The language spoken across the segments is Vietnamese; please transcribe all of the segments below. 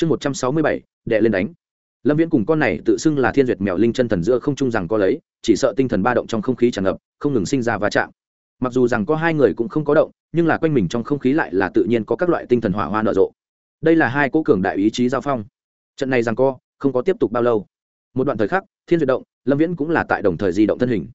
chương một trăm sáu mươi bảy, đệ lên đánh. Lâm viễn cùng con này tự xưng là thiên duyệt mèo linh chân thần giữa không trung rằng có lấy, chỉ sợ tinh thần ba động trong không khí tràn ngập, không ngừng sinh ra va chạm. Mặc dù rằng có hai người cũng không có động, nhưng là quanh mình trong không khí lại là tự nhiên có các loại tinh thần hỏa hoa nở rộ. Đây là hai cố cường đại ý chí giao phong. Trận này rằng co, không có tiếp tục bao lâu. Một đoạn thời khắc, thiên duyệt động, lâm viễn cũng là tại đồng thời di động thân hình.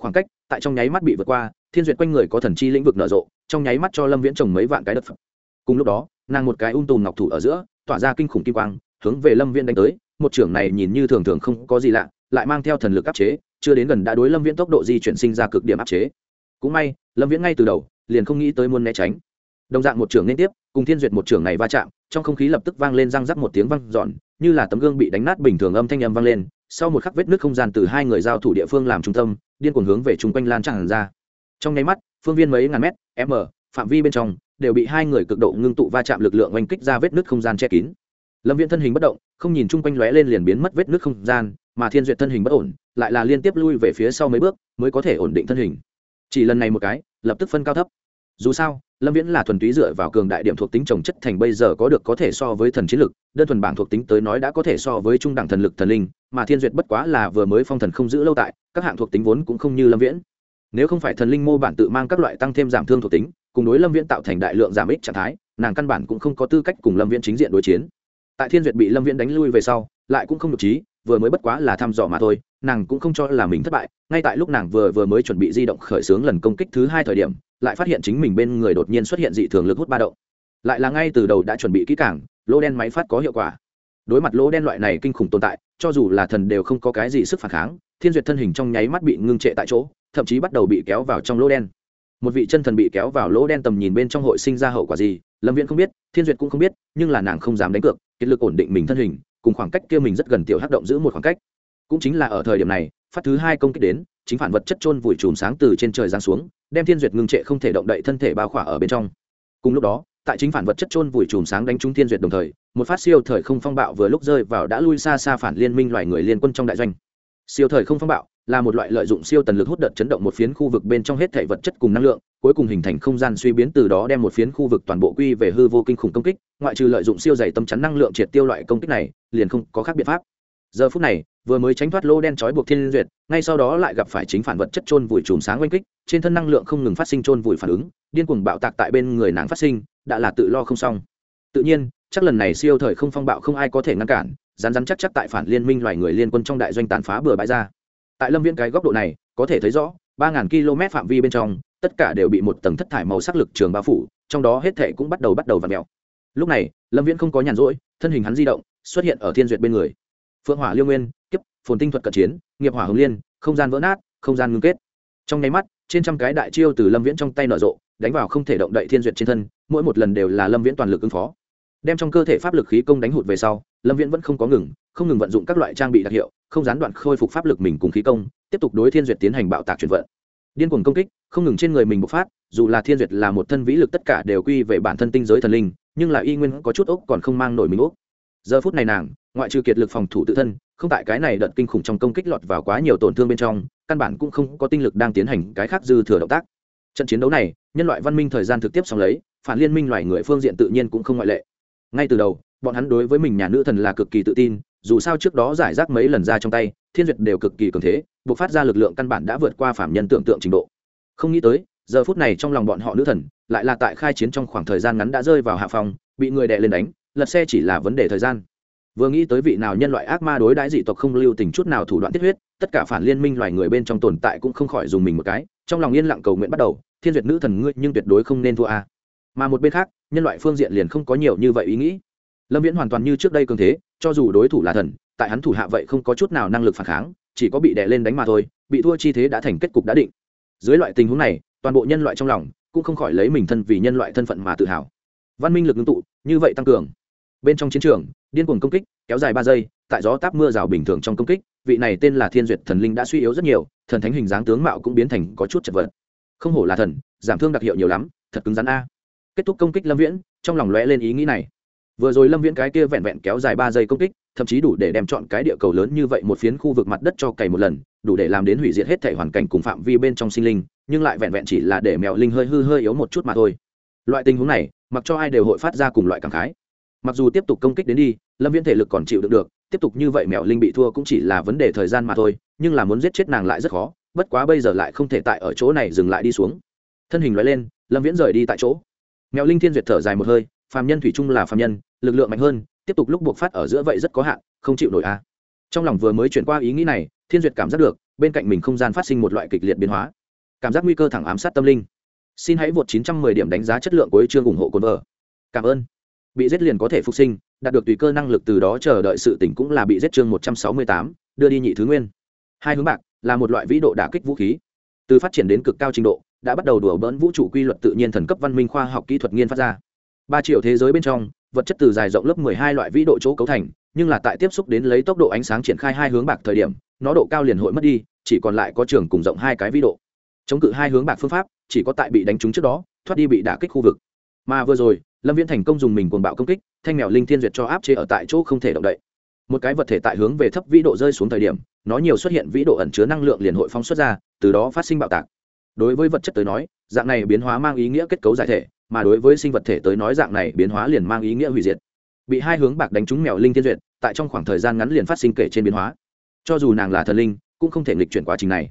Khoảng cách, tại trong nháy mắt bị vượt qua, thiên duyệt quanh người có thần chi lĩnh vực nở rộ, trong nháy mắt cho lâm viễn trồng mấy vạn cái đập phẩm cùng lúc đó, nàng một cái ung tùm ngọc thủ ở giữa tỏa ra kinh khủng kim quang, hướng về lâm viễn đánh tới. Một trưởng này nhìn như thường thường không có gì lạ, lại mang theo thần lực áp chế, chưa đến gần đã đối lâm viễn tốc độ di chuyển sinh ra cực điểm áp chế. Cũng may, lâm viễn ngay từ đầu, liền không nghĩ tới muốn né tránh. Đồng dạng một trưởng liên tiếp, cùng thiên duyệt một trưởng này va chạm, trong không khí lập tức vang lên răng rắc một tiếng vang giòn như là tấm gương bị đánh nát bình thường âm thanh âm vang lên. Sau một khắc vết nước không gian từ hai người giao thủ địa phương làm trung tâm, điên cuồng hướng về chung quanh lan tràn ra. Trong nháy mắt, phương viên mấy ngàn mét, m, phạm vi bên trong đều bị hai người cực độ ngưng tụ va chạm lực lượng oanh kích ra vết nứt không gian che kín. Lâm viễn thân hình bất động, không nhìn chung quanh lóe lên liền biến mất vết nứt không gian, mà thiên duyệt thân hình bất ổn, lại là liên tiếp lui về phía sau mấy bước mới có thể ổn định thân hình. Chỉ lần này một cái, lập tức phân cao thấp. Dù sao, lâm viễn là thuần túy dựa vào cường đại điểm thuộc tính trồng chất thành bây giờ có được có thể so với thần chiến lực, đơn thuần bảng thuộc tính tới nói đã có thể so với trung đẳng thần lực thần linh, mà thiên duyệt bất quá là vừa mới phong thần không giữ lâu tại, các hạng thuộc tính vốn cũng không như lâm viễn. Nếu không phải thần linh mô bản tự mang các loại tăng thêm giảm thương thuộc tính cùng đối lâm viễn tạo thành đại lượng giảm ích trạng thái, nàng căn bản cũng không có tư cách cùng lâm viễn chính diện đối chiến. Tại thiên duyệt bị lâm viễn đánh lui về sau, lại cũng không được trí, vừa mới bất quá là thăm dò mà thôi, nàng cũng không cho là mình thất bại, ngay tại lúc nàng vừa vừa mới chuẩn bị di động khởi xướng lần công kích thứ hai thời điểm, lại phát hiện chính mình bên người đột nhiên xuất hiện dị thường lực hút ba động. Lại là ngay từ đầu đã chuẩn bị kỹ cảng lỗ đen máy phát có hiệu quả. Đối mặt lỗ đen loại này kinh khủng tồn tại, cho dù là thần đều không có cái gì sức phản kháng, thiên duyệt thân hình trong nháy mắt bị ngưng trệ tại chỗ, thậm chí bắt đầu bị kéo vào trong lỗ đen một vị chân thần bị kéo vào lỗ đen tầm nhìn bên trong hội sinh ra hậu quả gì, lâm viễn không biết, thiên duyệt cũng không biết, nhưng là nàng không dám đánh cược, kiệt lực ổn định mình thân hình, cùng khoảng cách kia mình rất gần tiểu hắc động giữ một khoảng cách. Cũng chính là ở thời điểm này, phát thứ hai công kích đến, chính phản vật chất trôn vùi chùm sáng từ trên trời giáng xuống, đem thiên duyệt ngưng trệ không thể động đậy thân thể bao khỏa ở bên trong. Cùng lúc đó, tại chính phản vật chất trôn vùi chùm sáng đánh trúng thiên duyệt đồng thời, một phát siêu thời không phong bạo vừa lúc rơi vào đã lui xa xa phản liên minh loài người liên quân trong đại doanh. Siêu thời không phong bạo là một loại lợi dụng siêu tần lực hút đợt chấn động một phiến khu vực bên trong hết thể vật chất cùng năng lượng, cuối cùng hình thành không gian suy biến từ đó đem một phiến khu vực toàn bộ quy về hư vô kinh khủng công kích, ngoại trừ lợi dụng siêu dày tâm chắn năng lượng triệt tiêu loại công kích này, liền không có khác biện pháp. Giờ phút này, vừa mới tránh thoát lô đen trói buộc thiên duyệt, ngay sau đó lại gặp phải chính phản vật chất trôn vùi chùm sáng oanh kích, trên thân năng lượng không ngừng phát sinh trôn vùi phản ứng, điên cuồng bạo tạc tại bên người nàng phát sinh, đã là tự lo không xong. Tự nhiên, chắc lần này siêu thời không phong bạo không ai có thể ngăn cản rán rán chắc chắc tại phản liên minh loài người liên quân trong đại doanh tàn phá bừa bãi ra tại lâm viên cái góc độ này, có thể thấy rõ, ba ngàn km phạm vi bên trong, tất cả đều bị một tầng thất thải màu sắc lực trường bao phủ, trong đó hết thệ cũng bắt đầu bắt đầu v ặ mẹo lúc này, lâm viễn không có nhàn rỗi, thân hình hắn di động, xuất hiện ở thiên duyệt bên người. Phượng hỏa liêu nguyên, kiếp, phồn tinh thuật cận chiến, nghiệp hỏa hồng liên, không gian vỡ nát, không gian ngưng kết. Trong nháy mắt, trên trăm cái đại chiêu từ lâm viễn trong tay nở rộ, đánh vào không thể động đậy thiên duyệt trên thân, mỗi một lần đều là lâm viễn toàn lực ứng phó. Đem trong cơ thể pháp lực khí công đánh hụt về sau, lâm viễn vẫn không có ngừng, không ngừng vận dụng các loại trang bị đặc hiệu không gián đoạn khôi phục pháp lực mình cùng khí công, tiếp tục đối thiên duyệt tiến hành bạo tạc chuyển vận. Điên cuồng công kích, không ngừng trên người mình bộc phát, dù là thiên duyệt là một thân vĩ lực tất cả đều quy về bản thân tinh giới thần linh, nhưng là y nguyên có chút ốc còn không mang nổi mình ốc. Giờ phút này nàng, ngoại trừ kiệt lực phòng thủ tự thân, không tại cái này đợt kinh khủng trong công kích lọt vào quá nhiều tổn thương bên trong, căn bản cũng không có tinh lực đang tiến hành cái khác dư thừa động tác. Trận chiến đấu này, nhân loại văn minh thời gian thực tiếp xong lấy, phản liên minh loài người phương diện tự nhiên cũng không ngoại lệ. Ngay từ đầu, bọn hắn đối với mình nhà nữ thần là cực kỳ tự tin dù sao trước đó giải rác mấy lần ra trong tay, thiên duyệt đều cực kỳ cường thế, buộc phát ra lực lượng căn bản đã vượt qua phạm nhân tưởng tượng trình độ. Không nghĩ tới, giờ phút này trong lòng bọn họ nữ thần, lại là tại khai chiến trong khoảng thời gian ngắn đã rơi vào hạ phòng bị người đè lên đánh, lật xe chỉ là vấn đề thời gian. Vừa nghĩ tới vị nào nhân loại ác ma đối đãi dị tộc không lưu tình chút nào thủ đoạn tiết huyết, tất cả phản liên minh loài người bên trong tồn tại cũng không khỏi dùng mình một cái, trong lòng yên lặng cầu nguyện bắt đầu, thiên duyệt nữ thần ngươi nhưng tuyệt đối không nên thua a. Mà một bên khác, nhân loại phương diện liền không có nhiều như vậy ý nghĩ. Lâm viễn hoàn toàn như trước đây cường thế cho dù đối thủ là thần, tại hắn thủ hạ vậy không có chút nào năng lực phản kháng, chỉ có bị đè lên đánh mà thôi, bị thua chi thế đã thành kết cục đã định. Dưới loại tình huống này, toàn bộ nhân loại trong lòng cũng không khỏi lấy mình thân vì nhân loại thân phận mà tự hào. Văn minh lực ngưng tụ, như vậy tăng cường. Bên trong chiến trường, điên cuồng công kích, kéo dài ba giây, tại gió táp mưa rào bình thường trong công kích, vị này tên là thiên duyệt thần linh đã suy yếu rất nhiều, thần thánh hình dáng tướng mạo cũng biến thành có chút chật vật. Không hổ là thần, giảm thương đặc hiệu nhiều lắm, thật cứng rắn a. Kết thúc công kích lâm viễn, trong lòng lóe lên ý nghĩ này vừa rồi lâm viễn cái kia vẹn vẹn kéo dài ba giây công kích, thậm chí đủ để đem chọn cái địa cầu lớn như vậy một phiến khu vực mặt đất cho cày một lần, đủ để làm đến hủy diệt hết thể hoàn cảnh cùng phạm vi bên trong sinh linh, nhưng lại vẹn vẹn chỉ là để mèo linh hơi hư hơi yếu một chút mà thôi. Loại tình huống này, mặc cho ai đều hội phát ra cùng loại cảm khái. Mặc dù tiếp tục công kích đến đi, lâm viễn thể lực còn chịu đựng được, tiếp tục như vậy mèo linh bị thua cũng chỉ là vấn đề thời gian mà thôi, nhưng là muốn giết chết nàng lại rất khó, bất quá bây giờ lại không thể tại ở chỗ này dừng lại đi xuống. Thân hình loại lên, lâm viễn rời đi tại chỗ. Mèo linh thiên duyệt thở dài một hơi phàm nhân thủy chung là phàm nhân lực lượng mạnh hơn tiếp tục lúc buộc phát ở giữa vậy rất có hạn không chịu nổi a. Trong lòng vừa mới chuyển qua ý nghĩ này thiên duyệt cảm giác được bên cạnh mình không gian phát sinh một loại kịch liệt biến hóa. Cảm giác nguy cơ thẳng ám sát tâm linh. Xin hãy vượt 910 điểm đánh giá chất lượng của chương ủng hộ cồn vợ. Cảm ơn. Bị giết liền có thể phục sinh đạt được tùy cơ năng lực từ đó chờ đợi sự tỉnh cũng là bị giết chương 168, đưa đi nhị thứ nguyên. Hai hướng bạc là một loại vĩ độ đả kích vũ khí. Từ phát triển đến cực cao trình độ đã bắt đầu đùa bỡn vũ trụ quy luật tự nhiên thần cấp văn minh khoa học kỹ thuật nghiên phát ra ba triệu thế giới bên trong, vật chất từ dài rộng lớp 12 loại vĩ độ chỗ cấu thành, nhưng là tại tiếp xúc đến lấy tốc độ ánh sáng triển khai hai hướng bạc thời điểm, nó độ cao liền hội mất đi, chỉ còn lại có trường cùng rộng hai cái vĩ độ. Chống cự hai hướng bạc phương pháp, chỉ có tại bị đánh trúng trước đó, thoát đi bị đả kích khu vực. Mà vừa rồi, lâm viễn thành công dùng mình cuồng bạo công kích, thanh mèo linh thiên duyệt cho áp chế ở tại chỗ không thể động đậy. Một cái vật thể tại hướng về thấp vĩ độ rơi xuống thời điểm, nó nhiều xuất hiện vĩ độ ẩn chứa năng lượng liền hội phóng xuất ra, từ đó phát sinh bạo tạc đối với vật chất tới nói, dạng này biến hóa mang ý nghĩa kết cấu giải thể, mà đối với sinh vật thể tới nói dạng này biến hóa liền mang ý nghĩa hủy diệt. Bị hai hướng bạc đánh trúng mèo linh thiên duyệt, tại trong khoảng thời gian ngắn liền phát sinh kể trên biến hóa. Cho dù nàng là thần linh, cũng không thể nghịch chuyển quá trình này.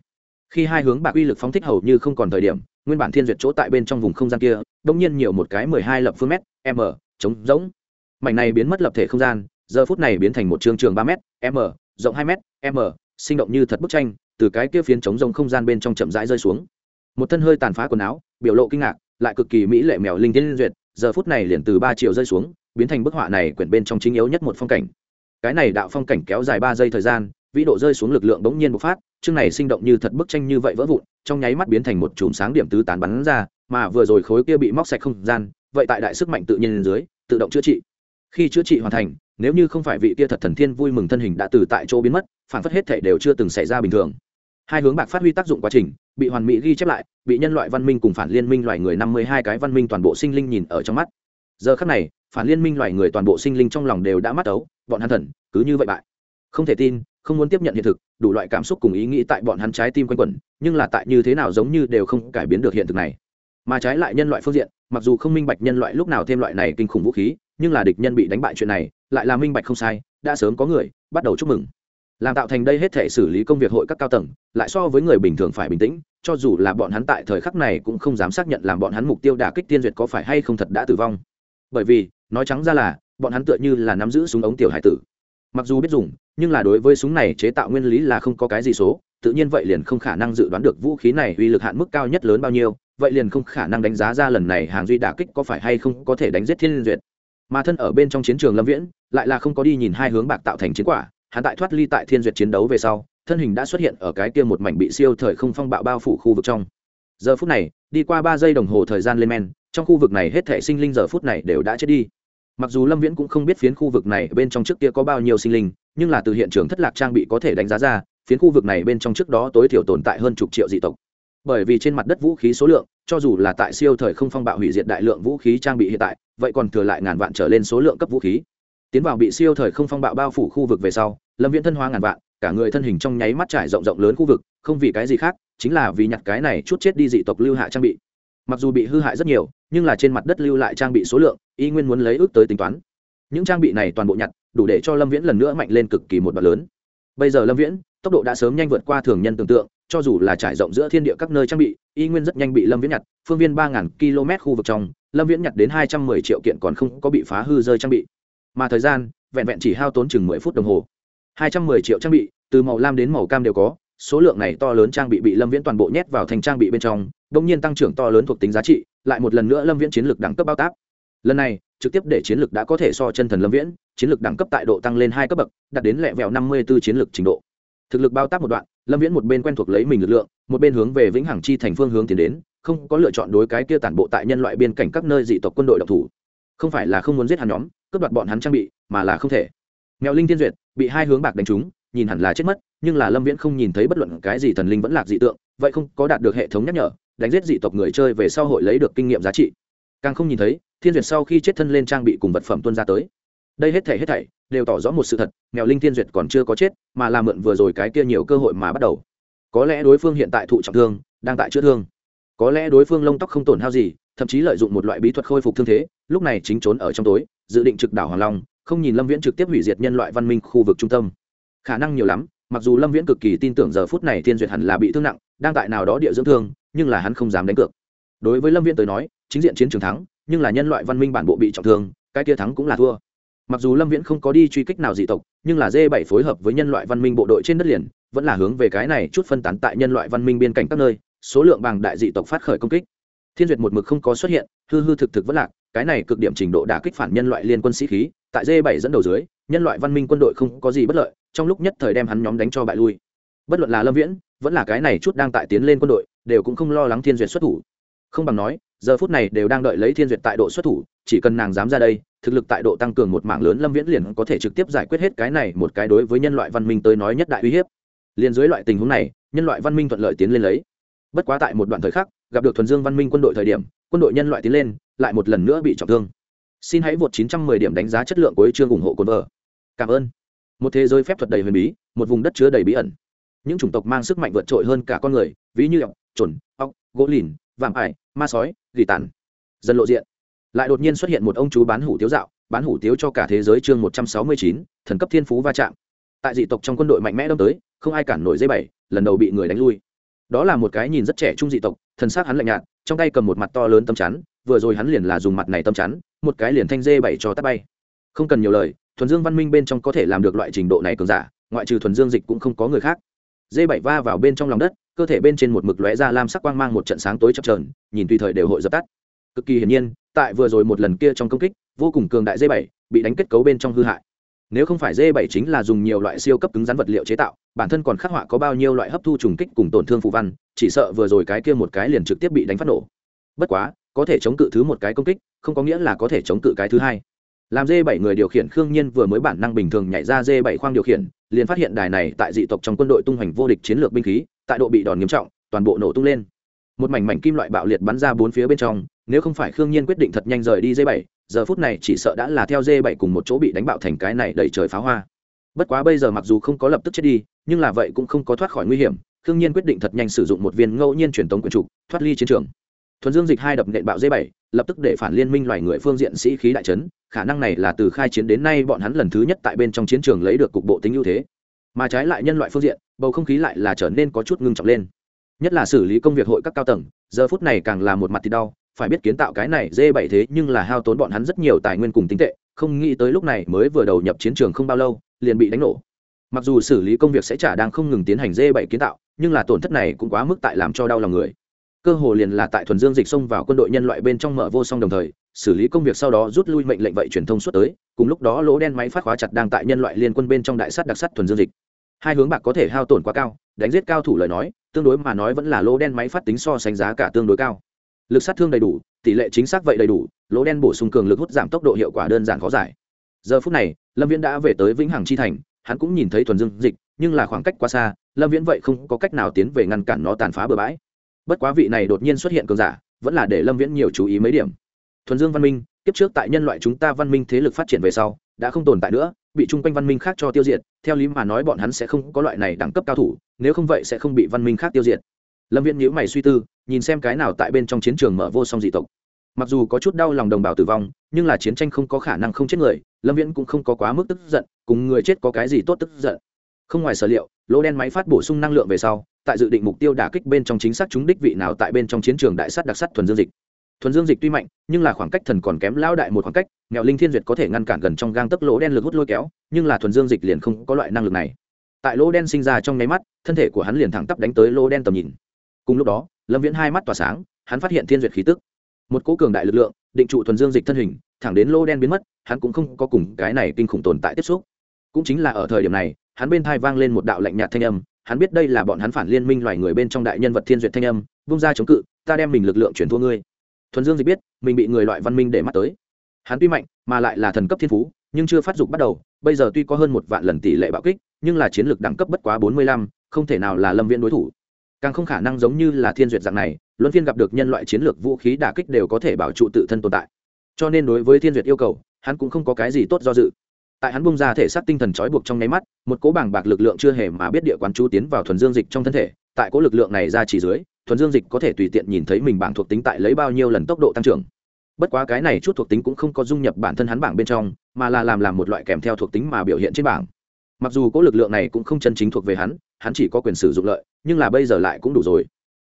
Khi hai hướng bạc uy lực phóng thích hầu như không còn thời điểm, nguyên bản thiên duyệt chỗ tại bên trong vùng không gian kia, đông nhiên nhiều một cái mười hai lập phương mét, m, trống rỗng. Mảnh này biến mất lập thể không gian, giờ phút này biến thành một trường trường ba m m, rộng hai m m, sinh động như thật bức tranh, từ cái kia phiến trống rông không gian bên trong chậm rãi rơi xuống một thân hơi tàn phá quần áo, biểu lộ kinh ngạc, lại cực kỳ mỹ lệ mèo linh tiên duyệt, giờ phút này liền từ ba triệu rơi xuống, biến thành bức họa này quyển bên trong chính yếu nhất một phong cảnh. Cái này đạo phong cảnh kéo dài ba giây thời gian, vĩ độ rơi xuống lực lượng bỗng nhiên bộc phát, chương này sinh động như thật bức tranh như vậy vỡ vụn, trong nháy mắt biến thành một chùm sáng điểm tứ tán bắn ra, mà vừa rồi khối kia bị móc sạch không gian, vậy tại đại sức mạnh tự nhiên dưới, tự động chữa trị. Khi chữa trị hoàn thành, nếu như không phải vị kia thật thần thiên vui mừng thân hình đã từ tại chỗ biến mất, phản phất hết thể đều chưa từng xảy ra bình thường hai hướng bạc phát huy tác dụng quá trình, bị hoàn mỹ ghi chép lại, bị nhân loại văn minh cùng phản liên minh loài người năm mươi hai cái văn minh toàn bộ sinh linh nhìn ở trong mắt. Giờ khắc này, phản liên minh loài người toàn bộ sinh linh trong lòng đều đã mắt ấu, bọn hắn thần, cứ như vậy bại. Không thể tin, không muốn tiếp nhận hiện thực, đủ loại cảm xúc cùng ý nghĩ tại bọn hắn trái tim quanh quẩn, nhưng là tại như thế nào giống như đều không cải biến được hiện thực này. Mà trái lại nhân loại phương diện, mặc dù không minh bạch nhân loại lúc nào thêm loại này kinh khủng vũ khí, nhưng là địch nhân bị đánh bại chuyện này, lại là minh bạch không sai, đã sớm có người bắt đầu chúc mừng làm tạo thành đây hết thể xử lý công việc hội các cao tầng, lại so với người bình thường phải bình tĩnh, cho dù là bọn hắn tại thời khắc này cũng không dám xác nhận làm bọn hắn mục tiêu đả kích tiên duyệt có phải hay không thật đã tử vong. Bởi vì, nói trắng ra là, bọn hắn tựa như là nắm giữ súng ống tiểu hải tử. Mặc dù biết dùng, nhưng là đối với súng này chế tạo nguyên lý là không có cái gì số, tự nhiên vậy liền không khả năng dự đoán được vũ khí này uy lực hạn mức cao nhất lớn bao nhiêu, vậy liền không khả năng đánh giá ra lần này hàng duy đả kích có phải hay không có thể đánh giết thiên duyệt. Mà thân ở bên trong chiến trường lâm viễn, lại là không có đi nhìn hai hướng bạc tạo thành chiến quả hắn tại thoát ly tại thiên duyệt chiến đấu về sau, thân hình đã xuất hiện ở cái kia một mảnh bị siêu thời không phong bạo bao phủ khu vực trong. Giờ phút này, đi qua ba giây đồng hồ thời gian lên men, trong khu vực này hết thể sinh linh giờ phút này đều đã chết đi. Mặc dù lâm viễn cũng không biết phiến khu vực này bên trong trước kia có bao nhiêu sinh linh, nhưng là từ hiện trường thất lạc trang bị có thể đánh giá ra, phiến khu vực này bên trong trước đó tối thiểu tồn tại hơn chục triệu dị tộc. Bởi vì trên mặt đất vũ khí số lượng, cho dù là tại siêu thời không phong bạo hủy diệt đại lượng vũ khí trang bị hiện tại, vậy còn thừa lại ngàn vạn trở lên số lượng cấp vũ khí tiến vào bị siêu thời không phong bạo bao phủ khu vực về sau, lâm viễn thân hóa ngàn vạn, cả người thân hình trong nháy mắt trải rộng rộng lớn khu vực, không vì cái gì khác, chính là vì nhặt cái này chút chết đi dị tộc lưu hạ trang bị. Mặc dù bị hư hại rất nhiều, nhưng là trên mặt đất lưu lại trang bị số lượng, y nguyên muốn lấy ước tới tính toán. Những trang bị này toàn bộ nhặt, đủ để cho lâm viễn lần nữa mạnh lên cực kỳ một đoạn lớn. Bây giờ lâm viễn, tốc độ đã sớm nhanh vượt qua thường nhân tưởng tượng, cho dù là trải rộng giữa thiên địa các nơi trang bị, y nguyên rất nhanh bị lâm viễn nhặt, phương viên ba km khu vực trong, lâm viễn nhặt đến hai trăm mười triệu kiện còn không có bị phá hư rơi trang bị mà thời gian, vẹn vẹn chỉ hao tốn chừng mười phút đồng hồ. Hai trăm mười triệu trang bị, từ màu lam đến màu cam đều có, số lượng này to lớn trang bị bị lâm viễn toàn bộ nhét vào thành trang bị bên trong đ ỗ n g nhiên tăng trưởng to lớn thuộc tính giá trị, lại một lần nữa lâm viễn chiến lược đẳng cấp bao tác lần này, trực tiếp để chiến lược đã có thể so chân thần lâm viễn, chiến lược đẳng cấp tại độ tăng lên hai cấp bậc, đạt đến lẹ vẹo năm mươi b ố chiến lược trình độ. Thực lực bao tác một đoạn, lâm viễn một bên quen thuộc lấy mình lực lượng, một bên hướng về vĩnh hằng chi thành phương hướng tiến đến, không có lựa chọn đối cái kia tản bộ tại nhân loại biên cảnh các nơi dị tộc quân đội độc thủ không phải là không muốn giết hắn nhóm, cướp đoạt bọn hắn trang bị, mà là không thể. Mèo linh tiên duyệt bị hai hướng bạc đánh trúng, nhìn hẳn là chết mất, nhưng là lâm viễn không nhìn thấy bất luận cái gì thần linh vẫn lạc dị tượng, vậy không có đạt được hệ thống nhắc nhở, đánh giết dị tộc người chơi về sau hội lấy được kinh nghiệm giá trị. Càng không nhìn thấy, thiên duyệt sau khi chết thân lên trang bị cùng vật phẩm tuân ra tới. Đây hết thể hết thảy đều tỏ rõ một sự thật, mèo linh thiên duyệt còn chưa có chết, mà là mượn vừa rồi cái kia nhiều cơ hội mà bắt đầu. Có lẽ đối phương hiện tại thụ trọng thương, đang tại chữa thương có lẽ đối phương lông tóc không tổn hao gì, thậm chí lợi dụng một loại bí thuật khôi phục thương thế, lúc này chính trốn ở trong tối, dự định trực đảo hoàng long, không nhìn lâm viễn trực tiếp hủy diệt nhân loại văn minh khu vực trung tâm. Khả năng nhiều lắm, mặc dù lâm viễn cực kỳ tin tưởng giờ phút này thiên duyệt hẳn là bị thương nặng, đang tại nào đó địa dưỡng thương, nhưng là hắn không dám đánh cược. Đối với lâm viễn tới nói, chính diện chiến trường thắng, nhưng là nhân loại văn minh bản bộ bị trọng thương, cái kia thắng cũng là thua. Mặc dù lâm viễn không có đi truy kích nào dị tộc, nhưng là d 7 phối hợp với nhân loại văn minh bộ đội trên đất liền, vẫn là hướng về cái này chút phân tán tại nhân loại văn minh biên cảnh các nơi số lượng bằng đại dị tộc phát khởi công kích. Thiên duyệt một mực không có xuất hiện, hư hư thực thực vất lạc, cái này cực điểm trình độ đả kích phản nhân loại liên quân sĩ khí, tại d 7 dẫn đầu dưới, nhân loại văn minh quân đội không có gì bất lợi, trong lúc nhất thời đem hắn nhóm đánh cho bại lui. Bất luận là lâm viễn, vẫn là cái này chút đang tại tiến lên quân đội, đều cũng không lo lắng thiên duyệt xuất thủ. Không bằng nói, giờ phút này đều đang đợi lấy thiên duyệt tại độ xuất thủ, chỉ cần nàng dám ra đây, thực lực tại độ tăng cường một mảng lớn lâm viễn liền có thể trực tiếp giải quyết hết cái này một cái đối với nhân loại văn minh tới nói nhất đại uy hiếp. Liền dưới loại tình huống này, nhân loại văn minh thuận lợi tiến lên lấy bất quá tại một đoạn thời khắc, gặp được thuần dương văn minh quân đội thời điểm, quân đội nhân loại tiến lên, lại một lần nữa bị trọng thương. Xin hãy vượt 910 điểm đánh giá chất lượng của chương ủng hộ cồn vợ. Cảm ơn. Một thế giới phép thuật đầy huyền bí, một vùng đất chứa đầy bí ẩn. Những chủng tộc mang sức mạnh vượt trội hơn cả con người, ví như ọc trồn ọc gỗ lìn, vạm ải, ma sói, gỉ tàn. Dần lộ diện. Lại đột nhiên xuất hiện một ông chú bán hủ tiếu dạo, bán hủ tiếu cho cả thế giới chương một trăm sáu mươi chín, thần cấp thiên phú va chạm. Tại dị tộc trong quân đội mạnh mẽ đâm tới, không ai cản nổi dây bảy, lần đầu bị người đánh lui đó là một cái nhìn rất trẻ trung dị tộc, thần s á c hắn lạnh nhạt, trong tay cầm một mặt to lớn tâm chắn, vừa rồi hắn liền là dùng mặt này tâm chắn, một cái liền thanh dê bảy cho tắt bay. Không cần nhiều lời, thuần dương văn minh bên trong có thể làm được loại trình độ này cường giả, ngoại trừ thuần dương dịch cũng không có người khác. Dê bảy va vào bên trong lòng đất, cơ thể bên trên một mực lóe ra lam sắc quang mang một trận sáng tối chập trờn nhìn tùy thời đều hội dập tắt. Cực kỳ hiển nhiên, tại vừa rồi một lần kia trong công kích, vô cùng cường đại dê bảy bị đánh kết cấu bên trong hư hại nếu không phải dê bảy chính là dùng nhiều loại siêu cấp cứng rắn vật liệu chế tạo, bản thân còn khắc họa có bao nhiêu loại hấp thu trùng kích cùng tổn thương phụ văn, chỉ sợ vừa rồi cái kia một cái liền trực tiếp bị đánh phát nổ. Bất quá, có thể chống cự thứ một cái công kích, không có nghĩa là có thể chống cự cái thứ hai. Làm dê bảy người điều khiển khương nhiên vừa mới bản năng bình thường nhảy ra dê bảy khoang điều khiển, liền phát hiện đài này tại dị tộc trong quân đội tung hoành vô địch chiến lược binh khí, tại độ bị đòn nghiêm trọng, toàn bộ nổ tung lên một mảnh mảnh kim loại bạo liệt bắn ra bốn phía bên trong, nếu không phải khương nhiên quyết định thật nhanh rời đi dây bảy, giờ phút này chỉ sợ đã là theo dê bảy cùng một chỗ bị đánh bạo thành cái này đầy trời pháo hoa. Bất quá bây giờ mặc dù không có lập tức chết đi, nhưng là vậy cũng không có thoát khỏi nguy hiểm, khương nhiên quyết định thật nhanh sử dụng một viên ngẫu nhiên truyền tống quyền trục, thoát ly chiến trường. Thuần dương dịch hai đập nện bạo dê bảy, lập tức để phản liên minh loài người phương diện sĩ khí đại trấn khả năng này là từ khai chiến đến nay bọn hắn lần thứ nhất tại bên trong chiến trường lấy được cục bộ tính ưu thế. Mà trái lại nhân loại phương diện, bầu không khí lại là trở nên có chút ngưng trọng lên nhất là xử lý công việc hội các cao tầng, giờ phút này càng là một mặt thì đau, phải biết kiến tạo cái này dê bảy thế nhưng là hao tốn bọn hắn rất nhiều tài nguyên cùng tính tệ, không nghĩ tới lúc này mới vừa đầu nhập chiến trường không bao lâu, liền bị đánh nổ. Mặc dù xử lý công việc sẽ trả đang không ngừng tiến hành dê bảy kiến tạo, nhưng là tổn thất này cũng quá mức tại làm cho đau lòng người. Cơ hồ liền là tại thuần dương dịch xông vào quân đội nhân loại bên trong mở vô song đồng thời, xử lý công việc sau đó rút lui mệnh lệnh vậy truyền thông suốt tới, cùng lúc đó lỗ đen máy phát khóa chặt đang tại nhân loại liên quân bên trong đại sắt đặc sắt thuần dương dịch. Hai hướng bạc có thể hao tổn quá cao, đánh giết cao thủ lời nói tương đối mà nói vẫn là lỗ đen máy phát tính so sánh giá cả tương đối cao. Lực sát thương đầy đủ, tỷ lệ chính xác vậy đầy đủ, lỗ đen bổ sung cường lực hút giảm tốc độ hiệu quả đơn giản khó giải. Giờ phút này, lâm viễn đã về tới vĩnh hằng chi thành, hắn cũng nhìn thấy thuần dương dịch, nhưng là khoảng cách quá xa, lâm viễn vậy không có cách nào tiến về ngăn cản nó tàn phá bừa bãi. Bất quá vị này đột nhiên xuất hiện cường giả, vẫn là để lâm viễn nhiều chú ý mấy điểm. Thuần dương văn minh, kiếp trước tại nhân loại chúng ta văn minh thế lực phát triển về sau, đã không tồn tại nữa bị chung quanh văn minh khác cho tiêu diệt, theo lý mà nói bọn hắn sẽ không có loại này đẳng cấp cao thủ, nếu không vậy sẽ không bị văn minh khác tiêu diệt. Lâm viễn nhữ mày suy tư, nhìn xem cái nào tại bên trong chiến trường mở vô song dị tộc. Mặc dù có chút đau lòng đồng bào tử vong, nhưng là chiến tranh không có khả năng không chết người, lâm viễn cũng không có quá mức tức giận, cùng người chết có cái gì tốt tức giận. Không ngoài sở liệu, lỗ đen máy phát bổ sung năng lượng về sau, tại dự định mục tiêu đả kích bên trong chính xác chúng đích vị nào tại bên trong chiến trường đại sắt đặc sắt thuần dương dịch thuần dương dịch tuy mạnh, nhưng là khoảng cách thần còn kém lao đại một khoảng cách, nghèo linh thiên duyệt có thể ngăn cản gần trong gang tấc lỗ đen lực hút lôi kéo, nhưng là thuần dương dịch liền không có loại năng lực này. Tại lỗ đen sinh ra trong nháy mắt, thân thể của hắn liền thẳng tắp đánh tới lỗ đen tầm nhìn. Cùng lúc đó, lâm viễn hai mắt tỏa sáng, hắn phát hiện thiên duyệt khí tức. Một cố cường đại lực lượng, định trụ thuần dương dịch thân hình, thẳng đến lỗ đen biến mất, hắn cũng không có cùng cái này kinh khủng tồn tại tiếp xúc. Cũng chính là ở thời điểm này, hắn bên thai vang lên một đạo lạnh nhạt thanh âm, hắn biết đây là bọn hắn phản liên minh loài người bên trong đại nhân vật thiên duyệt thanh âm, vung ra chống cự, ta đem mình lực lượng chuyển thua ngươi thuần dương dịch biết, mình bị người loại văn minh để mắt tới. Hắn tuy mạnh, mà lại là thần cấp thiên phú, nhưng chưa phát dục bắt đầu. Bây giờ tuy có hơn một vạn lần tỷ lệ bạo kích, nhưng là chiến lược đẳng cấp bất quá bốn mươi lăm, không thể nào là lâm viễn đối thủ. Càng không khả năng giống như là thiên duyệt dạng này, luân phiên gặp được nhân loại chiến lược vũ khí đả kích đều có thể bảo trụ tự thân tồn tại. Cho nên đối với thiên duyệt yêu cầu, hắn cũng không có cái gì tốt do dự. Tại hắn bung ra thể xác tinh thần trói buộc trong nháy mắt, một cố bảng bạc lực lượng chưa hề mà biết địa quán chú tiến vào thuần dương dịch trong thân thể, tại cố lực lượng này ra chỉ dưới thuần dương dịch có thể tùy tiện nhìn thấy mình bảng thuộc tính tại lấy bao nhiêu lần tốc độ tăng trưởng. Bất quá cái này chút thuộc tính cũng không có dung nhập bản thân hắn bảng bên trong, mà là làm làm một loại kèm theo thuộc tính mà biểu hiện trên bảng. Mặc dù có lực lượng này cũng không chân chính thuộc về hắn hắn chỉ có quyền sử dụng lợi, nhưng là bây giờ lại cũng đủ rồi.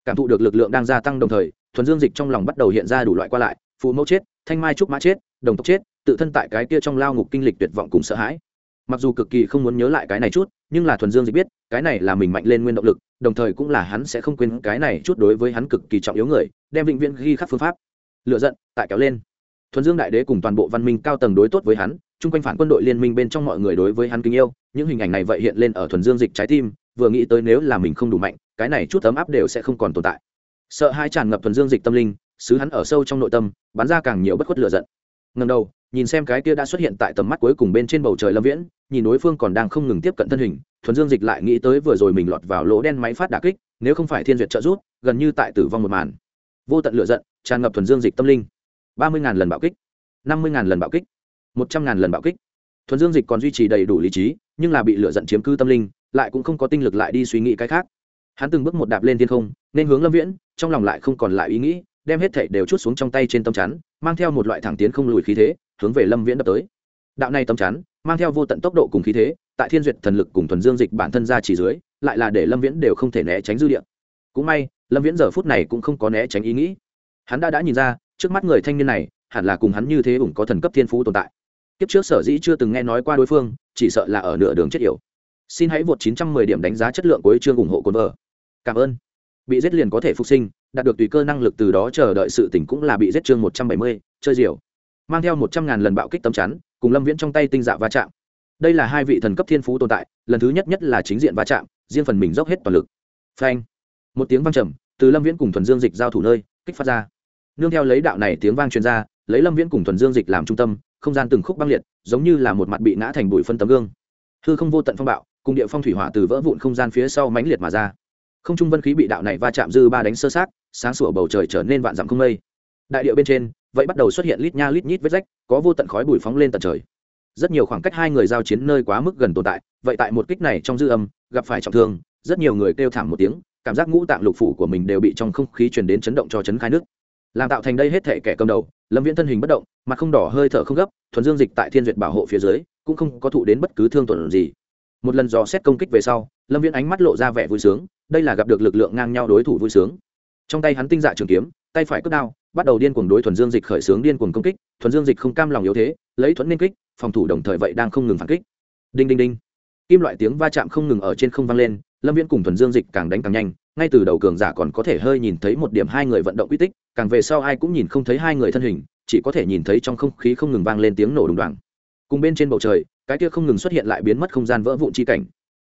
Cảm thụ được lực lượng đang gia tăng đồng thời, thuần dương dịch trong lòng bắt đầu hiện ra đủ loại qua lại phụ mẫu chết, thanh mai trúc mã chết, đồng tộc chết, tự thân tại cái kia trong lao ngục kinh lịch tuyệt vọng cùng sợ hãi mặc dù cực kỳ không muốn nhớ lại cái này chút, nhưng là thuần dương dịch biết, cái này là mình mạnh lên nguyên động lực, đồng thời cũng là hắn sẽ không quên cái này chút đối với hắn cực kỳ trọng yếu người, đem vĩnh viễn ghi khắc phương pháp. Lựa giận, tại kéo lên. Thuần dương đại đế cùng toàn bộ văn minh cao tầng đối tốt với hắn, chung quanh phản quân đội liên minh bên trong mọi người đối với hắn kính yêu, những hình ảnh này vậy hiện lên ở thuần dương dịch trái tim, vừa nghĩ tới nếu là mình không đủ mạnh, cái này chút ấm áp đều sẽ không còn tồn tại. Sợ hai tràn ngập thuần dương dịch tâm linh xứ hắn ở sâu trong nội tâm, bắn ra càng nhiều bất khuất lựa giận. Ngần đầu, nhìn xem cái kia đã xuất hiện tại tầm mắt cuối cùng bên trên bầu trời lâm viễn nhìn đối phương còn đang không ngừng tiếp cận thân hình, thuần dương dịch lại nghĩ tới vừa rồi mình lọt vào lỗ đen máy phát đà kích, nếu không phải thiên duyệt trợ rút gần như tại tử vong một màn. Vô tận lựa giận, tràn ngập thuần dương dịch tâm linh. Ba mươi lần bạo kích, năm mươi lần bạo kích, một trăm ngàn lần bạo kích. Thuần dương dịch còn duy trì đầy đủ lý trí, nhưng là bị lựa giận chiếm cư tâm linh, lại cũng không có tinh lực lại đi suy nghĩ cái khác. Hắn từng bước một đạp lên thiên không, nên hướng lâm viễn, trong lòng lại không còn lại ý nghĩ, đem hết thảy đều chút xuống trong tay trên tấm chắn, mang theo một loại thẳng tiến không lùi khí thế, hướng về lâm viễn đập tới. Đạo này tấm chắn mang theo vô tận tốc độ cùng khí thế tại thiên duyệt thần lực cùng thuần dương dịch bản thân ra chỉ dưới lại là để lâm viễn đều không thể né tránh dư địa. Cũng may lâm viễn giờ phút này cũng không có né tránh ý nghĩ. Hắn đã đã nhìn ra trước mắt người thanh niên này hẳn là cùng hắn như thế ủng có thần cấp thiên phú tồn tại. Kiếp trước sở dĩ chưa từng nghe nói qua đối phương chỉ sợ là ở nửa đường chết yểu. Xin hãy vượt 910 điểm đánh giá chất lượng của chương ủng hộ cồn vợ cảm ơn. Bị giết liền có thể phục sinh đạt được tùy cơ năng lực từ đó chờ đợi sự tỉnh cũng là bị giết chương 170, chơi diều. Mang theo một trăm ngàn lần bạo kích tấm chắn cùng lâm viễn trong tay tinh dạ va chạm. Đây là hai vị thần cấp thiên phú tồn tại, lần thứ nhất nhất là chính diện va chạm, riêng phần mình dốc hết toàn lực. Phanh! Một tiếng vang trầm, từ lâm viễn cùng thuần dương dịch giao thủ nơi, kích phát ra. Nương theo lấy đạo này tiếng vang truyền ra, lấy lâm viễn cùng thuần dương dịch làm trung tâm, không gian từng khúc băng liệt, giống như là một mặt bị ngã thành bụi phân tấm gương. Hư không vô tận phong bạo, cùng địa phong thủy hỏa từ vỡ vụn không gian phía sau mãnh liệt mà ra. Không trung vân khí bị đạo này va chạm dư ba đánh sơ sát, sáng sủa bầu trời trở nên vạn dặm không mây. Đại điệu bên trên vậy bắt đầu xuất hiện lít nha lít nhít vết rách, có vô tận khói bụi phóng lên tận trời. Rất nhiều khoảng cách hai người giao chiến nơi quá mức gần tồn tại, vậy tại một kích này trong dư âm, gặp phải trọng thương, rất nhiều người kêu thảm một tiếng, cảm giác ngũ tạng lục phủ của mình đều bị trong không khí truyền đến chấn động cho chấn khai nước. Làm tạo thành đây hết thể kẻ cầm đầu, lâm viễn thân hình bất động, mặt không đỏ hơi thở không gấp, thuần dương dịch tại thiên duyệt bảo hộ phía dưới, cũng không có thụ đến bất cứ thương tổn gì. Một lần dò xét công kích về sau, lâm viễn ánh mắt lộ ra vẻ vui sướng, đây là gặp được lực lượng ngang nhau đối thủ vui sướng. Trong tay hắn tinh dạ trường kiếm tay phải cất đao, bắt đầu điên cuồng đối thuần dương dịch khởi xướng điên cuồng công kích, thuần dương dịch không cam lòng yếu thế, lấy thuẫn nên kích, phòng thủ đồng thời vậy đang không ngừng phản kích. Đinh đinh đinh. Kim loại tiếng va chạm không ngừng ở trên không vang lên, lâm viễn cùng thuần dương dịch càng đánh càng nhanh, ngay từ đầu cường giả còn có thể hơi nhìn thấy một điểm hai người vận động uy tích, càng về sau ai cũng nhìn không thấy hai người thân hình, chỉ có thể nhìn thấy trong không khí không ngừng vang lên tiếng nổ đùng đoàng. Cùng bên trên bầu trời, cái kia không ngừng xuất hiện lại biến mất không gian vỡ vụn chi cảnh.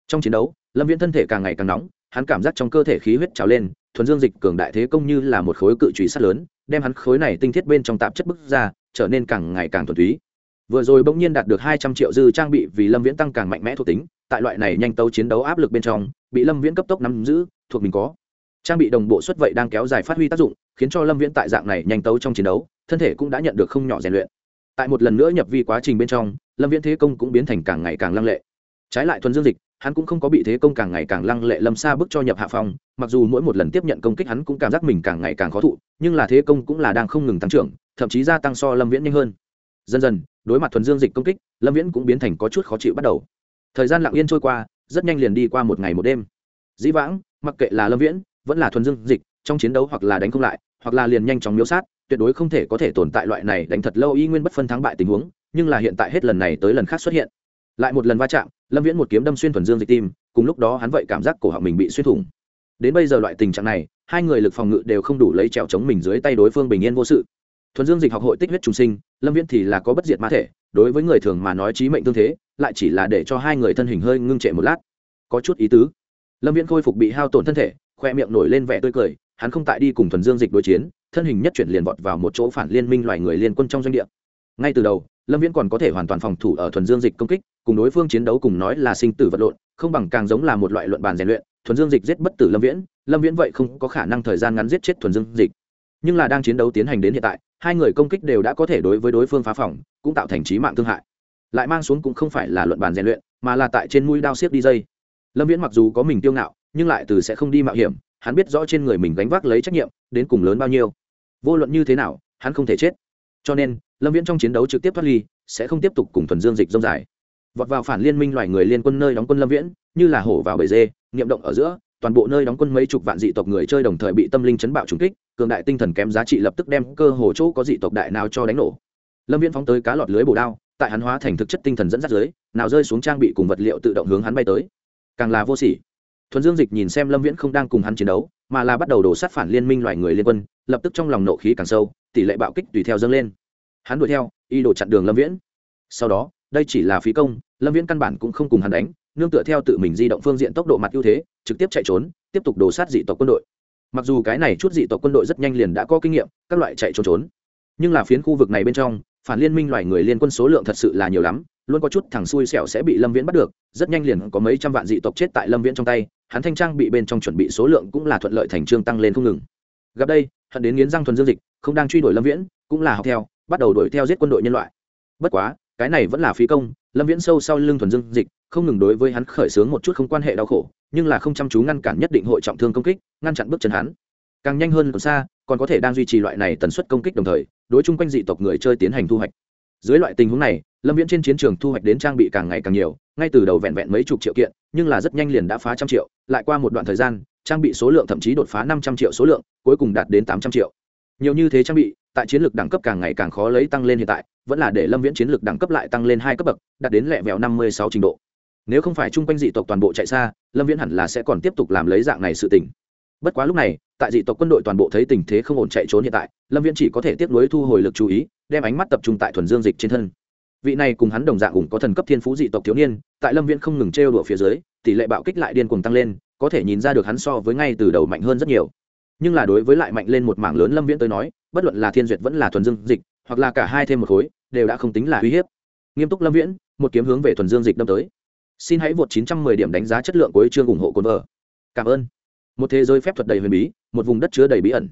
Trong chiến đấu, lâm viễn thân thể càng ngày càng nóng, hắn cảm giác trong cơ thể khí huyết trào lên thuần dương dịch cường đại thế công như là một khối cự trùy sắt lớn, đem hắn khối này tinh thiết bên trong tạp chất bức ra, trở nên càng ngày càng thuần túy. Vừa rồi bỗng nhiên đạt được hai trăm triệu dư trang bị vì lâm viễn tăng càng mạnh mẽ thuộc tính, tại loại này nhanh tấu chiến đấu áp lực bên trong, bị lâm viễn cấp tốc nắm giữ, thuộc mình có. Trang bị đồng bộ xuất vậy đang kéo dài phát huy tác dụng, khiến cho lâm viễn tại dạng này nhanh tấu trong chiến đấu, thân thể cũng đã nhận được không nhỏ rèn luyện. Tại một lần nữa nhập vi quá trình bên trong, lâm viễn thế công cũng biến thành càng ngày càng lăng lệ. Trái lại thuần dương dịch hắn cũng không có bị thế công càng ngày càng lăng lệ lâm xa bức cho nhập hạ phong mặc dù mỗi một lần tiếp nhận công kích hắn cũng cảm giác mình càng ngày càng khó thụ, nhưng là thế công cũng là đang không ngừng tăng trưởng, thậm chí gia tăng so lâm viễn nhanh hơn. Dần dần, đối mặt thuần dương dịch công kích, lâm viễn cũng biến thành có chút khó chịu bắt đầu. Thời gian lặng yên trôi qua, rất nhanh liền đi qua một ngày một đêm. Dĩ vãng, mặc kệ là lâm viễn, vẫn là thuần dương dịch, trong chiến đấu hoặc là đánh không lại, hoặc là liền nhanh chóng miếu sát, tuyệt đối không thể có thể tồn tại loại này đánh thật lâu y nguyên bất phân thắng bại tình huống, nhưng là hiện tại hết lần này tới lần khác xuất hiện lại một lần va chạm, lâm viễn một kiếm đâm xuyên thuần dương dịch tim, cùng lúc đó hắn vậy cảm giác cổ họng mình bị xuyên thủng. Đến bây giờ loại tình trạng này, hai người lực phòng ngự đều không đủ lấy trèo chống mình dưới tay đối phương bình yên vô sự. Thuần dương dịch học hội tích huyết trùng sinh, lâm viễn thì là có bất diệt ma thể, đối với người thường mà nói trí mệnh tương thế, lại chỉ là để cho hai người thân hình hơi ngưng trệ một lát. Có chút ý tứ. Lâm viễn khôi phục bị hao tổn thân thể, khoe miệng nổi lên vẻ tươi cười, hắn không tại đi cùng thuần dương dịch đối chiến, thân hình nhất chuyển liền vọt vào một chỗ phản liên minh loài người liên quân trong doanh địa ngay từ đầu, lâm viễn còn có thể hoàn toàn phòng thủ ở thuần dương dịch công kích, cùng đối phương chiến đấu cùng nói là sinh tử vật lộn, không bằng càng giống là một loại luận bàn rèn luyện, thuần dương dịch giết bất tử lâm viễn lâm viễn vậy không có khả năng thời gian ngắn giết chết thuần dương dịch. Nhưng là đang chiến đấu tiến hành đến hiện tại, hai người công kích đều đã có thể đối với đối phương phá phòng, cũng tạo thành trí mạng thương hại. Lại mang xuống cũng không phải là luận bàn rèn luyện, mà là tại trên mũi đao xiếc đi dây. Lâm viễn mặc dù có mình tiêu ngạo, nhưng lại từ sẽ không đi mạo hiểm, hắn biết rõ trên người mình gánh vác lấy trách nhiệm, đến cùng lớn bao nhiêu. Vô luận như thế nào, hắn không thể chết. Cho nên lâm viễn trong chiến đấu trực tiếp thoát ly, sẽ không tiếp tục cùng thuần dương dịch rông dài. Vọt vào phản liên minh loài người liên quân nơi đóng quân lâm viễn, như là hổ vào bể dê, nghiệm động ở giữa, toàn bộ nơi đóng quân mấy chục vạn dị tộc người chơi đồng thời bị tâm linh chấn bạo trùng kích, cường đại tinh thần kém giá trị lập tức đem cơ hồ chỗ có dị tộc đại nào cho đánh nổ. Lâm viễn phóng tới cá lọt lưới bổ đao, tại hắn hóa thành thực chất tinh thần dẫn dắt dưới nào rơi xuống trang bị cùng vật liệu tự động hướng hắn bay tới. Càng là vô sỉ. Thuần dương dịch nhìn xem lâm viễn không đang cùng hắn chiến đấu, mà là bắt đầu đổ sát phản liên minh loài người liên quân, lập tức trong lòng nộ khí càng sâu, tỷ lệ bạo kích tùy theo dâng lên hắn đuổi theo, y đổ chặn đường lâm viễn. Sau đó, đây chỉ là phí công, lâm viễn căn bản cũng không cùng hắn đánh, nương tựa theo tự mình di động phương diện tốc độ mặt ưu thế, trực tiếp chạy trốn, tiếp tục đổ sát dị tộc quân đội. Mặc dù cái này chút dị tộc quân đội rất nhanh liền đã có kinh nghiệm, các loại chạy trốn trốn, nhưng là phiến khu vực này bên trong, phản liên minh loài người liên quân số lượng thật sự là nhiều lắm, luôn có chút thằng xui xẻo sẽ bị lâm viễn bắt được, rất nhanh liền có mấy trăm vạn dị tộc chết tại lâm viễn trong tay, hắn thanh trang bị bên trong chuẩn bị số lượng cũng là thuận lợi thành trương tăng lên không ngừng. Gặp đây, hận đến nghiến răng thuần dương dịch, không đang truy đuổi lâm viễn, cũng là học theo bắt đầu đuổi theo giết quân đội nhân loại. Bất quá, cái này vẫn là phí công, lâm viễn sâu sau lưng thuần dương dịch, không ngừng đối với hắn khởi xướng một chút không quan hệ đau khổ, nhưng là không chăm chú ngăn cản nhất định hội trọng thương công kích, ngăn chặn bước chân hắn. Càng nhanh hơn còn xa, còn có thể đang duy trì loại này tần suất công kích đồng thời, đối chung quanh dị tộc người chơi tiến hành thu hoạch. Dưới loại tình huống này, lâm viễn trên chiến trường thu hoạch đến trang bị càng ngày càng nhiều, ngay từ đầu vẹn vẹn mấy chục triệu kiện, nhưng là rất nhanh liền đã phá trăm triệu, lại qua một đoạn thời gian, trang bị số lượng thậm chí đột phá năm trăm triệu số lượng, cuối cùng đạt đến tám trăm triệu. Nhiều như thế trang bị tại chiến lược đẳng cấp càng ngày càng khó lấy tăng lên hiện tại, vẫn là để lâm viễn chiến lược đẳng cấp lại tăng lên hai cấp bậc, đạt đến lẹ vẹo năm mươi sáu trình độ. Nếu không phải chung quanh dị tộc toàn bộ chạy xa, lâm viễn hẳn là sẽ còn tiếp tục làm lấy dạng này sự tỉnh bất quá lúc này, tại dị tộc quân đội toàn bộ thấy tình thế không ổn chạy trốn hiện tại, lâm viễn chỉ có thể tiếp nối thu hồi lực chú ý, đem ánh mắt tập trung tại thuần dương dịch trên thân. Vị này cùng hắn đồng dạng ủng có thần cấp thiên phú dị tộc thiếu niên, tại lâm viễn không ngừng trêu đùa phía dưới, tỷ lệ bạo kích lại điên cuồng tăng lên, có thể nhìn ra được hắn so với ngay từ đầu mạnh hơn rất nhiều nhưng là đối với lại mạnh lên một mảng lớn lâm viễn tới nói, bất luận là thiên duyệt vẫn là thuần dương dịch, hoặc là cả hai thêm một khối, đều đã không tính là uy hiếp. Nghiêm túc lâm viễn, một kiếm hướng về thuần dương dịch đâm tới. Xin hãy vượt 910 điểm đánh giá chất lượng của chương ủng hộ cồn vợ. Cảm ơn. Một thế giới phép thuật đầy huyền bí, một vùng đất chứa đầy bí ẩn.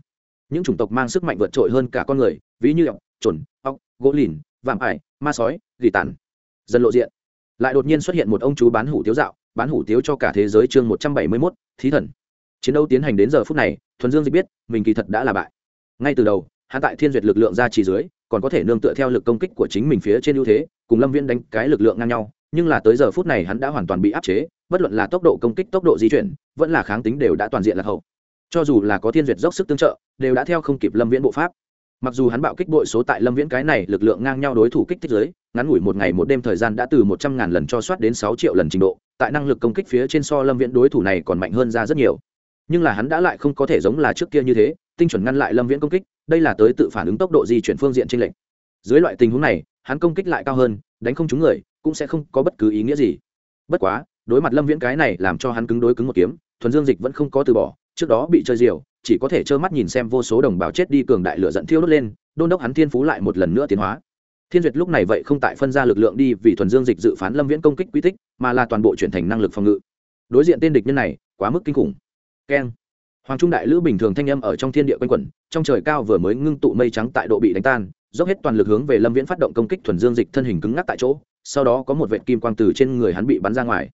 Những chủng tộc mang sức mạnh vượt trội hơn cả con người, ví như ọc trồn ọc gỗ lìn, vạm ải, ma sói, gỉ tàn. Dần lộ diện. Lại đột nhiên xuất hiện một ông chú bán hủ tiếu dạo, bán hủ tiếu cho cả thế giới chương một trăm bảy mươi mốt, thí thần. Chiến đấu tiến hành đến giờ phút này thuần dương dịch biết, mình kỳ thật đã là bại. Ngay từ đầu, hắn tại thiên duyệt lực lượng ra chỉ dưới, còn có thể nương tựa theo lực công kích của chính mình phía trên ưu thế, cùng lâm viễn đánh cái lực lượng ngang nhau, nhưng là tới giờ phút này hắn đã hoàn toàn bị áp chế, bất luận là tốc độ công kích, tốc độ di chuyển, vẫn là kháng tính đều đã toàn diện lạc hậu. Cho dù là có thiên duyệt dốc sức tương trợ, đều đã theo không kịp lâm viễn bộ pháp. Mặc dù hắn bạo kích bội số tại lâm viễn cái này lực lượng ngang nhau đối thủ kích thích giới ngắn ngủi một ngày một đêm thời gian đã từ một trăm ngàn lần cho soát đến sáu triệu lần trình độ, tại năng lực công kích phía trên so lâm viễn đối thủ này còn mạnh hơn ra rất nhiều nhưng là hắn đã lại không có thể giống là trước kia như thế, tinh chuẩn ngăn lại lâm viễn công kích, đây là tới tự phản ứng tốc độ di chuyển phương diện trên lệnh dưới loại tình huống này, hắn công kích lại cao hơn, đánh không trúng người, cũng sẽ không có bất cứ ý nghĩa gì. Bất quá, đối mặt lâm viễn cái này làm cho hắn cứng đối cứng một kiếm, thuần dương dịch vẫn không có từ bỏ, trước đó bị chơi diều, chỉ có thể trơ mắt nhìn xem vô số đồng bào chết đi cường đại lửa dẫn thiêu đốt lên, đôn đốc hắn thiên phú lại một lần nữa tiến hóa. Thiên duyệt lúc này vậy không tại phân ra lực lượng đi vì thuần dương dịch dự phán lâm viễn công kích quy tích, mà là toàn bộ chuyển thành năng lực phòng ngự. Đối diện tên địch nhân này, quá mức kinh khủng keng. Hoàng trung đại lữ bình thường thanh âm ở trong thiên địa quanh quẩn, trong trời cao vừa mới ngưng tụ mây trắng tại độ bị đánh tan, dốc hết toàn lực hướng về lâm viễn phát động công kích thuần dương dịch thân hình cứng ngắc tại chỗ, sau đó có một vệ kim quang từ trên người hắn bị bắn ra ngoài.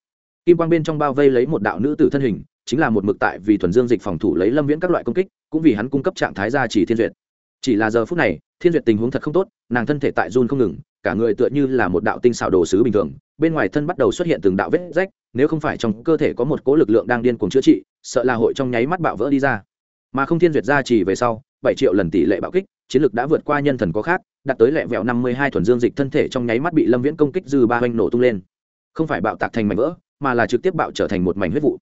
Kim quang bên trong bao vây lấy một đạo nữ tử thân hình, chính là một mực tại vì thuần dương dịch phòng thủ lấy lâm viễn các loại công kích, cũng vì hắn cung cấp trạng thái gia chỉ thiên duyệt. Chỉ là giờ phút này, thiên duyệt tình huống thật không tốt, nàng thân thể tại run không ngừng, cả người tựa như là một đạo tinh xảo đồ sứ bình thường, bên ngoài thân bắt đầu xuất hiện từng đạo vết rách nếu không phải trong cơ thể có một cố lực lượng đang điên cuồng chữa trị, sợ là hội trong nháy mắt bạo vỡ đi ra. Mà không thiên duyệt ra chỉ về sau, bảy triệu lần tỷ lệ bạo kích, chiến lực đã vượt qua nhân thần có khác, đạt tới lẹ vẹo năm mươi hai thuần dương dịch thân thể trong nháy mắt bị lâm viễn công kích dư ba oanh nổ tung lên. Không phải bạo tạc thành mảnh vỡ, mà là trực tiếp bạo trở thành một mảnh huyết vụ.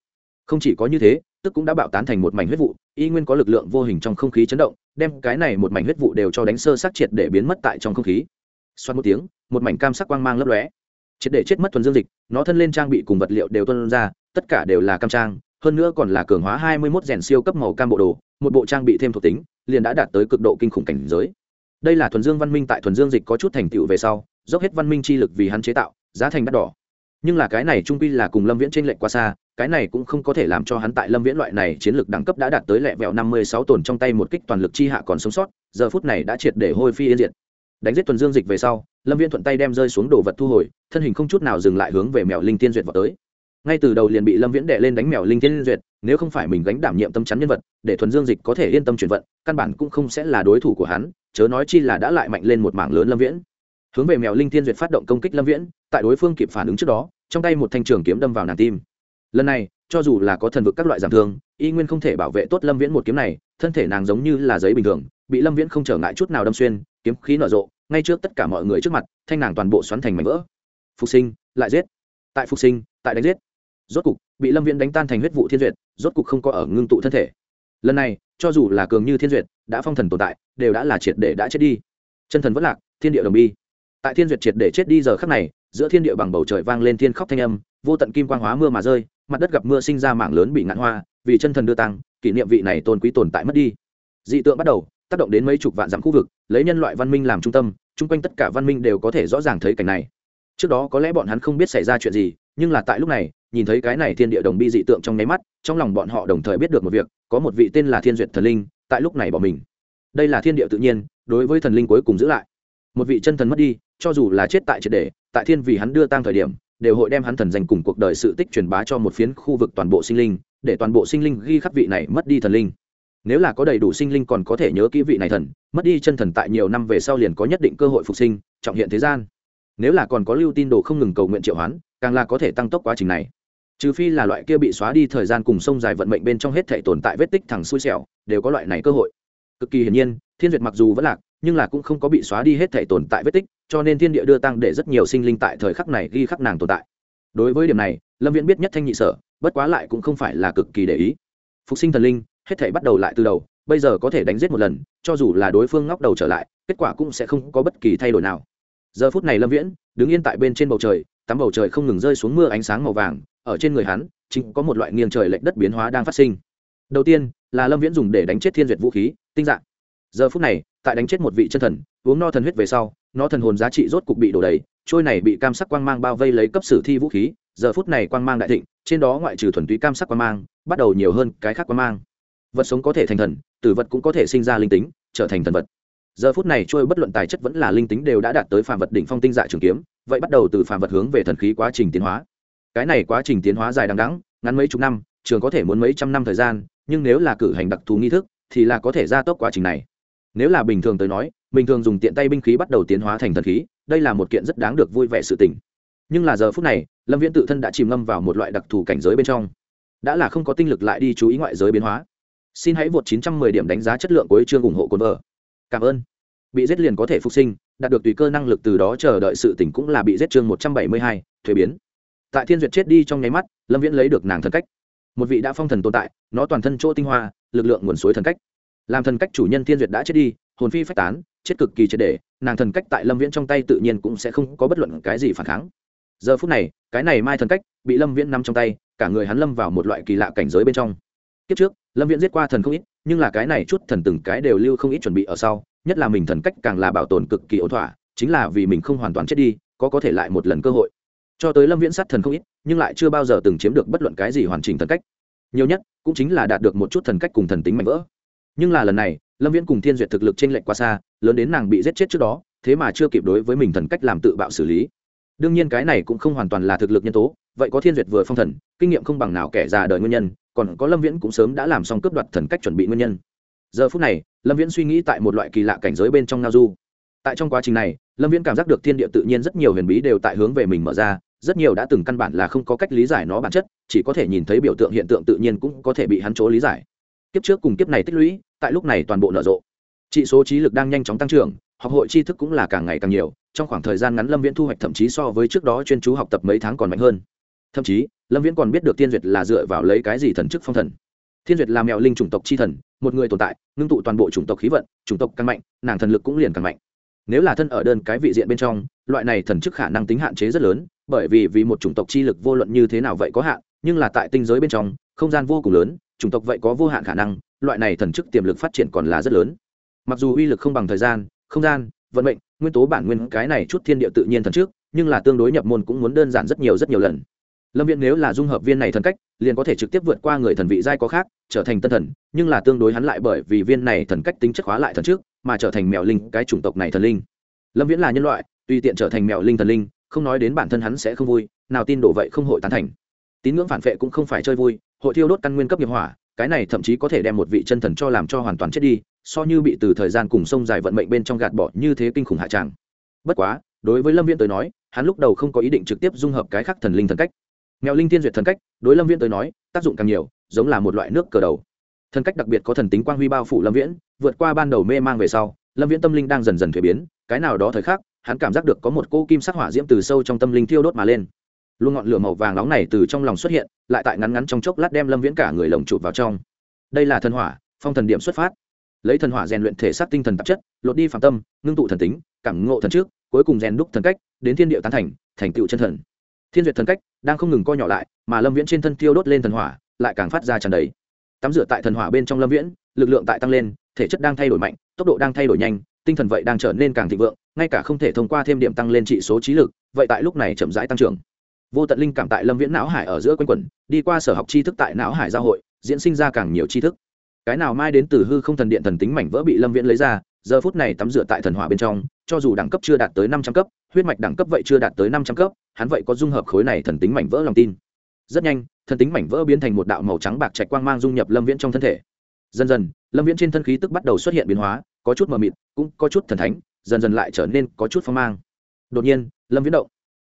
Không chỉ có như thế, tức cũng đã bạo tán thành một mảnh huyết vụ, y nguyên có lực lượng vô hình trong không khí chấn động, đem cái này một mảnh huyết vụ đều cho đánh sơ sát triệt để biến mất tại trong không khí. Xoát một tiếng, một mảnh cam sắc quang mang lấp lóe triệt để chết mất thuần dương dịch, nó thân lên trang bị cùng vật liệu đều tuân ra, tất cả đều là cam trang, hơn nữa còn là cường hóa hai mươi 21 rèn siêu cấp màu cam bộ đồ, một bộ trang bị thêm thuộc tính, liền đã đạt tới cực độ kinh khủng cảnh giới. Đây là thuần dương văn minh tại thuần dương dịch có chút thành tựu về sau, dốc hết văn minh chi lực vì hắn chế tạo, giá thành đắt đỏ. Nhưng là cái này trung quy là cùng lâm viễn trên lệnh quá xa, cái này cũng không có thể làm cho hắn tại lâm viễn loại này chiến lược đẳng cấp đã đạt tới lẹ vẹo năm mươi sáu tồn trong tay một kích toàn lực chi hạ còn sống sót, giờ phút này đã triệt để hôi phi yên diệt. Đánh giết tuần dương dịch về sau lâm viễn thuận tay đem rơi xuống đồ vật thu hồi, thân hình không chút nào dừng lại hướng về mèo linh tiên duyệt vào tới. Ngay từ đầu liền bị lâm viễn đệ lên đánh mèo linh tiên duyệt, nếu không phải mình gánh đảm nhiệm tâm chắn nhân vật, để thuần dương dịch có thể yên tâm chuyển vận, căn bản cũng không sẽ là đối thủ của hắn, chớ nói chi là đã lại mạnh lên một mảng lớn lâm viễn. Hướng về mèo linh Tiên duyệt phát động công kích lâm viễn, tại đối phương kịp phản ứng trước đó, trong tay một thanh trường kiếm đâm vào nàng tim. Lần này, cho dù là có thần vực các loại giảm thương, y nguyên không thể bảo vệ tốt lâm viễn một kiếm này, thân thể nàng giống như là giấy bình thường, bị lâm viễn không trở ngại chút nào đâm xuyên kiếm khí nở rộ, ngay trước tất cả mọi người trước mặt, thanh nàng toàn bộ xoắn thành mảnh vỡ. Phục sinh, lại giết. Tại phục sinh, tại đánh giết. Rốt cục, bị lâm viễn đánh tan thành huyết vụ thiên duyệt, rốt cục không có ở ngưng tụ thân thể. Lần này, cho dù là cường như thiên duyệt, đã phong thần tồn tại, đều đã là triệt để đã chết đi. Chân thần vẫn lạc, thiên địa đồng bi. Tại thiên duyệt triệt để chết đi giờ khắc này, giữa thiên địa bằng bầu trời vang lên thiên khóc thanh âm, vô tận kim quang hóa mưa mà rơi, mặt đất gặp mưa sinh ra mảng lớn bị ngạn hoa, vì chân thần đưa tăng, kỷ niệm vị này tôn quý tồn tại mất đi. Dị tượng bắt đầu tác động đến mấy chục vạn dặm khu vực, lấy nhân loại văn minh làm trung tâm, chung quanh tất cả văn minh đều có thể rõ ràng thấy cảnh này. Trước đó có lẽ bọn hắn không biết xảy ra chuyện gì, nhưng là tại lúc này, nhìn thấy cái này thiên địa đồng bi dị tượng trong nháy mắt, trong lòng bọn họ đồng thời biết được một việc, có một vị tên là thiên duyệt thần linh, tại lúc này bỏ mình. Đây là thiên địa tự nhiên, đối với thần linh cuối cùng giữ lại. Một vị chân thần mất đi, cho dù là chết tại triệt đề, tại thiên vì hắn đưa tang thời điểm, đều hội đem hắn thần dành cùng cuộc đời sự tích truyền bá cho một phiến khu vực toàn bộ sinh linh, để toàn bộ sinh linh ghi khắc vị này mất đi thần linh nếu là có đầy đủ sinh linh còn có thể nhớ kỹ vị này thần, mất đi chân thần tại nhiều năm về sau liền có nhất định cơ hội phục sinh, trọng hiện thế gian. Nếu là còn có lưu tin đồ không ngừng cầu nguyện triệu hoán, càng là có thể tăng tốc quá trình này. Trừ phi là loại kia bị xóa đi thời gian cùng sông dài vận mệnh bên trong hết thể tồn tại vết tích thẳng xui xẻo, đều có loại này cơ hội. Cực kỳ hiển nhiên, thiên duyệt mặc dù vẫn lạc, nhưng là cũng không có bị xóa đi hết thể tồn tại vết tích, cho nên thiên địa đưa tăng để rất nhiều sinh linh tại thời khắc này ghi khắc nàng tồn tại. Đối với điểm này, lâm viễn biết nhất thanh nhị sở, bất quá lại cũng không phải là cực kỳ để ý. Phục sinh thần linh hết thể bắt đầu lại từ đầu, bây giờ có thể đánh giết một lần, cho dù là đối phương ngóc đầu trở lại, kết quả cũng sẽ không có bất kỳ thay đổi nào. Giờ phút này lâm viễn đứng yên tại bên trên bầu trời, tắm bầu trời không ngừng rơi xuống mưa ánh sáng màu vàng, ở trên người hắn, chính có một loại nghiêng trời lệch đất biến hóa đang phát sinh. Đầu tiên, là lâm viễn dùng để đánh chết thiên duyệt vũ khí, tinh dạng. Giờ phút này, tại đánh chết một vị chân thần, uống no thần huyết về sau, nó thần hồn giá trị rốt cục bị đổ đầy, trôi này bị cam sắc quang mang bao vây lấy cấp sử thi vũ khí, giờ phút này quang mang đại thịnh, trên đó ngoại trừ thuần túy cam sắc quang mang, bắt đầu nhiều hơn cái khác quang mang vật sống có thể thành thần, tử vật cũng có thể sinh ra linh tính, trở thành thần vật. Giờ phút này trôi bất luận tài chất vẫn là linh tính đều đã đạt tới phàm vật đỉnh phong tinh dạ trường kiếm, vậy bắt đầu từ phàm vật hướng về thần khí quá trình tiến hóa. Cái này quá trình tiến hóa dài đằng đẵng, ngắn mấy chục năm, trường có thể muốn mấy trăm năm thời gian, nhưng nếu là cử hành đặc thù nghi thức, thì là có thể gia tốc quá trình này. Nếu là bình thường tới nói, bình thường dùng tiện tay binh khí bắt đầu tiến hóa thành thần khí, đây là một kiện rất đáng được vui vẻ sự tình. Nhưng là giờ phút này, lâm viễn tự thân đã chìm ngâm vào một loại đặc thù cảnh giới bên trong. Đã là không có tinh lực lại đi chú ý ngoại giới biến hóa xin hãy vượt 910 điểm đánh giá chất lượng của chương ủng hộ cồn vợ. Cảm ơn. Bị giết liền có thể phục sinh đạt được tùy cơ năng lực từ đó chờ đợi sự tỉnh cũng là bị giết chương 172, thuế biến. Tại thiên duyệt chết đi trong nháy mắt lâm viễn lấy được nàng thần cách. Một vị đã phong thần tồn tại nó toàn thân chỗ tinh hoa lực lượng nguồn suối thần cách. Làm thần cách chủ nhân thiên duyệt đã chết đi hồn phi phách tán chết cực kỳ triệt để nàng thần cách tại lâm viễn trong tay tự nhiên cũng sẽ không có bất luận cái gì phản kháng. Giờ phút này cái này mai thần cách bị lâm viễn nắm trong tay cả người hắn lâm vào một loại kỳ lạ cảnh giới bên trong kiếp trước, lâm viễn giết qua thần không ít, nhưng là cái này chút thần từng cái đều lưu không ít chuẩn bị ở sau, nhất là mình thần cách càng là bảo tồn cực kỳ ổn thỏa, chính là vì mình không hoàn toàn chết đi, có có thể lại một lần cơ hội. Cho tới lâm viễn sát thần không ít, nhưng lại chưa bao giờ từng chiếm được bất luận cái gì hoàn chỉnh thần cách. Nhiều nhất, cũng chính là đạt được một chút thần cách cùng thần tính mạnh vỡ. Nhưng là lần này, lâm viễn cùng thiên duyệt thực lực t r ê n lệch quá xa, lớn đến nàng bị giết chết trước đó, thế mà chưa kịp đối với mình thần cách làm tự bạo xử lý. Đương nhiên cái này cũng không hoàn toàn là thực lực nhân tố, vậy có thiên duyệt vừa phong thần, kinh nghiệm không bằng nào kẻ già đời nguyên nhân còn có lâm viễn cũng sớm đã làm xong cướp đoạt thần cách chuẩn bị nguyên nhân. Giờ phút này, lâm viễn suy nghĩ tại một loại kỳ lạ cảnh giới bên trong ngao du. Tại trong quá trình này, lâm viễn cảm giác được thiên địa tự nhiên rất nhiều huyền bí đều tại hướng về mình mở ra, rất nhiều đã từng căn bản là không có cách lý giải nó bản chất, chỉ có thể nhìn thấy biểu tượng hiện tượng tự nhiên cũng có thể bị hắn chỗ lý giải. Kiếp trước cùng kiếp này tích lũy, tại lúc này toàn bộ nở rộ. Trị số trí lực đang nhanh chóng tăng trưởng, học hội tri thức cũng là càng ngày càng nhiều, trong khoảng thời gian ngắn lâm viễn thu hoạch thậm chí so với trước đó chuyên chú học tập mấy tháng còn mạnh hơn thậm chí, lâm viễn còn biết được tiên duyệt là dựa vào lấy cái gì thần chức phong thần. Thiên duyệt là mèo linh chủng tộc c h i thần, một người tồn tại, ngưng tụ toàn bộ chủng tộc khí vận, chủng tộc càng mạnh, nàng thần lực cũng liền càng mạnh. Nếu là thân ở đơn cái vị diện bên trong, loại này thần chức khả năng tính hạn chế rất lớn, bởi vì vì một chủng tộc chi lực vô luận như thế nào vậy có hạn, nhưng là tại tinh giới bên trong, không gian vô cùng lớn, chủng tộc vậy có vô hạn khả năng, loại này thần chức tiềm lực phát triển còn là rất lớn. Mặc dù uy lực không bằng thời gian, không gian, vận mệnh, nguyên tố bản nguyên cái này chút thiên địa tự nhiên thần trước nhưng là tương đối nhập môn cũng muốn đơn giản rất nhiều rất nhiều lần lâm viện nếu là dung hợp viên này thần cách, liền có thể trực tiếp vượt qua người thần vị giai có khác, trở thành tân thần, nhưng là tương đối hắn lại bởi vì viên này thần cách tính chất hóa lại thần trước, mà trở thành mèo linh, cái chủng tộc này thần linh. Lâm viễn là nhân loại, tùy tiện trở thành mèo linh thần linh, không nói đến bản thân hắn sẽ không vui, nào tin đổ vậy không hội tán thành. Tín ngưỡng phản vệ cũng không phải chơi vui, hội thiêu đốt căn nguyên cấp nghiệp hỏa, cái này thậm chí có thể đem một vị chân thần cho làm cho hoàn toàn chết đi, so như bị từ thời gian cùng sông dài vận mệnh bên trong gạt bỏ như thế kinh khủng hạ tràng bất quá, đối với lâm viễn tới nói, hắn lúc đầu không có ý định trực tiếp dung hợp cái khác thần linh thần cách mèo linh tiên duyệt thần cách, đối lâm viễn tới nói, tác dụng càng nhiều, giống là một loại nước cờ đầu. Thần cách đặc biệt có thần tính quang huy bao phủ lâm viễn, vượt qua ban đầu mê mang về sau, lâm viễn tâm linh đang dần dần thuế biến, cái nào đó thời khắc, hắn cảm giác được có một cô kim sắc hỏa diễm từ sâu trong tâm linh thiêu đốt mà lên. Luôn ngọn lửa màu vàng nóng này từ trong lòng xuất hiện, lại tại ngắn ngắn trong chốc lát đem lâm viễn cả người lồng chụp vào trong. Đây là thần hỏa, phong thần điểm xuất phát. Lấy thần hỏa rèn luyện thể xác tinh thần tạp chất, lột đi phạm tâm, ngưng tụ thần tính, cảm ngộ thần trước, cuối cùng rèn đúc thần cách, đến thiên địa tán thành thành tựu chân thần thiên duyệt thần cách đang không ngừng co nhỏ lại, mà lâm viễn trên thân tiêu đốt lên thần hỏa, lại càng phát ra tràn đầy. Tắm rửa tại thần hỏa bên trong lâm viễn, lực lượng tại tăng lên, thể chất đang thay đổi mạnh, tốc độ đang thay đổi nhanh, tinh thần vậy đang trở nên càng thịnh vượng, ngay cả không thể thông qua thêm điểm tăng lên trị số trí lực, vậy tại lúc này chậm rãi tăng trưởng. Vô tận linh cảm tại lâm viễn não hải ở giữa quanh quẩn, đi qua sở học tri thức tại não hải giao hội, diễn sinh ra càng nhiều tri thức. Cái nào mai đến từ hư không thần điện thần tính mảnh vỡ bị lâm viễn lấy ra, giờ phút này tắm rửa tại thần hỏa bên trong, cho dù đẳng cấp chưa đạt tới năm trăm cấp, huyết mạch đẳng cấp vậy chưa đạt tới năm trăm cấp hắn vậy có dung hợp khối này thần tính mảnh vỡ lòng tin. Rất nhanh, thần tính mảnh vỡ biến thành một đạo màu trắng bạc trạch quang mang dung nhập lâm viễn trong thân thể. Dần dần, lâm viễn trên thân khí tức bắt đầu xuất hiện biến hóa, có chút mờ mịt, cũng có chút thần thánh, dần dần lại trở nên có chút phong mang. Đột nhiên, lâm viễn động.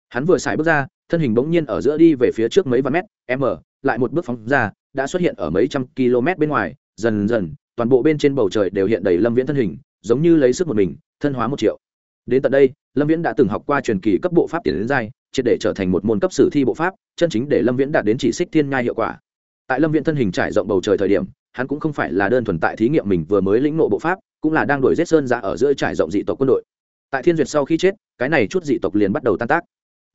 Hắn vừa xài bước ra, thân hình bỗng nhiên ở giữa đi về phía trước mấy vạn mét, m, lại một bước phóng ra, đã xuất hiện ở mấy trăm km bên ngoài, dần dần, toàn bộ bên trên bầu trời đều hiện đầy lâm viễn thân hình, giống như lấy sức một mình, thân hóa một triệu. Đến tận đây, lâm viễn đã từng học qua truyền kỳ cấp bộ pháp tiền đến giai triệt để trở thành một môn cấp sử thi bộ pháp, chân chính để lâm viễn đạt đến chỉ xích thiên nhai hiệu quả. Tại lâm viễn thân hình trải rộng bầu trời thời điểm, hắn cũng không phải là đơn thuần tại thí nghiệm mình vừa mới lĩnh nộ bộ pháp, cũng là đang đổi giết sơn ra ở giữa trải rộng dị tộc quân đội. Tại thiên duyệt sau khi chết, cái này chút dị tộc liền bắt đầu tan tác.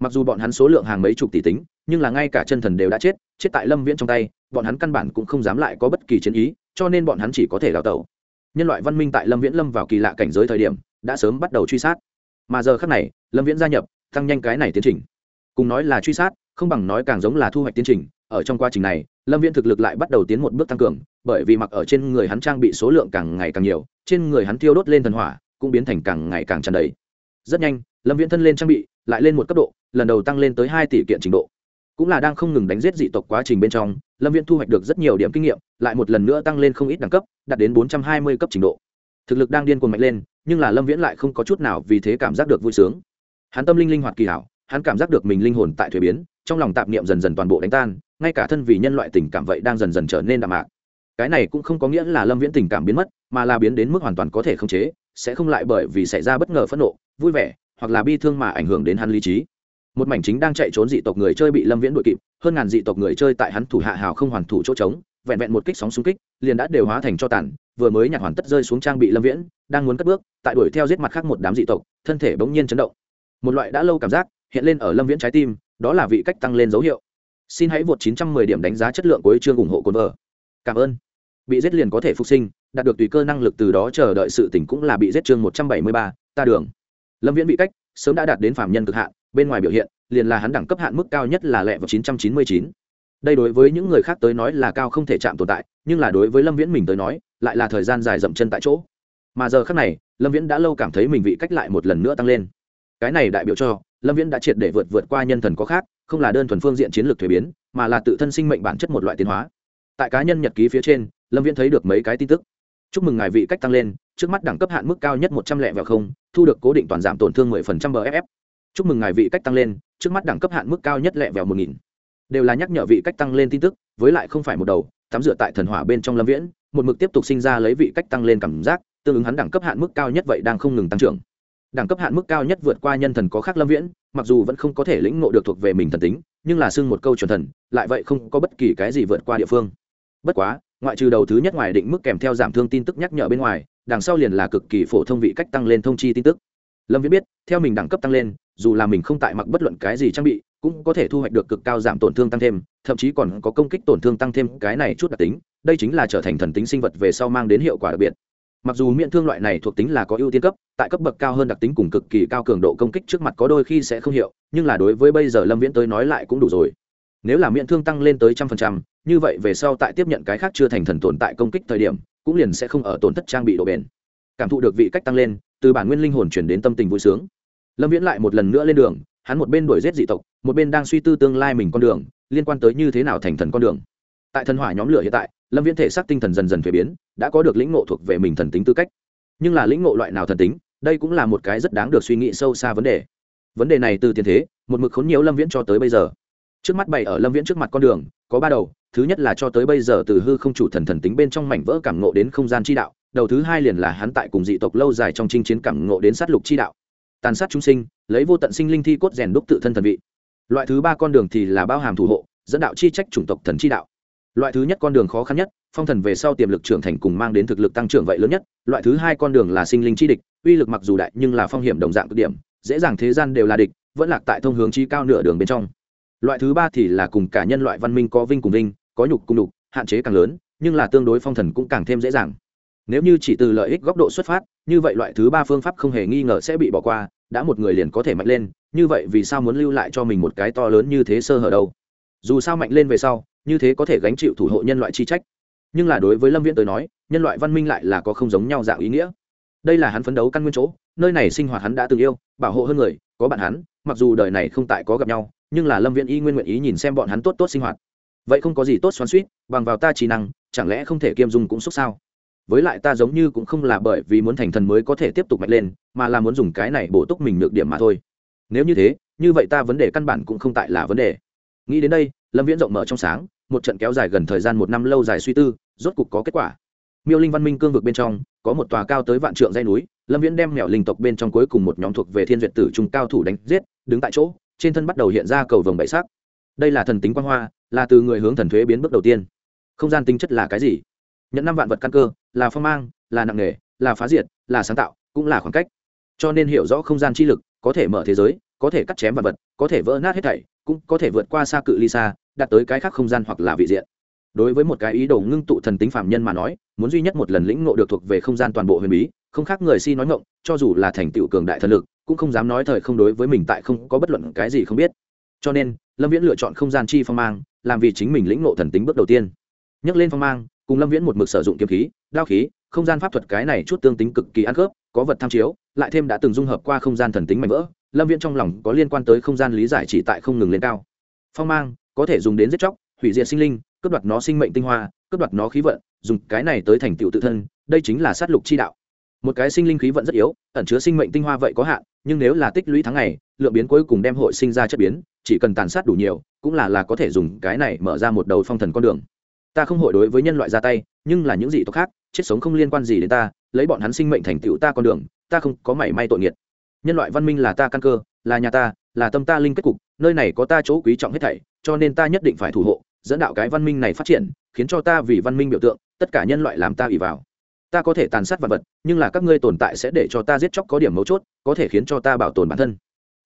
Mặc dù bọn hắn số lượng hàng mấy chục tỷ tính, nhưng là ngay cả chân thần đều đã chết chết tại lâm viễn trong tay, bọn hắn căn bản cũng không dám lại có bất kỳ chiến ý, cho nên bọn hắn chỉ có thể đào tẩu. Nhân loại văn minh tại lâm viễn lâm vào kỳ lạ cảnh giới thời điểm, đã sớm bắt đầu truy sát. Mà giờ khác này, lâm viễn gia nhập tăng nhanh cái này tiến trình. Cùng nói là truy sát, không bằng nói càng giống là thu hoạch tiến trình, ở trong quá trình này, lâm viễn thực lực lại bắt đầu tiến một bước tăng cường, bởi vì mặc ở trên người hắn trang bị số lượng càng ngày càng nhiều, trên người hắn thiêu đốt lên thần hỏa, cũng biến thành càng ngày càng tràn đầy. Rất nhanh, lâm viễn thân lên trang bị, lại lên một cấp độ, lần đầu tăng lên tới hai tỷ kiện trình độ. Cũng là đang không ngừng đánh giết dị tộc quá trình bên trong, lâm viễn thu hoạch được rất nhiều điểm kinh nghiệm, lại một lần nữa tăng lên không ít đẳng cấp, đạt đến bốn trăm hai mươi cấp trình độ. Thực lực đang điên cuồng mạnh lên, nhưng là lâm viễn lại không có chút nào vì thế cảm giác được vui sướng hắn tâm linh linh hoạt kỳ hảo, hắn cảm giác được mình linh hồn tại thuế biến, trong lòng tạp niệm dần dần toàn bộ đánh tan, ngay cả thân vì nhân loại tình cảm vậy đang dần dần trở nên đạm mạc. Cái này cũng không có nghĩa là lâm viễn tình cảm biến mất, mà là biến đến mức hoàn toàn có thể khống chế, sẽ không lại bởi vì xảy ra bất ngờ phẫn nộ, vui vẻ, hoặc là bi thương mà ảnh hưởng đến hắn lý trí. Một mảnh chính đang chạy trốn dị tộc người chơi bị lâm viễn đuổi kịp, hơn ngàn dị tộc người chơi tại hắn thủ hạ hào không hoàn thủ chỗ trống, vẹn vẹn một kích sóng xung kích, liền đã đều hóa thành cho tàn, vừa mới nhặt hoàn tất rơi xuống trang bị lâm viễn, đang muốn cất bước, tại đuổi theo giết mặt khác một đám dị tộc, thân thể bỗng nhiên chấn động một loại đã lâu cảm giác hiện lên ở lâm viễn trái tim đó là vị cách tăng lên dấu hiệu. Xin hãy vượt 910 điểm đánh giá chất lượng của chương ủng hộ cồn vợ cảm ơn. Bị giết liền có thể phục sinh đạt được tùy cơ năng lực từ đó chờ đợi sự tỉnh cũng là bị giết chương 173, ta đường. Lâm viễn vị cách sớm đã đạt đến phạm nhân cực hạn bên ngoài biểu hiện liền là hắn đẳng cấp hạn mức cao nhất là lẹ vào 999. đây đối với những người khác tới nói là cao không thể chạm tồn tại nhưng là đối với lâm viễn mình tới nói lại là thời gian dài dậm chân tại chỗ. Mà giờ khác này lâm viễn đã lâu cảm thấy mình vị cách lại một lần nữa tăng lên cái này đại biểu cho, lâm viễn đã triệt để vượt vượt qua nhân thần có khác, không là đơn thuần phương diện chiến lược thuế biến, mà là tự thân sinh mệnh bản chất một loại tiến hóa. Tại cá nhân nhật ký phía trên, lâm viễn thấy được mấy cái tin tức. Chúc mừng ngài vị cách tăng lên, trước mắt đẳng cấp hạn mức cao nhất một trăm lẻ vào không, thu được cố định toàn giảm tổn thương mười phần trăm bff chúc mừng ngài vị cách tăng lên, trước mắt đẳng cấp hạn mức cao nhất lẹ vẹo một nghìn. Đều là nhắc nhở vị cách tăng lên tin tức, với lại không phải một đầu, tắm rửa tại thần hỏa bên trong lâm viễn, một mực tiếp tục sinh ra lấy vị cách tăng lên cảm giác, tương ứng hắn đẳng cấp hạn mức cao nhất vậy đang không ngừng tăng trưởng đẳng cấp hạn mức cao nhất vượt qua nhân thần có khác lâm viễn, mặc dù vẫn không có thể lĩnh ngộ được thuộc về mình thần tính, nhưng là xưng một câu chuẩn thần, lại vậy không có bất kỳ cái gì vượt qua địa phương. Bất quá, ngoại trừ đầu thứ nhất ngoài định mức kèm theo giảm thương tin tức nhắc nhở bên ngoài, đằng sau liền là cực kỳ phổ thông vị cách tăng lên thông chi tin tức. Lâm viễn biết, theo mình đẳng cấp tăng lên, dù là mình không tại mặc bất luận cái gì trang bị, cũng có thể thu hoạch được cực cao giảm tổn thương tăng thêm, thậm chí còn có công kích tổn thương tăng thêm cái này chút đặc tính, đây chính là trở thành thần tính sinh vật về sau mang đến hiệu quả đặc biệt mặc dù miễn thương loại này thuộc tính là có ưu tiên cấp, tại cấp bậc cao hơn đặc tính cùng cực kỳ cao cường độ công kích trước mặt có đôi khi sẽ không hiệu, nhưng là đối với bây giờ lâm viễn tới nói lại cũng đủ rồi. Nếu là miễn thương tăng lên tới trăm phần trăm, như vậy về sau tại tiếp nhận cái khác chưa thành thần tồn tại công kích thời điểm, cũng liền sẽ không ở tổn thất trang bị độ bền. Cảm thụ được vị cách tăng lên, từ bản nguyên linh hồn chuyển đến tâm tình vui sướng. Lâm viễn lại một lần nữa lên đường, hắn một bên đuổi giết dị tộc, một bên đang suy tư tương lai mình con đường, liên quan tới như thế nào thành thần con đường. Tại thần hỏa nhóm lửa hiện tại lâm viễn thể xác tinh thần dần dần thuế biến, đã có được lĩnh ngộ thuộc về mình thần tính tư cách. Nhưng là lĩnh ngộ loại nào thần tính, đây cũng là một cái rất đáng được suy nghĩ sâu xa vấn đề. Vấn đề này từ tiền thế, một mực khốn nhiều lâm viễn cho tới bây giờ. Trước mắt bày ở lâm viễn trước mặt con đường, có ba đầu. Thứ nhất là cho tới bây giờ từ hư không chủ thần thần tính bên trong mảnh vỡ cảm ngộ đến không gian chi đạo. Đầu thứ hai liền là hắn tại cùng dị tộc lâu dài trong chinh chiến cảm ngộ đến sát lục chi đạo. Tàn sát chúng sinh, lấy vô tận sinh linh thi cốt rèn đúc tự thân thần vị. Loại thứ ba con đường thì là bao hàm thủ hộ, dẫn đạo chi trách chủng tộc thần chi đạo loại thứ nhất con đường khó khăn nhất, phong thần về sau tiềm lực trưởng thành cùng mang đến thực lực tăng trưởng vậy lớn nhất, loại thứ hai con đường là sinh linh chi địch, uy lực mặc dù đại nhưng là phong hiểm đồng dạng cực điểm, dễ dàng thế gian đều là địch, vẫn lạc tại thông hướng chi cao nửa đường bên trong. Loại thứ ba thì là cùng cả nhân loại văn minh có vinh cùng vinh, có nhục cùng đục hạn chế càng lớn, nhưng là tương đối phong thần cũng càng thêm dễ dàng. Nếu như chỉ từ lợi ích góc độ xuất phát, như vậy loại thứ ba phương pháp không hề nghi ngờ sẽ bị bỏ qua, đã một người liền có thể mạnh lên, như vậy vì sao muốn lưu lại cho mình một cái to lớn như thế sơ hở đâu? Dù sao mạnh lên về sau như thế có thể gánh chịu thủ hộ nhân loại chi trách. Nhưng là đối với lâm viễn tới nói, nhân loại văn minh lại là có không giống nhau dạng ý nghĩa. Đây là hắn phấn đấu căn nguyên chỗ, nơi này sinh hoạt hắn đã từng yêu, bảo hộ hơn người, có bạn hắn, mặc dù đời này không tại có gặp nhau, nhưng là lâm viễn y nguyên nguyện ý nhìn xem bọn hắn tốt tốt sinh hoạt. Vậy không có gì tốt xoắn suýt bằng vào ta trí năng, chẳng lẽ không thể kiêm dung cũng xúc sao? Với lại ta giống như cũng không là bởi vì muốn thành thần mới có thể tiếp tục mạnh lên, mà là muốn dùng cái này bổ túc mình nhược điểm mà thôi. Nếu như thế, như vậy ta vấn đề căn bản cũng không tại là vấn đề. Nghĩ đến đây lâm viễn rộng mở trong sáng, một trận kéo dài gần thời gian một năm lâu dài suy tư, rốt cục có kết quả. Miêu linh văn minh cương vực bên trong, có một tòa cao tới vạn trượng dây núi, lâm viễn đem mèo linh tộc bên trong cuối cùng một nhóm thuộc về thiên duyệt tử trung cao thủ đánh giết, đứng tại chỗ, trên thân bắt đầu hiện ra cầu vồng bảy sắc. Đây là thần tính quan hoa, là từ người hướng thần thuế biến bước đầu tiên. Không gian tính chất là cái gì? Nhận năm vạn vật căn cơ, là phong mang, là nặng nghề, là phá diệt, là sáng tạo, cũng là khoảng cách. Cho nên hiểu rõ không gian chi lực, có thể mở thế giới có thể cắt chém vật vật, có thể vỡ nát hết thảy, cũng có thể vượt qua xa cự ly xa, đạt tới cái khác không gian hoặc là vị diện. Đối với một cái ý đồ ngưng tụ thần tính phạm nhân mà nói, muốn duy nhất một lần lĩnh ngộ được thuộc về không gian toàn bộ huyền bí, không khác người si nói ngộng cho dù là thành tựu cường đại thần lực, cũng không dám nói thời không đối với mình tại không có bất luận cái gì không biết. Cho nên, lâm viễn lựa chọn không gian chi phong mang, làm vì chính mình lĩnh ngộ thần tính bước đầu tiên. Nhắc lên phong mang, cùng lâm viễn một mực sử dụng kiếm khí, đao khí, không gian pháp thuật cái này chút tương tính cực kỳ ăn khớp có vật tham chiếu, lại thêm đã từng dung hợp qua không gian thần tính mạnh vỡ, lâm viễn trong lòng có liên quan tới không gian lý giải chỉ tại không ngừng lên cao. Phong mang, có thể dùng đến giết chóc, hủy diệt sinh linh, cướp đoạt nó sinh mệnh tinh hoa, cướp đoạt nó khí vận, dùng cái này tới thành tựu tự thân, đây chính là sát lục chi đạo. Một cái sinh linh khí vận rất yếu, ẩn chứa sinh mệnh tinh hoa vậy có hạn, nhưng nếu là tích lũy tháng ngày, lượng biến cuối cùng đem hội sinh ra chất biến, chỉ cần tàn sát đủ nhiều, cũng là là có thể dùng cái này mở ra một đầu phong thần con đường. Ta không hội đối với nhân loại ra tay, nhưng là những dị tộc khác chết sống không liên quan gì đến ta, lấy bọn hắn sinh mệnh thành tựu ta con đường, ta không có mảy may tội nghiệt nhân loại văn minh là ta căn cơ, là nhà ta, là tâm ta linh kết cục, nơi này có ta chỗ quý trọng hết thảy, cho nên ta nhất định phải thủ hộ, dẫn đạo cái văn minh này phát triển, khiến cho ta vì văn minh biểu tượng, tất cả nhân loại làm ta ủy vào. Ta có thể tàn sát vật vật, nhưng là các ngươi tồn tại sẽ để cho ta giết chóc có điểm mấu chốt, có thể khiến cho ta bảo tồn bản thân.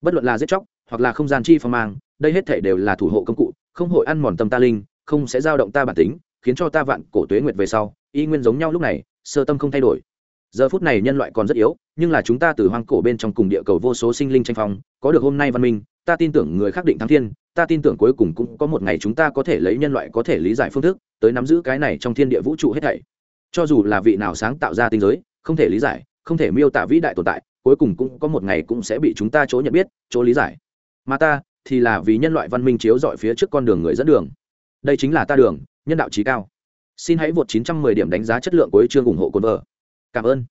Bất luận là giết chóc, hoặc là không gian chi phong mang, đây hết thể đều là thủ hộ công cụ, không hội ăn mòn tâm ta linh, không sẽ giao động ta bản tính khiến cho ta vạn cổ tuế nguyệt về sau, y nguyên giống nhau lúc này, sơ tâm không thay đổi. Giờ phút này nhân loại còn rất yếu, nhưng là chúng ta từ hoang cổ bên trong cùng địa cầu vô số sinh linh tranh phong, có được hôm nay văn minh, ta tin tưởng người khắc định thắng thiên, ta tin tưởng cuối cùng cũng có một ngày chúng ta có thể lấy nhân loại có thể lý giải phương thức, tới nắm giữ cái này trong thiên địa vũ trụ hết thảy. Cho dù là vị nào sáng tạo ra tinh giới, không thể lý giải, không thể miêu tả vĩ đại tồn tại, cuối cùng cũng có một ngày cũng sẽ bị chúng ta chỗ nhận biết, chỗ lý giải. Mà ta thì là vì nhân loại văn minh chiếu dọi phía trước con đường người dẫn đường. Đây chính là ta đường nhân đạo trí cao. Xin hãy vượt 910 điểm đánh giá chất lượng của chương ủng hộ cồn vợ. Cảm ơn.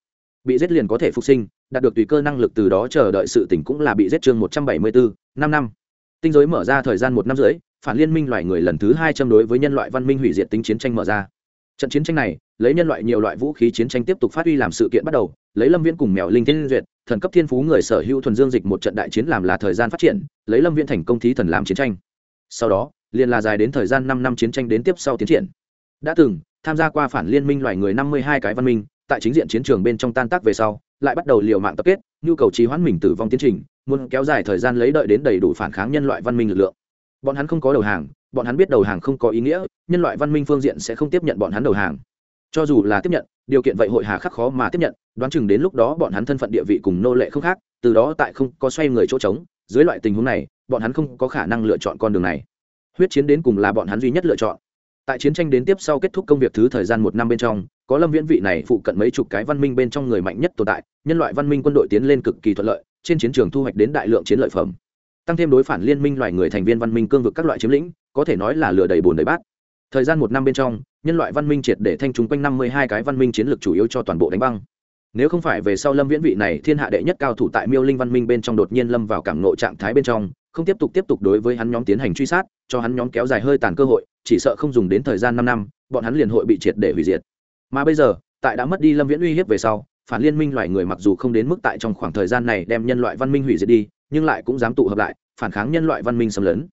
Bị giết liền có thể phục sinh đạt được tùy cơ năng lực từ đó chờ đợi sự tỉnh cũng là bị giết chương 174, năm năm. Tinh giới mở ra thời gian một năm rưỡi phản liên minh loài người lần thứ hai châm đối với nhân loại văn minh hủy diệt tính chiến tranh mở ra. Trận chiến tranh này lấy nhân loại nhiều loại vũ khí chiến tranh tiếp tục phát huy làm sự kiện bắt đầu lấy lâm viễn cùng mèo linh thiên duyệt thần cấp thiên phú người sở hữu thuần dương dịch một trận đại chiến làm là thời gian phát triển lấy lâm viễn thành công thí thần làm chiến tranh. Sau đó liền là dài đến thời gian năm năm chiến tranh đến tiếp sau tiến triển. Đã từng, tham gia qua phản liên minh loài người năm mươi hai cái văn minh, tại chính diện chiến trường bên trong tan tác về sau, lại bắt đầu liều mạng tập kết, nhu cầu trì hoãn mình tử vong tiến trình, muốn kéo dài thời gian lấy đợi đến đầy đủ phản kháng nhân loại văn minh lực lượng. Bọn hắn không có đầu hàng, bọn hắn biết đầu hàng không có ý nghĩa, nhân loại văn minh phương diện sẽ không tiếp nhận bọn hắn đầu hàng. Cho dù là tiếp nhận, điều kiện vậy hội hà khắc khó mà tiếp nhận, đoán chừng đến lúc đó bọn hắn thân phận địa vị cùng nô lệ không khác, từ đó tại không có xoay người chỗ trống, dưới loại tình huống này, bọn hắn không có khả năng lựa chọn con đường này huyết chiến đến cùng là bọn hắn duy nhất lựa chọn. Tại chiến tranh đến tiếp sau kết thúc công việc thứ thời gian một năm bên trong, có lâm viễn vị này phụ cận mấy chục cái văn minh bên trong người mạnh nhất tồn tại, nhân loại văn minh quân đội tiến lên cực kỳ thuận lợi, trên chiến trường thu hoạch đến đại lượng chiến lợi phẩm. Tăng thêm đối phản liên minh loài người thành viên văn minh cương vực các loại chiếm lĩnh, có thể nói là lừa đầy bồn đầy bát. Thời gian một năm bên trong, nhân loại văn minh triệt để thanh trúng quanh năm mươi hai cái văn minh chiến lược chủ yếu cho toàn bộ đánh băng. Nếu không phải về sau lâm viễn vị này thiên hạ đệ nhất cao thủ tại miêu linh văn minh bên trong đột nhiên lâm vào cảm nộ trạng thái bên trong không tiếp tục tiếp tục đối với hắn nhóm tiến hành truy sát, cho hắn nhóm kéo dài hơi tàn cơ hội, chỉ sợ không dùng đến thời gian năm năm, bọn hắn liền hội bị triệt để hủy diệt. Mà bây giờ, tại đã mất đi lâm viễn uy hiếp về sau, phản liên minh loài người mặc dù không đến mức tại trong khoảng thời gian này đem nhân loại văn minh hủy diệt đi, nhưng lại cũng dám tụ hợp lại, phản kháng nhân loại văn minh xâm lấn.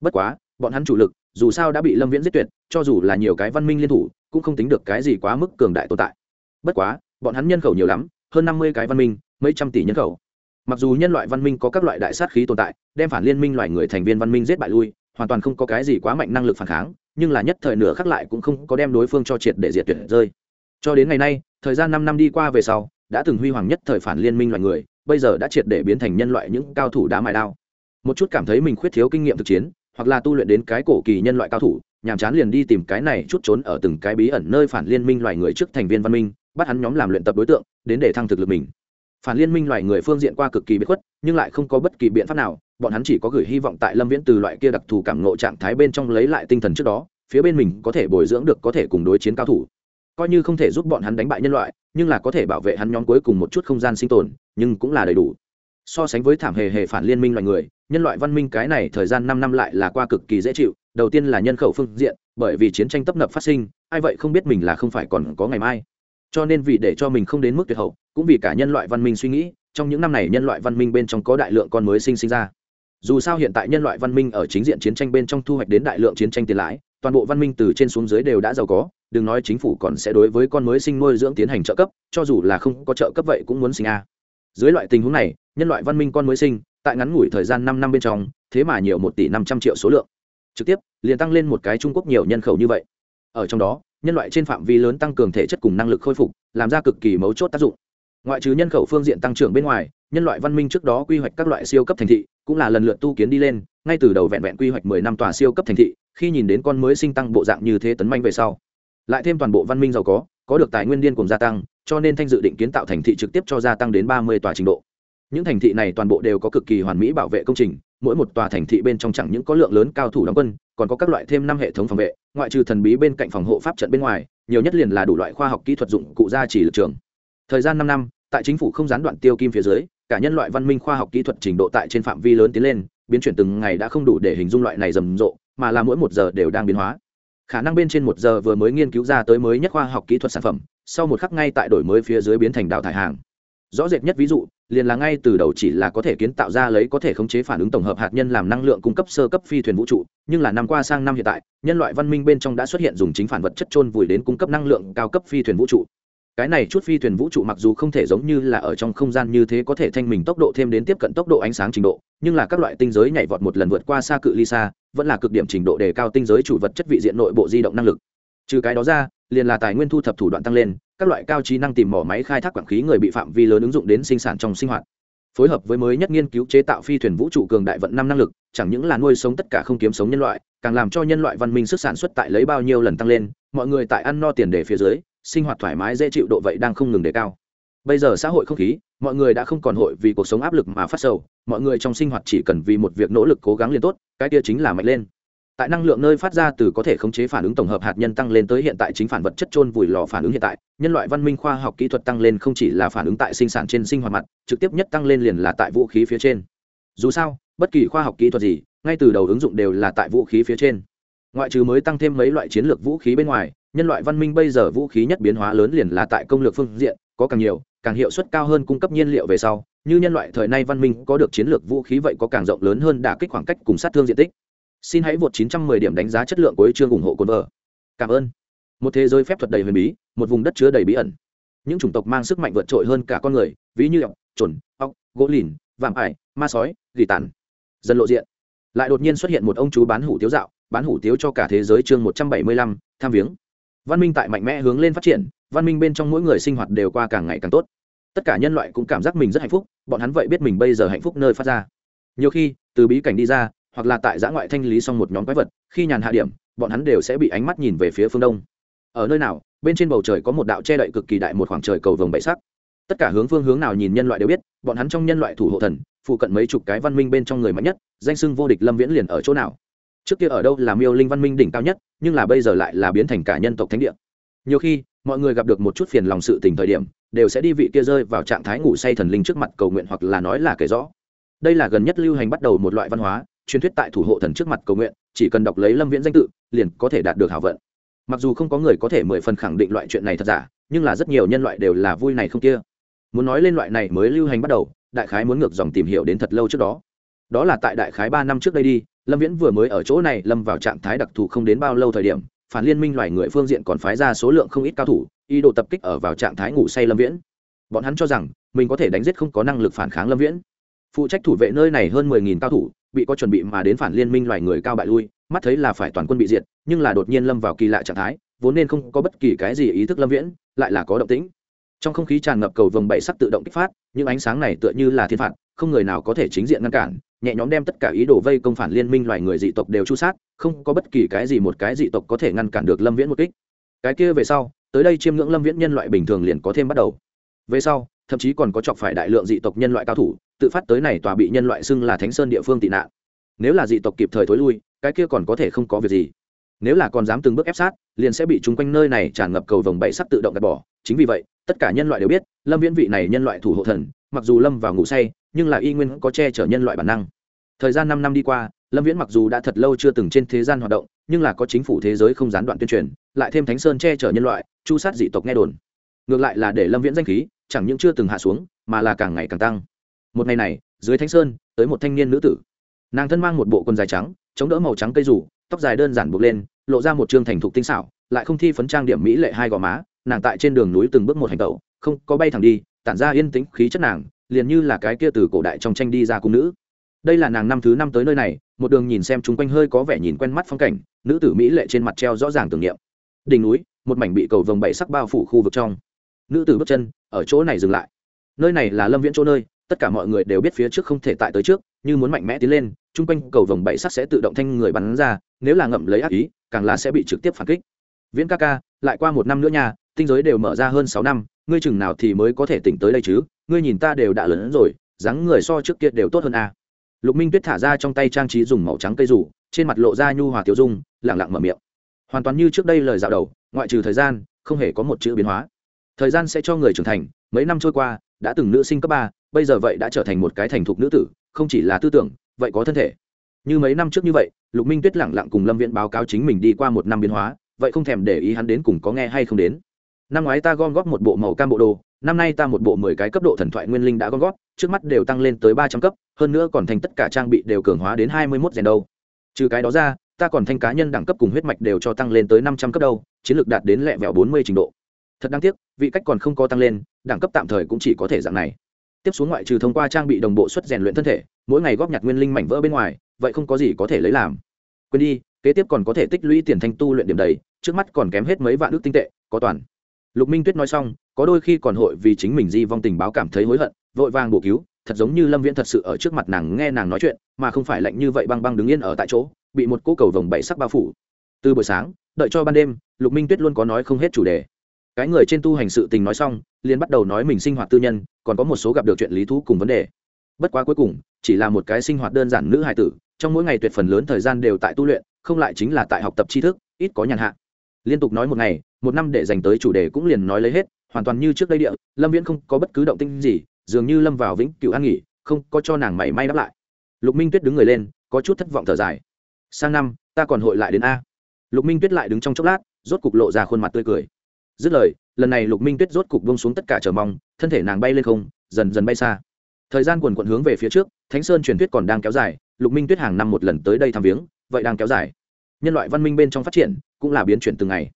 Bất quá, bọn hắn chủ lực, dù sao đã bị lâm viễn giết tuyệt, cho dù là nhiều cái văn minh liên thủ, cũng không tính được cái gì quá mức cường đại tồn tại. Bất quá, bọn hắn nhân khẩu nhiều lắm, hơn năm mươi cái văn minh, mấy trăm tỷ nhân khẩu mặc dù nhân loại văn minh có các loại đại sát khí tồn tại, đem phản liên minh loài người thành viên văn minh giết bại lui, hoàn toàn không có cái gì quá mạnh năng lực phản kháng, nhưng là nhất thời nửa khắc lại cũng không có đem đối phương cho triệt để diệt tuyệt rơi. Cho đến ngày nay, thời gian năm năm đi qua về sau, đã từng huy hoàng nhất thời phản liên minh loài người, bây giờ đã triệt để biến thành nhân loại những cao thủ đá mài đao. Một chút cảm thấy mình khuyết thiếu kinh nghiệm thực chiến, hoặc là tu luyện đến cái cổ kỳ nhân loại cao thủ, nhàm chán liền đi tìm cái này chút trốn ở từng cái bí ẩn nơi phản liên minh loài người trước thành viên văn minh, bắt hắn nhóm làm luyện tập đối tượng, đến để thăng thực lực mình phản liên minh loài người phương diện qua cực kỳ bất khuất, nhưng lại không có bất kỳ biện pháp nào, bọn hắn chỉ có gửi hy vọng tại lâm viễn từ loại kia đặc thù cảm ngộ trạng thái bên trong lấy lại tinh thần trước đó, phía bên mình có thể bồi dưỡng được, có thể cùng đối chiến cao thủ. Coi như không thể giúp bọn hắn đánh bại nhân loại, nhưng là có thể bảo vệ hắn nhóm cuối cùng một chút không gian sinh tồn, nhưng cũng là đầy đủ. So sánh với thảm hề hề phản liên minh loài người, nhân loại văn minh cái này thời gian năm năm lại là qua cực kỳ dễ chịu, đầu tiên là nhân khẩu phương diện, bởi vì chiến tranh tấp nập phát sinh, ai vậy không biết mình là không phải còn có ngày mai cho nên vì để cho mình không đến mức tuyệt hậu, cũng vì cả nhân loại văn minh suy nghĩ, trong những năm này nhân loại văn minh bên trong có đại lượng con mới sinh sinh ra. Dù sao hiện tại nhân loại văn minh ở chính diện chiến tranh bên trong thu hoạch đến đại lượng chiến tranh tiền lãi, toàn bộ văn minh từ trên xuống dưới đều đã giàu có, đừng nói chính phủ còn sẽ đối với con mới sinh nuôi dưỡng tiến hành trợ cấp, cho dù là không có trợ cấp vậy cũng muốn sinh a. Dưới loại tình huống này, nhân loại văn minh con mới sinh, tại ngắn ngủi thời gian năm năm bên trong, thế mà nhiều một tỷ năm trăm triệu số lượng. Trực tiếp, liền tăng lên một cái trung quốc nhiều nhân khẩu như vậy. Ở trong đó nhân loại trên phạm vi lớn tăng cường thể chất cùng năng lực khôi phục, làm ra cực kỳ mấu chốt tác dụng. Ngoại trừ nhân khẩu phương diện tăng trưởng bên ngoài, nhân loại văn minh trước đó quy hoạch các loại siêu cấp thành thị cũng là lần lượt tu kiến đi lên, ngay từ đầu vẹn vẹn quy hoạch mười năm tòa siêu cấp thành thị, khi nhìn đến con mới sinh tăng bộ dạng như thế tấn manh về sau. Lại thêm toàn bộ văn minh giàu có có được tài nguyên điên cùng gia tăng, cho nên thanh dự định kiến tạo thành thị trực tiếp cho gia tăng đến ba mươi tòa trình độ những thành thị này toàn bộ đều có cực kỳ hoàn mỹ bảo vệ công trình, mỗi một tòa thành thị bên trong chẳng những có lượng lớn cao thủ đóng quân, còn có các loại thêm năm hệ thống phòng vệ, ngoại trừ thần bí bên cạnh phòng hộ pháp trận bên ngoài, nhiều nhất liền là đủ loại khoa học kỹ thuật dụng cụ gia trì lực trường. Thời gian năm năm, tại chính phủ không gián đoạn tiêu kim phía dưới, cả nhân loại văn minh khoa học kỹ thuật trình độ tại trên phạm vi lớn tiến lên, biến chuyển từng ngày đã không đủ để hình dung loại này rầm rộ, mà là mỗi một giờ đều đang biến hóa. Khả năng bên trên một giờ vừa mới nghiên cứu ra tới mới nhất khoa học kỹ thuật sản phẩm, sau một khắc ngay tại đổi mới phía dưới biến thành đào thải hàng rõ rệt nhất ví dụ, liền là ngay từ đầu chỉ là có thể kiến tạo ra lấy có thể khống chế phản ứng tổng hợp hạt nhân làm năng lượng cung cấp sơ cấp phi thuyền vũ trụ, nhưng là năm qua sang năm hiện tại, nhân loại văn minh bên trong đã xuất hiện dùng chính phản vật chất trôn vùi đến cung cấp năng lượng cao cấp phi thuyền vũ trụ. Cái này chút phi thuyền vũ trụ mặc dù không thể giống như là ở trong không gian như thế có thể thanh mình tốc độ thêm đến tiếp cận tốc độ ánh sáng trình độ, nhưng là các loại tinh giới nhảy vọt một lần vượt qua xa cự ly xa, vẫn là cực điểm trình độ đề cao tinh giới chủ vật chất vị diện nội bộ di động năng lực. Trừ cái đó ra, liền là tài nguyên thu thập thủ đoạn tăng lên các loại cao trí năng tìm mỏ máy khai thác quản khí người bị phạm vi lớn ứng dụng đến sinh sản trong sinh hoạt. Phối hợp với mới nhất nghiên cứu chế tạo phi thuyền vũ trụ cường đại vận năm năng lực, chẳng những là nuôi sống tất cả không kiếm sống nhân loại, càng làm cho nhân loại văn minh sức sản xuất tại lấy bao nhiêu lần tăng lên, mọi người tại ăn no tiền đề phía dưới, sinh hoạt thoải mái dễ chịu độ vậy đang không ngừng đề cao. Bây giờ xã hội không khí, mọi người đã không còn hội vì cuộc sống áp lực mà phát sầu, mọi người trong sinh hoạt chỉ cần vì một việc nỗ lực cố gắng liền tốt, cái kia chính là mạnh lên tại năng lượng nơi phát ra từ có thể khống chế phản ứng tổng hợp hạt nhân tăng lên tới hiện tại chính phản vật chất trôn vùi lò phản ứng hiện tại, nhân loại văn minh khoa học kỹ thuật tăng lên không chỉ là phản ứng tại sinh sản trên sinh hoạt mặt, trực tiếp nhất tăng lên liền là tại vũ khí phía trên. Dù sao, bất kỳ khoa học kỹ thuật gì, ngay từ đầu ứng dụng đều là tại vũ khí phía trên. Ngoại trừ mới tăng thêm mấy loại chiến lược vũ khí bên ngoài, nhân loại văn minh bây giờ vũ khí nhất biến hóa lớn liền là tại công lược phương diện, có càng nhiều, càng hiệu suất cao hơn cung cấp nhiên liệu về sau, như nhân loại thời nay văn minh có được chiến lược vũ khí vậy có càng rộng lớn hơn đả kích khoảng cách cùng sát thương diện tích xin hãy vượt 910 điểm đánh giá chất lượng của chương ủng hộ cồn vợ. Cảm ơn. Một thế giới phép thuật đầy huyền bí một vùng đất chứa đầy bí ẩn. Những chủng tộc mang sức mạnh vượt trội hơn cả con người ví như ọc trồn ọc gỗ lìn vạm ải ma sói gỉ tàn. Dần lộ diện. Lại đột nhiên xuất hiện một ông chú bán hủ tiếu dạo bán hủ tiếu cho cả thế giới chương 175, tham viếng. Văn minh tại mạnh mẽ hướng lên phát triển văn minh bên trong mỗi người sinh hoạt đều qua càng ngày càng tốt. Tất cả nhân loại cũng cảm giác mình rất hạnh phúc bọn hắn vậy biết mình bây giờ hạnh phúc nơi phát ra. Nhiều khi từ bí cảnh đi ra hoặc là tại giã ngoại thanh lý xong một nhóm quái vật, khi nhàn hạ điểm, bọn hắn đều sẽ bị ánh mắt nhìn về phía phương đông. Ở nơi nào, bên trên bầu trời có một đạo che đậy cực kỳ đại một khoảng trời cầu vồng bảy sắc. Tất cả hướng phương hướng nào nhìn nhân loại đều biết, bọn hắn trong nhân loại thủ hộ thần, phụ cận mấy chục cái văn minh bên trong người mạnh nhất, danh sưng vô địch lâm viễn liền ở chỗ nào? Trước kia ở đâu là miêu linh văn minh đỉnh cao nhất, nhưng là bây giờ lại là biến thành cả nhân tộc thánh địa. Nhiều khi, mọi người gặp được một chút phiền lòng sự tình thời điểm, đều sẽ đi vị kia rơi vào trạng thái ngủ say thần linh trước mặt cầu nguyện hoặc là nói là kể rõ. Đây là gần nhất lưu hành bắt đầu một loại văn hóa truyền thuyết tại thủ hộ thần trước mặt cầu nguyện, chỉ cần đọc lấy lâm viễn danh tự, liền có thể đạt được hảo vận. Mặc dù không có người có thể mười phần khẳng định loại chuyện này thật giả, nhưng là rất nhiều nhân loại đều là vui này không kia. Muốn nói lên loại này mới lưu hành bắt đầu, đại khái muốn ngược dòng tìm hiểu đến thật lâu trước đó. Đó là tại đại khái ba năm trước đây đi, lâm viễn vừa mới ở chỗ này lâm vào trạng thái đặc thù không đến bao lâu thời điểm, phản liên minh loài người phương diện còn phái ra số lượng không ít cao thủ, ý đồ tập kích ở vào trạng thái ngủ say lâm viễn. Bọn hắn cho rằng, mình có thể đánh giết không có năng lực phản kháng lâm viễn. Phụ trách thủ vệ nơi này hơn mười nghìn cao thủ bị có chuẩn bị mà đến phản liên minh loài người cao bại lui, mắt thấy là phải toàn quân bị diệt, nhưng là đột nhiên lâm vào kỳ lạ trạng thái, vốn nên không có bất kỳ cái gì ý thức lâm viễn, lại là có động tĩnh. Trong không khí tràn ngập cầu vồng bảy sắc tự động kích phát, những ánh sáng này tựa như là thiên phạt, không người nào có thể chính diện ngăn cản, nhẹ nhõm đem tất cả ý đồ vây công phản liên minh loài người dị tộc đều chu sát, không có bất kỳ cái gì một cái dị tộc có thể ngăn cản được lâm viễn một kích. Cái kia về sau, tới đây chiêm ngưỡng lâm viễn nhân loại bình thường liền có thêm bắt đầu. Về sau, thậm chí còn có chọc phải đại lượng dị tộc nhân loại cao thủ tự phát tới này tòa bị nhân loại xưng là thánh sơn địa phương tị nạn. Nếu là dị tộc kịp thời thối lui, cái kia còn có thể không có việc gì. Nếu là còn dám từng bước ép sát, liền sẽ bị chúng quanh nơi này tràn ngập cầu vồng bảy sắc tự động gạt bỏ. Chính vì vậy, tất cả nhân loại đều biết, lâm viễn vị này nhân loại thủ hộ thần, mặc dù lâm vào ngủ say, nhưng là y nguyên có che chở nhân loại bản năng. Thời gian năm năm đi qua, lâm viễn mặc dù đã thật lâu chưa từng trên thế gian hoạt động, nhưng là có chính phủ thế giới không gián đoạn tuyên truyền, lại thêm thánh sơn che chở nhân loại, chu sát dị tộc nghe đồn. Ngược lại là để lâm viễn danh khí, chẳng những chưa từng hạ xuống, mà là càng ngày càng tăng một ngày này, dưới thánh sơn, tới một thanh niên nữ tử. Nàng thân mang một bộ quần dài trắng, chống đỡ màu trắng cây rủ, tóc dài đơn giản buộc lên, lộ ra một trương thành thục tinh xảo, lại không thi phấn trang điểm mỹ lệ hai gò má, nàng tại trên đường núi từng bước một hành tẩu, không có bay thẳng đi, tản ra yên tĩnh khí chất nàng, liền như là cái kia từ cổ đại trong tranh đi ra cung nữ. Đây là nàng năm thứ năm tới nơi này, một đường nhìn xem chúng quanh hơi có vẻ nhìn quen mắt phong cảnh, nữ tử mỹ lệ trên mặt treo rõ ràng tưởng niệm. Đỉnh núi, một mảnh bị cầu vồng bảy sắc bao phủ khu vực trong. Nữ tử bước chân, ở chỗ này dừng lại. Nơi này là lâm viễn chỗ nơi tất cả mọi người đều biết phía trước không thể tại tới trước, như muốn mạnh mẽ tiến lên, chung quanh cầu vồng bảy sắc sẽ tự động thanh người bắn ra, nếu là ngậm lấy ác ý, càng là sẽ bị trực tiếp phản kích. Viễn ca ca, lại qua một năm nữa nha, tinh giới đều mở ra hơn sáu năm, ngươi chừng nào thì mới có thể tỉnh tới đây chứ? Ngươi nhìn ta đều đã lớn rồi, dáng người so trước kia đều tốt hơn a lục minh tuyết thả ra trong tay trang trí dùng màu trắng cây rủ, trên mặt lộ ra nhu hòa tiêu dung lẳng lặng mở miệng. Hoàn toàn như trước đây lời dạo đầu, ngoại trừ thời gian, không hề có một chữ biến hóa. Thời gian sẽ cho người trưởng thành, mấy năm trôi qua, đã từng nữ sinh cấp ba bây giờ vậy đã trở thành một cái thành thục nữ tử, không chỉ là tư tưởng, vậy có thân thể. Như mấy năm trước như vậy, lục minh tuyết lẳng lặng cùng lâm viễn báo cáo chính mình đi qua một năm biến hóa, vậy không thèm để ý hắn đến cùng có nghe hay không đến. Năm ngoái ta gom góp một bộ màu cam bộ đồ, năm nay ta một bộ mười cái cấp độ thần thoại nguyên linh đã gom góp, trước mắt đều tăng lên tới ba trăm cấp, hơn nữa còn thành tất cả trang bị đều cường hóa đến hai mươi mốt rèn đâu. Trừ cái đó ra, ta còn thanh cá nhân đẳng cấp cùng huyết mạch đều cho tăng lên tới năm trăm cấp đâu, chiến lược đạt đến lẹ vẹo bốn mươi trình độ. Thật đáng tiếc, vị cách còn không có tăng lên, đẳng cấp tạm thời cũng chỉ có thể dạng này tiếp xuống ngoại trừ thông qua trang bị đồng bộ xuất rèn luyện thân thể, mỗi ngày góp nhặt nguyên linh mảnh vỡ bên ngoài, vậy không có gì có thể lấy làm. Quên đi, kế tiếp còn có thể tích lũy tiền thanh tu luyện điểm đầy, trước mắt còn kém hết mấy vạn ước tinh tệ, có toàn. Lục minh tuyết nói xong, có đôi khi còn hội vì chính mình di vong tình báo cảm thấy hối hận, vội vàng bổ cứu, thật giống như lâm viễn thật sự ở trước mặt nàng nghe nàng nói chuyện, mà không phải lạnh như vậy băng băng đứng yên ở tại chỗ, bị một cỗ cầu vồng bảy sắc bao phủ. Từ buổi sáng, đợi cho ban đêm, lục minh tuyết luôn có nói không hết chủ đề cái người trên tu hành sự tình nói xong, liền bắt đầu nói mình sinh hoạt tư nhân, còn có một số gặp được chuyện lý thú cùng vấn đề. Bất quá cuối cùng, chỉ là một cái sinh hoạt đơn giản nữ hài tử, trong mỗi ngày tuyệt phần lớn thời gian đều tại tu luyện, không lại chính là tại học tập tri thức, ít có nhàn hạ. Liên tục nói một ngày, một năm để dành tới chủ đề cũng liền nói lấy hết, hoàn toàn như trước đây địa, lâm viễn không có bất cứ động tinh gì, dường như lâm vào vĩnh cựu an nghỉ, không có cho nàng mảy may đáp lại. Lục minh tuyết đứng người lên, có chút thất vọng thở dài. Sang năm, ta còn hội lại đến a. Lục minh tuyết lại đứng trong chốc lát, rốt cục lộ ra khuôn mặt tươi cười dứt lời, lần này lục minh tuyết rốt cục bông xuống tất cả chờ mong, thân thể nàng bay lên không, dần dần bay xa. Thời gian quần quận hướng về phía trước, thánh sơn truyền thuyết còn đang kéo dài, lục minh tuyết hàng năm một lần tới đây thăm viếng, vậy đang kéo dài. Nhân loại văn minh bên trong phát triển, cũng là biến chuyển từng ngày.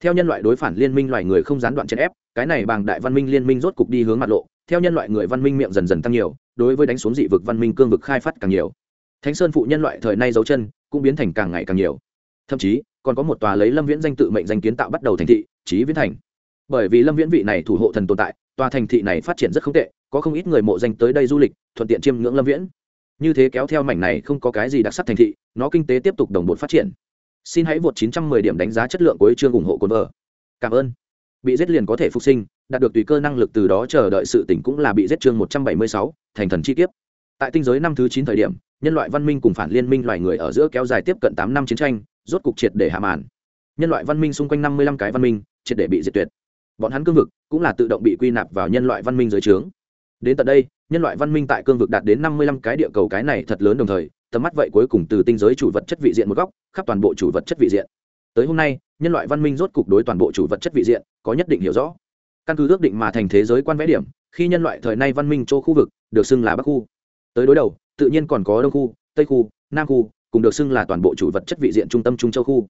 Theo nhân loại đối phản liên minh loài người không gián đoạn chèn ép, cái này bằng đại văn minh liên minh rốt cục đi hướng mặt lộ. Theo nhân loại người văn minh miệng dần dần tăng nhiều, đối với đánh xuống dị vực văn minh cương vực khai phát càng nhiều. Thánh sơn phụ nhân loại thời nay dấu chân, cũng biến thành càng ngày càng nhiều. Thậm chí còn có một tòa lấy lâm viễn danh tự mệnh danh kiến tạo bắt đầu thành thị trí viễn thành. Bởi vì lâm viễn vị này thủ hộ thần tồn tại tòa thành thị này phát triển rất không tệ có không ít người mộ danh tới đây du lịch thuận tiện chiêm ngưỡng lâm viễn. Như thế kéo theo mảnh này không có cái gì đặc sắc thành thị nó kinh tế tiếp tục đồng bộ phát triển. Xin hãy vượt 910 điểm đánh giá chất lượng của chương ủng hộ cồn vợ cảm ơn. Bị giết liền có thể phục sinh đạt được tùy cơ năng lực từ đó chờ đợi sự tỉnh cũng là bị giết chương 176, thành thần chi kiếp. Tại tinh giới năm thứ chín thời điểm nhân loại văn minh cùng phản liên minh loài người ở giữa kéo dài tiếp cận tám năm chiến tranh rốt cục triệt để hạ màn. Nhân loại văn minh xung quanh năm mươi lăm cái văn minh, triệt để bị diệt tuyệt. Bọn hắn cương vực cũng là tự động bị quy nạp vào nhân loại văn minh dưới trướng. Đến tận đây, nhân loại văn minh tại cương vực đạt đến năm mươi lăm cái địa cầu cái này thật lớn đồng thời, tầm mắt vậy cuối cùng từ tinh giới chủ vật chất vị diện một góc, khắp toàn bộ chủ vật chất vị diện. Tới hôm nay, nhân loại văn minh rốt cục đối toàn bộ chủ vật chất vị diện có nhất định hiểu rõ. Căn cứ ước định mà thành thế giới quan vẽ điểm, khi nhân loại thời nay văn minh chỗ khu vực, được xưng là bắc khu. Tới đối đầu, tự nhiên còn có đông khu, tây khu, nam khu cùng được xưng là toàn bộ chủ vật chất vị diện trung tâm trung châu khu.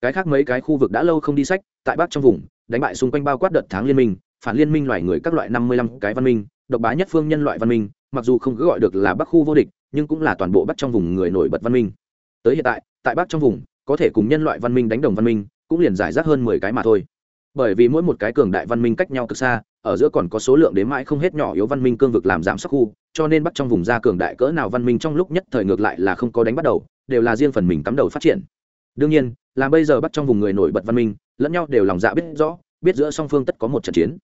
Cái khác mấy cái khu vực đã lâu không đi sách, tại bắc trong vùng, đánh bại xung quanh bao quát đợt tháng liên minh, phản liên minh loài người các loại năm mươi lăm cái văn minh, độc bá nhất phương nhân loại văn minh, mặc dù không cứ gọi được là bắc khu vô địch, nhưng cũng là toàn bộ bắc trong vùng người nổi bật văn minh. Tới hiện tại tại bắc trong vùng, có thể cùng nhân loại văn minh đánh đồng văn minh, cũng liền giải rác hơn mười cái mà thôi. Bởi vì mỗi một cái cường đại văn minh cách nhau cực xa, ở giữa còn có số lượng đến mãi không hết nhỏ yếu văn minh cương vực làm giảm sắc khu cho nên bắt trong vùng gia cường đại cỡ nào văn minh trong lúc nhất thời ngược lại là không có đánh bắt đầu, đều là riêng phần mình cắm đầu phát triển. Đương nhiên, là bây giờ bắt trong vùng người nổi bật văn minh, lẫn nhau đều lòng dạ biết rõ, biết giữa song phương tất có một trận chiến.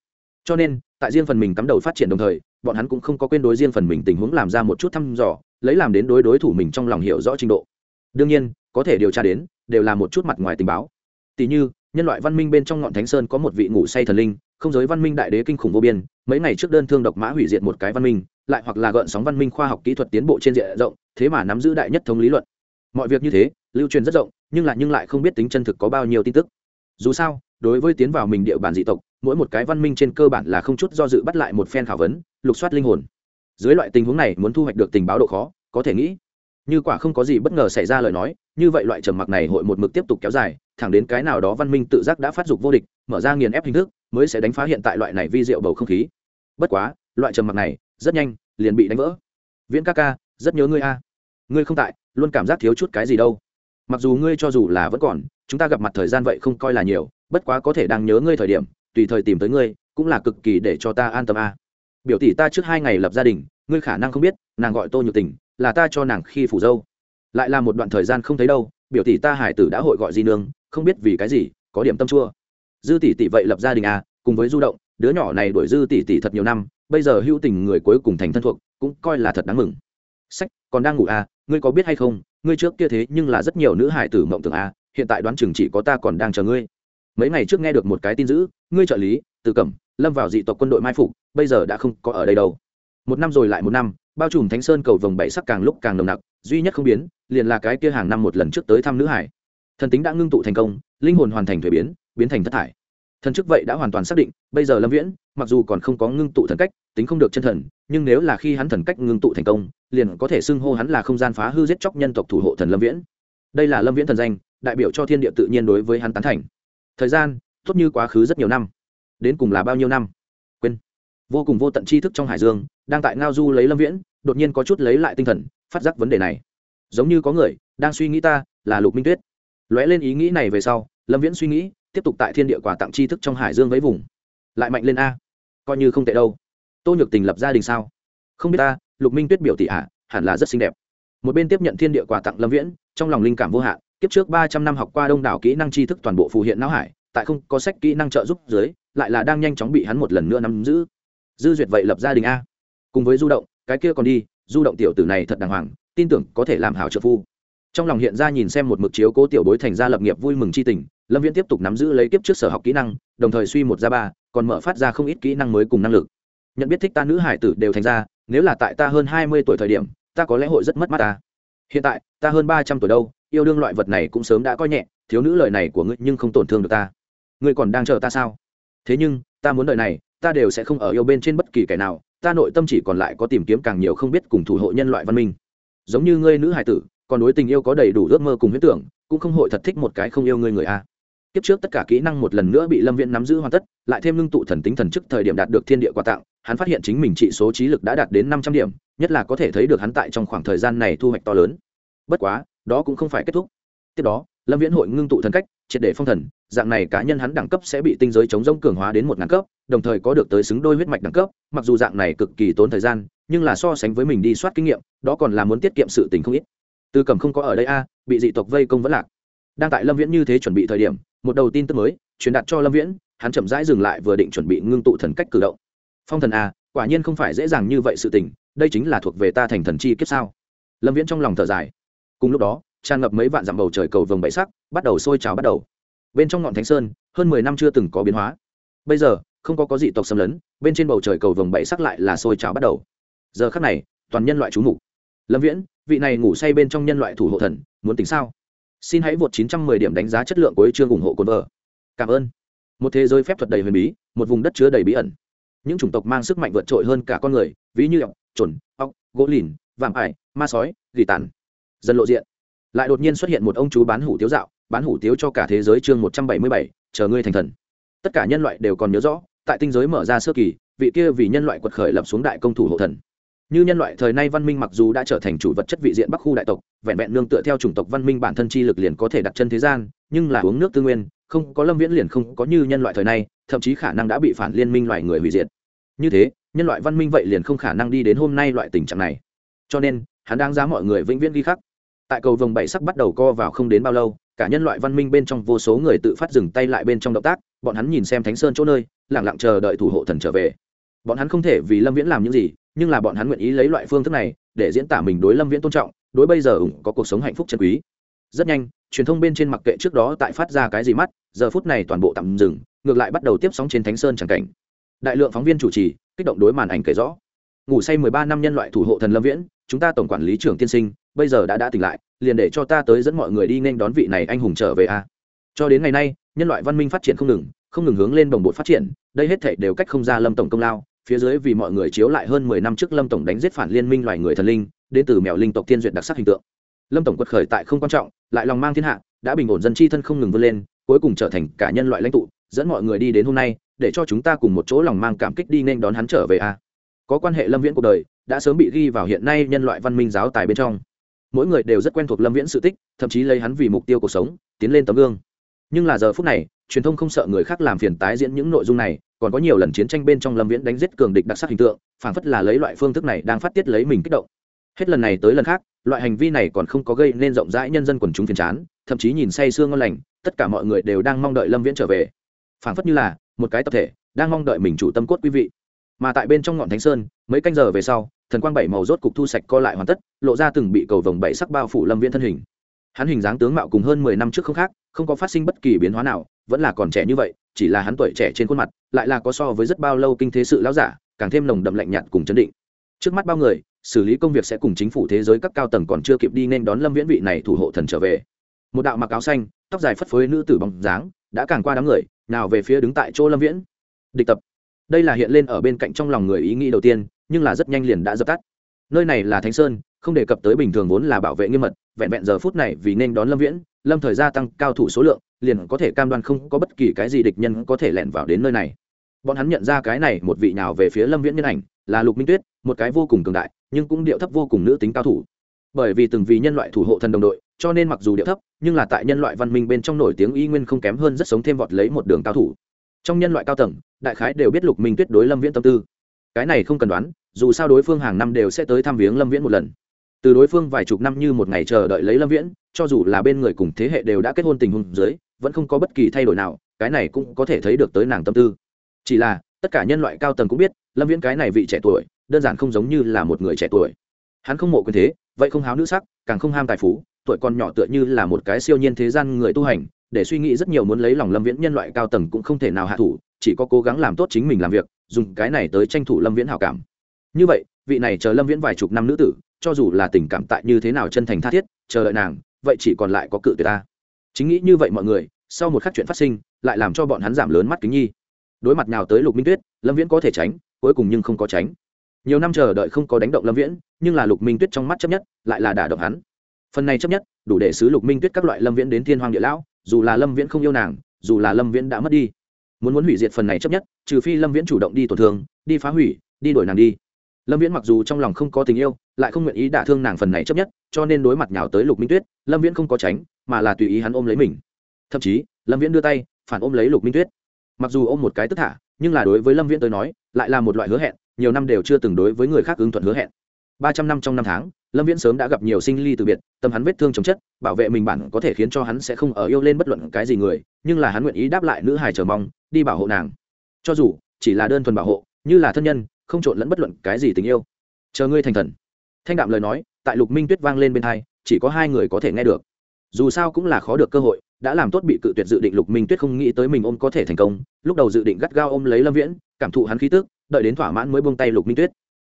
Cho nên, tại riêng phần mình cắm đầu phát triển đồng thời, bọn hắn cũng không có quên đối riêng phần mình tình huống làm ra một chút thăm dò, lấy làm đến đối đối thủ mình trong lòng hiểu rõ trình độ. Đương nhiên, có thể điều tra đến, đều là một chút mặt ngoài tình báo. Tỷ như nhân loại văn minh bên trong ngọn thánh sơn có một vị ngủ say thần linh, không giới văn minh đại đế kinh khủng vô biên, mấy ngày trước đơn thương độc mã hủy diệt một cái văn minh, lại hoặc là gợn sóng văn minh khoa học kỹ thuật tiến bộ trên diện rộng, thế mà nắm giữ đại nhất thống lý luận. Mọi việc như thế, lưu truyền rất rộng, nhưng lại nhưng lại không biết tính chân thực có bao nhiêu tin tức. Dù sao, đối với tiến vào mình địa bàn dị tộc, mỗi một cái văn minh trên cơ bản là không chút do dự bắt lại một phen khảo vấn, lục soát linh hồn. Dưới loại tình huống này, muốn thu hoạch được tình báo độ khó, có thể nghĩ như quả không có gì bất ngờ xảy ra lời nói, như vậy loại trầm mặc này hội một mực tiếp tục kéo dài, thẳng đến cái nào đó văn minh tự giác đã phát dục vô địch, mở ra nghiền ép hình thức, mới sẽ đánh phá hiện tại loại này vi diệu bầu không khí. Bất quá, loại trầm mặc này, rất nhanh, liền bị đánh vỡ. Viễn ca ca, rất nhớ ngươi a. Ngươi không tại, luôn cảm giác thiếu chút cái gì đâu. Mặc dù ngươi cho dù là vẫn còn, chúng ta gặp mặt thời gian vậy không coi là nhiều, bất quá có thể đang nhớ ngươi thời điểm, tùy thời tìm tới ngươi, cũng là cực kỳ để cho ta an tâm a. Biểu tỷ ta trước hai ngày lập gia đình, ngươi khả năng không biết, nàng gọi tô nhược tình là ta cho nàng khi phủ dâu. Lại là một đoạn thời gian không thấy đâu, biểu tỷ ta hải tử đã hội gọi di nương, không biết vì cái gì, có điểm tâm chua. Dư tỷ tỷ vậy lập gia đình à cùng với du động, đứa nhỏ này đuổi dư tỷ tỷ thật nhiều năm, bây giờ hữu tình người cuối cùng thành thân thuộc, cũng coi là thật đáng mừng. Sách, còn đang ngủ à ngươi có biết hay không, ngươi trước kia thế nhưng là rất nhiều nữ hải tử mộng tưởng à hiện tại đoán chừng chỉ có ta còn đang chờ ngươi. Mấy ngày trước nghe được một cái tin dữ, ngươi trợ lý, từ cẩm, lâm vào dị tộc quân đội mai phục, bây giờ đã không có ở đây đâu. Một năm rồi lại một năm bao trùm thánh sơn cầu vồng bảy sắc càng lúc càng nồng nặc, duy nhất không biến, liền là cái kia hàng năm một lần trước tới thăm nữ hải. Thần tính đã ngưng tụ thành công, linh hồn hoàn thành thuế biến biến thành thất thải. Thần chức vậy đã hoàn toàn xác định, bây giờ lâm viễn, mặc dù còn không có ngưng tụ thần cách, tính không được chân thần, nhưng nếu là khi hắn thần cách ngưng tụ thành công, liền có thể xưng hô hắn là không gian phá hư giết chóc nhân tộc thủ hộ thần lâm viễn. Đây là lâm viễn thần danh, đại biểu cho thiên địa tự nhiên đối với hắn tán thành. Thời gian, tốt như quá khứ rất nhiều năm. Đến cùng là bao nhiêu năm? Quên vô cùng vô tận tri thức trong hải dương, đang tại ngao du lấy lâm viễn, đột nhiên có chút lấy lại tinh thần, phát giác vấn đề này. Giống như có người đang suy nghĩ ta, là lục minh tuyết. Lóe lên ý nghĩ này về sau, lâm viễn suy nghĩ, tiếp tục tại thiên địa quà tặng tri thức trong hải dương với vùng. Lại mạnh lên a. Coi như không tệ đâu. Tô nhược tình lập gia đình sao? Không biết ta, lục minh tuyết biểu tỷ ạ, hẳn là rất xinh đẹp. Một bên tiếp nhận thiên địa quà tặng lâm viễn, trong lòng linh cảm vô hạn, kiếp trước ba trăm năm học qua đông đảo kỹ năng tri thức toàn bộ phù hiện não hải, tại không có sách kỹ năng trợ giúp dưới, lại là đang nhanh chóng bị hắn một lần nữa nắm giữ dư duyệt vậy lập gia đình a. Cùng với du động, cái kia còn đi, du động tiểu tử này thật đàng hoàng, tin tưởng có thể làm hảo trợ phu. Trong lòng hiện ra nhìn xem một mực chiếu cố tiểu bối thành ra lập nghiệp vui mừng c h i tình, lâm viễn tiếp tục nắm giữ lấy kiếp trước sở học kỹ năng, đồng thời suy một ra ba, còn mở phát ra không ít kỹ năng mới cùng năng lực. Nhận biết thích ta nữ hải tử đều thành ra nếu là tại ta hơn hai mươi tuổi thời điểm, ta có lẽ hội rất mất mắt ta. Hiện tại, ta hơn ba trăm tuổi đâu, yêu đương loại vật này cũng sớm đã coi nhẹ, thiếu nữ lời này của ngươi nhưng không tổn thương được ta. Ngươi còn đang chờ ta sao? Thế nhưng, ta muốn đời này ta đều sẽ không ở yêu bên trên bất kỳ kẻ nào, ta nội tâm chỉ còn lại có tìm kiếm càng nhiều không biết cùng thủ hộ nhân loại văn minh. Giống như ngươi nữ hải tử, còn đối tình yêu có đầy đủ ước mơ cùng huyết tưởng, cũng không hội thật thích một cái không yêu ngươi người a. Kiếp trước tất cả kỹ năng một lần nữa bị lâm viễn nắm giữ hoàn tất, lại thêm ngưng tụ thần tính thần chức thời điểm đạt được thiên địa quà tặng, hắn phát hiện chính mình trị số trí lực đã đạt đến năm trăm điểm, nhất là có thể thấy được hắn tại trong khoảng thời gian này thu hoạch to lớn. Bất quá, đó cũng không phải kết thúc. Tiếp đó, lâm viễn hội ngưng tụ thần cách triệt để phong thần, dạng này cá nhân hắn đẳng cấp sẽ bị tinh giới chống rông cường hóa đến một ngàn cấp, đồng thời có được tới xứng đôi huyết mạch đẳng cấp, mặc dù dạng này cực kỳ tốn thời gian, nhưng là so sánh với mình đi soát kinh nghiệm, đó còn là muốn tiết kiệm sự tình không ít. Tư cầm không có ở đây a, bị dị tộc vây công vẫn lạc. Đang tại lâm viễn như thế chuẩn bị thời điểm, một đầu tin tức mới truyền đạt cho lâm viễn, hắn chậm rãi dừng lại vừa định chuẩn bị ngưng tụ thần cách cử động. Phong thần a, quả nhiên không phải dễ dàng như vậy sự tình, đây chính là thuộc về ta thành thần chi kiếp sao? Lâm viễn trong lòng thở dài. Cùng lúc đó tràn ngập mấy vạn dặm bầu trời cầu vồng bảy sắc, bắt đầu sôi trào bắt đầu. Bên trong ngọn thánh sơn, hơn mười năm chưa từng có biến hóa. Bây giờ, không có có dị tộc xâm lấn, bên trên bầu trời cầu vồng bảy sắc lại là sôi trào bắt đầu. Giờ khắc này, toàn nhân loại trú mục. Lâm viễn, vị này ngủ say bên trong nhân loại thủ hộ thần, muốn tính sao? Xin hãy vượt 910 điểm đánh giá chất lượng của chương ủng hộ cồn vợ. Cảm ơn. Một thế giới phép thuật đầy huyền bí, một vùng đất chứa đầy bí ẩn. Những chủng tộc mang sức mạnh vượt trội hơn cả con người, ví như ọc trồn ọc gỗ lìn, vạm ải, ma sói, gỉ tàn. Dần lộ diện lại đột nhiên xuất hiện một ông chú bán hủ tiếu dạo, bán hủ tiếu cho cả thế giới chương một trăm bảy mươi bảy, chờ ngươi thành thần. Tất cả nhân loại đều còn nhớ rõ, tại tinh giới mở ra sơ kỳ, vị kia vì nhân loại quật khởi lập xuống đại công thủ hộ thần. Như nhân loại thời nay văn minh mặc dù đã trở thành chủ vật chất vị diện bắc khu đại tộc, vẹn vẹn nương tựa theo chủng tộc văn minh bản thân chi lực liền có thể đặt chân thế gian, nhưng là uống nước tư nguyên, không có lâm viễn liền không có như nhân loại thời nay, thậm chí khả năng đã bị phản liên minh loài người hủy diệt. Như thế, nhân loại văn minh vậy liền không khả năng đi đến hôm nay loại tình trạng này. Cho nên, hắn đang giá mọi người vĩnh viễn ghi khắc tại cầu vồng bảy sắc bắt đầu co vào không đến bao lâu, cả nhân loại văn minh bên trong vô số người tự phát dừng tay lại bên trong động tác, bọn hắn nhìn xem thánh sơn chỗ nơi lẳng lặng chờ đợi thủ hộ thần trở về. Bọn hắn không thể vì lâm viễn làm những gì, nhưng là bọn hắn nguyện ý lấy loại phương thức này để diễn tả mình đối lâm viễn tôn trọng, đối bây giờ ủng có cuộc sống hạnh phúc chân quý. Rất nhanh, truyền thông bên trên mặc kệ trước đó tại phát ra cái gì mắt, giờ phút này toàn bộ tạm dừng, ngược lại bắt đầu tiếp sóng trên thánh sơn chẳng cảnh. Đại lượng phóng viên chủ trì, kích động đối màn ảnh kể rõ ngủ say mười ba năm nhân loại thủ hộ thần lâm viễn, chúng ta tổng quản lý trưởng tiên sinh, bây giờ đã đã tỉnh lại, liền để cho ta tới dẫn mọi người đi nên đón vị này anh hùng trở về a. Cho đến ngày nay, nhân loại văn minh phát triển không ngừng không ngừng hướng lên đồng bộ phát triển, đây hết thể đều cách không ra lâm tổng công lao, phía dưới vì mọi người chiếu lại hơn mười năm trước lâm tổng đánh giết phản liên minh loài người thần linh, đến từ mèo linh tộc tiên duyệt đặc sắc hình tượng. Lâm tổng quật khởi tại không quan trọng, lại lòng mang thiên hạ, đã bình ổn dân chi thân không ngừng vươn lên, cuối cùng trở thành cả nhân loại lãnh tụ, dẫn mọi người đi đến hôm nay, để cho chúng ta cùng một chỗ lòng mang cảm kích đi nên đón hắn trở về a có quan hệ lâm viễn cuộc đời, đã sớm bị ghi vào hiện nay nhân loại văn minh giáo tài bên trong. Mỗi người đều rất quen thuộc lâm viễn sự tích, thậm chí lấy hắn vì mục tiêu cuộc sống, tiến lên tấm gương. Nhưng là giờ phút này, truyền thông không sợ người khác làm phiền tái diễn những nội dung này, còn có nhiều lần chiến tranh bên trong lâm viễn đánh giết cường địch đặc sắc hình tượng phảng phất là lấy loại phương thức này đang phát tiết lấy mình kích động. Hết lần này tới lần khác, loại hành vi này còn không có gây nên rộng rãi nhân dân quần chúng phiền chán, thậm chí nhìn say sương ngon lành, tất cả mọi người đều đang mong đợi lâm viễn trở về. Phảng phất như là một cái tập thể, đang mong đợi mình chủ tâm cốt quý vị mà tại bên trong ngọn thánh sơn, mấy canh giờ về sau, thần quang bảy màu rốt cục thu sạch co lại hoàn tất, lộ ra từng bị cầu vồng bảy sắc bao phủ lâm viễn thân hình. Hắn hình dáng tướng mạo cùng hơn mười năm trước không khác, không có phát sinh bất kỳ biến hóa nào, vẫn là còn trẻ như vậy, chỉ là hắn tuổi trẻ trên khuôn mặt, lại là có so với rất bao lâu kinh thế sự lão giả, càng thêm nồng đậm lạnh nhạt cùng chấn định. Trước mắt bao người, xử lý công việc sẽ cùng chính phủ thế giới các cao tầng còn chưa kịp đi nên đón lâm viễn vị này thủ hộ thần trở về. Một đạo mặc áo xanh, tóc dài phất phới nữ tử bóng dáng, đã càng qua đám người, nào về phía đứng tại chỗ lâm viễn. Địch tập đây là hiện lên ở bên cạnh trong lòng người ý nghĩ đầu tiên, nhưng là rất nhanh liền đã dập tắt. Nơi này là thánh sơn, không đề cập tới bình thường vốn là bảo vệ nghiêm mật, vẹn vẹn giờ phút này vì nên đón lâm viễn, lâm thời gia tăng cao thủ số lượng, liền có thể cam đoan không có bất kỳ cái gì địch nhân có thể lẻn vào đến nơi này. Bọn hắn nhận ra cái này một vị nào về phía lâm viễn nhân ảnh, là lục minh tuyết, một cái vô cùng cường đại, nhưng cũng điệu thấp vô cùng nữ tính cao thủ. Bởi vì từng vì nhân loại thủ hộ thần đồng đội, cho nên mặc dù điệu thấp, nhưng là tại nhân loại văn minh bên trong nổi tiếng y nguyên không kém hơn rất sống thêm vọt lấy một đường cao thủ. Trong nhân loại cao tầng đại khái đều biết lục minh tuyết đối lâm viễn tâm tư. Cái này không cần đoán, dù sao đối phương hàng năm đều sẽ tới thăm viếng lâm viễn một lần. Từ đối phương vài chục năm như một ngày chờ đợi lấy lâm viễn, cho dù là bên người cùng thế hệ đều đã kết hôn tình hôn dưới, vẫn không có bất kỳ thay đổi nào, cái này cũng có thể thấy được tới nàng tâm tư. Chỉ là, tất cả nhân loại cao tầng cũng biết, lâm viễn cái này vị trẻ tuổi, đơn giản không giống như là một người trẻ tuổi. Hắn không mộ quyền thế, vậy không háo nữ sắc, càng không ham tài phú, tuổi còn nhỏ tựa như là một cái siêu nhiên thế gian người tu hành, để suy nghĩ rất nhiều muốn lấy lòng lâm viễn nhân loại cao tầng cũng không thể nào hạ thủ chỉ có cố gắng làm tốt chính mình làm việc, dùng cái này tới tranh thủ lâm viễn hảo cảm. Như vậy, vị này chờ lâm viễn vài chục năm nữ tử, cho dù là tình cảm tại như thế nào chân thành tha thiết, chờ đợi nàng, vậy chỉ còn lại có cự tuyệt ta. Chính nghĩ như vậy mọi người, sau một khắc chuyện phát sinh, lại làm cho bọn hắn giảm lớn mắt kính nhi. Đối mặt nào tới lục minh tuyết, lâm viễn có thể tránh, cuối cùng nhưng không có tránh. Nhiều năm chờ đợi không có đánh động lâm viễn, nhưng là lục minh tuyết trong mắt chấp nhất, lại là đả động hắn. Phần này chấp nhất, đủ để xứ lục minh tuyết các loại lâm viễn đến thiên hoàng địa lão, dù là lâm viễn không yêu nàng, dù là lâm viễn đã mất đi muốn muốn hủy diệt phần này chấp nhất, trừ phi lâm viễn chủ động đi tổn thương, đi phá hủy, đi đổi nàng đi. Lâm viễn mặc dù trong lòng không có tình yêu, lại không nguyện ý đả thương nàng phần này chấp nhất, cho nên đối mặt nhào tới lục minh tuyết, lâm viễn không có tránh, mà là tùy ý hắn ôm lấy mình. Thậm chí, lâm viễn đưa tay, phản ôm lấy lục minh tuyết. Mặc dù ôm một cái tức thả, nhưng là đối với lâm viễn tới nói, lại là một loại hứa hẹn, nhiều năm đều chưa từng đối với người khác ứng thuận hứa hẹn. Ba trăm năm trong năm tháng, lâm viễn sớm đã gặp nhiều sinh ly từ biệt, tâm hắn vết thương chồng chất, bảo vệ mình bản có thể khiến cho hắn sẽ không ở yêu lên bất luận cái gì người, nhưng là hắn nguyện ý đáp lại nữ hài chờ mong đi bảo hộ nàng. Cho dù chỉ là đơn thuần bảo hộ, như là thân nhân, không trộn lẫn bất luận cái gì tình yêu. Chờ ngươi thành thần. Thanh đạm lời nói, tại lục minh tuyết vang lên bên thai chỉ có hai người có thể nghe được. Dù sao cũng là khó được cơ hội, đã làm tốt bị cự tuyệt dự định lục minh tuyết không nghĩ tới mình ôm có thể thành công, lúc đầu dự định gắt gao ôm lấy lâm viễn, cảm thụ hắn khí tức, đợi đến thỏa mãn mới buông tay lục minh tuyết.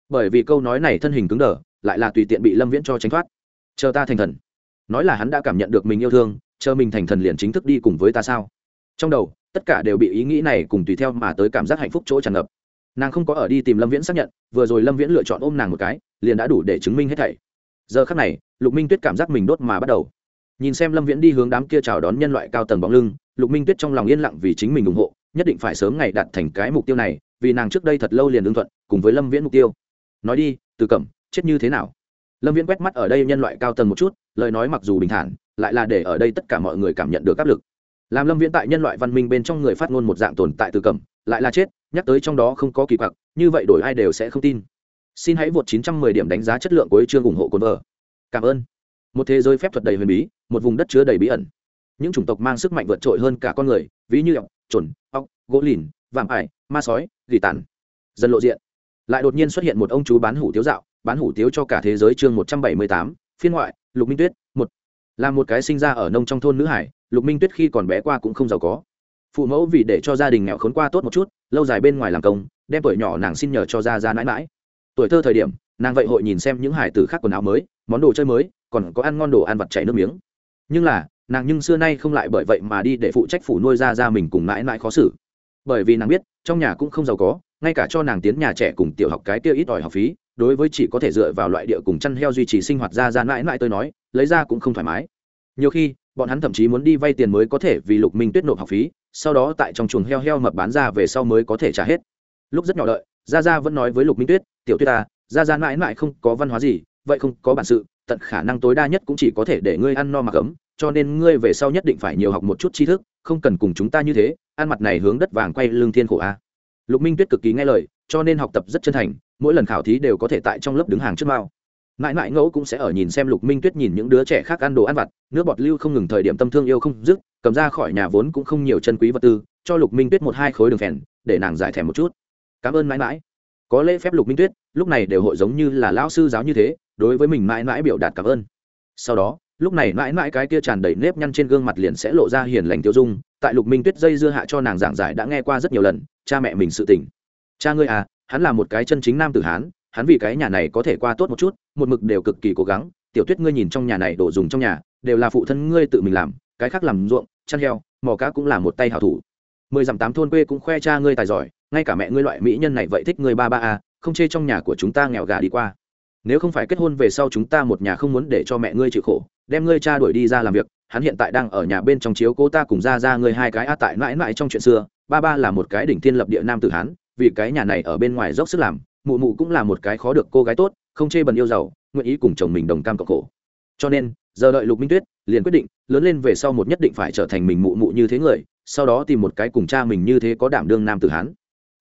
Bởi vì câu nói này thân hình cứng đờ, lại là tùy tiện bị lâm viễn cho tránh thoát. Chờ ta thành thần. Nói là hắn đã cảm nhận được mình yêu thương, chờ mình thành thần liền chính thức đi cùng với ta sao? Trong đầu tất cả đều bị ý nghĩ này cùng tùy theo mà tới cảm giác hạnh phúc chỗ tràn ngập. Nàng không có ở đi tìm lâm viễn xác nhận, vừa rồi lâm viễn lựa chọn ôm nàng một cái, liền đã đủ để chứng minh hết thảy. Giờ khắc này, lục minh tuyết cảm giác mình đốt mà bắt đầu. Nhìn xem lâm viễn đi hướng đám kia chào đón nhân loại cao tầng bóng lưng, lục minh tuyết trong lòng yên lặng vì chính mình ủng hộ, nhất định phải sớm ngày đạt thành cái mục tiêu này, vì nàng trước đây thật lâu liền ứng thuận, cùng với lâm viễn mục tiêu. Nói đi, từ cẩm, chết như thế nào? Lâm viễn quét mắt ở đây nhân loại cao tầng một chút, lời nói mặc dù bình thản, lại là để ở đây tất cả mọi người cảm nhận được áp lực làm lâm viễn tại nhân loại văn minh bên trong người phát ngôn một dạng tồn tại từ cẩm lại là chết nhắc tới trong đó không có kỳ quặc như vậy đổi ai đều sẽ không tin. Xin hãy vượt 910 điểm đánh giá chất lượng của chương ủng hộ cồn vợ cảm ơn. Một thế giới phép thuật đầy huyền bí một vùng đất chứa đầy bí ẩn. Những chủng tộc mang sức mạnh vượt trội hơn cả con người ví như ọc chuẩn ọc gỗ lìn vạm ải ma sói gỉ tàn. Dần lộ diện. Lại đột nhiên xuất hiện một ông chú bán hủ tiếu dạo bán hủ tiếu cho cả thế giới chương 178, phiên ngoại lục minh tuyết một. Là một cái sinh ra ở nông trong thôn nữ hải lục minh tuyết khi còn bé qua cũng không giàu có. Phụ mẫu vì để cho gia đình nghèo khốn qua tốt một chút, lâu dài bên ngoài làm công, đem tuổi nhỏ nàng xin nhờ cho ra ra mãi mãi. Tuổi thơ thời điểm, nàng vậy hội nhìn xem những hải tử khác quần áo mới, món đồ chơi mới, còn có ăn ngon đồ ăn vặt chảy nước miếng. Nhưng là, nàng nhưng xưa nay không lại bởi vậy mà đi để phụ trách phủ nuôi ra ra mình cùng mãi mãi khó xử. Bởi vì nàng biết, trong nhà cũng không giàu có, ngay cả cho nàng tiến nhà trẻ cùng tiểu học cái kia ít ỏi học phí, đối với chỉ có thể dựa vào loại địa cùng chăn heo duy trì sinh hoạt ra ra mãi mãi tôi nói, lấy ra cũng không thoải mái. Nhiều khi bọn hắn thậm chí muốn đi vay tiền mới có thể vì lục minh tuyết nộp học phí sau đó tại trong chuồng heo heo mập bán ra về sau mới có thể trả hết. Lúc rất nhỏ đợi gia gia vẫn nói với lục minh tuyết tiểu tuyết ta à, gia gia mãi mãi không có văn hóa gì vậy không có bản sự tận khả năng tối đa nhất cũng chỉ có thể để ngươi ăn no mặc ấm cho nên ngươi về sau nhất định phải nhiều học một chút tri thức không cần cùng chúng ta như thế ăn mặt này hướng đất vàng quay lương thiên khổ a lục minh tuyết cực kỳ nghe lời cho nên học tập rất chân thành mỗi lần khảo thí đều có thể tại trong lớp đứng hàng trước mao mãi mãi ngẫu cũng sẽ ở nhìn xem lục minh tuyết nhìn những đứa trẻ khác ăn đồ ăn vặt, nước bọt lưu không ngừng thời điểm tâm thương yêu không dứt, cầm ra khỏi nhà vốn cũng không nhiều chân quý vật tư, cho lục minh tuyết một hai khối đường phèn, để nàng giải thèm một chút. Cảm ơn mãi mãi. Có lễ phép lục minh tuyết, lúc này đều hội giống như là lão sư giáo như thế, đối với mình mãi mãi biểu đạt cảm ơn. Sau đó, lúc này mãi mãi cái kia tràn đầy nếp nhăn trên gương mặt liền sẽ lộ ra hiền lành tiêu dung, tại lục minh tuyết dây dưa hạ cho nàng giảng giải đã nghe qua rất nhiều lần, cha mẹ mình sự tỉnh cha ngươi à hắn là một cái chân chính nam tử hán hắn vì cái nhà này có thể qua tốt một chút, một mực đều cực kỳ cố gắng. Tiểu tuyết, ngươi nhìn trong nhà này đồ dùng trong nhà, đều là phụ thân ngươi tự mình làm, cái khác làm ruộng, chăn heo, mò cá cũng là một tay hảo thủ. Mười dặm tám thôn quê cũng khoe cha ngươi tài giỏi, ngay cả mẹ ngươi loại mỹ nhân này vậy thích ngươi ba ba a không chê trong nhà của chúng ta nghèo gà đi qua. Nếu không phải kết hôn về sau chúng ta một nhà không muốn để cho mẹ ngươi chịu khổ, đem ngươi cha đuổi đi ra làm việc, hắn hiện tại đang ở nhà bên trong chiếu cô ta cùng ra ra ngươi hai cái a tại mãi mãi trong chuyện xưa, ba ba là một cái đỉnh thiên lập địa nam tử hán, vì cái nhà này ở bên ngoài dốc sức làm mụ mụ cũng là một cái khó được cô gái tốt, không chê bần yêu giàu, nguyện ý cùng chồng mình đồng cam cộng khổ. Cho nên, giờ đợi lục minh tuyết, liền quyết định, lớn lên về sau một nhất định phải trở thành mình mụ mụ như thế người, sau đó tìm một cái cùng cha mình như thế có đảm đương nam tử hán.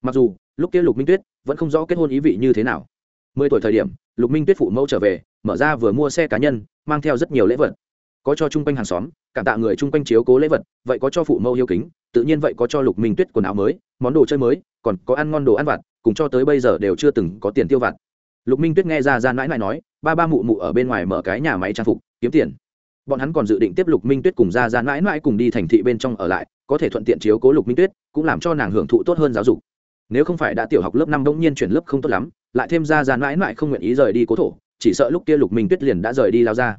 Mặc dù, lúc kia lục minh tuyết vẫn không rõ kết hôn ý vị như thế nào. Mười tuổi thời điểm, lục minh tuyết phụ mẫu trở về, mở ra vừa mua xe cá nhân, mang theo rất nhiều lễ vật. Có cho chung quanh hàng xóm, cảm tạ người chung quanh chiếu cố lễ vật, vậy có cho phụ mẫu yêu kính, tự nhiên vậy có cho lục minh tuyết quần áo mới, món đồ chơi mới, còn có ăn ngon đồ ăn vặt cùng cho tới bây giờ đều chưa từng có tiền tiêu vặt. Lục minh tuyết nghe ra ra mãi mãi nói, ba ba mụ mụ ở bên ngoài mở cái nhà máy trang phục, kiếm tiền. Bọn hắn còn dự định tiếp lục minh tuyết cùng ra ra mãi mãi cùng đi thành thị bên trong ở lại, có thể thuận tiện chiếu cố lục minh tuyết, cũng làm cho nàng hưởng thụ tốt hơn giáo dục. Nếu không phải đã tiểu học lớp năm bỗng nhiên chuyển lớp không tốt lắm, lại thêm ra ra mãi mãi không nguyện ý rời đi cố thổ, chỉ sợ lúc kia lục minh tuyết liền đã rời đi lao ra.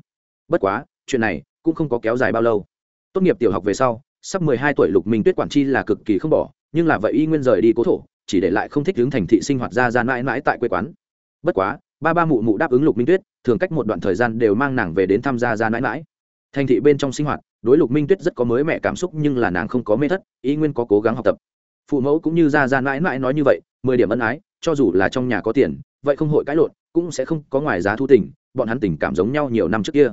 Bất quá, chuyện này cũng không có kéo dài bao lâu. Tốt nghiệp tiểu học về sau, sắp mười hai tuổi lục minh tuyết quản chi là cực kỳ không bỏ, nhưng là vậy y nguyên rời đi cố thổ chỉ để lại không thích hướng thành thị sinh hoạt ra ra mãi mãi tại quê quán. Bất quá, ba ba mụ mụ đáp ứng lục minh tuyết, thường cách một đoạn thời gian đều mang nàng về đến tham gia ra mãi mãi. Thành thị bên trong sinh hoạt, đối lục minh tuyết rất có mới mẹ cảm xúc nhưng là nàng không có mê thất y nguyên có cố gắng học tập. Phụ mẫu cũng như ra ra mãi mãi nói như vậy, mười điểm ân ái, cho dù là trong nhà có tiền, vậy không hội cãi lộn, cũng sẽ không có ngoài giá thu tình, bọn hắn tình cảm giống nhau nhiều năm trước kia.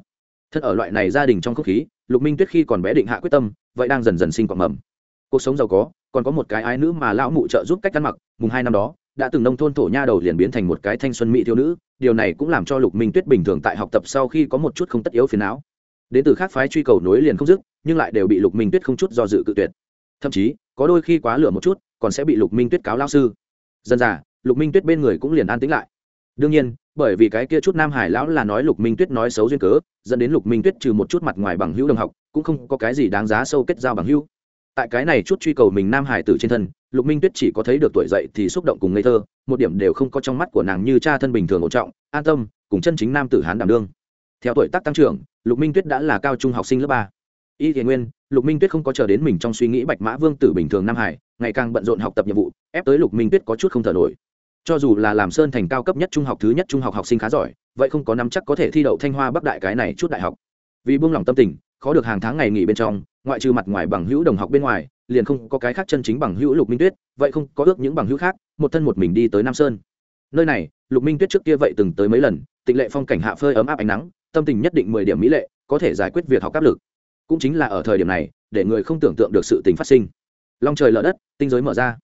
Thân ở loại này gia đình trong không khí, lục minh tuyết khi còn bé định hạ quyết tâm, vậy đang dần dần sinh quạng mầm cuộc sống giàu có, còn có một cái ái nữ mà lão mụ trợ giúp cách ăn mặc, mùng hai năm đó, đã từng nông thôn thổ nha đầu liền biến thành một cái thanh xuân mỹ thiếu nữ, điều này cũng làm cho lục minh tuyết bình thường tại học tập sau khi có một chút không tất yếu phiền não. Đến từ khác phái truy cầu nối liền không dứt, nhưng lại đều bị lục minh tuyết không chút do dự cự tuyệt. Thậm chí, có đôi khi quá lửa một chút, còn sẽ bị lục minh tuyết cáo lao sư. Dân già lục minh tuyết bên người cũng liền an tĩnh lại. Đương nhiên, bởi vì cái kia chút nam hải lão là nói lục minh tuyết nói xấu duyên cớ, dẫn đến lục minh tuyết trừ một chút mặt ngoài bằng hữu đồng học, cũng không có cái gì đáng giá sâu kết giao bằng hữu tại cái này chút truy cầu mình nam hải tử trên thân, lục minh tuyết chỉ có thấy được tuổi dậy thì xúc động cùng ngây thơ, một điểm đều không có trong mắt của nàng như cha thân bình thường ổn trọng, an tâm, cùng chân chính nam tử hán đảm đương. Theo tuổi tác tăng trưởng, lục minh tuyết đã là cao trung học sinh lớp ba. Y thiện nguyên, lục minh tuyết không có chờ đến mình trong suy nghĩ bạch mã vương tử bình thường nam hải, ngày càng bận rộn học tập nhiệm vụ, ép tới lục minh tuyết có chút không thở nổi. Cho dù là làm sơn thành cao cấp nhất trung học, thứ nhất trung học học sinh khá giỏi, vậy không có năm chắc có thể thi đậu thanh hoa bắc đại cái này chút đại học. Vì buông lỏng tâm tình khó được hàng tháng ngày nghỉ bên trong, ngoại trừ mặt ngoài bằng hữu đồng học bên ngoài, liền không có cái khác chân chính bằng hữu lục minh tuyết, vậy không có ước những bằng hữu khác, một thân một mình đi tới nam sơn. Nơi này, lục minh tuyết trước kia vậy từng tới mấy lần, tịnh lệ phong cảnh hạ phơi ấm áp ánh nắng, tâm tình nhất định mười điểm mỹ lệ, có thể giải quyết việc học áp lực. Cũng chính là ở thời điểm này, để người không tưởng tượng được sự tình phát sinh. Long trời lở đất, tinh giới mở ra.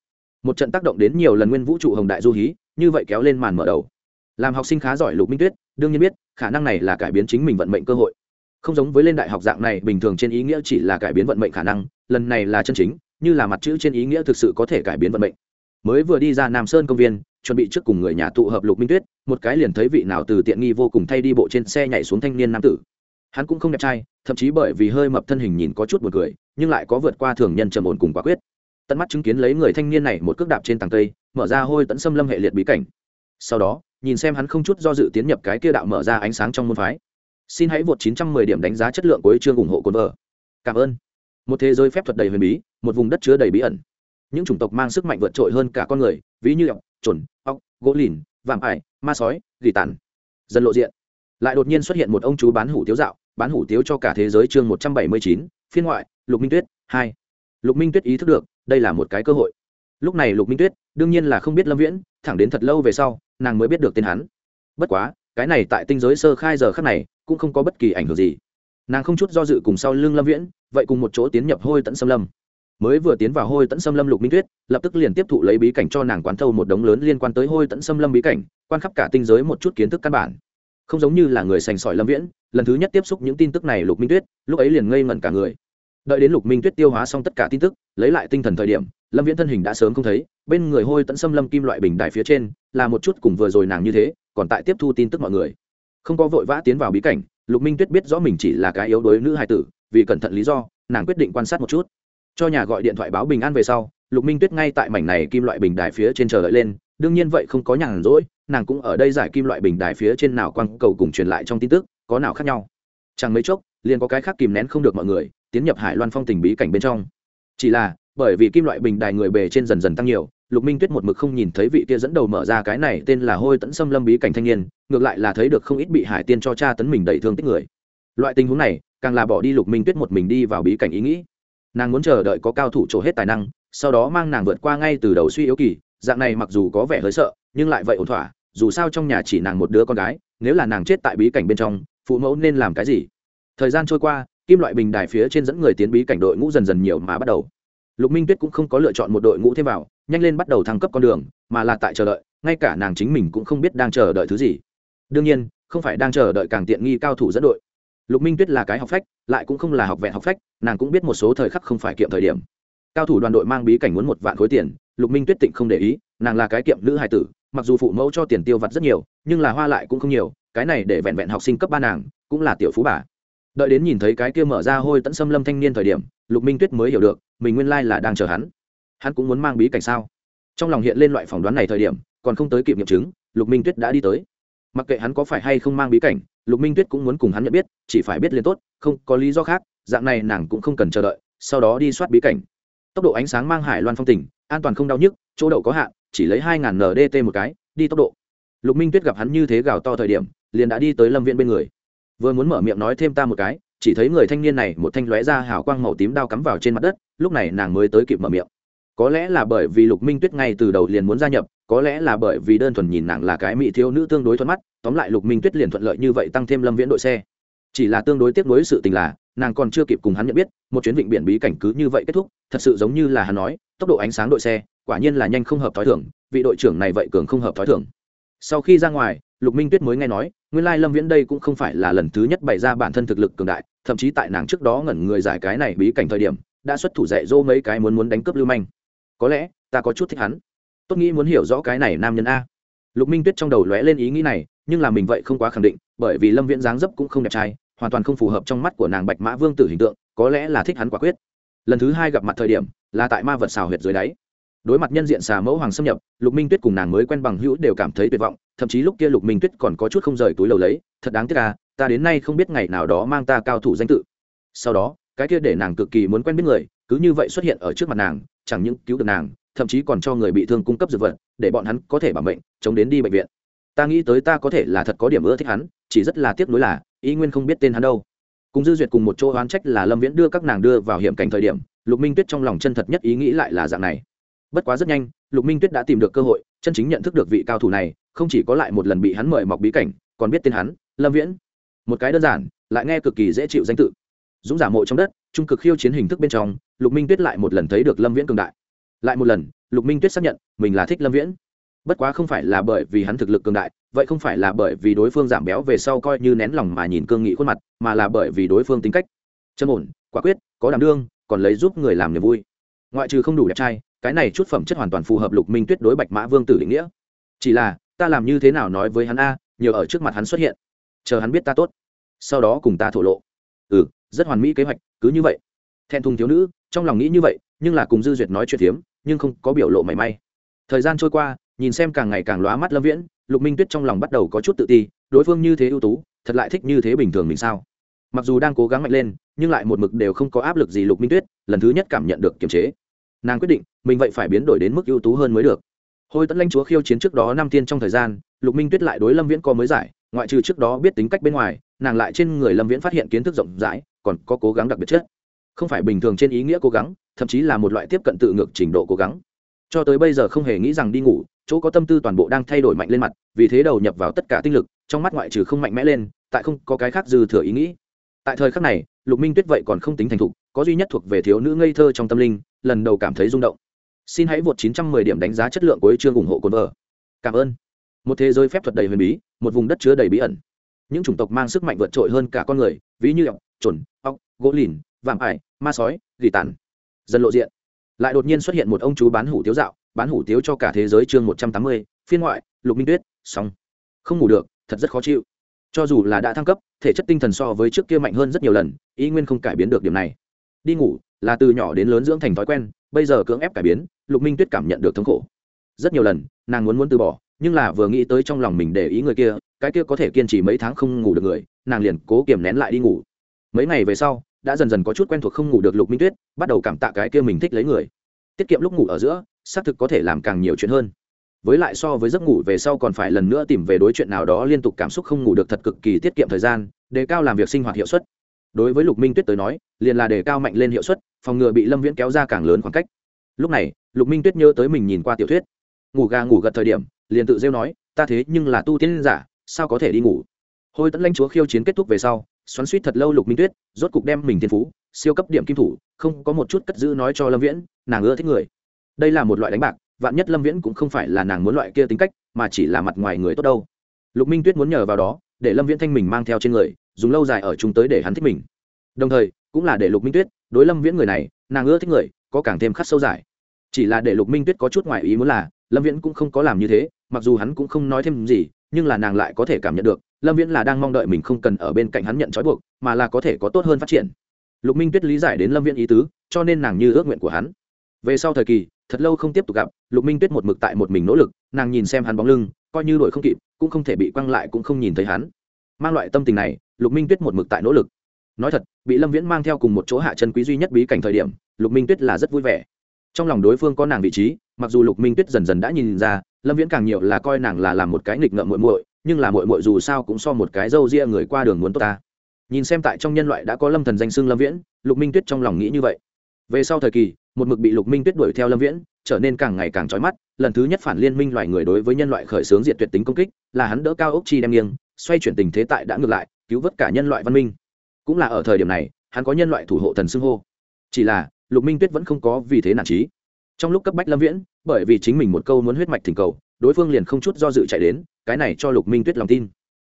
Một trận tác động đến nhiều lần nguyên vũ trụ hồng đại du hí, như vậy kéo lên màn mở đầu. Làm học sinh khá giỏi lục minh tuyết, đương nhiên biết, khả năng này là cải biến chính mình vận mệnh cơ hội không giống với lên đại học dạng này, bình thường trên ý nghĩa chỉ là cải biến vận mệnh khả năng, lần này là chân chính, như là mặt chữ trên ý nghĩa thực sự có thể cải biến vận mệnh. Mới vừa đi ra nam sơn công viên, chuẩn bị trước cùng người nhà tụ hợp lục minh tuyết, một cái liền thấy vị nào từ tiện nghi vô cùng thay đi bộ trên xe nhảy xuống thanh niên nam tử. Hắn cũng không đẹp trai, thậm chí bởi vì hơi mập thân hình nhìn có chút buồn cười, nhưng lại có vượt qua thường nhân trầm ổn cùng quả quyết. Tận mắt chứng kiến lấy người thanh niên này một cước đạp trên tàng cây, mở ra hôi tận xâm lâm hệ liệt bí cảnh. Sau đó, nhìn xem hắn không chút do dự tiến nhập cái kia đạo mở ra ánh sáng trong môn phái xin hãy vượt 910 điểm đánh giá chất lượng của chương ủng hộ cồn vợ. Cảm ơn. Một thế giới phép thuật đầy huyền bí một vùng đất chứa đầy bí ẩn. Những chủng tộc mang sức mạnh vượt trội hơn cả con người ví như ọc chuẩn, ọc gỗ lìn vạm ải ma sói gỉ tàn. Dần lộ diện. Lại đột nhiên xuất hiện một ông chú bán hủ tiếu dạo bán hủ tiếu cho cả thế giới chương 179, phiên ngoại lục minh tuyết hai. Lục minh tuyết ý thức được đây là một cái cơ hội. Lúc này lục minh tuyết đương nhiên là không biết lâm viễn thẳng đến thật lâu về sau nàng mới biết được tên hắn. Bất quá cái này tại tinh giới sơ khai giờ khắc này cũng không có bất kỳ ảnh hưởng gì. Nàng không chút do dự cùng sau lưng lâm viễn, vậy cùng một chỗ tiến nhập hôi tận xâm lâm. Mới vừa tiến vào hôi tận xâm lâm lục minh tuyết, lập tức liền tiếp thụ lấy bí cảnh cho nàng quán thâu một đống lớn liên quan tới hôi tận xâm lâm bí cảnh, quan khắp cả tinh giới một chút kiến thức căn bản. Không giống như là người sành sỏi lâm viễn, lần thứ nhất tiếp xúc những tin tức này lục minh tuyết, lúc ấy liền ngây ngẩn cả người. Đợi đến lục minh tuyết tiêu hóa xong tất cả tin tức, lấy lại tinh thần thời điểm, lâm viễn thân hình đã sớm không thấy, bên người hôi tận xâm lâm kim loại bình đài phía trên, là một chút cùng vừa rồi nàng như thế, còn tại tiếp thu tin tức mọi người không có vội vã tiến vào bí cảnh, lục minh tuyết biết rõ mình chỉ là cái yếu đuối nữ hài tử, vì cẩn thận lý do, nàng quyết định quan sát một chút. Cho nhà gọi điện thoại báo bình an về sau, lục minh tuyết ngay tại mảnh này kim loại bình đài phía trên chờ đợi lên, đương nhiên vậy không có nhàn rỗi, nàng cũng ở đây giải kim loại bình đài phía trên nào quăng cầu cùng truyền lại trong tin tức, có nào khác nhau. Chẳng mấy chốc, liền có cái khác kìm nén không được mọi người, tiến nhập hải loan phong tình bí cảnh bên trong. Chỉ là, bởi vì kim loại bình đài người bề trên dần dần tăng nhiều lục minh tuyết một mực không nhìn thấy vị kia dẫn đầu mở ra cái này tên là hôi tẫn xâm lâm bí cảnh thanh niên, ngược lại là thấy được không ít bị hải tiên cho cha tấn mình đầy thương tích người. Loại tình huống này, càng là bỏ đi lục minh tuyết một mình đi vào bí cảnh ý nghĩ. Nàng muốn chờ đợi có cao thủ trổ hết tài năng, sau đó mang nàng vượt qua ngay từ đầu suy yếu kỳ, dạng này mặc dù có vẻ hơi sợ, nhưng lại vậy ổn thỏa, dù sao trong nhà chỉ nàng một đứa con gái, nếu là nàng chết tại bí cảnh bên trong, phụ mẫu nên làm cái gì? Thời gian trôi qua, kim loại bình đài phía trên dẫn người tiến bí cảnh đội ngũ dần dần nhiều mà bắt đầu. Lục minh tuyết cũng không có lựa chọn một đội ngũ thêm vào nhanh lên bắt đầu thăng cấp con đường, mà là tại chờ đợi, ngay cả nàng chính mình cũng không biết đang chờ đợi thứ gì. Đương nhiên, không phải đang chờ đợi càng tiện nghi cao thủ dẫn đội. Lục minh tuyết là cái học phách, lại cũng không là học vẹn học phách, nàng cũng biết một số thời khắc không phải kiệm thời điểm. Cao thủ đoàn đội mang bí cảnh muốn một vạn khối tiền, lục minh tuyết tịnh không để ý, nàng là cái kiệm nữ hài tử, mặc dù phụ mẫu cho tiền tiêu vặt rất nhiều, nhưng là hoa lại cũng không nhiều, cái này để vẹn vẹn học sinh cấp ba nàng, cũng là tiểu phú bà. Đợi đến nhìn thấy cái kia mở ra hôi tận xâm lâm thanh niên thời điểm, lục minh tuyết mới hiểu được, mình nguyên lai là đang chờ hắn hắn cũng muốn mang bí cảnh sao? Trong lòng hiện lên loại phỏng đoán này thời điểm, còn không tới kịp nghiệm chứng, lục minh tuyết đã đi tới. Mặc kệ hắn có phải hay không mang bí cảnh, lục minh tuyết cũng muốn cùng hắn nhận biết, chỉ phải biết liền tốt, không có lý do khác, dạng này nàng cũng không cần chờ đợi, sau đó đi soát bí cảnh. Tốc độ ánh sáng mang hải loan phong tỉnh an toàn không đau nhức, chỗ đậu có hạn, chỉ lấy hai ngàn ndt một cái, đi tốc độ. Lục minh tuyết gặp hắn như thế gào to thời điểm, liền đã đi tới lâm viện bên người. Vừa muốn mở miệng nói thêm ta một cái, chỉ thấy người thanh niên này một thanh lóe ra hào quang màu tím đao cắm vào trên mặt đất, lúc này nàng mới tới kịp mở miệng có lẽ là bởi vì lục minh tuyết ngay từ đầu liền muốn gia nhập, có lẽ là bởi vì đơn thuần nhìn nàng là cái mỹ thiếu nữ tương đối thuận mắt, tóm lại lục minh tuyết liền thuận lợi như vậy tăng thêm lâm viễn đội xe. Chỉ là tương đối tiếp nuối sự tình là, nàng còn chưa kịp cùng hắn nhận biết, một chuyến vịnh biển bí cảnh cứ như vậy kết thúc, thật sự giống như là hắn nói, tốc độ ánh sáng đội xe, quả nhiên là nhanh không hợp t h ó i thưởng vị đội trưởng này vậy cường không hợp t h ó i thưởng sau khi ra ngoài, lục minh tuyết mới nghe nói, nguyên lai lâm viễn đây cũng không phải là lần thứ nhất bày ra bản thân thực lực cường đại, thậm chí tại nàng trước đó ngẩn người giải cái này bí cảnh thời điểm, đã xuất thủ dạy dỗ mấy cái muốn muốn đánh cướp lưu manh có lẽ, ta có chút thích hắn. Tốt nghĩ muốn hiểu rõ cái này nam nhân a. Lục minh tuyết trong đầu lóe lên ý nghĩ này, nhưng là mình vậy không quá khẳng định, bởi vì lâm viễn dáng dấp cũng không đẹp trai, hoàn toàn không phù hợp trong mắt của nàng bạch mã vương tử hình tượng, có lẽ là thích hắn quả quyết. Lần thứ hai gặp mặt thời điểm, là tại ma vật xào huyệt dưới đáy. Đối mặt nhân diện xà mẫu hoàng xâm nhập, lục minh tuyết cùng nàng mới quen bằng hữu đều cảm thấy tuyệt vọng, thậm chí lúc kia lục minh tuyết còn có chút không rời túi lầu lấy, thật đáng tiếc à ta đến nay không biết ngày nào đó mang ta cao thủ danh tự. Sau đó, cái kia để nàng cực kỳ muốn quen biết người cứ như vậy xuất hiện ở trước mặt nàng, chẳng những cứu được nàng, thậm chí còn cho người bị thương cung cấp dược vật, để bọn hắn có thể bảo mệnh, chống đến đi bệnh viện. Ta nghĩ tới ta có thể là thật có điểm ưa thích hắn, chỉ rất là tiếc nuối là y nguyên không biết tên hắn đâu. Cùng dư duyệt cùng một chỗ oán trách là lâm viễn đưa các nàng đưa vào hiểm cảnh thời điểm, lục minh tuyết trong lòng chân thật nhất ý nghĩ lại là dạng này. Bất quá rất nhanh, lục minh tuyết đã tìm được cơ hội, chân chính nhận thức được vị cao thủ này, không chỉ có lại một lần bị hắn mời mọc bí cảnh, còn biết tên hắn, lâm viễn. Một cái đơn giản, lại nghe cực kỳ dễ chịu danh tự. Dũng giả mộ trong đất trung cực khiêu chiến hình thức bên trong, lục minh tuyết lại một lần thấy được lâm viễn cường đại. Lại một lần, lục minh tuyết xác nhận, mình là thích lâm viễn. Bất quá không phải là bởi vì hắn thực lực cường đại, vậy không phải là bởi vì đối phương giảm béo về sau coi như nén lòng mà nhìn cương nghị khuôn mặt, mà là bởi vì đối phương tính cách. Chân ổn, quả quyết, có đảm đương, còn lấy giúp người làm niềm vui. Ngoại trừ không đủ đẹp trai, cái này chút phẩm chất hoàn toàn phù hợp lục minh tuyết đối bạch mã vương tử định nghĩa. Chỉ là, ta làm như thế nào nói với hắn a nhiều ở trước mặt hắn xuất hiện. Chờ hắn biết ta tốt, sau đó cùng ta thổ lộ. Ừ rất hoàn mỹ kế hoạch, cứ như vậy. Thẹn thùng thiếu nữ, trong lòng nghĩ như vậy, nhưng là cùng dư duyệt nói chuyện phiếm, nhưng không có biểu lộ mảy may. Thời gian trôi qua, nhìn xem càng ngày càng lóa mắt lâm viễn, lục minh tuyết trong lòng bắt đầu có chút tự ti, đối phương như thế ưu tú, thật lại thích như thế bình thường mình sao? Mặc dù đang cố gắng mạnh lên, nhưng lại một mực đều không có áp lực gì lục minh tuyết, lần thứ nhất cảm nhận được kiềm chế. Nàng quyết định, mình vậy phải biến đổi đến mức ưu tú hơn mới được. Hồi tận lanh chúa khiêu chiến trước đó năm tiên trong thời gian, lục minh tuyết lại đối lâm viễn có mới giải, ngoại trừ trước đó biết tính cách bên ngoài, nàng lại trên người lâm viễn phát hiện kiến thức rộng rãi còn có cố gắng đặc biệt chất không phải bình thường trên ý nghĩa cố gắng, thậm chí là một loại tiếp cận tự ngược trình độ cố gắng. Cho tới bây giờ không hề nghĩ rằng đi ngủ, chỗ có tâm tư toàn bộ đang thay đổi mạnh lên mặt, vì thế đầu nhập vào tất cả tinh lực, trong mắt ngoại trừ không mạnh mẽ lên, tại không có cái khác dư thừa ý nghĩ. Tại thời khắc này, lục minh tuyết vậy còn không tính thành thục, có duy nhất thuộc về thiếu nữ ngây thơ trong tâm linh, lần đầu cảm thấy rung động. Xin hãy vượt 910 điểm đánh giá chất lượng của chương ủng hộ cồn vợ cảm ơn. Một thế giới phép thuật đầy huyền bí, một vùng đất chứa đầy bí ẩn. Những chủng tộc mang sức mạnh vượt trội hơn cả con người, ví như ọc trồn ọc gỗ lìn, vạm ải, ma sói, gỉ tàn. Dần lộ diện. Lại đột nhiên xuất hiện một ông chú bán hủ tiếu dạo, bán hủ tiếu cho cả thế giới chương một trăm tám mươi, phiên ngoại, lục minh tuyết, xong. Không ngủ được, thật rất khó chịu. Cho dù là đã thăng cấp, thể chất tinh thần so với trước kia mạnh hơn rất nhiều lần, ý nguyên không cải biến được điểm này. Đi ngủ, là từ nhỏ đến lớn dưỡng thành thói quen, bây giờ cưỡng ép cải biến, lục minh tuyết cảm nhận được thống khổ. Rất nhiều lần, nàng muốn muốn từ bỏ, nhưng là vừa nghĩ tới trong lòng mình để ý người kia, cái kia có thể kiên trì mấy tháng không ngủ được người, nàng liền cố kiềm nén lại đi ngủ mấy ngày về sau, đã dần dần có chút quen thuộc không ngủ được lục minh tuyết, bắt đầu cảm tạ cái kia mình thích lấy người. Tiết kiệm lúc ngủ ở giữa, xác thực có thể làm càng nhiều chuyện hơn. Với lại so với giấc ngủ về sau còn phải lần nữa tìm về đối chuyện nào đó liên tục cảm xúc không ngủ được thật cực kỳ tiết kiệm thời gian, đề cao làm việc sinh hoạt hiệu suất. Đối với lục minh tuyết tới nói, liền là đề cao mạnh lên hiệu suất, phòng ngừa bị lâm viễn kéo ra càng lớn khoảng cách. Lúc này, lục minh tuyết nhớ tới mình nhìn qua tiểu thuyết. Ngủ gà ngủ gật thời điểm, liền tự rêu nói, ta thế nhưng là tu tiên giả, sao có thể đi ngủ? Hôi tẫn lanh chúa khiêu chiến kết thúc về sau xoắn suýt thật lâu lục minh tuyết, rốt cục đem mình thiên phú, siêu cấp điểm kim thủ, không có một chút cất giữ nói cho lâm viễn, nàng ưa thích người. Đây là một loại đánh bạc, vạn nhất lâm viễn cũng không phải là nàng muốn loại kia tính cách, mà chỉ là mặt ngoài người tốt đâu. Lục minh tuyết muốn nhờ vào đó, để lâm viễn thanh mình mang theo trên người, dùng lâu dài ở chúng tới để hắn thích mình. Đồng thời, cũng là để lục minh tuyết, đối lâm viễn người này, nàng ưa thích người, có càng thêm khắc sâu dài. Chỉ là để lục minh tuyết có chút ngoại ý muốn là, lâm viễn cũng không có làm như thế, mặc dù hắn cũng không nói thêm gì, nhưng là nàng lại có thể cảm nhận được lâm viễn là đang mong đợi mình không cần ở bên cạnh hắn nhận trói buộc, mà là có thể có tốt hơn phát triển. Lục minh tuyết lý giải đến lâm viễn ý tứ, cho nên nàng như ước nguyện của hắn. Về sau thời kỳ, thật lâu không tiếp tục gặp, lục minh tuyết một mực tại một mình nỗ lực, nàng nhìn xem hắn bóng lưng, coi như đổi không kịp, cũng không thể bị quăng lại cũng không nhìn thấy hắn. Mang loại tâm tình này, lục minh tuyết một mực tại nỗ lực. Nói thật, bị lâm viễn mang theo cùng một chỗ hạ chân quý duy nhất bí cảnh thời điểm, lục minh tuyết là rất vui vẻ. Trong lòng đối phương có nàng vị trí, mặc dù lục minh tuyết dần dần đã nhìn ra, lâm viễn càng nhiều là coi nàng là làm một cái nghịch ngợm muội muội nhưng là muội muội dù sao cũng so một cái râu ria người qua đường muốn tốt ta. Nhìn xem tại trong nhân loại đã có lâm thần danh xưng lâm viễn, lục minh tuyết trong lòng nghĩ như vậy. Về sau thời kỳ, một mực bị lục minh tuyết đuổi theo lâm viễn, trở nên càng ngày càng trói mắt, lần thứ nhất phản liên minh loài người đối với nhân loại khởi xướng diệt tuyệt tính công kích, là hắn đỡ cao ốc chi đem nghiêng, xoay chuyển tình thế tại đã ngược lại, cứu vớt cả nhân loại văn minh. Cũng là ở thời điểm này, hắn có nhân loại thủ hộ thần xưng hô. Chỉ là, lục minh tuyết vẫn không có vì thế nản trí. Trong lúc cấp bách lâm viễn, bởi vì chính mình một câu muốn huyết mạch thỉnh cầu, đối phương liền không chút do dự chạy đến cái này cho lục minh tuyết lòng tin.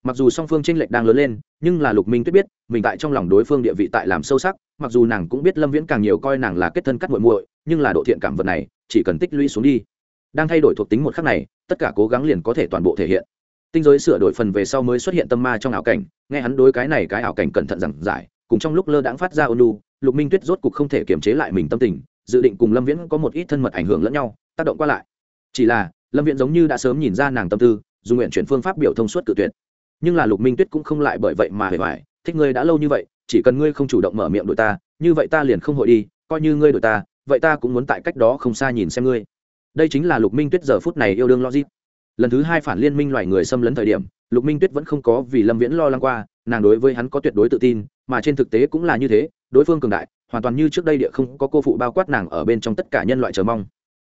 Mặc dù song phương tranh lệch đang lớn lên, nhưng là lục minh tuyết biết, mình tại trong lòng đối phương địa vị tại làm sâu sắc, mặc dù nàng cũng biết lâm viễn càng nhiều coi nàng là kết thân cắt muội muội, nhưng là độ thiện cảm vật này, chỉ cần tích lũy xuống đi. Đang thay đổi thuộc tính một khắc này, tất cả cố gắng liền có thể toàn bộ thể hiện. Tinh giới sửa đổi phần về sau mới xuất hiện tâm ma trong ảo cảnh, nghe hắn đối cái này cái ảo cảnh cẩn thận giảng giải, cùng trong lúc lơ đãng phát ra ônu lục minh tuyết rốt cục không thể kiềm chế lại mình tâm tình, dự định cùng lâm viễn có một ít thân mật ảnh hưởng lẫn nhau, tác động qua lại. Chỉ là, lâm viễn giống như đã sớm nhìn ra nàng tâm tư dù nguyện chuyển phương pháp biểu thông suốt cự tuyệt. Nhưng là lục minh tuyết cũng không lại bởi vậy mà hề hoài, thích ngươi đã lâu như vậy, chỉ cần ngươi không chủ động mở miệng đội ta, như vậy ta liền không hội đi, coi như ngươi đội ta, vậy ta cũng muốn tại cách đó không xa nhìn xem ngươi. Đây chính là lục minh tuyết giờ phút này yêu đương logic. Lần thứ hai phản liên minh loài người xâm lấn thời điểm, lục minh tuyết vẫn không có vì lâm viễn lo lắng qua, nàng đối với hắn có tuyệt đối tự tin, mà trên thực tế cũng là như thế, đối phương cường đại, hoàn toàn như trước đây địa không có cô phụ bao quát nàng ở bên trong tất cả nhân loại chờ mong.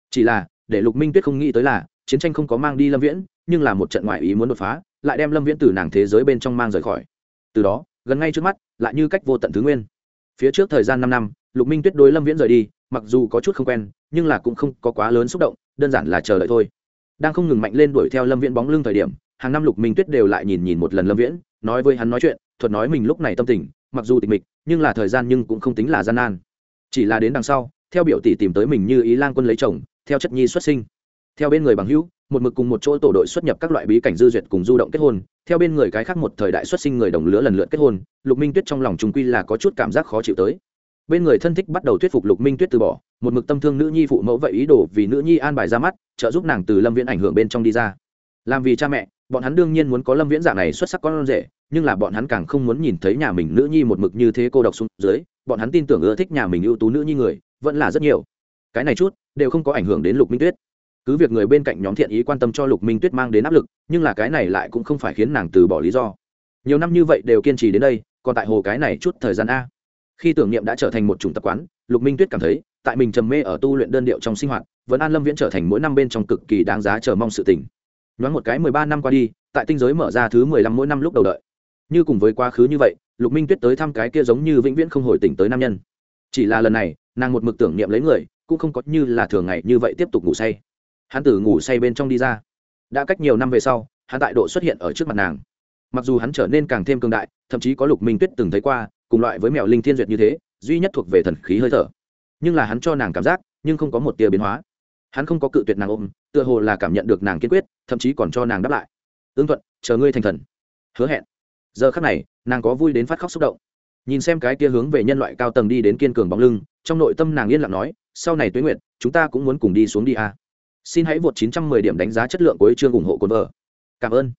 Chỉ là, để lục minh tuyết không nghĩ tới là, chiến tranh không có mang đi lâm viễn nhưng là một trận ngoại ý muốn đột phá, lại đem lâm viễn từ nàng thế giới bên trong mang rời khỏi. Từ đó, gần ngay trước mắt, lại như cách vô tận thứ nguyên. Phía trước thời gian năm năm, lục minh tuyết đối lâm viễn rời đi, mặc dù có chút không quen, nhưng là cũng không có quá lớn xúc động, đơn giản là chờ đợi thôi. Đang không ngừng mạnh lên đuổi theo lâm viễn bóng lưng thời điểm, hàng năm lục minh tuyết đều lại nhìn nhìn một lần lâm viễn, nói với hắn nói chuyện, thuật nói mình lúc này tâm tình, mặc dù tịch mịch, nhưng là thời gian nhưng cũng không tính là gian nan. Chỉ là đến đằng sau, theo biểu tỷ tìm tới mình như ý lan quân lấy chồng, theo chất nhi xuất sinh theo bên người bằng hữu, một mực cùng một chỗ tổ đội xuất nhập các loại bí cảnh dư duyệt cùng du động kết hôn. Theo bên người cái khác một thời đại xuất sinh người đồng lứa lần lượt kết hôn, lục minh tuyết trong lòng trung quy là có chút cảm giác khó chịu tới. Bên người thân thích bắt đầu thuyết phục lục minh tuyết từ bỏ, một mực tâm thương nữ nhi phụ mẫu vậy ý đồ vì nữ nhi an bài ra mắt, trợ giúp nàng từ lâm viễn ảnh hưởng bên trong đi ra. Làm vì cha mẹ, bọn hắn đương nhiên muốn có lâm viễn dạng này xuất sắc con rể, nhưng là bọn hắn càng không muốn nhìn thấy nhà mình nữ nhi một mực như thế cô độc xuống dưới, bọn hắn tin tưởng ưa thích nhà mình ưu tú nữ nhi người, vẫn là rất nhiều. Cái này chút, đều không có ảnh hưởng đến lục minh tuyết cứ việc người bên cạnh nhóm thiện ý quan tâm cho lục minh tuyết mang đến áp lực, nhưng là cái này lại cũng không phải khiến nàng từ bỏ lý do. Nhiều năm như vậy đều kiên trì đến đây, còn tại hồ cái này chút thời gian a. Khi tưởng niệm đã trở thành một chủng tập quán, lục minh tuyết cảm thấy, tại mình trầm mê ở tu luyện đơn điệu trong sinh hoạt, vẫn an lâm viễn trở thành mỗi năm bên trong cực kỳ đáng giá chờ mong sự tình. Nhoáng một cái mười ba năm qua đi, tại tinh giới mở ra thứ mười lăm mỗi năm lúc đầu đợi. Như cùng với quá khứ như vậy, lục minh tuyết tới thăm cái kia giống như vĩnh viễn không hồi tỉnh tới nam nhân. Chỉ là lần này, nàng một mực tưởng niệm lấy người, cũng không có như là thường ngày như vậy tiếp tục ngủ say hắn tử ngủ say bên trong đi ra. Đã cách nhiều năm về sau, hắn tại độ xuất hiện ở trước mặt nàng. Mặc dù hắn trở nên càng thêm cường đại, thậm chí có lục minh tuyết từng thấy qua, cùng loại với mèo linh thiên duyệt như thế, duy nhất thuộc về thần khí hơi thở. Nhưng là hắn cho nàng cảm giác, nhưng không có một tia biến hóa. Hắn không có cự tuyệt nàng ôm, tựa hồ là cảm nhận được nàng kiên quyết, thậm chí còn cho nàng đáp lại. Ưng thuận, chờ ngươi thành thần. Hứa hẹn. Giờ khắc này, nàng có vui đến phát khóc xúc động. Nhìn xem cái tia hướng về nhân loại cao tầng đi đến kiên cường bóng lưng, trong nội tâm nàng yên lặng nói, sau này tuế nguyện chúng ta cũng muốn cùng đi xuống đi a xin hãy vượt 910 điểm đánh giá chất lượng cuối chương ủng hộ cồn vợ. Cảm ơn.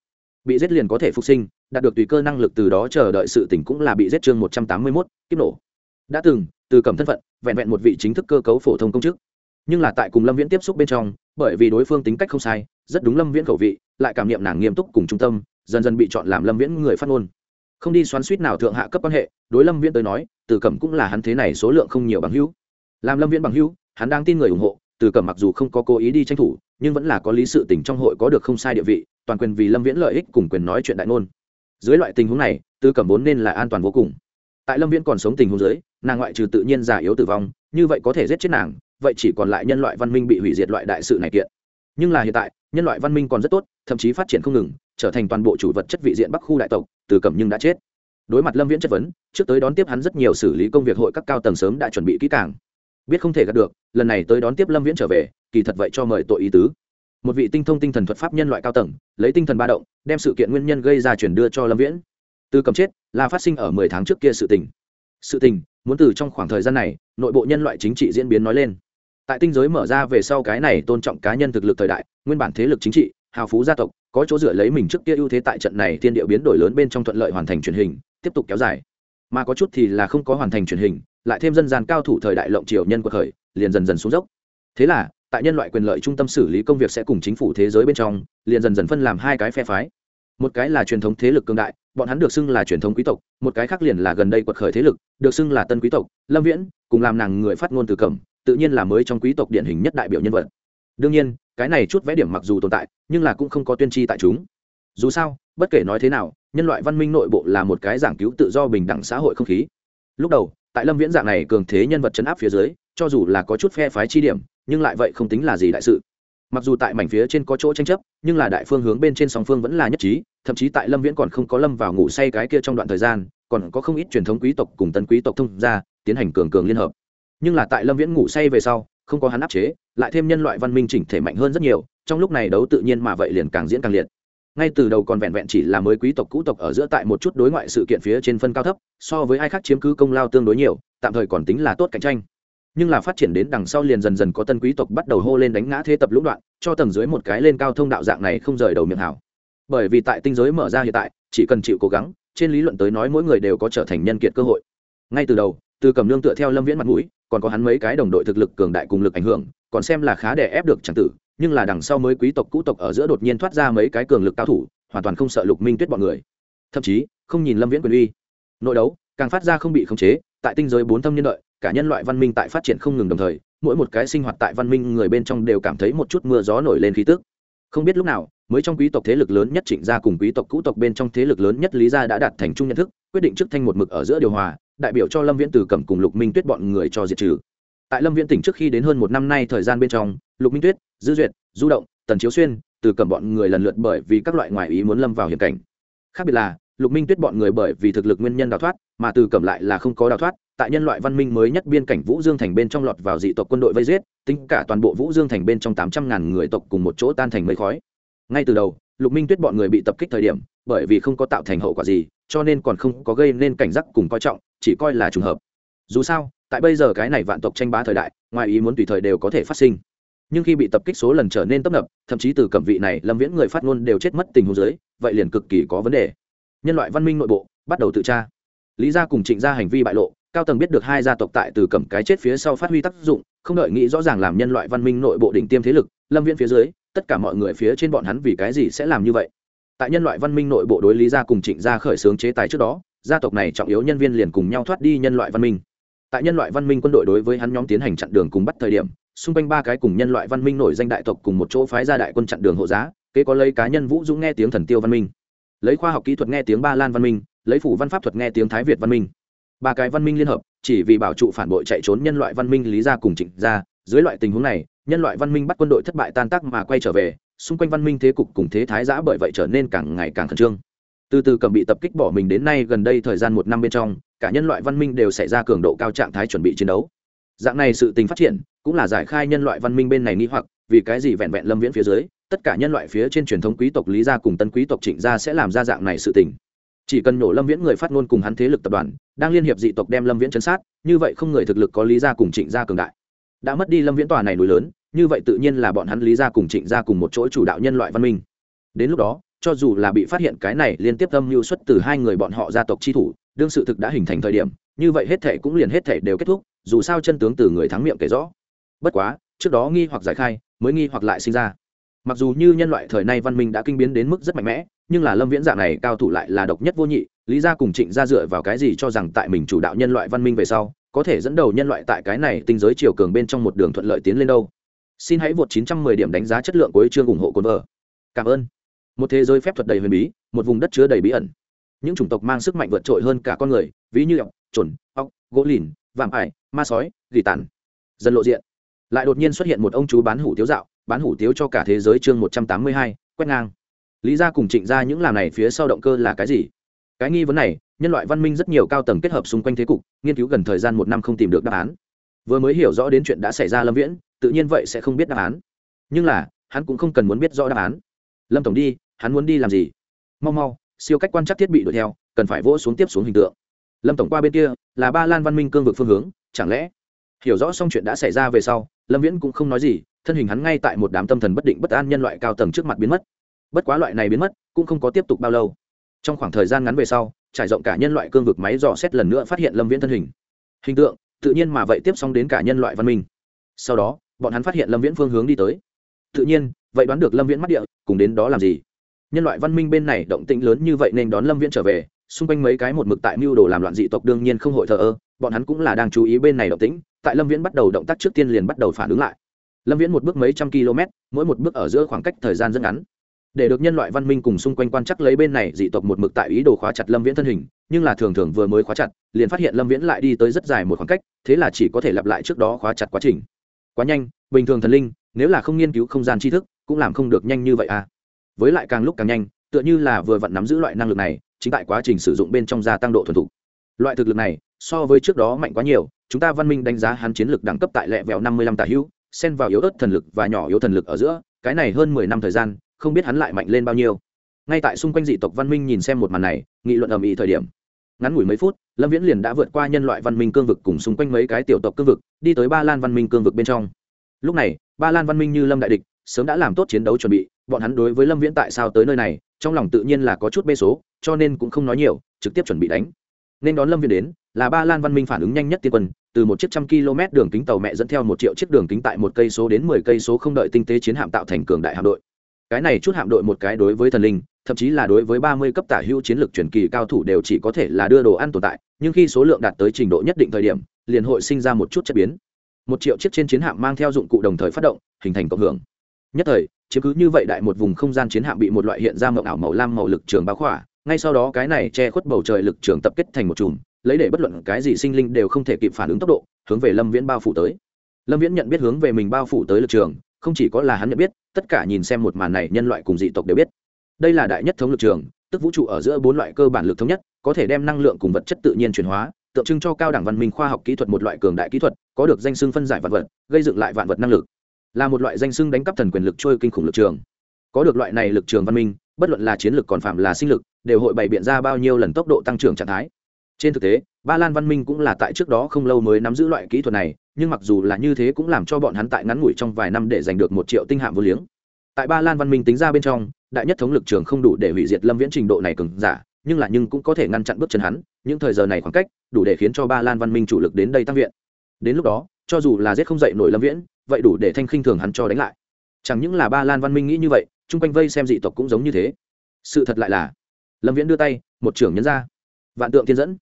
Bị giết liền có thể phục sinh đạt được tùy cơ năng lực từ đó chờ đợi sự tỉnh cũng là bị giết chương 181, kiếp nổ. Đã từng từ cầm thân phận vẹn vẹn một vị chính thức cơ cấu phổ thông công chức. Nhưng là tại cùng lâm viễn tiếp xúc bên trong bởi vì đối phương tính cách không sai rất đúng lâm viễn khẩu vị lại cảm nghiệm nàng nghiêm túc cùng trung tâm dần dần bị chọn làm lâm viễn người phát ngôn. Không đi xoắn suýt nào thượng hạ cấp quan hệ đối lâm viễn tới nói từ cẩm cũng là hắn thế này số lượng không nhiều bằng hữu. Làm lâm viễn bằng hữu hắn đang tin người ủng hộ từ cẩm mặc dù không có cố ý đi tranh thủ, nhưng vẫn là có lý sự tình trong hội có được không sai địa vị, toàn quyền vì lâm viễn lợi ích cùng quyền nói chuyện đại ngôn. Dưới loại tình huống này, từ cẩm vốn nên là an toàn vô cùng. Tại lâm viễn còn sống tình huống dưới, nàng ngoại trừ tự nhiên già yếu tử vong, như vậy có thể giết chết nàng, vậy chỉ còn lại nhân loại văn minh bị hủy diệt loại đại sự này kiện. Nhưng là hiện tại, nhân loại văn minh còn rất tốt, thậm chí phát triển không ngừng, trở thành toàn bộ chủ vật chất vị diện bắc khu đại tộc, từ cẩm nhưng đã chết. Đối mặt lâm viễn chất vấn, trước tới đón tiếp hắn rất nhiều xử lý công việc hội các cao tầng sớm đã chuẩn bị kỹ càng biết không thể gạt được, lần này tới đón tiếp lâm viễn trở về, kỳ thật vậy cho mời tội ý tứ. Một vị tinh thông tinh thần thuật pháp nhân loại cao tầng, lấy tinh thần ba động, đem sự kiện nguyên nhân gây ra chuyển đưa cho lâm viễn. Từ cầm chết, là phát sinh ở mười tháng trước kia sự tình. Sự tình, muốn từ trong khoảng thời gian này, nội bộ nhân loại chính trị diễn biến nói lên. Tại tinh giới mở ra về sau cái này tôn trọng cá nhân thực lực thời đại, nguyên bản thế lực chính trị, hào phú gia tộc, có chỗ dựa lấy mình trước kia ưu thế tại trận này thiên địa biến đổi lớn bên trong thuận lợi hoàn thành truyền hình, tiếp tục kéo dài. Mà có chút thì là không có hoàn thành truyền hình lại thêm dân gian cao thủ thời đại lộng triều nhân của thời, liền dần dần xuống dốc. Thế là, tại nhân loại quyền lợi trung tâm xử lý công việc sẽ cùng chính phủ thế giới bên trong, liền dần dần phân làm hai cái phe phái. Một cái là truyền thống thế lực cương đại, bọn hắn được xưng là truyền thống quý tộc, một cái khác liền là gần đây quật khởi thế lực, được xưng là tân quý tộc. Lâm viễn, cùng làm nàng người phát ngôn từ cẩm, tự nhiên là mới trong quý tộc điển hình nhất đại biểu nhân vật. Đương nhiên, cái này chút vẽ điểm mặc dù tồn tại, nhưng là cũng không có tuyên tri tại chúng. Dù sao, bất kể nói thế nào, nhân loại văn minh nội bộ là một cái giảng cứu tự do bình đẳng xã hội không khí. Lúc đầu tại lâm viễn dạng này cường thế nhân vật chấn áp phía dưới, cho dù là có chút phe phái chi điểm, nhưng lại vậy không tính là gì đại sự. Mặc dù tại mảnh phía trên có chỗ tranh chấp, nhưng là đại phương hướng bên trên song phương vẫn là nhất trí, thậm chí tại lâm viễn còn không có lâm vào ngủ say cái kia trong đoạn thời gian, còn có không ít truyền thống quý tộc cùng tân quý tộc thông ra tiến hành cường cường liên hợp. Nhưng là tại lâm viễn ngủ say về sau, không có hắn áp chế, lại thêm nhân loại văn minh chỉnh thể mạnh hơn rất nhiều, trong lúc này đấu tự nhiên mà vậy liền càng diễn càng liệt ngay từ đầu còn vẹn vẹn chỉ là mới quý tộc cũ tộc ở giữa tại một chút đối ngoại sự kiện phía trên phân cao thấp, so với ai khác chiếm cứ công lao tương đối nhiều, tạm thời còn tính là tốt cạnh tranh. Nhưng là phát triển đến đằng sau liền dần dần có tân quý tộc bắt đầu hô lên đánh ngã thế tập lũng đoạn, cho tầng dưới một cái lên cao thông đạo dạng này không rời đầu miệng hảo. Bởi vì tại tinh giới mở ra hiện tại, chỉ cần chịu cố gắng, trên lý luận tới nói mỗi người đều có trở thành nhân kiệt cơ hội. Ngay từ đầu, từ cầm lương tựa theo lâm viễn mặt mũi, còn có hắn mấy cái đồng đội thực lực cường đại cùng lực ảnh hưởng, còn xem là khá để ép được tràng tử nhưng là đằng sau mới quý tộc cũ tộc ở giữa đột nhiên thoát ra mấy cái cường lực cao thủ, hoàn toàn không sợ lục minh tuyết bọn người. Thậm chí, không nhìn lâm viễn quyền uy. Nội đấu, càng phát ra không bị khống chế, tại tinh giới bốn thâm nhân lợi cả nhân loại văn minh tại phát triển không ngừng đồng thời, mỗi một cái sinh hoạt tại văn minh người bên trong đều cảm thấy một chút mưa gió nổi lên khí tức. Không biết lúc nào, mới trong quý tộc thế lực lớn nhất trịnh gia cùng quý tộc cũ tộc bên trong thế lực lớn nhất lý gia đã đạt thành chung nhận thức, quyết định trước thanh một mực ở giữa điều hòa, đại biểu cho lâm viễn từ cầm cùng lục minh tuyết bọn người cho diệt trừ. Tại lâm viễn tỉnh trước khi đến hơn một năm nay thời gian bên trong lục minh tuyết, dư duyệt, du động, tần chiếu xuyên, từ cầm bọn người lần lượt bởi vì các loại ngoại ý muốn lâm vào hiểm cảnh. Khác biệt là, lục minh tuyết bọn người bởi vì thực lực nguyên nhân đào thoát, mà từ cầm lại là không có đào thoát, tại nhân loại văn minh mới nhất biên cảnh vũ dương thành bên trong lọt vào dị tộc quân đội vây giết, tính cả toàn bộ vũ dương thành bên trong tám trăm ngàn người tộc cùng một chỗ tan thành mây khói. Ngay từ đầu, lục minh tuyết bọn người bị tập kích thời điểm, bởi vì không có tạo thành hậu quả gì, cho nên còn không có gây nên cảnh giác cùng coi trọng, chỉ coi là trùng hợp. Dù sao, tại bây giờ cái này vạn tộc tranh bá thời đại ngoài ý muốn tùy thời đều có thể phát sinh nhưng khi bị tập kích số lần trở nên tấp nập, thậm chí từ cẩm vị này, lâm viễn người phát ngôn đều chết mất tình huống dưới, vậy liền cực kỳ có vấn đề. Nhân loại văn minh nội bộ, bắt đầu tự tra. Lý gia cùng trịnh gia hành vi bại lộ, cao tầng biết được hai gia tộc tại từ cẩm cái chết phía sau phát huy tác dụng, không đợi nghĩ rõ ràng làm nhân loại văn minh nội bộ đỉnh tiêm thế lực, lâm viễn phía dưới, tất cả mọi người phía trên bọn hắn vì cái gì sẽ làm như vậy? Tại nhân loại văn minh nội bộ đối lý gia cùng trịnh gia khởi xướng chế tài trước đó, gia tộc này trọng yếu nhân viên liền cùng nhau thoát đi nhân loại văn minh. Tại nhân loại văn minh quân đội đối với hắn nhóm tiến hành chặn đường cùng bắt thời điểm xung quanh ba cái cùng nhân loại văn minh nổi danh đại tộc cùng một chỗ phái ra đại quân chặn đường hộ giá, kế có lấy cá nhân vũ dũng nghe tiếng thần tiêu văn minh, lấy khoa học kỹ thuật nghe tiếng ba lan văn minh, lấy phủ văn pháp thuật nghe tiếng thái việt văn minh. Ba cái văn minh liên hợp, chỉ vì bảo trụ phản bội chạy trốn nhân loại văn minh lý gia cùng trịnh gia dưới loại tình huống này, nhân loại văn minh bắt quân đội thất bại tan tác mà quay trở về, xung quanh văn minh thế cục cùng thế thái giã bởi vậy trở nên càng ngày càng khẩn trương. Từ từ cầm bị tập kích bỏ mình đến nay gần đây thời gian một năm bên trong, cả nhân loại văn minh đều xảy ra cường độ cao trạng thái chuẩn bị chiến đấu. Dạng này sự tình phát triển cũng là giải khai nhân loại văn minh bên này nghi hoặc, vì cái gì vẹn vẹn lâm viễn phía dưới, tất cả nhân loại phía trên truyền thống quý tộc lý gia cùng tân quý tộc trịnh gia sẽ làm ra dạng này sự tình. Chỉ cần nổ lâm viễn người phát ngôn cùng hắn thế lực tập đoàn, đang liên hiệp dị tộc đem lâm viễn chấn sát, như vậy không người thực lực có lý gia cùng trịnh gia cường đại. Đã mất đi lâm viễn tòa này núi lớn, như vậy tự nhiên là bọn hắn lý gia cùng trịnh gia cùng một chỗ chủ đạo nhân loại văn minh. Đến lúc đó, cho dù là bị phát hiện cái này liên tiếp âm mưu xuất từ hai người bọn họ gia tộc chi thủ, đương sự thực đã hình thành thời điểm, như vậy hết thể cũng liền hết thể đều kết thúc, dù sao chân tướng từ người thắng miệng kể rõ bất quá, trước đó nghi hoặc giải khai, mới nghi hoặc lại sinh ra. Mặc dù như nhân loại thời nay văn minh đã kinh biến đến mức rất mạnh mẽ, nhưng là lâm viễn dạng này cao thủ lại là độc nhất vô nhị, lý gia cùng trịnh gia dựa vào cái gì cho rằng tại mình chủ đạo nhân loại văn minh về sau, có thể dẫn đầu nhân loại tại cái này tinh giới chiều cường bên trong một đường thuận lợi tiến lên đâu. Xin hãy vượt 910 điểm đánh giá chất lượng của chương ủng hộ cồn vợ cảm ơn. Một thế giới phép thuật đầy huyền bí, một vùng đất chứa đầy bí ẩn. Những chủng tộc mang sức mạnh vượt trội hơn cả con người, ví như ọc chuẩn ọc gỗ lìn, vạm ải, ma sói, gỉ tàn. Dần lộ diện lại đột nhiên xuất hiện một ông chú bán hủ tiếu dạo, bán hủ tiếu cho cả thế giới chương một trăm tám mươi hai, quét ngang. Lý ra cùng trịnh ra những làm này phía sau động cơ là cái gì? Cái nghi vấn này, nhân loại văn minh rất nhiều cao tầng kết hợp xung quanh thế cục, nghiên cứu gần thời gian một năm không tìm được đáp án. Vừa mới hiểu rõ đến chuyện đã xảy ra lâm viễn, tự nhiên vậy sẽ không biết đáp án. Nhưng là, hắn cũng không cần muốn biết rõ đáp án. Lâm tổng đi, hắn muốn đi làm gì? Mau mau, siêu cách quan trắc thiết bị đuổi theo, cần phải vỗ xuống tiếp xuống hình tượng. Lâm tổng qua bên kia, là ba lan văn minh cương vực phương hướng, chẳng lẽ hiểu rõ xong chuyện đã xảy ra về sau lâm viễn cũng không nói gì, thân hình hắn ngay tại một đám tâm thần bất định bất an nhân loại cao tầng trước mặt biến mất. Bất quá loại này biến mất cũng không có tiếp tục bao lâu. Trong khoảng thời gian ngắn về sau, trải rộng cả nhân loại cương vực máy dò xét lần nữa phát hiện lâm viễn thân hình. Hình tượng, tự nhiên mà vậy tiếp xong đến cả nhân loại văn minh. Sau đó, bọn hắn phát hiện lâm viễn phương hướng đi tới. Tự nhiên, vậy đoán được lâm viễn mắt địa, cùng đến đó làm gì? Nhân loại văn minh bên này động tĩnh lớn như vậy nên đón lâm viễn trở về, xung quanh mấy cái một mực tại mưu đồ làm loạn dị tộc đương nhiên không hội thờ ơ bọn hắn cũng là đang chú ý bên này động tĩnh, tại lâm viễn bắt đầu động tác trước tiên liền bắt đầu phản ứng lại. Lâm viễn một bước mấy trăm km, mỗi một bước ở giữa khoảng cách thời gian rất ngắn. Để được nhân loại văn minh cùng xung quanh quan chắc lấy bên này, dị tộc một mực tại ý đồ khóa chặt lâm viễn thân hình, nhưng là thường thường vừa mới khóa chặt, liền phát hiện lâm viễn lại đi tới rất dài một khoảng cách, thế là chỉ có thể lặp lại trước đó khóa chặt quá trình. Quá nhanh, bình thường thần linh, nếu là không nghiên cứu không gian tri thức, cũng làm không được nhanh như vậy à. Với lại càng lúc càng nhanh, tựa như là vừa vặn nắm giữ loại năng lực này, chính tại quá trình sử dụng bên trong gia tăng độ thuần thục. Loại thực lực này so với trước đó mạnh quá nhiều, chúng ta văn minh đánh giá hắn chiến lược đẳng cấp tại lẹ vẹo năm mươi lăm tả hữu, xen vào yếu ớt thần lực và nhỏ yếu thần lực ở giữa, cái này hơn mười năm thời gian, không biết hắn lại mạnh lên bao nhiêu. Ngay tại xung quanh dị tộc văn minh nhìn xem một màn này, nghị luận ầm ĩ thời điểm. Ngắn ngủi mấy phút, lâm viễn liền đã vượt qua nhân loại văn minh cương vực cùng xung quanh mấy cái tiểu tộc cương vực, đi tới ba lan văn minh cương vực bên trong. Lúc này, ba lan văn minh như lâm đại địch, sớm đã làm tốt chiến đấu chuẩn bị, bọn hắn đối với lâm viễn tại sao tới nơi này, trong lòng tự nhiên là có chút bê số, cho nên cũng không nói nhiều, trực tiếp chuẩn bị đánh nên đón lâm Viên đến, là ba lan văn minh phản ứng nhanh nhất tiên quân, từ một chiếc trăm km đường kính tàu mẹ dẫn theo một triệu chiếc đường kính tại một cây số đến mười cây số không đợi tinh tế chiến hạm tạo thành cường đại hạm đội. Cái này chút hạm đội một cái đối với thần linh, thậm chí là đối với ba mươi cấp tả hữu chiến lược truyền kỳ cao thủ đều chỉ có thể là đưa đồ ăn tồn tại, nhưng khi số lượng đạt tới trình độ nhất định thời điểm, liền hội sinh ra một chút chất biến. Một triệu chiếc trên chiến hạm mang theo dụng cụ đồng thời phát động, hình thành cộng hưởng. Nhất thời, chiếm cứ như vậy đại một vùng không gian chiến hạm bị một loại hiện ra mộng ảo màu lam màu lực trường báo khỏa ngay sau đó cái này che khuất bầu trời lực trường tập kết thành một chùm, lấy để bất luận cái gì sinh linh đều không thể kịp phản ứng tốc độ, hướng về lâm viễn bao phủ tới. Lâm viễn nhận biết hướng về mình bao phủ tới lực trường, không chỉ có là hắn nhận biết, tất cả nhìn xem một màn này nhân loại cùng dị tộc đều biết. Đây là đại nhất thống lực trường, tức vũ trụ ở giữa bốn loại cơ bản lực thống nhất, có thể đem năng lượng cùng vật chất tự nhiên chuyển hóa, tượng trưng cho cao đẳng văn minh khoa học kỹ thuật một loại cường đại kỹ thuật, có được danh xưng phân giải vạn vật, gây dựng lại vạn vật năng lực. Là một loại danh xưng đánh cắp thần quyền lực trôi kinh khủng lực trường. Có được loại này lực trường văn minh, bất luận là chiến lược còn phạm là sinh lực đều hội bày biện ra bao nhiêu lần tốc độ tăng trưởng trạng thái. Trên thực tế, ba lan văn minh cũng là tại trước đó không lâu mới nắm giữ loại kỹ thuật này, nhưng mặc dù là như thế cũng làm cho bọn hắn tại ngắn ngủi trong vài năm để giành được một triệu tinh hạm vô liếng. Tại ba lan văn minh tính ra bên trong, đại nhất thống lực trường không đủ để hủy diệt lâm viễn trình độ này cường giả, nhưng là nhưng cũng có thể ngăn chặn bước chân hắn, những thời giờ này khoảng cách, đủ để khiến cho ba lan văn minh chủ lực đến đây tăng viện. Đến lúc đó, cho dù là giết không dậy nổi lâm viễn, vậy đủ để thanh khinh thường hắn cho đánh lại. Chẳng những là ba lan văn minh nghĩ như vậy, chung quanh vây xem dị tộc cũng giống như thế. Sự thật lại là lâm viễn đưa tay, một trưởng nhấn ra. Vạn tượng thiên dẫn.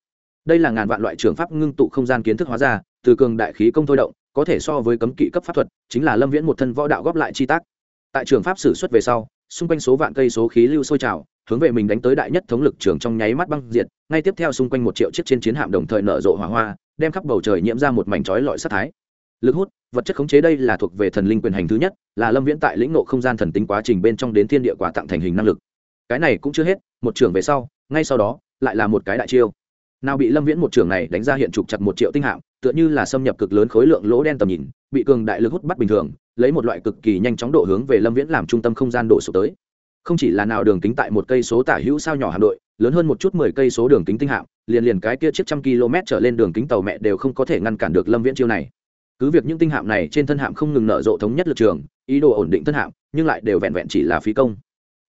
Đây là ngàn vạn loại trường pháp ngưng tụ không gian kiến thức hóa ra, từ cường đại khí công thôi động, có thể so với cấm kỵ cấp pháp thuật, chính là lâm viễn một thân võ đạo góp lại chi tác. Tại trường pháp sử xuất về sau, xung quanh số vạn cây số khí lưu sôi trào, hướng về mình đánh tới đại nhất thống lực trường trong nháy mắt băng diệt, ngay tiếp theo xung quanh một triệu chiếc trên chiến hạm đồng thời nở rộ hỏa hoa, đem khắp bầu trời nhiễm ra một mảnh trói lọi sát thái. Lực hút, vật chất khống chế đây là thuộc về thần linh quyền hành thứ nhất, là lâm viễn tại lĩnh nộ không gian thần tính quá trình bên trong đến thiên địa quả tặng thành hình năng lực. Cái này cũng chưa hết một trường về sau, ngay sau đó, lại là một cái đại chiêu. Nào bị lâm viễn một trường này đánh ra hiện trục chặt một triệu tinh hạm, tựa như là xâm nhập cực lớn khối lượng lỗ đen tầm nhìn, bị cường đại lực hút bắt bình thường, lấy một loại cực kỳ nhanh chóng độ hướng về lâm viễn làm trung tâm không gian đổ sụp tới. Không chỉ là nào đường kính tại một cây số tả hữu sao nhỏ hà nội lớn hơn một chút mười cây số đường kính tinh hạm, liền liền cái kia chiếc trăm km trở lên đường kính tàu mẹ đều không có thể ngăn cản được lâm viễn chiêu này. Cứ việc những tinh hạm này trên thân hạm không ngừng nở rộ thống nhất lực trường, ý đồ ổn định thân hạm, nhưng lại đều vẹn vẹn chỉ là phí công.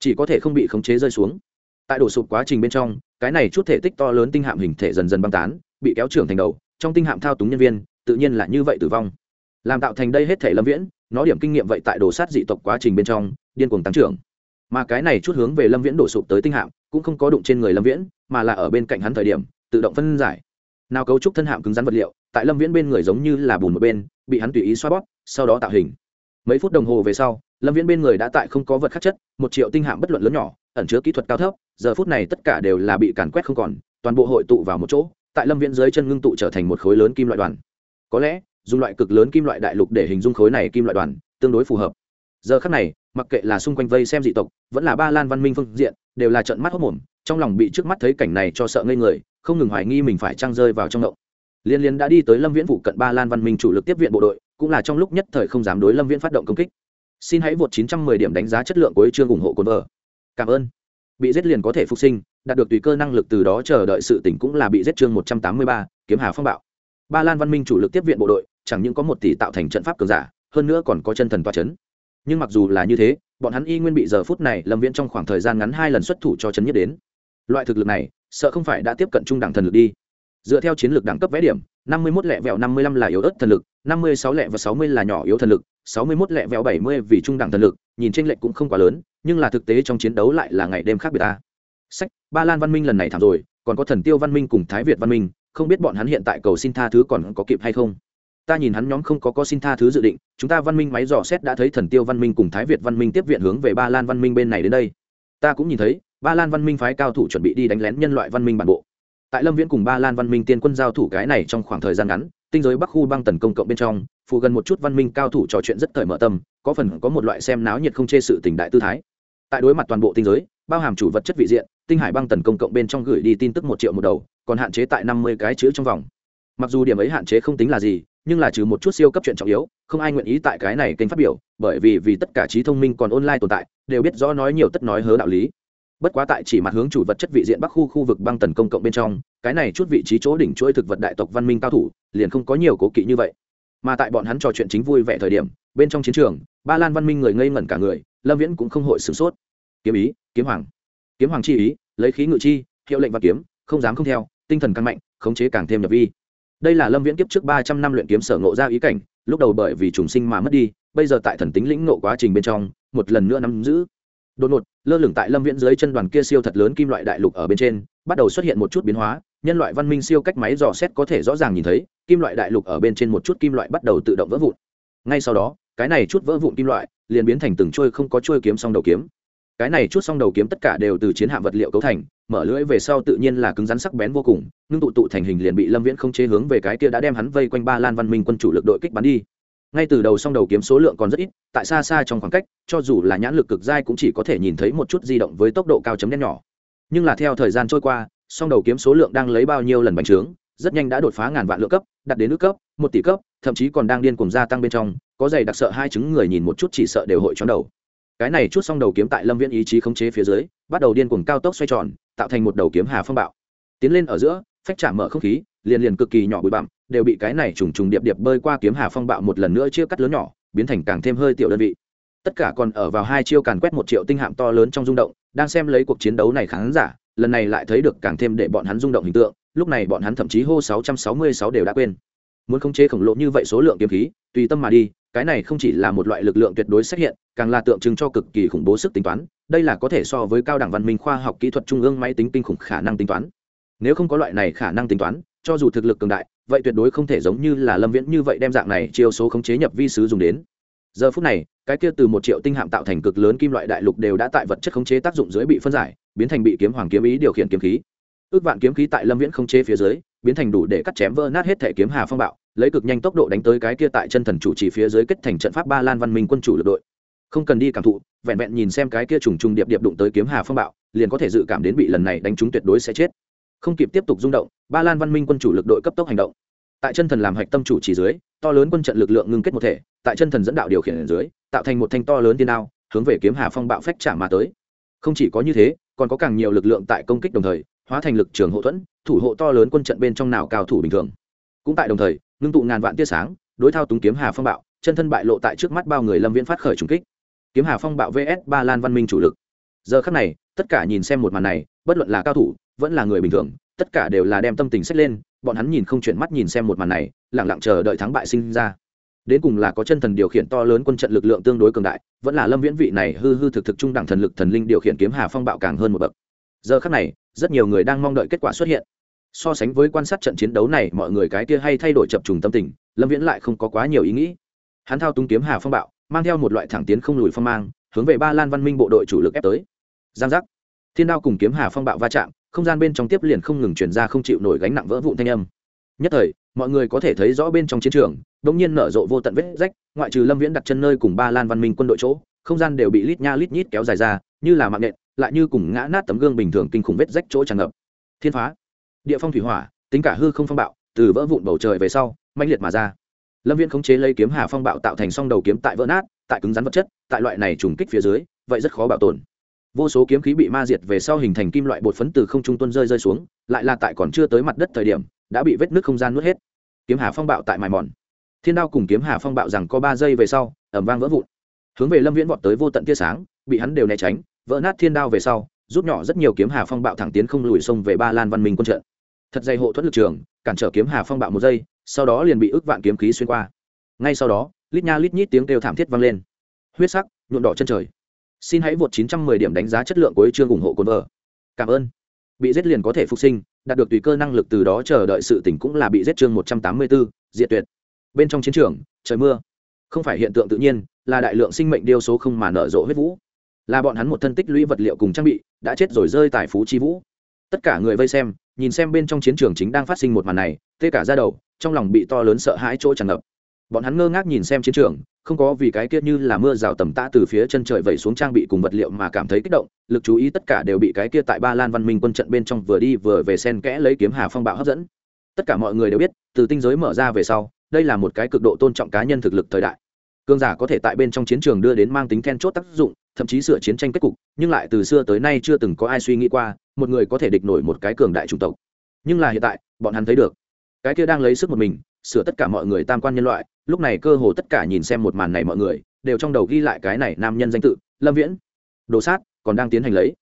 Chỉ có thể không bị khống chế rơi xuống tại đổ sụp quá trình bên trong, cái này chút thể tích to lớn tinh hạm hình thể dần dần băng tán, bị kéo trưởng thành đầu, trong tinh hạm thao túng nhân viên, tự nhiên là như vậy tử vong. Làm tạo thành đây hết thể lâm viễn, nó điểm kinh nghiệm vậy tại đồ sát dị tộc quá trình bên trong, điên cuồng tăng trưởng. Mà cái này chút hướng về lâm viễn đổ sụp tới tinh hạm, cũng không có đụng trên người lâm viễn, mà là ở bên cạnh hắn thời điểm, tự động phân giải. Nào cấu trúc thân hạm cứng rắn vật liệu, tại lâm viễn bên người giống như là bùn một bên, bị hắn tùy ý xoa bóp, sau đó tạo hình. Mấy phút đồng hồ về sau, lâm viễn bên người đã tại không có vật khắc chất, một triệu tinh hạm bất luận lớn nhỏ, ẩn chứa kỹ thuật cao thấp giờ phút này tất cả đều là bị càn quét không còn, toàn bộ hội tụ vào một chỗ, tại lâm viễn dưới chân ngưng tụ trở thành một khối lớn kim loại đoàn. Có lẽ, dùng loại cực lớn kim loại đại lục để hình dung khối này kim loại đoàn, tương đối phù hợp. Giờ khắc này, mặc kệ là xung quanh vây xem dị tộc, vẫn là ba lan văn minh phương diện, đều là trận mắt hốc mồm, trong lòng bị trước mắt thấy cảnh này cho sợ ngây người, không ngừng hoài nghi mình phải trăng rơi vào trong động. Liên liên đã đi tới lâm viễn phụ cận ba lan văn minh chủ lực tiếp viện bộ đội, cũng là trong lúc nhất thời không dám đối lâm viễn phát động công kích. Xin hãy vượt 910 điểm đánh giá chất lượng của chương ủng hộ cồn vợ. Cảm ơn bị giết liền có thể phục sinh đạt được tùy cơ năng lực từ đó chờ đợi sự tỉnh cũng là bị giết chương 183, kiếm hà phong bạo. Ba lan văn minh chủ lực tiếp viện bộ đội chẳng những có một tỷ tạo thành trận pháp cường giả hơn nữa còn có chân thần toa chấn. Nhưng mặc dù là như thế bọn hắn y nguyên bị giờ phút này lâm viễn trong khoảng thời gian ngắn hai lần xuất thủ cho chấn nhất đến. Loại thực lực này sợ không phải đã tiếp cận trung đẳng thần lực đi. Dựa theo chiến lược đẳng cấp vé điểm năm mươi mốt lẹ vẹo năm mươi lăm là yếu ớt thần lực năm mươi sáu lẹ và sáu mươi là nhỏ yếu thần lực sáu mươi mốt lẹ vẹo bảy mươi vì trung đẳng thần lực nhìn trên lệch cũng không quá lớn nhưng là thực tế trong chiến đấu lại là ngày đêm khác biệt ta sách ba lan văn minh lần này thảm rồi còn có thần tiêu văn minh cùng thái việt văn minh không biết bọn hắn hiện tại cầu xin tha thứ còn có kịp hay không ta nhìn hắn nhóm không có có xin tha thứ dự định chúng ta văn minh máy dò xét đã thấy thần tiêu văn minh cùng thái việt văn minh tiếp viện hướng về ba lan văn minh bên này đến đây ta cũng nhìn thấy ba lan văn minh phái cao thủ chuẩn bị đi đánh lén nhân loại văn minh bản bộ tại lâm viễn cùng ba lan văn minh tiên quân giao thủ cái này trong khoảng thời gian ngắn tinh giới bắc khu băng tần công cộng bên trong phụ gần một chút văn minh cao thủ trò chuyện rất cởi mở tâm có phần có một loại xem náo nhiệt không chê sự tình đại tư thái tại đối mặt toàn bộ tinh giới, bao hàm chủ vật chất vị diện, tinh hải băng tần công cộng bên trong gửi đi tin tức một triệu một đầu, còn hạn chế tại năm mươi cái chữ trong vòng. Mặc dù điểm ấy hạn chế không tính là gì, nhưng là trừ một chút siêu cấp chuyện trọng yếu, không ai nguyện ý tại cái này kênh phát biểu, bởi vì vì tất cả trí thông minh còn online tồn tại, đều biết rõ nói nhiều tất nói hớ đạo lý. Bất quá tại chỉ mặt hướng chủ vật chất vị diện bắc khu khu vực băng tần công cộng bên trong, cái này chút vị trí chỗ đỉnh chuỗi thực vật đại tộc văn minh cao thủ, liền không có nhiều cố kỵ như vậy. Mà tại bọn hắn trò chuyện chính vui vẻ thời điểm, bên trong chiến trường, ba lan văn minh người ngây ngẩn cả người lâm viễn cũng không hội sửng sốt. Kiếm ý, kiếm hoàng. Kiếm hoàng chi ý, lấy khí ngự chi, hiệu lệnh và kiếm, không dám không theo, tinh thần căn mạnh, khống chế càng thêm nhập vi. Đây là lâm viễn kiếp trước ba trăm năm luyện kiếm sở ngộ ra ý cảnh, lúc đầu bởi vì trùng sinh mà mất đi, bây giờ tại thần tính lĩnh ngộ quá trình bên trong, một lần nữa nắm giữ. Đột ngột, lơ lửng tại lâm viễn dưới chân đoàn kia siêu thật lớn kim loại đại lục ở bên trên, bắt đầu xuất hiện một chút biến hóa, nhân loại văn minh siêu cách máy dò xét có thể rõ ràng nhìn thấy, kim loại đại lục ở bên trên một chút kim loại bắt đầu tự động vỡ vụn. Ngay sau đó cái này chút vỡ vụn kim loại liền biến thành từng trôi không có trôi kiếm song đầu kiếm. Cái này chút song đầu kiếm tất cả đều từ chiến hạm vật liệu cấu thành, mở lưỡi về sau tự nhiên là cứng rắn sắc bén vô cùng, ngưng tụ tụ thành hình liền bị lâm viễn không chế hướng về cái kia đã đem hắn vây quanh ba lan văn minh quân chủ lực đội kích bắn đi. Ngay từ đầu song đầu kiếm số lượng còn rất ít, tại xa xa trong khoảng cách, cho dù là nhãn lực cực dai cũng chỉ có thể nhìn thấy một chút di động với tốc độ cao chấm đen nhỏ. Nhưng là theo thời gian trôi qua, song đầu kiếm số lượng đang lấy bao nhiêu lần bành trướng, rất nhanh đã đột phá ngàn vạn lượng cấp đặt đến nước cấp, một tỷ cấp, thậm chí còn đang điên cùng gia tăng bên trong có giày đặc sợ hai chứng người nhìn một chút chỉ sợ đều hội chóng đầu. Cái này chút xong đầu kiếm tại lâm viễn ý chí khống chế phía dưới, bắt đầu điên cuồng cao tốc xoay tròn, tạo thành một đầu kiếm hà phong bạo. Tiến lên ở giữa, phách chạm mở không khí, liền liền cực kỳ nhỏ bụi bặm, đều bị cái này trùng trùng điệp điệp bơi qua kiếm hà phong bạo một lần nữa chia cắt lớn nhỏ, biến thành càng thêm hơi tiểu đơn vị. Tất cả còn ở vào hai chiêu càn quét một triệu tinh hạm to lớn trong rung động, đang xem lấy cuộc chiến đấu này khán giả, lần này lại thấy được càng thêm để bọn hắn rung động hình tượng, lúc này bọn hắn thậm chí hô 666 đều đã quên. Muốn khống chế khổng lồ như vậy số lượng kiếm khí, tùy tâm mà đi cái này không chỉ là một loại lực lượng tuyệt đối xuất hiện, càng là tượng trưng cho cực kỳ khủng bố sức tính toán, đây là có thể so với cao đẳng văn minh khoa học kỹ thuật trung ương máy tính kinh khủng khả năng tính toán. Nếu không có loại này khả năng tính toán, cho dù thực lực cường đại, vậy tuyệt đối không thể giống như là lâm viễn như vậy đem dạng này chiêu số khống chế nhập vi sứ dùng đến. Giờ phút này, cái kia từ một triệu tinh hạm tạo thành cực lớn kim loại đại lục đều đã tại vật chất khống chế tác dụng dưới bị phân giải, biến thành bị kiếm hoàng kiếm ý điều khiển kiếm khí. Ước vạn kiếm khí tại lâm viễn khống chế phía dưới, biến thành đủ để cắt chém vỡ nát hết thể kiếm hà phong bạo lấy cực nhanh tốc độ đánh tới cái kia tại chân thần chủ trì phía dưới kết thành trận pháp ba lan văn minh quân chủ lực đội. Không cần đi cảm thụ, vẹn vẹn nhìn xem cái kia trùng trùng điệp điệp đụng tới kiếm hà phong bạo, liền có thể dự cảm đến bị lần này đánh trúng tuyệt đối sẽ chết. Không kịp tiếp tục rung động, ba lan văn minh quân chủ lực đội cấp tốc hành động. Tại chân thần làm hạch tâm chủ chỉ dưới, to lớn quân trận lực lượng ngưng kết một thể, tại chân thần dẫn đạo điều khiển ở dưới, tạo thành một thanh to lớn tiên đao, hướng về kiếm hà phong bạo phách trả mà tới. Không chỉ có như thế, còn có càng nhiều lực lượng tại công kích đồng thời, hóa thành lực trường hậu thuẫn, thủ hộ to lớn quân trận bên trong nào cao thủ bình thường. Cũng tại đồng thời ngưng tụ ngàn vạn tia sáng, đối thao túng kiếm hà phong bạo, chân thân bại lộ tại trước mắt bao người lâm viễn phát khởi trùng kích. Kiếm hà phong bạo vs ba lan văn minh chủ lực. Giờ khắc này, tất cả nhìn xem một màn này, bất luận là cao thủ, vẫn là người bình thường, tất cả đều là đem tâm tình xét lên, bọn hắn nhìn không chuyển mắt nhìn xem một màn này lẳng lặng chờ đợi thắng bại sinh ra. Đến cùng là có chân thần điều khiển to lớn quân trận lực lượng tương đối cường đại, vẫn là lâm viễn vị này hư hư thực thực trung đẳng thần lực thần linh điều khiển kiếm hà phong bạo càng hơn một bậc. Giờ khắc này, rất nhiều người đang mong đợi kết quả xuất hiện so sánh với quan sát trận chiến đấu này, mọi người cái kia hay thay đổi chập trùng tâm tình, lâm viễn lại không có quá nhiều ý nghĩ. Hắn thao túng kiếm hà phong bạo, mang theo một loại thẳng tiến không lùi phong mang, hướng về ba lan văn minh bộ đội chủ lực ép tới. Giang giác. Thiên đao cùng kiếm hà phong bạo va chạm, không gian bên trong tiếp liền không ngừng chuyển ra không chịu nổi gánh nặng vỡ vụn thanh âm. Nhất thời, mọi người có thể thấy rõ bên trong chiến trường đ ỗ n g nhiên nở rộ vô tận vết rách, ngoại trừ lâm viễn đặt chân nơi cùng ba lan văn minh quân đội chỗ, không gian đều bị lít nha lít nhít kéo dài ra, như là mạng nện, lại như cùng ngã nát tấm gương bình thường kinh khủng vết rách chỗ tràn ngập. Thiên phá địa phong thủy hỏa, tính cả hư không phong bạo, từ vỡ vụn bầu trời về sau mạnh liệt mà ra. Lâm viễn khống chế lấy kiếm hà phong bạo tạo thành song đầu kiếm tại vỡ nát, tại cứng rắn vật chất, tại loại này trùng kích phía dưới, vậy rất khó bảo tồn. Vô số kiếm khí bị ma diệt về sau hình thành kim loại bột phấn từ không trung tuân rơi rơi xuống, lại là tại còn chưa tới mặt đất thời điểm, đã bị vết nước không gian nuốt hết. Kiếm hà phong bạo tại mài mòn. Thiên đao cùng kiếm hà phong bạo rằng có ba giây về sau ẩm vang vỡ vụn. Hướng về lâm viễn vọt tới vô tận tia sáng, bị hắn đều né tránh, vỡ nát thiên đao về sau rút nhỏ rất nhiều kiếm hà phong bạo thẳng tiến không lùi xông về ba lan văn minh quân trận. Thật dày hộ thuẫn lực trường cản trở kiếm hà phong bạo một giây sau đó liền bị ức vạn kiếm khí xuyên qua. Ngay sau đó lít nha lít nhít tiếng kêu thảm thiết vang lên. Huyết sắc nhuộm đỏ chân trời. Xin hãy vượt 910 điểm đánh giá chất lượng của chương ủng hộ cồn vợ cảm ơn. Bị giết liền có thể phục sinh đạt được tùy cơ năng lực từ đó chờ đợi sự tỉnh cũng là bị giết chương 184, diệt tuyệt. Bên trong chiến trường trời mưa. Không phải hiện tượng tự nhiên là đại lượng sinh mệnh điêu số không mà nở rộ huyết vũ là bọn hắn một thân tích lũy vật liệu cùng trang bị, đã chết rồi rơi tại phú chi vũ. Tất cả người vây xem, nhìn xem bên trong chiến trường chính đang phát sinh một màn này, tê cả ra đầu, trong lòng bị to lớn sợ hãi chỗ tràn ngập. Bọn hắn ngơ ngác nhìn xem chiến trường, không có vì cái kia như là mưa rào tầm tã từ phía chân trời vẩy xuống trang bị cùng vật liệu mà cảm thấy kích động, lực chú ý tất cả đều bị cái kia tại ba lan văn minh quân trận bên trong vừa đi vừa về sen kẽ lấy kiếm hà phong bạo hấp dẫn. Tất cả mọi người đều biết, từ tinh giới mở ra về sau, đây là một cái cực độ tôn trọng cá nhân thực lực thời đại. Cương giả có thể tại bên trong chiến trường đưa đến mang tính then chốt tác dụng thậm chí sửa chiến tranh kết cục, nhưng lại từ xưa tới nay chưa từng có ai suy nghĩ qua, một người có thể địch nổi một cái cường đại chủng tộc. Nhưng là hiện tại, bọn hắn thấy được. Cái kia đang lấy sức một mình, sửa tất cả mọi người tam quan nhân loại, lúc này cơ hồ tất cả nhìn xem một màn này mọi người, đều trong đầu ghi lại cái này nam nhân danh tự, lâm viễn. Đồ sát, còn đang tiến hành lấy.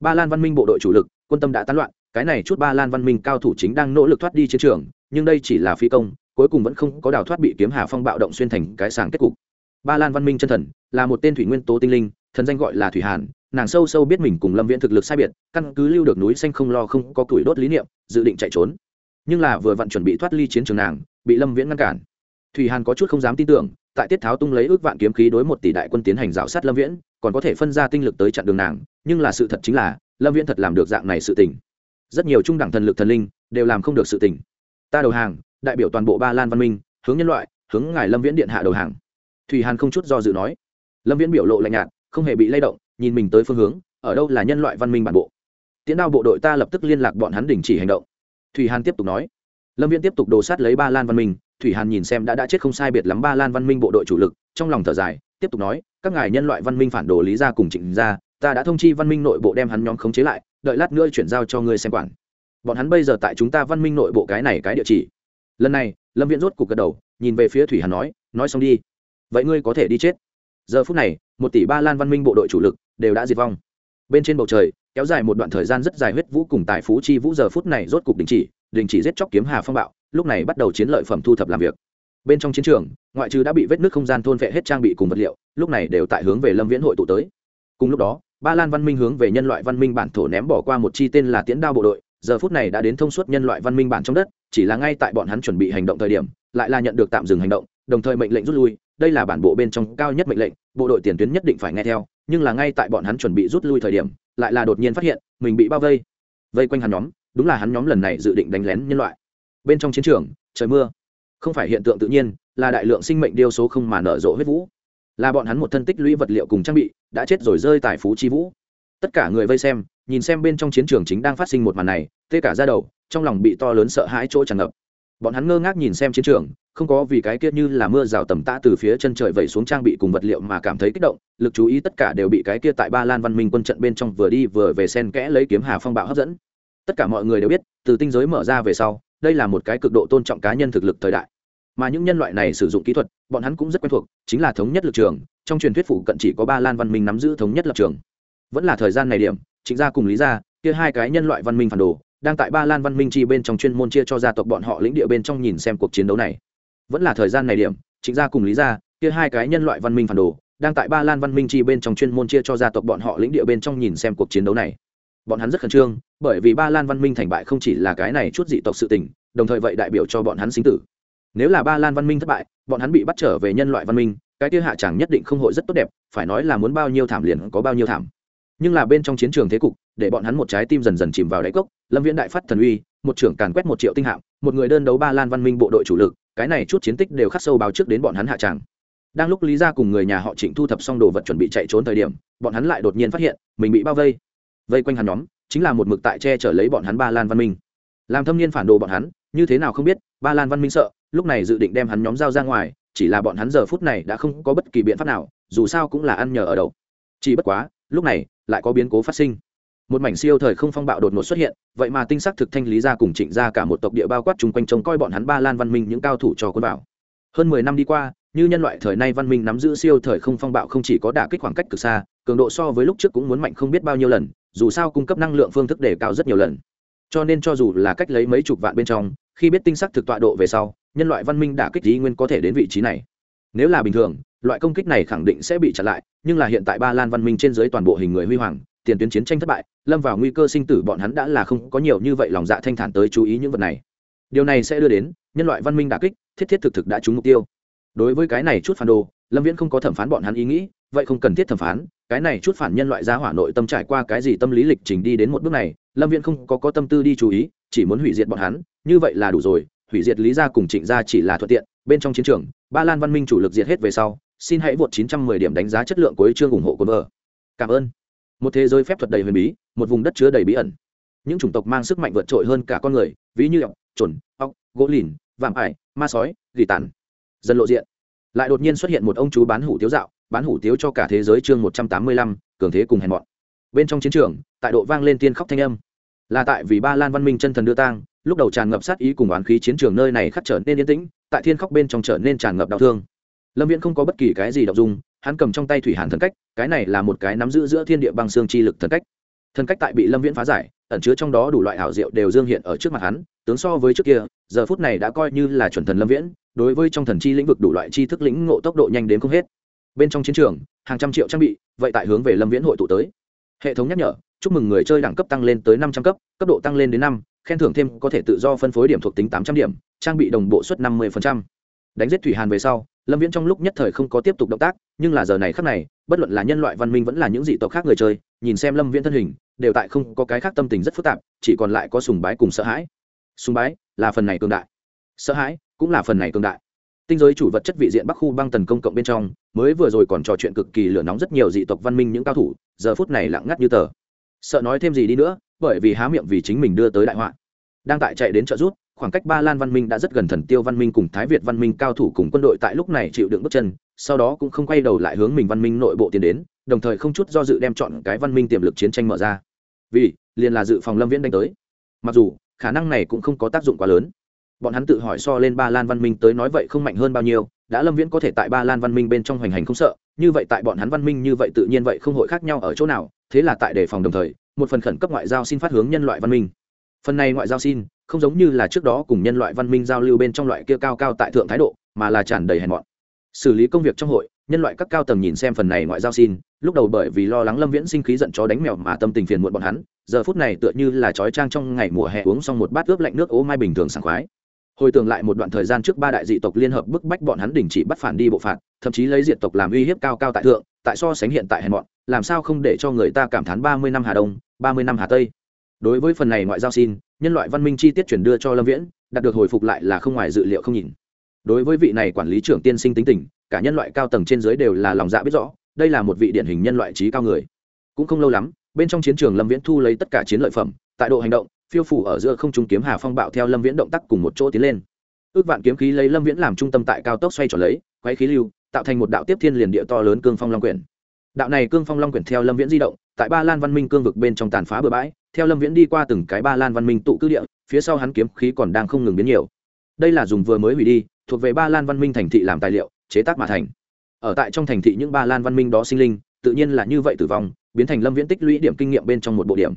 Ba lan văn minh bộ đội chủ lực, quân tâm đã tán loạn, cái này chút ba lan văn minh cao thủ chính đang nỗ lực thoát đi chiến trường, nhưng đây chỉ là phi công, cuối cùng vẫn không có đào thoát bị kiếm hà phong bạo động xuyên thành cái sàng kết cục. Ba lan văn minh chân thần, là một tên thủy nguyên tố tinh linh thần danh gọi là thủy hàn, nàng sâu sâu biết mình cùng lâm viễn thực lực sai biệt, căn cứ lưu được núi xanh không lo không có củi đốt lý niệm, dự định chạy trốn. Nhưng là vừa vặn chuẩn bị thoát ly chiến trường nàng, bị lâm viễn ngăn cản. Thủy hàn có chút không dám tin tưởng, tại tiết tháo tung lấy ước vạn kiếm khí đối một tỷ đại quân tiến hành rào sát lâm viễn, còn có thể phân ra tinh lực tới chặn đường nàng, nhưng là sự thật chính là, lâm viễn thật làm được dạng này sự tình. Rất nhiều trung đẳng thần lực thần linh đều làm không được sự tình. Ta đầu hàng, đại biểu toàn bộ ba lan văn minh, hướng nhân loại, hướng ngài lâm viễn điện hạ đầu hàng. Thủy hàn không chút do dự nói. Lâm viễn biểu lộ lạnh nhạt không hề bị lay động, nhìn mình tới phương hướng, ở đâu là nhân loại văn minh bản bộ. Tiến đao bộ đội ta lập tức liên lạc bọn hắn đình chỉ hành động. Thủy hàn tiếp tục nói. Lâm viễn tiếp tục đồ sát lấy ba lan văn minh, thủy hàn nhìn xem đã đã chết không sai biệt lắm ba lan văn minh bộ đội chủ lực, trong lòng thở dài, tiếp tục nói, các ngài nhân loại văn minh phản đồ lý ra cùng trịnh ra ta đã thông chi văn minh nội bộ đem hắn nhóm khống chế lại, đợi lát nữa chuyển giao cho ngươi xem quản. Bọn hắn bây giờ tại chúng ta văn minh nội bộ cái này cái địa chỉ. Lần này, lâm viễn rốt cục gật đầu, nhìn về phía thủy hàn nói nói xong đi. Vậy ngươi có thể đi chết giờ phút này, một tỷ ba lan văn minh bộ đội chủ lực đều đã diệt vong. Bên trên bầu trời, kéo dài một đoạn thời gian rất dài huyết vũ cùng tài phú chi vũ, giờ phút này rốt cục đình chỉ đình chỉ giết chóc kiếm hà phong bạo, lúc này bắt đầu chiến lợi phẩm thu thập làm việc. Bên trong chiến trường, ngoại trừ đã bị vết nước không gian thôn vệ hết trang bị cùng vật liệu, lúc này đều tại hướng về lâm viễn hội tụ tới. Cùng lúc đó, ba lan văn minh hướng về nhân loại văn minh bản thổ ném bỏ qua một chi tên là tiễn đao bộ đội, giờ phút này đã đến thông suốt nhân loại văn minh bản trong đất, chỉ là ngay tại bọn hắn chuẩn bị hành động thời điểm, lại là nhận được tạm dừng hành động, đồng thời mệnh lệnh rút lui đây là bản bộ bên trong cao nhất mệnh lệnh, bộ đội tiền tuyến nhất định phải nghe theo, nhưng là ngay tại bọn hắn chuẩn bị rút lui thời điểm, lại là đột nhiên phát hiện, mình bị bao vây. Vây quanh hắn nhóm, đúng là hắn nhóm lần này dự định đánh lén nhân loại. Bên trong chiến trường, trời mưa. Không phải hiện tượng tự nhiên, là đại lượng sinh mệnh điêu số không mà nở rộ huyết vũ. Là bọn hắn một thân tích lũy vật liệu cùng trang bị, đã chết rồi rơi tại phú chi vũ. Tất cả người vây xem, nhìn xem bên trong chiến trường chính đang phát sinh một màn này, tê cả ra đầu, trong lòng bị to lớn sợ hãi chỗ tràn ngập. Bọn hắn ngơ ngác nhìn xem chiến trường không có vì cái kia như là mưa rào tầm tã từ phía chân trời vẩy xuống trang bị cùng vật liệu mà cảm thấy kích động, lực chú ý tất cả đều bị cái kia tại ba lan văn minh quân trận bên trong vừa đi vừa về sen kẽ lấy kiếm hà phong bạo hấp dẫn. Tất cả mọi người đều biết, từ tinh giới mở ra về sau, đây là một cái cực độ tôn trọng cá nhân thực lực thời đại. Mà những nhân loại này sử dụng kỹ thuật, bọn hắn cũng rất quen thuộc, chính là thống nhất lực trường, trong truyền thuyết phủ cận chỉ có ba lan văn minh nắm giữ thống nhất lập trường. Vẫn là thời gian này điểm chính ra cùng lý ra kia hai cái nhân loại văn minh phản đồ, đang tại ba lan văn minh chi bên trong chuyên môn chia cho gia tộc bọn họ lĩnh địa bên trong nhìn xem cuộc chiến đấu này vẫn là thời gian này điểm chính ra cùng lý ra kia hai cái nhân loại văn minh phản đồ, đang tại ba lan văn minh chi bên trong chuyên môn chia cho gia tộc bọn họ lĩnh địa bên trong nhìn xem cuộc chiến đấu này. Bọn hắn rất khẩn trương, bởi vì ba lan văn minh thành bại không chỉ là cái này chút dị tộc sự tình, đồng thời vậy đại biểu cho bọn hắn sinh tử. Nếu là ba lan văn minh thất bại, bọn hắn bị bắt trở về nhân loại văn minh, cái kia hạ chẳng nhất định không hội rất tốt đẹp, phải nói là muốn bao nhiêu thảm liền có bao nhiêu thảm. Nhưng là bên trong chiến trường thế cục, để bọn hắn một trái tim dần dần chìm vào đáy cốc, lâm viễn đại phát thần uy, một trưởng càn quét một triệu tinh hạm, một người đơn đấu ba lan văn minh bộ đội chủ lực cái này chút chiến tích đều khắc sâu báo trước đến bọn hắn hạ tràng. Đang lúc lý ra cùng người nhà họ trịnh thu thập xong đồ vật chuẩn bị chạy trốn thời điểm, bọn hắn lại đột nhiên phát hiện, mình bị bao vây. Vây quanh hắn nhóm, chính là một mực tại che chở lấy bọn hắn ba lan văn minh. Làm thâm niên phản đồ bọn hắn, như thế nào không biết, ba lan văn minh sợ, lúc này dự định đem hắn nhóm giao ra ngoài, chỉ là bọn hắn giờ phút này đã không có bất kỳ biện pháp nào, dù sao cũng là ăn nhờ ở đậu chỉ bất quá, lúc này, lại có biến cố phát sinh một mảnh siêu thời không phong bạo đột ngột xuất hiện, vậy mà tinh sắc thực thanh lý ra cùng trịnh ra cả một tộc địa bao quát chung quanh trông coi bọn hắn ba lan văn minh những cao thủ cho quân bảo. Hơn mười năm đi qua, như nhân loại thời nay văn minh nắm giữ siêu thời không phong bạo không chỉ có đả kích khoảng cách cực xa, cường độ so với lúc trước cũng muốn mạnh không biết bao nhiêu lần, dù sao cung cấp năng lượng phương thức đề cao rất nhiều lần. Cho nên cho dù là cách lấy mấy chục vạn bên trong, khi biết tinh sắc thực tọa độ về sau, nhân loại văn minh đả kích lý nguyên có thể đến vị trí này. Nếu là bình thường, loại công kích này khẳng định sẽ bị chặn lại, nhưng là hiện tại ba lan văn minh trên dưới toàn bộ hình người huy hoàng tiền tuyến chiến tranh thất bại, lâm vào nguy cơ sinh tử, bọn hắn đã là không có nhiều như vậy lòng dạ thanh thản tới chú ý những vật này. Điều này sẽ đưa đến, nhân loại văn minh đà kích, thiết thiết thực thực đã trúng mục tiêu. Đối với cái này chút phản đồ, lâm viễn không có thẩm phán bọn hắn ý nghĩ, vậy không cần thiết thẩm phán, cái này chút phản nhân loại ra hỏa nội tâm trải qua cái gì tâm lý lịch trình đi đến một bước này, lâm viễn không có có tâm tư đi chú ý, chỉ muốn hủy diệt bọn hắn, như vậy là đủ rồi, hủy diệt lý gia cùng trịnh gia chỉ là thuận tiện, bên trong chiến trường, ba lan văn minh chủ lực diệt hết về sau, xin hãy vượt 910 điểm đánh giá chất lượng cuối chương ủng hộ quân vợ. Cảm ơn một thế giới phép thuật đầy huyền bí, một vùng đất chứa đầy bí ẩn. Những chủng tộc mang sức mạnh vượt trội hơn cả con người, ví như ọc chuẩn ọc gỗ lìn, vạm ải, ma sói, gỉ tàn. Dần lộ diện. Lại đột nhiên xuất hiện một ông chú bán hủ tiếu dạo, bán hủ tiếu cho cả thế giới chương một trăm tám mươi lăm, cường thế cùng hèn mọn. Bên trong chiến trường, tại độ vang lên tiên khóc thanh âm. Là tại vì ba lan văn minh chân thần đưa tang, lúc đầu tràn ngập sát ý cùng oán khí chiến trường nơi này khắc trở nên yên tĩnh, tại thiên khóc bên trong trở nên tràn ngập đau thương. Lâm viễn không có bất kỳ cái gì đọc dung hắn cầm trong tay thủy hàn thần cách, cái này là một cái nắm giữ giữa thiên địa băng xương chi lực thần cách. Thần cách tại bị lâm viễn phá giải, ẩn chứa trong đó đủ loại hảo diệu đều dương hiện ở trước mặt hắn, tướng so với trước kia, giờ phút này đã coi như là chuẩn thần lâm viễn, đối với trong thần chi lĩnh vực đủ loại chi thức lĩnh ngộ tốc độ nhanh đến không hết. Bên trong chiến trường, hàng trăm triệu trang bị, vậy tại hướng về lâm viễn hội tụ tới. Hệ thống nhắc nhở, chúc mừng người chơi đẳng cấp tăng lên tới năm trăm cấp cấp độ tăng lên đến năm, khen thưởng thêm có thể tự do phân phối điểm thuộc tính tám trăm điểm, trang bị đồng bộ suất năm mươi đánh giết thủy hàn về sau, lâm viễn trong lúc nhất thời không có tiếp tục động tác, nhưng là giờ này khác này, bất luận là nhân loại văn minh vẫn là những dị tộc khác người chơi, nhìn xem lâm viễn thân hình, đều tại không có cái khác tâm tình rất phức tạp, chỉ còn lại có sùng bái cùng sợ hãi. Sùng bái là phần này cường đại, sợ hãi cũng là phần này cường đại. Tinh giới chủ vật chất vị diện bắc khu băng tần công cộng bên trong, mới vừa rồi còn trò chuyện cực kỳ lửa nóng rất nhiều dị tộc văn minh những cao thủ, giờ phút này lặng ngắt như tờ. Sợ nói thêm gì đi nữa, bởi vì há miệng vì chính mình đưa tới đại họa. Đang tại chạy đến trợ rút khoảng cách ba lan văn minh đã rất gần thần tiêu văn minh cùng thái việt văn minh cao thủ cùng quân đội tại lúc này chịu đựng bước chân, sau đó cũng không quay đầu lại hướng mình văn minh nội bộ tiến đến, đồng thời không chút do dự đem chọn cái văn minh tiềm lực chiến tranh mở ra. Vì, liền là dự phòng lâm viễn đánh tới. Mặc dù, khả năng này cũng không có tác dụng quá lớn. Bọn hắn tự hỏi so lên ba lan văn minh tới nói vậy không mạnh hơn bao nhiêu, đã lâm viễn có thể tại ba lan văn minh bên trong hoành hành không sợ, như vậy tại bọn hắn văn minh như vậy tự nhiên vậy không hội khác nhau ở chỗ nào, thế là tại đề phòng đồng thời, một phần khẩn cấp ngoại giao xin phát hướng nhân loại văn minh. Phần này ngoại giao xin không giống như là trước đó cùng nhân loại văn minh giao lưu bên trong loại kia cao cao tại thượng thái độ, mà là tràn đầy hèn mọn. Xử lý công việc trong hội, nhân loại các cao tầng nhìn xem phần này ngoại giao xin, lúc đầu bởi vì lo lắng lâm viễn sinh khí giận chó đánh mèo mà tâm tình phiền muộn bọn hắn, giờ phút này tựa như là trói trang trong ngày mùa hè uống xong một bát ướp lạnh nước ố mai bình thường sảng khoái. Hồi tưởng lại một đoạn thời gian trước ba đại dị tộc liên hợp bức bách bọn hắn đình chỉ bắt phản đi bộ phạt, thậm chí lấy diện tộc làm uy hiếp cao cao tại thượng, tại so sánh hiện tại hèn mọn, làm sao không để cho người ta cảm thán ba mươi năm hà đông, ba mươi năm hà tây. Đối với phần này ngoại giao xin nhân loại văn minh chi tiết chuyển đưa cho lâm viễn, đạt được hồi phục lại là không ngoài dự liệu không nhìn. Đối với vị này quản lý trưởng tiên sinh tính tình, cả nhân loại cao tầng trên dưới đều là lòng dạ biết rõ, đây là một vị điển hình nhân loại trí cao người. Cũng không lâu lắm, bên trong chiến trường lâm viễn thu lấy tất cả chiến lợi phẩm, tại độ hành động, phiêu phủ ở giữa không trung kiếm hà phong bạo theo lâm viễn động tác cùng một chỗ tiến lên. Ước vạn kiếm khí lấy lâm viễn làm trung tâm tại cao tốc xoay trở lấy quay khí lưu, tạo thành một đạo tiếp thiên liền địa to lớn cương phong long quyển. Đạo này cương phong long quyển theo lâm viễn di động, tại ba lan văn minh cương vực bên trong tàn phá bừa bãi theo lâm viễn đi qua từng cái ba lan văn minh tụ cư địa, phía sau hắn kiếm khí còn đang không ngừng biến nhiều. Đây là dùng vừa mới hủy đi, thuộc về ba lan văn minh thành thị làm tài liệu, chế tác mà thành. Ở tại trong thành thị những ba lan văn minh đó sinh linh, tự nhiên là như vậy tử vong, biến thành lâm viễn tích lũy điểm kinh nghiệm bên trong một bộ điểm.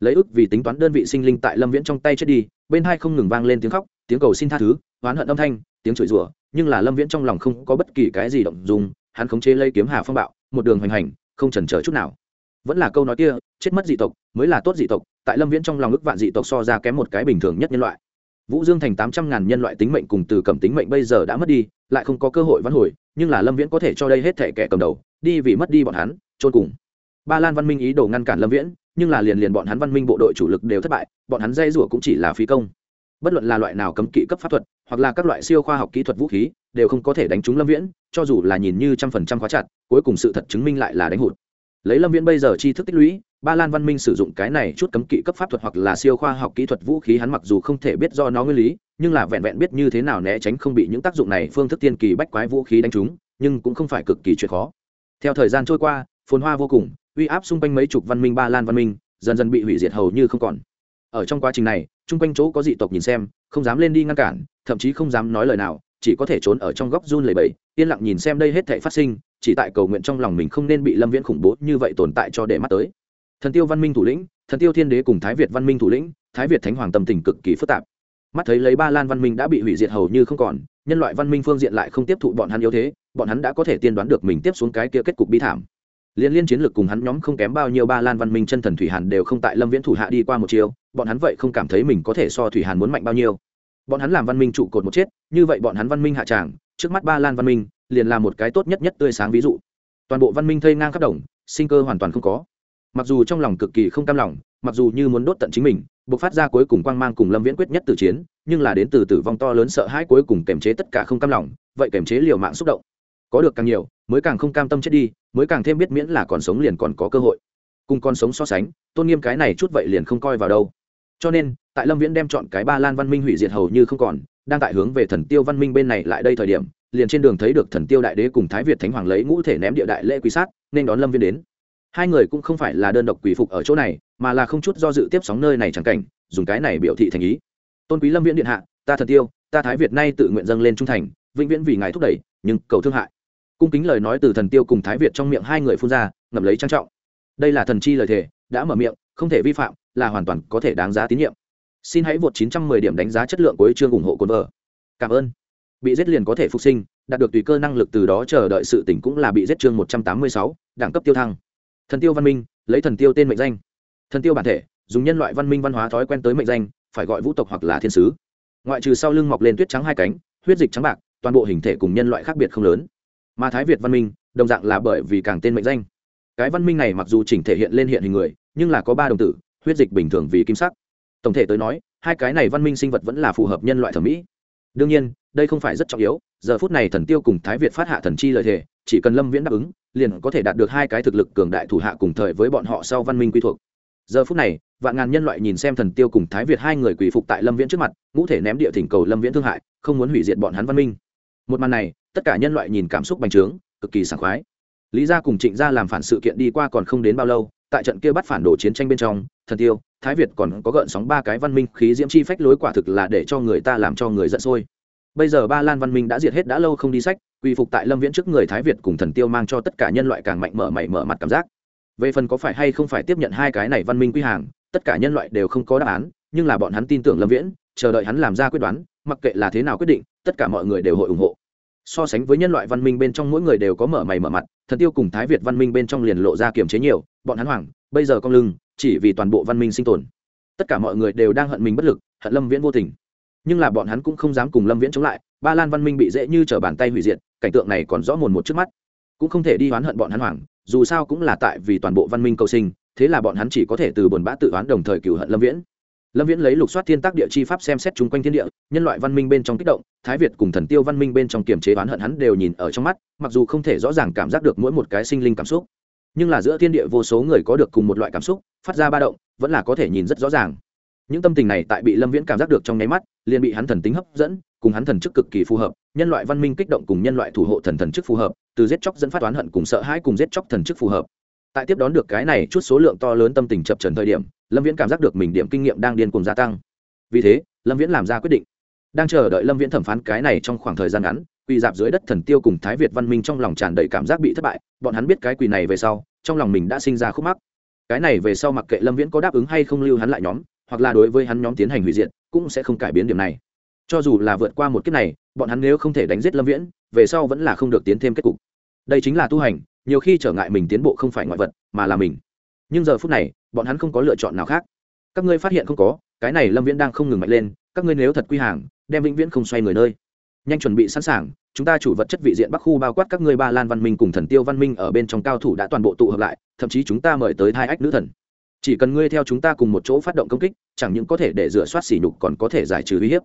Lấy ức vì tính toán đơn vị sinh linh tại lâm viễn trong tay chết đi, bên hai không ngừng vang lên tiếng khóc, tiếng cầu xin tha thứ, oán hận âm thanh, tiếng chửi rủa, nhưng là lâm viễn trong lòng không có bất kỳ cái gì động dùng hắn khống chế lây kiếm hà phong bạo, một đường hoành hành, không chần chờ chút nào vẫn là câu nói kia, chết mất dị tộc mới là tốt dị tộc, tại lâm viễn trong lòng ức vạn dị tộc so ra kém một cái bình thường nhất nhân loại. Vũ dương thành tám trăm ngàn nhân loại tính mệnh cùng từ cầm tính mệnh bây giờ đã mất đi, lại không có cơ hội vãn hồi, nhưng là lâm viễn có thể cho đây hết thể kẻ cầm đầu, đi vì mất đi bọn hắn trôn cùng. Ba lan văn minh ý đồ ngăn cản lâm viễn, nhưng là liền liền bọn hắn văn minh bộ đội chủ lực đều thất bại, bọn hắn dây rủa cũng chỉ là phí công. Bất luận là loại nào cấm kỵ cấp pháp thuật, hoặc là các loại siêu khoa học kỹ thuật vũ khí, đều không có thể đánh trúng lâm viễn, cho dù là nhìn như trăm phần trăm khóa chặt, cuối cùng sự thật chứng minh lại là đánh hụt lấy lâm viễn bây giờ tri thức tích lũy, ba lan văn minh sử dụng cái này chút cấm kỵ cấp pháp thuật hoặc là siêu khoa học kỹ thuật vũ khí hắn mặc dù không thể biết do nó nguyên lý, nhưng là vẹn vẹn biết như thế nào né tránh không bị những tác dụng này phương thức tiên kỳ bách quái vũ khí đánh trúng, nhưng cũng không phải cực kỳ chuyện khó. Theo thời gian trôi qua, phồn hoa vô cùng, uy áp xung quanh mấy chục văn minh ba lan văn minh, dần dần bị hủy diệt hầu như không còn. Ở trong quá trình này, chung quanh chỗ có dị tộc nhìn xem, không dám lên đi ngăn cản, thậm chí không dám nói lời nào, chỉ có thể trốn ở trong góc run lầy bẫy yên lặng nhìn xem đây hết thể phát sinh chỉ tại cầu nguyện trong lòng mình không nên bị lâm viễn khủng bố như vậy tồn tại cho để mắt tới. Thần tiêu văn minh thủ lĩnh, thần tiêu thiên đế cùng thái việt văn minh thủ lĩnh, thái việt thánh hoàng tâm tình cực kỳ phức tạp. Mắt thấy lấy ba lan văn minh đã bị hủy diệt hầu như không còn, nhân loại văn minh phương diện lại không tiếp thụ bọn hắn yếu thế, bọn hắn đã có thể tiên đoán được mình tiếp xuống cái kia kết cục bi thảm. Liên liên chiến lược cùng hắn nhóm không kém bao nhiêu ba lan văn minh chân thần thủy hàn đều không tại lâm viễn thủ hạ đi qua một chiều bọn hắn vậy không cảm thấy mình có thể so thủy hàn muốn mạnh bao nhiêu. Bọn hắn làm văn minh trụ cột một chết, như vậy bọn hắn văn minh hạ tràng, trước mắt ba lan văn minh liền là một cái tốt nhất nhất tươi sáng ví dụ. Toàn bộ văn minh thây ngang khắp đồng, sinh cơ hoàn toàn không có. Mặc dù trong lòng cực kỳ không cam lòng, mặc dù như muốn đốt tận chính mình buộc phát ra cuối cùng quang mang cùng lâm viễn quyết nhất từ chiến, nhưng là đến từ tử vong to lớn sợ hãi cuối cùng kềm chế tất cả không cam lòng, vậy kềm chế liều mạng xúc động. Có được càng nhiều, mới càng không cam tâm chết đi, mới càng thêm biết miễn là còn sống liền còn có cơ hội. Cùng con sống so sánh, tôn nghiêm cái này chút vậy liền không coi vào đâu. Cho nên, tại lâm viễn đem chọn cái ba lan văn minh hủy diệt hầu như không còn, đang tại hướng về thần tiêu văn minh bên này lại đây thời điểm liền trên đường thấy được thần tiêu đại đế cùng thái việt thánh hoàng lấy ngũ thể ném địa đại lễ quý sát, nên đón lâm viên đến. Hai người cũng không phải là đơn độc quỷ phục ở chỗ này, mà là không chút do dự tiếp sóng nơi này chẳng cảnh, dùng cái này biểu thị thành ý. Tôn quý lâm viễn điện hạ, ta thần tiêu, ta thái việt nay tự nguyện dâng lên trung thành, vĩnh viễn vì ngài thúc đẩy, nhưng cầu thương hại. Cung kính lời nói từ thần tiêu cùng thái việt trong miệng hai người phun ra, ngậm lấy trang trọng. Đây là thần chi lời thề, đã mở miệng, không thể vi phạm, là hoàn toàn có thể đáng giá tín nhiệm. Xin hãy vượt 910 điểm đánh giá chất lượng của chương ủng hộ cồn vợ. Cảm ơn bị giết liền có thể phục sinh đạt được tùy cơ năng lực từ đó chờ đợi sự tỉnh cũng là bị giết chương 186, đẳng cấp tiêu thăng. Thần tiêu văn minh lấy thần tiêu tên mệnh danh. Thần tiêu bản thể dùng nhân loại văn minh văn hóa thói quen tới mệnh danh phải gọi vũ tộc hoặc là thiên sứ. Ngoại trừ sau lưng mọc lên tuyết trắng hai cánh huyết dịch trắng bạc toàn bộ hình thể cùng nhân loại khác biệt không lớn. Mà thái việt văn minh đồng dạng là bởi vì càng tên mệnh danh. Cái văn minh này mặc dù chỉnh thể hiện lên hiện hình người nhưng là có ba đồng tử huyết dịch bình thường vì kim sắc. Tổng thể tới nói hai cái này văn minh sinh vật vẫn là phù hợp nhân loại thẩm mỹ đương nhiên, đây không phải rất trọng yếu, giờ phút này thần tiêu cùng thái việt phát hạ thần chi lợi thể chỉ cần lâm viễn đáp ứng, liền có thể đạt được hai cái thực lực cường đại thủ hạ cùng thời với bọn họ sau văn minh quy thuộc. Giờ phút này, vạn ngàn nhân loại nhìn xem thần tiêu cùng thái việt hai người quỳ phục tại lâm viễn trước mặt, ngũ thể ném địa thỉnh cầu lâm viễn thương hại, không muốn hủy diệt bọn hắn văn minh. Một màn này, tất cả nhân loại nhìn cảm xúc bành trướng, cực kỳ sảng khoái. Lý gia cùng trịnh gia làm phản sự kiện đi qua còn không đến bao lâu, tại trận kia bắt phản đồ chiến tranh bên trong, thần tiêu thái việt còn có gợn sóng ba cái văn minh khí diễm chi phách lối quả thực là để cho người ta làm cho người giận sôi. Bây giờ ba lan văn minh đã diệt hết đã lâu không đi sách, quy phục tại lâm viễn trước người thái việt cùng thần tiêu mang cho tất cả nhân loại càng mạnh mở mày mở mặt cảm giác. Về phần có phải hay không phải tiếp nhận hai cái này văn minh quy hàng, tất cả nhân loại đều không có đáp án, nhưng là bọn hắn tin tưởng lâm viễn, chờ đợi hắn làm ra quyết đoán, mặc kệ là thế nào quyết định, tất cả mọi người đều hội ủng hộ. So sánh với nhân loại văn minh bên trong mỗi người đều có mở mày mở mặt, thần tiêu cùng thái việt văn minh bên trong liền lộ ra kiềm chế nhiều, bọn hắn hoảng, bây giờ con lưng chỉ vì toàn bộ văn minh sinh tồn. Tất cả mọi người đều đang hận mình bất lực, hận lâm viễn vô tình. Nhưng là bọn hắn cũng không dám cùng lâm viễn chống lại, ba lan văn minh bị dễ như t r ở bàn tay hủy diệt, cảnh tượng này còn rõ mồn một trước mắt. Cũng không thể đi oán hận bọn hắn hoảng, dù sao cũng là tại vì toàn bộ văn minh cầu sinh, thế là bọn hắn chỉ có thể từ buồn bã tự oán đồng thời cửu hận lâm viễn. Lâm viễn lấy lục soát thiên tác địa chi pháp xem xét chung quanh thiên địa, nhân loại văn minh bên trong kích động, thái việt cùng thần tiêu văn minh bên trong kiềm chế oán hận hắn đều nhìn ở trong mắt, mặc dù không thể rõ ràng cảm giác được mỗi một cái sinh linh cảm xúc. Nhưng là giữa thiên địa vô số người có được cùng một loại cảm xúc phát ra ba động, vẫn là có thể nhìn rất rõ ràng. Những tâm tình này tại bị lâm viễn cảm giác được trong nháy mắt, liền bị hắn thần tính hấp dẫn, cùng hắn thần chức cực kỳ phù hợp, nhân loại văn minh kích động cùng nhân loại thủ hộ thần thần chức phù hợp, từ giết chóc dẫn phát oán hận cùng sợ hãi cùng giết chóc thần chức phù hợp. Tại tiếp đón được cái này chút số lượng to lớn tâm tình chập trần thời điểm, lâm viễn cảm giác được mình điểm kinh nghiệm đang điên cùng gia tăng. Vì thế, lâm viễn làm ra quyết định. Đang chờ đợi lâm viễn thẩm phán cái này trong khoảng thời gian ngắn, quỳ dạp dưới đất thần tiêu cùng thái việt văn minh trong lòng tràn đầy cảm giác bị thất bại, bọn hắn biết cái quỳ này về sau, trong lòng mình đã sinh ra khúc mắc cái này về sau mặc kệ lâm viễn có đáp ứng hay không lưu hắn lại nhóm, hoặc là đối với hắn nhóm tiến hành hủy diệt, cũng sẽ không cải biến điểm này. Cho dù là vượt qua một kiếp này, bọn hắn nếu không thể đánh giết lâm viễn, về sau vẫn là không được tiến thêm kết cục. Đây chính là tu hành, nhiều khi trở ngại mình tiến bộ không phải ngoại vật, mà là mình. Nhưng giờ phút này, bọn hắn không có lựa chọn nào khác. Các ngươi phát hiện không có, cái này lâm viễn đang không ngừng mạnh lên, các ngươi nếu thật quy hàng, đem vĩnh viễn không xoay người nơi nhanh chuẩn bị sẵn sàng, chúng ta chủ vật chất vị diện bắc khu bao quát các ngươi ba lan văn minh cùng thần tiêu văn minh ở bên trong cao thủ đã toàn bộ tụ hợp lại, thậm chí chúng ta mời tới hai ách nữ thần. Chỉ cần ngươi theo chúng ta cùng một chỗ phát động công kích, chẳng những có thể để rửa soát sỉ nhục còn có thể giải trừ uy hiếp.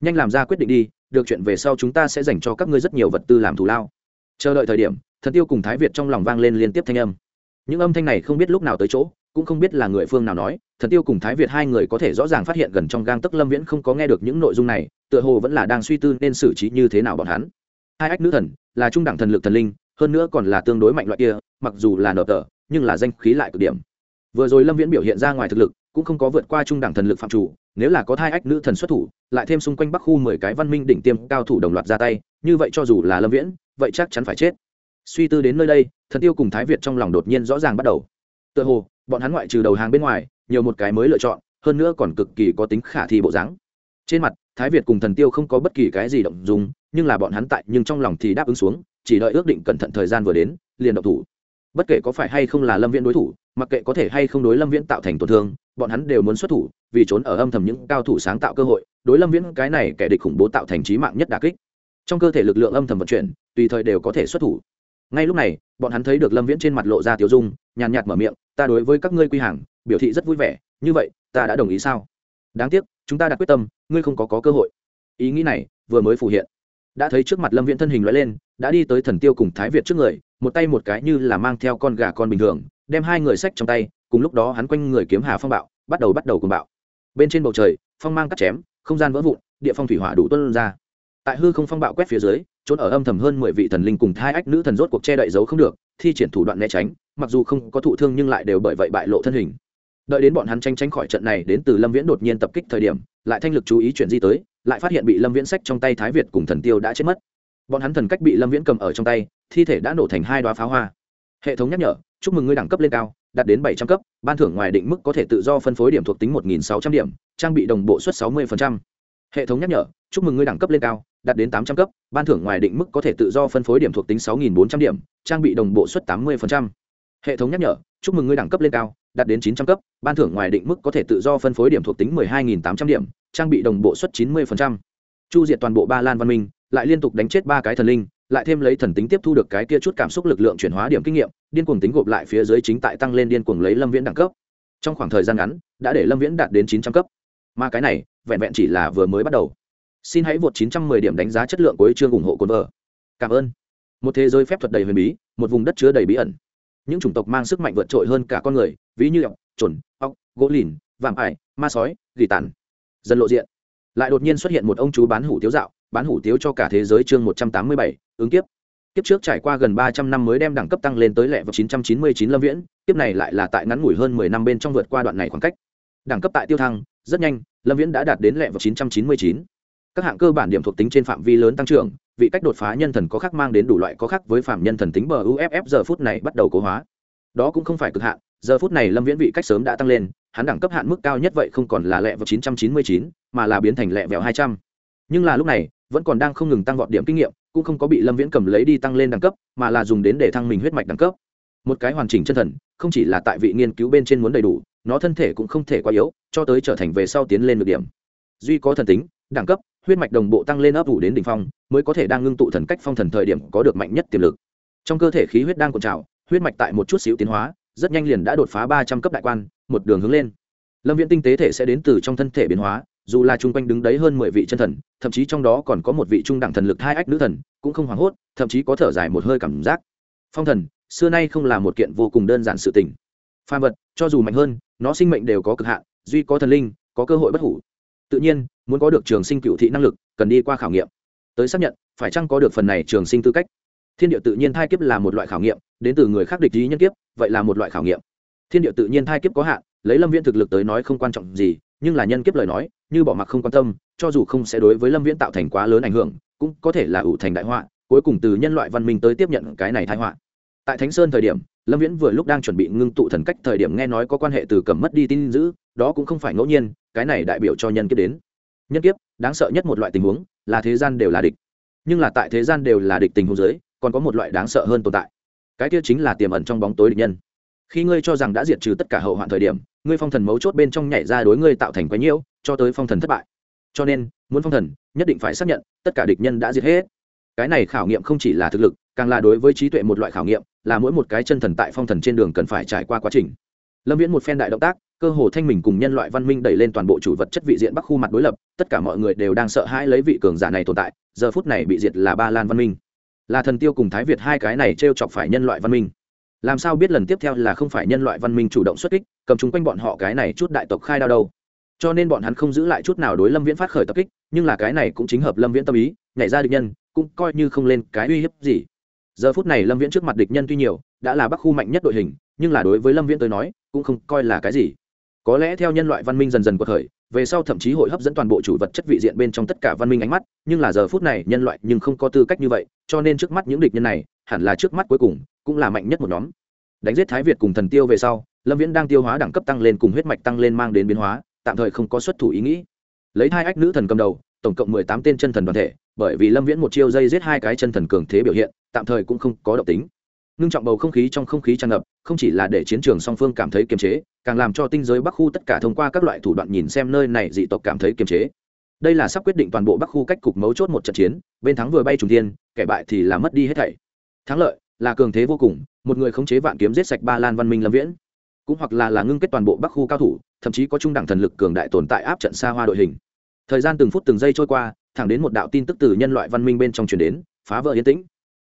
Nhanh làm ra quyết định đi, được chuyện về sau chúng ta sẽ dành cho các ngươi rất nhiều vật tư làm thù lao. Chờ đợi thời điểm, thần tiêu cùng thái việt trong lòng vang lên liên tiếp thanh âm. Những âm thanh này không biết lúc nào tới chỗ cũng không biết là người phương nào nói, thần tiêu cùng thái việt hai người có thể rõ ràng phát hiện gần trong gang tấc lâm viễn không có nghe được những nội dung này, tựa hồ vẫn là đang suy tư nên xử trí như thế nào bọn hắn. Hai ách nữ thần, là trung đẳng thần lực thần linh, hơn nữa còn là tương đối mạnh loại kia, mặc dù là nợ tờ, nhưng là danh khí lại cực điểm. Vừa rồi lâm viễn biểu hiện ra ngoài thực lực, cũng không có vượt qua trung đẳng thần lực phạm chủ, nếu là có hai ách nữ thần xuất thủ, lại thêm xung quanh bắc khu mười cái văn minh đỉnh tiêm cao thủ đồng loạt ra tay, như vậy cho dù là lâm viễn, vậy chắc chắn phải chết. Suy tư đến nơi đây, thần tiêu cùng thái việt trong lòng đột nhiên rõ ràng bắt đầu tựa hồ, bọn hắn ngoại trừ đầu hàng bên ngoài, nhiều một cái mới lựa chọn, hơn nữa còn cực kỳ có tính khả thi bộ dáng. Trên mặt, thái việt cùng thần tiêu không có bất kỳ cái gì động dùng nhưng là bọn hắn tại, nhưng trong lòng thì đáp ứng xuống, chỉ đợi ước định cẩn thận thời gian vừa đến, liền động thủ. Bất kể có phải hay không là lâm viễn đối thủ, mặc kệ có thể hay không đối lâm viễn tạo thành tổn thương, bọn hắn đều muốn xuất thủ, vì trốn ở âm thầm những cao thủ sáng tạo cơ hội, đối lâm viễn cái này kẻ địch khủng bố tạo thành trí mạng nhất đà kích. Trong cơ thể lực lượng âm thầm vận chuyển, tùy thời đều có thể xuất thủ. Ngay lúc này, bọn hắn thấy được lâm viễn trên mặt lộ ra tiểu dung nhàn nhạt mở miệng ta đối với các ngươi quy hàng biểu thị rất vui vẻ như vậy ta đã đồng ý sao? Đáng tiếc chúng ta đã quyết tâm ngươi không có, có cơ hội. Ý nghĩ này vừa mới phủ hiện. Đã thấy trước mặt lâm viễn thân hình loại lên đã đi tới thần tiêu cùng thái việt trước người một tay một cái như là mang theo con gà con bình thường đem hai người sách trong tay cùng lúc đó hắn quanh người kiếm hà phong bạo bắt đầu bắt đầu cùng bạo. Bên trên bầu trời phong mang cắt chém không gian vỡ vụn địa phong thủy hỏa đủ tuân ra. Tại hư không phong bạo quét phía dưới trốn ở âm thầm hơn mười vị thần linh cùng hai ách nữ thần rốt cuộc che đậy giấu không được thi triển thủ đoạn né tránh mặc dù không có thụ thương nhưng lại đều bởi vậy bại lộ thân hình. Đợi đến bọn hắn tranh tránh khỏi trận này đến từ lâm viễn đột nhiên tập kích thời điểm, lại thanh lực chú ý chuyển di tới, lại phát hiện bị lâm viễn sách trong tay thái việt cùng thần tiêu đã chết mất. Bọn hắn thần cách bị lâm viễn cầm ở trong tay, thi thể đã nổ thành hai đoá pháo hoa. Hệ thống nhắc nhở, chúc mừng ngươi đẳng cấp lên cao, đạt đến bảy trăm cấp, ban thưởng ngoài định mức có thể tự do phân phối điểm thuộc tính một nghìn sáu trăm điểm, trang bị đồng bộ suất sáu mươi hệ thống nhắc nhở, chúc mừng ngươi đẳng cấp lên cao, đạt đến tám trăm cấp, ban thưởng ngoài định mức có thể tự do phân phối điểm thuộc tính sáu nghìn bốn trăm điểm, trang bị đồng bộ suất tám mươi hệ thống nhắc nhở, chúc mừng ngươi đẳng cấp lên cao, đạt đến chín trăm cấp, ban thưởng ngoài định mức có thể tự do phân phối điểm thuộc tính mười hai nghìn tám trăm điểm, trang bị đồng bộ suất chín mươi chu diệt toàn bộ ba lan văn minh, lại liên tục đánh chết ba cái thần linh, lại thêm lấy thần tính tiếp thu được cái kia chút cảm xúc lực lượng chuyển hóa điểm kinh nghiệm, điên cuồng tính gộp lại phía dưới chính tại tăng lên điên cuồng lấy lâm viễn đẳng cấp. Trong khoảng thời gian ngắn, đã để lâm viễn đạt đến chín trăm cấp. Mà cái này, vẹn vẹn chỉ là vừa mới bắt đầu. Xin hãy vượt chín trăm mười điểm đánh giá chất lượng của chương ủng hộ cồn vợ. Cảm ơn. Một thế giới phép thuật đầy huyền bí, một vùng đất chứa đầy bí ẩn những chủng tộc mang sức mạnh vượt trội hơn cả con người, ví như ọc trồn ọc gỗ lìn, vạm ải, ma sói, gỉ tàn. Dân lộ diện. Lại đột nhiên xuất hiện một ông chú bán hủ tiếu dạo, bán hủ tiếu cho cả thế giới chương một trăm tám mươi bảy, ứng kiếp. Kiếp trước trải qua gần ba trăm năm mới đem đẳng cấp tăng lên tới lẹ vào chín trăm chín mươi chín lâm viễn, kiếp này lại là tại ngắn ngủi hơn mười năm bên trong vượt qua đoạn này khoảng cách. Đẳng cấp tại tiêu thăng, rất nhanh, lâm viễn đã đạt đến lẹ vào chín trăm chín mươi chín các hạng cơ bản điểm thuộc tính trên phạm vi lớn tăng trưởng, vị cách đột phá nhân thần có khác mang đến đủ loại có khác với phạm nhân thần tính bờ uff giờ phút này bắt đầu cố hóa. Đó cũng không phải cực hạn, giờ phút này lâm viễn vị cách sớm đã tăng lên, hắn đẳng cấp hạn mức cao nhất vậy không còn là lẹ vào chín trăm chín mươi chín, mà là biến thành lẹ vẹo hai trăm. Nhưng là lúc này, vẫn còn đang không ngừng tăng vọt điểm kinh nghiệm, cũng không có bị lâm viễn cầm lấy đi tăng lên đẳng cấp, mà là dùng đến để thăng mình huyết mạch đẳng cấp. Một cái hoàn chỉnh chân thần, không chỉ là tại vị nghiên cứu bên trên muốn đầy đủ, nó thân thể cũng không thể quá yếu, cho tới trở thành về sau tiến lên được điểm. Duy có thần tính, đẳng cấp huyết mạch đồng bộ tăng lên ấp ủ đến đỉnh phong, mới có thể đang ngưng tụ thần cách phong thần thời điểm có được mạnh nhất tiềm lực. Trong cơ thể khí huyết đang cuộn trào, huyết mạch tại một chút xíu tiến hóa, rất nhanh liền đã đột phá ba trăm cấp đại quan, một đường hướng lên. Lâm viễn tinh tế thể sẽ đến từ trong thân thể biến hóa, dù là chung quanh đứng đấy hơn mười vị chân thần, thậm chí trong đó còn có một vị trung đẳng thần lực hai ách nữ thần, cũng không hoảng hốt, thậm chí có thở dài một hơi cảm giác. Phong thần, xưa nay không là một kiện vô cùng đơn giản sự tình. Pha vật, cho dù mạnh hơn, nó sinh mệnh đều có cực hạn, duy có thần linh, có cơ hội bất hủ. Tự nhiên muốn có được trường sinh cựu thị năng lực, cần đi qua khảo nghiệm. Tới xác nhận, phải chăng có được phần này trường sinh tư cách? Thiên địa tự nhiên thai kiếp là một loại khảo nghiệm, đến từ người khác địch ý nhân kiếp, vậy là một loại khảo nghiệm. Thiên địa tự nhiên thai kiếp có hạn, lấy lâm viễn thực lực tới nói không quan trọng gì, nhưng là nhân kiếp lời nói, như bỏ mặc không quan tâm, cho dù không sẽ đối với lâm viễn tạo thành quá lớn ảnh hưởng, cũng có thể là ủ thành đại họa, cuối cùng từ nhân loại văn minh tới tiếp nhận cái này thái họa. Tại thánh sơn thời điểm, lâm viễn vừa lúc đang chuẩn bị ngưng tụ thần cách thời điểm nghe nói có quan hệ từ cầm mất đi tin giữ, đó cũng không phải ngẫu nhiên, cái này đại biểu cho nhân kiếp đến nhân kiếp, đáng sợ nhất một loại tình huống là thế gian đều là địch. Nhưng là tại thế gian đều là địch tình huống giới còn có một loại đáng sợ hơn tồn tại. Cái kia chính là tiềm ẩn trong bóng tối địch nhân. Khi ngươi cho rằng đã diệt trừ tất cả hậu hoạn thời điểm, ngươi phong thần mấu chốt bên trong nhảy ra đối ngươi tạo thành quái nhiễu, cho tới phong thần thất bại. Cho nên, muốn phong thần, nhất định phải xác nhận, tất cả địch nhân đã diệt hết. Cái này khảo nghiệm không chỉ là thực lực, càng là đối với trí tuệ một loại khảo nghiệm, là mỗi một cái chân thần tại phong thần trên đường cần phải trải qua quá trình. Lâm viễn một phen đại động tác cơ hồ thanh mình cùng nhân loại văn minh đẩy lên toàn bộ chủ vật chất vị diện bắc khu mặt đối lập, tất cả mọi người đều đang sợ hãi lấy vị cường giả này tồn tại, giờ phút này bị diệt là ba lan văn minh. Là thần tiêu cùng thái việt hai cái này t r e o chọc phải nhân loại văn minh. Làm sao biết lần tiếp theo là không phải nhân loại văn minh chủ động xuất kích, cầm chúng quanh bọn họ cái này chút đại tộc khai đao đâu. Cho nên bọn hắn không giữ lại chút nào đối lâm viễn phát khởi tập kích, nhưng là cái này cũng chính hợp lâm viễn tâm ý, nhảy ra địch nhân, cũng coi như không lên cái uy hiếp gì. Giờ phút này lâm viễn trước mặt địch nhân tuy nhiều, đã là bắc khu mạnh nhất đội hình, nhưng là đối với lâm viễn tới nói, cũng không coi là cái gì có lẽ theo nhân loại văn minh dần dần cuộc khởi, về sau thậm chí hội hấp dẫn toàn bộ chủ vật chất vị diện bên trong tất cả văn minh ánh mắt, nhưng là giờ phút này nhân loại nhưng không có tư cách như vậy, cho nên trước mắt những địch nhân này, hẳn là trước mắt cuối cùng, cũng là mạnh nhất một nhóm. Đánh giết thái việt cùng thần tiêu về sau, lâm viễn đang tiêu hóa đẳng cấp tăng lên cùng huyết mạch tăng lên mang đến biến hóa, tạm thời không có xuất thủ ý nghĩ. Lấy hai ách nữ thần cầm đầu, tổng cộng mười tám tên chân thần đoàn thể, bởi vì lâm viễn một chiêu dây giết hai cái chân thần cường thế biểu hiện, tạm thời cũng không có động tính ngưng trọng bầu không khí trong không khí tràn ngập, không chỉ là để chiến trường song phương cảm thấy kiềm chế, càng làm cho tinh giới bắc khu tất cả thông qua các loại thủ đoạn nhìn xem nơi này dị tộc cảm thấy kiềm chế. Đây là sắp quyết định toàn bộ bắc khu cách cục mấu chốt một trận chiến, bên thắng vừa bay trùng thiên, kẻ bại thì là mất đi hết thảy. Thắng lợi, là cường thế vô cùng, một người khống chế vạn kiếm giết sạch ba lan văn minh lâm viễn. Cũng hoặc là là ngưng kết toàn bộ bắc khu cao thủ, thậm chí có trung đẳng thần lực cường đại tồn tại áp trận xa hoa đội hình. Thời gian từng phút từng giây trôi qua, thẳng đến một đạo tin tức từ nhân loại văn minh bên trong truyền đến, phá vỡ yên tĩnh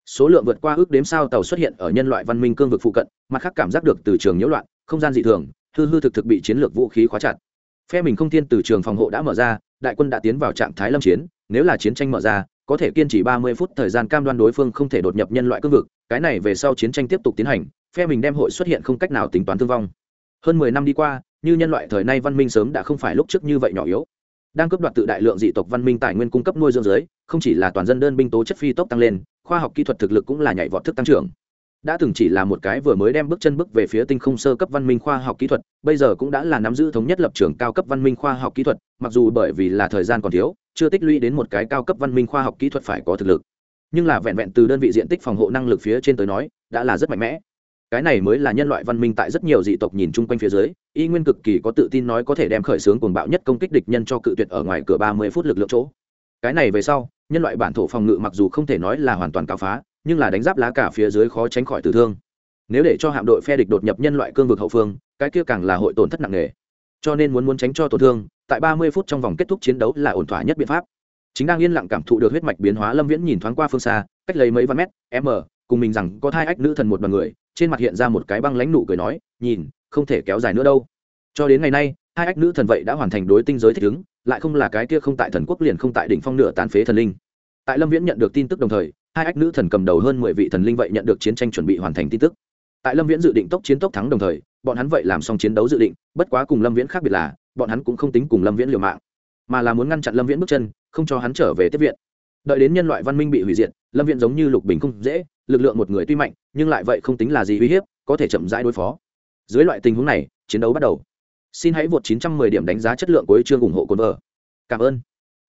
số lượng vượt qua ước đếm sao tàu xuất hiện ở nhân loại văn minh cương vực phụ cận, mặt khác cảm giác được từ trường nhiễu loạn, không gian dị thường, hư hư thực thực bị chiến lược vũ khí khóa chặt. Phe mình không thiên từ trường phòng hộ đã mở ra, đại quân đã tiến vào trạng thái lâm chiến, nếu là chiến tranh mở ra, có thể kiên trì ba mươi phút thời gian cam đoan đối phương không thể đột nhập nhân loại cương vực, cái này về sau chiến tranh tiếp tục tiến hành, phe mình đem hội xuất hiện không cách nào tính toán thương vong. Hơn mười năm đi qua, như nhân loại thời nay văn minh sớm đã không phải lúc trước như vậy nhỏ yếu đang cướp đoạt tự đại lượng dị tộc văn minh tài nguyên cung cấp nuôi dưỡng dưới, không chỉ là toàn dân đơn binh tố chất phi tốc tăng lên khoa học kỹ thuật thực lực cũng là nhảy vọt thức tăng trưởng. Đã từng chỉ là một cái vừa mới đem bước chân bước về phía tinh không sơ cấp văn minh khoa học kỹ thuật bây giờ cũng đã là nắm giữ thống nhất lập trường cao cấp văn minh khoa học kỹ thuật mặc dù bởi vì là thời gian còn thiếu chưa tích lũy đến một cái cao cấp văn minh khoa học kỹ thuật phải có thực lực. Nhưng là vẹn vẹn từ đơn vị diện tích phòng hộ năng lực phía trên tới nói đã là rất mạnh mẽ cái này mới là nhân loại văn minh tại rất nhiều dị tộc nhìn chung quanh phía dưới, y nguyên cực kỳ có tự tin nói có thể đem khởi xướng cuồng bạo nhất công kích địch nhân cho cự tuyệt ở ngoài cửa ba mươi phút lực lượng chỗ. Cái này về sau, nhân loại bản thổ phòng ngự mặc dù không thể nói là hoàn toàn cao phá, nhưng là đánh giáp lá cả phía dưới khó tránh khỏi tử thương. Nếu để cho hạm đội phe địch đột nhập nhân loại cương vực hậu phương, cái kia càng là hội tổn thất nặng nề. Cho nên muốn muốn tránh cho tổn thương, tại ba mươi phút trong vòng kết thúc chiến đấu là ổn thỏa nhất biện pháp. Chính đang yên lặng cảm thụ được huyết mạch biến hóa, lâm viễn nhìn thoáng qua phương xa, cách lấy mấy văn mét, m, cùng mình rằng có thai ách nữ thần một đoàn người trên mặt hiện ra một cái băng lãnh nụ cười nói, nhìn, không thể kéo dài nữa đâu. Cho đến ngày nay, hai ách nữ thần vậy đã hoàn thành đối tinh giới thích ứng, lại không là cái kia không tại thần quốc liền không tại đỉnh phong nửa tàn phế thần linh. Tại lâm viễn nhận được tin tức đồng thời, hai ách nữ thần cầm đầu hơn mười vị thần linh vậy nhận được chiến tranh chuẩn bị hoàn thành tin tức. Tại lâm viễn dự định tốc chiến tốc thắng đồng thời, bọn hắn vậy làm xong chiến đấu dự định, bất quá cùng lâm viễn khác biệt là, bọn hắn cũng không tính cùng lâm viễn liều mạng, mà là muốn ngăn chặn lâm viễn bước chân, không cho hắn trở về tiếp viện. Đợi đến nhân loại văn minh bị hủy diệt, lâm viễn giống như lục bình không dễ lực lượng một người tuy mạnh nhưng lại vậy không tính là gì uy hiếp có thể chậm rãi đối phó. Dưới loại tình huống này chiến đấu bắt đầu. Xin hãy vượt 910 điểm đánh giá chất lượng của chương ủng hộ cồn vợ. Cảm ơn.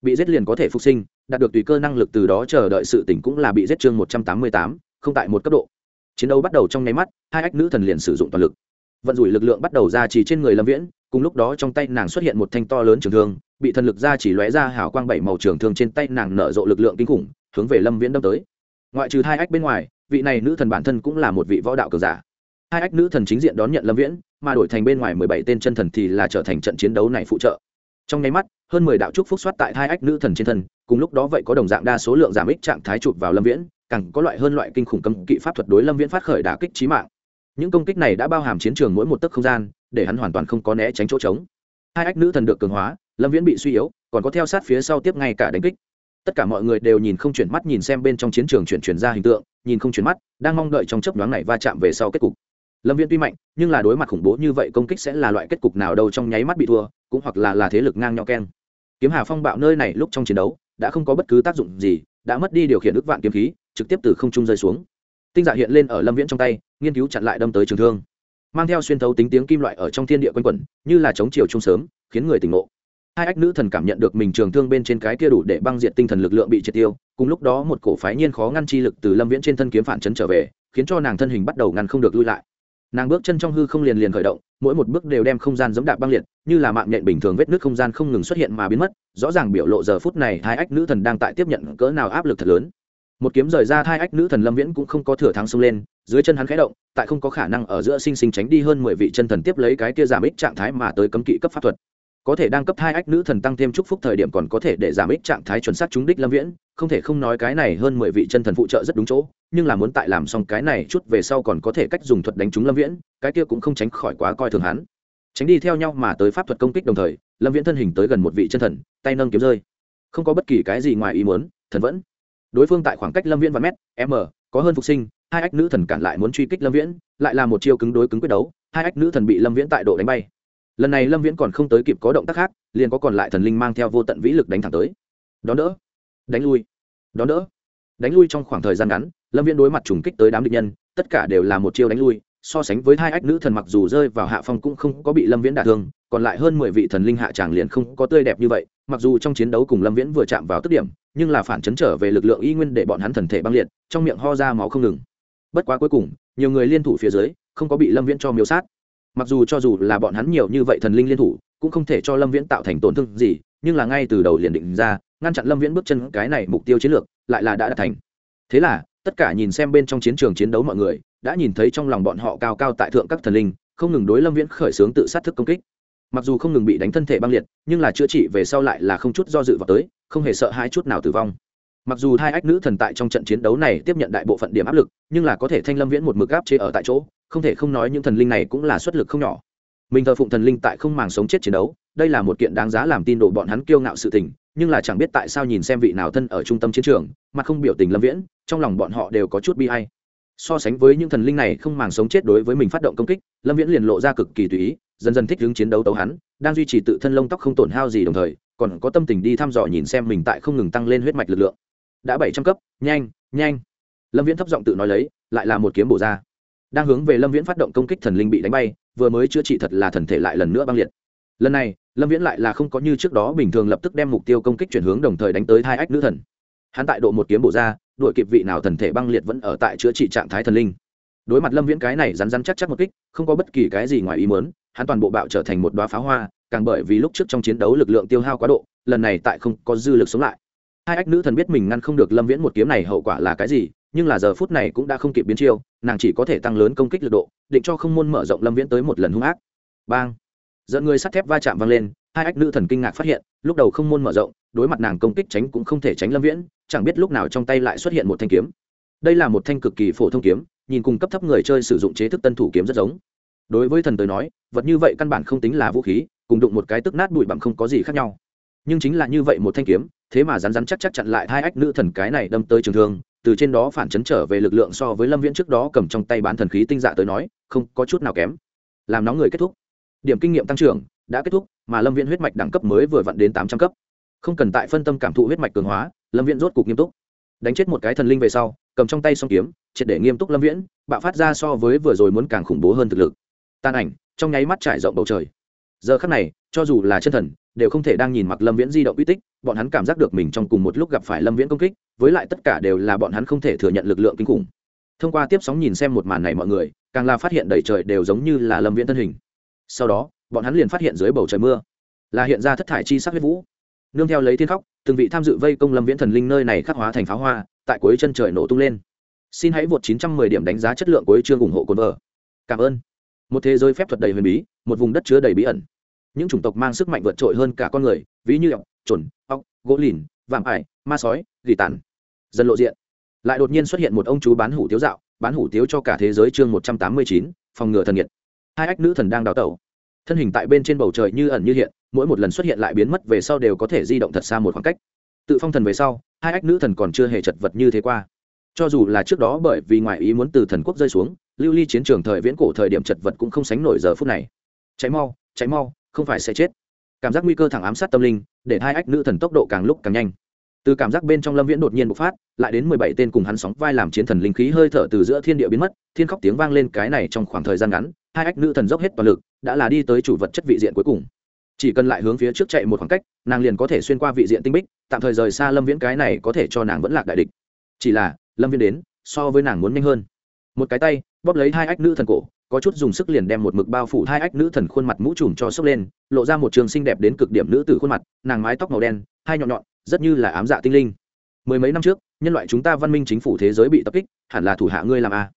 Bị giết liền có thể phục sinh đạt được tùy cơ năng lực từ đó chờ đợi sự tỉnh cũng là bị giết chương 188, không tại một cấp độ. Chiến đấu bắt đầu trong nháy mắt hai ách nữ thần liền sử dụng toàn lực. Vận rủi lực lượng bắt đầu ra chỉ trên người lâm viễn cùng lúc đó trong tay nàng xuất hiện một thanh to lớn trường thương bị thần lực ra chỉ lóe ra hào quang bảy màu trường thương trên tay nàng nở rộ lực lượng kinh khủng hướng về lâm viễn đâm tới ngoại trừ hai ách bên ngoài, vị này nữ thần bản thân cũng là một vị võ đạo cường giả. Hai ách nữ thần chính diện đón nhận lâm viễn, mà đổi thành bên ngoài mười bảy tên chân thần thì là trở thành trận chiến đấu này phụ trợ. Trong nháy mắt, hơn mười đạo trúc phúc soát tại hai ách nữ thần trên thân, cùng lúc đó vậy có đồng dạng đa số lượng giảm ích trạng thái chụp vào lâm viễn, càng có loại hơn loại kinh khủng cấm kỵ pháp thuật đối lâm viễn phát khởi đả kích trí mạng. Những công kích này đã bao hàm chiến trường mỗi một tấc không gian, để hắn hoàn toàn không có né tránh chỗ trống. Hai ách nữ thần được cường hóa, lâm viễn bị suy yếu, còn có theo sát phía sau tiếp ngay cả đánh kích tất cả mọi người đều nhìn không chuyển mắt nhìn xem bên trong chiến trường chuyển chuyển ra hình tượng, nhìn không chuyển mắt, đang mong đợi trong chấp nhoáng này va chạm về sau kết cục. Lâm viễn tuy mạnh, nhưng là đối mặt khủng bố như vậy công kích sẽ là loại kết cục nào đâu trong nháy mắt bị thua, cũng hoặc là là thế lực ngang nhau keng. Kiếm hà phong bạo nơi này lúc trong chiến đấu, đã không có bất cứ tác dụng gì, đã mất đi điều khiển ức vạn kiếm khí, trực tiếp từ không trung rơi xuống. Tinh dạ hiện lên ở lâm viễn trong tay, nghiên cứu chặn lại đâm tới trường thương. Mang theo xuyên thấu tính tiếng kim loại ở trong thiên địa quanh quẩn, như là chống chiều chung sớm, khiến người tỉnh ngộ hai ách nữ thần cảm nhận được mình trường thương bên trên cái kia đủ để băng diệt tinh thần lực lượng bị triệt tiêu, cùng lúc đó một cổ phái nhiên khó ngăn chi lực từ lâm viễn trên thân kiếm phản chấn trở về, khiến cho nàng thân hình bắt đầu ngăn không được lui lại. Nàng bước chân trong hư không liền liền khởi động, mỗi một bước đều đem không gian giống đạp băng liệt, như là mạng nhện bình thường vết nước không gian không ngừng xuất hiện mà biến mất, rõ ràng biểu lộ giờ phút này hai ách nữ thần đang tại tiếp nhận cỡ nào áp lực thật lớn. Một kiếm rời ra, hai ách nữ thần lâm viễn cũng không có thừa thắng xông lên, dưới chân hắn khẽ động, tại không có khả năng ở giữa sinh sinh tránh đi hơn mười vị chân thần tiếp lấy cái kia giảm ích trạng thái mà tới cấm kỵ cấp pháp thuật có thể đang cấp hai ách nữ thần tăng thêm chúc phúc thời điểm còn có thể để giảm ích trạng thái chuẩn xác trúng đích lâm viễn, không thể không nói cái này hơn mười vị chân thần phụ trợ rất đúng chỗ, nhưng là muốn tại làm xong cái này chút về sau còn có thể cách dùng thuật đánh trúng lâm viễn, cái kia cũng không tránh khỏi quá coi thường hắn. Tránh đi theo nhau mà tới pháp thuật công kích đồng thời, lâm viễn thân hình tới gần một vị chân thần, tay nâng kiếm rơi. Không có bất kỳ cái gì ngoài ý muốn, thần vẫn. Đối phương tại khoảng cách lâm viễn và mét, m, có hơn phục sinh, hai ách nữ thần cản lại muốn truy kích lâm viễn, lại là một chiêu cứng đối cứng quyết đấu, hai ách nữ thần bị lâm viễn tại độ đánh bay lần này lâm viễn còn không tới kịp có động tác khác, liền có còn lại thần linh mang theo vô tận vĩ lực đánh thẳng tới. Đón đỡ. Đánh lui. Đón đỡ. Đánh lui trong khoảng thời gian ngắn, lâm viễn đối mặt trùng kích tới đám địch nhân, tất cả đều là một chiêu đánh lui, so sánh với hai ách nữ thần mặc dù rơi vào hạ phong cũng không có bị lâm viễn đả thương, còn lại hơn mười vị thần linh hạ tràng liền không có tươi đẹp như vậy, mặc dù trong chiến đấu cùng lâm viễn vừa chạm vào tức điểm, nhưng là phản chấn trở về lực lượng y nguyên để bọn hắn thần thể băng liệt, trong miệng ho ra máu không ngừng. Bất quá cuối cùng, nhiều người liên thủ phía dưới, không có bị lâm viễn cho miếu sát mặc dù cho dù là bọn hắn nhiều như vậy thần linh liên thủ, cũng không thể cho lâm viễn tạo thành tổn thương gì, nhưng là ngay từ đầu liền định ra, ngăn chặn lâm viễn bước chân cái này mục tiêu chiến lược, lại là đã đạt thành. Thế là, tất cả nhìn xem bên trong chiến trường chiến đấu mọi người, đã nhìn thấy trong lòng bọn họ cao cao tại thượng các thần linh, không ngừng đối lâm viễn khởi xướng tự sát thức công kích. Mặc dù không ngừng bị đánh thân thể băng liệt, nhưng là chữa trị về sau lại là không chút do dự vào tới, không hề sợ hai chút nào tử vong. Mặc dù hai ách nữ thần tại trong trận chiến đấu này tiếp nhận đại bộ phận điểm áp lực, nhưng là có thể thanh lâm viễn một mực áp chế ở tại chỗ không thể không nói những thần linh này cũng là xuất lực không nhỏ. Mình thờ phụng thần linh tại không màng sống chết chiến đấu, đây là một kiện đáng giá làm tin đồ bọn hắn kiêu ngạo sự tình, nhưng là chẳng biết tại sao nhìn xem vị nào thân ở trung tâm chiến trường, mà không biểu tình lâm viễn, trong lòng bọn họ đều có chút bi hay so sánh với những thần linh này không màng sống chết đối với mình phát động công kích, lâm viễn liền lộ ra cực kỳ tùy ý, dần dần thích hướng chiến đấu tấu hắn, đang duy trì tự thân lông tóc không tổn hao gì đồng thời, còn có tâm tình đi thăm dò nhìn xem mình tại không ngừng tăng lên huyết mạch lực lượng. Đã bảy trăm cấp, nhanh nhanh. Lâm viễn thấp giọng tự nói lấy, lại là một kiếm bổ ra đang hướng về lâm viễn phát động công kích thần linh bị đánh bay, vừa mới chữa trị thật là thần thể lại lần nữa băng liệt. Lần này, lâm viễn lại là không có như trước đó bình thường lập tức đem mục tiêu công kích chuyển hướng đồng thời đánh tới hai ách nữ thần. Hắn tại độ một kiếm bổ ra đội kịp vị nào thần thể băng liệt vẫn ở tại chữa trị trạng thái thần linh. Đối mặt lâm viễn cái này rắn rắn chắc chắc một kích, không có bất kỳ cái gì ngoài ý mớn hắn toàn bộ bạo trở thành một đoá pháo hoa, càng bởi vì lúc trước trong chiến đấu lực lượng tiêu hao quá độ, lần này tại không có dư lực sống lại. Hai ách nữ thần biết mình ngăn không được lâm viễn một kiếm này hậu quả là cái gì nhưng là giờ phút này cũng đã không kịp biến chiêu, nàng chỉ có thể tăng lớn công kích lực độ, định cho không môn mở rộng lâm viễn tới một lần hung ác. Bang! Dẫn người sắt thép va chạm vang lên, hai ách nữ thần kinh ngạc phát hiện, lúc đầu không môn mở rộng, đối mặt nàng công kích tránh cũng không thể tránh lâm viễn, chẳng biết lúc nào trong tay lại xuất hiện một thanh kiếm. Đây là một thanh cực kỳ phổ thông kiếm, nhìn cùng cấp thấp người chơi sử dụng chế thức tân thủ kiếm rất giống. Đối với thần tới nói, vật như vậy căn bản không tính là vũ khí, cùng đụng một cái tức nát bụi bặm không có gì khác nhau. Nhưng chính là như vậy một thanh kiếm, thế mà rắn rắn chắc chắc chặn lại hai ách nữ thần cái này đâm tới trường thương từ trên đó phản chấn trở về lực lượng so với lâm viễn trước đó cầm trong tay bán thần khí tinh dạ tới nói, không có chút nào kém. Làm nóng người kết thúc. Điểm kinh nghiệm tăng trưởng đã kết thúc, mà lâm viễn huyết mạch đẳng cấp mới vừa vặn đến tám trăm cấp. Không cần tại phân tâm cảm thụ huyết mạch cường hóa, lâm viễn rốt cục nghiêm túc. Đánh chết một cái thần linh về sau, cầm trong tay song kiếm, triệt để nghiêm túc lâm viễn, bạo phát ra so với vừa rồi muốn càng khủng bố hơn thực lực. Tan ảnh, trong nháy mắt trải rộng bầu trời. Giờ khắc này, cho dù là chân thần, đều không thể đang nhìn mặc lâm viễn di động uy tích, bọn hắn cảm giác được mình trong cùng một lúc gặp phải lâm viễn công kích với lại tất cả đều là bọn hắn không thể thừa nhận lực lượng kinh khủng. Thông qua tiếp sóng nhìn xem một màn này mọi người, càng là phát hiện đầy trời đều giống như là lâm viễn thân hình. Sau đó, bọn hắn liền phát hiện dưới bầu trời mưa, là hiện ra thất thải chi sắc huyết vũ. Nương theo lấy thiên khóc, từng vị tham dự vây công lâm viễn thần linh nơi này khắc hóa thành pháo hoa, tại cuối chân trời nổ tung lên. Xin hãy vượt 910 điểm đánh giá chất lượng cuối chương ủng hộ cồn vợ cảm ơn. Một thế giới phép thuật đầy huyền bí, một vùng đất chứa đầy bí ẩn. Những chủng tộc mang sức mạnh vượt trội hơn cả con người, ví như ọc, trồn, ọc, gỗ lìn, vạm ải, ma sói gỉ tàn. Dần lộ diện. Lại đột nhiên xuất hiện một ông chú bán hủ tiếu dạo, bán hủ tiếu cho cả thế giới chương một trăm tám mươi chín, phòng ngừa thần nhiệt hai ách nữ thần đang đào tẩu. Thân hình tại bên trên bầu trời như ẩn như hiện, mỗi một lần xuất hiện lại biến mất về sau đều có thể di động thật xa một khoảng cách. Tự phong thần về sau, hai ách nữ thần còn chưa hề chật vật như thế qua. Cho dù là trước đó bởi vì ngoại ý muốn từ thần quốc rơi xuống, lưu ly chiến trường thời viễn cổ thời điểm chật vật cũng không sánh nổi giờ phút này. Cháy mau cháy mau, không phải sẽ chết. Cảm giác nguy cơ thẳng ám sát tâm linh, để hai ách nữ thần tốc độ càng lúc càng nhanh từ cảm giác bên trong lâm viễn đột nhiên bộc phát, lại đến mười bảy tên cùng hắn sóng vai làm chiến thần linh khí hơi thở từ giữa thiên địa biến mất, thiên khóc tiếng vang lên cái này trong khoảng thời gian ngắn, hai ách nữ thần dốc hết toàn lực, đã là đi tới chủ vật chất vị diện cuối cùng. Chỉ cần lại hướng phía trước chạy một khoảng cách, nàng liền có thể xuyên qua vị diện tinh bích, tạm thời rời xa lâm viễn cái này có thể cho nàng vẫn lạc đại địch. Chỉ là, lâm viễn đến, so với nàng muốn nhanh hơn. Một cái tay, bóp lấy hai ách nữ thần cổ, có chút dùng sức liền đem một mực bao phủ hai ách nữ thần khuôn mặt mũ trùm cho sốc lên, lộ ra một trường xinh đẹp đến cực điểm nữ từ khuôn mặt, nàng mái tóc màu đen, hai nhọn nhọn rất như là ám dạ tinh linh. Mười mấy năm trước, nhân loại chúng ta văn minh chính phủ thế giới bị tập kích, hẳn là thủ hạ ngươi làm a.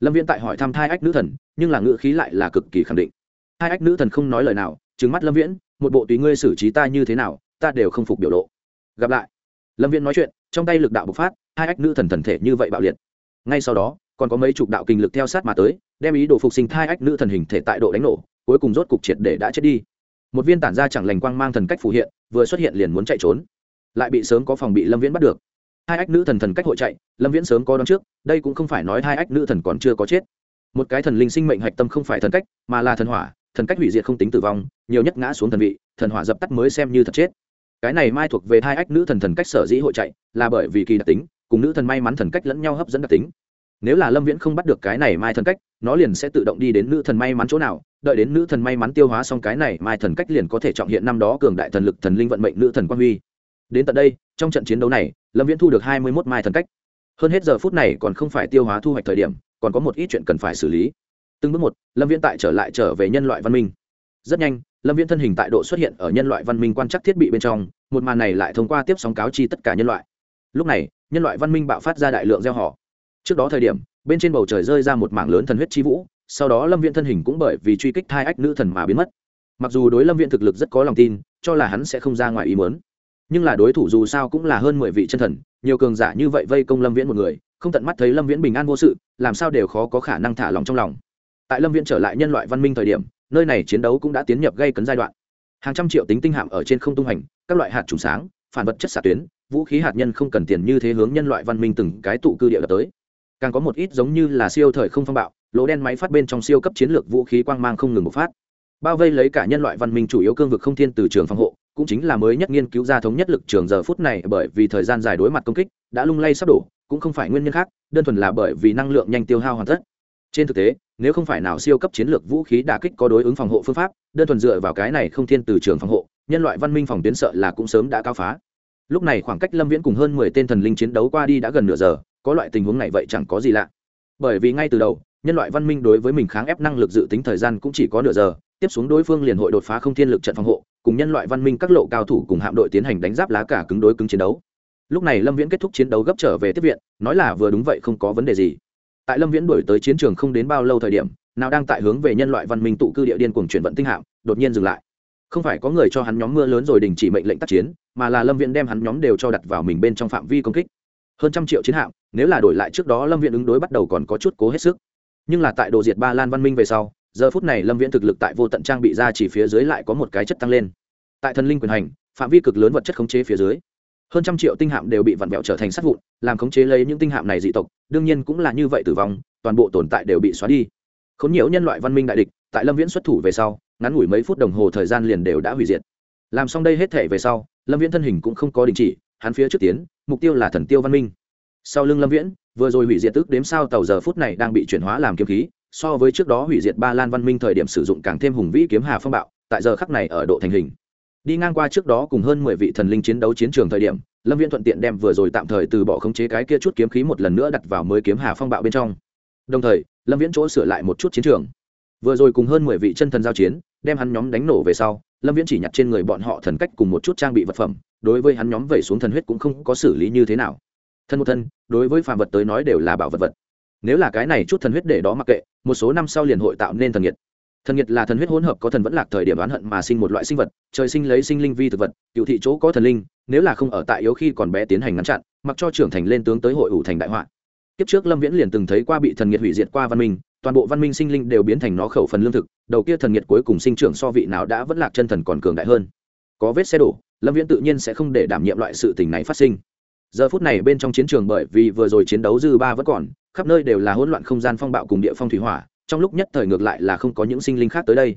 Lâm viễn tại hỏi thăm hai ách nữ thần, nhưng là ngữ khí lại là cực kỳ khẳng định. Hai ách nữ thần không nói lời nào, trừng mắt lâm viễn, một bộ tùy ngươi xử trí ta như thế nào, ta đều không phục biểu lộ. Gặp lại. Lâm viễn nói chuyện, trong tay lực đạo bộc phát, hai ách nữ thần thần thể như vậy bạo liệt. Ngay sau đó, còn có mấy chục đạo kinh lực theo sát mà tới, đem ý đồ phục sinh thai ách nữ thần hình thể tại độ đánh nổ, cuối cùng rốt cục triệt để đã chết đi. Một viên tản ra chẳng lành quang mang thần cách phù hiện, vừa xuất hiện liền muốn chạy trốn lại bị sớm có phòng bị lâm viễn bắt được. Hai ách nữ thần thần cách hội chạy, lâm viễn sớm có đón trước, đây cũng không phải nói hai ách nữ thần còn chưa có chết. Một cái thần linh sinh mệnh hạch tâm không phải thần cách, mà là thần hỏa, thần cách hủy diệt không tính tử vong, nhiều nhất ngã xuống thần vị, thần hỏa dập tắt mới xem như thật chết. Cái này mai thuộc về hai ách nữ thần thần cách sở dĩ hội chạy, là bởi vì kỳ đặc tính, cùng nữ thần may mắn thần cách lẫn nhau hấp dẫn đặc tính. Nếu là lâm viễn không bắt được cái này mai thần cách, nó liền sẽ tự động đi đến nữ thần may mắn chỗ nào, đợi đến nữ thần may mắn tiêu hóa xong cái này mai thần cách liền có thể trọng hiện năm đó cường đại thần lực thần linh vận mệnh nữ thần quan huy đến tận đây, trong trận chiến đấu này, lâm viễn thu được hai mươi mốt mai thần cách. Hơn hết giờ phút này còn không phải tiêu hóa thu hoạch thời điểm, còn có một ít chuyện cần phải xử lý. Từng bước một, lâm viễn tại trở lại trở về nhân loại văn minh. Rất nhanh, lâm viễn thân hình tại độ xuất hiện ở nhân loại văn minh quan trắc thiết bị bên trong, một màn này lại thông qua tiếp sóng cáo chi tất cả nhân loại. Lúc này, nhân loại văn minh bạo phát ra đại lượng gieo họ. Trước đó thời điểm, bên trên bầu trời rơi ra một mảng lớn thần huyết chi vũ, sau đó lâm Viễn thân hình cũng bởi vì truy kích thai ách nữ thần mà biến mất. Mặc dù đối lâm Viễn thực lực rất có lòng tin, cho là hắn sẽ không ra ngoài ý mớn nhưng là đối thủ dù sao cũng là hơn mười vị chân thần, nhiều cường giả như vậy vây công lâm viễn một người, không tận mắt thấy lâm viễn bình an vô sự, làm sao đều khó có khả năng thả lòng trong lòng. Tại lâm viễn trở lại nhân loại văn minh thời điểm, nơi này chiến đấu cũng đã tiến nhập gây cấn giai đoạn. Hàng trăm triệu tính tinh hạm ở trên không tung hành, các loại hạt trùng sáng, phản vật chất xạ tuyến, vũ khí hạt nhân không cần tiền như thế hướng nhân loại văn minh từng cái tụ cư địa đập tới. Càng có một ít giống như là siêu thời không phong bạo, lỗ đen máy phát bên trong siêu cấp chiến lược vũ khí quang mang không ngừng bộc phát. Bao vây lấy cả nhân loại văn minh chủ yếu cương vực không thiên từ trường phòng hộ cũng chính là mới nhất nghiên cứu ra thống nhất lực trường giờ phút này bởi vì thời gian dài đối mặt công kích, đã lung lay sắp đổ, cũng không phải nguyên nhân khác, đơn thuần là bởi vì năng lượng nhanh tiêu hao hoàn tất. Trên thực tế, nếu không phải nào siêu cấp chiến lược vũ khí đà kích có đối ứng phòng hộ phương pháp, đơn thuần dựa vào cái này không thiên từ trường phòng hộ, nhân loại văn minh phòng tuyến sợ là cũng sớm đã cao phá. Lúc này khoảng cách lâm viễn cùng hơn mười tên thần linh chiến đấu qua đi đã gần nửa giờ, có loại tình huống này vậy chẳng có gì lạ. Bởi vì ngay từ đầu, nhân loại văn minh đối với mình kháng ép năng lực dự tính thời gian cũng chỉ có nửa giờ, tiếp xuống đối phương liền hội đột phá không thiên lực trận phòng hộ cùng nhân loại văn minh các lộ cao thủ cùng hạm đội tiến hành đánh giáp lá cả cứng đối cứng chiến đấu. Lúc này lâm viễn kết thúc chiến đấu gấp trở về tiếp viện, nói là vừa đúng vậy không có vấn đề gì. Tại lâm viễn đổi tới chiến trường không đến bao lâu thời điểm, nào đang tại hướng về nhân loại văn minh tụ cư địa điên cùng chuyển vận tinh hạm, đột nhiên dừng lại. Không phải có người cho hắn nhóm mưa lớn rồi đình chỉ mệnh lệnh tác chiến, mà là lâm viễn đem hắn nhóm đều cho đặt vào mình bên trong phạm vi công kích. Hơn trăm triệu chiến hạm, nếu là đổi lại trước đó lâm viễn ứng đối bắt đầu còn có chút cố hết sức. Nhưng là tại đồ diệt ba lan văn minh về sau giờ phút này lâm viễn thực lực tại vô tận trang bị ra chỉ phía dưới lại có một cái chất tăng lên tại thần linh quyền hành phạm vi cực lớn vật chất khống chế phía dưới hơn trăm triệu tinh hạm đều bị vặn vẹo trở thành sát vụn làm khống chế lấy những tinh hạm này dị tộc đương nhiên cũng là như vậy tử vong toàn bộ tồn tại đều bị xóa đi khốn nhiễu nhân loại văn minh đại địch tại lâm viễn xuất thủ về sau ngắn ngủi mấy phút đồng hồ thời gian liền đều đã hủy diệt làm xong đây hết thể về sau lâm viễn thân hình cũng không có đình chỉ hắn phía trước tiến mục tiêu là thần tiêu văn minh sau lưng lâm viễn vừa rồi hủy diệt tức đếm sao tàu giờ phút này đang bị chuyển hóa làm kiếm khí so với trước đó hủy diệt ba lan văn minh thời điểm sử dụng càng thêm hùng vĩ kiếm hà phong bạo, tại giờ khắc này ở độ thành hình. Đi ngang qua trước đó cùng hơn mười vị thần linh chiến đấu chiến trường thời điểm, lâm viễn thuận tiện đem vừa rồi tạm thời từ bỏ khống chế cái kia chút kiếm khí một lần nữa đặt vào mới kiếm hà phong bạo bên trong. Đồng thời, lâm viễn chỗ sửa lại một chút chiến trường. Vừa rồi cùng hơn mười vị chân thần giao chiến, đem hắn nhóm đánh nổ về sau, lâm viễn chỉ nhặt trên người bọn họ thần cách cùng một chút trang bị vật phẩm, đối với hắn nhóm vẩy xuống thần huyết cũng không có xử lý như thế nào. Thân một thân, đối với phàm vật tới nói đều là bảo vật vật nếu là cái này chút thần huyết để đó mặc kệ, một số năm sau liền hội tạo nên thần nhiệt. Thần nhiệt là thần huyết hỗn hợp có thần vẫn lạc thời điểm oán hận mà sinh một loại sinh vật, trời sinh lấy sinh linh vi thực vật, cựu thị chỗ có thần linh, nếu là không ở tại yếu khi còn bé tiến hành ngăn chặn, mặc cho trưởng thành lên tướng tới hội ủ thành đại họa. Kiếp trước lâm viễn liền từng thấy qua bị thần nhiệt hủy diệt qua văn minh, toàn bộ văn minh sinh linh đều biến thành nó khẩu phần lương thực, đầu kia thần nhiệt cuối cùng sinh trưởng so vị nào đã vẫn lạc chân thần còn cường đại hơn. Có vết xe đổ, lâm viễn tự nhiên sẽ không để đảm nhiệm loại sự tình này phát sinh giờ phút này bên trong chiến trường bởi vì vừa rồi chiến đấu dư ba vẫn còn, khắp nơi đều là hỗn loạn không gian phong bạo cùng địa phong thủy hỏa, trong lúc nhất thời ngược lại là không có những sinh linh khác tới đây.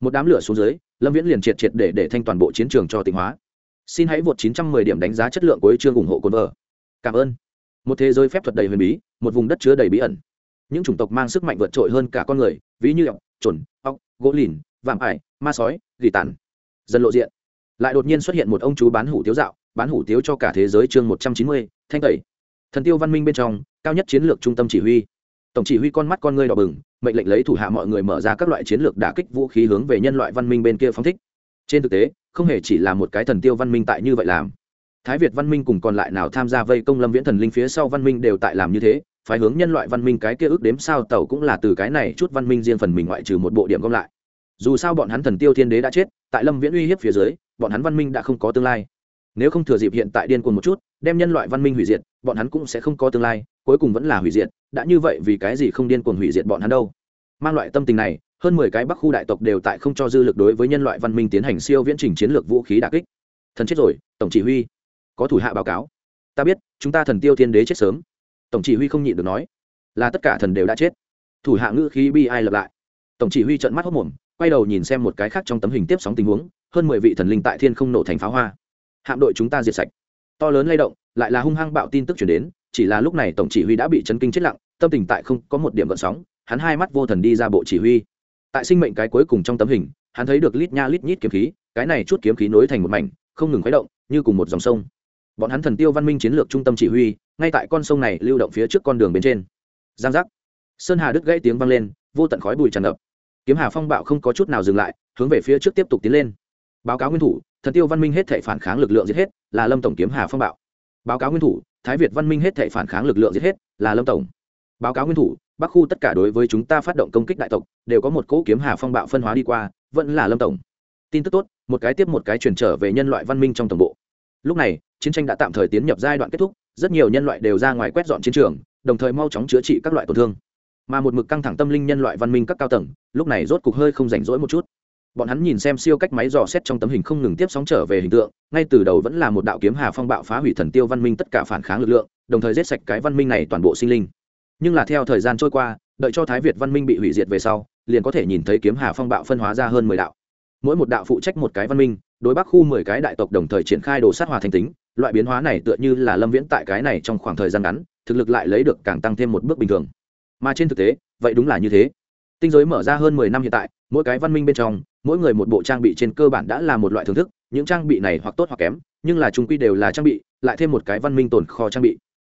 Một đám lửa xuống dưới, lâm viễn liền triệt triệt để để thanh toàn bộ chiến trường cho tỉnh hóa. Xin hãy vượt 910 điểm đánh giá chất lượng của chương ủng hộ cồn vợ. Cảm ơn. Một thế giới phép thuật đầy huyền bí, một vùng đất chứa đầy bí ẩn. Những chủng tộc mang sức mạnh vượt trội hơn cả con người, ví như ọc trồn ọc gỗ lìn, vạm ải, ma sói, gỉ tàn. Dần lộ diện. Lại đột nhiên xuất hiện một ông chú bán hủ tiếu dạo bán hủ tiếu cho cả thế giới chương một trăm chín mươi, thanh tẩy. Thần tiêu văn minh bên trong, cao nhất chiến lược trung tâm chỉ huy. Tổng chỉ huy con mắt con ngươi đỏ bừng, mệnh lệnh lấy thủ hạ mọi người mở ra các loại chiến lược đả kích vũ khí hướng về nhân loại văn minh bên kia phóng thích. Trên thực tế, không hề chỉ là một cái thần tiêu văn minh tại như vậy làm. Thái việt văn minh cùng còn lại nào tham gia vây công lâm viễn thần linh phía sau văn minh đều tại làm như thế phải hướng nhân loại văn minh cái kia ước đếm sao tàu cũng là từ cái này chút văn minh riêng phần mình ngoại trừ một bộ điểm gom lại. Dù sao bọn hắn thần tiêu thiên đế đã chết, tại lâm viễn uy hiếp phía dưới, bọn hắn văn minh đã không có tương lai nếu không thừa dịp hiện tại điên cuồng một chút, đem nhân loại văn minh hủy diệt, bọn hắn cũng sẽ không có tương lai, cuối cùng vẫn là hủy diệt. Đã như vậy vì cái gì không điên cuồng hủy diệt bọn hắn đâu? Mang loại tâm tình này, hơn mười cái bắc khu đại tộc đều tại không cho dư lực đối với nhân loại văn minh tiến hành siêu viễn trình chiến lược vũ khí đà kích. Thần chết rồi, tổng chỉ huy. Có thủ hạ báo cáo. Ta biết, chúng ta thần tiêu thiên đế chết sớm. Tổng chỉ huy không nhịn được nói. Là tất cả thần đều đã chết. Thủ hạ ngữ khí bi ai lập lại. Tổng chỉ huy trợn mắt hốc mồm, quay đầu nhìn xem một cái khác trong tấm hình tiếp sóng tình huống. Hơn mười vị thần linh tại thiên không nổ thành pháo hoa hạm đội chúng ta diệt sạch. To lớn lay động, lại là hung hăng bạo tin tức chuyển đến, chỉ là lúc này tổng chỉ huy đã bị chấn kinh chết lặng, tâm tình tại không có một điểm gợn sóng, hắn hai mắt vô thần đi ra bộ chỉ huy. Tại sinh mệnh cái cuối cùng trong tấm hình, hắn thấy được lít nha lít nhít kiếm khí, cái này chút kiếm khí nối thành một mảnh, không ngừng khuấy động, như cùng một dòng sông. Bọn hắn thần tiêu văn minh chiến lược trung tâm chỉ huy, ngay tại con sông này lưu động phía trước con đường bên trên. Giang giác. Sơn hà đứt gãy tiếng vang lên, vô tận khói bụi tràn ngập. Kiếm hà phong bạo không có chút nào dừng lại, hướng về phía trước tiếp tục tiến lên báo cáo nguyên thủ, thần tiêu văn minh hết thể phản kháng lực lượng giết hết, là lâm tổng kiếm hà phong bạo. Báo cáo nguyên thủ, thái việt văn minh hết thể phản kháng lực lượng giết hết, là lâm tổng. Báo cáo nguyên thủ, bắc khu tất cả đối với chúng ta phát động công kích đại tộc, đều có một cỗ kiếm hà phong bạo phân hóa đi qua, vẫn là lâm tổng. Tin tức tốt, một cái tiếp một cái chuyển trở về nhân loại văn minh trong tổng bộ. Lúc này, chiến tranh đã tạm thời tiến nhập giai đoạn kết thúc, rất nhiều nhân loại đều ra ngoài quét dọn chiến trường, đồng thời mau chóng chữa trị các loại tổn thương. Mà một mực căng thẳng tâm linh nhân loại văn minh các cao tầng, lúc này rốt cục hơi không rảnh rỗi một chút bọn hắn nhìn xem siêu cách máy dò xét trong tấm hình không ngừng tiếp sóng trở về hình tượng, ngay từ đầu vẫn là một đạo kiếm hà phong bạo phá hủy thần tiêu văn minh tất cả phản kháng lực lượng, đồng thời giết sạch cái văn minh này toàn bộ sinh linh. Nhưng là theo thời gian trôi qua, đợi cho thái việt văn minh bị hủy diệt về sau, liền có thể nhìn thấy kiếm hà phong bạo phân hóa ra hơn mười đạo. Mỗi một đạo phụ trách một cái văn minh, đối bắc khu mười cái đại tộc đồng thời triển khai đồ sát hòa thành tính, loại biến hóa này tựa như là lâm viễn tại cái này trong khoảng thời gian ngắn, thực lực lại lấy được càng tăng thêm một bước bình thường. Mà trên thực tế, vậy đúng là như thế. Tinh giới mở ra hơn mười năm hiện tại mỗi cái văn minh bên trong, mỗi người một bộ trang bị trên cơ bản đã là một loại thưởng thức, những trang bị này hoặc tốt hoặc kém, nhưng là chúng quy đều là trang bị, lại thêm một cái văn minh tồn kho trang bị.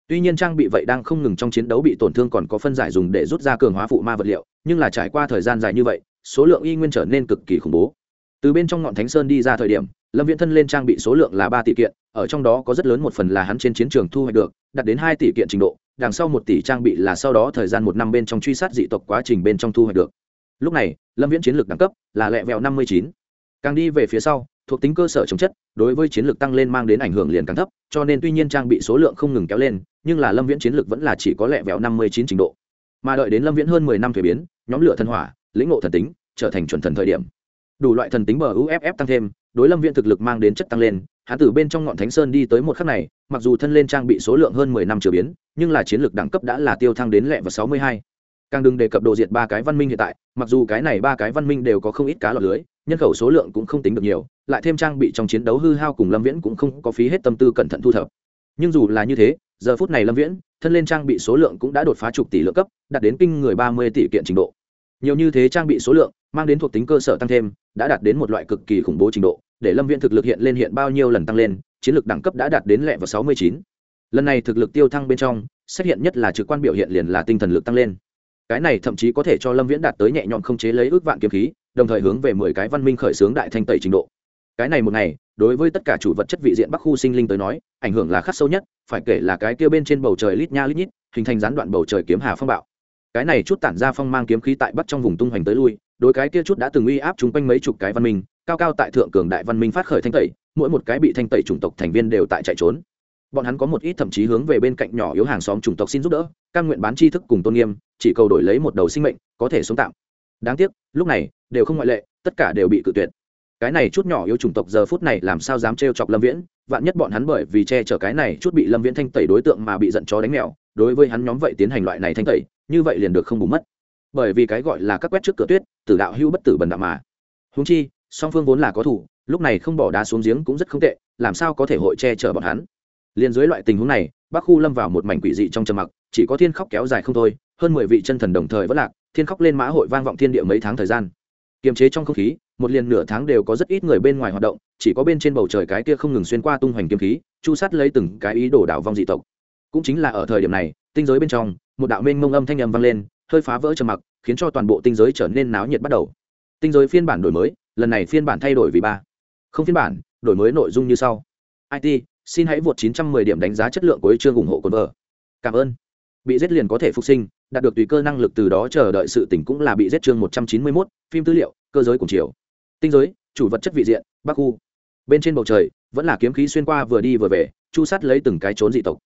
Tuy nhiên trang bị vậy đang không ngừng trong chiến đấu bị tổn thương còn có phân giải dùng để rút ra cường hóa phụ ma vật liệu, nhưng là trải qua thời gian dài như vậy, số lượng y nguyên trở nên cực kỳ khủng bố. Từ bên trong ngọn thánh sơn đi ra thời điểm, lâm viễn thân lên trang bị số lượng là ba tỷ kiện, ở trong đó có rất lớn một phần là hắn trên chiến trường thu hoạch được, đạt đến hai tỷ kiện trình độ, đằng sau một tỷ trang bị là sau đó thời gian một năm bên trong truy sát dị tộc quá trình bên trong thu hoạch được lúc này, lâm viễn chiến lược đẳng cấp là lẹ vẹo năm mươi chín. Càng đi về phía sau, thuộc tính cơ sở chống chất đối với chiến lược tăng lên mang đến ảnh hưởng liền càng thấp, cho nên tuy nhiên trang bị số lượng không ngừng kéo lên, nhưng là lâm viễn chiến lược vẫn là chỉ có lẹ vẹo năm mươi chín trình độ. Mà đợi đến lâm viễn hơn mười năm thuế biến, nhóm lửa thần hỏa, lĩnh ngộ thần tính trở thành chuẩn thần thời điểm. Đủ loại thần tính bờ uff tăng thêm, đối lâm viễn thực lực mang đến chất tăng lên, hắn từ bên trong ngọn thánh sơn đi tới một khắc này, mặc dù thân lên trang bị số lượng hơn mười năm trở biến, nhưng là chiến lược đẳng cấp đã là tiêu thăng đến lẹ và sáu mươi hai. Càng đừng đề cập độ diệt ba cái văn minh hiện tại mặc dù cái này ba cái văn minh đều có không ít cá lọt lưới, nhân khẩu số lượng cũng không tính được nhiều, lại thêm trang bị trong chiến đấu hư hao cùng lâm viễn cũng không có phí hết tâm tư cẩn thận thu thập. Nhưng dù là như thế, giờ phút này lâm viễn, thân lên trang bị số lượng cũng đã đột phá chục tỷ lượng cấp, đạt đến kinh người ba mươi tỷ kiện trình độ. Nhiều như thế trang bị số lượng, mang đến thuộc tính cơ sở tăng thêm, đã đạt đến một loại cực kỳ khủng bố trình độ, để lâm viễn thực lực hiện lên hiện bao nhiêu lần tăng lên, chiến lược đẳng cấp đã đạt đến lẹ vào sáu mươi chín. Lần này thực lực tiêu thăng bên trong, xét hiện nhất là trực quan biểu hiện liền là tinh thần lực tăng lên cái này thậm chí có thể cho lâm viễn đạt tới nhẹ nhõm không chế lấy ước vạn kiếm khí, đồng thời hướng về mười cái văn minh khởi xướng đại thanh tẩy trình độ. Cái này một ngày, đối với tất cả chủ vật chất vị diện bắc khu sinh linh tới nói, ảnh hưởng là khắc sâu nhất, phải kể là cái kia bên trên bầu trời lít nha lít nhít, hình thành gián đoạn bầu trời kiếm hà phong bạo. Cái này chút tản ra phong mang kiếm khí tại bắc trong vùng tung hoành tới lui, đối cái kia chút đã từng uy áp chúng quanh mấy chục cái văn minh, cao cao tại thượng cường đại văn minh phát khởi thanh tẩy, mỗi một cái bị thanh tẩy chủng tộc thành viên đều tại chạy trốn. Bọn hắn có một ít thậm chí hướng về bên cạnh nhỏ yếu hàng xóm chủng tộc xin giúp đỡ căn nguyện bán tri thức cùng tôn nghiêm chỉ cầu đổi lấy một đầu sinh mệnh, có thể sống tạm. Đáng tiếc, lúc này, đều không ngoại lệ, tất cả đều bị cự tuyệt. Cái này chút nhỏ yếu chủng tộc giờ phút này làm sao dám trêu chọc lâm viễn? Vạn nhất bọn hắn bởi vì che chở cái này chút bị lâm viễn thanh tẩy đối tượng mà bị giận chó đánh mèo, đối với hắn nhóm vậy tiến hành loại này thanh tẩy, như vậy liền được không bù mất. Bởi vì cái gọi là các quét trước cửa tuyết, tử đạo hưu bất tử bần đạo mà. Húng chi, song phương vốn là có thủ, lúc này không bỏ đá xuống giếng cũng rất không tệ, làm sao có thể hội che chở bọn hắn? Liền dưới loại tình huống này, bắc khu lâm vào một mảnh quỷ dị trong trầm mặc, chỉ có thiên khóc kéo dài không thôi hơn mười vị chân thần đồng thời vất lạc, thiên khóc lên mã hội vang vọng thiên địa mấy tháng thời gian. Kiềm chế trong không khí, một liền nửa tháng đều có rất ít người bên ngoài hoạt động, chỉ có bên trên bầu trời cái kia không ngừng xuyên qua tung hoành kiếm khí, chu sát lấy từng cái ý đồ đảo vong dị tộc. Cũng chính là ở thời điểm này, tinh giới bên trong, một đạo mênh mông âm thanh âm vang lên, hơi phá vỡ trầm mặc, khiến cho toàn bộ tinh giới trở nên náo nhiệt bắt đầu. Tinh giới phiên bản đổi mới, lần này phiên bản thay đổi vì ba. Không phiên bản, đổi mới nội dung như sau. It xin hãy vượt 910 điểm đánh giá chất lượng của chương ủng hộ cồn vợ. Cảm ơn bị giết liền có thể phục sinh đạt được tùy cơ năng lực từ đó chờ đợi sự tỉnh cũng là bị giết chương 191, phim tư liệu cơ giới cùng chiều. Tinh giới chủ vật chất vị diện bắc khu. Bên trên bầu trời vẫn là kiếm khí xuyên qua vừa đi vừa về chu sát lấy từng cái trốn dị tộc.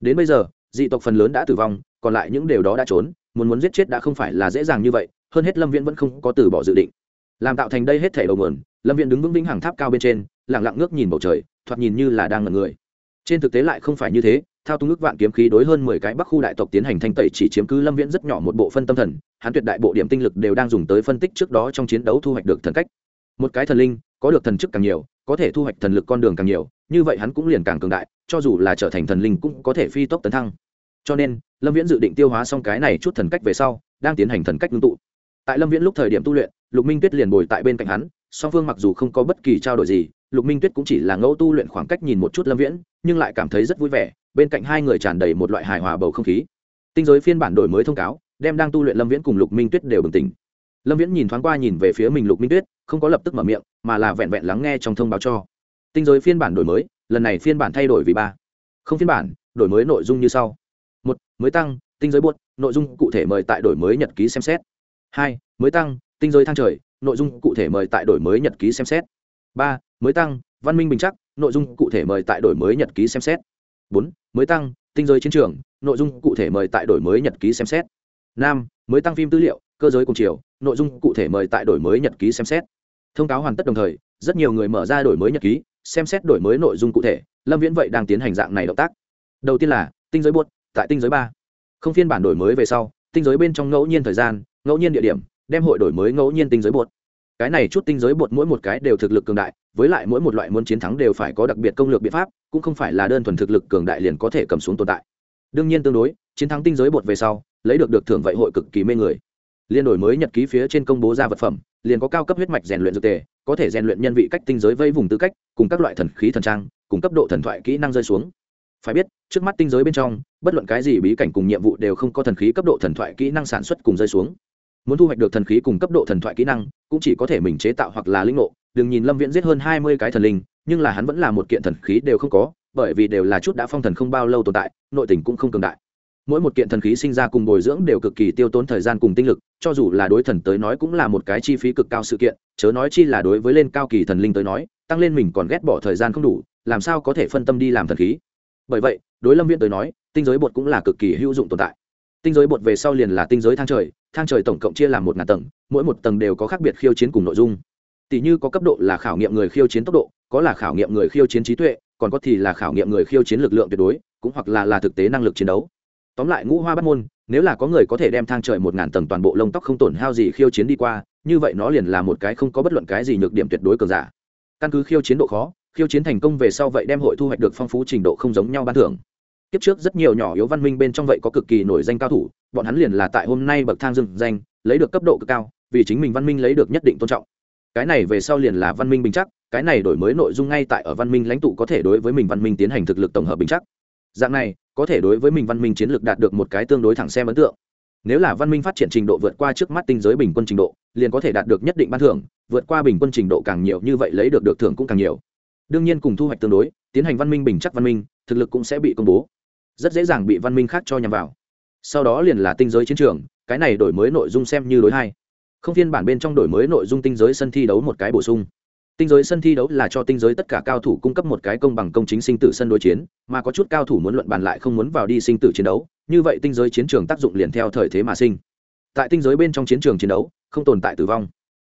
Đến bây giờ dị tộc phần lớn đã tử vong còn lại những điều đó đã trốn muốn muốn giết chết đã không phải là dễ dàng như vậy hơn hết lâm viễn vẫn không có từ bỏ dự định. Làm tạo thành đây hết thể đầu nguồn lâm viễn đứng vững vĩnh hàng tháp cao bên trên lẳng lặng ngước nhìn bầu trời thoạt nhìn như là đang ngẩn người. Trên thực tế lại không phải như thế thao tung ước vạn kiếm khí đối hơn mười cái bắc khu đại tộc tiến hành thanh tẩy chỉ chiếm cứ lâm viễn rất nhỏ một bộ phân tâm thần, hắn tuyệt đại bộ điểm tinh lực đều đang dùng tới phân tích trước đó trong chiến đấu thu hoạch được thần cách. Một cái thần linh, có được thần chức càng nhiều, có thể thu hoạch thần lực con đường càng nhiều, như vậy hắn cũng liền càng cường đại, cho dù là trở thành thần linh cũng có thể phi tốc tấn thăng. Cho nên, lâm viễn dự định tiêu hóa xong cái này chút thần cách về sau, đang tiến hành thần cách ngưng tụ. Tại lâm viễn lúc thời điểm tu luyện, lục minh tuyết liền bồi tại bên cạnh hắn, song phương mặc dù không có bất kỳ trao đổi gì lục minh tuyết cũng chỉ là ngẫu tu luyện khoảng cách nhìn một chút lâm viễn, nhưng lại cảm thấy rất vui vẻ, bên cạnh hai người tràn đầy một loại hài hòa bầu không khí. Tinh giới phiên bản đổi mới thông cáo, đem đang tu luyện lâm viễn cùng lục minh tuyết đều bừng tỉnh. Lâm viễn nhìn thoáng qua nhìn về phía mình lục minh tuyết, không có lập tức mở miệng, mà là vẹn vẹn lắng nghe trong thông báo cho. Tinh giới phiên bản đổi mới, lần này phiên bản thay đổi vì ba. Không phiên bản, đổi mới nội dung như sau. Một, mới tăng, tinh giới buốt, nội dung cụ thể mời tại đổi mới nhật ký xem xét. Hai, mới tăng, tinh giới thang trời, nội dung cụ thể mời tại đổi mới nhật ký xem xét. Ba mới tăng, văn minh bình chắc, nội dung cụ thể mời tại đổi mới nhật ký xem xét. Bốn, mới tăng, tinh giới chiến trường, nội dung cụ thể mời tại đổi mới nhật ký xem xét. Năm, mới tăng phim tư liệu, cơ giới cùng chiều, nội dung cụ thể mời tại đổi mới nhật ký xem xét. Thông cáo hoàn tất đồng thời, rất nhiều người mở ra đổi mới nhật ký, xem xét đổi mới nội dung cụ thể, lâm viễn vậy đang tiến hành dạng này động tác. Đầu tiên là, tinh giới buốt, tại tinh giới ba. Không phiên bản đổi mới về sau, tinh giới bên trong ngẫu nhiên thời gian, ngẫu nhiên địa điểm, đem hội đổi mới ngẫu nhiên tinh giới buốt cái này chút tinh giới bột mỗi một cái đều thực lực cường đại, với lại mỗi một loại muốn chiến thắng đều phải có đặc biệt công lược biện pháp, cũng không phải là đơn thuần thực lực cường đại liền có thể cầm xuống tồn tại. Đương nhiên tương đối, chiến thắng tinh giới bột về sau, lấy được được thưởng vậy hội cực kỳ mê người. Liên đổi mới nhật ký phía trên công bố ra vật phẩm, liền có cao cấp huyết mạch rèn luyện dược tề, có thể rèn luyện nhân vị cách tinh giới vây vùng tư cách, cùng các loại thần khí thần trang, cùng cấp độ thần thoại kỹ năng rơi xuống. Phải biết, trước mắt tinh giới bên trong, bất luận cái gì bí cảnh cùng nhiệm vụ đều không có thần khí cấp độ thần thoại kỹ năng sản xuất cùng rơi xuống muốn thu hoạch được thần khí cùng cấp độ thần thoại kỹ năng, cũng chỉ có thể mình chế tạo hoặc là linh ngộ. Đừng nhìn lâm viễn giết hơn hai mươi cái thần linh, nhưng là hắn vẫn là một kiện thần khí đều không có, bởi vì đều là chút đã phong thần không bao lâu tồn tại, nội tình cũng không cường đại. Mỗi một kiện thần khí sinh ra cùng bồi dưỡng đều cực kỳ tiêu tốn thời gian cùng tinh lực, cho dù là đối thần tới nói cũng là một cái chi phí cực cao sự kiện, chớ nói chi là đối với lên cao kỳ thần linh tới nói, tăng lên mình còn ghét bỏ thời gian không đủ, làm sao có thể phân tâm đi làm thần khí? Bởi vậy, đối lâm viễn tới nói, tinh giới bột cũng là cực kỳ hữu dụng tồn tại. Tinh giới bột về sau liền là tinh giới thang trời thang trời tổng cộng chia làm một ngàn tầng, mỗi một tầng đều có khác biệt khiêu chiến cùng nội dung. Tỷ như có cấp độ là khảo nghiệm người khiêu chiến tốc độ, có là khảo nghiệm người khiêu chiến trí tuệ, còn có thì là khảo nghiệm người khiêu chiến lực lượng tuyệt đối, cũng hoặc là là thực tế năng lực chiến đấu. Tóm lại ngũ hoa bắt môn, nếu là có người có thể đem thang trời một ngàn tầng toàn bộ lông tóc không tổn hao gì khiêu chiến đi qua, như vậy nó liền là một cái không có bất luận cái gì nhược điểm tuyệt đối cường giả. Căn cứ khiêu chiến độ khó, khiêu chiến thành công về sau vậy đem hội thu hoạch được phong phú trình độ không giống nhau ban thưởng kiếp trước rất nhiều nhỏ yếu văn minh bên trong vậy có cực kỳ nổi danh cao thủ, bọn hắn liền là tại hôm nay bậc thang dừng danh, lấy được cấp độ cực cao, vì chính mình văn minh lấy được nhất định tôn trọng. Cái này về sau liền là văn minh bình chắc, cái này đổi mới nội dung ngay tại ở văn minh lãnh tụ có thể đối với mình văn minh tiến hành thực lực tổng hợp bình chắc. Dạng này, có thể đối với mình văn minh chiến lược đạt được một cái tương đối thẳng xem ấn tượng. Nếu là văn minh phát triển trình độ vượt qua trước mắt tinh giới bình quân trình độ, liền có thể đạt được nhất định ban thưởng, vượt qua bình quân trình độ càng nhiều như vậy lấy được được thưởng cũng càng nhiều. Đương nhiên cùng thu hoạch tương đối, tiến hành văn minh bình chắc văn minh, thực lực cũng sẽ bị công bố rất dễ dàng bị văn minh khác cho nhằm vào. Sau đó liền là tinh giới chiến trường, cái này đổi mới nội dung xem như đối hai. Không phiên bản bên trong đổi mới nội dung tinh giới sân thi đấu một cái bổ sung. Tinh giới sân thi đấu là cho tinh giới tất cả cao thủ cung cấp một cái công bằng công chính sinh tử sân đối chiến, mà có chút cao thủ muốn luận bàn lại không muốn vào đi sinh tử chiến đấu, như vậy tinh giới chiến trường tác dụng liền theo thời thế mà sinh. Tại tinh giới bên trong chiến trường chiến đấu, không tồn tại tử vong.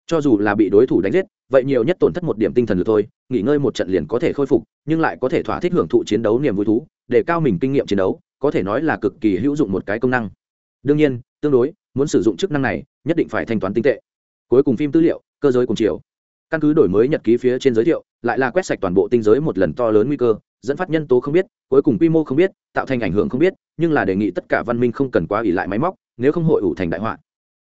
Cho dù là bị đối thủ đánh giết vậy nhiều nhất tổn thất một điểm tinh thần được thôi, nghỉ ngơi một trận liền có thể khôi phục, nhưng lại có thể thỏa thích hưởng thụ chiến đấu niềm vui thú, để cao mình kinh nghiệm chiến đấu, có thể nói là cực kỳ hữu dụng một cái công năng. Đương nhiên, tương đối, muốn sử dụng chức năng này, nhất định phải thanh toán tinh tệ. Cuối cùng phim tư liệu, cơ giới cùng chiều. Căn cứ đổi mới nhật ký phía trên giới thiệu, lại là quét sạch toàn bộ tinh giới một lần to lớn nguy cơ, dẫn phát nhân tố không biết, cuối cùng quy mô không biết, tạo thành ảnh hưởng không biết, nhưng là đề nghị tất cả văn minh không cần quá ỉ lại máy móc, nếu không hội ủ thành đại họa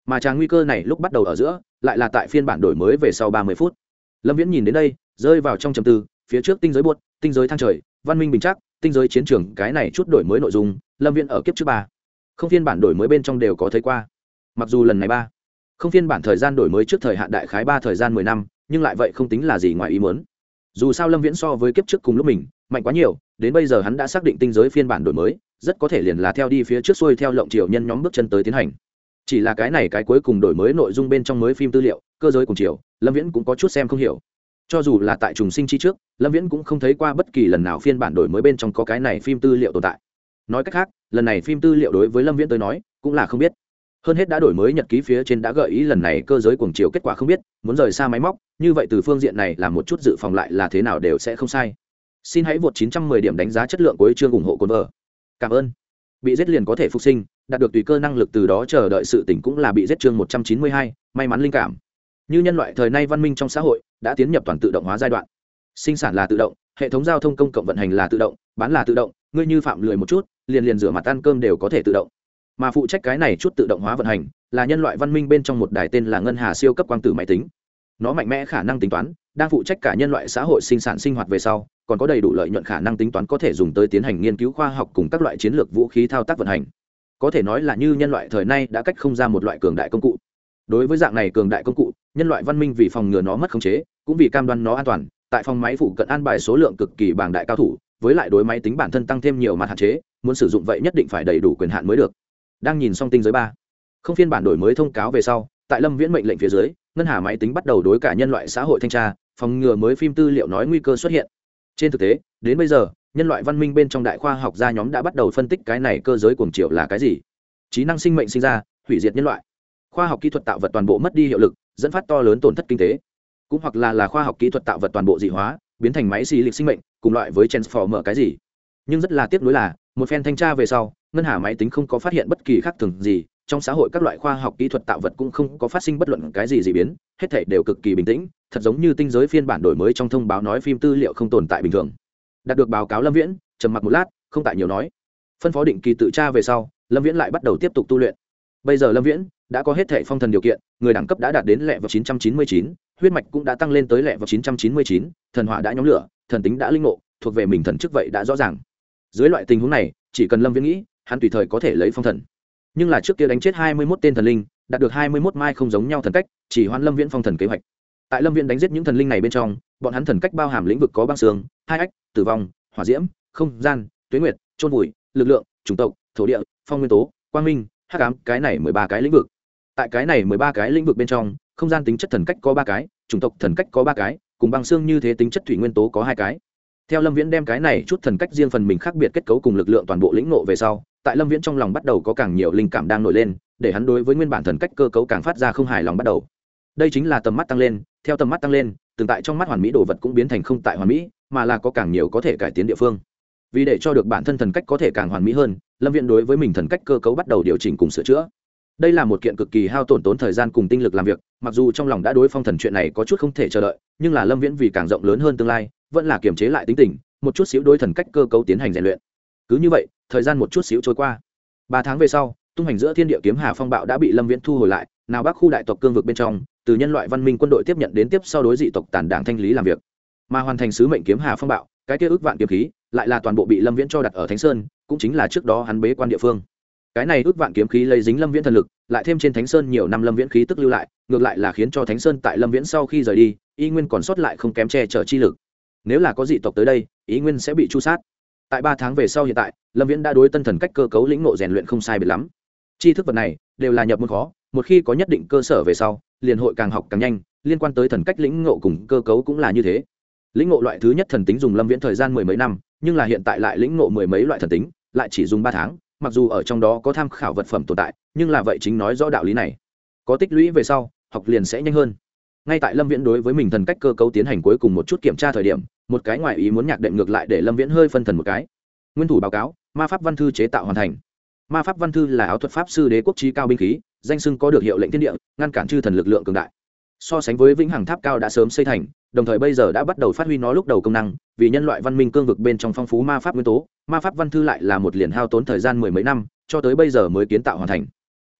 mà tràng nguy cơ này lúc bắt đầu ở giữa, lại là tại phiên bản đổi mới về sau ba mươi phút. Lâm viễn nhìn đến đây, rơi vào trong trầm tư, phía trước tinh giới buốt, tinh giới thang trời, văn minh bình chắc, tinh giới chiến trường, cái này chút đổi mới nội dung, lâm viễn ở kiếp trước ba. Không phiên bản đổi mới bên trong đều có thấy qua. Mặc dù lần này ba, không phiên bản thời gian đổi mới trước thời hạn đại khái ba thời gian mười năm, nhưng lại vậy không tính là gì ngoài ý muốn. Dù sao lâm viễn so với kiếp trước cùng lúc mình, mạnh quá nhiều, đến bây giờ hắn đã xác định tinh giới phiên bản đổi mới, rất có thể liền là theo đi phía trước xuôi theo lộng triều nhân nhóm bước chân tới tiến hành chỉ là cái này cái cuối cùng đổi mới nội dung bên trong mới phim tư liệu, cơ giới cùng chiều, lâm viễn cũng có chút xem không hiểu. Cho dù là tại trùng sinh chi trước, lâm viễn cũng không thấy qua bất kỳ lần nào phiên bản đổi mới bên trong có cái này phim tư liệu tồn tại. Nói cách khác, lần này phim tư liệu đối với lâm viễn tới nói, cũng là không biết. Hơn hết đã đổi mới nhật ký phía trên đã gợi ý lần này cơ giới cuồng chiều kết quả không biết, muốn rời xa máy móc, như vậy từ phương diện này là một chút dự phòng lại là thế nào đều sẽ không sai. Xin hãy vượt 910 điểm đánh giá chất lượng của chương ủng hộ cồn vợ. Cảm ơn. Bị giết liền có thể phục sinh đạt được tùy cơ năng lực từ đó chờ đợi sự tỉnh cũng là bị giết chương 192, may mắn linh cảm. Như nhân loại thời nay văn minh trong xã hội đã tiến nhập toàn tự động hóa giai đoạn. Sinh sản là tự động hệ thống giao thông công cộng vận hành là tự động bán là tự động ngươi như phạm lười một chút liền liền rửa mặt ăn cơm đều có thể tự động. Mà phụ trách cái này chút tự động hóa vận hành là nhân loại văn minh bên trong một đài tên là ngân hà siêu cấp quang tử máy tính. Nó mạnh mẽ khả năng tính toán đang phụ trách cả nhân loại xã hội sinh sản sinh hoạt về sau còn có đầy đủ lợi nhuận khả năng tính toán có thể dùng tới tiến hành nghiên cứu khoa học cùng các loại chiến lược vũ khí thao tác vận hành có thể nói là như nhân loại thời nay đã cách không ra một loại cường đại công cụ. Đối với dạng này cường đại công cụ, nhân loại văn minh vì phòng ngừa nó mất khống chế, cũng vì cam đoan nó an toàn, tại phòng máy phụ cận an bài số lượng cực kỳ bảng đại cao thủ, với lại đối máy tính bản thân tăng thêm nhiều mặt hạn chế, muốn sử dụng vậy nhất định phải đầy đủ quyền hạn mới được. Đang nhìn xong tinh giới ba, không phiên bản đổi mới thông cáo về sau, tại lâm viễn mệnh lệnh phía dưới, ngân hà máy tính bắt đầu đối cả nhân loại xã hội thanh tra, phòng ngừa mới phim tư liệu nói nguy cơ xuất hiện. Trên thực tế, đến bây giờ nhân loại văn minh bên trong đại khoa học gia nhóm đã bắt đầu phân tích cái này cơ giới cuồng triệu là cái gì. Trí năng sinh mệnh sinh ra, hủy diệt nhân loại. Khoa học kỹ thuật tạo vật toàn bộ mất đi hiệu lực, dẫn phát to lớn tổn thất kinh tế. Cũng hoặc là là khoa học kỹ thuật tạo vật toàn bộ dị hóa, biến thành máy xì lịch sinh mệnh, cùng loại với transformer cái gì. Nhưng rất là tiếc nuối là, một phen thanh tra về sau, ngân hà máy tính không có phát hiện bất kỳ khác thường gì, trong xã hội các loại khoa học kỹ thuật tạo vật cũng không có phát sinh bất luận cái gì dị biến, hết thể đều cực kỳ bình tĩnh, thật giống như tinh giới phiên bản đổi mới trong thông báo nói phim tư liệu không tồn tại bình thường đạt được báo cáo lâm viễn trầm mặc một lát không tại nhiều nói. Phân phó định kỳ tự tra về sau lâm viễn lại bắt đầu tiếp tục tu luyện. Bây giờ lâm viễn đã có hết thệ phong thần điều kiện người đẳng cấp đã đạt đến lẹ vào 999, huyết mạch cũng đã tăng lên tới lẹ vào 999, thần hỏa đã nhóm lửa thần tính đã linh ngộ thuộc về mình thần chức vậy đã rõ ràng. Dưới loại tình huống này chỉ cần lâm viễn nghĩ hắn tùy thời có thể lấy phong thần. Nhưng là trước kia đánh chết hai mươi mốt tên thần linh đạt được hai mươi mốt mai không giống nhau thần cách chỉ hoan lâm viễn phong thần kế hoạch. Tại lâm viễn đánh giết những thần linh này bên trong bọn hắn thần cách bao hàm lĩnh vực có băng xương hai ách tử vong, hỏa diễm, không gian tuyến nguyệt trôn vùi, lực lượng, chủng tộc, thổ địa, phong nguyên tố, quang minh, hắc ám, cái này mười ba cái lĩnh vực. Tại cái này mười ba cái lĩnh vực bên trong, không gian tính chất thần cách có ba cái, chủng tộc thần cách có ba cái, cùng băng xương như thế tính chất thủy nguyên tố có hai cái. Theo lâm viễn đem cái này chút thần cách riêng phần mình khác biệt kết cấu cùng lực lượng toàn bộ lĩnh nộ về sau, tại lâm viễn trong lòng bắt đầu có càng nhiều linh cảm đang nổi lên, để hắn đối với nguyên bản thần cách cơ cấu càng phát ra không hài lòng bắt đầu. Đây chính là tầm mắt tăng lên, theo tầm mắt tăng lên, tương tại trong mắt hoàn mỹ đồ vật cũng biến thành không tại hoàn mỹ mà là có càng nhiều có thể cải tiến địa phương. Vì để cho được bản thân thần cách có thể càng hoàn mỹ hơn, lâm viện đối với mình thần cách cơ cấu bắt đầu điều chỉnh cùng sửa chữa. Đây là một kiện cực kỳ hao tổn tốn thời gian cùng tinh lực làm việc, mặc dù trong lòng đã đối phong thần chuyện này có chút không thể chờ đợi, nhưng là lâm viễn vì càng rộng lớn hơn tương lai, vẫn là kiềm chế lại tính tình, một chút xíu đối thần cách cơ cấu tiến hành rèn luyện. Cứ như vậy, thời gian một chút xíu trôi qua. Ba tháng về sau, tung hành giữa thiên địa kiếm hà phong bạo đã bị lâm viễn thu hồi lại, nào bắc khu đại tộc cương vực bên trong, từ nhân loại văn minh quân đội tiếp nhận đến tiếp sau đối dị tộc tàn đảng thanh lý làm việc mà hoàn thành sứ mệnh kiếm hà phong bạo, cái kia ước vạn kiếm khí lại là toàn bộ bị lâm viễn cho đặt ở thánh sơn, cũng chính là trước đó hắn bế quan địa phương. Cái này ước vạn kiếm khí lấy dính lâm viễn thần lực, lại thêm trên thánh sơn nhiều năm lâm viễn khí tức lưu lại, ngược lại là khiến cho thánh sơn tại lâm viễn sau khi rời đi, y nguyên còn sót lại không kém che chở chi lực. Nếu là có dị tộc tới đây ý nguyên sẽ bị chu sát. Tại ba tháng về sau hiện tại, lâm viễn đã đối tân thần cách cơ cấu lĩnh ngộ rèn luyện không sai biệt lắm. Chi thức vật này đều là nhập môn khó, một khi có nhất định cơ sở về sau, liền hội càng học càng nhanh, liên quan tới thần cách lĩnh ngộ cùng cơ cấu cũng là như thế lĩnh ngộ loại thứ nhất thần tính dùng lâm viễn thời gian mười mấy năm, nhưng là hiện tại lại lĩnh ngộ mười mấy loại thần tính, lại chỉ dùng ba tháng, mặc dù ở trong đó có tham khảo vật phẩm tồn tại, nhưng là vậy chính nói rõ đạo lý này. Có tích lũy về sau, học liền sẽ nhanh hơn. Ngay tại lâm viễn đối với mình thần cách cơ cấu tiến hành cuối cùng một chút kiểm tra thời điểm, một cái ngoại ý muốn nhạc đệm ngược lại để lâm viễn hơi phân thần một cái. Nguyên thủ báo cáo, ma pháp văn thư chế tạo hoàn thành. Ma pháp văn thư là áo thuật pháp sư đế quốc trí cao binh khí, danh sưng có được hiệu lệnh thiên địa, ngăn cản chư thần lực lượng cường đại so sánh với vĩnh hằng tháp cao đã sớm xây thành, đồng thời bây giờ đã bắt đầu phát huy nó lúc đầu công năng, vì nhân loại văn minh cương vực bên trong phong phú ma pháp nguyên tố, ma pháp văn thư lại là một liền hao tốn thời gian mười mấy năm, cho tới bây giờ mới kiến tạo hoàn thành.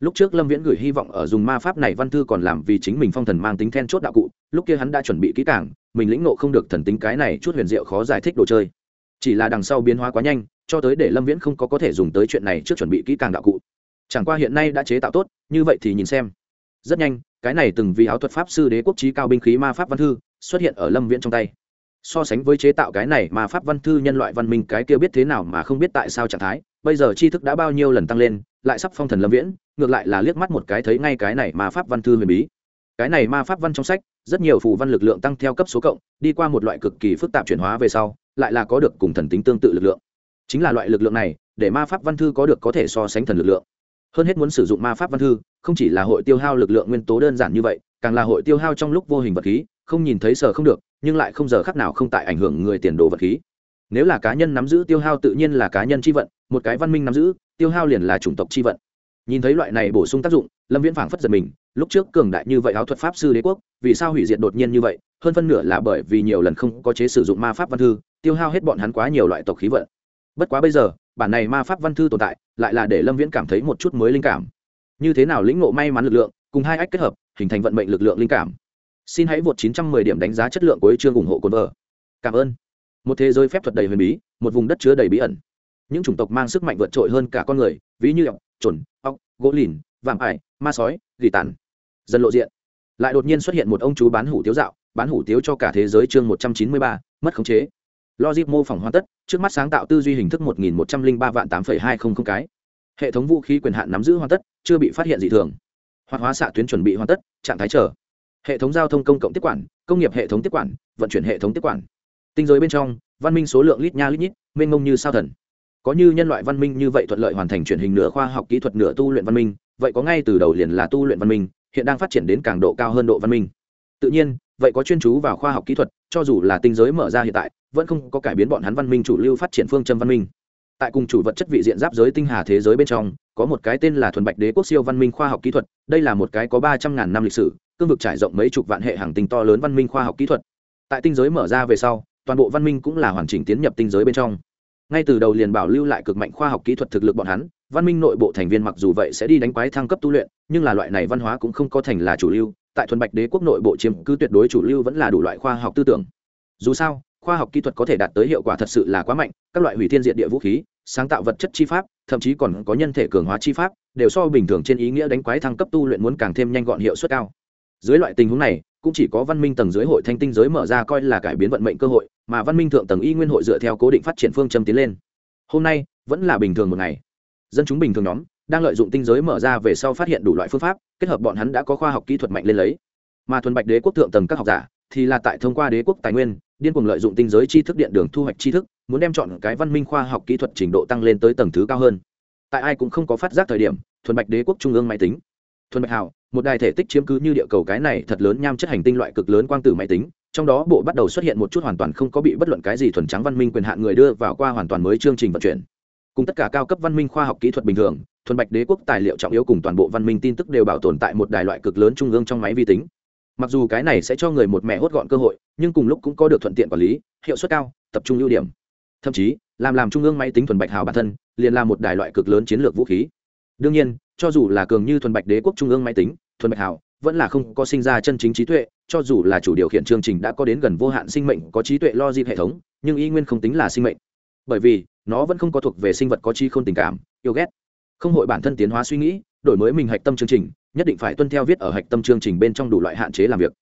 Lúc trước lâm viễn gửi hy vọng ở dùng ma pháp này văn thư còn làm vì chính mình phong thần mang tính then chốt đạo cụ, lúc kia hắn đã chuẩn bị kỹ càng, mình lĩnh nộ không được thần tính cái này chút huyền diệu khó giải thích đồ chơi. Chỉ là đằng sau biến hóa quá nhanh, cho tới để lâm viễn không có có thể dùng tới chuyện này trước chuẩn bị kỹ càng đạo cụ. Chẳng qua hiện nay đã chế tạo tốt, như vậy thì nhìn xem. Rất nhanh cái này từng vì áo thuật pháp sư đế quốc trí cao binh khí ma pháp văn thư xuất hiện ở lâm viễn trong tay. So sánh với chế tạo cái này mà pháp văn thư nhân loại văn minh, cái kia biết thế nào mà không biết tại sao trạng thái, bây giờ tri thức đã bao nhiêu lần tăng lên, lại sắp phong thần lâm viễn, ngược lại là liếc mắt một cái thấy ngay cái này mà pháp văn thư huyền bí. Cái này ma pháp văn trong sách, rất nhiều phù văn lực lượng tăng theo cấp số cộng, đi qua một loại cực kỳ phức tạp chuyển hóa về sau, lại là có được cùng thần tính tương tự lực lượng. Chính là loại lực lượng này, để ma pháp văn thư có được có thể so sánh thần lực lượng hơn hết muốn sử dụng ma pháp văn thư, không chỉ là hội tiêu hao lực lượng nguyên tố đơn giản như vậy, càng là hội tiêu hao trong lúc vô hình vật khí, không nhìn thấy sở không được, nhưng lại không giờ khắc nào không tại ảnh hưởng người tiền đồ vật khí. Nếu là cá nhân nắm giữ tiêu hao tự nhiên là cá nhân chi vận, một cái văn minh nắm giữ, tiêu hao liền là chủng tộc chi vận. Nhìn thấy loại này bổ sung tác dụng, lâm viễn phảng phất giật mình, lúc trước cường đại như vậy áo thuật pháp sư đế quốc, vì sao hủy diệt đột nhiên như vậy? Hơn phân nửa là bởi vì nhiều lần không có chế sử dụng ma pháp văn thư, tiêu hao hết bọn hắn quá nhiều loại tộc khí vận. Bất quá bây giờ bản này ma pháp văn thư tồn tại lại là để lâm viễn cảm thấy một chút mới linh cảm. Như thế nào lĩnh ngộ may mắn lực lượng cùng hai ách kết hợp hình thành vận mệnh lực lượng linh cảm. Xin hãy vượt 910 điểm đánh giá chất lượng của chương ủng hộ cồn vợ. Cảm ơn. Một thế giới phép thuật đầy huyền bí một vùng đất chứa đầy bí ẩn. Những chủng tộc mang sức mạnh vượt trội hơn cả con người ví như ọc trồn ọc gỗ lìn vạm ải ma sói gỉ tàn. Dần lộ diện. Lại đột nhiên xuất hiện một ông chú bán hủ tiếu dạo bán hủ tiếu cho cả thế giới chương 193, mất khống chế logic mô phỏng hoàn tất trước mắt sáng tạo tư duy hình thức 1103 vạn 8,200 cái. Hệ thống vũ khí quyền hạn nắm giữ hoàn tất chưa bị phát hiện dị thường. Hoạt hóa xạ tuyến chuẩn bị hoàn tất trạng thái chờ. Hệ thống giao thông công cộng tiếp quản công nghiệp hệ thống tiếp quản vận chuyển hệ thống tiếp quản. Tinh giới bên trong văn minh số lượng lít nha lít nhít mênh mông như sao thần. Có như nhân loại văn minh như vậy thuận lợi hoàn thành truyền hình nửa khoa học kỹ thuật nửa tu luyện văn minh vậy có ngay từ đầu liền là tu luyện văn minh hiện đang phát triển đến càng độ cao hơn độ văn minh. Tự nhiên vậy có chuyên chú vào khoa học kỹ thuật, cho dù là tinh giới mở ra hiện tại, vẫn không có cải biến bọn hắn văn minh chủ lưu phát triển phương châm văn minh. Tại cùng chủ vật chất vị diện giáp giới tinh hà thế giới bên trong, có một cái tên là thuần bạch đế quốc siêu văn minh khoa học kỹ thuật, đây là một cái có ba trăm ngàn năm lịch sử, cương vực trải rộng mấy chục vạn hệ hàng tinh to lớn văn minh khoa học kỹ thuật. Tại tinh giới mở ra về sau, toàn bộ văn minh cũng là hoàn chỉnh tiến nhập tinh giới bên trong. Ngay từ đầu liền bảo lưu lại cực mạnh khoa học kỹ thuật thực lực bọn hắn, văn minh nội bộ thành viên mặc dù vậy sẽ đi đánh quái thăng cấp tu luyện, nhưng là loại này văn hóa cũng không có thành là chủ lưu tại thuần bạch đế quốc nội bộ chiếm cứ tuyệt đối chủ lưu vẫn là đủ loại khoa học tư tưởng. Dù sao, khoa học kỹ thuật có thể đạt tới hiệu quả thật sự là quá mạnh, các loại hủy thiên diện địa vũ khí, sáng tạo vật chất chi pháp, thậm chí còn có nhân thể cường hóa chi pháp, đều so bình thường trên ý nghĩa đánh quái thăng cấp tu luyện muốn càng thêm nhanh gọn hiệu suất cao. Dưới loại tình huống này, cũng chỉ có văn minh tầng dưới hội thanh tinh giới mở ra coi là cải biến vận mệnh cơ hội, mà văn minh thượng tầng y nguyên hội dựa theo cố định phát triển phương châm tiến lên. Hôm nay, vẫn là bình thường một ngày. Dân chúng bình thường nhóm đang lợi dụng tinh giới mở ra về sau phát hiện đủ loại phương pháp, kết hợp bọn hắn đã có khoa học kỹ thuật mạnh lên lấy. Mà thuần bạch đế quốc thượng tầng các học giả, thì là tại thông qua đế quốc tài nguyên, điên cuồng lợi dụng tinh giới tri thức điện đường thu hoạch tri thức, muốn đem chọn cái văn minh khoa học kỹ thuật trình độ tăng lên tới tầng thứ cao hơn. Tại ai cũng không có phát giác thời điểm, thuần bạch đế quốc trung ương máy tính, thuần bạch hào, một đài thể tích chiếm cứ như địa cầu cái này thật lớn nham chất hành tinh loại cực lớn quang tử máy tính, trong đó bộ bắt đầu xuất hiện một chút hoàn toàn không có bị bất luận cái gì thuần trắng văn minh quyền hạn người đưa vào qua hoàn toàn mới chương trình vận chuyển cùng tất cả cao cấp văn minh khoa học kỹ thuật bình thường, thuần bạch đế quốc tài liệu trọng yếu cùng toàn bộ văn minh tin tức đều bảo tồn tại một đài loại cực lớn trung ương trong máy vi tính. Mặc dù cái này sẽ cho người một mẹ hốt gọn cơ hội, nhưng cùng lúc cũng có được thuận tiện quản lý, hiệu suất cao, tập trung ưu điểm. Thậm chí, làm làm trung ương máy tính thuần bạch hào bản thân, liền là một đài loại cực lớn chiến lược vũ khí. Đương nhiên, cho dù là cường như thuần bạch đế quốc trung ương máy tính, thuần bạch hào vẫn là không có sinh ra chân chính trí tuệ, cho dù là chủ điều khiển chương trình đã có đến gần vô hạn sinh mệnh có trí tuệ logic hệ thống, nhưng y nguyên không tính là sinh mệnh. Bởi vì nó vẫn không có thuộc về sinh vật có chi không tình cảm, yêu ghét. Không hội bản thân tiến hóa suy nghĩ, đổi mới mình hạch tâm chương trình, nhất định phải tuân theo viết ở hạch tâm chương trình bên trong đủ loại hạn chế làm việc.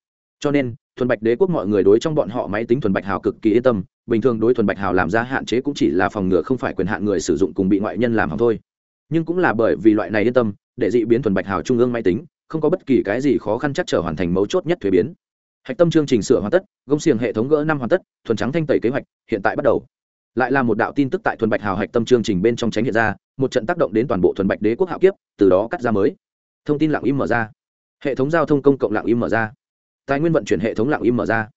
Cho nên, thuần bạch đế quốc mọi người đối trong bọn họ máy tính thuần bạch hào cực kỳ yên tâm, bình thường đối thuần bạch hào làm ra hạn chế cũng chỉ là phòng ngừa không phải quyền hạn người sử dụng cùng bị ngoại nhân làm hỏng thôi. Nhưng cũng là bởi vì loại này yên tâm, để dị biến thuần bạch hào trung ương máy tính, không có bất kỳ cái gì khó khăn chắc trở hoàn thành mấu chốt nhất thuế biến. Hạch tâm chương trình sửa hoàn tất, gông xiềng hệ thống gỡ năm hoàn tất, thuần trắng thanh tẩy kế hoạch, hiện tại bắt đầu lại là một đạo tin tức tại thuần bạch hào hạch tâm chương trình bên trong tránh hiện ra, một trận tác động đến toàn bộ thuần bạch đế quốc hạo kiếp, từ đó cắt ra mới. Thông tin lặng im mở ra. Hệ thống giao thông công cộng lặng im mở ra. Tài nguyên vận chuyển hệ thống lặng im mở ra.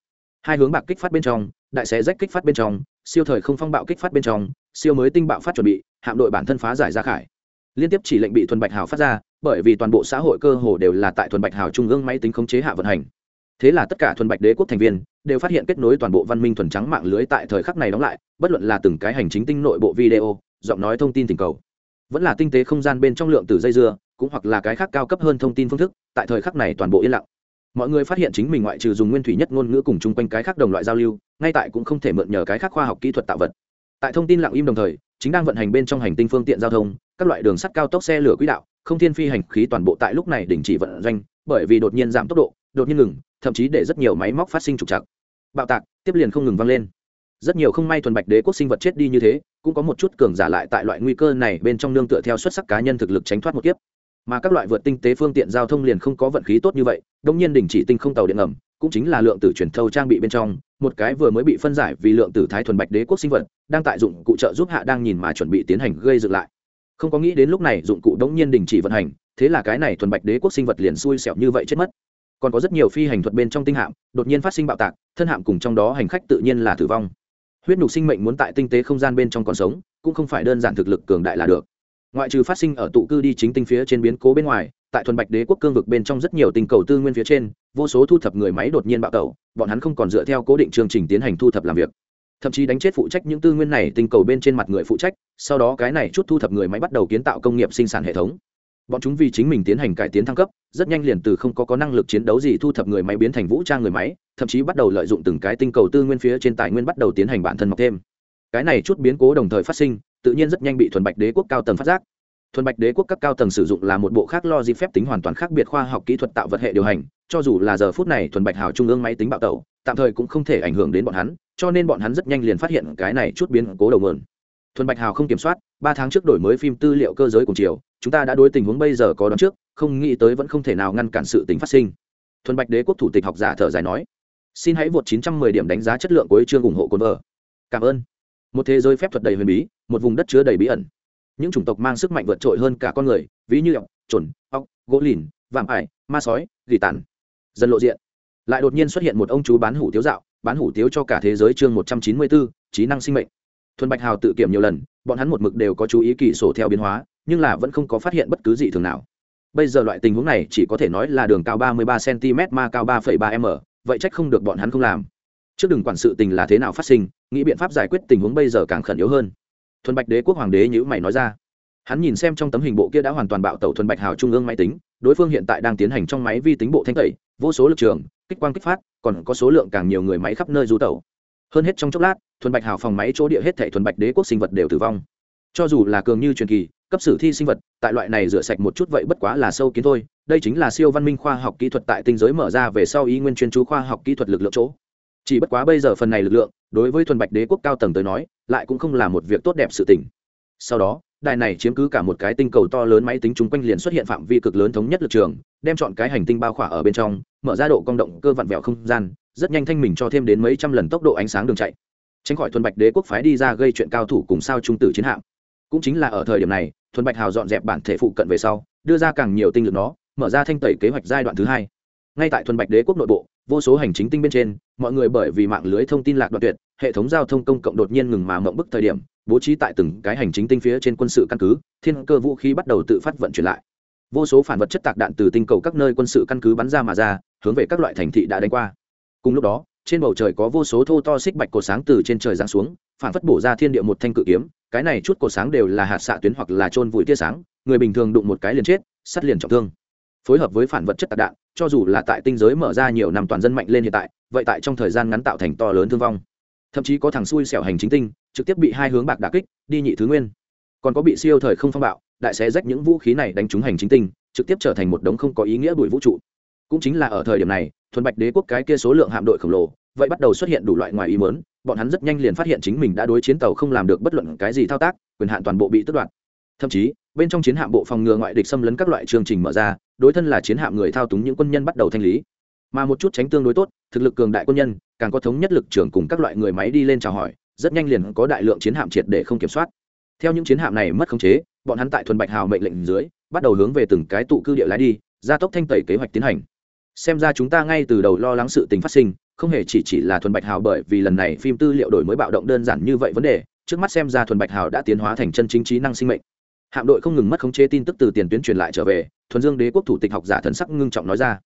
Hai hướng bạc kích phát bên trong, đại xé rách kích phát bên trong, siêu thời không phong bạo kích phát bên trong, siêu mới tinh bạo phát chuẩn bị, hạm đội bản thân phá giải ra khải. Liên tiếp chỉ lệnh bị thuần bạch hào phát ra, bởi vì toàn bộ xã hội cơ hồ đều là tại thuần bạch hào trung ương máy tính khống chế hạ vận hành thế là tất cả thuần bạch đế quốc thành viên đều phát hiện kết nối toàn bộ văn minh thuần trắng mạng lưới tại thời khắc này đóng lại, bất luận là từng cái hành chính tinh nội bộ video, giọng nói thông tin tình cầu. Vẫn là tinh tế không gian bên trong lượng từ dây dưa, cũng hoặc là cái khác cao cấp hơn thông tin phương thức, tại thời khắc này toàn bộ yên lặng. Mọi người phát hiện chính mình ngoại trừ dùng nguyên thủy nhất ngôn ngữ cùng chung quanh cái khác đồng loại giao lưu, ngay tại cũng không thể mượn nhờ cái khác khoa học kỹ thuật tạo vật. Tại thông tin lặng im đồng thời, chính đang vận hành bên trong hành tinh phương tiện giao thông, các loại đường sắt cao tốc xe lửa quỹ đạo, không thiên phi hành khí toàn bộ tại lúc này đình chỉ vận doanh, bởi vì đột nhiên giảm tốc độ đột nhiên ngừng, thậm chí để rất nhiều máy móc phát sinh trục trặc. Bạo tạc, tiếp liền không ngừng vang lên. Rất nhiều không may thuần bạch đế quốc sinh vật chết đi như thế, cũng có một chút cường giả lại tại loại nguy cơ này bên trong nương tựa theo xuất sắc cá nhân thực lực tránh thoát một kiếp. Mà các loại vượt tinh tế phương tiện giao thông liền không có vận khí tốt như vậy đông nhiên đình chỉ tinh không tàu điện ngầm, cũng chính là lượng tử truyền thâu trang bị bên trong, một cái vừa mới bị phân giải vì lượng tử thái thuần bạch đế quốc sinh vật, đang tại dụng cụ trợ giúp hạ đang nhìn mà chuẩn bị tiến hành gây dựng lại. Không có nghĩ đến lúc này dụng cụ đông nhiên đình chỉ vận hành, thế là cái này thuần bạch đế quốc sinh vật liền xui xẻo như vậy chết mất còn có rất nhiều phi hành thuật bên trong tinh hạm, đột nhiên phát sinh bạo tạc, thân hạm cùng trong đó hành khách tự nhiên là tử vong. Huyết nhục sinh mệnh muốn tại tinh tế không gian bên trong còn sống, cũng không phải đơn giản thực lực cường đại là được. Ngoại trừ phát sinh ở tụ cư đi chính tinh phía trên biến cố bên ngoài, tại thuần bạch đế quốc cương vực bên trong rất nhiều tinh cầu tư nguyên phía trên, vô số thu thập người máy đột nhiên bạo tẩu, bọn hắn không còn dựa theo cố định chương trình tiến hành thu thập làm việc. Thậm chí đánh chết phụ trách những tư nguyên này tinh cầu bên trên mặt người phụ trách, sau đó cái này chút thu thập người máy bắt đầu kiến tạo công nghiệp sinh sản hệ thống bọn chúng vì chính mình tiến hành cải tiến thăng cấp, rất nhanh liền từ không có có năng lực chiến đấu gì thu thập người máy biến thành vũ trang người máy, thậm chí bắt đầu lợi dụng từng cái tinh cầu tư nguyên phía trên tài nguyên bắt đầu tiến hành bản thân mọc thêm. Cái này chút biến cố đồng thời phát sinh, tự nhiên rất nhanh bị thuần bạch đế quốc cao tầng phát giác. Thuần bạch đế quốc các cao tầng sử dụng là một bộ khác lo di phép tính hoàn toàn khác biệt khoa học kỹ thuật tạo vật hệ điều hành, cho dù là giờ phút này thuần bạch hào trung ương máy tính bạo tẩu, tạm thời cũng không thể ảnh hưởng đến bọn hắn, cho nên bọn hắn rất nhanh liền phát hiện cái này chút biến cố đầu mượn thuần bạch hào không kiểm soát, ba tháng trước đổi mới phim tư liệu cơ giới cùng chiều, chúng ta đã đối tình huống bây giờ có đón trước, không nghĩ tới vẫn không thể nào ngăn cản sự tình phát sinh. Thuần bạch đế quốc thủ tịch học giả thở dài nói, xin hãy vượt 910 điểm đánh giá chất lượng cuối chương ủng hộ cồn vợ. Cảm ơn. Một thế giới phép thuật đầy huyền bí, một vùng đất chứa đầy bí ẩn. Những chủng tộc mang sức mạnh vượt trội hơn cả con người, ví như ọc chuẩn ọc gỗ lìn, vạm ải, ma sói, gỉ tàn. Dần lộ diện. Lại đột nhiên xuất hiện một ông chú bán hủ tiếu dạo, bán hủ tiếu cho cả thế giới chương một trăm chín mươi bốn, trí năng sinh mệnh thuần bạch hào tự kiểm nhiều lần, bọn hắn một mực đều có chú ý kỳ sổ theo biến hóa, nhưng là vẫn không có phát hiện bất cứ gì thường nào. Bây giờ loại tình huống này chỉ có thể nói là đường cao ba mươi ba cm ma cao ba ba m vậy trách không được bọn hắn không làm. Trước đừng quản sự tình là thế nào phát sinh, nghĩ biện pháp giải quyết tình huống bây giờ càng khẩn yếu hơn. Thuần bạch đế quốc hoàng đế nhữ mày nói ra. Hắn nhìn xem trong tấm hình bộ kia đã hoàn toàn bạo tẩu thuần bạch hào trung ương máy tính, đối phương hiện tại đang tiến hành trong máy vi tính bộ thanh tẩy, vô số lực trường, kích quang kích phát, còn có số lượng càng nhiều người máy khắp nơi du tẩu hơn hết trong chốc lát, thuần bạch hào phòng máy chỗ địa hết thể thuần bạch đế quốc sinh vật đều tử vong. Cho dù là cường như truyền kỳ, cấp sử thi sinh vật, tại loại này rửa sạch một chút vậy bất quá là sâu kiến thôi. Đây chính là siêu văn minh khoa học kỹ thuật tại tinh giới mở ra về sau ý nguyên chuyên chú khoa học kỹ thuật lực lượng chỗ. Chỉ bất quá bây giờ phần này lực lượng, đối với thuần bạch đế quốc cao tầng tới nói, lại cũng không là một việc tốt đẹp sự tình. Sau đó, đài này chiếm cứ cả một cái tinh cầu to lớn máy tính chung quanh liền xuất hiện phạm vi cực lớn thống nhất lực trường, đem chọn cái hành tinh bao khỏa ở bên trong, mở ra độ cong động cơ vặn vẹo không gian rất nhanh thanh mình cho thêm đến mấy trăm lần tốc độ ánh sáng đường chạy. Tránh khỏi thuần bạch đế quốc phái đi ra gây chuyện cao thủ cùng sao trung tử chiến hạm. Cũng chính là ở thời điểm này, thuần bạch hào dọn dẹp bản thể phụ cận về sau, đưa ra càng nhiều tinh lực nó, mở ra thanh tẩy kế hoạch giai đoạn thứ hai. Ngay tại thuần bạch đế quốc nội bộ, vô số hành chính tinh bên trên, mọi người bởi vì mạng lưới thông tin lạc đoạn tuyệt, hệ thống giao thông công cộng đột nhiên ngừng mà mộng bức thời điểm, bố trí tại từng cái hành chính tinh phía trên quân sự căn cứ, thiên cơ vũ khí bắt đầu tự phát vận chuyển lại. Vô số phản vật chất tạc đạn từ tinh cầu các nơi quân sự căn cứ bắn ra mà ra, hướng về các loại thành thị đã đánh qua cùng lúc đó, trên bầu trời có vô số thô to xích bạch cột sáng từ trên trời giáng xuống, phản phất bổ ra thiên địa một thanh cự kiếm, cái này chút cột sáng đều là hạt xạ tuyến hoặc là trôn vùi tia sáng, người bình thường đụng một cái liền chết, sắt liền trọng thương. Phối hợp với phản vật chất tạc đạn, cho dù là tại tinh giới mở ra nhiều năm toàn dân mạnh lên hiện tại, vậy tại trong thời gian ngắn tạo thành to lớn thương vong. Thậm chí có thằng xui xẻo hành chính tinh, trực tiếp bị hai hướng bạc đà kích, đi nhị thứ nguyên. Còn có bị siêu thời không phong bạo, đại sẽ rách những vũ khí này đánh trúng hành chính tinh, trực tiếp trở thành một đống không có ý nghĩa đuổi vũ trụ cũng chính là ở thời điểm này, thuần bạch đế quốc cái kia số lượng hạm đội khổng lồ, vậy bắt đầu xuất hiện đủ loại ngoài ý mớn bọn hắn rất nhanh liền phát hiện chính mình đã đối chiến tàu không làm được bất luận cái gì thao tác, quyền hạn toàn bộ bị tước đoạt. Thậm chí, bên trong chiến hạm bộ phòng ngừa ngoại địch xâm lấn các loại chương trình mở ra, đối thân là chiến hạm người thao túng những quân nhân bắt đầu thanh lý. Mà một chút tránh tương đối tốt, thực lực cường đại quân nhân, càng có thống nhất lực trưởng cùng các loại người máy đi lên chào hỏi, rất nhanh liền có đại lượng chiến hạm triệt để không kiểm soát. Theo những chiến hạm này mất khống chế, bọn hắn tại thuần bạch hào mệnh lệnh dưới, bắt đầu hướng về từng cái tụ cư địa lái đi, gia tốc thanh tẩy kế hoạch tiến hành xem ra chúng ta ngay từ đầu lo lắng sự tình phát sinh, không hề chỉ chỉ là thuần bạch hào bởi vì lần này phim tư liệu đổi mới bạo động đơn giản như vậy vấn đề, trước mắt xem ra thuần bạch hào đã tiến hóa thành chân chính trí năng sinh mệnh. Hạm đội không ngừng mất khống chế tin tức từ tiền tuyến truyền lại trở về, thuần dương đế quốc thủ tịch học giả thần sắc ngưng trọng nói ra.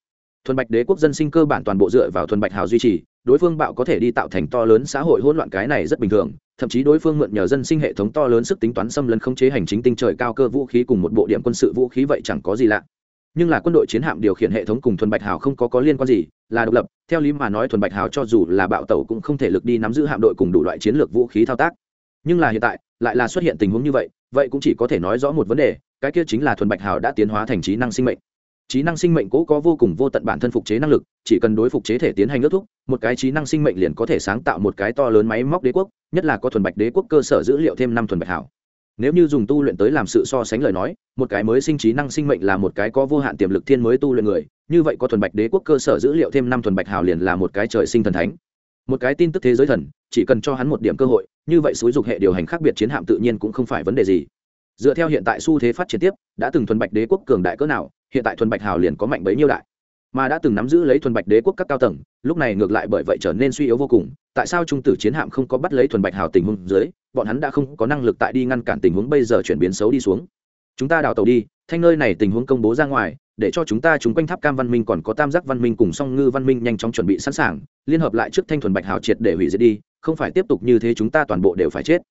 Thuần bạch đế quốc dân sinh cơ bản toàn bộ dựa vào thuần bạch hào duy trì, đối phương bạo có thể đi tạo thành to lớn xã hội hỗn loạn cái này rất bình thường, thậm chí đối phương mượn nhờ dân sinh hệ thống to lớn sức tính toán xâm lấn khống chế hành chính tinh trời cao cơ vũ khí cùng một bộ điểm quân sự vũ khí vậy chẳng có gì lạ nhưng là quân đội chiến hạm điều khiển hệ thống cùng thuần bạch hào không có có liên quan gì, là độc lập. Theo lý mà nói, thuần bạch hào cho dù là bạo tẩu cũng không thể lực đi nắm giữ hạm đội cùng đủ loại chiến lược vũ khí thao tác. Nhưng là hiện tại, lại là xuất hiện tình huống như vậy vậy cũng chỉ có thể nói rõ một vấn đề, cái kia chính là thuần bạch hào đã tiến hóa thành trí năng sinh mệnh. Trí năng sinh mệnh cố có vô cùng vô tận bản thân phục chế năng lực, chỉ cần đối phục chế thể tiến hành ước thúc, một cái trí năng sinh mệnh liền có thể sáng tạo một cái to lớn máy móc đế quốc, nhất là có thuần bạch đế quốc cơ sở dữ liệu thêm năm thuần bạch hảo nếu như dùng tu luyện tới làm sự so sánh lời nói, một cái mới sinh trí năng sinh mệnh là một cái có vô hạn tiềm lực thiên mới tu luyện người, như vậy có thuần bạch đế quốc cơ sở dữ liệu thêm năm thuần bạch hào liền là một cái trời sinh thần thánh. Một cái tin tức thế giới thần, chỉ cần cho hắn một điểm cơ hội, như vậy xúi dục hệ điều hành khác biệt chiến hạm tự nhiên cũng không phải vấn đề gì. Dựa theo hiện tại xu thế phát triển tiếp, đã từng thuần bạch đế quốc cường đại cỡ nào, hiện tại thuần bạch hào liền có mạnh bấy nhiêu đại. Mà đã từng nắm giữ lấy thuần bạch đế quốc các cao tầng, lúc này ngược lại bởi vậy trở nên suy yếu vô cùng tại sao trung tử chiến hạm không có bắt lấy thuần bạch hào tình huống dưới, bọn hắn đã không có năng lực tại đi ngăn cản tình huống bây giờ chuyển biến xấu đi xuống. Chúng ta đào tàu đi, thanh nơi này tình huống công bố ra ngoài, để cho chúng ta chúng quanh tháp cam văn minh còn có tam giác văn minh cùng song ngư văn minh nhanh chóng chuẩn bị sẵn sàng, liên hợp lại trước thanh thuần bạch hào triệt để hủy diệt đi, không phải tiếp tục như thế chúng ta toàn bộ đều phải chết.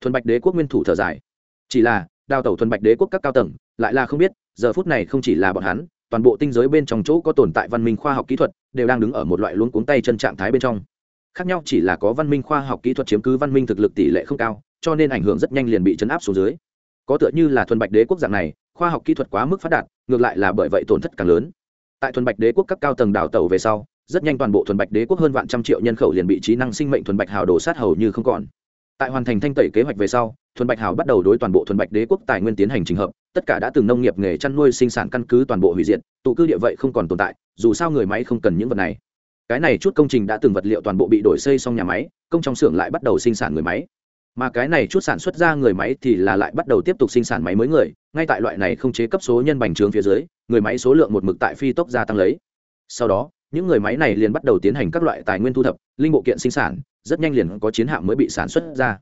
Thuần bạch đế quốc nguyên thủ thở dài. Chỉ là, đào tẩu thuần bạch đế quốc các cao tầng, lại là không biết, giờ phút này không chỉ là bọn hắn, toàn bộ tinh giới bên trong chỗ có tồn tại văn minh khoa học kỹ thuật, đều đang đứng ở một loại luống cuống tay chân trạng thái bên trong khác nhau chỉ là có văn minh khoa học kỹ thuật chiếm cứ văn minh thực lực tỷ lệ không cao, cho nên ảnh hưởng rất nhanh liền bị chấn áp xuống dưới. Có tựa như là thuần bạch đế quốc dạng này, khoa học kỹ thuật quá mức phát đạt, ngược lại là bởi vậy tổn thất càng lớn. Tại thuần bạch đế quốc các cao tầng đào tàu về sau, rất nhanh toàn bộ thuần bạch đế quốc hơn vạn trăm triệu nhân khẩu liền bị trí năng sinh mệnh thuần bạch hào đổ sát hầu như không còn. Tại hoàn thành thanh tẩy kế hoạch về sau, thuần bạch hào bắt đầu đối toàn bộ thuần bạch đế quốc tài nguyên tiến hành trình hợp, tất cả đã từng nông nghiệp nghề chăn nuôi sinh sản căn cứ toàn bộ hủy diệt, tụ cư địa vậy không còn tồn tại, dù sao người máy không cần những vật này cái này chút công trình đã từng vật liệu toàn bộ bị đổi xây xong nhà máy, công trong xưởng lại bắt đầu sinh sản người máy. Mà cái này chút sản xuất ra người máy thì là lại bắt đầu tiếp tục sinh sản máy mới người, ngay tại loại này không chế cấp số nhân bành trướng phía dưới, người máy số lượng một mực tại phi tốc gia tăng lấy. Sau đó, những người máy này liền bắt đầu tiến hành các loại tài nguyên thu thập, linh bộ kiện sinh sản, rất nhanh liền có chiến hạm mới bị sản xuất ra.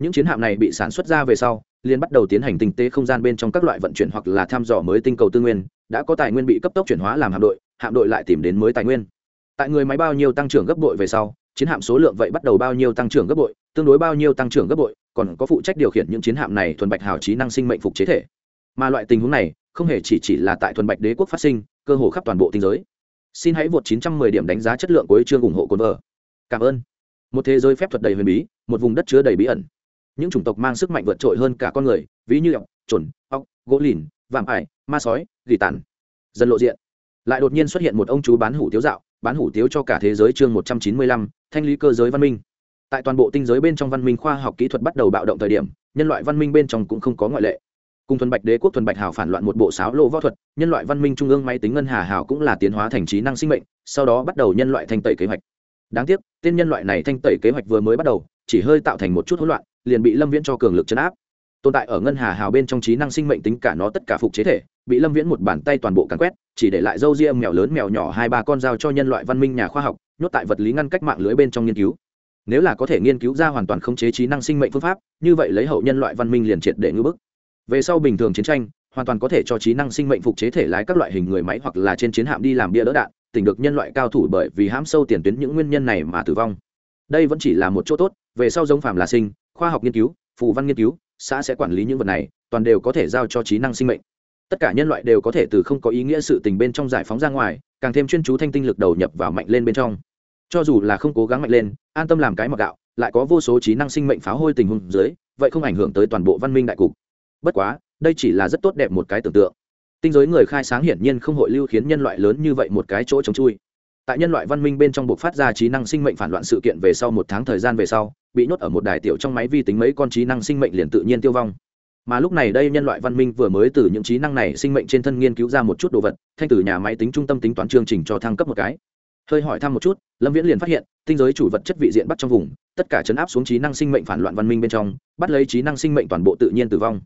Những chiến hạm này bị sản xuất ra về sau, liền bắt đầu tiến hành tinh tế không gian bên trong các loại vận chuyển hoặc là thăm dò mới tinh cầu tư nguyên, đã có tài nguyên bị cấp tốc chuyển hóa làm hạm đội hạm đội lại tìm đến mới tài nguyên tại người máy bao nhiêu tăng trưởng gấp bội về sau, chiến hạm số lượng vậy bắt đầu bao nhiêu tăng trưởng gấp bội, tương đối bao nhiêu tăng trưởng gấp bội, còn có phụ trách điều khiển những chiến hạm này thuần bạch hào trí năng sinh mệnh phục chế thể. Mà loại tình huống này, không hề chỉ chỉ là tại thuần bạch đế quốc phát sinh, cơ hồ khắp toàn bộ tinh giới. Xin hãy vượt 910 điểm đánh giá chất lượng của chương ủng hộ cồn vợ. Cảm ơn. Một thế giới phép thuật đầy huyền bí, một vùng đất chứa đầy bí ẩn. Những chủng tộc mang sức mạnh vượt trội hơn cả con người, ví như ọc trồn ọc gỗ lìn, vạm ải, ma sói, gỉ tàn. Dần lộ diện. Lại đột nhiên xuất hiện một ông chú bán hủ tiếu dạo bán hủ tiếu cho cả thế giới chương 195, thanh lý cơ giới văn minh. Tại toàn bộ tinh giới bên trong văn minh khoa học kỹ thuật bắt đầu bạo động thời điểm nhân loại văn minh bên trong cũng không có ngoại lệ. Cùng thuần bạch đế quốc thuần bạch hào phản loạn một bộ sáo lộ võ thuật nhân loại văn minh trung ương máy tính ngân hà hào cũng là tiến hóa thành trí năng sinh mệnh sau đó bắt đầu nhân loại thanh tẩy kế hoạch. Đáng tiếc tên nhân loại này thanh tẩy kế hoạch vừa mới bắt đầu chỉ hơi tạo thành một chút hỗn loạn liền bị lâm viễn cho cường lực chấn áp. Tồn tại ở ngân hà hào bên trong trí năng sinh mệnh tính cả nó tất cả phục chế thể bị lâm viễn một bàn tay toàn bộ càn quét chỉ để lại dâu ria mèo lớn mèo nhỏ hai ba con dao cho nhân loại văn minh nhà khoa học, nhốt tại vật lý ngăn cách mạng lưới bên trong nghiên cứu. Nếu là có thể nghiên cứu ra hoàn toàn khống chế trí năng sinh mệnh phương pháp, như vậy lấy hậu nhân loại văn minh liền triệt để ngưỡng bức. Về sau bình thường chiến tranh, hoàn toàn có thể cho trí năng sinh mệnh phục chế thể lái các loại hình người máy hoặc là trên chiến hạm đi làm bia đỡ đạn, tỉnh được nhân loại cao thủ bởi vì hãm sâu tiền tuyến những nguyên nhân này mà tử vong. Đây vẫn chỉ là một chỗ tốt, về sau giống phàm là sinh, khoa học nghiên cứu, phù văn nghiên cứu, xã sẽ quản lý những vật này, toàn đều có thể giao cho trí năng sinh mệnh tất cả nhân loại đều có thể từ không có ý nghĩa sự tình bên trong giải phóng ra ngoài, càng thêm chuyên chú thanh tinh lực đầu nhập vào mạnh lên bên trong. Cho dù là không cố gắng mạnh lên, an tâm làm cái mặc gạo, lại có vô số trí năng sinh mệnh phá hôi tình huống dưới, vậy không ảnh hưởng tới toàn bộ văn minh đại cục. Bất quá, đây chỉ là rất tốt đẹp một cái tưởng tượng. Tinh giới người khai sáng hiển nhiên không hội lưu khiến nhân loại lớn như vậy một cái chỗ trống chui. Tại nhân loại văn minh bên trong buộc phát ra trí năng sinh mệnh phản loạn sự kiện về sau một tháng thời gian về sau, bị nhốt ở một đài tiểu trong máy vi tính mấy con trí năng sinh mệnh liền tự nhiên tiêu vong mà lúc này đây nhân loại văn minh vừa mới từ những trí năng này sinh mệnh trên thân nghiên cứu ra một chút đồ vật, thanh từ nhà máy tính trung tâm tính toán chương trình cho thăng cấp một cái. Hơi hỏi thăm một chút, lâm viễn liền phát hiện, tinh giới chủ vật chất vị diện bắt trong vùng, tất cả chấn áp xuống trí năng sinh mệnh phản loạn văn minh bên trong, bắt lấy trí năng sinh mệnh toàn bộ tự nhiên tử vong.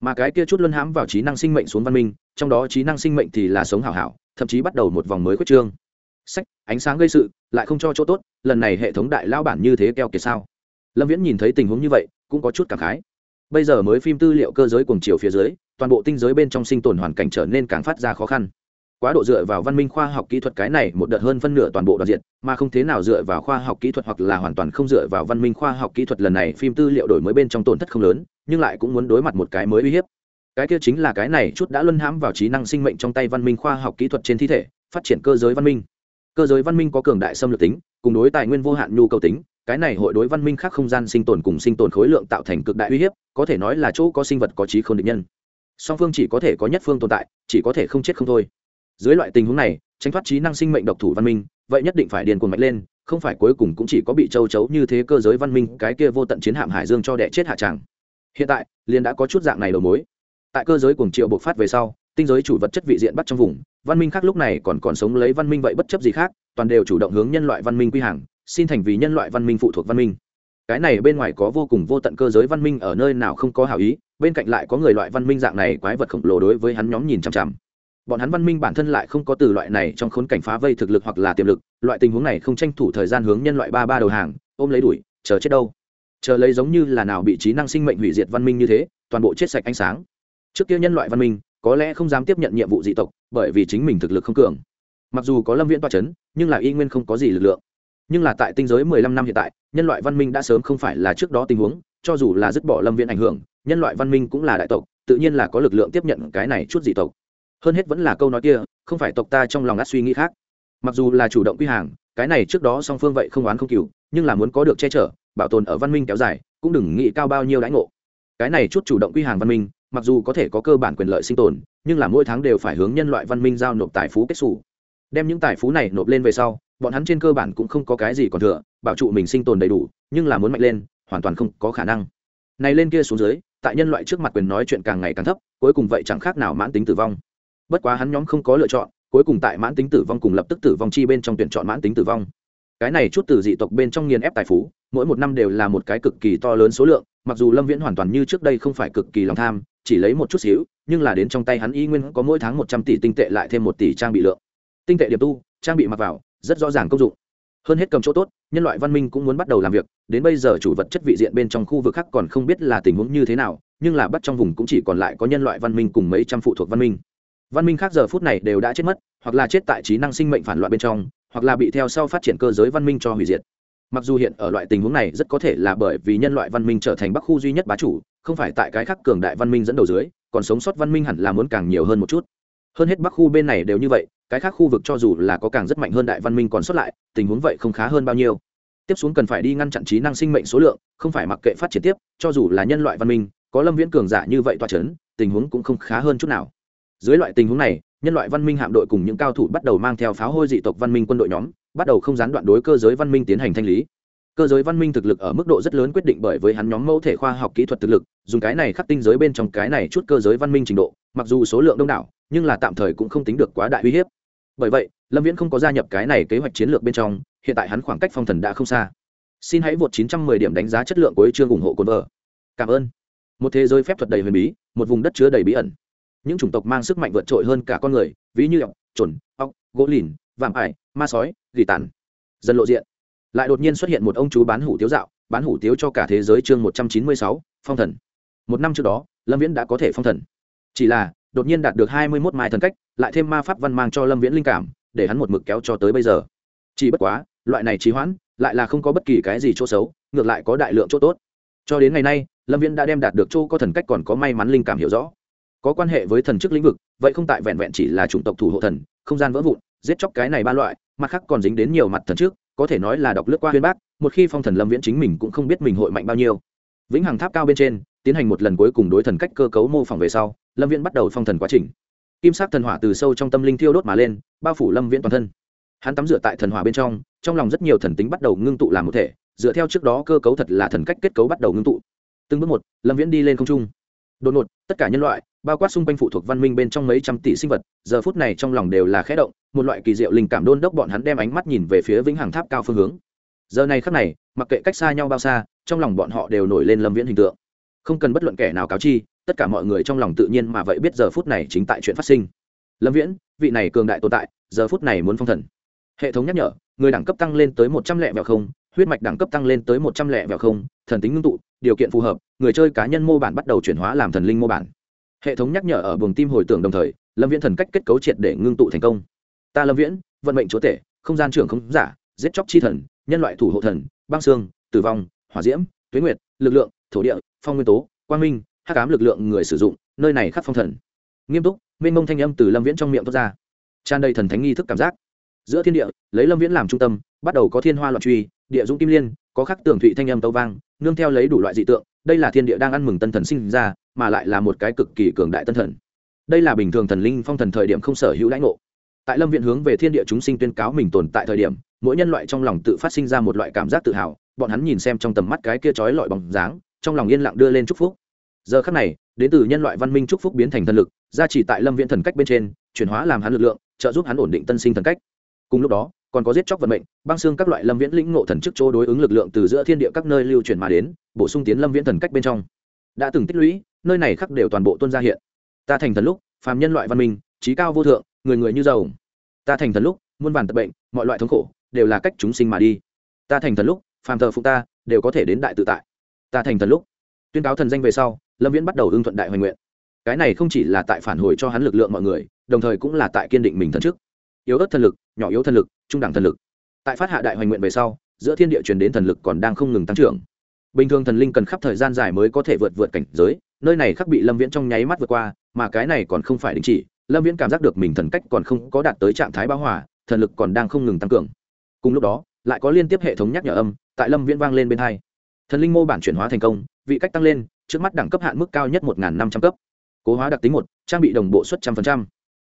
Mà cái kia chút luân hãm vào trí năng sinh mệnh xuống văn minh, trong đó trí năng sinh mệnh thì là sống hảo hảo, thậm chí bắt đầu một vòng mới quyết trương. Sách, ánh sáng gây sự, lại không cho chỗ tốt, lần này hệ thống đại lao bản như thế keo kiệt sao? Lâm viễn nhìn thấy tình huống như vậy, cũng có chút cảm khái bây giờ mới phim tư liệu cơ giới cùng chiều phía dưới, toàn bộ tinh giới bên trong sinh tồn hoàn cảnh trở nên càng phát ra khó khăn. Quá độ dựa vào văn minh khoa học kỹ thuật cái này một đợt hơn phân nửa toàn bộ đoạn diện, mà không thế nào dựa vào khoa học kỹ thuật hoặc là hoàn toàn không dựa vào văn minh khoa học kỹ thuật lần này phim tư liệu đổi mới bên trong tổn thất không lớn, nhưng lại cũng muốn đối mặt một cái mới uy hiếp. Cái kia chính là cái này chút đã luân hãm vào trí năng sinh mệnh trong tay văn minh khoa học kỹ thuật trên thi thể, phát triển cơ giới văn minh. Cơ giới văn minh có cường đại xâm lược tính, cùng đối tài nguyên vô hạn nhu cầu tính cái này hội đối văn minh khác không gian sinh tồn cùng sinh tồn khối lượng tạo thành cực đại uy hiếp, có thể nói là chỗ có sinh vật có trí không định nhân. Song phương chỉ có thể có nhất phương tồn tại, chỉ có thể không chết không thôi. Dưới loại tình huống này, tránh thoát trí năng sinh mệnh độc thủ văn minh, vậy nhất định phải điền cuồng mạnh lên, không phải cuối cùng cũng chỉ có bị châu chấu như thế cơ giới văn minh, cái kia vô tận chiến hạm hải dương cho đẻ chết hạ tràng hiện tại, liền đã có chút dạng này đầu mối. Tại cơ giới cuồng triệu bộc phát về sau, tinh giới chủ vật chất vị diện bắt trong vùng, văn minh khác lúc này còn còn sống lấy văn minh vậy bất chấp gì khác, toàn đều chủ động hướng nhân loại văn minh quy hàng xin thành vì nhân loại văn minh phụ thuộc văn minh. Cái này bên ngoài có vô cùng vô tận cơ giới văn minh ở nơi nào không có hảo ý, bên cạnh lại có người loại văn minh dạng này quái vật khổng lồ đối với hắn nhóm nhìn chằm chằm. Bọn hắn văn minh bản thân lại không có từ loại này trong khốn cảnh phá vây thực lực hoặc là tiềm lực, loại tình huống này không tranh thủ thời gian hướng nhân loại ba ba đầu hàng, ôm lấy đuổi, chờ chết đâu. Chờ lấy giống như là nào bị trí năng sinh mệnh hủy diệt văn minh như thế, toàn bộ chết sạch ánh sáng. Trước kia nhân loại văn minh, có lẽ không dám tiếp nhận nhiệm vụ dị tộc, bởi vì chính mình thực lực không cường. Mặc dù có lâm viễn toa c h ấ n nhưng là y nguyên không có gì lực lượng nhưng là tại tinh giới mười lăm năm hiện tại, nhân loại văn minh đã sớm không phải là trước đó tình huống, cho dù là dứt bỏ lâm viễn ảnh hưởng, nhân loại văn minh cũng là đại tộc, tự nhiên là có lực lượng tiếp nhận cái này chút dị tộc. Hơn hết vẫn là câu nói kia, không phải tộc ta trong lòng đã suy nghĩ khác. Mặc dù là chủ động quy hàng, cái này trước đó song phương vậy không oán không cừu, nhưng là muốn có được che chở, bảo tồn ở văn minh kéo dài, cũng đừng nghĩ cao bao nhiêu đãi ngộ. Cái này chút chủ động quy hàng văn minh, mặc dù có thể có cơ bản quyền lợi sinh tồn, nhưng là mỗi tháng đều phải hướng nhân loại văn minh giao nộp tài phú kết xù. Đem những tài phú này nộp lên về sau bọn hắn trên cơ bản cũng không có cái gì còn thừa, bảo trụ mình sinh tồn đầy đủ, nhưng là muốn mạnh lên, hoàn toàn không có khả năng. Này lên kia xuống dưới, tại nhân loại trước mặt quyền nói chuyện càng ngày càng thấp, cuối cùng vậy chẳng khác nào mãn tính tử vong. Bất quá hắn nhóm không có lựa chọn, cuối cùng tại mãn tính tử vong cùng lập tức tử vong chi bên trong tuyển chọn mãn tính tử vong. Cái này chút từ dị tộc bên trong nghiền ép tài phú, mỗi một năm đều là một cái cực kỳ to lớn số lượng, mặc dù lâm viễn hoàn toàn như trước đây không phải cực kỳ lòng tham, chỉ lấy một chút xíu, nhưng là đến trong tay hắn y nguyên có mỗi tháng một trăm tỷ tinh tệ lại thêm một tỷ trang bị lượng. Tinh tệ điểm tu, trang bị mặc vào rất rõ ràng công dụng. Hơn hết cầm chỗ tốt, nhân loại văn minh cũng muốn bắt đầu làm việc, đến bây giờ chủ vật chất vị diện bên trong khu vực khác còn không biết là tình huống như thế nào, nhưng là bắt trong vùng cũng chỉ còn lại có nhân loại văn minh cùng mấy trăm phụ thuộc văn minh. Văn minh khác giờ phút này đều đã chết mất, hoặc là chết tại trí năng sinh mệnh phản loạn bên trong, hoặc là bị theo sau phát triển cơ giới văn minh cho hủy diệt. Mặc dù hiện ở loại tình huống này rất có thể là bởi vì nhân loại văn minh trở thành bắc khu duy nhất bá chủ, không phải tại cái khác cường đại văn minh dẫn đầu dưới, còn sống sót văn minh hẳn là muốn càng nhiều hơn một chút. Hơn hết bắc khu bên này đều như vậy cái khác khu vực cho dù là có càng rất mạnh hơn đại văn minh còn sót lại, tình huống vậy không khá hơn bao nhiêu. Tiếp xuống cần phải đi ngăn chặn trí năng sinh mệnh số lượng, không phải mặc kệ phát triển tiếp, cho dù là nhân loại văn minh, có lâm viễn cường giả như vậy toa c h ấ n tình huống cũng không khá hơn chút nào. Dưới loại tình huống này, nhân loại văn minh hạm đội cùng những cao thủ bắt đầu mang theo pháo hôi dị tộc văn minh quân đội nhóm, bắt đầu không gián đoạn đối cơ giới văn minh tiến hành thanh lý. Cơ giới văn minh thực lực ở mức độ rất lớn quyết định bởi với hắn nhóm mẫu thể khoa học kỹ thuật thực lực, dùng cái này khắc tinh giới bên trong cái này chút cơ giới văn minh trình độ, mặc dù số lượng đông đảo, nhưng là tạm thời cũng không tính được quá đại uy hiếp bởi vậy lâm viễn không có gia nhập cái này kế hoạch chiến lược bên trong hiện tại hắn khoảng cách phong thần đã không xa. Xin hãy vượt 910 điểm đánh giá chất lượng của chương ủng hộ cồn vợ. Cảm ơn. Một thế giới phép thuật đầy huyền bí một vùng đất chứa đầy bí ẩn. Những chủng tộc mang sức mạnh vượt trội hơn cả con người ví như ọc trồn ọc gỗ lìn vạm ải ma sói gỉ tàn. Dần lộ diện. Lại đột nhiên xuất hiện một ông chú bán hủ tiếu dạo bán hủ tiếu cho cả thế giới chương 196, phong thần. Một năm trước đó lâm viễn đã có thể phong thần. Chỉ là đột nhiên đạt được hai mươi mốt mai thần cách, lại thêm ma pháp văn mang cho lâm viễn linh cảm, để hắn một mực kéo cho tới bây giờ. Chỉ bất quá, loại này trì hoãn, lại là không có bất kỳ cái gì chỗ xấu, ngược lại có đại lượng chỗ tốt. Cho đến ngày nay, lâm viễn đã đem đạt được chỗ có thần cách còn có may mắn linh cảm hiểu rõ. Có quan hệ với thần chức lĩnh vực, vậy không tại vẹn vẹn chỉ là chủng tộc thủ hộ thần, không gian vỡ vụn, giết chóc cái này ba loại, mặt khác còn dính đến nhiều mặt thần trước, có thể nói là đọc lướt qua huyên bác, một khi phong thần lâm viễn chính mình cũng không biết mình hội mạnh bao nhiêu. Vĩnh hằng tháp cao bên trên tiến hành một lần cuối cùng đối thần cách cơ cấu mô phỏng về sau, lâm viễn bắt đầu phong thần quá trình. Kim sắc thần hỏa từ sâu trong tâm linh thiêu đốt mà lên, bao phủ lâm viễn toàn thân. Hắn tắm rửa tại thần hỏa bên trong trong lòng rất nhiều thần tính bắt đầu ngưng tụ làm một thể, dựa theo trước đó cơ cấu thật là thần cách kết cấu bắt đầu ngưng tụ. Từng bước một, lâm viễn đi lên không trung. Đột ngột, tất cả nhân loại, bao quát xung quanh phụ thuộc văn minh bên trong mấy trăm tỷ sinh vật, giờ phút này trong lòng đều là khẽ động, một loại kỳ diệu linh cảm đôn đốc bọn hắn đem ánh mắt nhìn về phía vĩnh hằng tháp cao phương hướng. Giờ này khắc này, mặc kệ cách xa nhau bao xa, trong lòng bọn họ đều nổi lên lâm viễn hình tượng không cần bất luận kẻ nào cáo chi, tất cả mọi người trong lòng tự nhiên mà vậy biết giờ phút này chính tại chuyện phát sinh. Lâm viễn, vị này cường đại tồn tại, giờ phút này muốn phong thần. Hệ thống nhắc nhở, người đẳng cấp tăng lên tới một trăm lẻ vẹo không, huyết mạch đẳng cấp tăng lên tới một trăm lẻ vẹo không, thần tính ngưng tụ, điều kiện phù hợp, người chơi cá nhân mô bản bắt đầu chuyển hóa làm thần linh mô bản. Hệ thống nhắc nhở ở buồng tim hồi tưởng đồng thời, lâm viễn thần cách kết cấu triệt để ngưng tụ thành công. Ta lâm viễn, vận mệnh chúa tể, không gian trưởng không giả, giết chóc chi thần, nhân loại thủ hộ thần, băng xương, tử vong, hỏa diễm, tuế nguyệt, lực lượng, thổ địa phong nguyên tố, quang minh, hắc ám lực lượng người sử dụng, nơi này khắc phong thần. Nghiêm túc, mênh mông thanh âm từ lâm viễn trong miệng thoát ra. Tràn đầy thần thánh nghi thức cảm giác. Giữa thiên địa, lấy lâm viễn làm trung tâm, bắt đầu có thiên hoa loạn truy, địa dũng kim liên, có khắc tường thụy thanh âm tâu vang, nương theo lấy đủ loại dị tượng, đây là thiên địa đang ăn mừng tân thần sinh ra, mà lại là một cái cực kỳ cường đại tân thần. Đây là bình thường thần linh phong thần thời điểm không sở hữu lãnh ngộ. Tại lâm viện hướng về thiên địa chúng sinh tuyên cáo mình tồn tại thời điểm, mỗi nhân loại trong lòng tự phát sinh ra một loại cảm giác tự hào, bọn hắn nhìn xem trong tầm mắt cái kia trói lọi bóng dáng trong lòng yên lặng đưa lên chúc phúc. Giờ khắc này, đến từ nhân loại văn minh chúc phúc biến thành thần lực, gia trì tại lâm viện thần cách bên trên, chuyển hóa làm hắn lực lượng, trợ giúp hắn ổn định tân sinh thần cách. Cùng lúc đó, còn có giết chóc vận mệnh, băng xương các loại lâm viễn lĩnh ngộ thần chức chỗ đối ứng lực lượng từ giữa thiên địa các nơi lưu truyền mà đến, bổ sung tiến lâm viễn thần cách bên trong. Đã từng tích lũy, nơi này khắc đều toàn bộ tuân ra hiện. Ta thành thần lúc, phàm nhân loại văn minh, trí cao vô thượng, người người như giàu. Ta thành thần lúc, muôn vàn tật bệnh, mọi loại thống khổ, đều là cách chúng sinh mà đi. Ta thành thần lúc, phàm thờ phụ ta, đều có thể đến đại tự tại ta thành thần lúc. Tuyên cáo thần danh về sau, lâm viễn bắt đầu ưng thuận đại hoành nguyện. Cái này không chỉ là tại phản hồi cho hắn lực lượng mọi người, đồng thời cũng là tại kiên định mình thần trước. Yếu ớt thần lực, nhỏ yếu thần lực, trung đẳng thần lực. Tại phát hạ đại hoành nguyện về sau, giữa thiên địa truyền đến thần lực còn đang không ngừng tăng trưởng. Bình thường thần linh cần khắp thời gian dài mới có thể vượt vượt cảnh giới, nơi này khắc bị lâm viễn trong nháy mắt vượt qua, mà cái này còn không phải đình chỉ, lâm viễn cảm giác được mình thần cách còn không có đạt tới trạng thái báo hòa, thần lực còn đang không ngừng tăng cường. Cùng lúc đó, lại có liên tiếp hệ thống nhắc nhở âm tại lâm viễn vang lên bên hai thần linh mô bản chuyển hóa thành công vị cách tăng lên trước mắt đẳng cấp hạn mức cao nhất một năm trăm cấp. Cố hóa đặc tính một trang bị đồng bộ suất trăm phần trăm,